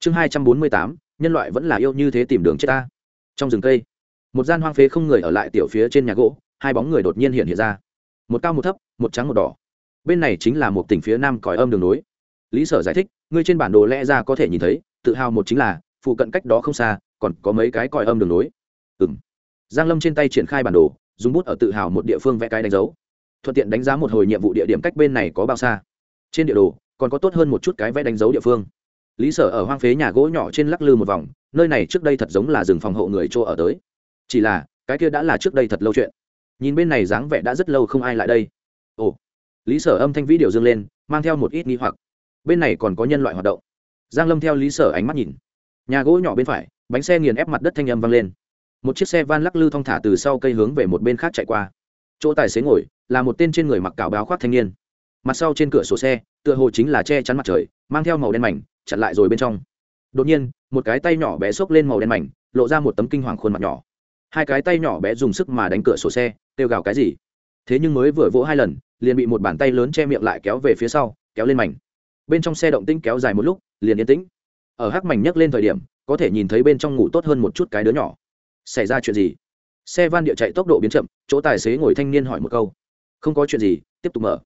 Chương hai trăm bốn mươi tám, nhân loại vẫn là yêu như thế tìm đường chết ta. Trong rừng cây một gian hoang phế không người ở lại tiểu phía trên nhà gỗ, hai bóng người đột nhiên hiện hiện ra. Một cao một thấp, một trắng một đỏ. Bên này chính là một tỉnh phía nam còi âm đường nối. Lý sở giải thích, ngươi trên bản đồ lẽ ra có thể nhìn thấy, tự hào một chính là, phụ cận cách đó không xa, còn có mấy cái còi âm đường nối. Ừng giang lâm trên tay triển khai bản đồ, dùng bút ở tự hào một địa phương vẽ cái đánh dấu. Thuận tiện đánh giá một hồi nhiệm vụ địa điểm cách bên này có bao xa. Trên địa đồ, còn có tốt hơn một chút cái vẽ đánh dấu địa phương. Lý sở ở hoang phế nhà gỗ nhỏ trên lắc lư một vòng, nơi này trước đây thật giống là rừng phòng hộ người chỗ ở tới chỉ là, cái kia đã là trước đây thật lâu chuyện. Nhìn bên này dáng vẻ đã rất lâu không ai lại đây. Ồ, lý sở âm thanh vĩ điều dương lên, mang theo một ít nghi hoặc. Bên này còn có nhân loại hoạt động. Giang lâm theo lý sở ánh mắt nhìn. Nhà gỗ nhỏ bên phải, bánh xe nghiền ép mặt đất thanh âm vang lên. Một chiếc xe van lắc lư thong thả từ sau cây hướng về một bên khác chạy qua. Chỗ tài xế ngồi, là một tên trên người mặc cảo báo khoác thanh niên. Mặt sau trên cửa sổ xe, tựa hồ chính là che chắn mặt trời, mang theo màu đen mảnh, chặn lại rồi bên trong. Đột nhiên, một cái tay nhỏ bé xốc lên màu đen mảnh, lộ ra một tấm kinh hoàng khuôn mặt nhỏ hai cái tay nhỏ bé dùng sức mà đánh cửa sổ xe, kêu gào cái gì? Thế nhưng mới vừa vỗ hai lần, liền bị một bàn tay lớn che miệng lại kéo về phía sau, kéo lên mảnh. Bên trong xe động tĩnh kéo dài một lúc, liền yên tĩnh. Ở hắc mảnh nhấc lên thời điểm, có thể nhìn thấy bên trong ngủ tốt hơn một chút cái đứa nhỏ. Xảy ra chuyện gì? Xe van địa chạy tốc độ biến chậm, chỗ tài xế ngồi thanh niên hỏi một câu. Không có chuyện gì, tiếp tục mở.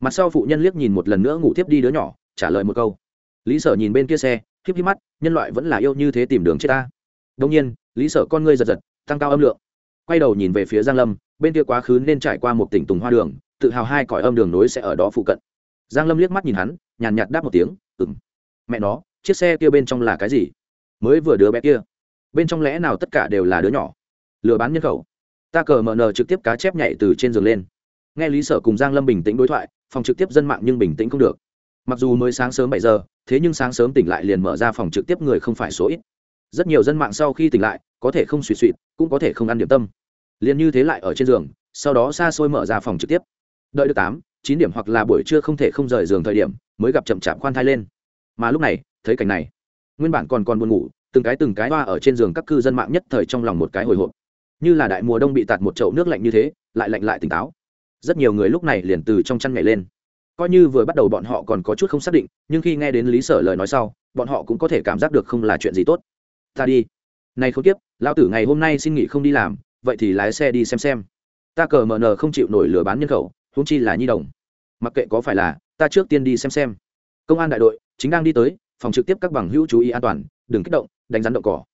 Mặt sau phụ nhân liếc nhìn một lần nữa ngủ tiếp đi đứa nhỏ, trả lời một câu. Lý sở nhìn bên kia xe, khiếp khiếp mắt, nhân loại vẫn là yêu như thế tìm đường chết ta. Đông nhiên, lý sở con ngươi giật giật tăng cao âm lượng. Quay đầu nhìn về phía giang lâm, bên kia quá khứ nên trải qua một tỉnh tùng hoa đường, tự hào hai cõi âm đường nối sẽ ở đó phụ cận. Giang lâm liếc mắt nhìn hắn, nhàn nhạt đáp một tiếng, ừm. Mẹ nó, chiếc xe kia bên trong là cái gì? Mới vừa đứa bé kia. Bên trong lẽ nào tất cả đều là đứa nhỏ? Lừa bán nhân khẩu. Ta cờ mờ nờ trực tiếp cá chép nhảy từ trên giường lên. Nghe lý sở cùng giang lâm bình tĩnh đối thoại, phòng trực tiếp dân mạng nhưng bình tĩnh không được. Mặc dù mới sáng sớm bảy giờ, thế nhưng sáng sớm tỉnh lại liền mở ra phòng trực tiếp người không phải số ít rất nhiều dân mạng sau khi tỉnh lại, có thể không suy suy cũng có thể không ăn điểm tâm. Liền như thế lại ở trên giường, sau đó xa xôi mở ra phòng trực tiếp. Đợi được tám, chín điểm hoặc là buổi trưa không thể không rời giường thời điểm, mới gặp chậm chạp khoan thai lên. Mà lúc này, thấy cảnh này, nguyên bản còn còn buồn ngủ, từng cái từng cái hoa ở trên giường các cư dân mạng nhất thời trong lòng một cái hồi hộp. Như là đại mùa đông bị tạt một chậu nước lạnh như thế, lại lạnh lại tỉnh táo. Rất nhiều người lúc này liền từ trong chăn nhảy lên. Coi như vừa bắt đầu bọn họ còn có chút không xác định, nhưng khi nghe đến lý sở lời nói sau, bọn họ cũng có thể cảm giác được không là chuyện gì tốt ta đi. Này không tiếp lao tử ngày hôm nay xin nghỉ không đi làm, vậy thì lái xe đi xem xem. Ta cờ mờ nờ không chịu nổi lừa bán nhân khẩu húng chi là nhi đồng. Mặc kệ có phải là, ta trước tiên đi xem xem. Công an đại đội, chính đang đi tới, phòng trực tiếp các bằng hữu chú ý an toàn, đừng kích động, đánh rắn động cỏ.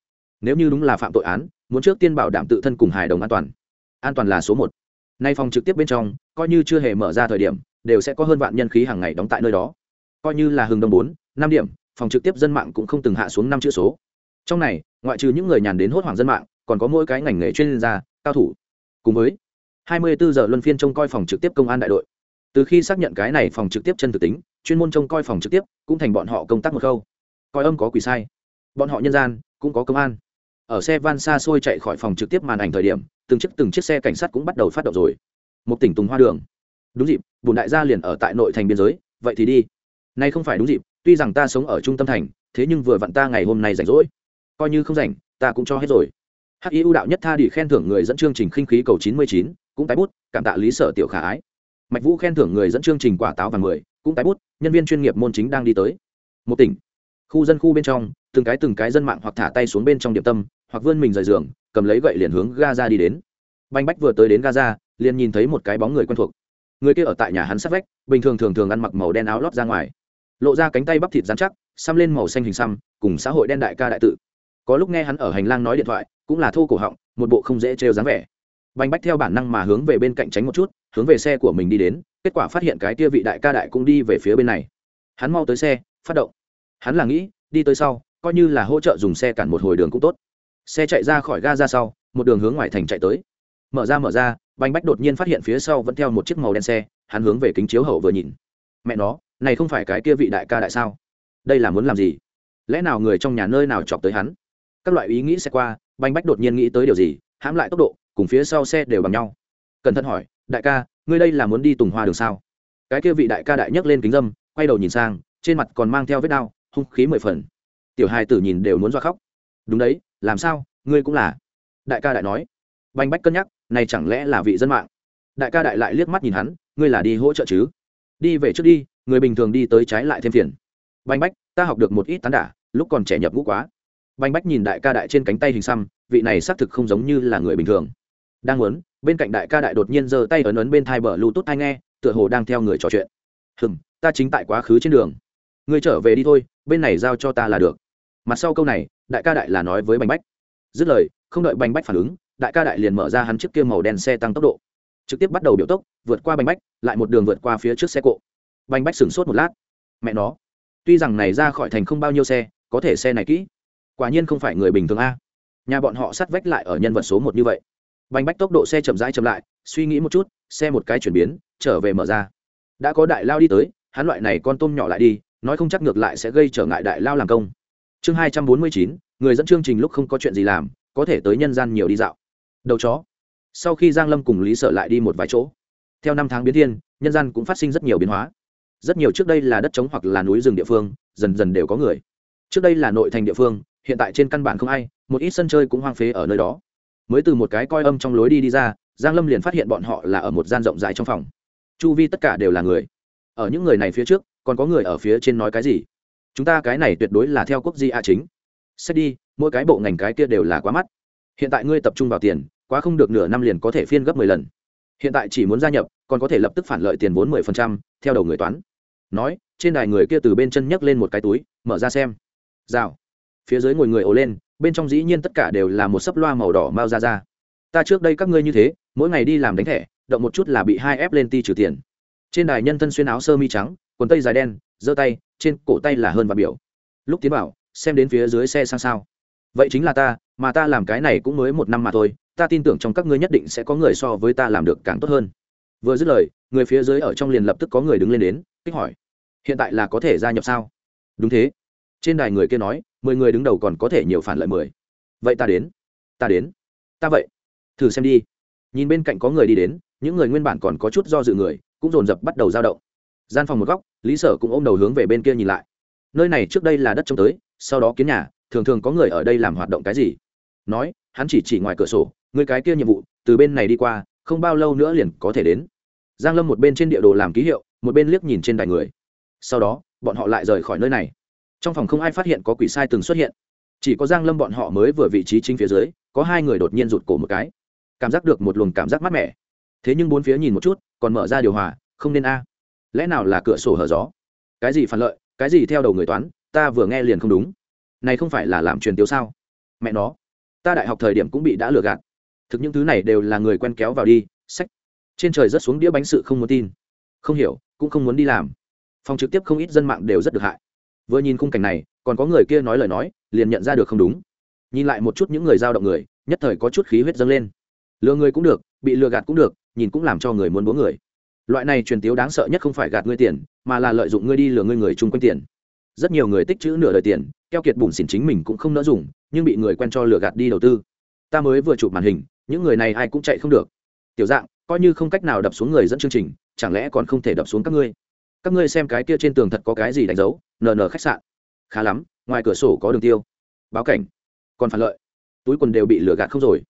Nếu như đúng là phạm tội án, muốn trước tiên bảo đảm tự thân cùng hài đồng an toàn. An toàn là số một. Nay phòng trực tiếp bên trong, coi như chưa hề mở ra thời điểm, đều sẽ có hơn vạn nhân khí hàng ngày đóng tại nơi đó. Coi như là hừng đông bốn, năm điểm, phòng trực tiếp dân mạng cũng không từng hạ xuống năm chữ số trong này, ngoại trừ những người nhàn đến hốt hoảng dân mạng, còn có mỗi cái ngành nghề chuyên gia, cao thủ. Cùng với 24 giờ luân phiên trông coi phòng trực tiếp công an đại đội. Từ khi xác nhận cái này phòng trực tiếp chân thực tính, chuyên môn trông coi phòng trực tiếp cũng thành bọn họ công tác một khâu. Coi âm có quỷ sai. Bọn họ nhân gian cũng có công an. Ở xe van xa xôi chạy khỏi phòng trực tiếp màn ảnh thời điểm, từng chiếc từng chiếc xe cảnh sát cũng bắt đầu phát động rồi. Một tỉnh tùng hoa đường. Đúng dịp, bùn đại gia liền ở tại nội thành biên giới, vậy thì đi. Nay không phải đúng dịp, tuy rằng ta sống ở trung tâm thành, thế nhưng vừa vặn ta ngày hôm nay rảnh rỗi coi như không rảnh, ta cũng cho hết rồi. Hắc y ưu đạo nhất tha đi khen thưởng người dẫn chương trình khinh khí cầu chín mươi chín, cũng tái bút, cảm tạ lý sở tiểu khả ái. Mạch vũ khen thưởng người dẫn chương trình quả táo và mười, cũng tái bút, nhân viên chuyên nghiệp môn chính đang đi tới. Một tỉnh, khu dân khu bên trong, từng cái từng cái dân mạng hoặc thả tay xuống bên trong điệp tâm, hoặc vươn mình rời giường, cầm lấy gậy liền hướng gaza đi đến. Banh bách vừa tới đến gaza, liền nhìn thấy một cái bóng người quen thuộc. Người kia ở tại nhà hắn sát vách, bình thường thường thường ăn mặc màu đen áo lót ra ngoài. Lộ ra cánh tay bắp thịt dán chắc, xăm lên màu xanh hình xăm, cùng xã hội đen đại ca đại tự có lúc nghe hắn ở hành lang nói điện thoại, cũng là thô cổ họng, một bộ không dễ trêu dáng vẻ. Banh bách theo bản năng mà hướng về bên cạnh tránh một chút, hướng về xe của mình đi đến, kết quả phát hiện cái kia vị đại ca đại cũng đi về phía bên này. Hắn mau tới xe, phát động. Hắn là nghĩ, đi tới sau, coi như là hỗ trợ dùng xe cản một hồi đường cũng tốt. Xe chạy ra khỏi ga ra sau, một đường hướng ngoài thành chạy tới. Mở ra mở ra banh bách đột nhiên phát hiện phía sau vẫn theo một chiếc màu đen xe, hắn hướng về kính chiếu hậu vừa nhìn. Mẹ nó, này không phải cái kia vị đại ca đại sao? Đây là muốn làm gì? Lẽ nào người trong nhà nơi nào chọc tới hắn? Các loại ý nghĩ xe qua banh bách đột nhiên nghĩ tới điều gì, hãm lại tốc độ, cùng phía sau xe đều bằng nhau. Cẩn thận hỏi, đại ca, ngươi đây là muốn đi tùng hoa đường sao? Cái kia vị đại ca đại nhấc lên kính dâm, quay đầu nhìn sang, trên mặt còn mang theo vết đao hung khí mười phần. Tiểu hai tử nhìn đều muốn do khóc. Đúng đấy, làm sao, ngươi cũng là? Đại ca đại nói. Banh bách cân nhắc, này chẳng lẽ là vị dân mạng? Đại ca đại lại liếc mắt nhìn hắn, ngươi là đi hỗ trợ chứ? Đi về trước đi, người bình thường đi tới trái lại thêm phiền. Banh bách, ta học được một ít tán đả, lúc còn trẻ nhập ngũ quá banh bách nhìn đại ca đại trên cánh tay hình xăm, vị này xác thực không giống như là người bình thường. Đang muốn, bên cạnh đại ca đại đột nhiên giơ tay ấn ấn bên thai bờ lưu tốt thai nghe, tựa hồ đang theo người trò chuyện. Hừng ta chính tại quá khứ trên đường. Ngươi trở về đi thôi, bên này giao cho ta là được. Mặt sau câu này, đại ca đại là nói với bành bách. Dứt lời, không đợi bành bách phản ứng, đại ca đại liền mở ra hắn chiếc kia màu đen xe tăng tốc độ. Trực tiếp bắt đầu biểu tốc, vượt qua bành bách, lại một đường vượt qua phía trước xe cộ. Bành bách sửng sốt một lát. Mẹ nó, tuy rằng này ra khỏi thành không bao nhiêu xe, có thể xe này kỹ quả nhiên không phải người bình thường a. Nhà bọn họ sắt vách lại ở nhân vật số một như vậy. Bành bách tốc độ xe chậm rãi chậm lại, suy nghĩ một chút, xe một cái chuyển biến, trở về mở ra. Đã có đại lao đi tới, hắn loại này con tôm nhỏ lại đi, nói không chắc ngược lại sẽ gây trở ngại đại lao làm công. Chương hai trăm bốn mươi chín, người dẫn chương trình lúc không có chuyện gì làm, có thể tới nhân gian nhiều đi dạo. Đầu chó. Sau khi giang lâm cùng lý Sở lại đi một vài chỗ, theo năm tháng biến thiên, nhân gian cũng phát sinh rất nhiều biến hóa. Rất nhiều trước đây là đất trống hoặc là núi rừng địa phương, dần dần đều có người. Trước đây là nội thành địa phương hiện tại trên căn bản không ai, một ít sân chơi cũng hoang phế ở nơi đó. Mới từ một cái coi âm trong lối đi đi ra, giang lâm liền phát hiện bọn họ là ở một gian rộng rãi trong phòng. Chu vi tất cả đều là người. Ở những người này phía trước, còn có người ở phía trên nói cái gì? Chúng ta cái này tuyệt đối là theo quốc di a chính. Xét đi, mỗi cái bộ ngành cái kia đều là quá mắt. Hiện tại ngươi tập trung vào tiền, quá không được nửa năm liền có thể phiên gấp mười lần. Hiện tại chỉ muốn gia nhập, còn có thể lập tức phản lợi tiền vốn mười phần trăm, theo đầu người toán. Nói, trên đài người kia từ bên chân nhấc lên một cái túi, mở ra xem. Rào phía dưới ngồi người ồ lên, bên trong dĩ nhiên tất cả đều là một sấp loa màu đỏ mao ra ra. Ta trước đây các ngươi như thế, mỗi ngày đi làm đánh thẻ, động một chút là bị hai ép lên ti trừ tiền. Trên đài nhân thân xuyên áo sơ mi trắng, quần tây dài đen, giơ tay, trên cổ tay là hơn và biểu. Lúc tiến bảo, xem đến phía dưới xe sang sao. Vậy chính là ta, mà ta làm cái này cũng mới một năm mà thôi, ta tin tưởng trong các ngươi nhất định sẽ có người so với ta làm được càng tốt hơn. Vừa dứt lời, người phía dưới ở trong liền lập tức có người đứng lên đến, kích hỏi. Hiện tại là có thể gia nhập sao? Đúng thế. Trên đài người kia nói mười người đứng đầu còn có thể nhiều phản lợi mười. Vậy ta đến ta đến, ta vậy. Thử xem đi. Nhìn bên cạnh có người đi đến, những người nguyên bản còn có chút do dự người, cũng dồn dập bắt đầu dao động. Gian phòng một góc, lý sở cũng ôm đầu hướng về bên kia nhìn lại. Nơi này trước đây là đất trông tới, sau đó kiến nhà, thường thường có người ở đây làm hoạt động cái gì? Nói, hắn chỉ chỉ ngoài cửa sổ, người cái kia nhiệm vụ, từ bên này đi qua, không bao lâu nữa liền có thể đến. Giang lâm một bên trên địa đồ làm ký hiệu, một bên liếc nhìn trên đài người. Sau đó, bọn họ lại rời khỏi nơi này trong phòng không ai phát hiện có quỷ sai từng xuất hiện. Chỉ có giang lâm bọn họ mới vừa vị trí chính phía dưới, có hai người đột nhiên rụt cổ một cái. Cảm giác được một luồng cảm giác mát mẻ. Thế nhưng bốn phía nhìn một chút, còn mở ra điều hòa, không nên a. À. Lẽ nào là cửa sổ hở gió? Cái gì phản lợi, cái gì theo đầu người toán, ta vừa nghe liền không đúng. Này không phải là làm truyền tiêu sao? Mẹ nó. Ta đại học thời điểm cũng bị đã lừa gạt. Thực những thứ này đều là người quen kéo vào đi, sách. Trên trời rất xuống đĩa bánh sự không muốn tin. Không hiểu, cũng không muốn đi làm. Phòng trực tiếp không ít dân mạng đều rất được hại vừa nhìn khung cảnh này, còn có người kia nói lời nói, liền nhận ra được không đúng. Nhìn lại một chút những người giao động người, nhất thời có chút khí huyết dâng lên. Lừa người cũng được, bị lừa gạt cũng được, nhìn cũng làm cho người muốn bố người. Loại này truyền tiếu đáng sợ nhất không phải gạt ngươi tiền, mà là lợi dụng ngươi đi lừa ngươi người chung quanh tiền. Rất nhiều người tích chữ nửa đời tiền, keo kiệt bùn xỉn chính mình cũng không nỡ dùng, nhưng bị người quen cho lừa gạt đi đầu tư. Ta mới vừa chụp màn hình, những người này ai cũng chạy không được. Tiểu dạng, coi như không cách nào đập xuống người dẫn chương trình, chẳng lẽ còn không thể đập xuống các ngươi? Các ngươi xem cái kia trên tường thật có cái gì đánh dấu, nờ nờ khách sạn. Khá lắm, ngoài cửa sổ có đường tiêu. Báo cảnh. Còn phản lợi. Túi quần đều bị lừa gạt không rồi.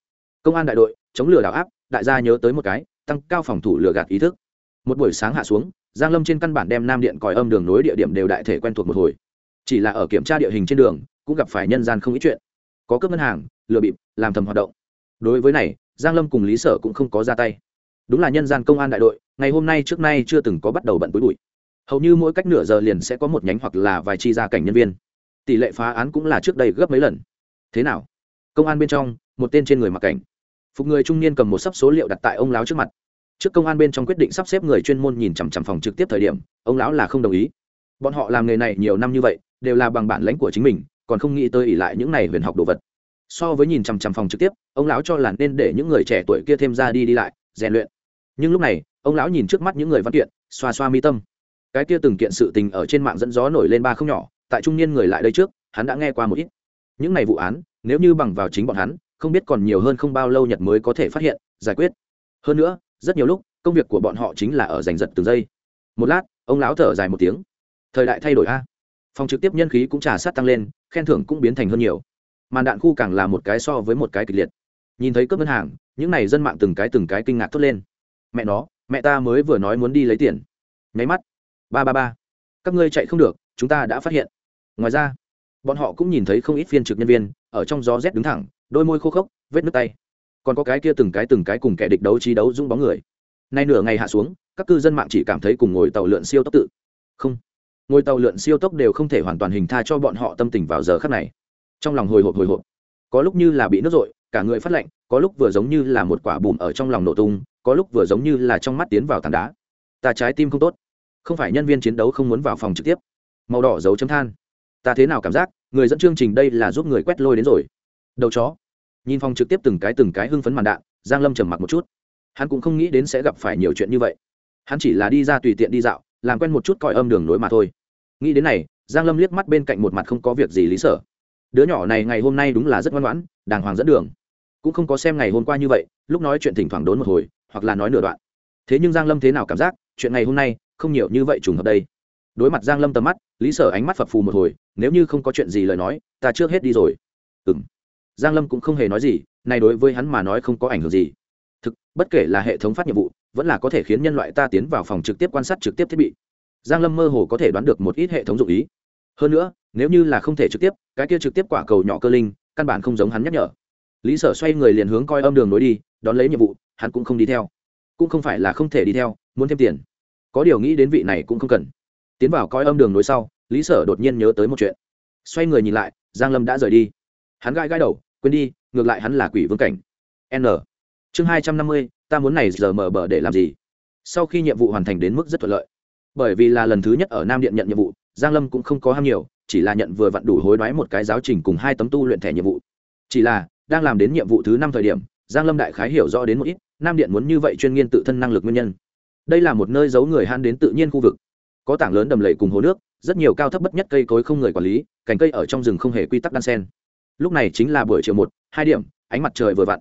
Công an đại đội, chống lừa đảo áp, đại gia nhớ tới một cái, tăng cao phòng thủ lừa gạt ý thức. Một buổi sáng hạ xuống, giang lâm trên căn bản đem nam điện còi âm đường nối địa điểm đều đại thể quen thuộc một hồi. Chỉ là ở kiểm tra địa hình trên đường, cũng gặp phải nhân gian không ít chuyện. Có cướp ngân hàng, lừa bịp, làm thầm hoạt động. Đối với này, giang lâm cùng lý sở cũng không có ra tay. Đúng là nhân gian công an đại đội, ngày hôm nay trước nay chưa từng có bắt đầu bận túi bụi hầu như mỗi cách nửa giờ liền sẽ có một nhánh hoặc là vài chi gia cảnh nhân viên. Tỷ lệ phá án cũng là trước đây gấp mấy lần. Thế nào? Công an bên trong, một tên trên người mặc cảnh. Phục người trung niên cầm một sấp số liệu đặt tại ông lão trước mặt. Trước công an bên trong quyết định sắp xếp người chuyên môn nhìn chằm chằm phòng trực tiếp thời điểm, ông lão là không đồng ý. Bọn họ làm nghề này nhiều năm như vậy, đều là bằng bản lãnh của chính mình, còn không nghĩ tới ỉ lại những này huyền học đồ vật. So với nhìn chằm chằm phòng trực tiếp, ông lão cho là nên để những người trẻ tuổi kia thêm ra đi đi lại, rèn luyện. Nhưng lúc này, ông lão nhìn trước mắt những người văn kiện, xoa xoa mi tâm cái kia từng kiện sự tình ở trên mạng dẫn gió nổi lên ba không nhỏ, tại trung niên người lại đây trước, hắn đã nghe qua một ít. Những này vụ án, nếu như bằng vào chính bọn hắn, không biết còn nhiều hơn không bao lâu nhật mới có thể phát hiện, giải quyết. Hơn nữa, rất nhiều lúc, công việc của bọn họ chính là ở giành giật từng giây. Một lát, ông lão thở dài một tiếng. Thời đại thay đổi a. Phòng trực tiếp nhân khí cũng trà sát tăng lên, khen thưởng cũng biến thành hơn nhiều. Màn đạn khu càng là một cái so với một cái kịch liệt. Nhìn thấy cướp ngân hàng, những n à y dân mạng từng cái từng cái kinh ngạc thốt lên. Mẹ nó, mẹ ta mới vừa nói muốn đi lấy tiền. Nháy mắt ba ba ba. Các ngươi chạy không được, chúng ta đã phát hiện. Ngoài ra, bọn họ cũng nhìn thấy không ít phiên trực nhân viên, ở trong gió rét đứng thẳng, đôi môi khô khốc, vết nước tay. Còn có cái kia từng cái từng cái cùng kẻ địch đấu trí đấu dũng bóng người. Nay nửa ngày hạ xuống, các cư dân mạng chỉ cảm thấy cùng ngồi tàu lượn siêu tốc tự. Không, ngồi tàu lượn siêu tốc đều không thể hoàn toàn hình tha cho bọn họ tâm tình vào giờ khắc này. Trong lòng hồi hộp hồi hộp. Có lúc như là bị nước rội, cả người phát lạnh, có lúc vừa giống như là một quả bùm ở trong lòng nổ tung, có lúc vừa giống như là trong mắt tiến vào tảng đá. Ta trái tim không tốt không phải nhân viên chiến đấu không muốn vào phòng trực tiếp. Màu đỏ dấu chấm than. Ta thế nào cảm giác, người dẫn chương trình đây là giúp người quét lôi đến rồi. Đầu chó. Nhìn phòng trực tiếp từng cái từng cái hưng phấn màn đạn, giang lâm trầm mặc một chút. Hắn cũng không nghĩ đến sẽ gặp phải nhiều chuyện như vậy. Hắn chỉ là đi ra tùy tiện đi dạo, làm quen một chút coi âm đường nối mà thôi. Nghĩ đến này, giang lâm liếc mắt bên cạnh một mặt không có việc gì lý sở. Đứa nhỏ này ngày hôm nay đúng là rất ngoan ngoãn, đàng hoàng dẫn đường. Cũng không có xem ngày hôm qua như vậy, lúc nói chuyện thỉnh thoảng đốn một hồi, hoặc là nói nửa đoạn. Thế nhưng giang lâm thế nào cảm giác chuyện ngày hôm nay, không nhiều như vậy trùng hợp đây. Đối mặt giang lâm tầm mắt, lý sở ánh mắt phập phù một hồi, nếu như không có chuyện gì lời nói, ta trước hết đi rồi. Ừm. Giang lâm cũng không hề nói gì, này đối với hắn mà nói không có ảnh hưởng gì. Thực, bất kể là hệ thống phát nhiệm vụ, vẫn là có thể khiến nhân loại ta tiến vào phòng trực tiếp quan sát trực tiếp thiết bị. Giang lâm mơ hồ có thể đoán được một ít hệ thống dụng ý. Hơn nữa, nếu như là không thể trực tiếp, cái kia trực tiếp quả cầu nhỏ cơ linh, căn bản không giống hắn nhắc nhở. Lý sở xoay người liền hướng coi âm đường nối đi, đón lấy nhiệm vụ, hắn cũng không đi theo cũng không phải là không thể đi theo, muốn thêm tiền. Có điều nghĩ đến vị này cũng không cần. Tiến vào coi âm đường nối sau, lý sở đột nhiên nhớ tới một chuyện. Xoay người nhìn lại, giang lâm đã rời đi. Hắn gai gai đầu, quên đi, ngược lại hắn là quỷ vương cảnh. N. Chương hai trăm năm mươi, ta muốn này giờ mở bờ để làm gì? Sau khi nhiệm vụ hoàn thành đến mức rất thuận lợi. Bởi vì là lần thứ nhất ở nam điện nhận nhiệm vụ, giang lâm cũng không có ham nhiều, chỉ là nhận vừa vặn đủ hối đoái một cái giáo trình cùng hai tấm tu luyện thẻ nhiệm vụ. Chỉ là, đang làm đến nhiệm vụ thứ năm thời điểm, giang lâm đại khái hiểu rõ đến một ít nam điện muốn như vậy chuyên nghiên tự thân năng lực nguyên nhân. Đây là một nơi giấu người han đến tự nhiên khu vực. Có tảng lớn đầm lầy cùng hồ nước, rất nhiều cao thấp bất nhất cây cối không người quản lý, cành cây ở trong rừng không hề quy tắc đan sen. Lúc này chính là buổi chiều một, hai điểm, ánh mặt trời vừa vặn.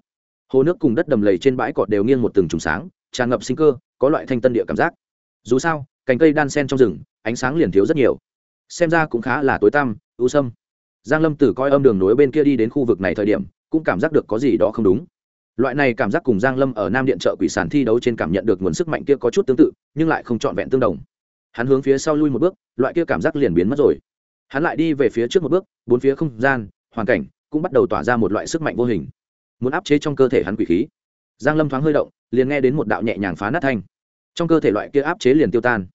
Hồ nước cùng đất đầm lầy trên bãi cọt đều nghiêng một từng trùng sáng, tràn ngập sinh cơ, có loại thanh tân địa cảm giác. Dù sao, cành cây đan sen trong rừng, ánh sáng liền thiếu rất nhiều. Xem ra cũng khá là tối tăm ưu sâm. Giang lâm Tử coi âm đường nối bên kia đi đến khu vực này thời điểm, cũng cảm giác được có gì đó không đúng loại này cảm giác cùng giang lâm ở nam điện chợ quỷ sản thi đấu trên cảm nhận được nguồn sức mạnh kia có chút tương tự, nhưng lại không trọn vẹn tương đồng. Hắn hướng phía sau lui một bước, loại kia cảm giác liền biến mất rồi. Hắn lại đi về phía trước một bước, bốn phía không gian, hoàn cảnh cũng bắt đầu tỏa ra một loại sức mạnh vô hình. Muốn áp chế trong cơ thể hắn quỷ khí. Giang lâm thoáng hơi động, liền nghe đến một đạo nhẹ nhàng phá nát thanh. Trong cơ thể loại kia áp chế liền tiêu tan.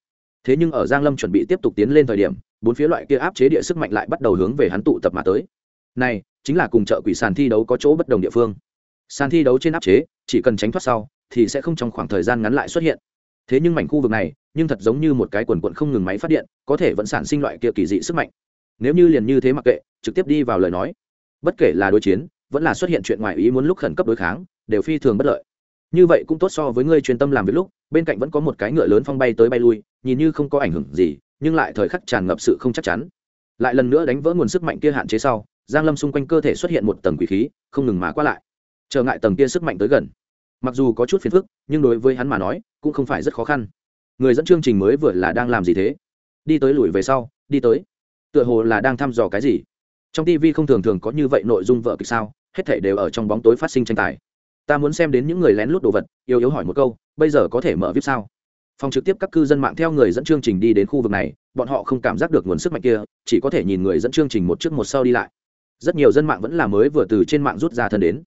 Thế nhưng ở giang lâm chuẩn bị tiếp tục tiến lên thời điểm, bốn phía loại kia áp chế địa sức mạnh lại bắt đầu hướng về hắn tụ tập mà tới. Này, chính là cùng chợ quỷ sàn thi đấu có chỗ bất đồng địa phương sàn thi đấu trên áp chế, chỉ cần tránh thoát sau, thì sẽ không trong khoảng thời gian ngắn lại xuất hiện. Thế nhưng mảnh khu vực này, nhưng thật giống như một cái quần quận không ngừng máy phát điện, có thể vẫn sản sinh loại kia kỳ dị sức mạnh. Nếu như liền như thế mặc kệ, trực tiếp đi vào lời nói. Bất kể là đối chiến, vẫn là xuất hiện chuyện ngoài ý muốn lúc khẩn cấp đối kháng, đều phi thường bất lợi. Như vậy cũng tốt so với người chuyên tâm làm việc lúc, bên cạnh vẫn có một cái ngựa lớn phong bay tới bay lui, nhìn như không có ảnh hưởng gì, nhưng lại thời khắc tràn ngập sự không chắc chắn. Lại lần nữa đánh vỡ nguồn sức mạnh kia hạn chế sau, giang lâm xung quanh cơ thể xuất hiện một tầng quỷ khí, không ngừng mà qua lại trở ngại tầng kia sức mạnh tới gần. Mặc dù có chút phiền phức, nhưng đối với hắn mà nói, cũng không phải rất khó khăn. Người dẫn chương trình mới vừa là đang làm gì thế? Đi tới lùi về sau, đi tới. Tựa hồ là đang thăm dò cái gì? Trong tv không thường thường có như vậy nội dung vợ kịch sao, hết thể đều ở trong bóng tối phát sinh tranh tài. Ta muốn xem đến những người lén lút đồ vật yêu yếu hỏi một câu, bây giờ có thể mở vip sao? Phòng trực tiếp các cư dân mạng theo người dẫn chương trình đi đến khu vực này, bọn họ không cảm giác được nguồn sức mạnh kia, chỉ có thể nhìn người dẫn chương trình một trước một sau đi lại. Rất nhiều dân mạng vẫn là mới vừa từ trên mạng rút ra thân đến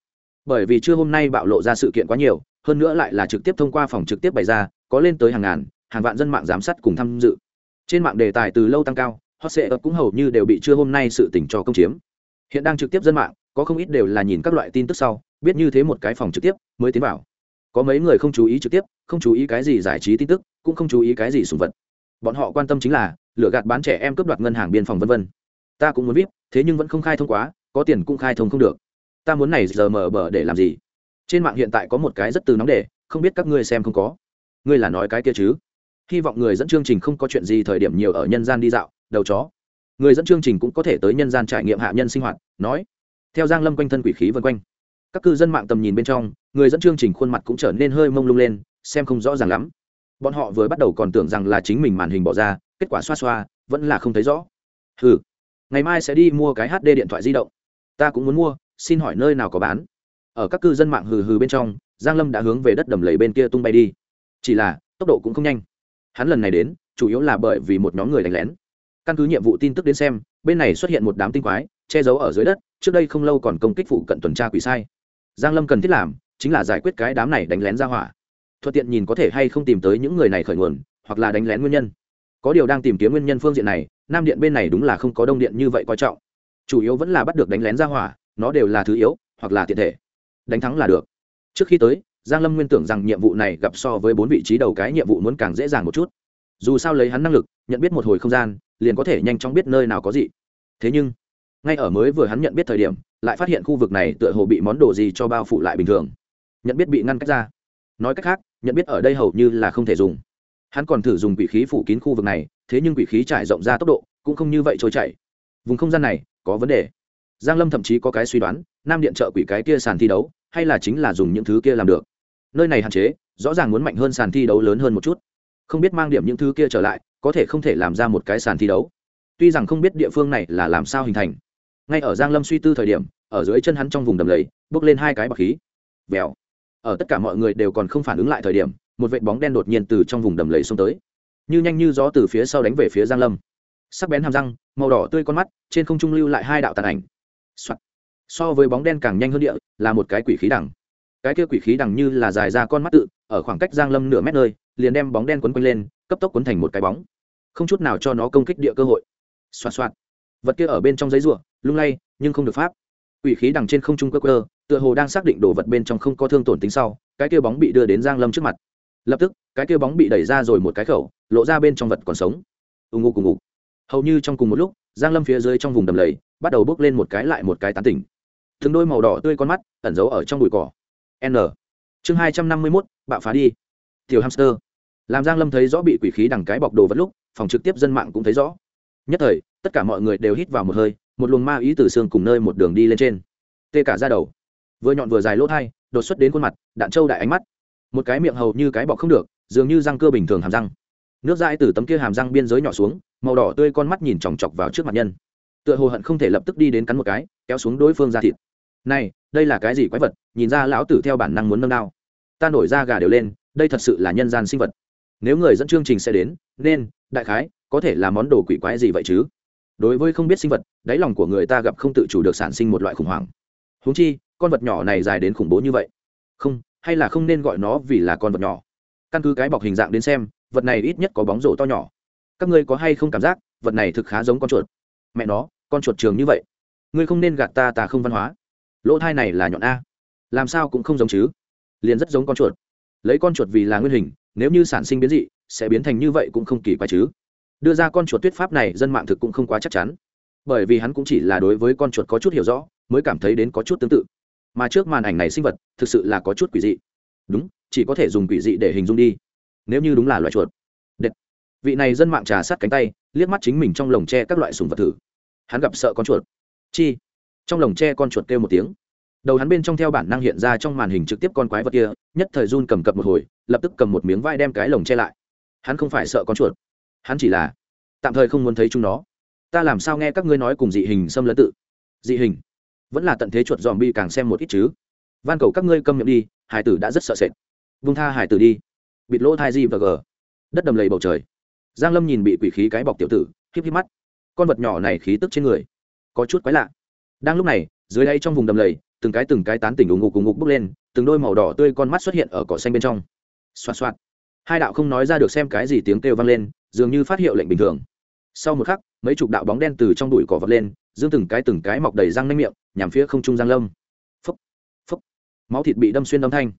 bởi vì trưa hôm nay bạo lộ ra sự kiện quá nhiều, hơn nữa lại là trực tiếp thông qua phòng trực tiếp bày ra, có lên tới hàng ngàn, hàng vạn dân mạng giám sát cùng tham dự. Trên mạng đề tài từ lâu tăng cao, hot sệ ập cũng hầu như đều bị trưa hôm nay sự tỉnh cho công chiếm. Hiện đang trực tiếp dân mạng, có không ít đều là nhìn các loại tin tức sau, biết như thế một cái phòng trực tiếp mới tiến vào. Có mấy người không chú ý trực tiếp, không chú ý cái gì giải trí tin tức, cũng không chú ý cái gì sùng vật. Bọn họ quan tâm chính là lựa gạt bán trẻ em cướp đoạt ngân hàng biên phòng vân vân. Ta cũng muốn biết, thế nhưng vẫn không khai thông quá, có tiền cũng khai thông không được ta muốn này giờ mở bờ để làm gì? Trên mạng hiện tại có một cái rất từ nóng để không biết các ngươi xem không có. Ngươi là nói cái kia chứ? Hy vọng người dẫn chương trình không có chuyện gì thời điểm nhiều ở nhân gian đi dạo, đầu chó. Người dẫn chương trình cũng có thể tới nhân gian trải nghiệm hạ nhân sinh hoạt, nói. Theo giang lâm quanh thân quỷ khí vân quanh. Các cư dân mạng tầm nhìn bên trong, người dẫn chương trình khuôn mặt cũng trở nên hơi mông lung lên, xem không rõ ràng lắm. Bọn họ vừa bắt đầu còn tưởng rằng là chính mình màn hình bỏ ra, kết quả xoa xoa, vẫn là không thấy rõ. Ừ ngày mai sẽ đi mua cái hd điện thoại di động. Ta cũng muốn mua xin hỏi nơi nào có bán? Ở các cư dân mạng hừ hừ bên trong, giang lâm đã hướng về đất đầm lầy bên kia tung bay đi. Chỉ là, tốc độ cũng không nhanh. Hắn lần này đến, chủ yếu là bởi vì một nhóm người đánh lén. Căn cứ nhiệm vụ tin tức đến xem, bên này xuất hiện một đám tinh quái, che giấu ở dưới đất, trước đây không lâu còn công kích phụ cận tuần tra quỷ sai. Giang lâm cần thiết làm, chính là giải quyết cái đám này đánh lén ra hỏa. Thuận tiện nhìn có thể hay không tìm tới những người này khởi nguồn, hoặc là đánh lén nguyên nhân. Có điều đang tìm kiếm nguyên nhân phương diện này, nam điện bên này đúng là không có đông điện như vậy coi trọng. Chủ yếu vẫn là bắt được đánh lén ra hỏa nó đều là thứ yếu, hoặc là tiện thể. Đánh thắng là được. Trước khi tới, giang lâm nguyên tưởng rằng nhiệm vụ này gặp so với bốn vị trí đầu cái nhiệm vụ muốn càng dễ dàng một chút. Dù sao lấy hắn năng lực, nhận biết một hồi không gian, liền có thể nhanh chóng biết nơi nào có gì. Thế nhưng, ngay ở mới vừa hắn nhận biết thời điểm, lại phát hiện khu vực này tựa hồ bị món đồ gì cho bao phủ lại bình thường. Nhận biết bị ngăn cách ra. Nói cách khác, nhận biết ở đây hầu như là không thể dùng. Hắn còn thử dùng quỷ khí phủ kín khu vực này, thế nhưng quỷ khí trải rộng ra tốc độ, cũng không như vậy trôi chảy. Vùng không gian này, có vấn đề giang lâm thậm chí có cái suy đoán, nam điện trợ quỷ cái kia sàn thi đấu, hay là chính là dùng những thứ kia làm được. Nơi này hạn chế, rõ ràng muốn mạnh hơn sàn thi đấu lớn hơn một chút. Không biết mang điểm những thứ kia trở lại, có thể không thể làm ra một cái sàn thi đấu. Tuy rằng không biết địa phương này là làm sao hình thành. Ngay ở giang lâm suy tư thời điểm, ở dưới chân hắn trong vùng đầm lầy bước lên hai cái bọc khí. Vèo. Ở tất cả mọi người đều còn không phản ứng lại thời điểm, một vệt bóng đen đột nhiên từ trong vùng đầm lầy xông tới. Như nhanh như gió từ phía sau đánh về phía giang lâm. Sắc bén hàm răng, màu đỏ tươi con mắt, trên không trung lưu lại hai đạo tàn ảnh、Soạn. so với bóng đen càng nhanh hơn địa, là một cái quỷ khí đằng. Cái kia quỷ khí đằng như là dài ra con mắt tự, ở khoảng cách giang lâm nửa mét nơi, liền đem bóng đen quấn quanh lên, cấp tốc quấn thành một cái bóng. Không chút nào cho nó công kích địa cơ hội. Xoạt xoạt vật kia ở bên trong giấy rùa lung lay, nhưng không được pháp. Quỷ khí đằng trên không trung cơ cơ tựa hồ đang xác định đồ vật bên trong không có thương tổn tính sau, cái kia bóng bị đưa đến giang lâm trước mặt. Lập tức, cái kia bóng bị đẩy ra rồi một cái khẩu, lộ ra bên trong vật còn sống. Ù ngụ cùng ngụ hầu như trong cùng một lúc giang lâm phía dưới trong vùng đầm lầy bắt đầu bước lên một cái lại một cái tán tỉnh. Thường đôi màu đỏ tươi con mắt ẩn giấu ở trong bụi cỏ. N. Chương hai trăm năm mươi 251, bạo phá đi. Tiểu hamster. Làm giang lâm thấy rõ bị quỷ khí đằng cái bọc đồ vật lúc phòng trực tiếp dân mạng cũng thấy rõ. Nhất thời tất cả mọi người đều hít vào một hơi một luồng ma ý từ xương cùng nơi một đường đi lên trên. Tê cả ra đầu. Vừa nhọn vừa dài lỗ thai đột xuất đến khuôn mặt đạn trâu đại ánh mắt. Một cái miệng hầu như cái bọc không được dường như răng cưa bình thường hàm răng. Nước dãi từ tấm kia hàm răng biên giới nhỏ xuống màu đỏ tươi con mắt nhìn chòng chọc vào trước mặt nhân. Tựa hồ hận không thể lập tức đi đến cắn một cái, kéo xuống đối phương ra thịt. Này, đây là cái gì quái vật? Nhìn ra lão tử theo bản năng muốn nâng đao. Ta nổi ra gà đều lên, đây thật sự là nhân gian sinh vật. Nếu người dẫn chương trình sẽ đến, nên, đại khái, có thể là món đồ quỷ quái gì vậy chứ? Đối với không biết sinh vật, đáy lòng của người ta gặp không tự chủ được sản sinh một loại khủng hoảng. Húng chi, con vật nhỏ này dài đến khủng bố như vậy. Không, hay là không nên gọi nó vì là con vật nhỏ. Căn cứ cái bọc hình dạng đến xem, vật này ít nhất có bóng rổ to nhỏ các ngươi có hay không cảm giác vật này thực khá giống con chuột? Mẹ nó, con chuột trường như vậy. Ngươi không nên gạt ta ta không văn hóa. Lỗ thai này là nhọn a. Làm sao cũng không giống chứ. Liền rất giống con chuột. Lấy con chuột vì là nguyên hình, nếu như sản sinh biến dị, sẽ biến thành như vậy cũng không kỳ quái chứ. Đưa ra con chuột tuyết pháp này, dân mạng thực cũng không quá chắc chắn. Bởi vì hắn cũng chỉ là đối với con chuột có chút hiểu rõ, mới cảm thấy đến có chút tương tự. Mà trước màn ảnh này sinh vật, thực sự là có chút quỷ dị. Đúng, chỉ có thể dùng quỷ dị để hình dung đi. Nếu như đúng là loại chuột vị này dân mạng trà sát cánh tay, liếc mắt chính mình trong lồng tre các loại sùng vật thử. Hắn gặp sợ con chuột. Chi? Trong lồng tre con chuột kêu một tiếng. Đầu hắn bên trong theo bản năng hiện ra trong màn hình trực tiếp con quái vật kia, nhất thời run cầm cập một hồi, lập tức cầm một miếng vai đem cái lồng che lại. Hắn không phải sợ con chuột. Hắn chỉ là tạm thời không muốn thấy chúng nó. Ta làm sao nghe các ngươi nói cùng dị hình xâm lấn tự? Dị hình? Vẫn là tận thế chuột dòm bi càng xem một ít chứ. Van cầu các ngươi câm miệng đi, hải tử đã rất sợ sệt. Vung tha hải tử đi. Bịt lỗ thai gì và g. Đất đầm lầy bầu trời giang lâm nhìn bị quỷ khí cái bọc tiểu tử khiếp khiếp mắt. Con vật nhỏ này khí tức trên người, có chút quái lạ. Đang lúc này, dưới đây trong vùng đầm lầy, từng cái từng cái tán tỉnh ủng ngục cùng ngục bốc lên, từng đôi màu đỏ tươi con mắt xuất hiện ở cỏ xanh bên trong. Xoạt xoạt. Hai đạo không nói ra được xem cái gì tiếng kêu vang lên, dường như phát hiệu lệnh bình thường. Sau một khắc, mấy chục đạo bóng đen từ trong đùi cỏ vật lên, dương từng cái từng cái mọc đầy răng nanh miệng, nhằm phía không trung giang lâm. Phấp phấp máu thịt bị đâm xuyên đâm thanh.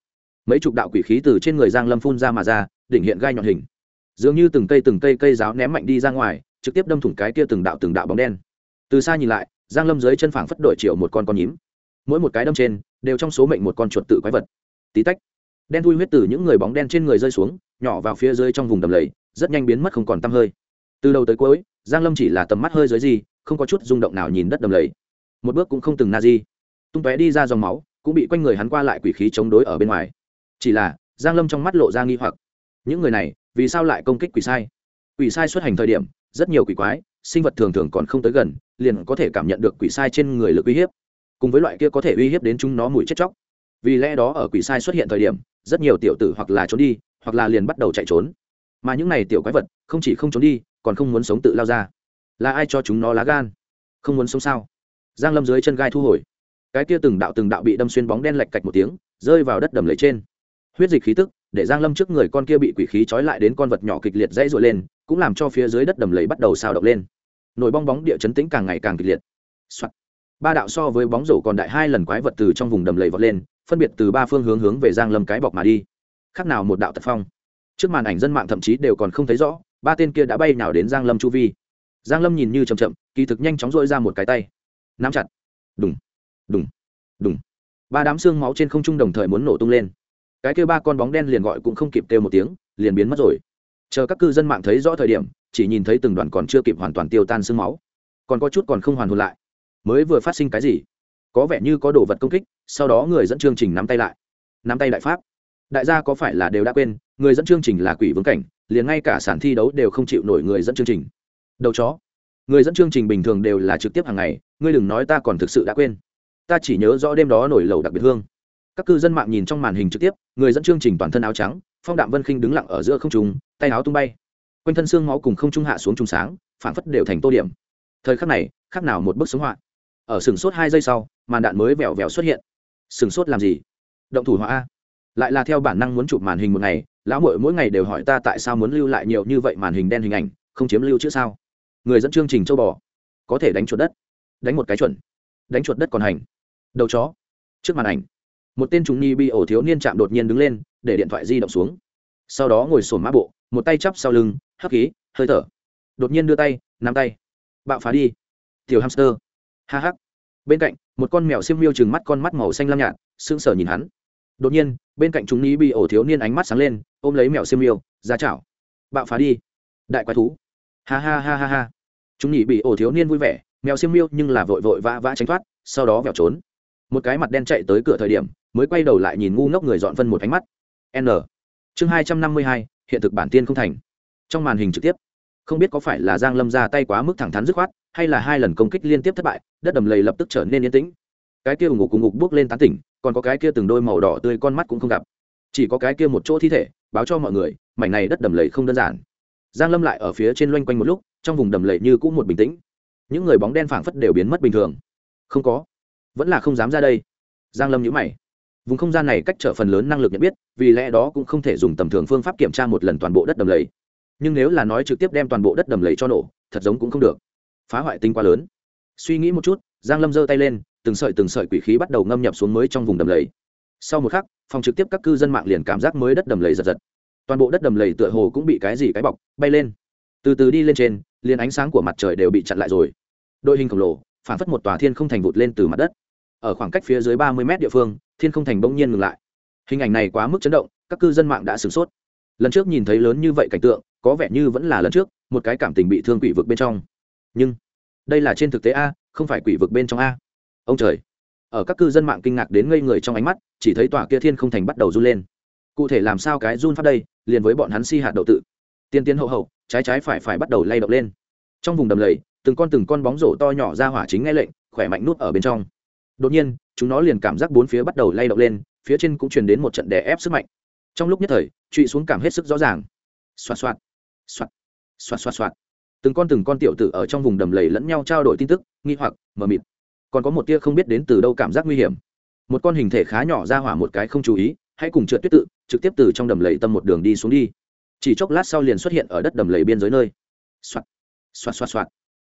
Mấy chục đạo quỷ khí từ trên người giang lâm phun ra mà ra, đỉnh hiện gai nhọn hình dường như từng cây từng cây cây giáo ném mạnh đi ra ngoài, trực tiếp đâm thủng cái kia từng đạo từng đạo bóng đen. Từ xa nhìn lại, giang lâm dưới chân phảng phất đội triệu một con con nhím. Mỗi một cái đâm trên, đều trong số mệnh một con chuột tự quái vật. Tí tách, đen thui huyết từ những người bóng đen trên người rơi xuống, nhỏ vào phía dưới trong vùng đầm lầy, rất nhanh biến mất không còn tăm hơi. Từ đầu tới cuối, giang lâm chỉ là tầm mắt hơi dưới gì, không có chút rung động nào nhìn đất đầm lầy. Một bước cũng không từng na di. Tung tóe đi ra dòng máu, cũng bị quanh người hắn qua lại quỷ khí chống đối ở bên ngoài. Chỉ là, giang lâm trong mắt lộ ra nghi hoặc. Những người này vì sao lại công kích quỷ sai? Quỷ sai xuất hành thời điểm, rất nhiều quỷ quái, sinh vật thường thường còn không tới gần, liền có thể cảm nhận được quỷ sai trên người lực uy hiếp. Cùng với loại kia có thể uy hiếp đến chúng nó mùi chết chóc. Vì lẽ đó ở quỷ sai xuất hiện thời điểm, rất nhiều tiểu tử hoặc là trốn đi, hoặc là liền bắt đầu chạy trốn. Mà những này tiểu quái vật, không chỉ không trốn đi, còn không muốn sống tự lao ra. Là ai cho chúng nó lá gan? Không muốn sống sao? Giang lâm dưới chân gai thu hồi. Cái kia từng đạo từng đạo bị đâm xuyên bóng đen lạch cạch một tiếng, rơi vào đất đầm lầy trên. Huyết dịch khí tức để giang lâm trước người con kia bị quỷ khí trói lại đến con vật nhỏ kịch liệt dãy rụi lên, cũng làm cho phía dưới đất đầm lầy bắt đầu sao động lên. Nổi bong bóng địa chấn tĩnh càng ngày càng kịch liệt、Soạn. ba đạo so với bóng rổ còn đại hai lần quái vật từ trong vùng đầm lầy vọt lên, phân biệt từ ba phương hướng hướng về giang lâm cái bọc mà đi. Khác nào một đạo tật phong. Trước màn ảnh dân mạng thậm chí đều còn không thấy rõ, ba tên kia đã bay nào đến giang lâm chu vi. Giang lâm nhìn như chậm chậm, kỳ thực nhanh chóng dội ra một cái tay. Nắm chặt. Đùng. Đùng. Đùng. Ba đám xương máu trên không trung đồng thời muốn nổ tung lên cái kêu ba con bóng đen liền gọi cũng không kịp kêu một tiếng, liền biến mất rồi. Chờ các cư dân mạng thấy rõ thời điểm, chỉ nhìn thấy từng đoàn còn chưa kịp hoàn toàn tiêu tan sương máu. Còn có chút còn không hoàn hồn lại. Mới vừa phát sinh cái gì? Có vẻ như có đồ vật công kích, sau đó người dẫn chương trình nắm tay lại. Nắm tay đại pháp. Đại gia có phải là đều đã quên, người dẫn chương trình là quỷ vương cảnh, liền ngay cả sản thi đấu đều không chịu nổi người dẫn chương trình. Đầu chó. Người dẫn chương trình bình thường đều là trực tiếp hàng ngày, ngươi đừng nói ta còn thực sự đã quên. Ta chỉ nhớ rõ đêm đó nổi lầu đặc biệt hương các cư dân mạng nhìn trong màn hình trực tiếp, người dẫn chương trình toàn thân áo trắng, phong đạm vân khinh đứng lặng ở giữa không trùng tay áo tung bay. Quanh thân xương máu cùng không trung hạ xuống trùng sáng phản phất đều thành tô điểm. Thời khắc này khác nào một bức sống họa. Ở sừng sốt hai giây sau, màn đạn mới vẹo vẹo xuất hiện. Sừng sốt làm gì? Động thủ họa a. Lại là theo bản năng muốn chụp màn hình một ngày, lão mội mỗi ngày đều hỏi ta tại sao muốn lưu lại nhiều như vậy màn hình đen hình ảnh, không chiếm lưu chữ sao? Người dẫn chương trình châu bò. Có thể đánh chuột đất. Đánh một cái chuẩn. Đánh chuột đất còn hành. Đầu chó. Trước màn ảnh một tên trùng ni bị ổ thiếu niên chạm đột nhiên đứng lên, để điện thoại di động xuống. Sau đó ngồi sổn mã bộ, một tay chắp sau lưng, hắc khí, hơi thở. Đột nhiên đưa tay, nắm tay. Bạo phá đi. Tiểu hamster. Ha hắc. Bên cạnh, một con mèo xiêm miêu chừng mắt con mắt màu xanh lam nhạt, sững sờ nhìn hắn. Đột nhiên, bên cạnh chúng ni bị ổ thiếu niên ánh mắt sáng lên, ôm lấy mèo xiêm miêu, ra chảo. Bạo phá đi. Đại quái thú. Ha ha ha ha ha. Chúng nhị bị ổ thiếu niên vui vẻ, mèo xiêm miêu nhưng là vội vội vã vã tránh thoát, sau đó vẹo trốn. Một cái mặt đen chạy tới cửa thời điểm mới quay đầu lại nhìn ngu ngốc người dọn phân một ánh mắt. N. Chương hai trăm năm mươi hai, hiện thực bản tiên không thành. Trong màn hình trực tiếp, không biết có phải là giang lâm ra tay quá mức thẳng thắn dứt khoát, hay là hai lần công kích liên tiếp thất bại, đất đầm lầy lập tức trở nên yên tĩnh. Cái kia ngục cùng ngục bước lên tán tỉnh, còn có cái kia từng đôi màu đỏ tươi con mắt cũng không gặp. Chỉ có cái kia một chỗ thi thể, báo cho mọi người, mảnh này đất đầm lầy không đơn giản. Giang lâm lại ở phía trên loanh quanh một lúc, trong vùng đầm lầy như cũng một bình tĩnh. Những người bóng đen phảng phất đều biến mất bình thường. Không có. Vẫn là không dám ra đây. Giang lâm nhíu mày vùng không gian này cách trở phần lớn năng lực nhận biết, vì lẽ đó cũng không thể dùng tầm thường phương pháp kiểm tra một lần toàn bộ đất đầm lầy. Nhưng nếu là nói trực tiếp đem toàn bộ đất đầm lầy cho nổ, thật giống cũng không được. Phá hoại tinh quá lớn. Suy nghĩ một chút, giang lâm giơ tay lên, từng sợi từng sợi quỷ khí bắt đầu ngâm nhập xuống mới trong vùng đầm lầy. Sau một khắc, phòng trực tiếp các cư dân mạng liền cảm giác mới đất đầm lầy giật giật. Toàn bộ đất đầm lầy tựa hồ cũng bị cái gì cái bọc bay lên. Từ từ đi lên trên, liền ánh sáng của mặt trời đều bị chặn lại rồi. Đội hình khổng lồ, phản phất một tòa thiên không thành vụt lên từ mặt đất ở khoảng cách phía dưới ba mươi mét địa phương, thiên không thành bỗng nhiên ngừng lại. Hình ảnh này quá mức chấn động, các cư dân mạng đã sửng sốt. Lần trước nhìn thấy lớn như vậy cảnh tượng, có vẻ như vẫn là lần trước, một cái cảm tình bị thương quỷ vực bên trong. Nhưng, đây là trên thực tế a, không phải quỷ vực bên trong a. Ông trời. Ở các cư dân mạng kinh ngạc đến ngây người trong ánh mắt, chỉ thấy tòa kia thiên không thành bắt đầu run lên. Cụ thể làm sao cái run phát đây, liền với bọn hắn si hạt đậu tự. Tiên tiến hậu hậu, trái trái phải phải bắt đầu lay động lên. Trong vùng đầm lầy, từng con từng con bóng rổ to nhỏ ra hỏa chính nghe lệnh, khỏe mạnh nút ở bên trong đột nhiên, chúng nó liền cảm giác bốn phía bắt đầu lay động lên, phía trên cũng truyền đến một trận đè ép sức mạnh. Trong lúc nhất thời, trụy xuống cảm hết sức rõ ràng. Xoạt xoạt xoạt xoạt xoạt xoạt. Từng con từng con tiểu tử ở trong vùng đầm lầy lẫn nhau trao đổi tin tức, nghi hoặc, mờ mịt. Còn có một tia không biết đến từ đâu cảm giác nguy hiểm. Một con hình thể khá nhỏ ra hỏa một cái không chú ý, hãy cùng trượt tuyết tự, trực tiếp từ trong đầm lầy tâm một đường đi xuống đi. Chỉ chốc lát sau liền xuất hiện ở đất đầm lầy biên giới nơi. Xoạt xoạt xoạt xoạt.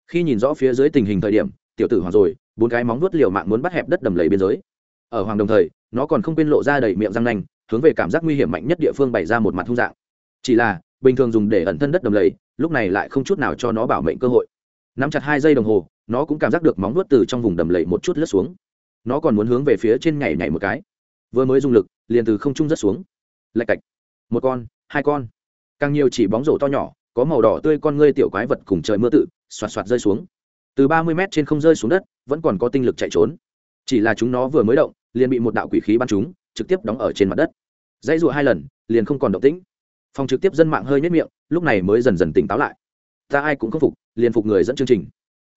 Khi nhìn rõ phía dưới tình hình thời điểm, tiểu tử hoàng rồi bốn cái móng vuốt liều mạng muốn bắt hẹp đất đầm lầy biên giới. Ở hoàng đồng thời, nó còn không quên lộ ra đầy miệng răng nanh, hướng về cảm giác nguy hiểm mạnh nhất địa phương bày ra một mặt hung dạng. Chỉ là, bình thường dùng để ẩn thân đất đầm lầy, lúc này lại không chút nào cho nó bảo mệnh cơ hội. Nắm chặt hai giây đồng hồ, nó cũng cảm giác được móng vuốt từ trong vùng đầm lầy một chút lướt xuống. Nó còn muốn hướng về phía trên nhảy nhảy một cái. Vừa mới dùng lực, liền từ không trung rơi xuống. Lạch cạch. Một con, hai con. Càng nhiều chỉ bóng rổ to nhỏ, có màu đỏ tươi con ngươi tiểu quái vật cùng trời mưa tự, xoạt xoạt rơi xuống. Từ ba mươi mét trên không rơi xuống đất vẫn còn có tinh lực chạy trốn. Chỉ là chúng nó vừa mới động, liền bị một đạo quỷ khí bắn chúng trực tiếp đóng ở trên mặt đất. Dãy rụa hai lần, liền không còn động tĩnh. Phòng trực tiếp dân mạng hơi nhất miệng, lúc này mới dần dần tỉnh táo lại. Ta ai cũng không phục, liền phục người dẫn chương trình.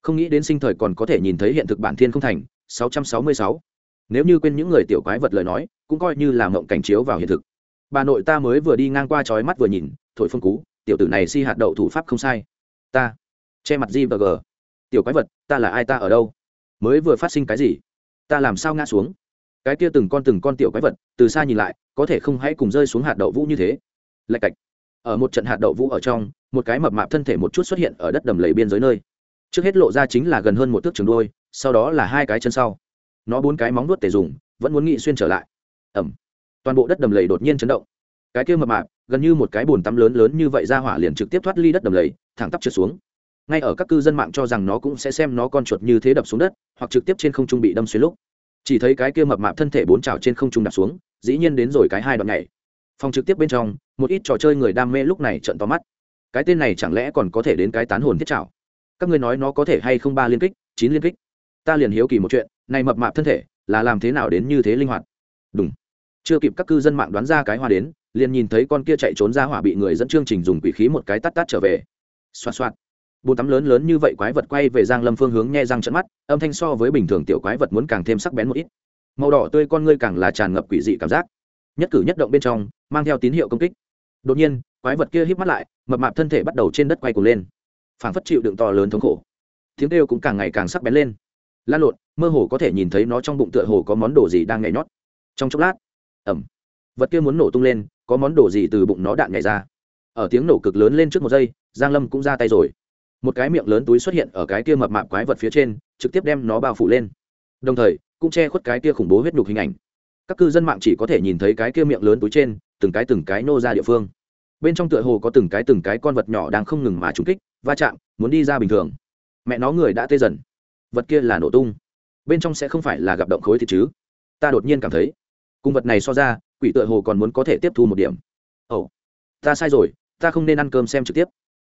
Không nghĩ đến sinh thời còn có thể nhìn thấy hiện thực bản thiên không thành 666. nếu như quên những người tiểu quái vật lời nói, cũng coi như là mộng cảnh chiếu vào hiện thực. Bà nội ta mới vừa đi ngang qua trói mắt vừa nhìn, thổi phong cú, tiểu tử này si hạt đậu thủ pháp không sai. Ta, che mặt di và g. Tiểu quái vật, ta là ai ta ở đâu? Mới vừa phát sinh cái gì? Ta làm sao ngã xuống? Cái kia từng con từng con tiểu quái vật, từ xa nhìn lại, có thể không hãy cùng rơi xuống hạt đậu vũ như thế. Lạch cạch. Ở một trận hạt đậu vũ ở trong, một cái mập mạp thân thể một chút xuất hiện ở đất đầm lầy biên giới nơi. Trước hết lộ ra chính là gần hơn một thước trường đôi sau đó là hai cái chân sau. Nó bốn cái móng nuốt tề dùng, vẫn muốn nghị xuyên trở lại. Ẩm toàn bộ đất đầm lầy đột nhiên chấn động. Cái kia mập mạp, gần như một cái bồn tắm lớn lớn như vậy ra hỏa liền trực tiếp thoát ly đất đầm lầy, thẳng tắp trượt xuống ngay ở các cư dân mạng cho rằng nó cũng sẽ xem nó con chuột như thế đập xuống đất, hoặc trực tiếp trên không trung bị đâm xuyên lúc. Chỉ thấy cái kia mập mạp thân thể bốn trào trên không trung đập xuống, dĩ nhiên đến rồi cái hai đoạn nhảy. Phòng trực tiếp bên trong, một ít trò chơi người đam mê lúc này trận to mắt. Cái tên này chẳng lẽ còn có thể đến cái tán hồn thiết trào các ngươi nói nó có thể hay không ba liên kích, chín liên kích? Ta liền hiếu kỳ một chuyện, này mập mạp thân thể, là làm thế nào đến như thế linh hoạt? Đúng chưa kịp các cư dân mạng đoán ra cái hoa đến, liền nhìn thấy con kia chạy trốn ra hỏa bị người dẫn chương trình dùng quỷ khí một cái tắt tắt trở về. Xoa xoạt bốn tắm lớn lớn như vậy quái vật quay về giang lâm phương hướng nghe răng trận mắt, âm thanh so với bình thường tiểu quái vật muốn càng thêm sắc bén một ít. Màu đỏ tươi con ngươi càng là tràn ngập quỷ dị cảm giác. Nhất cử nhất động bên trong, mang theo tín hiệu công kích. Đột nhiên, quái vật kia híp mắt lại, mập mạp thân thể bắt đầu trên đất quay cuồng lên. Phảng phất chịu đựng to lớn thống khổ. Tiếng kêu cũng càng ngày càng sắc bén lên. Lan lộn, mơ hồ có thể nhìn thấy nó trong bụng tựa hồ có món đồ gì đang nhảy nhót. Trong chốc lát ẩm vật kia muốn nổ tung lên, có món đồ gì từ bụng nó đạn nhảy ra. Ở tiếng nổ cực lớn lên trước một giây, giang lâm cũng ra tay rồi một cái miệng lớn túi xuất hiện ở cái kia mập mạp quái vật phía trên, trực tiếp đem nó bao phủ lên. Đồng thời, cũng che khuất cái kia khủng bố huyết nhục hình ảnh. Các cư dân mạng chỉ có thể nhìn thấy cái kia miệng lớn túi trên, từng cái từng cái nô ra địa phương. Bên trong tựa hồ có từng cái từng cái con vật nhỏ đang không ngừng mà trúng kích, va chạm, muốn đi ra bình thường. Mẹ nó người đã tê dần. Vật kia là nổ tung. Bên trong sẽ không phải là gặp động khối thịt chứ. Ta đột nhiên cảm thấy, cùng vật này so ra, quỷ tựa hồ còn muốn có thể tiếp thu một điểm. Ồ, ta sai rồi, ta không nên ăn cơm xem trực tiếp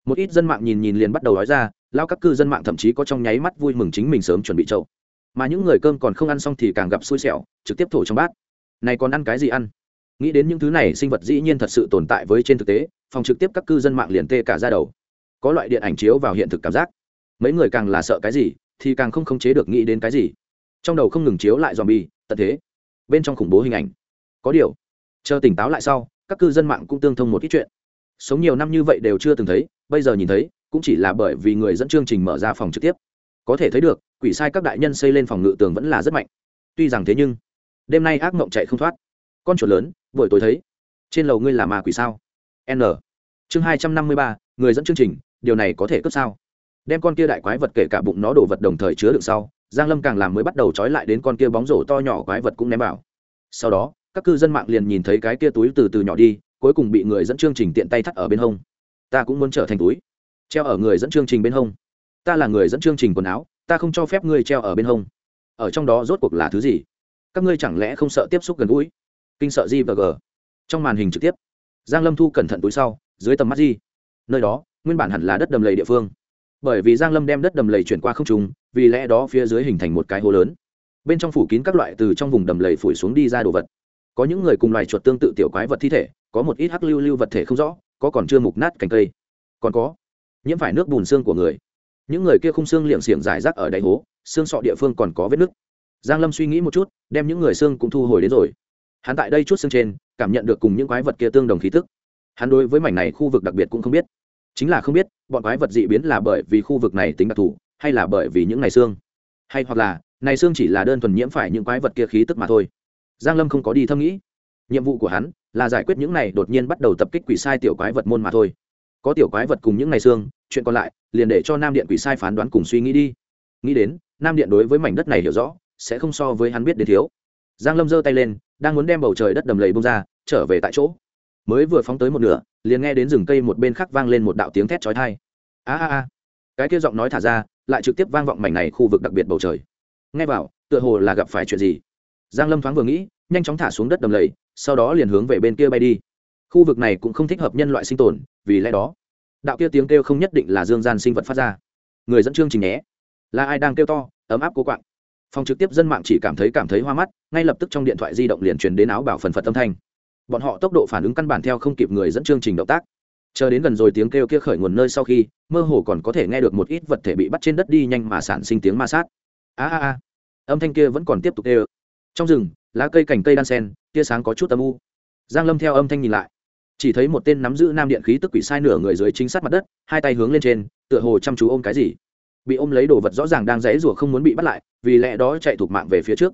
một ít dân mạng nhìn nhìn liền bắt đầu nói ra, lao các cư dân mạng thậm chí có trong nháy mắt vui mừng chính mình sớm chuẩn bị trâu mà những người cơm còn không ăn xong thì càng gặp xui xẻo, trực tiếp thổ trong bát. Này còn ăn cái gì ăn? Nghĩ đến những thứ này, sinh vật dĩ nhiên thật sự tồn tại với trên thực tế, phòng trực tiếp các cư dân mạng liền tê cả ra đầu. Có loại điện ảnh chiếu vào hiện thực cảm giác. Mấy người càng là sợ cái gì, thì càng không khống chế được nghĩ đến cái gì. Trong đầu không ngừng chiếu lại dòm bi tận thế. Bên trong khủng bố hình ảnh. Có điều, chờ tỉnh táo lại sau, các cư dân mạng cũng tương thông một ít chuyện sống nhiều năm như vậy đều chưa từng thấy, bây giờ nhìn thấy, cũng chỉ là bởi vì người dẫn chương trình mở ra phòng trực tiếp. Có thể thấy được, quỷ sai các đại nhân xây lên phòng ngự tường vẫn là rất mạnh. Tuy rằng thế nhưng, đêm nay ác mộng chạy không thoát. Con chuột lớn, buổi tối thấy. Trên lầu ngươi là ma quỷ sao? N. Chương hai trăm năm mươi ba, người dẫn chương trình, điều này có thể cướp sao? Đem con kia đại quái vật kể cả bụng nó đổ vật đồng thời chứa đựng sau, giang lâm càng làm mới bắt đầu trói lại đến con kia bóng rổ to nhỏ quái vật cũng ném vào. Sau đó, các cư dân mạng liền nhìn thấy cái kia túi từ từ nhỏ đi cuối cùng bị người dẫn chương trình tiện tay thắt ở bên hông. Ta cũng muốn trở thành túi. Treo ở người dẫn chương trình bên hông. Ta là người dẫn chương trình quần áo ta không cho phép ngươi treo ở bên hông. Ở trong đó rốt cuộc là thứ gì? Các ngươi chẳng lẽ không sợ tiếp xúc gần gũi? Kinh sợ gì và g. Trong màn hình trực tiếp. Giang lâm thu cẩn thận túi sau dưới tầm mắt gì, nơi đó nguyên bản hẳn là đất đầm lầy địa phương. Bởi vì giang lâm đem đất đầm lầy chuyển qua không trung vì lẽ đó phía dưới hình thành một cái hố lớn. Bên trong phủ kín các loại từ trong vùng đầm lầy phủi xuống đi ra đồ vật. Có những người cùng loài chuột tương tự tiểu quái vật thi thể có một ít hắc lưu lưu vật thể không rõ, có còn chưa mục nát cành cây. Còn có, nhiễm phải nước bùn xương của người. Những người kia khung xương liệng xiềng giải rác ở đáy hố, xương sọ địa phương còn có vết nứt. Giang lâm suy nghĩ một chút, đem những người xương cũng thu hồi đến rồi. Hắn tại đây chút xương trên, cảm nhận được cùng những quái vật kia tương đồng khí tức. Hắn đối với mảnh này khu vực đặc biệt cũng không biết. Chính là không biết, bọn quái vật dị biến là bởi vì khu vực này tính đặc thù, hay là bởi vì những ngày xương. Hay hoặc là, này xương chỉ là đơn thuần nhiễm phải những quái vật kia khí tức mà thôi. Giang lâm không có đi thâm nghĩ nhiệm vụ của hắn là giải quyết những này đột nhiên bắt đầu tập kích quỷ sai tiểu quái vật môn mà thôi. Có tiểu quái vật cùng những ngày xương, chuyện còn lại liền để cho nam điện quỷ sai phán đoán cùng suy nghĩ đi. Nghĩ đến, nam điện đối với mảnh đất này hiểu rõ, sẽ không so với hắn biết đến thiếu. Giang lâm giơ tay lên, đang muốn đem bầu trời đất đầm lầy bông ra, trở về tại chỗ. Mới vừa phóng tới một nửa, liền nghe đến rừng cây một bên khác vang lên một đạo tiếng thét chói tai. A a a. Cái kia giọng nói thả ra, lại trực tiếp vang vọng mảnh này khu vực đặc biệt bầu trời. Nghe vào, tựa hồ là gặp phải chuyện gì? Giang lâm thoáng vừa nghĩ, nhanh chóng thả xuống đất đầm lầy sau đó liền hướng về bên kia bay đi. Khu vực này cũng không thích hợp nhân loại sinh tồn, vì lẽ đó, đạo kia tiếng kêu không nhất định là dương gian sinh vật phát ra. Người dẫn chương trình nhé. Là ai đang kêu to? Ấm áp cố quạng. Phòng trực tiếp dân mạng chỉ cảm thấy cảm thấy hoa mắt, ngay lập tức trong điện thoại di động liền truyền đến áo bảo phần phật âm thanh. Bọn họ tốc độ phản ứng căn bản theo không kịp người dẫn chương trình động tác. Chờ đến gần rồi tiếng kêu kia khởi nguồn nơi sau khi, mơ hồ còn có thể nghe được một ít vật thể bị bắt trên đất đi nhanh mà sản sinh tiếng ma sát. A a a. Âm thanh kia vẫn còn tiếp tục kêu. Trong rừng, lá cây cành cây đan sen tia sáng có chút âm u. Giang lâm theo âm thanh nhìn lại, chỉ thấy một tên nắm giữ nam điện khí tức quỷ sai nửa người dưới chính sát mặt đất, hai tay hướng lên trên, tựa hồ chăm chú ôm cái gì. Bị ôm lấy đồ vật rõ ràng đang rẽ rủa không muốn bị bắt lại, vì lẽ đó chạy thục mạng về phía trước.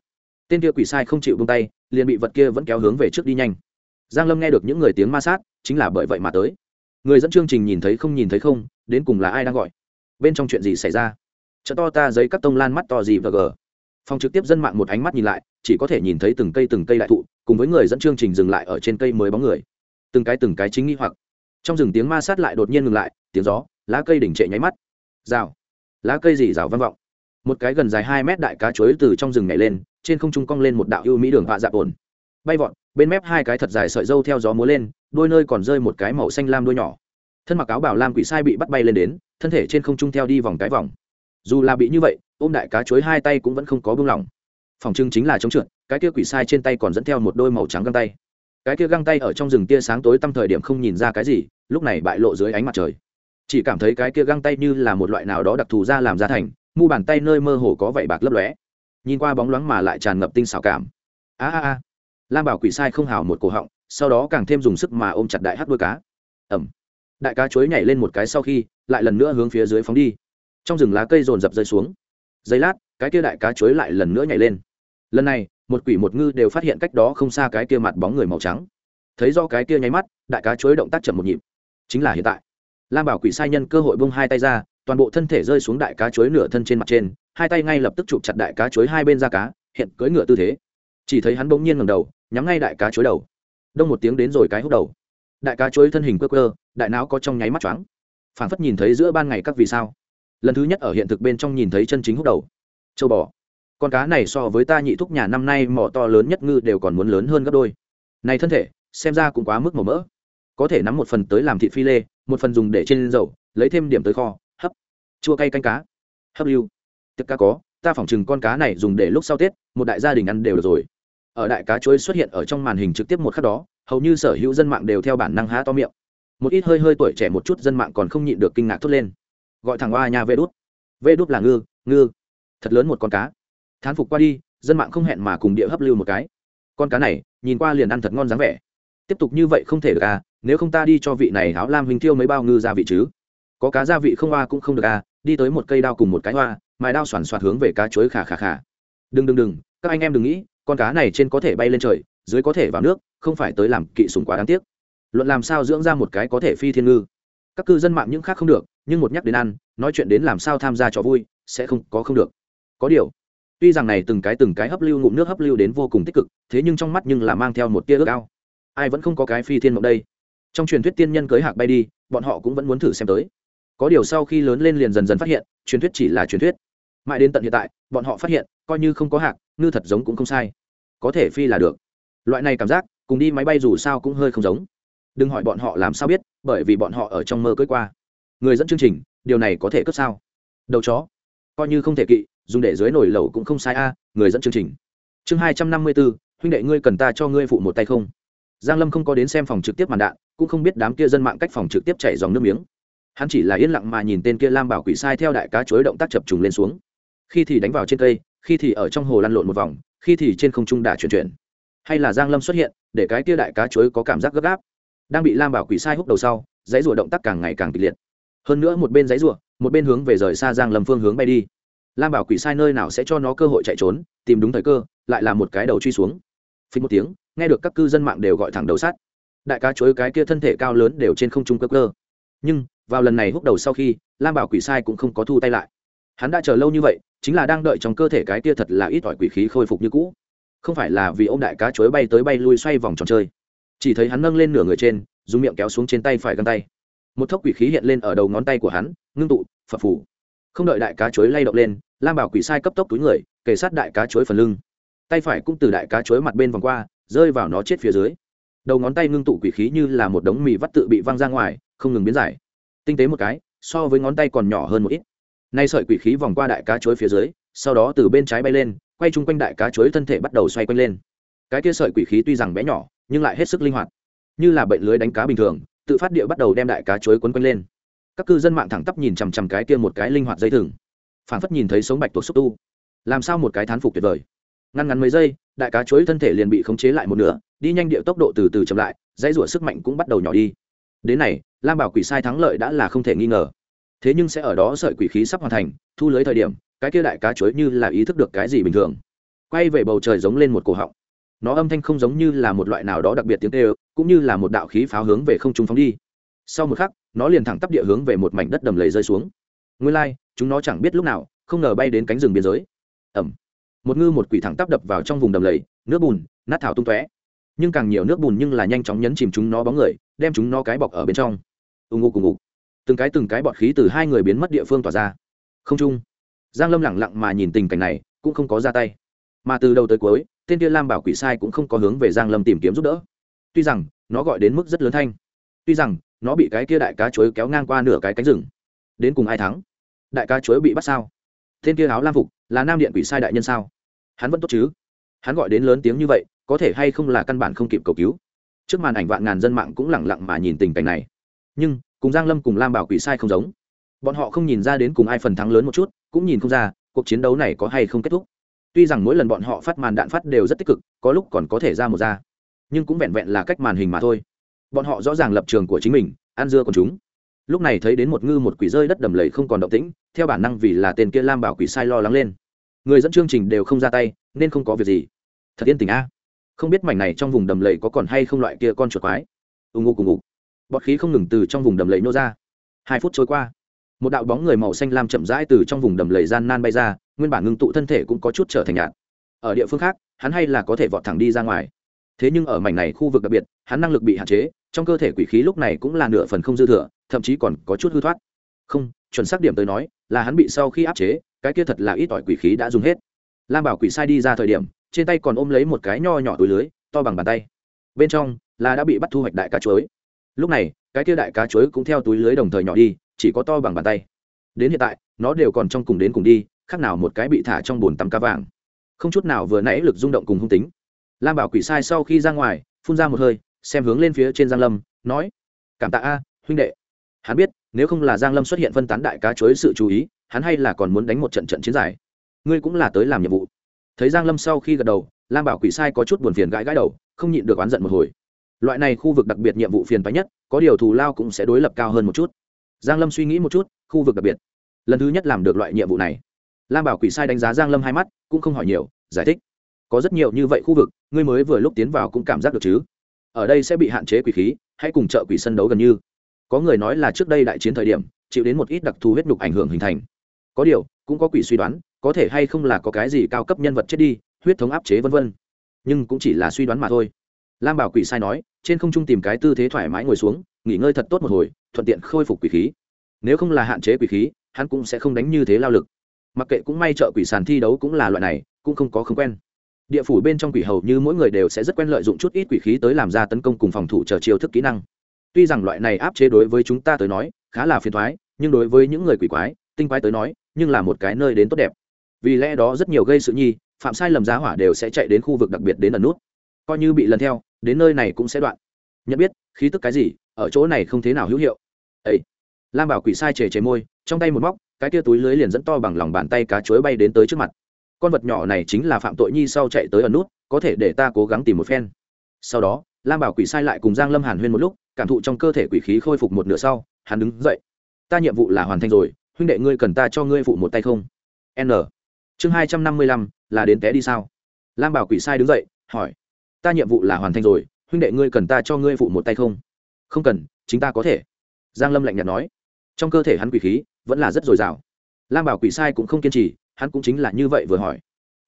Tên kia quỷ sai không chịu buông tay, liền bị vật kia vẫn kéo hướng về trước đi nhanh. Giang lâm nghe được những người tiếng ma sát, chính là bởi vậy mà tới. Người dẫn chương trình nhìn thấy không nhìn thấy không, đến cùng là ai đang gọi? Bên trong chuyện gì xảy ra? Chợ to ta giấy các tông lan mắt to gì và gờ? Phòng trực tiếp dân mạng một ánh mắt nhìn lại, chỉ có thể nhìn thấy từng cây từng cây đại thụ, cùng với người dẫn chương trình dừng lại ở trên cây mới bóng người. Từng cái từng cái chính nghi hoặc. Trong rừng tiếng ma sát lại đột nhiên ngừng lại, tiếng gió, lá cây đỉnh trệ nháy mắt. Rào. Lá cây gì rào vang vọng. Một cái gần dài hai mét đại cá chuối từ trong rừng nhảy lên, trên không trung cong lên một đạo ưu mỹ đường vạ dạp ổn. Bay vọt, bên mép hai cái thật dài sợi dâu theo gió múa lên, đôi nơi còn rơi một cái màu xanh lam đuôi nhỏ. Thân mặc áo bảo lam quỷ sai bị bắt bay lên đến, thân thể trên không trung theo đi vòng cái vòng. Dù là bị như vậy ôm đại cá chuối hai tay cũng vẫn không có buông lỏng. Phòng trưng chính là chống trượt, cái kia quỷ sai trên tay còn dẫn theo một đôi màu trắng găng tay. Cái kia găng tay ở trong rừng tia sáng tối tăm thời điểm không nhìn ra cái gì, lúc này bại lộ dưới ánh mặt trời. Chỉ cảm thấy cái kia găng tay như là một loại nào đó đặc thù ra làm ra thành, mu bàn tay nơi mơ hồ có vảy bạc lấp lóe. Nhìn qua bóng loáng mà lại tràn ngập tinh xảo cảm. A a a. Lam bảo quỷ sai không hào một cổ họng, sau đó càng thêm dùng sức mà ôm chặt đại hát đuôi cá. Ẩm đại cá chuối nhảy lên một cái sau khi, lại lần nữa hướng phía dưới phóng đi. Trong rừng lá cây rồn rập rơi xuống giây lát, cái kia đại cá chuối lại lần nữa nhảy lên. Lần này, một quỷ một ngư đều phát hiện cách đó không xa cái kia mặt bóng người màu trắng. Thấy do cái kia nháy mắt, đại cá chuối động tác chậm một nhịp. Chính là hiện tại. Lam bảo quỷ sai nhân cơ hội bông hai tay ra, toàn bộ thân thể rơi xuống đại cá chuối nửa thân trên mặt trên, hai tay ngay lập tức chụp chặt đại cá chuối hai bên da cá, hiện cưỡi ngựa tư thế. Chỉ thấy hắn bỗng nhiên ngầm đầu, nhắm ngay đại cá chuối đầu. Đông một tiếng đến rồi cái hút đầu. Đại cá chuối thân hình cơ cơ đại não có trong nháy mắt choáng. Phảng phất nhìn thấy giữa ban ngày các vì sao lần thứ nhất ở hiện thực bên trong nhìn thấy chân chính hút đầu. Châu bò. Con cá này so với ta nhị thúc nhà năm nay mỏ to lớn nhất ngư đều còn muốn lớn hơn gấp đôi. Này thân thể, xem ra cũng quá mức màu mỡ. Có thể nắm một phần tới làm thịt phi lê, một phần dùng để trên dầu, lấy thêm điểm tới kho, hấp. Chua cay canh cá. Hấp lưu. Tiệc cá có, ta phỏng chừng con cá này dùng để lúc sau tết, một đại gia đình ăn đều được rồi. Ở đại cá chuối xuất hiện ở trong màn hình trực tiếp một khắc đó, hầu như sở hữu dân mạng đều theo bản năng há to miệng. Một ít hơi hơi tuổi trẻ một chút dân mạng còn không nhịn được kinh ngạc thốt lên gọi thẳng oa nhà vê đút. Vê đút là ngư ngư. Thật lớn một con cá. Thán phục qua đi, dân mạng không hẹn mà cùng địa hấp lưu một cái. Con cá này, nhìn qua liền ăn thật ngon dáng vẻ. Tiếp tục như vậy không thể được à nếu không ta đi cho vị này áo lam hình thiêu mấy bao ngư gia vị chứ. Có cá gia vị không hoa cũng không được à đi tới một cây đao cùng một cái hoa mài đao xoắn xoạt hướng về cá chuối khả khả khả đừng đừng đừng, các anh em đừng nghĩ, con cá này trên có thể bay lên trời, dưới có thể vào nước, không phải tới làm kỵ sùng quá đáng tiếc. Luận làm sao dưỡng ra một cái có thể phi thiên ngư. Các cư dân mạng những khác không được nhưng một nhắc đến ăn, nói chuyện đến làm sao tham gia trò vui, sẽ không, có không được. Có điều, tuy rằng này từng cái từng cái hấp lưu ngụm nước hấp lưu đến vô cùng tích cực, thế nhưng trong mắt nhưng là mang theo một tia ước ao. Ai vẫn không có cái phi thiên mộng đây. Trong truyền thuyết tiên nhân cưới hạc bay đi, bọn họ cũng vẫn muốn thử xem tới. Có điều sau khi lớn lên liền dần dần phát hiện, truyền thuyết chỉ là truyền thuyết. Mãi đến tận hiện tại, bọn họ phát hiện, coi như không có hạc, ngư thật giống cũng không sai. Có thể phi là được. Loại này cảm giác, cùng đi máy bay dù sao cũng hơi không giống. Đừng hỏi bọn họ làm sao biết, bởi vì bọn họ ở trong mơ cưới qua người dẫn chương trình, điều này có thể cướp sao? Đầu chó. Coi như không thể kỵ, dùng để dưới nổi lẩu cũng không sai a, người dẫn chương trình. Chương hai trăm năm mươi bốn, huynh đệ ngươi cần ta cho ngươi phụ một tay không? Giang lâm không có đến xem phòng trực tiếp màn đạn, cũng không biết đám kia dân mạng cách phòng trực tiếp chảy dòng nước miếng. Hắn chỉ là yên lặng mà nhìn tên kia lam bảo quỷ sai theo đại cá chuối động tác chập trùng lên xuống. Khi thì đánh vào trên cây, khi thì ở trong hồ lăn lộn một vòng, khi thì trên không trung đà chuyển chuyển. Hay là giang lâm xuất hiện, để cái kia đại cá chuối có cảm giác gấp gáp. Đang bị lam bảo quỷ sai hút đầu sau, dãy rùa động tác càng ngày càng kịch liệt hơn nữa một bên giấy rùa một bên hướng về rời xa giang lâm phương hướng bay đi. Lam bảo quỷ sai nơi nào sẽ cho nó cơ hội chạy trốn, tìm đúng thời cơ, lại là một cái đầu truy xuống. Phí một tiếng, nghe được các cư dân mạng đều gọi thẳng đầu sát. Đại cá chuối cái kia thân thể cao lớn đều trên không trung cơ cơ nhưng, vào lần này húc đầu sau khi, lam bảo quỷ sai cũng không có thu tay lại. Hắn đã chờ lâu như vậy, chính là đang đợi trong cơ thể cái kia thật là ít ỏi quỷ khí khôi phục như cũ. Không phải là vì ông đại cá chuối bay tới bay lui xoay vòng tròn chơi. Chỉ thấy hắn nâng lên nửa người trên, dùng miệng kéo xuống trên tay phải găng tay một thốc quỷ khí hiện lên ở đầu ngón tay của hắn, ngưng tụ, phập phủ không đợi đại cá chuối lay động lên, lam bảo quỷ sai cấp tốc túi người, kề sát đại cá chuối phần lưng. Tay phải cũng từ đại cá chuối mặt bên vòng qua, rơi vào nó chết phía dưới. Đầu ngón tay ngưng tụ quỷ khí như là một đống mì vắt tự bị văng ra ngoài, không ngừng biến giải. Tinh tế một cái, so với ngón tay còn nhỏ hơn một ít. Nay sợi quỷ khí vòng qua đại cá chuối phía dưới, sau đó từ bên trái bay lên, quay chung quanh đại cá chuối thân thể bắt đầu xoay quanh lên. Cái kia sợi quỷ khí tuy rằng bé nhỏ, nhưng lại hết sức linh hoạt. Như là bệnh lưới đánh cá bình thường tự phát địa bắt đầu đem đại cá chuối quấn quanh lên. Các cư dân mạng thẳng tắp nhìn chằm chằm cái kia một cái linh hoạt dây thừng. Phản phất nhìn thấy sống bạch tuộc xúc tu. Làm sao một cái thán phục tuyệt vời. Ngăn ngắn mấy giây, đại cá chuối thân thể liền bị khống chế lại một nửa, đi nhanh địa tốc độ từ từ chậm lại, dãy rủa sức mạnh cũng bắt đầu nhỏ đi. Đến này, lam bảo quỷ sai thắng lợi đã là không thể nghi ngờ. Thế nhưng sẽ ở đó sợi quỷ khí sắp hoàn thành, thu lưới thời điểm, cái kia đại cá chuối như là ý thức được cái gì bình thường. Quay về bầu trời giống lên một cổ họng nó âm thanh không giống như là một loại nào đó đặc biệt tiếng tê cũng như là một đạo khí pháo hướng về không trung phóng đi. Sau một khắc nó liền thẳng tắp địa hướng về một mảnh đất đầm lầy rơi xuống. Nguyên lai、like, chúng nó chẳng biết lúc nào không ngờ bay đến cánh rừng biên giới. Ẩm. Một ngư một quỷ thẳng tắp đập vào trong vùng đầm lầy nước bùn nát thảo tung tóe. Nhưng càng nhiều nước bùn nhưng là nhanh chóng nhấn chìm chúng nó bóng người đem chúng nó cái bọc ở bên trong. Ù ngục cùng ngục. Từng cái từng cái bọt khí từ hai người biến mất địa phương tỏa ra. Không trung. Giang lâm lẳng lặng mà nhìn tình cảnh này cũng không có ra tay. Mà từ đầu tới cuối tên kia lam bảo quỷ sai cũng không có hướng về giang lâm tìm kiếm giúp đỡ. Tuy rằng, nó gọi đến mức rất lớn thanh. Tuy rằng, nó bị cái kia đại cá chuối kéo ngang qua nửa cái cánh rừng. Đến cùng ai thắng? Đại cá chuối bị bắt sao? Tên kia áo lam phục, là nam điện quỷ sai đại nhân sao? Hắn vẫn tốt chứ? Hắn gọi đến lớn tiếng như vậy, có thể hay không là căn bản không kịp cầu cứu? Trước màn ảnh vạn ngàn dân mạng cũng lẳng lặng mà nhìn tình cảnh này. Nhưng, cùng giang lâm cùng lam bảo quỷ sai không giống. Bọn họ không nhìn ra đến cùng ai phần thắng lớn một chút, cũng nhìn không ra, cuộc chiến đấu này có hay không kết thúc tuy rằng mỗi lần bọn họ phát màn đạn phát đều rất tích cực, có lúc còn có thể ra một ra. Nhưng cũng vẹn vẹn là cách màn hình mà thôi. Bọn họ rõ ràng lập trường của chính mình, ăn dưa còn chúng. Lúc này thấy đến một ngư một quỷ rơi đất đầm lầy không còn động tĩnh, theo bản năng vì là tên kia lam bảo quỷ sai lo lắng lên. Người dẫn chương trình đều không ra tay, nên không có việc gì. Thật yên tình a. Không biết mảnh này trong vùng đầm lầy có còn hay không loại kia con chuột quái. Ù ngụ cùng ngụ bọt khí không ngừng từ trong vùng đầm lầy nô ra. Hai phút trôi qua một đạo bóng người màu xanh lam chậm rãi từ trong vùng đầm lầy gian nan bay ra, nguyên bản ngưng tụ thân thể cũng có chút trở thành nhạt. Ở địa phương khác, hắn hay là có thể vọt thẳng đi ra ngoài. Thế nhưng ở mảnh này khu vực đặc biệt, hắn năng lực bị hạn chế, trong cơ thể quỷ khí lúc này cũng là nửa phần không dư thừa, thậm chí còn có chút hư thoát. Không, chuẩn xác điểm tới nói, là hắn bị sau khi áp chế, cái kia thật là ít ỏi quỷ khí đã dùng hết. Lam bảo quỷ sai đi ra thời điểm, trên tay còn ôm lấy một cái nho nhỏ túi lưới, to bằng bàn tay. Bên trong là đã bị bắt thu hoạch đại cá chuối. Lúc này, cái kia đại cá chuối cũng theo túi lưới đồng thời nhỏ đi chỉ có to bằng bàn tay. Đến hiện tại, nó đều còn trong cùng đến cùng đi, khác nào một cái bị thả trong bồn tắm cá vàng. Không chút nào vừa nãy lực rung động cùng hung tính. Lam bảo quỷ sai sau khi ra ngoài, phun ra một hơi, xem hướng lên phía trên giang lâm, nói, cảm tạ a, huynh đệ. Hắn biết, nếu không là giang lâm xuất hiện phân tán đại cá chối sự chú ý, hắn hay là còn muốn đánh một trận trận chiến giải ngươi cũng là tới làm nhiệm vụ. Thấy giang lâm sau khi gật đầu, lam bảo quỷ sai có chút buồn phiền gãi gãi đầu, không nhịn được oán giận một hồi. Loại này khu vực đặc biệt nhiệm vụ phiền toái nhất, có điều thù lao cũng sẽ đối lập cao hơn một chút giang lâm suy nghĩ một chút, khu vực đặc biệt. Lần thứ nhất làm được loại nhiệm vụ này. Lam bảo quỷ sai đánh giá giang lâm hai mắt, cũng không hỏi nhiều, giải thích. Có rất nhiều như vậy khu vực, ngươi mới vừa lúc tiến vào cũng cảm giác được chứ? Ở đây sẽ bị hạn chế quỷ khí, hãy cùng chợ quỷ sân đấu gần như. Có người nói là trước đây đại chiến thời điểm, chịu đến một ít đặc thù huyết nhục ảnh hưởng hình thành. Có điều, cũng có quỷ suy đoán, có thể hay không là có cái gì cao cấp nhân vật chết đi, huyết thống áp chế vân vân. Nhưng cũng chỉ là suy đoán mà thôi. Lam bảo quỷ sai nói, trên không trung tìm cái tư thế thoải mái ngồi xuống, nghỉ ngơi thật tốt một hồi thuận tiện khôi phục quỷ khí. Nếu không là hạn chế quỷ khí, hắn cũng sẽ không đánh như thế lao lực. Mặc kệ cũng may trợ quỷ sàn thi đấu cũng là loại này, cũng không có không quen. Địa phủ bên trong quỷ hầu như mỗi người đều sẽ rất quen lợi dụng chút ít quỷ khí tới làm ra tấn công cùng phòng thủ chờ chiêu thức kỹ năng. Tuy rằng loại này áp chế đối với chúng ta tới nói, khá là phiền thoái nhưng đối với những người quỷ quái, tinh quái tới nói, nhưng là một cái nơi đến tốt đẹp. Vì lẽ đó rất nhiều gây sự nhi, phạm sai lầm giá hỏa đều sẽ chạy đến khu vực đặc biệt đến ẩn nút. Coi như bị lần theo, đến nơi này cũng sẽ đoạn. Nhận biết, khí tức cái gì, ở chỗ này không thế nào hữu hiệu ấy lam bảo quỷ sai chề chề môi, trong tay một móc, cái tia túi lưới liền dẫn to bằng lòng bàn tay cá chuối bay đến tới trước mặt. Con vật nhỏ này chính là phạm tội nhi sau chạy tới ẩn nút, có thể để ta cố gắng tìm một phen. Sau đó, lam bảo quỷ sai lại cùng giang lâm hàn huyên một lúc, cảm thụ trong cơ thể quỷ khí khôi phục một nửa sau, hắn đứng dậy. Ta nhiệm vụ là hoàn thành rồi, huynh đệ ngươi cần ta cho ngươi phụ một tay không? N. Chương hai trăm năm mươi lăm, là đến té đi sao? Lam bảo quỷ sai đứng dậy, hỏi. Ta nhiệm vụ là hoàn thành rồi, huynh đệ ngươi cần ta cho ngươi phụ một tay không? Không cần, chính ta có thể giang lâm lạnh nhạt nói. Trong cơ thể hắn quỷ khí vẫn là rất dồi dào. Lam bảo quỷ sai cũng không kiên trì, hắn cũng chính là như vậy vừa hỏi.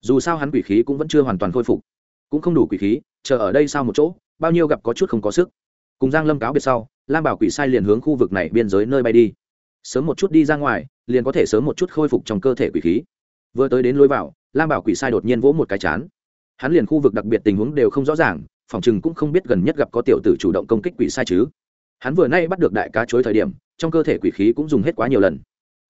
Dù sao hắn quỷ khí cũng vẫn chưa hoàn toàn khôi phục. Cũng không đủ quỷ khí, chờ ở đây sau một chỗ, bao nhiêu gặp có chút không có sức. Cùng giang lâm cáo biệt sau, lam bảo quỷ sai liền hướng khu vực này biên giới nơi bay đi. Sớm một chút đi ra ngoài, liền có thể sớm một chút khôi phục trong cơ thể quỷ khí. Vừa tới đến lối vào, lam bảo quỷ sai đột nhiên vỗ một cái chán. Hắn liền khu vực đặc biệt tình huống đều không rõ ràng, phòng chừng cũng không biết gần nhất gặp có tiểu tử chủ động công kích quỷ sai chứ hắn vừa nay bắt được đại cá chối thời điểm, trong cơ thể quỷ khí cũng dùng hết quá nhiều lần.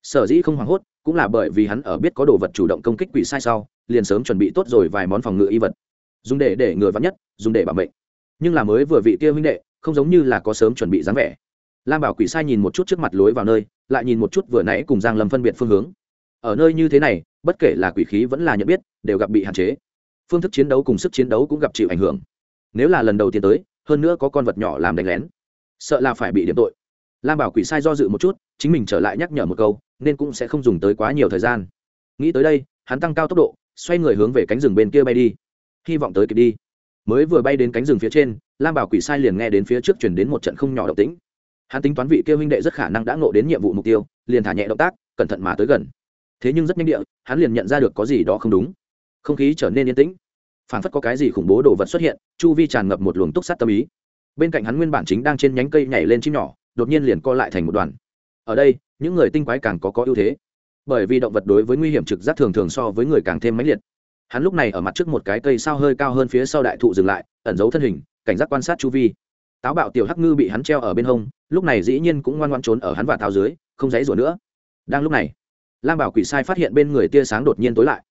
Sở dĩ không hoảng hốt, cũng là bởi vì hắn ở biết có đồ vật chủ động công kích quỷ sai sau, liền sớm chuẩn bị tốt rồi vài món phòng ngự y vật. Dùng để để ngừa vắn nhất, dùng để bảo mệnh. Nhưng là mới vừa vị kia huynh đệ, không giống như là có sớm chuẩn bị dáng vẻ. Lam bảo quỷ sai nhìn một chút trước mặt lối vào nơi, lại nhìn một chút vừa nãy cùng giang lâm phân biệt phương hướng. Ở nơi như thế này, bất kể là quỷ khí vẫn là nhận biết, đều gặp bị hạn chế. Phương thức chiến đấu cùng sức chiến đấu cũng gặp chịu ảnh hưởng. Nếu là lần đầu tiên tới, hơn nữa có con vật nhỏ làm đánh lén sợ là phải bị điểm tội. Lam bảo quỷ sai do dự một chút, chính mình trở lại nhắc nhở một câu, nên cũng sẽ không dùng tới quá nhiều thời gian. Nghĩ tới đây, hắn tăng cao tốc độ, xoay người hướng về cánh rừng bên kia bay đi. Hy vọng tới kịp đi. Mới vừa bay đến cánh rừng phía trên, lam bảo quỷ sai liền nghe đến phía trước chuyển đến một trận không nhỏ động tĩnh. Hắn tính toán vị kia huynh đệ rất khả năng đã ngộ đến nhiệm vụ mục tiêu, liền thả nhẹ động tác, cẩn thận mà tới gần. Thế nhưng rất nhanh địa, hắn liền nhận ra được có gì đó không đúng. Không khí trở nên yên tĩnh. Phảng phất có cái gì khủng bố đồ vật xuất hiện, chu vi tràn ngập một luồng túc sát tâm ý bên cạnh hắn nguyên bản chính đang trên nhánh cây nhảy lên chim nhỏ, đột nhiên liền co lại thành một đoàn. Ở đây, những người tinh quái càng có có ưu thế, bởi vì động vật đối với nguy hiểm trực giác thường thường so với người càng thêm mãnh liệt. Hắn lúc này ở mặt trước một cái cây sao hơi cao hơn phía sau đại thụ dừng lại, ẩn giấu thân hình, cảnh giác quan sát chu vi. Táo bạo tiểu hắc ngư bị hắn treo ở bên hông, lúc này dĩ nhiên cũng ngoan ngoan trốn ở hắn và tháo dưới, không dãy rủa nữa. Đang lúc này, lam bảo quỷ sai phát hiện bên người tia sáng đột nhiên tối lại.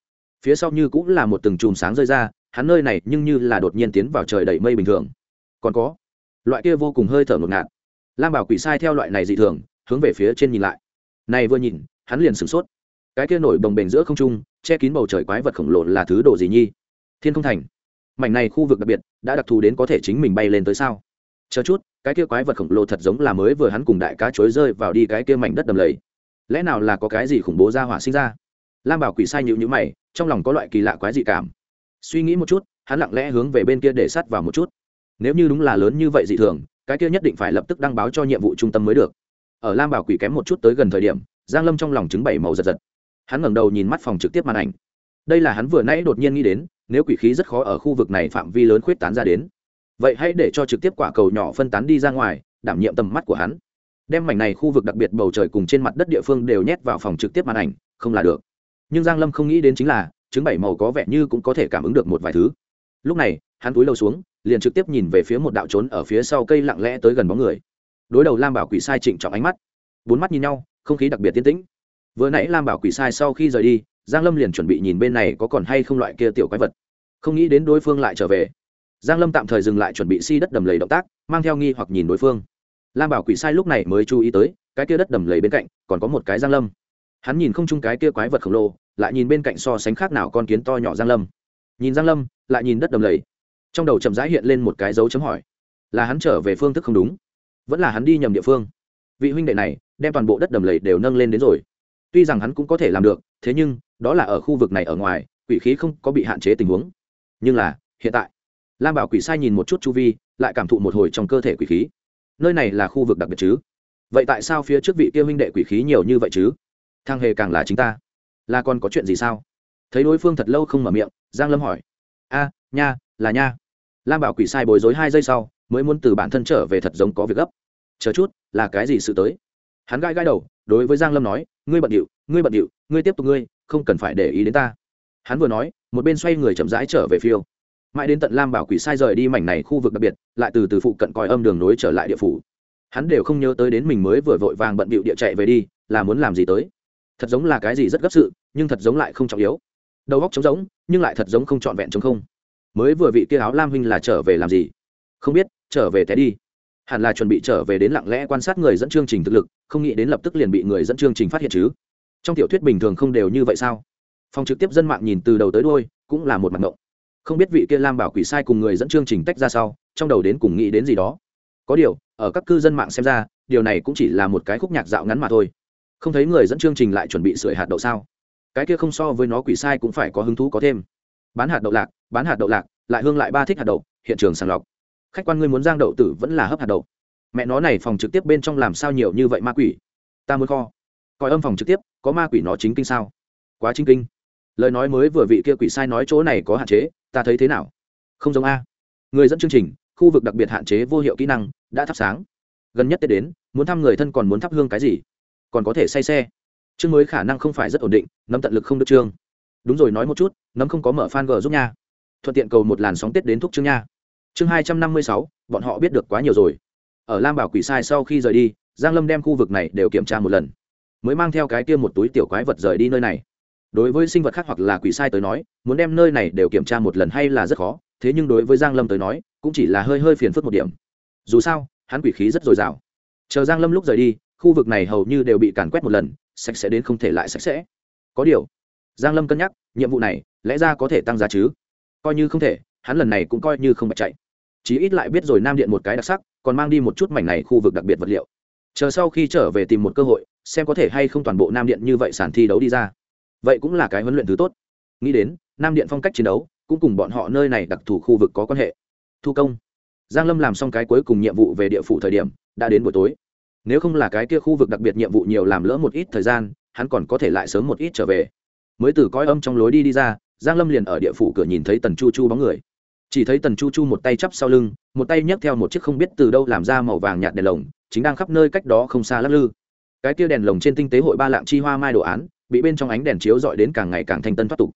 Phía sau như cũng là một từng chùm sáng rơi ra, hắn nơi này nhưng như là đột nhiên tiến vào trời đầy mây bình thường. Còn có loại kia vô cùng hơi thở ngột ngạt. Lam bảo quỷ sai theo loại này dị thường, hướng về phía trên nhìn lại. Này vừa nhìn, hắn liền sửng sốt. Cái kia nổi bồng bềnh giữa không trung, che kín bầu trời quái vật khổng lồ là thứ đồ gì nhi? Thiên không thành. Mảnh này khu vực đặc biệt, đã đặc thù đến có thể chính mình bay lên tới sao? Chờ chút, cái kia quái vật khổng lồ thật giống là mới vừa hắn cùng đại cá chối rơi vào đi cái kia mảnh đất đầm lầy. Lẽ nào là có cái gì khủng bố ra hỏa sinh ra? Lam bảo quỷ sai nhịu nhữ mày, trong lòng có loại kỳ lạ quái dị cảm. Suy nghĩ một chút, hắn lặng lẽ hướng về bên kia để sát vào một chút nếu như đúng là lớn như vậy dị thường, cái kia nhất định phải lập tức đăng báo cho nhiệm vụ trung tâm mới được. Ở lam bảo quỷ kém một chút tới gần thời điểm, giang lâm trong lòng chứng bảy màu giật giật. Hắn ngẩng đầu nhìn mắt phòng trực tiếp màn ảnh. Đây là hắn vừa nãy đột nhiên nghĩ đến, nếu quỷ khí rất khó ở khu vực này phạm vi lớn khuyết tán ra đến. Vậy hãy để cho trực tiếp quả cầu nhỏ phân tán đi ra ngoài, đảm nhiệm tầm mắt của hắn. Đem mảnh này khu vực đặc biệt bầu trời cùng trên mặt đất địa phương đều nhét vào phòng trực tiếp màn ảnh, không là được. Nhưng giang lâm không nghĩ đến chính là chứng bảy màu có vẻ như cũng có thể cảm ứng được một vài thứ. Lúc này, hắn túi lâu xuống liền trực tiếp nhìn về phía một đạo trốn ở phía sau cây lặng lẽ tới gần bóng người. Đối đầu lam bảo quỷ sai trịnh trọng ánh mắt. Bốn mắt nhìn nhau, không khí đặc biệt tiến tĩnh. Vừa nãy lam bảo quỷ sai sau khi rời đi, giang lâm liền chuẩn bị nhìn bên này có còn hay không loại kia tiểu quái vật. Không nghĩ đến đối phương lại trở về. Giang lâm tạm thời dừng lại chuẩn bị si đất đầm lầy động tác, mang theo nghi hoặc nhìn đối phương. Lam bảo quỷ sai lúc này mới chú ý tới, cái kia đất đầm lầy bên cạnh, còn có một cái giang lâm. Hắn nhìn không chung cái kia quái vật khổng lồ, lại nhìn bên cạnh so sánh khác nào con kiến to nhỏ giang lâm. Nhìn giang lâm, lại nhìn đất đầm lầy trong đầu chậm rãi hiện lên một cái dấu chấm hỏi, là hắn trở về phương thức không đúng, vẫn là hắn đi nhầm địa phương. Vị huynh đệ này đem toàn bộ đất đầm lầy đều nâng lên đến rồi. Tuy rằng hắn cũng có thể làm được, thế nhưng, đó là ở khu vực này ở ngoài, quỷ khí không có bị hạn chế tình huống. Nhưng là, hiện tại, lam bảo quỷ sai nhìn một chút chu vi, lại cảm thụ một hồi trong cơ thể quỷ khí. Nơi này là khu vực đặc biệt chứ? Vậy tại sao phía trước vị kia huynh đệ quỷ khí nhiều như vậy chứ? Thang hề càng là chính ta. Là còn có chuyện gì sao? Thấy đối phương thật lâu không mở miệng, giang lâm hỏi. A, nha là nha. Lam bảo quỷ sai bối rối hai giây sau, mới muốn từ bản thân trở về thật giống có việc gấp. Chờ chút, là cái gì sự tới? Hắn gãi gãi đầu, đối với giang lâm nói, ngươi bận điệu, ngươi bận điệu, ngươi tiếp tục ngươi, không cần phải để ý đến ta. Hắn vừa nói, một bên xoay người chậm rãi trở về phiêu. Mãi đến tận lam bảo quỷ sai rời đi mảnh này khu vực đặc biệt, lại từ từ phụ cận coi âm đường nối trở lại địa phủ. Hắn đều không nhớ tới đến mình mới vừa vội vàng bận bịu địa chạy về đi, là muốn làm gì tới? Thật giống là cái gì rất gấp sự, nhưng thật giống lại không trọng yếu. Đầu góc trống giống nhưng lại thật giống không trọn vẹn trống không mới vừa vị kia áo lam huynh là trở về làm gì? Không biết, trở về té đi. Hẳn là chuẩn bị trở về đến lặng lẽ quan sát người dẫn chương trình thực lực, không nghĩ đến lập tức liền bị người dẫn chương trình phát hiện chứ. Trong tiểu thuyết bình thường không đều như vậy sao? Phòng trực tiếp dân mạng nhìn từ đầu tới đôi cũng là một mặt ngộng. Không biết vị kia lam bảo quỷ sai cùng người dẫn chương trình tách ra sau, trong đầu đến cùng nghĩ đến gì đó. Có điều, ở các cư dân mạng xem ra, điều này cũng chỉ là một cái khúc nhạc dạo ngắn mà thôi. Không thấy người dẫn chương trình lại chuẩn bị sửa hạt đậu sao? Cái kia không so với nó quỷ sai cũng phải có hứng thú có thêm. Bán hạt đậu lạc bán hạt đậu lạc, lại hương lại ba thích hạt đậu, hiện trường sàng lọc. Khách quan ngươi muốn giang đậu tử vẫn là hấp hạt đậu. Mẹ nó này phòng trực tiếp bên trong làm sao nhiều như vậy ma quỷ? Ta muốn kho. Coi âm phòng trực tiếp, có ma quỷ nó chính kinh sao? Quá chính kinh. Lời nói mới vừa vị kia quỷ sai nói chỗ này có hạn chế, ta thấy thế nào? Không giống a. Người dẫn chương trình, khu vực đặc biệt hạn chế vô hiệu kỹ năng, đã thắp sáng. Gần nhất tết đến, muốn thăm người thân còn muốn thắp hương cái gì? Còn có thể say xe. Chương mới khả năng không phải rất ổn định, nấm tận lực không được chương đúng rồi nói một chút, nấm không có mở fan g giúp nha thuận tiện cầu một làn sóng tết đến thúc chương nha. Chương hai trăm năm mươi sáu, bọn họ biết được quá nhiều rồi. Ở lam bảo quỷ sai sau khi rời đi, giang lâm đem khu vực này đều kiểm tra một lần. Mới mang theo cái kia một túi tiểu quái vật rời đi nơi này. Đối với sinh vật khác hoặc là quỷ sai tới nói, muốn đem nơi này đều kiểm tra một lần hay là rất khó, thế nhưng đối với giang lâm tới nói, cũng chỉ là hơi hơi phiền phức một điểm. Dù sao, hắn quỷ khí rất dồi dào. Chờ giang lâm lúc rời đi, khu vực này hầu như đều bị càn quét một lần, sạch sẽ đến không thể lại sạch sẽ. Có điều, giang lâm cân nhắc, nhiệm vụ này, lẽ ra có thể tăng giá chứ? Coi như không thể, hắn lần này cũng coi như không bạch chạy. Chí ít lại biết rồi nam điện một cái đặc sắc, còn mang đi một chút mảnh này khu vực đặc biệt vật liệu. Chờ sau khi trở về tìm một cơ hội, xem có thể hay không toàn bộ nam điện như vậy sàn thi đấu đi ra. Vậy cũng là cái huấn luyện thứ tốt. Nghĩ đến, nam điện phong cách chiến đấu, cũng cùng bọn họ nơi này đặc thù khu vực có quan hệ. Thu công. Giang lâm làm xong cái cuối cùng nhiệm vụ về địa phủ thời điểm, đã đến buổi tối. Nếu không là cái kia khu vực đặc biệt nhiệm vụ nhiều làm lỡ một ít thời gian, hắn còn có thể lại sớm một ít trở về. Mới từ coi âm trong lối đi đi ra giang lâm liền ở địa phủ cửa nhìn thấy tần chu chu bóng người. Chỉ thấy tần chu chu một tay chắp sau lưng, một tay nhấc theo một chiếc không biết từ đâu làm ra màu vàng nhạt đèn lồng, chính đang khắp nơi cách đó không xa lắc lư. Cái kia đèn lồng trên tinh tế hội ba lạng chi hoa mai đồ án, bị bên trong ánh đèn chiếu dọi đến càng ngày càng thanh tân thoát tục.